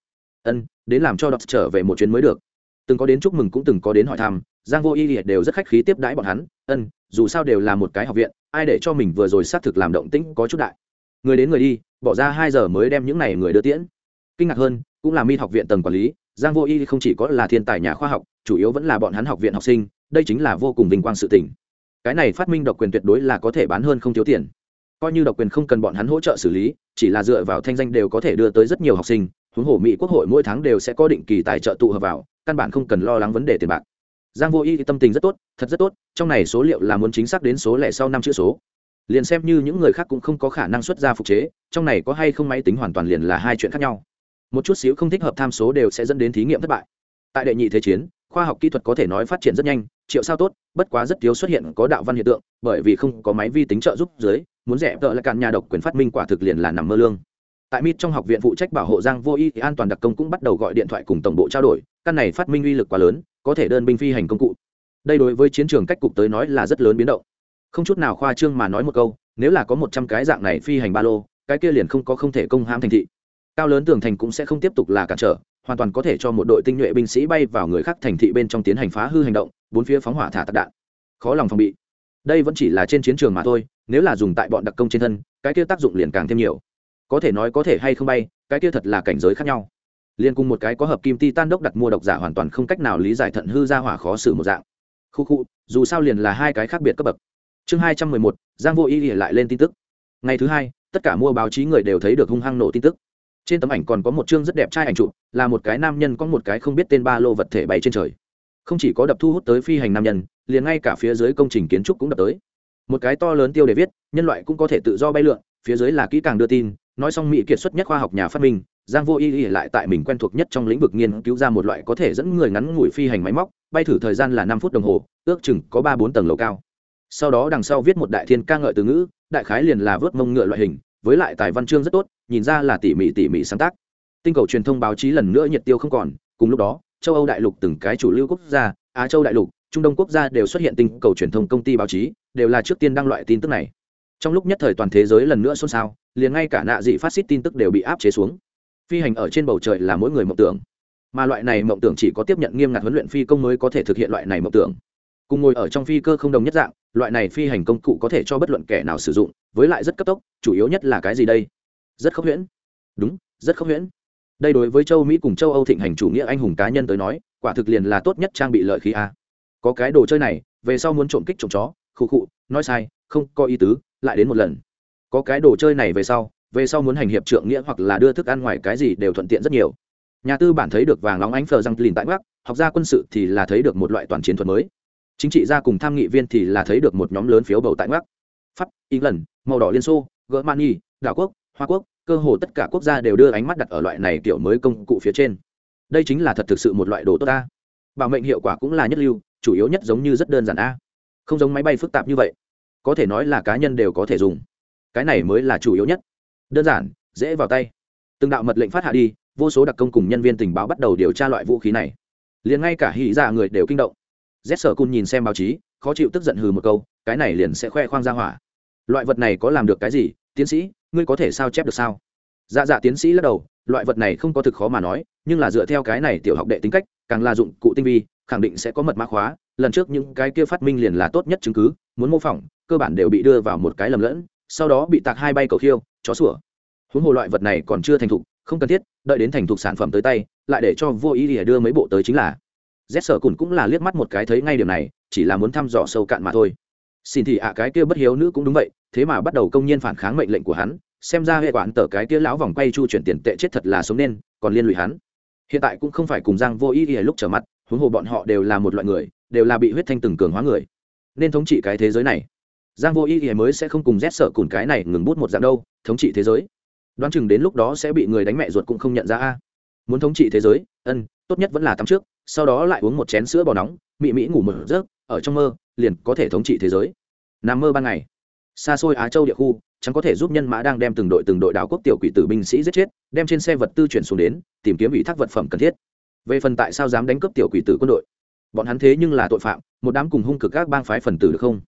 [SPEAKER 1] Ân, đến làm cho đọc trở về một chuyến mới được. Từng có đến chúc mừng cũng từng có đến hỏi thăm, giang vô y đều rất khách khí tiếp đãi bọn hắn. Ân, dù sao đều là một cái học viện, ai để cho mình vừa rồi xác thực làm động tĩnh có chút đại. Người đến người đi, bỏ ra hai giờ mới đem những này người đưa tiễn. Kinh ngạc hơn, cũng là mi học viện tầng quản lý, giang vô y không chỉ có là thiên tài nhà khoa học, chủ yếu vẫn là bọn hắn học viện học sinh, đây chính là vô cùng vinh quang sự tình cái này phát minh độc quyền tuyệt đối là có thể bán hơn không thiếu tiền. Coi như độc quyền không cần bọn hắn hỗ trợ xử lý, chỉ là dựa vào thanh danh đều có thể đưa tới rất nhiều học sinh, huống hồ mỹ quốc hội mỗi tháng đều sẽ có định kỳ tài trợ tụ hợp vào, căn bản không cần lo lắng vấn đề tiền bạc. Giang vô y tâm tình rất tốt, thật rất tốt, trong này số liệu là muốn chính xác đến số lẻ sau năm chữ số. Liền xem như những người khác cũng không có khả năng xuất ra phục chế, trong này có hay không máy tính hoàn toàn liền là hai chuyện khác nhau. Một chút xíu không thích hợp tham số đều sẽ dẫn đến thí nghiệm thất bại. Tại đệ nhị thế chiến, khoa học kỹ thuật có thể nói phát triển rất nhanh triệu sao tốt, bất quá rất thiếu xuất hiện có đạo văn hiện tượng, bởi vì không có máy vi tính trợ giúp dưới, muốn rẻ vợ lại cạn nhà độc quyền phát minh quả thực liền là nằm mơ lương. Tại mít trong học viện phụ trách bảo hộ giang vô y thì an toàn đặc công cũng bắt đầu gọi điện thoại cùng tổng bộ trao đổi, căn này phát minh uy lực quá lớn, có thể đơn binh phi hành công cụ. Đây đối với chiến trường cách cục tới nói là rất lớn biến động. Không chút nào khoa trương mà nói một câu, nếu là có một trăm cái dạng này phi hành ba lô, cái kia liền không có không thể công hãm thành thị. Cao lớn tường thành cũng sẽ không tiếp tục là cản trở hoàn toàn có thể cho một đội tinh nhuệ binh sĩ bay vào người khác thành thị bên trong tiến hành phá hư hành động, bốn phía phóng hỏa thả tạc đạn. Khó lòng phòng bị. Đây vẫn chỉ là trên chiến trường mà thôi, nếu là dùng tại bọn đặc công trên thân, cái kia tác dụng liền càng thêm nhiều. Có thể nói có thể hay không bay, cái kia thật là cảnh giới khác nhau. Liên cùng một cái có hợp kim ti tan đốc đặt mua độc giả hoàn toàn không cách nào lý giải thận hư ra hỏa khó xử một dạng. Khu khu, dù sao liền là hai cái khác biệt cấp bậc. Chương hai trăm mười một, giang vô ý ỉa lại lên tin tức. Ngày thứ hai, tất cả mua báo chí người đều thấy được hung hăng nổ tin tức trên tấm ảnh còn có một chương rất đẹp trai ảnh chụp, là một cái nam nhân có một cái không biết tên ba lô vật thể bay trên trời. Không chỉ có đập thu hút tới phi hành nam nhân, liền ngay cả phía dưới công trình kiến trúc cũng đập tới. Một cái to lớn tiêu để viết, nhân loại cũng có thể tự do bay lượn. Phía dưới là kỹ càng đưa tin, nói xong mỹ kiệt xuất nhất khoa học nhà phát minh, giang vô y y lại tại mình quen thuộc nhất trong lĩnh vực nghiên cứu ra một loại có thể dẫn người ngắn ngủi phi hành máy móc, bay thử thời gian là năm phút đồng hồ, ước chừng có ba bốn tầng lầu cao. Sau đó đằng sau viết một đại thiên ca ngợi từ ngữ, đại khái liền là vớt mông ngựa loại hình với lại tài văn chương rất tốt, nhìn ra là tỉ mỉ tỉ mỉ sáng tác. Tinh cầu truyền thông báo chí lần nữa nhiệt tiêu không còn, cùng lúc đó, châu âu đại lục từng cái chủ lưu quốc gia, á châu đại lục, trung đông quốc gia đều xuất hiện tinh cầu truyền thông công ty báo chí, đều là trước tiên đăng loại tin tức này. Trong lúc nhất thời toàn thế giới lần nữa xôn xao, liền ngay cả nạ dị phát xít tin tức đều bị áp chế xuống. Phi hành ở trên bầu trời là mỗi người mộng tưởng. Mà loại này mộng tưởng chỉ có tiếp nhận nghiêm ngặt huấn luyện phi công mới có thể thực hiện loại này mộng tưởng. Cùng ngồi ở trong phi cơ không đồng nhất dạng, loại này phi hành công cụ có thể cho bất luận kẻ nào sử dụng với lại rất cấp tốc, chủ yếu nhất là cái gì đây? Rất khốc huyễn. Đúng, rất khốc huyễn. Đây đối với châu mỹ cùng châu âu thịnh hành chủ nghĩa anh hùng cá nhân tới nói, quả thực liền là tốt nhất trang bị lợi khí a. Có cái đồ chơi này, về sau muốn trộm kích trộm chó, khụ khụ, nói sai, không có ý tứ, lại đến một lần. Có cái đồ chơi này về sau về sau muốn hành hiệp trượng nghĩa hoặc là đưa thức ăn ngoài cái gì đều thuận tiện rất nhiều. Nhà tư bản thấy được vàng nóng ánh phờ răng lìn tại bắc, học gia quân sự thì là thấy được một loại toàn chiến thuật mới. Chính trị gia cùng tham nghị viên thì là thấy được một nhóm lớn phiếu bầu tại bắc pháp, england, màu đỏ liên xô, germany, đảo quốc, hoa quốc, cơ hồ tất cả quốc gia đều đưa ánh mắt đặt ở loại này kiểu mới công cụ phía trên. Đây chính là thật thực sự một loại đồ tốt ta. Bảo mệnh hiệu quả cũng là nhất lưu, chủ yếu nhất giống như rất đơn giản a. Không giống máy bay phức tạp như vậy. Có thể nói là cá nhân đều có thể dùng. Cái này mới là chủ yếu nhất. Đơn giản, dễ vào tay. Từng đạo mật lệnh phát hạ đi, vô số đặc công cùng nhân viên tình báo bắt đầu điều tra loại vũ khí này. Liền ngay cả hỉ dạ người đều kinh động. Z sở cun nhìn xem báo chí, khó chịu tức giận hừ một câu cái này liền sẽ khoe khoang ra hỏa. Loại vật này có làm được cái gì? Tiến sĩ, ngươi có thể sao chép được sao? Dạ dạ tiến sĩ lắc đầu, loại vật này không có thực khó mà nói, nhưng là dựa theo cái này tiểu học đệ tính cách, càng là dụng cụ tinh vi, khẳng định sẽ có mật mã khóa, lần trước những cái kia phát minh liền là tốt nhất chứng cứ, muốn mô phỏng, cơ bản đều bị đưa vào một cái lầm lẫn, sau đó bị tạc hai bay cầu khiêu, chó sủa. Huống hồ loại vật này còn chưa thành thục, không cần thiết, đợi đến thành thục sản phẩm tới tay, lại để cho vô ý để đưa mấy bộ tới chính là. Z sở cùn cũng là liếc mắt một cái thấy ngay điểm này, chỉ là muốn thăm dò sâu cạn mà thôi xin thì ạ, cái kia bất hiếu nữ cũng đúng vậy, thế mà bắt đầu công nhiên phản kháng mệnh lệnh của hắn, xem ra hệ quản tờ cái kia lão vòng quay chu chuyển tiền tệ chết thật là sống nên, còn liên lụy hắn. Hiện tại cũng không phải cùng giang vô ý ý lúc trở mặt, huống hồ bọn họ đều là một loại người, đều là bị huyết thanh từng cường hóa người. Nên thống trị cái thế giới này. Giang vô ý ý mới sẽ không cùng rét sợ cùng cái này ngừng bút một dạng đâu, thống trị thế giới. Đoán chừng đến lúc đó sẽ bị người đánh mẹ ruột cũng không nhận ra a. Muốn thống trị thế giới ân, tốt nhất vẫn là tắm trước, sau đó lại uống một chén sữa bò nóng, mị mỹ ngủ một giấc, ở trong mơ, liền có thể thống trị thế giới. Nằm mơ ban ngày. Xa xôi á châu địa khu, chẳng có thể giúp nhân mã đang đem từng đội từng đội đảo quốc tiểu quỷ tử binh sĩ giết chết, đem trên xe vật tư chuyển xuống đến, tìm kiếm ủy thác vật phẩm cần thiết. Về phần tại sao dám đánh cướp tiểu quỷ tử quân đội? Bọn hắn thế nhưng là tội phạm, một đám cùng hung cực các bang phái phần tử được không?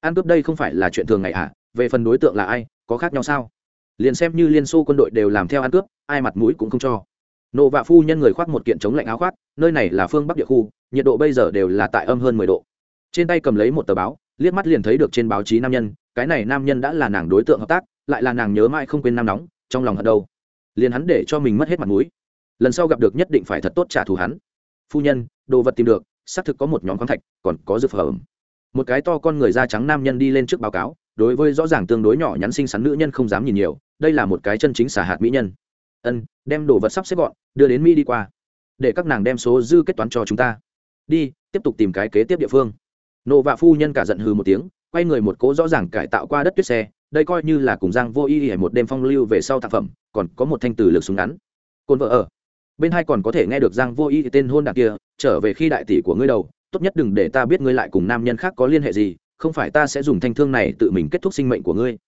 [SPEAKER 1] Ăn cướp đây không phải là chuyện thường ngày ạ à? về phần đối tượng là ai, có khác nhau sao? Liền xem như liên xô quân đội đều làm theo ăn cướp, ai mặt mũi cũng không cho nộ vạ phu nhân người khoác một kiện chống lạnh áo khoác, nơi này là phương bắc địa khu, nhiệt độ bây giờ đều là tại âm hơn mười độ. Trên tay cầm lấy một tờ báo, liếc mắt liền thấy được trên báo chí nam nhân, cái này nam nhân đã là nàng đối tượng hợp tác, lại là nàng nhớ mãi không quên nam nóng, trong lòng hận đâu. Liền hắn để cho mình mất hết mặt mũi. Lần sau gặp được nhất định phải thật tốt trả thù hắn. Phu nhân, đồ vật tìm được, xác thực có một nhóm khoáng thạch, còn có dược phẩm. Một cái to con người da trắng nam nhân đi lên trước báo cáo, đối với rõ ràng tương đối nhỏ nhắn xinh xắn nữ nhân không dám nhìn nhiều, đây là một cái chân chính xả hạt mỹ nhân ân, đem đồ vật sắp xếp gọn, đưa đến mỹ đi qua. Để các nàng đem số dư kết toán cho chúng ta. Đi, tiếp tục tìm cái kế tiếp địa phương. Nộ vạ phu nhân cả giận hừ một tiếng, quay người một cố rõ ràng cải tạo qua đất tuyết xe, đây coi như là cùng giang vô y hề một đêm phong lưu về sau tác phẩm, còn có một thanh từ lực súng ngắn. Côn vợ ở. Bên hai còn có thể nghe được giang vô y tên hôn đạc kia, trở về khi đại tỷ của ngươi đầu, tốt nhất đừng để ta biết ngươi lại cùng nam nhân khác có liên hệ gì, không phải ta sẽ dùng thanh thương này tự mình kết thúc sinh mệnh của ngươi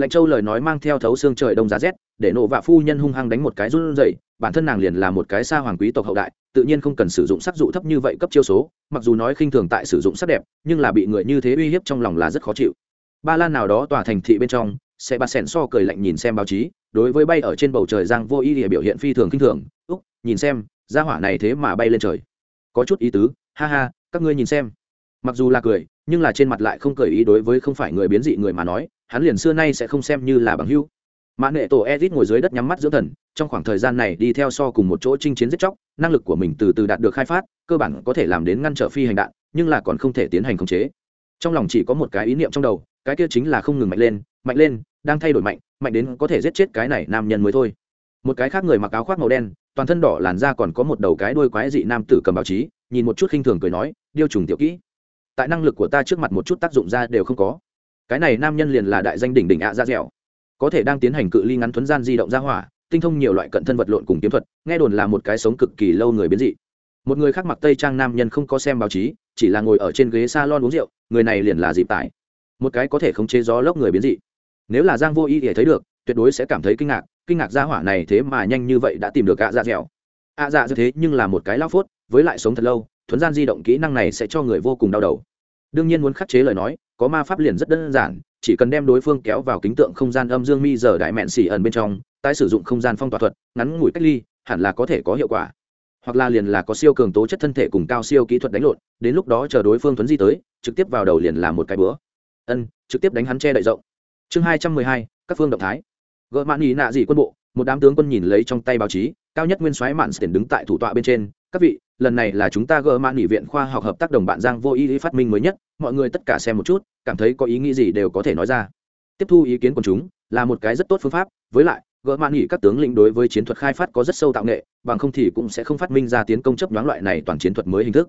[SPEAKER 1] lệnh châu lời nói mang theo thấu xương trời đông giá rét để nộ vạ phu nhân hung hăng đánh một cái run rẩy, bản thân nàng liền là một cái xa hoàng quý tộc hậu đại tự nhiên không cần sử dụng sắc dụ thấp như vậy cấp chiêu số mặc dù nói khinh thường tại sử dụng sắc đẹp nhưng là bị người như thế uy hiếp trong lòng là rất khó chịu. Ba lan nào đó tòa thành thị bên trong sẽ bà sẻn so cười lạnh nhìn xem báo chí đối với bay ở trên bầu trời giang vô ý địa biểu hiện phi thường kinh thường úc nhìn xem ra hỏa này thế mà bay lên trời. Có chút ý tứ ha ha các ngươi nhìn xem. Mặc dù là cười nhưng là trên mặt lại không cười ý đối với không phải người biến dị người mà nói hắn liền xưa nay sẽ không xem như là bằng hữu. Mã nệ tổ edit ngồi dưới đất nhắm mắt dưỡng thần, trong khoảng thời gian này đi theo so cùng một chỗ chinh chiến giết chóc, năng lực của mình từ từ đạt được khai phát, cơ bản có thể làm đến ngăn trở phi hành đạn, nhưng là còn không thể tiến hành khống chế. Trong lòng chỉ có một cái ý niệm trong đầu, cái kia chính là không ngừng mạnh lên mạnh lên, đang thay đổi mạnh mạnh đến có thể giết chết cái này nam nhân mới thôi. Một cái khác người mặc áo khoác màu đen, toàn thân đỏ làn da còn có một đầu cái đuôi quái dị nam tử cầm báo chí, nhìn một chút khinh thường cười nói, điêu trùng tiểu kỹ. Tại năng lực của ta trước mặt một chút tác dụng ra đều không có cái này nam nhân liền là đại danh đỉnh đỉnh ạ ra dẻo. Có thể đang tiến hành cự ly ngắn thuấn gian di động ra hỏa, tinh thông nhiều loại cận thân vật lộn cùng kiếm thuật, nghe đồn là một cái sống cực kỳ lâu người biến dị. Một người khác mặc tây trang nam nhân không có xem báo chí, chỉ là ngồi ở trên ghế s a lon uống rượu, người này liền là dịp tải. Một cái có thể khống chế gió lốc người biến dị. Nếu là giang vô y thể thấy được, tuyệt đối sẽ cảm thấy kinh ngạc kinh ngạc ra hỏa này thế mà nhanh như vậy đã tìm được ạ dạ dẻo. Ạ dạ dẻo thế nhưng là một cái lao phốt, với lại sống thật lâu, thuấn gian di động kỹ năng này sẽ cho người vô cùng đau đầu. Đương nhiên muốn khắc chế lời nói có ma pháp liền rất đơn giản chỉ cần đem đối phương kéo vào kính tượng không gian âm dương mi giờ đại mẹn xỉ ẩn bên trong tái sử dụng không gian phong tỏa thuật ngắn ngủi cách ly hẳn là có thể có hiệu quả. Hoặc là liền là có siêu cường tố chất thân thể cùng cao siêu kỹ thuật đánh lộn đến lúc đó chờ đối phương thuấn di tới trực tiếp vào đầu liền là một cái bữa. Ân trực tiếp đánh hắn che đậy rộng. Chương hai trăm mười hai các phương động thái. Gợ mãn ý nạ dị quân bộ một đám tướng quân nhìn lấy trong tay báo chí cao nhất nguyên soái mạn tiền đứng tại thủ tọa bên trên các vị lần này là chúng ta gỡ mãn ý viện khoa học hợp tác đồng bạn giang vô ý, ý phát minh mới nhất mọi người tất cả xem một chút cảm thấy có ý nghĩ gì đều có thể nói ra. Tiếp thu ý kiến của chúng là một cái rất tốt phương pháp, với lại, gỡ mạn nghỉ các tướng lĩnh đối với chiến thuật khai phát có rất sâu tạo nghệ, bằng không thì cũng sẽ không phát minh ra tiến công chấp đoán loại này toàn chiến thuật mới hình thức.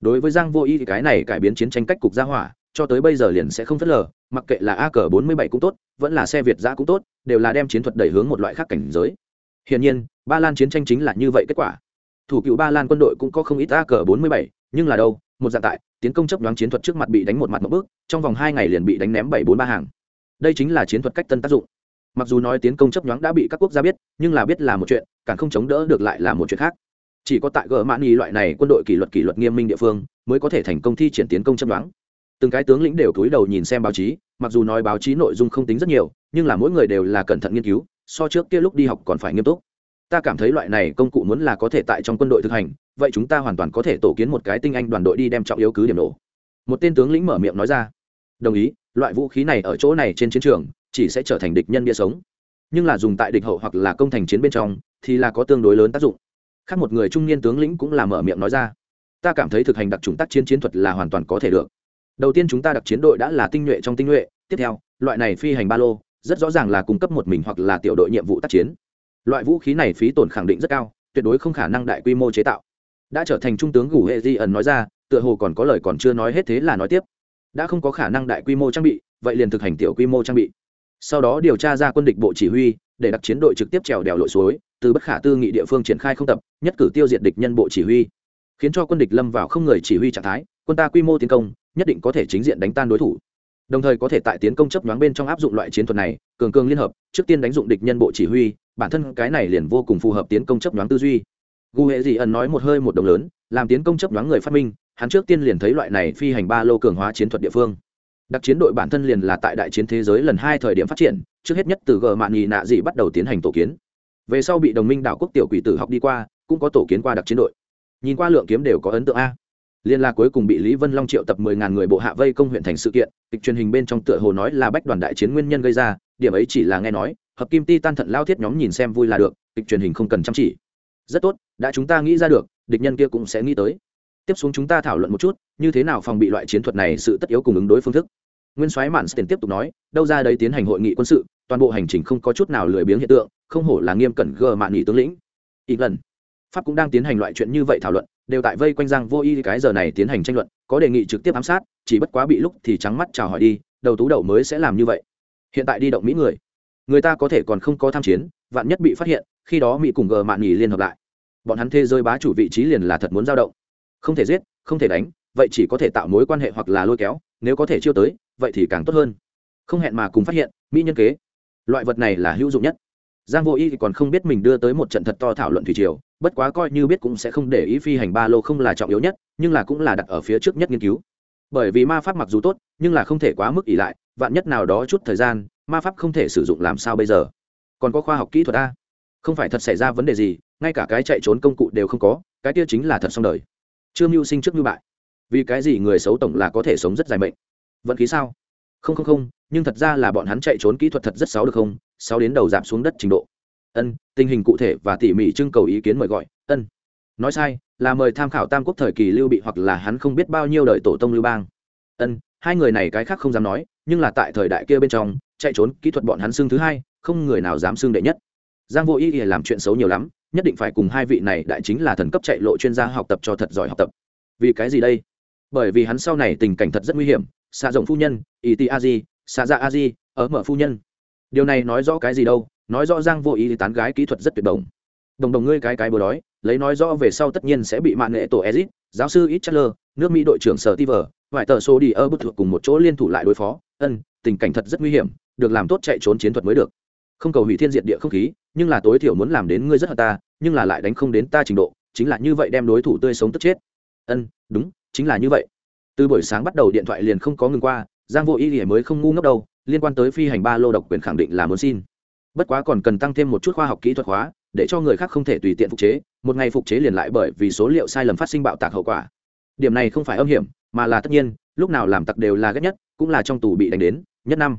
[SPEAKER 1] Đối với giang vô ý thì cái này cải biến chiến tranh cách cục gia hỏa, cho tới bây giờ liền sẽ không phớt lờ, mặc kệ là a cờ bốn mươi bảy cũng tốt, vẫn là xe việt giã cũng tốt, đều là đem chiến thuật đẩy hướng một loại khác cảnh giới. Hiển nhiên, ba lan chiến tranh chính là như vậy kết quả. Thủ cựu ba lan quân đội cũng có không ít a cờ bốn mươi bảy, nhưng là đâu một dạng tại, tiến công chấp đoán chiến thuật trước mặt bị đánh một mặt một bước, trong vòng hai ngày liền bị đánh ném bảy bốn ba hàng. Đây chính là chiến thuật cách tân tác dụng. Mặc dù nói tiến công chấp nhoáng đã bị các quốc gia biết, nhưng là biết là một chuyện, càng không chống đỡ được lại là một chuyện khác. Chỉ có tại gỡ mãn y loại này quân đội kỷ luật kỷ luật nghiêm minh địa phương, mới có thể thành công thi triển tiến công chấp nhoáng. Từng cái tướng lĩnh đều cúi đầu nhìn xem báo chí, mặc dù nói báo chí nội dung không tính rất nhiều, nhưng là mỗi người đều là cẩn thận nghiên cứu, so trước kia lúc đi học còn phải nghiêm túc. Ta cảm thấy loại này công cụ muốn là có thể tại trong quân đội thực hành vậy chúng ta hoàn toàn có thể tổ kiến một cái tinh anh đoàn đội đi đem trọng yếu cứ điểm nổ. Một tên tướng lĩnh mở miệng nói ra. Đồng ý, loại vũ khí này ở chỗ này trên chiến trường, chỉ sẽ trở thành địch nhân bia sống. Nhưng là dùng tại địch hậu hoặc là công thành chiến bên trong, thì là có tương đối lớn tác dụng. Khác một người trung niên tướng lĩnh cũng là mở miệng nói ra. Ta cảm thấy thực hành đặc trùng tác chiến chiến thuật là hoàn toàn có thể được. Đầu tiên chúng ta đặc chiến đội đã là tinh nhuệ trong tinh nhuệ, tiếp theo, loại này phi hành ba lô, rất rõ ràng là cung cấp một mình hoặc là tiểu đội nhiệm vụ tác chiến. Loại vũ khí này phí tổn khẳng định rất cao, tuyệt đối không khả năng đại quy mô chế tạo đã trở thành trung tướng gủ hệ di ẩn nói ra, tựa hồ còn có lời còn chưa nói hết thế là nói tiếp. Đã không có khả năng đại quy mô trang bị, vậy liền thực hành tiểu quy mô trang bị. Sau đó điều tra ra quân địch bộ chỉ huy, để đặc chiến đội trực tiếp trèo đèo lội suối, từ bất khả tư nghị địa phương triển khai không tập, nhất cử tiêu diệt địch nhân bộ chỉ huy. Khiến cho quân địch lâm vào không người chỉ huy trạng thái, quân ta quy mô tiến công, nhất định có thể chính diện đánh tan đối thủ. Đồng thời có thể tại tiến công chấp nhoáng bên trong áp dụng loại chiến thuật này, cường cường liên hợp, trước tiên đánh dụng địch nhân bộ chỉ huy, bản thân cái này liền vô cùng phù hợp tiến công chấp nhoáng tư duy gu hệ dị ẩn nói một hơi một đồng lớn, làm tiến công chấp nhoáng người phát minh, hắn trước tiên liền thấy loại này phi hành ba lô cường hóa chiến thuật địa phương. Đặc chiến đội bản thân liền là tại đại chiến thế giới lần hai thời điểm phát triển, trước hết nhất từ g mạn nhì nạ dị bắt đầu tiến hành tổ kiến. Về sau bị đồng minh đảo quốc tiểu quỷ tử học đi qua, cũng có tổ kiến qua đặc chiến đội. Nhìn qua lượng kiếm đều có ấn tượng a. Liên la cuối cùng bị lý vân long triệu tập mười ngàn người bộ hạ vây công huyện thành sự kiện, kịch truyền hình bên trong tựa hồ nói là bách đoàn đại chiến nguyên nhân gây ra, điểm ấy chỉ là nghe nói, hợp kim ti tan thận lao thiết nhóm nhìn xem vui là được, kịch truyền hình không cần chăm chỉ rất tốt, đã chúng ta nghĩ ra được, địch nhân kia cũng sẽ nghĩ tới. Tiếp xuống chúng ta thảo luận một chút, như thế nào phòng bị loại chiến thuật này sự tất yếu cùng ứng đối phương thức. Nguyên soái mạn tiền tiếp tục nói, đâu ra đấy tiến hành hội nghị quân sự, toàn bộ hành trình không có chút nào lười biếng hiện tượng, không hổ là nghiêm cẩn gờ mạn nghị tướng lĩnh. Ít lần, pháp cũng đang tiến hành loại chuyện như vậy thảo luận, đều tại vây quanh giang vô y cái giờ này tiến hành tranh luận, có đề nghị trực tiếp ám sát, chỉ bất quá bị lúc thì trắng mắt chào hỏi đi, đầu tú đầu mới sẽ làm như vậy. Hiện tại đi động mỹ người người ta có thể còn không có tham chiến, vạn nhất bị phát hiện, khi đó mỹ cùng gờ mạn nghỉ liên hợp lại. Bọn hắn thế giới bá chủ vị trí liền là thật muốn giao động. Không thể giết, không thể đánh, vậy chỉ có thể tạo mối quan hệ hoặc là lôi kéo, nếu có thể chiêu tới, vậy thì càng tốt hơn. Không hẹn mà cùng phát hiện, mỹ nhân kế. Loại vật này là hữu dụng nhất. Giang vô y thì còn không biết mình đưa tới một trận thật to thảo luận thủy triều, bất quá coi như biết cũng sẽ không để ý phi hành ba lô không là trọng yếu nhất, nhưng là cũng là đặt ở phía trước nhất nghiên cứu. Bởi vì ma pháp mặc dù tốt, nhưng là không thể quá mức ỉ lại vạn nhất nào đó chút thời gian, ma pháp không thể sử dụng làm sao bây giờ? Còn có khoa học kỹ thuật a? Không phải thật xảy ra vấn đề gì, ngay cả cái chạy trốn công cụ đều không có, cái kia chính là thật xong đời. Chưa mưu sinh trước mưu bại. Vì cái gì người xấu tổng là có thể sống rất dài mệnh? Vận khí sao? Không không không, nhưng thật ra là bọn hắn chạy trốn kỹ thuật thật rất xấu được không? Xấu đến đầu giảm xuống đất trình độ. Ân, tình hình cụ thể và tỉ mỉ trưng cầu ý kiến mời gọi. Ân. Nói sai, là mời tham khảo tam quốc thời kỳ lưu bị hoặc là hắn không biết bao nhiêu đời tổ tông lưu bang. Ân hai người này cái khác không dám nói, nhưng là tại thời đại kia bên trong, chạy trốn kỹ thuật bọn hắn xưng thứ hai, không người nào dám xưng đệ nhất. Giang vô ý ỉa làm chuyện xấu nhiều lắm, nhất định phải cùng hai vị này đại chính là thần cấp chạy lộ chuyên gia học tập cho thật giỏi học tập. Vì cái gì đây? Bởi vì hắn sau này tình cảnh thật rất nguy hiểm xạ rộng phu nhân ý ti a di xạ dạ a di ở mở phu nhân. Điều này nói rõ cái gì đâu? Nói rõ giang vô ý tán gái kỹ thuật rất tuyệt đồng đồng đồng ngươi cái cái bừa đói, lấy nói rõ về sau tất nhiên sẽ bị mạng nghệ tổ ezit, giáo sư ít chatler nước mỹ đội trưởng sở tiver ngoại tờ số đi ở bức thuộc cùng một chỗ liên thủ lại đối phó. Ân, tình cảnh thật rất nguy hiểm, được làm tốt chạy trốn chiến thuật mới được. Không cầu hủy thiên diệt địa không khí, nhưng là tối thiểu muốn làm đến ngươi rất hợp ta, nhưng là lại đánh không đến ta trình độ, chính là như vậy đem đối thủ tươi sống tức chết. Ân, đúng, chính là như vậy. Từ buổi sáng bắt đầu điện thoại liền không có ngừng qua, giang vô ý nghĩa mới không ngu ngốc đâu, liên quan tới phi hành ba lô độc quyền khẳng định là muốn xin. Bất quá còn cần tăng thêm một chút khoa học kỹ thuật hóa, để cho người khác không thể tùy tiện phục chế, một ngày phục chế liền lại bởi vì số liệu sai lầm phát sinh bạo tạc hậu quả điểm này không phải âm hiểm, mà là tất nhiên, lúc nào làm tặc đều là ghét nhất, cũng là trong tù bị đánh đến, nhất năm.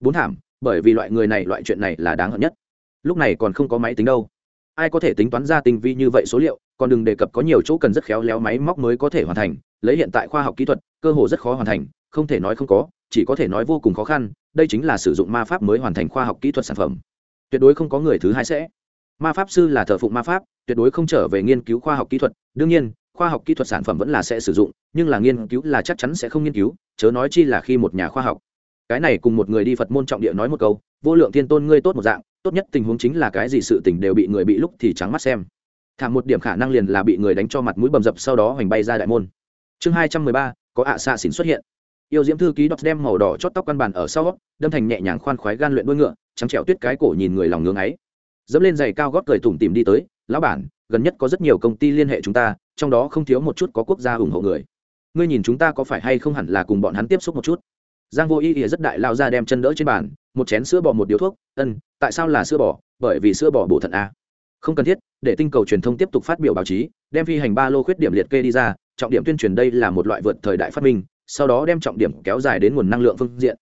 [SPEAKER 1] Bốn thảm, bởi vì loại người này loại chuyện này là đáng hận nhất. Lúc này còn không có máy tính đâu. Ai có thể tính toán ra tinh vi như vậy số liệu, còn đừng đề cập có nhiều chỗ cần rất khéo léo máy móc mới có thể hoàn thành, lấy hiện tại khoa học kỹ thuật, cơ hồ rất khó hoàn thành, không thể nói không có, chỉ có thể nói vô cùng khó khăn, đây chính là sử dụng ma pháp mới hoàn thành khoa học kỹ thuật sản phẩm. Tuyệt đối không có người thứ hai sẽ. Ma pháp sư là thợ phụng ma pháp, tuyệt đối không trở về nghiên cứu khoa học kỹ thuật, đương nhiên khoa học kỹ thuật sản phẩm vẫn là sẽ sử dụng, nhưng là nghiên cứu là chắc chắn sẽ không nghiên cứu, chớ nói chi là khi một nhà khoa học. Cái này cùng một người đi phật môn trọng địa nói một câu, vô lượng thiên tôn ngươi tốt một dạng, tốt nhất tình huống chính là cái gì sự tình đều bị người bị lúc thì trắng mắt xem. Thảm một điểm khả năng liền là bị người đánh cho mặt mũi bầm dập sau đó hoành bay ra đại môn. Chương hai trăm mười ba, có ạ xạ xỉn xuất hiện. Yêu diễm thư ký đọc đem màu đỏ chót tóc căn bàn ở sau đâm thành nhẹ nhàng khoan khoái gan luyện đuôi ngựa, trắng trẻo tuyết cái cổ nhìn người lòng ngưỡng ấy. Dẫm lên giày cao gót cười tủm tìm đi tới lão bản, gần nhất có rất nhiều công ty liên hệ chúng ta, trong đó không thiếu một chút có quốc gia ủng hộ người. Ngươi nhìn chúng ta có phải hay không hẳn là cùng bọn hắn tiếp xúc một chút? Giang vô ý ỉa rất đại lao ra đem chân đỡ trên bàn, một chén sữa bò một điếu thuốc, ân, tại sao là sữa bò? Bởi vì sữa bò bổ thận a không cần thiết, để tinh cầu truyền thông tiếp tục phát biểu báo chí, đem phi hành ba lô khuyết điểm liệt kê đi ra, trọng điểm tuyên truyền đây là một loại vượt thời đại phát minh, sau đó đem trọng điểm kéo dài đến nguồn năng lượng phương diện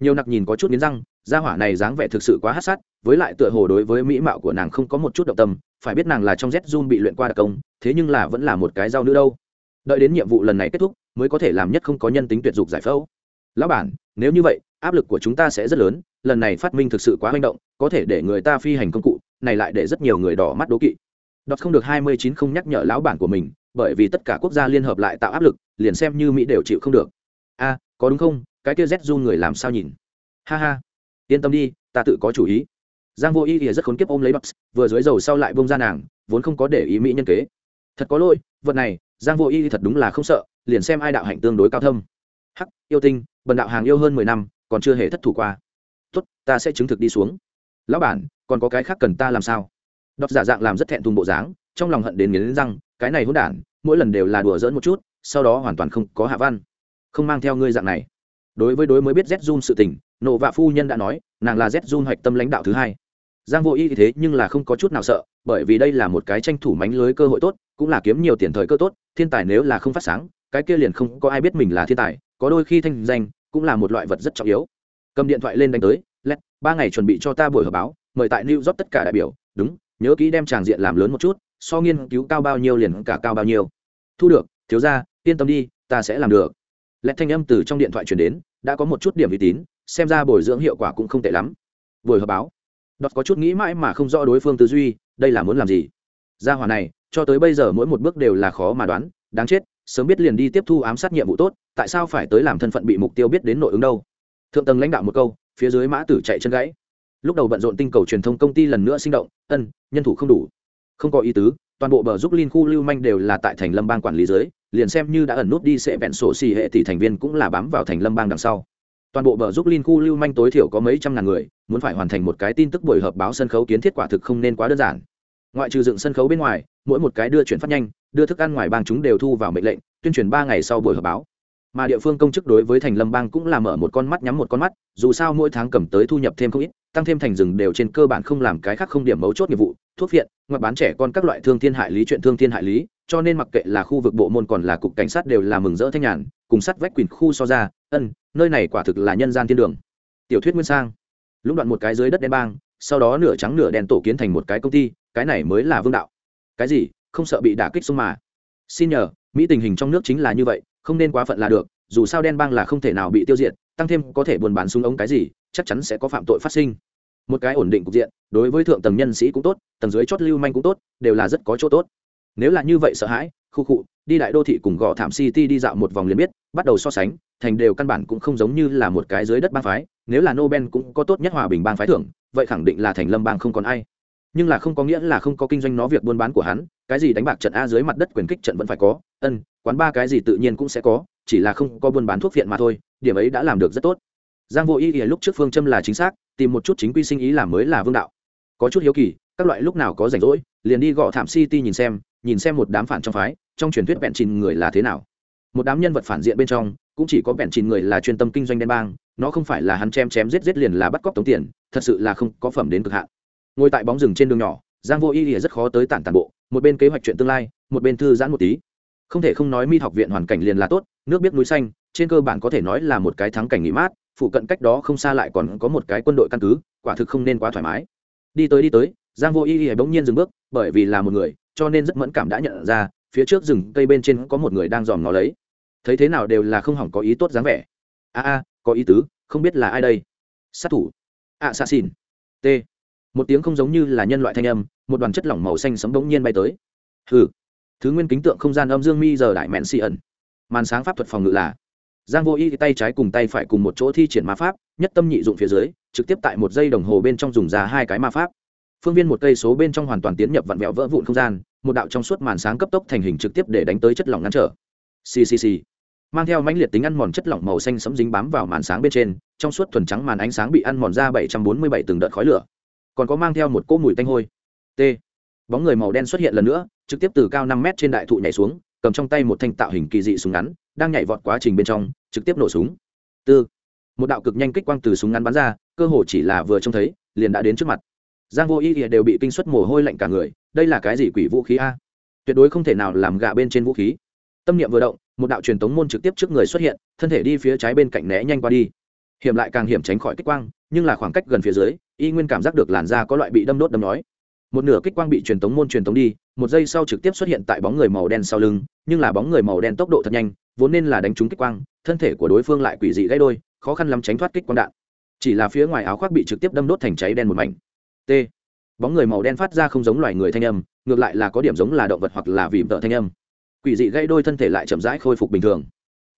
[SPEAKER 1] nhiều nặc nhìn có chút nghiến răng, gia hỏa này dáng vẻ thực sự quá hát sát, với lại tựa hồ đối với mỹ mạo của nàng không có một chút động tâm, phải biết nàng là trong z zoom bị luyện qua đặc công, thế nhưng là vẫn là một cái dao nữ đâu. Đợi đến nhiệm vụ lần này kết thúc, mới có thể làm nhất không có nhân tính tuyệt dục giải phẫu. Lão bản, nếu như vậy, áp lực của chúng ta sẽ rất lớn, lần này phát minh thực sự quá manh động, có thể để người ta phi hành công cụ, này lại để rất nhiều người đỏ mắt đố kỵ. Đọc không được hai mươi chín không nhắc nhở lão bản của mình, bởi vì tất cả quốc gia liên hợp lại tạo áp lực, liền xem như mỹ đều chịu không được. A, có đúng không? Cái kia z du người làm sao nhìn? Ha ha. Yên tâm đi, ta tự có chủ ý. Giang vô ý thì rất khốn kiếp ôm lấy bắp vừa dưới dầu sau lại bông ra nàng, vốn không có để ý mỹ nhân kế. Thật có lỗi, vật này, giang vô ý thật đúng là không sợ, liền xem ai đạo hạnh tương đối cao thâm. Hắc, yêu tinh, bần đạo hàng yêu hơn mười năm, còn chưa hề thất thủ qua. Tốt, ta sẽ chứng thực đi xuống. Lão bản, còn có cái khác cần ta làm sao? Đọc giả dạng làm rất thẹn thùng bộ dáng, trong lòng hận đến nghiến răng, cái này hỗn đản, mỗi lần đều là đùa giỡn một chút, sau đó hoàn toàn không có hạ văn. Không mang theo ngươi dạng này đối với đối mới biết z sự tình, nộ vạ phu nhân đã nói, nàng là z hoạch tâm lãnh đạo thứ hai. Giang vô y thế nhưng là không có chút nào sợ, bởi vì đây là một cái tranh thủ mánh lưới cơ hội tốt, cũng là kiếm nhiều tiền thời cơ tốt, thiên tài nếu là không phát sáng, cái kia liền không có ai biết mình là thiên tài, có đôi khi thanh danh cũng là một loại vật rất trọng yếu. Cầm điện thoại lên đánh tới lét ba ngày chuẩn bị cho ta buổi họp báo, mời tại new job tất cả đại biểu, đúng, nhớ kỹ đem tràng diện làm lớn một chút, so nghiên cứu cao bao nhiêu liền cả cao bao nhiêu. Thu được, thiếu ra yên tâm đi, ta sẽ làm được lét thanh âm từ trong điện thoại truyền đến, đã có một chút điểm uy tín, xem ra bồi dưỡng hiệu quả cũng không tệ lắm. Buổi họp báo. Đọt có chút nghĩ mãi mà không rõ đối phương tư duy, đây là muốn làm gì? Gia hỏa này, cho tới bây giờ mỗi một bước đều là khó mà đoán, đáng chết, sớm biết liền đi tiếp thu ám sát nhiệm vụ tốt, tại sao phải tới làm thân phận bị mục tiêu biết đến nội ứng đâu? Thượng tầng lãnh đạo một câu, phía dưới mã tử chạy chân gãy. Lúc đầu bận rộn tinh cầu truyền thông công ty lần nữa sinh động, ân, nhân thủ không đủ. Không có ý tứ toàn bộ bờ giúp liên khu lưu manh đều là tại thành lâm bang quản lý dưới, liền xem như đã ẩn nút đi sẽ vẹn sổ xì hệ thì thành viên cũng là bám vào thành lâm bang đằng sau. Toàn bộ bờ giúp liên khu lưu manh tối thiểu có mấy trăm ngàn người, muốn phải hoàn thành một cái tin tức buổi họp báo sân khấu kiến thiết quả thực không nên quá đơn giản. Ngoại trừ dựng sân khấu bên ngoài, mỗi một cái đưa chuyển phát nhanh, đưa thức ăn ngoài bang chúng đều thu vào mệnh lệnh, tuyên truyền ba ngày sau buổi họp báo mà địa phương công chức đối với thành lâm bang cũng là mở một con mắt, nhắm một con mắt, dù sao mỗi tháng cầm tới thu nhập thêm không ít, tăng thêm thành rừng đều trên cơ bản không làm cái khác không điểm mấu chốt nghiệp vụ, thuốc viện ngoại bán trẻ con các loại thương thiên hại lý, chuyện thương thiên hại lý, cho nên mặc kệ là khu vực bộ môn còn là cục cảnh sát đều là mừng rỡ thanh nhàn, cùng sắt vách quyền khu so ra, ân, nơi này quả thực là nhân gian thiên đường. Tiểu thuyết nguyên sang. Lũng đoạn một cái dưới đất đen bang, sau đó nửa trắng nửa đen tổ kiến thành một cái công ty, cái này mới là vương đạo. Cái gì? Không sợ bị đả kích xung mà. Xin nhờ, mỹ tình hình trong nước chính là như vậy không nên quá phận là được, dù sao đen bang là không thể nào bị tiêu diệt, tăng thêm có thể buôn bán súng ống cái gì, chắc chắn sẽ có phạm tội phát sinh. Một cái ổn định cục diện, đối với thượng tầng nhân sĩ cũng tốt, tầng dưới chót lưu manh cũng tốt, đều là rất có chỗ tốt. Nếu là như vậy sợ hãi, khu cụ đi đại đô thị cùng gò thảm city đi dạo một vòng liền biết, bắt đầu so sánh, thành đều căn bản cũng không giống như là một cái dưới đất bang phái, nếu là nobel cũng có tốt nhất hòa bình bang phái thưởng, vậy khẳng định là thành lâm bang không còn ai. Nhưng là không có nghĩa là không có kinh doanh nó việc buôn bán của hắn, cái gì đánh bạc trận a dưới mặt đất quyền kích trận vẫn phải có, ân quán ba cái gì tự nhiên cũng sẽ có, chỉ là không có buôn bán thuốc viện mà thôi, điểm ấy đã làm được rất tốt. Giang vô ý ý lúc trước phương châm là chính xác, tìm một chút chính quy sinh ý làm mới là vương đạo. Có chút hiếu kỳ, các loại lúc nào có rảnh rỗi, liền đi gõ thảm city nhìn xem nhìn xem một đám phản trong phái, trong truyền thuyết bẹn chìn người là thế nào. Một đám nhân vật phản diện bên trong, cũng chỉ có bẹn chìn người là chuyên tâm kinh doanh đen bang, nó không phải là hắn chém chém giết giết liền là bắt cóc tống tiền, thật sự là không có phẩm đến cực hạn. Ngồi tại bóng rừng trên đường nhỏ, giang vô y Ý rất khó tới tản tản bộ, một bên kế hoạch chuyện tương lai, một bên thư giãn một tí không thể không nói mi học viện hoàn cảnh liền là tốt, nước biết núi xanh, trên cơ bản có thể nói là một cái thắng cảnh nghỉ mát, phụ cận cách đó không xa lại còn có một cái quân đội căn cứ, quả thực không nên quá thoải mái. Đi tới đi tới, giang vô y y bỗng nhiên dừng bước, bởi vì là một người, cho nên rất mẫn cảm đã nhận ra, phía trước rừng cây bên trên có một người đang dòm nó lấy. Thấy thế nào đều là không hỏng có ý tốt dáng vẻ. A a, có ý tứ, không biết là ai đây? Sát thủ. A xạ xỉn t. Một tiếng không giống như là nhân loại thanh âm, một đoàn chất lỏng màu xanh sấm bỗng nhiên bay tới. Hừ thứ nguyên kính tượng không gian âm dương mi giờ đại mẹn xì ẩn. Màn sáng pháp thuật phòng ngự là, giang vô y tay trái cùng tay phải cùng một chỗ thi triển ma pháp, nhất tâm nhị dụng phía dưới, trực tiếp tại một giây đồng hồ bên trong dùng ra hai cái ma pháp. Phương viên một cây số bên trong hoàn toàn tiến nhập vặn vẹo vỡ vụn không gian, một đạo trong suốt màn sáng cấp tốc thành hình trực tiếp để đánh tới chất lỏng ngăn trở. Ccc mang theo mãnh liệt tính ăn mòn chất lỏng màu xanh sẫm dính bám vào màn sáng bên trên, trong suốt thuần trắng màn ánh sáng bị ăn mòn ra bảy trăm bốn mươi bảy từng đợt khói lửa. Còn có mang theo một cỗ mùi tanh hôi. T. Bóng người màu đen xuất hiện lần nữa trực tiếp từ cao năm mét trên đại thụ nhảy xuống, cầm trong tay một thanh tạo hình kỳ dị súng ngắn, đang nhảy vọt quá trình bên trong, trực tiếp nổ súng. Tư. Một đạo cực nhanh kích quang từ súng ngắn bắn ra, cơ hồ chỉ là vừa trông thấy, liền đã đến trước mặt. Giang vô y đều bị kinh suất mồ hôi lạnh cả người, đây là cái gì quỷ vũ khí a? Tuyệt đối không thể nào làm gạ bên trên vũ khí. Tâm niệm vừa động, một đạo truyền tống môn trực tiếp trước người xuất hiện, thân thể đi phía trái bên cạnh né nhanh qua đi. Hiểm lại càng hiểm tránh khỏi kích quang, nhưng là khoảng cách gần phía dưới, y nguyên cảm giác được làn da có loại bị đâm đốt đâm nói một nửa kích quang bị truyền tống môn truyền tống đi, một giây sau trực tiếp xuất hiện tại bóng người màu đen sau lưng, nhưng là bóng người màu đen tốc độ thật nhanh, vốn nên là đánh trúng kích quang, thân thể của đối phương lại quỷ dị gãy đôi, khó khăn lắm tránh thoát kích quang đạn. Chỉ là phía ngoài áo khoác bị trực tiếp đâm đốt thành cháy đen một mảnh. T. Bóng người màu đen phát ra không giống loài người thanh âm, ngược lại là có điểm giống là động vật hoặc là vì vợ thanh âm. Quỷ dị gãy đôi thân thể lại chậm rãi khôi phục bình thường.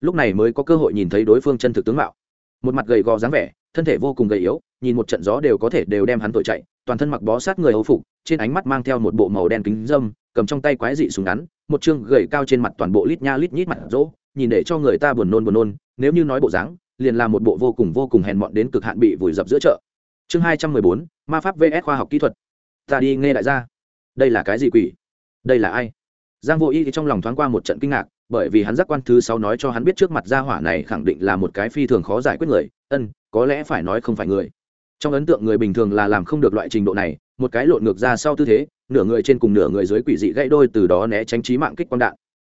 [SPEAKER 1] Lúc này mới có cơ hội nhìn thấy đối phương chân thực tướng mạo. Một mặt gầy gò dáng vẻ, thân thể vô cùng gầy yếu, nhìn một trận gió đều có thể đều đem hắn tội chạy, toàn thân mặc bó sát người hầu phục trên ánh mắt mang theo một bộ màu đen kính dâm, cầm trong tay quái dị súng ngắn, một chương gầy cao trên mặt toàn bộ lít nha lít nhít mặt rỗ, nhìn để cho người ta buồn nôn buồn nôn, nếu như nói bộ dáng, liền là một bộ vô cùng vô cùng hèn mọn đến cực hạn bị vùi dập giữa chợ. Chương hai trăm mười bốn, ma pháp vs khoa học kỹ thuật. Ta đi nghe đại gia. Đây là cái gì quỷ? Đây là ai? Giang vô y thì trong lòng thoáng qua một trận kinh ngạc, bởi vì hắn giác quan thứ sáu nói cho hắn biết trước mặt gia hỏa này khẳng định là một cái phi thường khó giải quyết người. Ân, có lẽ phải nói không phải người trong ấn tượng người bình thường là làm không được loại trình độ này, một cái lộn ngược ra sau tư thế, nửa người trên cùng nửa người dưới quỷ dị gãy đôi từ đó né tránh trí mạng kích quang đạn.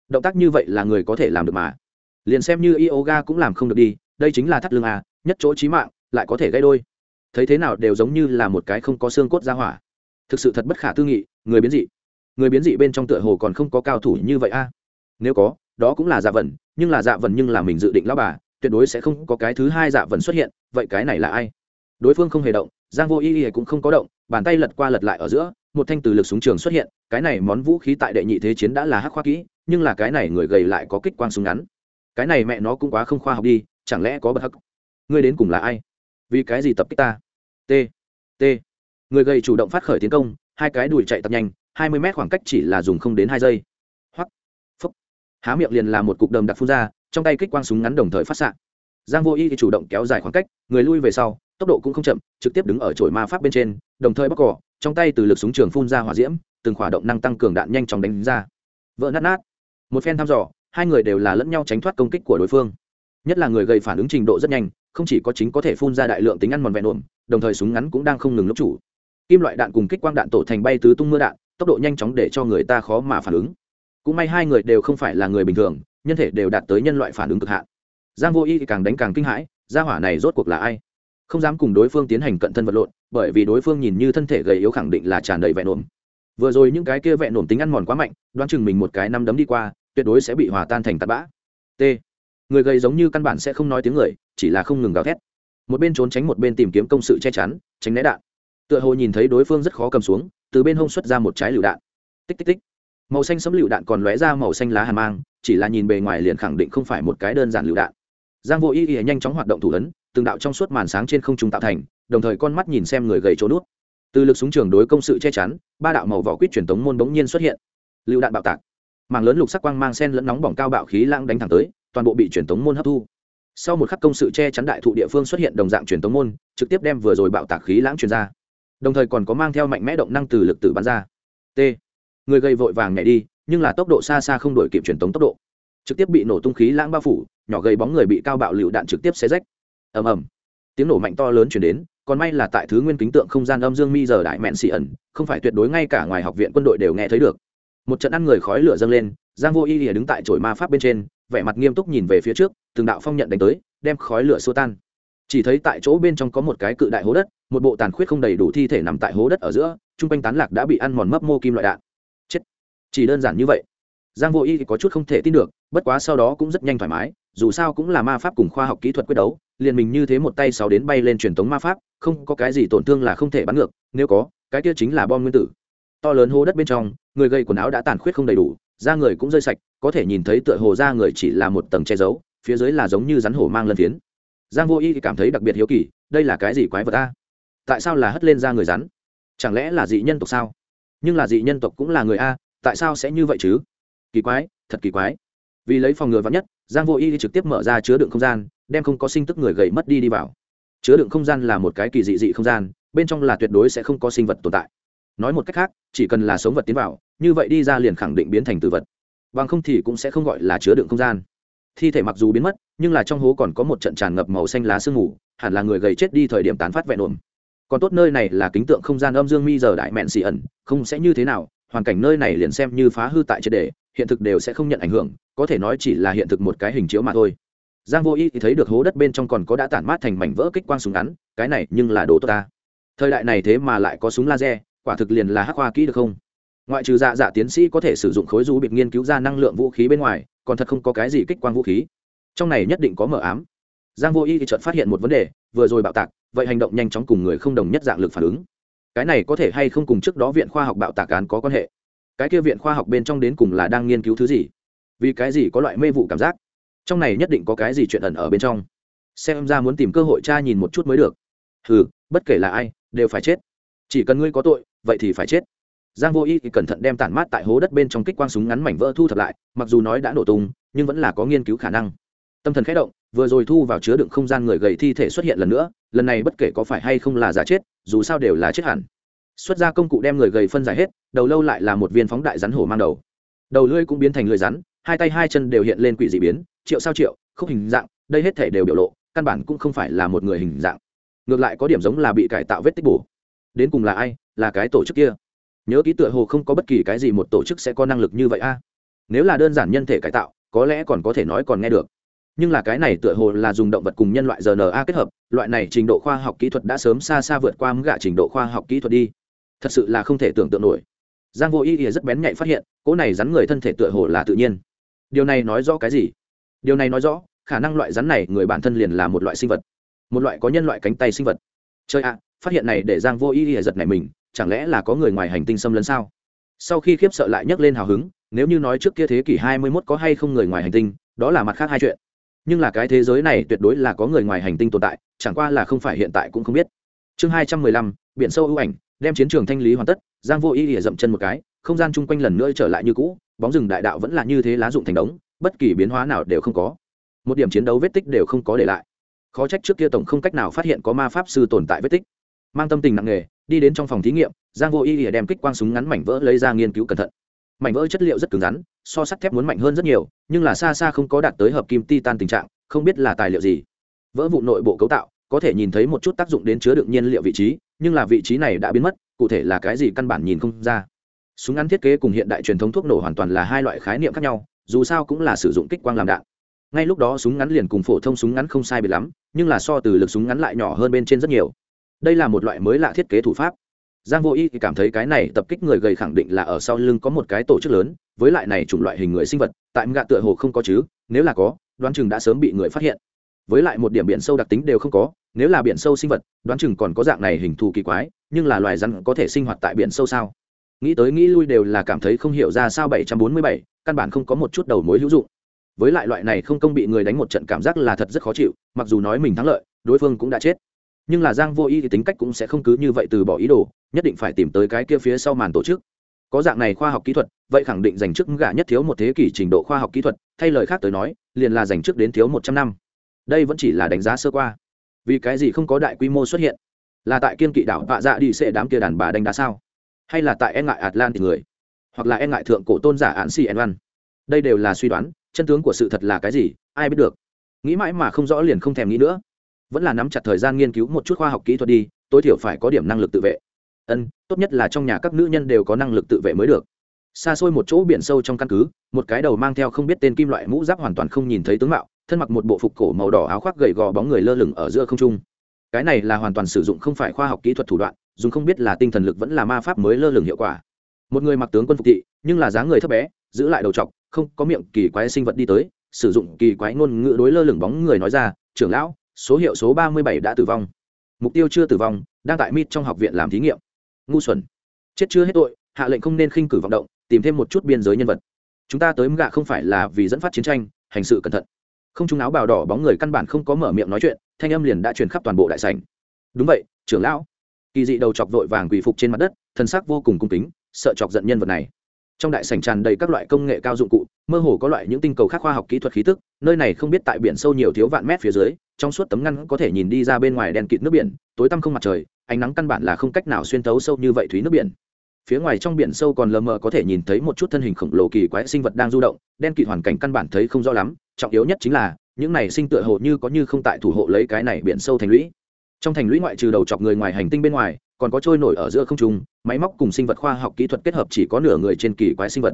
[SPEAKER 1] Động tác như vậy là người có thể làm được mà. Liền xem như yoga cũng làm không được đi, đây chính là thắt lưng à nhất chỗ trí mạng, lại có thể gãy đôi. Thấy thế nào đều giống như là một cái không có xương cốt ra hỏa. Thực sự thật bất khả tư nghị, người biến dị. Người biến dị bên trong tựa hồ còn không có cao thủ như vậy a. Nếu có, đó cũng là dạ vần nhưng là dạ vần nhưng là mình dự định lao bà, tuyệt đối sẽ không có cái thứ hai dạ vần xuất hiện, vậy cái này là ai? Đối phương không hề động, giang vô y y cũng không có động, bàn tay lật qua lật lại ở giữa, một thanh từ lực súng trường xuất hiện, cái này món vũ khí tại đệ nhị thế chiến đã là hắc khoa kỹ, nhưng là cái này người gầy lại có kích quang súng ngắn. Cái này mẹ nó cũng quá không khoa học đi, chẳng lẽ có bật hắc? Ngươi đến cùng là ai? Vì cái gì tập kích ta? T t. Người gầy chủ động phát khởi tiến công, hai cái đùi chạy tập nhanh, hai mươi mét khoảng cách chỉ là dùng không đến hai giây. Hoắc. Phúc. Há miệng liền là một cục đầm đặc phun ra, trong tay kích quang súng ngắn đồng thời phát sạc giang vô y thì chủ động kéo dài khoảng cách, người lui về sau, tốc độ cũng không chậm, trực tiếp đứng ở chổi ma pháp bên trên, đồng thời bóc cỏ, trong tay từ lực súng trường phun ra hỏa diễm, từng khỏa động năng tăng cường đạn nhanh chóng đánh ra. Vỡ nát nát. Một phen thăm dò, hai người đều là lẫn nhau tránh thoát công kích của đối phương. Nhất là người gây phản ứng trình độ rất nhanh, không chỉ có chính có thể phun ra đại lượng tính ăn mòn vẹn ổn đồng thời súng ngắn cũng đang không ngừng lúc chủ. Kim loại đạn cùng kích quang đạn tổ thành bay tứ tung mưa đạn, tốc độ nhanh chóng để cho người ta khó mà phản ứng. Cũng may hai người đều không phải là người bình thường, nhân thể đều đạt tới nhân loại phản ứng cực hạn giang vô y thì càng đánh càng kinh hãi, gia hỏa này rốt cuộc là ai? Không dám cùng đối phương tiến hành cận thân vật lộn, bởi vì đối phương nhìn như thân thể gầy yếu khẳng định là tràn đầy vẹn nổm vừa rồi những cái kia vẹn nổm tính ăn mòn quá mạnh, đoán chừng mình một cái năm đấm đi qua, tuyệt đối sẽ bị hòa tan thành tạt bã. T. Người gầy giống như căn bản sẽ không nói tiếng người, chỉ là không ngừng gào thét. Một bên trốn tránh một bên tìm kiếm công sự che chắn, tránh né đạn. Tựa hồ nhìn thấy đối phương rất khó cầm xuống, từ bên hông xuất ra một trái lựu đạn. Tích tích tích. Màu xanh sấm lựu đạn còn lóe ra màu xanh lá hàn mang, chỉ là nhìn bề ngoài liền khẳng định không phải một cái đơn giản lựu đạn giang vô y y nhanh chóng hoạt động thủ ấn, từng đạo trong suốt màn sáng trên không trung tạo thành, đồng thời con mắt nhìn xem người gầy chỗ nút. Từ lực súng trường đối công sự che chắn, ba đạo màu vỏ quýt truyền tống môn bỗng nhiên xuất hiện. Lựu đạn bạo tạc. Màng lớn lục sắc quang mang sen lẫn nóng bỏng cao bạo khí lãng đánh thẳng tới, toàn bộ bị truyền tống môn hấp thu. Sau một khắc công sự che chắn đại thụ địa phương xuất hiện đồng dạng truyền tống môn, trực tiếp đem vừa rồi bạo tạc khí lãng truyền ra. Đồng thời còn có mang theo mạnh mẽ động năng từ lực tử bắn ra. T. Người gây vội vàng nhảy đi, nhưng là tốc độ xa xa không đổi kịp truyền tống tốc độ trực tiếp bị nổ tung khí lãng bao phủ, nhỏ gây bóng người bị cao bạo lựu đạn trực tiếp xé rách. Ầm ầm. Tiếng nổ mạnh to lớn chuyển đến, còn may là tại thứ nguyên kính tượng không gian âm dương mi giờ đại mẹn xì ẩn, không phải tuyệt đối ngay cả ngoài học viện quân đội đều nghe thấy được. Một trận ăn người khói lửa dâng lên, giang vô y lìa đứng tại chổi ma pháp bên trên, vẻ mặt nghiêm túc nhìn về phía trước, từng đạo phong nhận đánh tới, đem khói lửa xua tan. Chỉ thấy tại chỗ bên trong có một cái cự đại hố đất, một bộ tàn khuyết không đầy đủ thi thể nằm tại hố đất ở giữa trung quanh tán lạc đã bị ăn mòn mấp mô kim loại đạn. Chết. Chỉ đơn giản như vậy giang vô y thì có chút không thể tin được, bất quá sau đó cũng rất nhanh thoải mái, dù sao cũng là ma pháp cùng khoa học kỹ thuật quyết đấu, liền mình như thế một tay sáu đến bay lên truyền thống ma pháp, không có cái gì tổn thương là không thể bắn ngược, nếu có, cái kia chính là bom nguyên tử. To lớn hố đất bên trong, người gây quần áo đã tàn khuyết không đầy đủ, da người cũng rơi sạch, có thể nhìn thấy tựa hồ da người chỉ là một tầng che giấu, phía dưới là giống như rắn hổ mang lân phiến. Giang vô y cảm thấy đặc biệt hiếu kỳ, đây là cái gì quái vật ta tại sao là hất lên da người rắn? Chẳng lẽ là dị nhân tộc sao? Nhưng là dị nhân tộc cũng là người a, tại sao sẽ như vậy chứ? Kỳ quái, thật kỳ quái. Vì lấy phòng ngừa vắn nhất, giang vô y trực tiếp mở ra chứa đựng không gian, đem không có sinh tức người gầy mất đi đi vào. Chứa đựng không gian là một cái kỳ dị dị không gian, bên trong là tuyệt đối sẽ không có sinh vật tồn tại. Nói một cách khác, chỉ cần là sống vật tiến vào, như vậy đi ra liền khẳng định biến thành từ vật. Bằng không thì cũng sẽ không gọi là chứa đựng không gian. Thi thể mặc dù biến mất, nhưng là trong hố còn có một trận tràn ngập màu xanh lá sương mù, hẳn là người gầy chết đi thời điểm tán phát vẹn ổn. Còn tốt nơi này là kính tượng không gian âm dương mi giờ đại mẹn xì ẩn, không sẽ như thế nào, hoàn cảnh nơi này liền xem như phá hư tại triệt đề hiện thực đều sẽ không nhận ảnh hưởng, có thể nói chỉ là hiện thực một cái hình chiếu mà thôi. Giang vô y thì thấy được hố đất bên trong còn có đã tản mát thành mảnh vỡ kích quang súng ngắn, cái này nhưng là đồ tốt ta. Thời đại này thế mà lại có súng laser, quả thực liền là hắc hoa kỹ được không? Ngoại trừ dạ dạ tiến sĩ có thể sử dụng khối du bị nghiên cứu ra năng lượng vũ khí bên ngoài, còn thật không có cái gì kích quang vũ khí. Trong này nhất định có mở ám. Giang vô y thì chợt phát hiện một vấn đề, vừa rồi bạo tạc, vậy hành động nhanh chóng cùng người không đồng nhất dạng lực phản ứng. Cái này có thể hay không cùng trước đó viện khoa học bạo tạc án có quan hệ? Cái kia viện khoa học bên trong đến cùng là đang nghiên cứu thứ gì? Vì cái gì có loại mê vụ cảm giác? Trong này nhất định có cái gì chuyện ẩn ở bên trong. Xem ra muốn tìm cơ hội tra nhìn một chút mới được. Hừ, bất kể là ai đều phải chết. Chỉ cần ngươi có tội vậy thì phải chết. Giang vô y thì cẩn thận đem tản mát tại hố đất bên trong kích quang súng ngắn mảnh vỡ thu thập lại mặc dù nói đã nổ tung nhưng vẫn là có nghiên cứu khả năng. Tâm thần khẽ động vừa rồi thu vào chứa đựng không gian người gầy thi thể xuất hiện lần nữa lần này bất kể có phải hay không là giả chết dù sao đều là chết hẳn xuất ra công cụ đem người gầy phân giải hết, đầu lâu lại là một viên phóng đại rắn hổ mang đầu. Đầu lưỡi cũng biến thành lưỡi rắn, hai tay hai chân đều hiện lên quỷ dị biến, triệu sao triệu, khúc hình dạng, đây hết thể đều biểu lộ, căn bản cũng không phải là một người hình dạng. Ngược lại có điểm giống là bị cải tạo vết tích bổ. Đến cùng là ai, là cái tổ chức kia? Nhớ ký tựa hồ không có bất kỳ cái gì một tổ chức sẽ có năng lực như vậy a. Nếu là đơn giản nhân thể cải tạo, có lẽ còn có thể nói còn nghe được. Nhưng là cái này tựa hồ là dùng động vật cùng nhân loại rna kết hợp, loại này trình độ khoa học kỹ thuật đã sớm xa xa vượt qua mức gạ trình độ khoa học kỹ thuật đi thật sự là không thể tưởng tượng nổi. Giang vô ý ý rất bén nhạy phát hiện, cỗ này rắn người thân thể tựa hồ là tự nhiên. Điều này nói rõ cái gì? Điều này nói rõ, khả năng loại rắn này người bản thân liền là một loại sinh vật. Một loại có nhân loại cánh tay sinh vật. Chơi ạ, phát hiện này để giang vô ý ý giật này mình, chẳng lẽ là có người ngoài hành tinh xâm lấn sao? Sau khi khiếp sợ lại nhấc lên hào hứng, nếu như nói trước kia thế kỷ hai mươi 21 có hay không người ngoài hành tinh, đó là mặt khác hai chuyện. Nhưng là cái thế giới này tuyệt đối là có người ngoài hành tinh tồn tại, chẳng qua là không phải hiện tại cũng không biết. Chương hai trăm mười lăm, biển sâu ưu ảnh đem chiến trường thanh lý hoàn tất, giang vô ý ỉa dậm chân một cái, không gian chung quanh lần nữa trở lại như cũ, bóng rừng đại đạo vẫn là như thế lá dụng thành đống, bất kỳ biến hóa nào đều không có. Một điểm chiến đấu vết tích đều không có để lại. Khó trách trước kia tổng không cách nào phát hiện có ma pháp sư tồn tại vết tích. Mang tâm tình nặng nề, đi đến trong phòng thí nghiệm, giang vô ý ỉa đem kích quang súng ngắn mảnh vỡ lấy ra nghiên cứu cẩn thận. Mảnh vỡ chất liệu rất cứng rắn, so sắt thép muốn mạnh hơn rất nhiều, nhưng là xa xa không có đạt tới hợp kim titan tình trạng, không biết là tài liệu gì. Vỡ vụ nội bộ cấu tạo, có thể nhìn thấy một chút tác dụng đến chứa đựng nhiên liệu vị trí nhưng là vị trí này đã biến mất, cụ thể là cái gì căn bản nhìn không ra. Súng ngắn thiết kế cùng hiện đại truyền thống thuốc nổ hoàn toàn là hai loại khái niệm khác nhau, dù sao cũng là sử dụng kích quang làm đạn. Ngay lúc đó súng ngắn liền cùng phổ thông súng ngắn không sai biệt lắm, nhưng là so từ lực súng ngắn lại nhỏ hơn bên trên rất nhiều. Đây là một loại mới lạ thiết kế thủ pháp. Giang vô y thì cảm thấy cái này tập kích người gầy khẳng định là ở sau lưng có một cái tổ chức lớn, với lại này chủng loại hình người sinh vật, tại gạ tựa hồ không có chứ, nếu là có, đoán chừng đã sớm bị người phát hiện với lại một điểm biển sâu đặc tính đều không có nếu là biển sâu sinh vật đoán chừng còn có dạng này hình thù kỳ quái nhưng là loài rắn có thể sinh hoạt tại biển sâu sao? Nghĩ tới nghĩ lui đều là cảm thấy không hiểu ra sao 747, căn bản không có một chút đầu mối hữu dụng. Với lại loại này không công bị người đánh một trận cảm giác là thật rất khó chịu mặc dù nói mình thắng lợi đối phương cũng đã chết. Nhưng là giang vô y thì tính cách cũng sẽ không cứ như vậy từ bỏ ý đồ nhất định phải tìm tới cái kia phía sau màn tổ chức. Có dạng này khoa học kỹ thuật vậy khẳng định dành trước gả nhất thiếu một thế kỷ trình độ khoa học kỹ thuật thay lời khác tới nói liền là dành trước đến thiếu một trăm năm đây vẫn chỉ là đánh giá sơ qua. Vì cái gì không có đại quy mô xuất hiện? Là tại kiên kỵ đảo vạ dạ đi sẽ đám kia đàn bà đánh đá sao? Hay là tại e ngại atlantic người? Hoặc là e ngại thượng cổ tôn giả án si en văn đây đều là suy đoán, chân tướng của sự thật là cái gì, ai biết được. Nghĩ mãi mà không rõ liền không thèm nghĩ nữa. Vẫn là nắm chặt thời gian nghiên cứu một chút khoa học kỹ thuật đi, tối thiểu phải có điểm năng lực tự vệ. Ân, tốt nhất là trong nhà các nữ nhân đều có năng lực tự vệ mới được. Xa xôi một chỗ biển sâu trong căn cứ, một cái đầu mang theo không biết tên kim loại mũ giáp hoàn toàn không nhìn thấy tướng mạo thân mặc một bộ phục cổ màu đỏ áo khoác gầy gò bóng người lơ lửng ở giữa không trung. Cái này là hoàn toàn sử dụng không phải khoa học kỹ thuật thủ đoạn, dùng không biết là tinh thần lực vẫn là ma pháp mới lơ lửng hiệu quả. Một người mặc tướng quân phục thị, nhưng là dáng người thấp bé, giữ lại đầu t không có miệng kỳ quái sinh vật đi tới, sử dụng kỳ quái ngôn ngữ đối lơ lửng bóng người nói ra, trưởng lão, số hiệu số ba mươi bảy đã tử vong. Mục tiêu chưa tử vong, đang tại mít trong học viện làm thí nghiệm. Ngu xuẩn. Chết chưa hết tội, hạ lệnh không nên khinh cử vọng động, tìm thêm một chút biên giới nhân vật. Chúng ta tới gạ không phải là vì dẫn phát chiến tranh, hành sự cẩn thận không trung áo bào đỏ bóng người căn bản không có mở miệng nói chuyện, thanh âm liền đã truyền khắp toàn bộ đại sảnh. Đúng vậy, trưởng lão. Kỳ dị đầu chọc vội vàng quỳ phục trên mặt đất thân xác vô cùng cung kính, sợ chọc giận nhân vật này. Trong đại sảnh tràn đầy các loại công nghệ cao dụng cụ, mơ hồ có loại những tinh cầu khác khoa học kỹ thuật khí tức, nơi này không biết tại biển sâu nhiều thiếu vạn mét phía dưới, trong suốt tấm ngăn có thể nhìn đi ra bên ngoài đèn kịt nước biển, tối tăm không mặt trời, ánh nắng căn bản là không cách nào xuyên thấu sâu như vậy thúy nước biển phía ngoài trong biển sâu còn lờ mờ có thể nhìn thấy một chút thân hình khổng lồ kỳ quái sinh vật đang du động, đen kịt hoàn cảnh căn bản thấy không rõ lắm, trọng yếu nhất chính là, những này sinh tựa hồ như có như không tại thủ hộ lấy cái này biển sâu thành lũy. Trong thành lũy ngoại trừ đầu chọc người ngoài hành tinh bên ngoài, còn có trôi nổi ở giữa không trung, máy móc cùng sinh vật khoa học kỹ thuật kết hợp chỉ có nửa người trên kỳ quái sinh vật.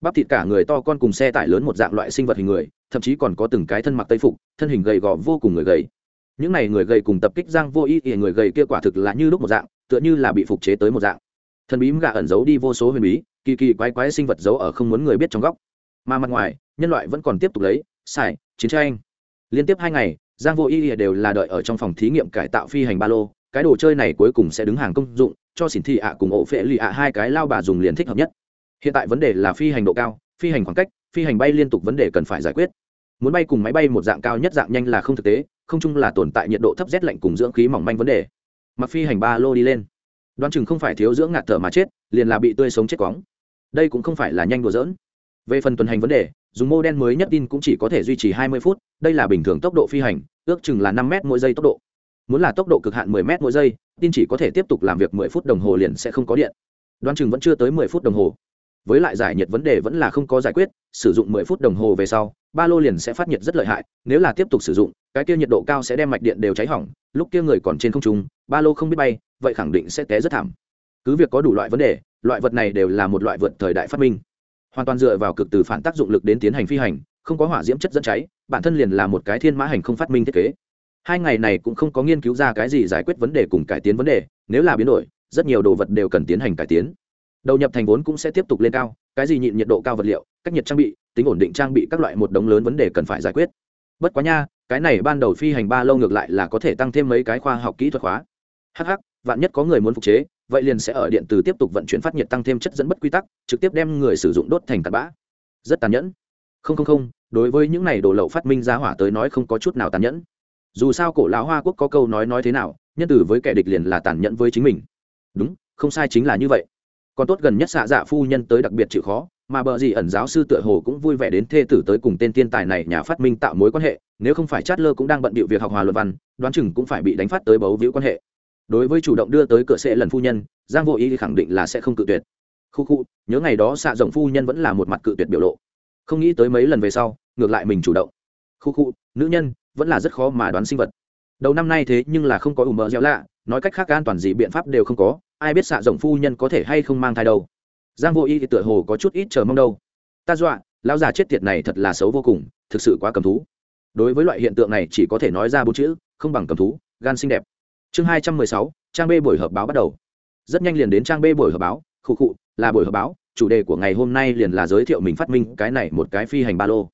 [SPEAKER 1] Bắp thịt cả người to con cùng xe tải lớn một dạng loại sinh vật hình người, thậm chí còn có từng cái thân mặc tây phục, thân hình gầy gò vô cùng người gầy. Những này người gầy cùng tập kích giang vô ý thì người gầy kia quả thực là như lúc một dạng, tựa như là bị phục chế tới một dạng thần bí gà ẩn giấu đi vô số huyền bí, kỳ kỳ quái quái sinh vật giấu ở không muốn người biết trong góc. Mà mặt ngoài, nhân loại vẫn còn tiếp tục lấy, xài, chiến tranh. Liên tiếp hai ngày, giang vô ý đều là đợi ở trong phòng thí nghiệm cải tạo phi hành ba lô. Cái đồ chơi này cuối cùng sẽ đứng hàng công dụng, cho xỉn thị ạ cùng ổ phệ lì ạ hai cái lao bà dùng liền thích hợp nhất. Hiện tại vấn đề là phi hành độ cao, phi hành khoảng cách, phi hành bay liên tục vấn đề cần phải giải quyết. Muốn bay cùng máy bay một dạng cao nhất dạng nhanh là không thực tế, không chung là tồn tại nhiệt độ thấp rét lạnh cùng dưỡng khí mỏng manh vấn đề. Mặc phi hành ba lô đi lên đoán chừng không phải thiếu dưỡng ngạt thở mà chết, liền là bị tươi sống chết quóng đây cũng không phải là nhanh đùa dỡn về phần tuần hành vấn đề, dùng mô đen mới nhất tin cũng chỉ có thể duy trì 20 phút, đây là bình thường tốc độ phi hành, ước chừng là 5 m mỗi giây tốc độ. Muốn là tốc độ cực hạn 10 m mỗi giây, tin chỉ có thể tiếp tục làm việc 10 phút đồng hồ liền sẽ không có điện. Đoán chừng vẫn chưa tới 10 phút đồng hồ với lại giải nhiệt vấn đề vẫn là không có giải quyết, sử dụng 10 phút đồng hồ về sau, ba lô liền sẽ phát nhiệt rất lợi hại, nếu là tiếp tục sử dụng, cái kia nhiệt độ cao sẽ đem mạch điện đều cháy hỏng, lúc kia người còn trên không trung, ba lô không biết bay, vậy khẳng định sẽ té rất thảm. Cứ việc có đủ loại vấn đề, loại vật này đều là một loại vượt thời đại phát minh. Hoàn toàn dựa vào cực từ phản tác dụng lực đến tiến hành phi hành, không có hỏa diễm chất dẫn cháy, bản thân liền là một cái thiên mã hành không phát minh thiết kế. Hai ngày này cũng không có nghiên cứu ra cái gì giải quyết vấn đề cùng cải tiến vấn đề, nếu là biến đổi, rất nhiều đồ vật đều cần tiến hành cải tiến đầu nhập thành vốn cũng sẽ tiếp tục lên cao, cái gì nhịn nhiệt độ cao vật liệu, cách nhiệt trang bị, tính ổn định trang bị các loại một đống lớn vấn đề cần phải giải quyết. Bất quá nha, cái này ban đầu phi hành ba lâu ngược lại là có thể tăng thêm mấy cái khoa học kỹ thuật hóa hh vạn nhất có người muốn phục chế, vậy liền sẽ ở điện từ tiếp tục vận chuyển phát nhiệt tăng thêm chất dẫn bất quy tắc, trực tiếp đem người sử dụng đốt thành tạt bã. Rất tàn nhẫn. Không không không, đối với những này đồ lậu phát minh ra hỏa tới nói không có chút nào tàn nhẫn. Dù sao cổ lão hoa quốc có câu nói nói thế nào, nhân từ với kẻ địch liền là tàn nhẫn với chính mình. Đúng, không sai chính là như vậy còn tốt gần nhất xạ dạ phu nhân tới đặc biệt chịu khó, mà bờ gì ẩn giáo sư tựa hồ cũng vui vẻ đến thê tử tới cùng tên tiên tài này nhà phát minh tạo mối quan hệ, nếu không phải chát lơ cũng đang bận bịu việc học hòa luận văn, đoán chừng cũng phải bị đánh phát tới bấu víu quan hệ. Đối với chủ động đưa tới cửa sệ lần phu nhân, giang vô ý khẳng định là sẽ không cự tuyệt. Khu khu, nhớ ngày đó xạ rộng phu nhân vẫn là một mặt cự tuyệt biểu lộ. Không nghĩ tới mấy lần về sau, ngược lại mình chủ động. Khu khu, nữ nhân, vẫn là rất khó mà đoán sinh vật. Đầu năm nay thế nhưng là không có ủ mỡ dẻo lạ, nói cách khác an toàn gì biện pháp đều không có ai biết xạ rộng phu nhân có thể hay không mang thai đâu. Giang vô y thì tựa hồ có chút ít chờ mong đâu. Ta dọa, lão già chết tiệt này thật là xấu vô cùng, thực sự quá cầm thú. Đối với loại hiện tượng này chỉ có thể nói ra bốn chữ, không bằng cầm thú, gan xinh đẹp. Chương hai trăm mười sáu, trang b buổi họp báo bắt đầu. Rất nhanh liền đến trang b buổi họp báo, khụ khụ, là buổi họp báo, chủ đề của ngày hôm nay liền là giới thiệu mình phát minh cái này một cái phi hành ba lô.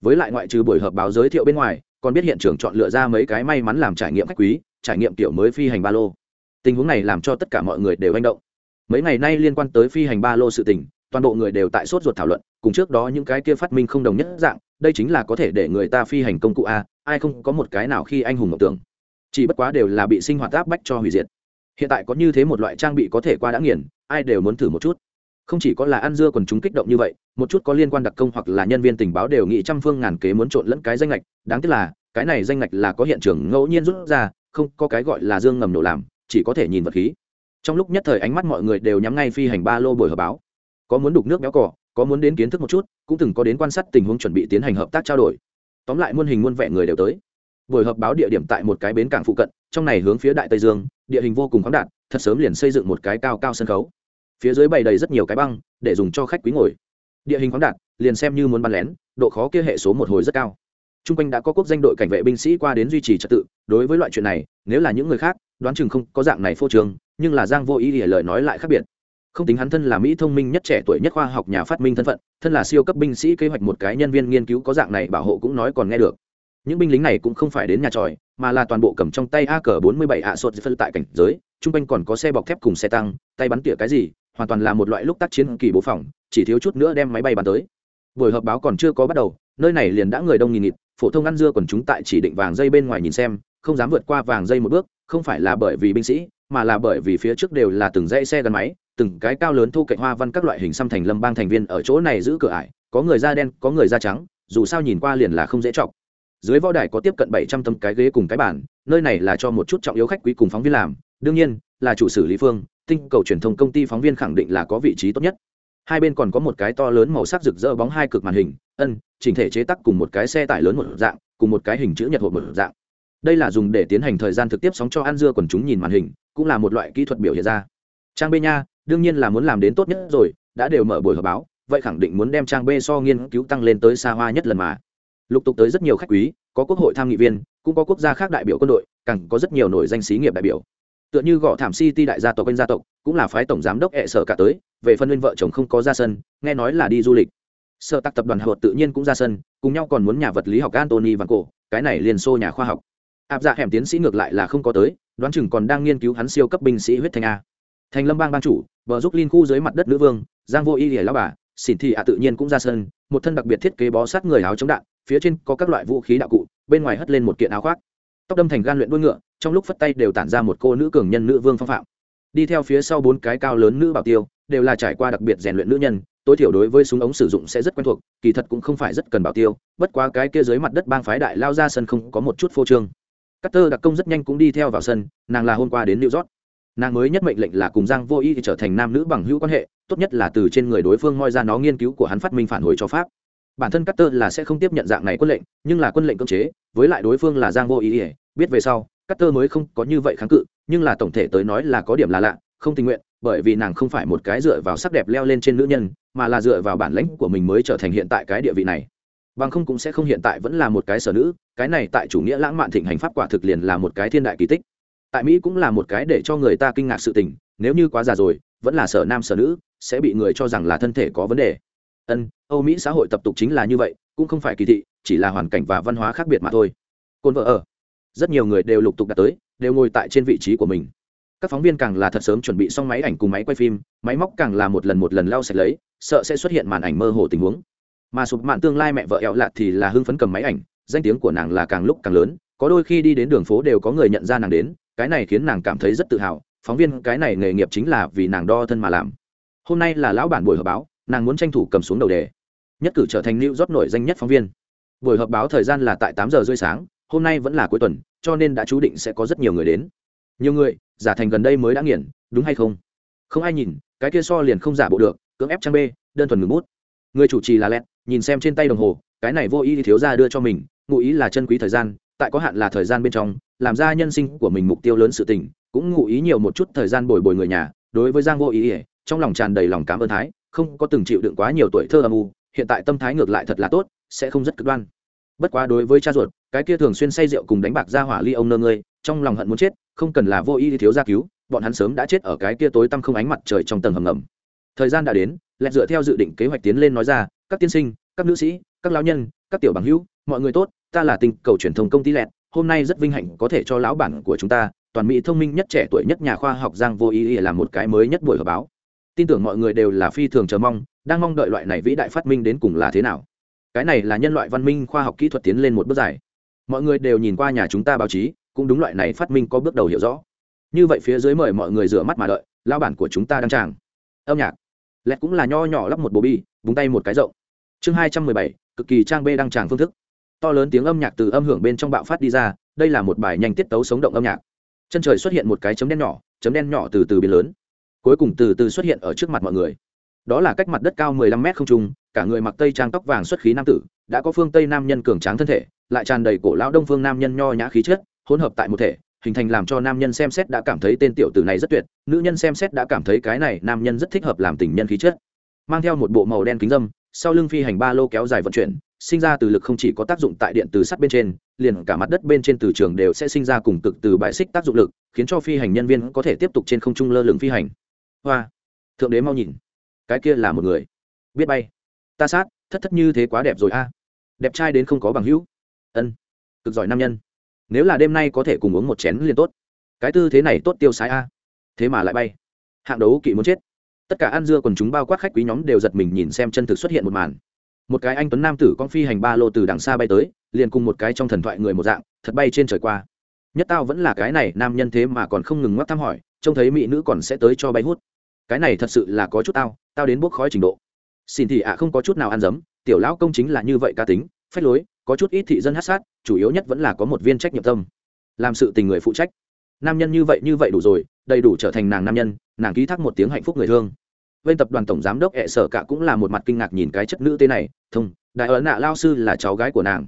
[SPEAKER 1] Với lại ngoại trừ buổi họp báo giới thiệu bên ngoài, còn biết hiện trường chọn lựa ra mấy cái may mắn làm trải nghiệm khách quý, trải nghiệm tiểu mới phi hành ba lô tình huống này làm cho tất cả mọi người đều hành động. Mấy ngày nay liên quan tới phi hành ba lô sự tình, toàn bộ người đều tại sốt ruột thảo luận, cùng trước đó những cái kia phát minh không đồng nhất dạng, đây chính là có thể để người ta phi hành công cụ a, ai không có một cái nào khi anh hùng mộng tưởng. Chỉ bất quá đều là bị sinh hoạt áp bách cho hủy diệt. Hiện tại có như thế một loại trang bị có thể qua đã nghiền, ai đều muốn thử một chút. Không chỉ có là ăn dưa còn chúng kích động như vậy, một chút có liên quan đặc công hoặc là nhân viên tình báo đều nghĩ trăm phương ngàn kế muốn trộn lẫn cái danh lệch đáng tiếc là, cái này danh lệch là có hiện trường ngẫu nhiên rút ra, không có cái gọi là dương ngầm nổ làm chỉ có thể nhìn vật khí. Trong lúc nhất thời ánh mắt mọi người đều nhắm ngay phi hành ba lô buổi họp báo. Có muốn đục nước béo cỏ có muốn đến kiến thức một chút, cũng từng có đến quan sát tình huống chuẩn bị tiến hành hợp tác trao đổi. Tóm lại muôn hình muôn vẹn người đều tới. Buổi họp báo địa điểm tại một cái bến cảng phụ cận, trong này hướng phía đại tây dương, địa hình vô cùng khoáng đạt, thật sớm liền xây dựng một cái cao cao sân khấu. Phía dưới bày đầy rất nhiều cái băng, để dùng cho khách quý ngồi. Địa hình khoáng đạt, liền xem như muốn bắn lén, độ khó kia hệ số một hồi rất cao. Trung quanh đã có quốc danh đội cảnh vệ binh sĩ qua đến duy trì trật tự, đối với loại chuyện này, nếu là những người khác, đoán chừng không có dạng này phô trương, nhưng là Giang Vô Ý lìa lời nói lại khác biệt. Không tính hắn thân là Mỹ thông minh nhất trẻ tuổi nhất khoa học nhà phát minh thân phận, thân là siêu cấp binh sĩ kế hoạch một cái nhân viên nghiên cứu có dạng này bảo hộ cũng nói còn nghe được. Những binh lính này cũng không phải đến nhà tròi, mà là toàn bộ cầm trong tay AK47 ạ sột phân tại cảnh giới, trung quanh còn có xe bọc thép cùng xe tăng, tay bắn tỉa cái gì, hoàn toàn là một loại lúc tác chiến kỳ bố phòng, chỉ thiếu chút nữa đem máy bay bắn tới. Buổi họp báo còn chưa có bắt đầu, nơi này liền đã người đông nghìn nghịt, phổ thông ăn dưa còn chúng tại chỉ định vàng dây bên ngoài nhìn xem, không dám vượt qua vàng dây một bước, không phải là bởi vì binh sĩ, mà là bởi vì phía trước đều là từng dãy xe gắn máy, từng cái cao lớn thu cạnh hoa văn các loại hình xăm thành lâm bang thành viên ở chỗ này giữ cửa ải, có người da đen, có người da trắng, dù sao nhìn qua liền là không dễ chọc. Dưới võ đài có tiếp cận bảy trăm tấm cái ghế cùng cái bàn, nơi này là cho một chút trọng yếu khách quý cùng phóng viên làm. Đương nhiên, là chủ sử lý phương, tinh cầu truyền thông công ty phóng viên khẳng định là có vị trí tốt nhất hai bên còn có một cái to lớn màu sắc rực rỡ bóng hai cực màn hình, ân, chỉnh thể chế tác cùng một cái xe tải lớn một dạng, cùng một cái hình chữ nhật hộp một dạng. Đây là dùng để tiến hành thời gian thực tiếp sóng cho ăn dưa quần chúng nhìn màn hình, cũng là một loại kỹ thuật biểu hiện ra. Trang b nha, đương nhiên là muốn làm đến tốt nhất rồi, đã đều mở buổi họp báo, vậy khẳng định muốn đem trang b so nghiên cứu tăng lên tới xa hoa nhất lần mà. Lục tục tới rất nhiều khách quý, có quốc hội tham nghị viên, cũng có quốc gia khác đại biểu quân đội, càng có rất nhiều nổi danh xí nghiệp đại biểu. Tựa như gõ thảm city đại gia tộc anh gia tộc, cũng là phái tổng giám đốc hệ sở cả tới về phân nguyên vợ chồng không có ra sân, nghe nói là đi du lịch. Sở tạc tập đoàn hợp tự nhiên cũng ra sân, cùng nhau còn muốn nhà vật lý học antony và cổ cái này liền xô nhà khoa học. Áp dạ hẻm tiến sĩ ngược lại là không có tới, đoán chừng còn đang nghiên cứu hắn siêu cấp binh sĩ huyết thanh a. Thành lâm bang ban chủ vợ giúp linh khu dưới mặt đất nữ vương, giang vô y lìa lao bà xỉn thị ạ tự nhiên cũng ra sân, một thân đặc biệt thiết kế bó sát người áo chống đạn, phía trên có các loại vũ khí đạo cụ, bên ngoài hất lên một kiện áo khoác. Tóc đâm thành gan luyện đuôi ngựa, trong lúc phất tay đều tản ra một cô nữ cường nhân nữ vương phong phạm. Đi theo phía sau bốn cái cao lớn nữ bảo tiêu đều là trải qua đặc biệt rèn luyện nữ nhân, tối thiểu đối với súng ống sử dụng sẽ rất quen thuộc, kỳ thật cũng không phải rất cần bảo tiêu, bất quá cái kia dưới mặt đất bang phái đại lao ra sân không có một chút phô trương. Carter đặc công rất nhanh cũng đi theo vào sân, nàng là hôm qua đến new york. Nàng mới nhất mệnh lệnh là cùng giang vô y trở thành nam nữ bằng hữu quan hệ, tốt nhất là từ trên người đối phương moi ra nó nghiên cứu của hắn phát minh phản hồi cho pháp. Bản thân Carter là sẽ không tiếp nhận dạng này quân lệnh, nhưng là quân lệnh cưỡng chế, với lại đối phương là giang vô y biết về sau, Carter mới không có như vậy kháng cự, nhưng là tổng thể tới nói là có điểm là lạ, không tình nguyện bởi vì nàng không phải một cái dựa vào sắc đẹp leo lên trên nữ nhân, mà là dựa vào bản lãnh của mình mới trở thành hiện tại cái địa vị này. Bằng không cũng sẽ không hiện tại vẫn là một cái sở nữ, cái này tại chủ nghĩa lãng mạn thịnh hành pháp quả thực liền là một cái thiên đại kỳ tích. Tại mỹ cũng là một cái để cho người ta kinh ngạc sự tình, nếu như quá già rồi, vẫn là sở nam sở nữ, sẽ bị người cho rằng là thân thể có vấn đề. Ân, âu mỹ xã hội tập tục chính là như vậy, cũng không phải kỳ thị, chỉ là hoàn cảnh và văn hóa khác biệt mà thôi. Côn vợ ở, rất nhiều người đều lục tục đạt tới, đều ngồi tại trên vị trí của mình các phóng viên càng là thật sớm chuẩn bị xong máy ảnh cùng máy quay phim, máy móc càng là một lần một lần lau sạch lấy, sợ sẽ xuất hiện màn ảnh mơ hồ tình huống. Mà sụp mạn tương lai mẹ vợ ẹo lạt thì là hưng phấn cầm máy ảnh, danh tiếng của nàng là càng lúc càng lớn, có đôi khi đi đến đường phố đều có người nhận ra nàng đến, cái này khiến nàng cảm thấy rất tự hào, phóng viên cái này nghề nghiệp chính là vì nàng đo thân mà làm. Hôm nay là lão bản buổi họp báo, nàng muốn tranh thủ cầm xuống đầu đề. Nhất cử trở thành new rót nổi danh nhất phóng viên. Buổi họp báo thời gian là tại tám giờ rưỡi sáng, hôm nay vẫn là cuối tuần, cho nên đã chú định sẽ có rất nhiều người đến. Nhiều người giả thành gần đây mới đã nghiền, đúng hay không? Không ai nhìn, cái kia so liền không giả bộ được, cưỡng ép trang b đơn thuần ngừng bút. Người chủ trì là lẹt, nhìn xem trên tay đồng hồ, cái này vô ý thì thiếu ra đưa cho mình, ngụ ý là chân quý thời gian, tại có hạn là thời gian bên trong, làm ra nhân sinh của mình mục tiêu lớn sự tình, cũng ngụ ý nhiều một chút thời gian bồi bồi người nhà, đối với giang vô ý ỉa, trong lòng tràn đầy lòng cảm ơn thái, không có từng chịu đựng quá nhiều tuổi thơ âm u, hiện tại tâm thái ngược lại thật là tốt, sẽ không rất cực đoan. Bất quá đối với cha ruột, cái kia thường xuyên say rượu cùng đánh bạc ra hỏa ly ông nơ ngươi, trong lòng hận muốn chết không cần là vô ý thiếu gia cứu, bọn hắn sớm đã chết ở cái kia tối tăm không ánh mặt trời trong tầng hầm ngầm. Thời gian đã đến lẹt dựa theo dự định kế hoạch tiến lên nói ra, các tiên sinh, các nữ sĩ, các lão nhân, các tiểu bằng hữu, mọi người tốt, ta là tình cầu truyền thông công ty lẹt, hôm nay rất vinh hạnh có thể cho lão bản của chúng ta, toàn mỹ thông minh nhất trẻ tuổi nhất nhà khoa học giang vô ý ý một cái mới nhất buổi họp báo. Tin tưởng mọi người đều là phi thường chờ mong, đang mong đợi loại này vĩ đại phát minh đến cùng là thế nào. Cái này là nhân loại văn minh khoa học kỹ thuật tiến lên một bước dài. Mọi người đều nhìn qua nhà chúng ta báo chí cũng đúng loại này phát minh có bước đầu hiểu rõ. Như vậy phía dưới mời mọi người rửa mắt mà đợi lao bản của chúng ta đang tràng. Âm nhạc. Lẹt cũng là nho nhỏ lắp một bồ bi, búng tay một cái rộng. Chương hai trăm mười bảy, cực kỳ trang bê đang tràng phương thức. To lớn tiếng âm nhạc từ âm hưởng bên trong bạo phát đi ra, đây là một bài nhanh tiết tấu sống động âm nhạc. Chân trời xuất hiện một cái chấm đen nhỏ, chấm đen nhỏ từ từ biến lớn. Cuối cùng từ từ xuất hiện ở trước mặt mọi người. Đó là cách mặt đất cao mười lăm mét không trung, cả người mặc tây trang tóc vàng xuất khí nam tử, đã có phương tây nam nhân cường tráng thân thể, lại tràn đầy cổ lão đông phương nam nhân nho nhã khí chất hỗn hợp tại một thể, hình thành làm cho nam nhân xem xét đã cảm thấy tên tiểu tử này rất tuyệt, nữ nhân xem xét đã cảm thấy cái này nam nhân rất thích hợp làm tình nhân khí chất. Mang theo một bộ màu đen kính dâm, sau lưng phi hành ba lô kéo dài vận chuyển, sinh ra từ lực không chỉ có tác dụng tại điện từ sắt bên trên, liền cả mặt đất bên trên từ trường đều sẽ sinh ra cùng cực từ bãi xích tác dụng lực, khiến cho phi hành nhân viên có thể tiếp tục trên không trung lơ lửng phi hành. Hoa! Thượng đế mau nhìn. Cái kia là một người. Biết bay. Ta sát, thất thất như thế quá đẹp rồi a. Đẹp trai đến không có bằng hữu. Ân. Cực giỏi nam nhân nếu là đêm nay có thể cùng uống một chén liền tốt. Cái tư thế này tốt tiêu sái a. Thế mà lại bay. Hạng đấu kỵ muốn chết. Tất cả ăn dưa còn chúng bao quát khách quý nhóm đều giật mình nhìn xem chân thực xuất hiện một màn. Một cái anh tuấn nam tử con phi hành ba lô từ đằng xa bay tới, liền cùng một cái trong thần thoại người một dạng, thật bay trên trời qua. Nhất tao vẫn là cái này, nam nhân thế mà còn không ngừng ngoắc thăm hỏi, trông thấy mỹ nữ còn sẽ tới cho bay hút. Cái này thật sự là có chút tao tao đến bốc khói trình độ. Xin thì ạ, không có chút nào ăn dấm, tiểu lão công chính là như vậy cá tính, phách lối có chút ít thị dân hát sát, chủ yếu nhất vẫn là có một viên trách nhiệm tâm. Làm sự tình người phụ trách. Nam nhân như vậy như vậy đủ rồi, đầy đủ trở thành nàng nam nhân, nàng ký thác một tiếng hạnh phúc người thương. Bên tập đoàn tổng giám đốc hệ sở cả cũng là một mặt kinh ngạc nhìn cái chất nữ tên này, thông, đại ấn nạ lao sư là cháu gái của nàng.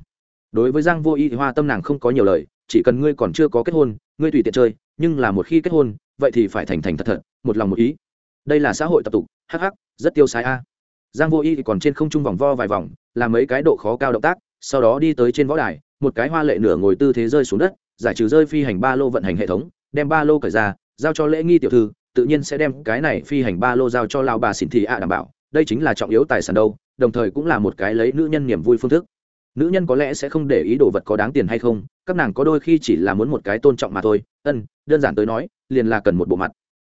[SPEAKER 1] Đối với giang vô y hoa tâm nàng không có nhiều lời, chỉ cần ngươi còn chưa có kết hôn, ngươi tùy tiện chơi, nhưng là một khi kết hôn, vậy thì phải thành thành thật thật, một lòng một ý. Đây là xã hội tập tục, hắc hắc, rất tiêu sái a. Giang vô y thì còn trên không trung vòng vo vài vòng, làm mấy cái độ khó cao động tác sau đó đi tới trên võ đài, một cái hoa lệ nửa ngồi tư thế rơi xuống đất, giải trừ rơi phi hành ba lô vận hành hệ thống, đem ba lô cởi ra, giao cho lễ nghi tiểu thư, tự nhiên sẽ đem cái này phi hành ba lô giao cho lao bà xỉn thị ạ đảm bảo, đây chính là trọng yếu tài sản đâu, đồng thời cũng là một cái lấy nữ nhân niềm vui phương thức. Nữ nhân có lẽ sẽ không để ý đồ vật có đáng tiền hay không, các nàng có đôi khi chỉ là muốn một cái tôn trọng mà thôi, ân, đơn giản tới nói, liền là cần một bộ mặt.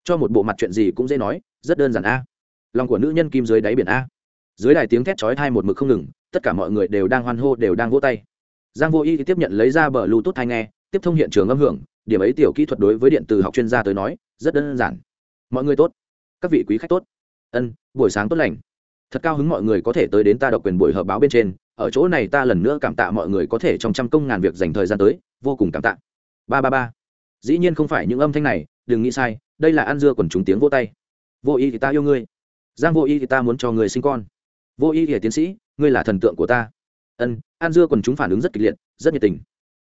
[SPEAKER 1] Cho một bộ mặt chuyện gì cũng dễ nói, rất đơn giản a. Lòng của nữ nhân kim dưới đáy biển a. Dưới đài tiếng thét chói thai một mực không ngừng tất cả mọi người đều đang hoan hô, đều đang vỗ tay. Giang vô y tiếp nhận lấy ra bờ lưu tốt nghe, tiếp thông hiện trường âm hưởng, điểm ấy tiểu kỹ thuật đối với điện từ học chuyên gia tới nói, rất đơn giản. Mọi người tốt. Các vị quý khách tốt. Ân, buổi sáng tốt lành. Thật cao hứng mọi người có thể tới đến ta độc quyền buổi họp báo bên trên. Ở chỗ này ta lần nữa cảm tạ mọi người có thể trong trăm công ngàn việc dành thời gian tới, vô cùng cảm tạ. Ba ba ba. Dĩ nhiên không phải những âm thanh này, đừng nghĩ sai, đây là ăn dưa quần chúng tiếng vô tay. Vô y thì ta yêu ngươi. Giang vô y thì ta muốn cho người sinh con. Vô y thì tiến sĩ ngươi là thần tượng của ta. Ân, an dưa còn chúng phản ứng rất kịch liệt, rất nhiệt tình.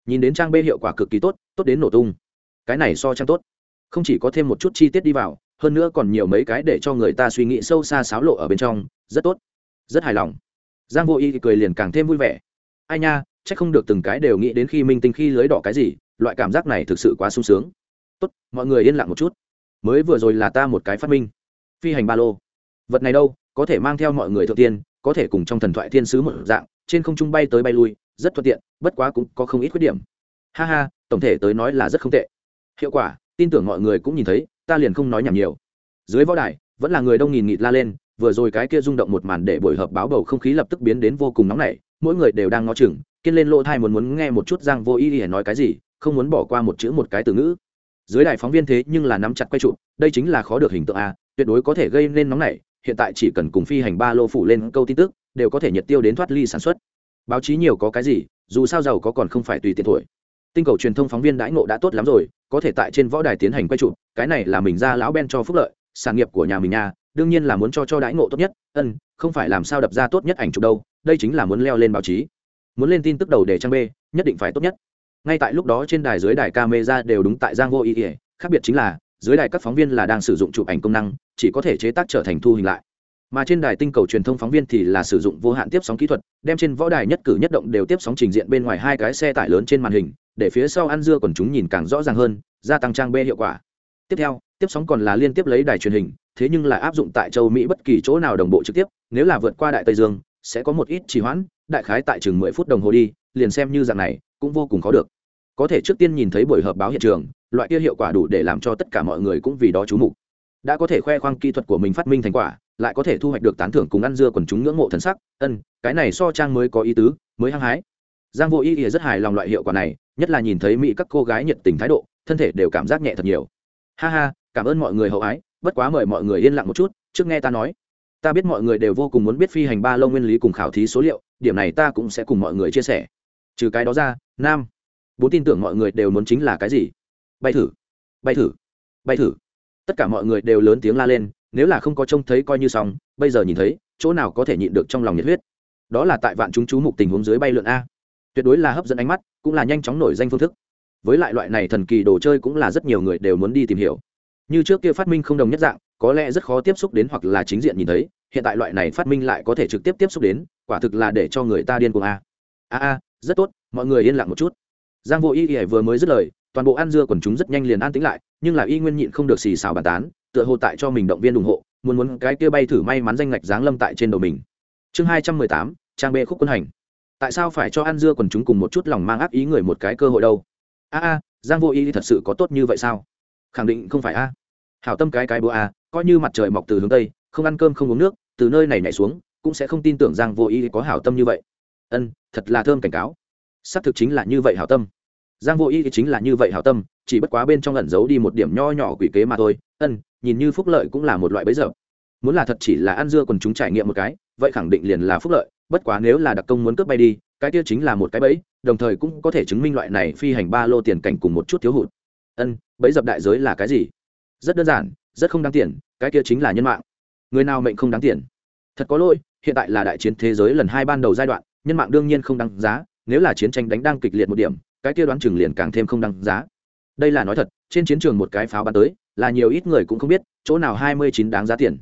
[SPEAKER 1] Nhìn đến trang b hiệu quả cực kỳ tốt tốt đến nổ tung. Cái này so trang tốt. Không chỉ có thêm một chút chi tiết đi vào, hơn nữa còn nhiều mấy cái để cho người ta suy nghĩ sâu xa xáo lộ ở bên trong, rất tốt. Rất hài lòng. Giang vô y cười liền càng thêm vui vẻ. Ai nha c h ắ c không được từng cái đều nghĩ đến khi minh tinh khi lưới đỏ cái gì, loại cảm giác này thực sự quá sung sướng. Tốt, mọi người yên lặng một chút. Mới vừa rồi là ta một cái phát minh. Phi hành ba lô. Vật này đâu, có thể mang theo mọi người thượng tiên có thể cùng trong thần thoại thiên sứ một dạng, trên không trung bay tới bay lui, rất thuận tiện, bất quá cũng có không ít khuyết điểm. Ha ha, tổng thể tới nói là rất không tệ. Hiệu quả, tin tưởng mọi người cũng nhìn thấy, ta liền không nói nhảm nhiều. Dưới võ đài, vẫn là người đông nghìn nghịt la lên, vừa rồi cái kia rung động một màn để buổi họp báo bầu không khí lập tức biến đến vô cùng nóng nảy, mỗi người đều đang ngó chừng, kiên lên lỗ thai muốn muốn nghe một chút giang vô ý để nói cái gì, không muốn bỏ qua một chữ một cái từ ngữ. Dưới đài phóng viên thế nhưng là nắm chặt quay trụ, đây chính là khó được hình tượng a, tuyệt đối có thể gây nên nóng nảy hiện tại chỉ cần cùng phi hành ba lô phủ lên câu tin tức, đều có thể nhiệt tiêu đến thoát ly sản xuất. Báo chí nhiều có cái gì, dù sao giàu có còn không phải tùy tiện thổi. Tinh cầu truyền thông phóng viên đãi ngộ đã tốt lắm rồi, có thể tại trên võ đài tiến hành quay trụ cái này là mình ra lão ben cho phúc lợi, sản nghiệp của nhà mình nhà đương nhiên là muốn cho cho đãi ngộ tốt nhất, ân, không phải làm sao đập ra tốt nhất ảnh chụp đâu, đây chính là muốn leo lên báo chí. Muốn lên tin tức đầu để trang b nhất định phải tốt nhất. Ngay tại lúc đó trên đài dưới đài camera đều đúng tại giang vô ý ỉa khác biệt chính là, dưới đài các phóng viên là đang sử dụng chụp ảnh công năng chỉ có thể chế tác trở thành thu hình lại. Mà trên đài tinh cầu truyền thông phóng viên thì là sử dụng vô hạn tiếp sóng kỹ thuật, đem trên võ đài nhất cử nhất động đều tiếp sóng trình diện bên ngoài hai cái xe tải lớn trên màn hình, để phía sau ăn dưa còn chúng nhìn càng rõ ràng hơn, gia tăng trang b hiệu quả. Tiếp theo, tiếp sóng còn là liên tiếp lấy đài truyền hình, thế nhưng là áp dụng tại châu mỹ bất kỳ chỗ nào đồng bộ trực tiếp, nếu là vượt qua đại tây dương, sẽ có một ít trì hoãn, đại khái tại chừng mười phút đồng hồ đi, liền xem như dạng này, cũng vô cùng khó được. Có thể trước tiên nhìn thấy buổi họp báo hiện trường, loại kia hiệu quả đủ để làm cho tất cả mọi người cũng vì đó chú mục đã có thể khoe khoang kỹ thuật của mình phát minh thành quả, lại có thể thu hoạch được tán thưởng cùng ăn dưa quần chúng ngưỡng mộ thần sắc. Ân, cái này so trang mới có ý tứ, mới hăng hái. Giang vô ý thì rất hài lòng loại hiệu quả này, nhất là nhìn thấy mỹ các cô gái nhiệt tình thái độ, thân thể đều cảm giác nhẹ thật nhiều. Ha ha, cảm ơn mọi người hậu ái, bất quá mời mọi người yên lặng một chút, trước nghe ta nói. Ta biết mọi người đều vô cùng muốn biết phi hành ba lô nguyên lý cùng khảo thí số liệu, điểm này ta cũng sẽ cùng mọi người chia sẻ. Trừ cái đó ra, nam, bốn tin tưởng mọi người đều muốn chính là cái gì? Bay thử bay thử bay thử tất cả mọi người đều lớn tiếng la lên, nếu là không có trông thấy coi như xong, bây giờ nhìn thấy, chỗ nào có thể nhịn được trong lòng nhiệt huyết. Đó là tại vạn chúng chú mục tình huống dưới bay lượn a. Tuyệt đối là hấp dẫn ánh mắt, cũng là nhanh chóng nổi danh phương thức. Với lại loại này thần kỳ đồ chơi cũng là rất nhiều người đều muốn đi tìm hiểu. Như trước kia phát minh không đồng nhất dạng, có lẽ rất khó tiếp xúc đến hoặc là chính diện nhìn thấy, hiện tại loại này phát minh lại có thể trực tiếp tiếp xúc đến, quả thực là để cho người ta điên cuồng a. A a, rất tốt, mọi người yên lặng một chút. Giang vô y y vừa mới dứt lời toàn bộ ăn dưa quần chúng rất nhanh liền an tĩnh lại, nhưng là y nguyên nhịn không được xì xào bàn tán, tựa hồ tại cho mình động viên ủng hộ, muốn muốn cái kia bay thử may mắn danh ngạch giáng lâm tại trên đầu mình. Chương hai trăm mười tám, trang bê khúc quân hành. Tại sao phải cho ăn dưa quần chúng cùng một chút lòng mang ác ý người một cái cơ hội đâu? A a, giang vô y thật sự có tốt như vậy sao? Khẳng định không phải a. Hảo tâm cái cái búa a, coi như mặt trời mọc từ hướng tây, không ăn cơm không uống nước, từ nơi này nhảy xuống, cũng sẽ không tin tưởng giang vô y có hảo tâm như vậy. Ân, thật là thơm cảnh cáo. Xác thực chính là như vậy hảo tâm giang vô y chính là như vậy hảo tâm, chỉ bất quá bên trong ẩn giấu đi một điểm nho nhỏ quỷ kế mà thôi. Ân, nhìn như phúc lợi cũng là một loại bấy giờ. Muốn là thật chỉ là ăn dưa còn chúng trải nghiệm một cái, vậy khẳng định liền là phúc lợi. Bất quá nếu là đặc công muốn cướp bay đi, cái kia chính là một cái bẫy, đồng thời cũng có thể chứng minh loại này phi hành ba lô tiền cảnh cùng một chút thiếu hụt. Ân, bẫy dập đại giới là cái gì? Rất đơn giản, rất không đáng tiền, cái kia chính là nhân mạng. Người nào mệnh không đáng tiền? Thật có lỗi, hiện tại là đại chiến thế giới lần hai ban đầu giai đoạn, nhân mạng đương nhiên không đáng giá, nếu là chiến tranh đánh đang kịch liệt một điểm cái kia đoán chừng liền càng thêm không đáng giá. Đây là nói thật, trên chiến trường một cái pháo bắn tới, là nhiều ít người cũng không biết, chỗ nào hai mươi chín đáng giá tiền.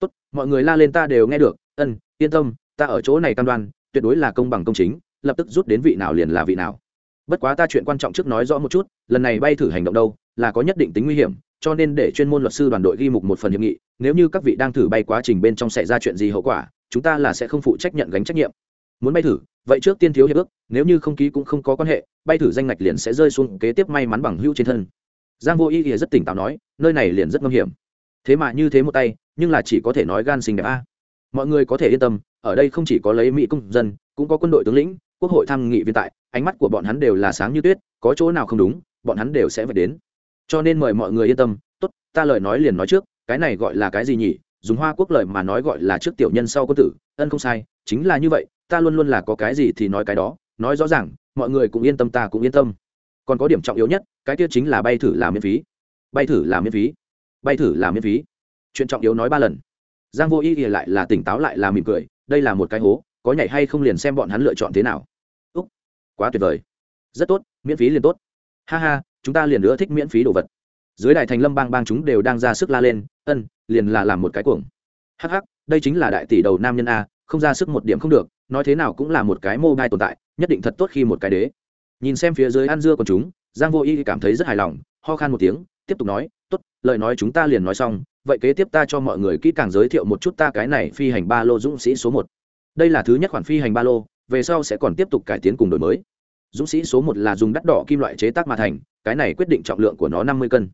[SPEAKER 1] Tốt, mọi người la lên ta đều nghe được, ân, yên tâm, ta ở chỗ này cam đoan, tuyệt đối là công bằng công chính, lập tức rút đến vị nào liền là vị nào. Bất quá ta chuyện quan trọng trước nói rõ một chút, lần này bay thử hành động đâu, là có nhất định tính nguy hiểm, cho nên để chuyên môn luật sư đoàn đội ghi mục một phần hiệp nghị, nếu như các vị đang thử bay quá trình bên trong xảy ra chuyện gì hậu quả, chúng ta là sẽ không phụ trách nhận gánh trách nhiệm muốn bay thử, vậy trước tiên thiếu hiệp ước, nếu như không ký cũng không có quan hệ, bay thử danh ngạch liền sẽ rơi xuống kế tiếp may mắn bằng hữu trên thân. Giang vô ý thì rất tỉnh táo nói, nơi này liền rất nguy hiểm. Thế mà như thế một tay, nhưng là chỉ có thể nói gan xinh đẹp a. Mọi người có thể yên tâm, ở đây không chỉ có lấy mỹ công dân, cũng có quân đội tướng lĩnh, quốc hội tham nghị viên tại, ánh mắt của bọn hắn đều là sáng như tuyết, có chỗ nào không đúng, bọn hắn đều sẽ phải đến. Cho nên mời mọi người yên tâm, tốt, ta lời nói liền nói trước, cái này gọi là cái gì nhỉ? Dùng hoa quốc lời mà nói gọi là trước tiểu nhân sau quân tử, ân không sai, chính là như vậy ta luôn luôn là có cái gì thì nói cái đó, nói rõ ràng, mọi người cũng yên tâm, ta cũng yên tâm. Còn có điểm trọng yếu nhất, cái kia chính là bay thử là miễn phí. Bay thử là miễn phí. Bay thử là miễn phí. Chuyện trọng yếu nói ba lần. Giang vô ý thì lại là tỉnh táo lại là mỉm cười, đây là một cái hố, có nhảy hay không liền xem bọn hắn lựa chọn thế nào. Úc, quá tuyệt vời. Rất tốt, miễn phí liền tốt. Ha ha, chúng ta liền nữa thích miễn phí đồ vật. Dưới đài thành lâm bang bang chúng đều đang ra sức la lên, ân, liền là làm một cái cuồng. Hh đây chính là đại tỷ đầu nam nhân a, không ra sức một điểm không được nói thế nào cũng là một cái mô gai tồn tại, nhất định thật tốt khi một cái đế. Nhìn xem phía dưới ăn dưa của chúng, giang vô y cảm thấy rất hài lòng, ho khan một tiếng, tiếp tục nói, tốt, lời nói chúng ta liền nói xong, vậy kế tiếp ta cho mọi người kỹ càng giới thiệu một chút ta cái này phi hành ba lô dũng sĩ số một. Đây là thứ nhất khoản phi hành ba lô, về sau sẽ còn tiếp tục cải tiến cùng đổi mới. Dũng sĩ số một là dùng đắt đỏ kim loại chế tác mà thành, cái này quyết định trọng lượng của nó năm mươi cân,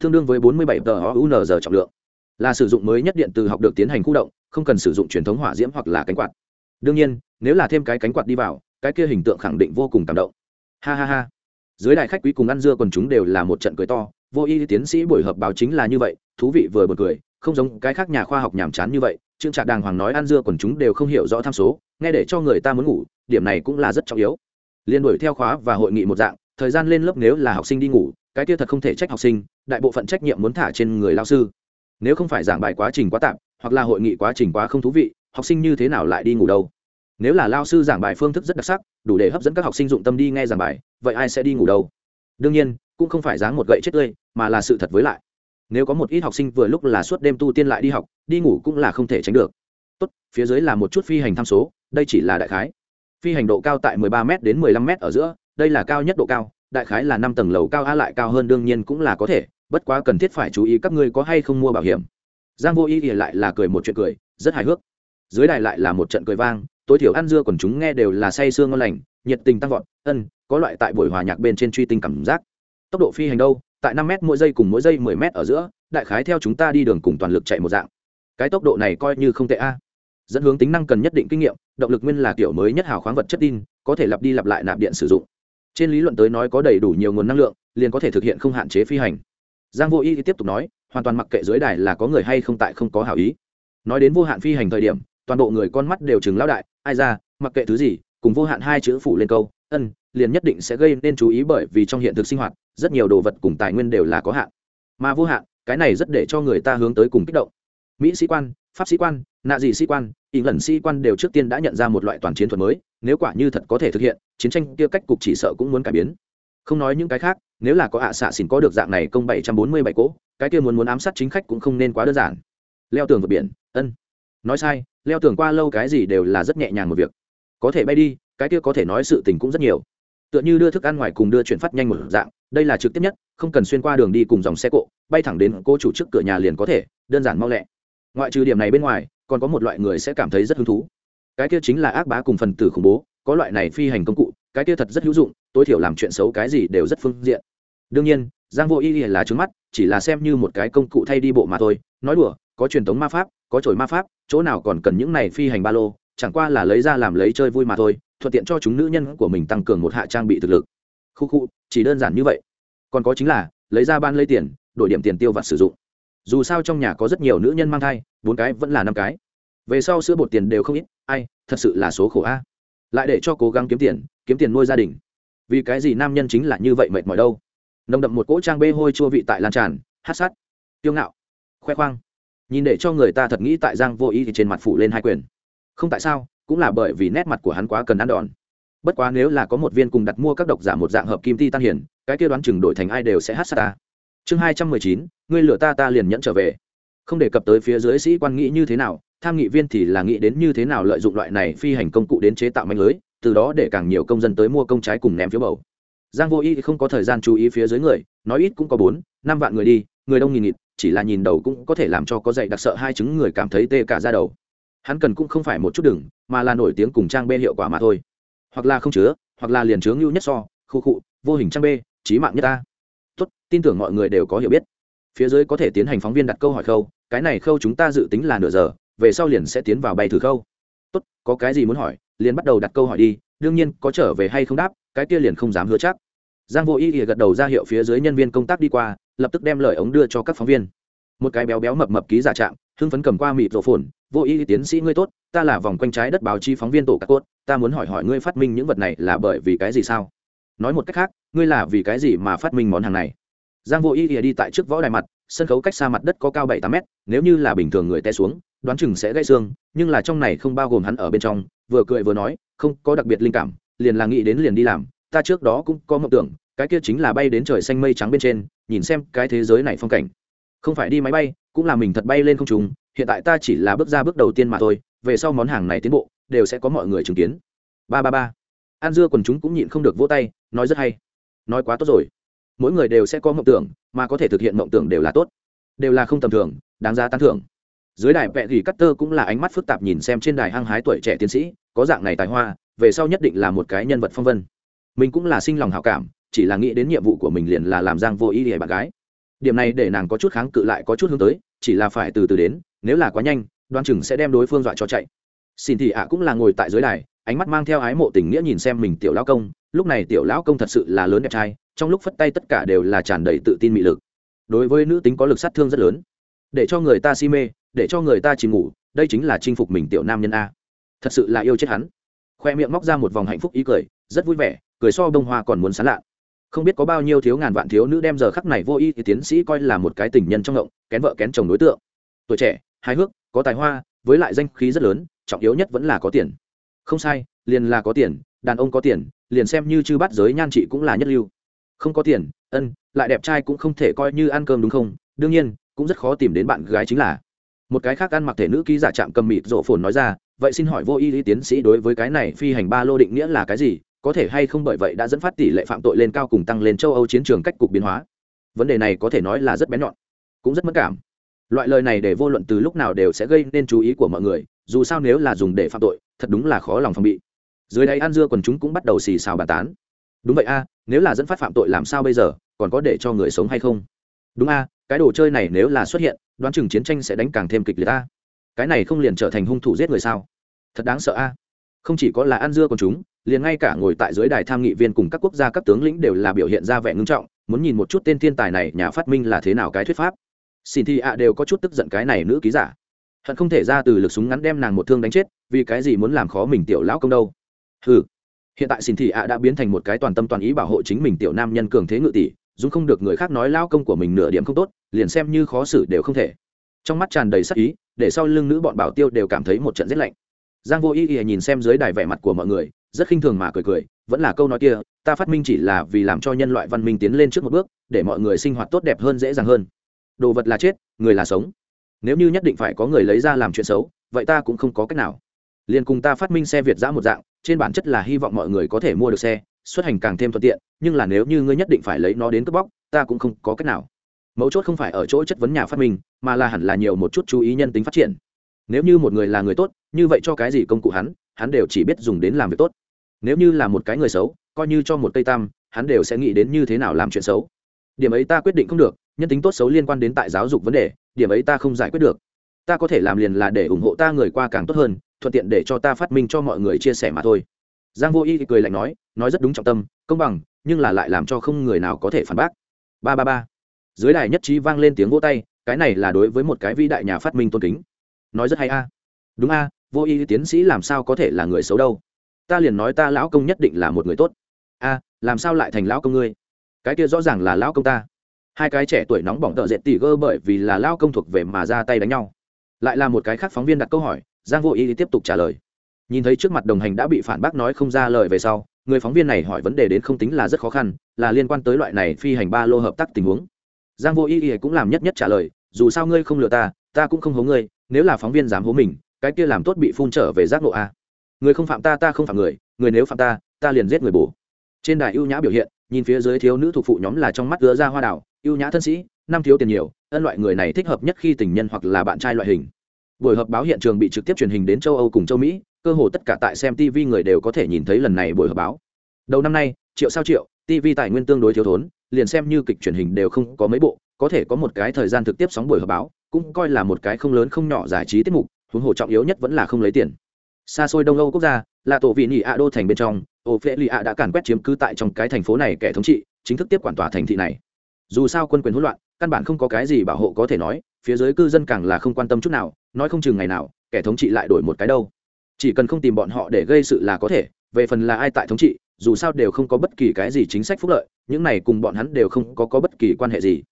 [SPEAKER 1] tương đương với bốn mươi bảy tờ giờ trọng lượng. Là sử dụng mới nhất điện từ học được tiến hành khu động, không cần sử dụng truyền thống hỏa diễm hoặc là cánh quạt đương nhiên, nếu là thêm cái cánh quạt đi vào, cái kia hình tượng khẳng định vô cùng cảm động. Ha ha ha. Dưới đại khách quý cùng ăn dưa còn chúng đều là một trận cười to, vô y tiến sĩ buổi họp báo chính là như vậy, thú vị vừa bật cười, không giống cái khác nhà khoa học nhàm chán như vậy, trương trạc đàng hoàng nói ăn dưa còn chúng đều không hiểu rõ tham số, nghe để cho người ta muốn ngủ, điểm này cũng là rất trọng yếu. Liên đuổi theo khóa và hội nghị một dạng, thời gian lên lớp nếu là học sinh đi ngủ, cái kia thật không thể trách học sinh, đại bộ phận trách nhiệm muốn thả trên người lao sư. Nếu không phải giảng bài quá trình quá tạm hoặc là hội nghị quá trình quá không thú vị, học sinh như thế nào lại đi ngủ đâu? Nếu là lao sư giảng bài phương thức rất đặc sắc, đủ để hấp dẫn các học sinh dụng tâm đi nghe giảng bài, vậy ai sẽ đi ngủ đâu? Đương nhiên, cũng không phải dáng một gậy chết tươi, mà là sự thật với lại. Nếu có một ít học sinh vừa lúc là suốt đêm tu tiên lại đi học, đi ngủ cũng là không thể tránh được. Tốt, phía dưới là một chút phi hành tham số, đây chỉ là đại khái. Phi hành độ cao tại 13 m đến 15 m ở giữa, đây là cao nhất độ cao, đại khái là năm tầng lầu cao a lại cao hơn đương nhiên cũng là có thể, bất quá cần thiết phải chú ý các ngươi có hay không mua bảo hiểm. Giang vô ý thì lại là cười một chuyện cười, rất hài hước. Dưới đài lại là một trận cười vang tối thiểu ăn dưa còn chúng nghe đều là say sương ngon lành, nhiệt tình tăng vọt, ân, có loại tại buổi hòa nhạc bên trên truy tinh cảm giác. Tốc độ phi hành đâu? Tại năm m mỗi giây cùng mỗi giây mười m ở giữa, đại khái theo chúng ta đi đường cùng toàn lực chạy một dạng. Cái tốc độ này coi như không tệ a. Dẫn hướng tính năng cần nhất định kinh nghiệm, động lực nguyên là kiểu mới nhất hào khoáng vật chất tin có thể lặp đi lặp lại nạp điện sử dụng. Trên lý luận tới nói có đầy đủ nhiều nguồn năng lượng, liền có thể thực hiện không hạn chế phi hành. Giang vô y tiếp tục nói, hoàn toàn mặc kệ dưới đài là có người hay không tại không có hảo ý. Nói đến vô hạn phi hành thời điểm, toàn bộ người con mắt đều chừng lão đại ai ra, mặc kệ thứ gì, cùng vô hạn hai chữ phủ lên câu, ân, liền nhất định sẽ gây nên chú ý bởi vì trong hiện thực sinh hoạt, rất nhiều đồ vật cùng tài nguyên đều là có hạn. Mà vô hạn, cái này rất để cho người ta hướng tới cùng kích động. Mỹ sĩ quan, pháp sĩ quan, nạ dị sĩ quan ý lần sĩ quan đều trước tiên đã nhận ra một loại toàn chiến thuật mới, nếu quả như thật có thể thực hiện, chiến tranh kia cách cục chỉ sợ cũng muốn cải biến. Không nói những cái khác, nếu là có ạ xạ xỉn có được dạng này công bảy trăm bốn mươi bảy cỗ cái kia muốn muốn ám sát chính khách cũng không nên quá đơn giản. Leo tường vượt biển, ân. Nói sai leo tường qua lâu cái gì đều là rất nhẹ nhàng một việc. Có thể bay đi, cái kia có thể nói sự tình cũng rất nhiều. Tựa như đưa thức ăn ngoài cùng đưa chuyển phát nhanh một dạng, đây là trực tiếp nhất, không cần xuyên qua đường đi cùng dòng xe cộ, bay thẳng đến cô chủ trước cửa nhà liền có thể, đơn giản mau lẹ. Ngoại trừ điểm này bên ngoài, còn có một loại người sẽ cảm thấy rất hứng thú. Cái kia chính là ác bá cùng phần tử khủng bố, có loại này phi hành công cụ, cái kia thật rất hữu dụng, tối thiểu làm chuyện xấu cái gì đều rất phương diện. Đương nhiên, giang vô y là trứng mắt, chỉ là xem như một cái công cụ thay đi bộ mà thôi, nói đùa có truyền thống ma pháp, có trồi ma pháp, chỗ nào còn cần những này phi hành ba lô, chẳng qua là lấy ra làm lấy chơi vui mà thôi, thuận tiện cho chúng nữ nhân của mình tăng cường một hạ trang bị thực lực. Khu khu, chỉ đơn giản như vậy. Còn có chính là, lấy ra ban lấy tiền, đổi điểm tiền tiêu vặt sử dụng. Dù sao trong nhà có rất nhiều nữ nhân mang thai, bốn cái vẫn là năm cái. Về sau sữa bột tiền đều không ít, ai, thật sự là số khổ a. Lại để cho cố gắng kiếm tiền kiếm tiền nuôi gia đình. Vì cái gì nam nhân chính là như vậy mệt mỏi đâu? Nồng đậm một cỗ trang bê hôi chua vị tại lan tràn, hát sát tiêu ngạo, khoe khoang nhìn để cho người ta thật nghĩ tại giang vô ý thì trên mặt phủ lên hai quyền. Không tại sao, cũng là bởi vì nét mặt của hắn quá cần ăn đòn. Bất quá nếu là có một viên cùng đặt mua các độc giả một dạng hợp kim ti tan hiển cái kia đoán chừng đổi thành ai đều sẽ hát xa ta. Chương hai trăm mười chín, ngươi lửa ta ta liền nhẫn trở về. Không đề cập tới phía dưới sĩ quan nghĩ như thế nào, tham nghị viên thì là nghĩ đến như thế nào lợi dụng loại này phi hành công cụ đến chế tạo manh lưới, từ đó để càng nhiều công dân tới mua công trái cùng ném phiếu bầu. Giang vô y không có thời gian chú ý phía dưới người, nói ít cũng có bốn, năm vạn người đi, người đông nghìn nghịt chỉ là nhìn đầu cũng có thể làm cho có dạy đặc sợ hai chứng người cảm thấy tê cả ra đầu. Hắn cần cũng không phải một chút đừng, mà là nổi tiếng cùng trang b hiệu quả mà thôi. Hoặc là không chứa, hoặc là liền chứa ngưu nhất so, khu khụ vô hình trang b trí mạng nhất ta. Tốt, tin tưởng mọi người đều có hiểu biết. Phía dưới có thể tiến hành phóng viên đặt câu hỏi khâu, cái này khâu chúng ta dự tính là nửa giờ, về sau liền sẽ tiến vào bay thử khâu. Tốt, có cái gì muốn hỏi, liền bắt đầu đặt câu hỏi đi, đương nhiên có trở về hay không đáp, cái kia liền không dám hứa chắc. Giang vô ý ỉa gật đầu ra hiệu phía dưới nhân viên công tác đi qua lập tức đem lời ống đưa cho các phóng viên. Một cái béo béo mập mập ký giả trạm, hưng phấn cầm qua mịt rổ phồn, vô ý tiến sĩ ngươi tốt, ta là vòng quanh trái đất báo chí phóng viên tổ các cốt, ta muốn hỏi hỏi ngươi phát minh những vật này là bởi vì cái gì sao? Nói một cách khác, ngươi là vì cái gì mà phát minh món hàng này? Giang vô ý ỉa đi tại trước võ đài mặt, sân khấu cách xa mặt đất có cao bảy tám mét, nếu như là bình thường người té xuống, đoán chừng sẽ gãy xương, nhưng là trong này không bao gồm hắn ở bên trong, vừa cười vừa nói, không có đặc biệt linh cảm, liền là nghĩ đến liền đi làm, ta trước đó cũng có mộng tưởng cái kia chính là bay đến trời xanh mây trắng bên trên, nhìn xem cái thế giới này phong cảnh. Không phải đi máy bay, cũng là mình thật bay lên không trùng hiện tại ta chỉ là bước ra bước đầu tiên mà thôi, về sau món hàng này tiến bộ, đều sẽ có mọi người chứng kiến. Ba ba ba. An dưa quần chúng cũng nhịn không được vỗ tay, nói rất hay. Nói quá tốt rồi. Mỗi người đều sẽ có mộng tưởng, mà có thể thực hiện mộng tưởng đều là tốt. Đều là không tầm thường, đáng giá tán thưởng. Dưới đài vẹ gỉ cắt tơ cũng là ánh mắt phức tạp nhìn xem trên đài hăng hái tuổi trẻ tiến sĩ, có dạng này tài hoa, về sau nhất định là một cái nhân vật phong vân. Mình cũng là sinh lòng hảo cảm chỉ là nghĩ đến nhiệm vụ của mình liền là làm giang vô ý để bạn gái. Điểm này để nàng có chút kháng cự lại, có chút hướng tới, chỉ là phải từ từ đến, nếu là quá nhanh, đoan chừng sẽ đem đối phương dọa cho chạy. Xin thì ạ cũng là ngồi tại dưới đài, ánh mắt mang theo ái mộ tình nghĩa nhìn xem mình tiểu lão công, lúc này tiểu lão công thật sự là lớn đẹp trai, trong lúc phất tay tất cả đều là tràn đầy tự tin mị lực. Đối với nữ tính có lực sát thương rất lớn. Để cho người ta si mê, để cho người ta chìm ngủ, đây chính là chinh phục mình tiểu nam nhân a. Thật sự là yêu chết hắn. Khoe miệng móc ra một vòng hạnh phúc ý cười, rất vui vẻ, cười so bông hoa còn muốn sán lạ không biết có bao nhiêu thiếu ngàn vạn thiếu nữ đem giờ khắc này vô y thì tiến sĩ coi là một cái tình nhân trong ngộng, kén vợ kén chồng đối tượng. Tuổi trẻ, hài hước, có tài hoa, với lại danh khí rất lớn, trọng yếu nhất vẫn là có tiền. Không sai, liền là có tiền, đàn ông có tiền, liền xem như chư bắt giới nhan chị cũng là nhất lưu. Không có tiền, ân, lại đẹp trai cũng không thể coi như ăn cơm đúng không? Đương nhiên, cũng rất khó tìm đến bạn gái chính là. Một cái khác ăn mặc thể nữ ký giả trạm cầm mịt rộ phồn nói ra, vậy xin hỏi vô y lý tiến sĩ đối với cái này phi hành ba lô định nghĩa là cái gì? Có thể hay không bởi vậy đã dẫn phát tỷ lệ phạm tội lên cao cùng tăng lên châu âu chiến trường cách cục biến hóa. Vấn đề này có thể nói là rất bén nhọn, cũng rất mất cảm. Loại lời này để vô luận từ lúc nào đều sẽ gây nên chú ý của mọi người, dù sao nếu là dùng để phạm tội, thật đúng là khó lòng phòng bị. Dưới đây ăn dưa còn chúng cũng bắt đầu xì xào bàn tán. Đúng vậy a, nếu là dẫn phát phạm tội làm sao bây giờ, còn có để cho người sống hay không? Đúng a, cái đồ chơi này nếu là xuất hiện, đoán chừng chiến tranh sẽ đánh càng thêm kịch liệt a. Cái này không liền trở thành hung thủ giết người sao? Thật đáng sợ a không chỉ có là ăn dưa còn chúng, liền ngay cả ngồi tại dưới đài tham nghị viên cùng các quốc gia các tướng lĩnh đều là biểu hiện ra vẻ ngưng trọng, muốn nhìn một chút tên thiên tài này nhà phát minh là thế nào cái thuyết pháp. Xin thi ạ đều có chút tức giận cái này nữ ký giả. Hận không thể ra từ lực súng ngắn đem nàng một thương đánh chết, vì cái gì muốn làm khó mình tiểu lão công đâu. Ừ hiện tại xin thị ạ đã biến thành một cái toàn tâm toàn ý bảo hộ chính mình tiểu nam nhân cường thế ngự tỷ dung không được người khác nói lao công của mình nửa điểm không tốt, liền xem như khó xử đều không thể. Trong mắt tràn đầy sắc ý, để sau lưng nữ bọn bảo tiêu đều cảm thấy một trận rét lạnh giang vô ý ý nhìn xem dưới đài vẻ mặt của mọi người, rất khinh thường mà cười cười, vẫn là câu nói kia, ta phát minh chỉ là vì làm cho nhân loại văn minh tiến lên trước một bước, để mọi người sinh hoạt tốt đẹp hơn dễ dàng hơn. Đồ vật là chết, người là sống. Nếu như nhất định phải có người lấy ra làm chuyện xấu, vậy ta cũng không có cách nào. Liền cùng ta phát minh xe việt giã một dạng, trên bản chất là hy vọng mọi người có thể mua được xe, xuất hành càng thêm thuận tiện, nhưng là nếu như ngươi nhất định phải lấy nó đến cướp bóc, ta cũng không có cách nào. Mấu chốt không phải ở chỗ chất vấn nhà phát minh, mà là hẳn là nhiều một chút chú ý nhân tính phát triển. Nếu như một người là người tốt như vậy cho cái gì công cụ hắn hắn đều chỉ biết dùng đến làm việc tốt. Nếu như là một cái người xấu, coi như cho một cây tam, hắn đều sẽ nghĩ đến như thế nào làm chuyện xấu. Điểm ấy ta quyết định không được, nhân tính tốt xấu liên quan đến tại giáo dục vấn đề, điểm ấy ta không giải quyết được. Ta có thể làm liền là để ủng hộ ta người qua càng tốt hơn, thuận tiện để cho ta phát minh cho mọi người chia sẻ mà thôi. Giang vô y cười lạnh nói nói rất đúng trọng tâm, công bằng, nhưng là lại làm cho không người nào có thể phản bác. Ba ba ba. Dưới đài nhất trí vang lên tiếng vỗ tay, cái này là đối với một cái vĩ đại nhà phát minh tôn kính. Nói rất hay a. Đúng a vô y tiến sĩ làm sao có thể là người xấu đâu. Ta liền nói ta lão công nhất định là một người tốt. A, làm sao lại thành lão công ngươi? Cái kia rõ ràng là lão công ta. Hai cái trẻ tuổi nóng bỏng tợ dệt tỉ gơ bởi vì là lao công thuộc về mà ra tay đánh nhau. Lại là một cái khác phóng viên đặt câu hỏi, giang vô ý tiếp tục trả lời. Nhìn thấy trước mặt đồng hành đã bị phản bác nói không ra lời về sau, người phóng viên này hỏi vấn đề đến không tính là rất khó khăn, là liên quan tới loại này phi hành ba lô hợp tác tình huống. Giang vô ý cũng làm nhất nhất trả lời, dù sao ngươi không lừa ta ta cũng không hố ngươi, nếu là phóng viên dám hố mình cái kia làm tốt bị phun trở về giác ngộ a. Người không phạm ta ta không phạm người người nếu phạm ta ta liền giết người bổ. Trên đài ưu nhã biểu hiện nhìn phía dưới thiếu nữ thuộc phụ nhóm là trong mắt gỡ ra hoa đào, ưu nhã thân sĩ năm thiếu tiền nhiều ân loại người này thích hợp nhất khi tình nhân hoặc là bạn trai loại hình. Buổi họp báo hiện trường bị trực tiếp truyền hình đến châu âu cùng châu mỹ cơ hồ tất cả tại xem tv người đều có thể nhìn thấy lần này buổi họp báo. Đầu năm nay triệu sao triệu tv tài nguyên tương đối thiếu thốn liền xem như kịch truyền hình đều không có mấy bộ có thể có một cái thời gian thực tiếp sóng buổi họp báo cũng coi là một cái không lớn không nhỏ giải trí tiết mục huống hồ trọng yếu nhất vẫn là không lấy tiền. Xa xôi đông âu quốc gia là tổ vị nhị ạ đô thành bên trong ô phê lì ạ đã càn quét chiếm cứ tại trong cái thành phố này kẻ thống trị chính thức tiếp quản tòa thành thị này. Dù sao quân quyền hỗn loạn căn bản không có cái gì bảo hộ có thể nói phía dưới cư dân càng là không quan tâm chút nào nói không chừng ngày nào kẻ thống trị lại đổi một cái đâu. Chỉ cần không tìm bọn họ để gây sự là có thể về phần là ai tại thống trị dù sao đều không có bất kỳ cái gì chính sách phúc lợi những này cùng bọn hắn đều không có, có bất kỳ quan hệ gì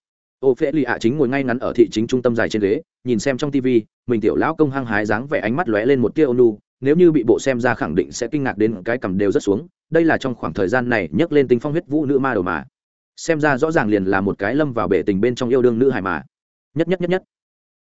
[SPEAKER 1] ô phễ lì ạ chính ngồi ngay ngắn ở thị chính trung tâm dài trên ghế, nhìn xem trong tv mình tiểu lão công hăng hái dáng vẻ ánh mắt lóe lên một tia ônu, nếu như bị bộ xem ra khẳng định sẽ kinh ngạc đến cái cầm đều rất xuống, đây là trong khoảng thời gian này nhấc lên tinh phong huyết vũ nữ ma đầu mà. Xem ra rõ ràng liền là một cái lâm vào bể tình bên trong yêu đương nữ hải mà. Nhất nhất nhất nhất.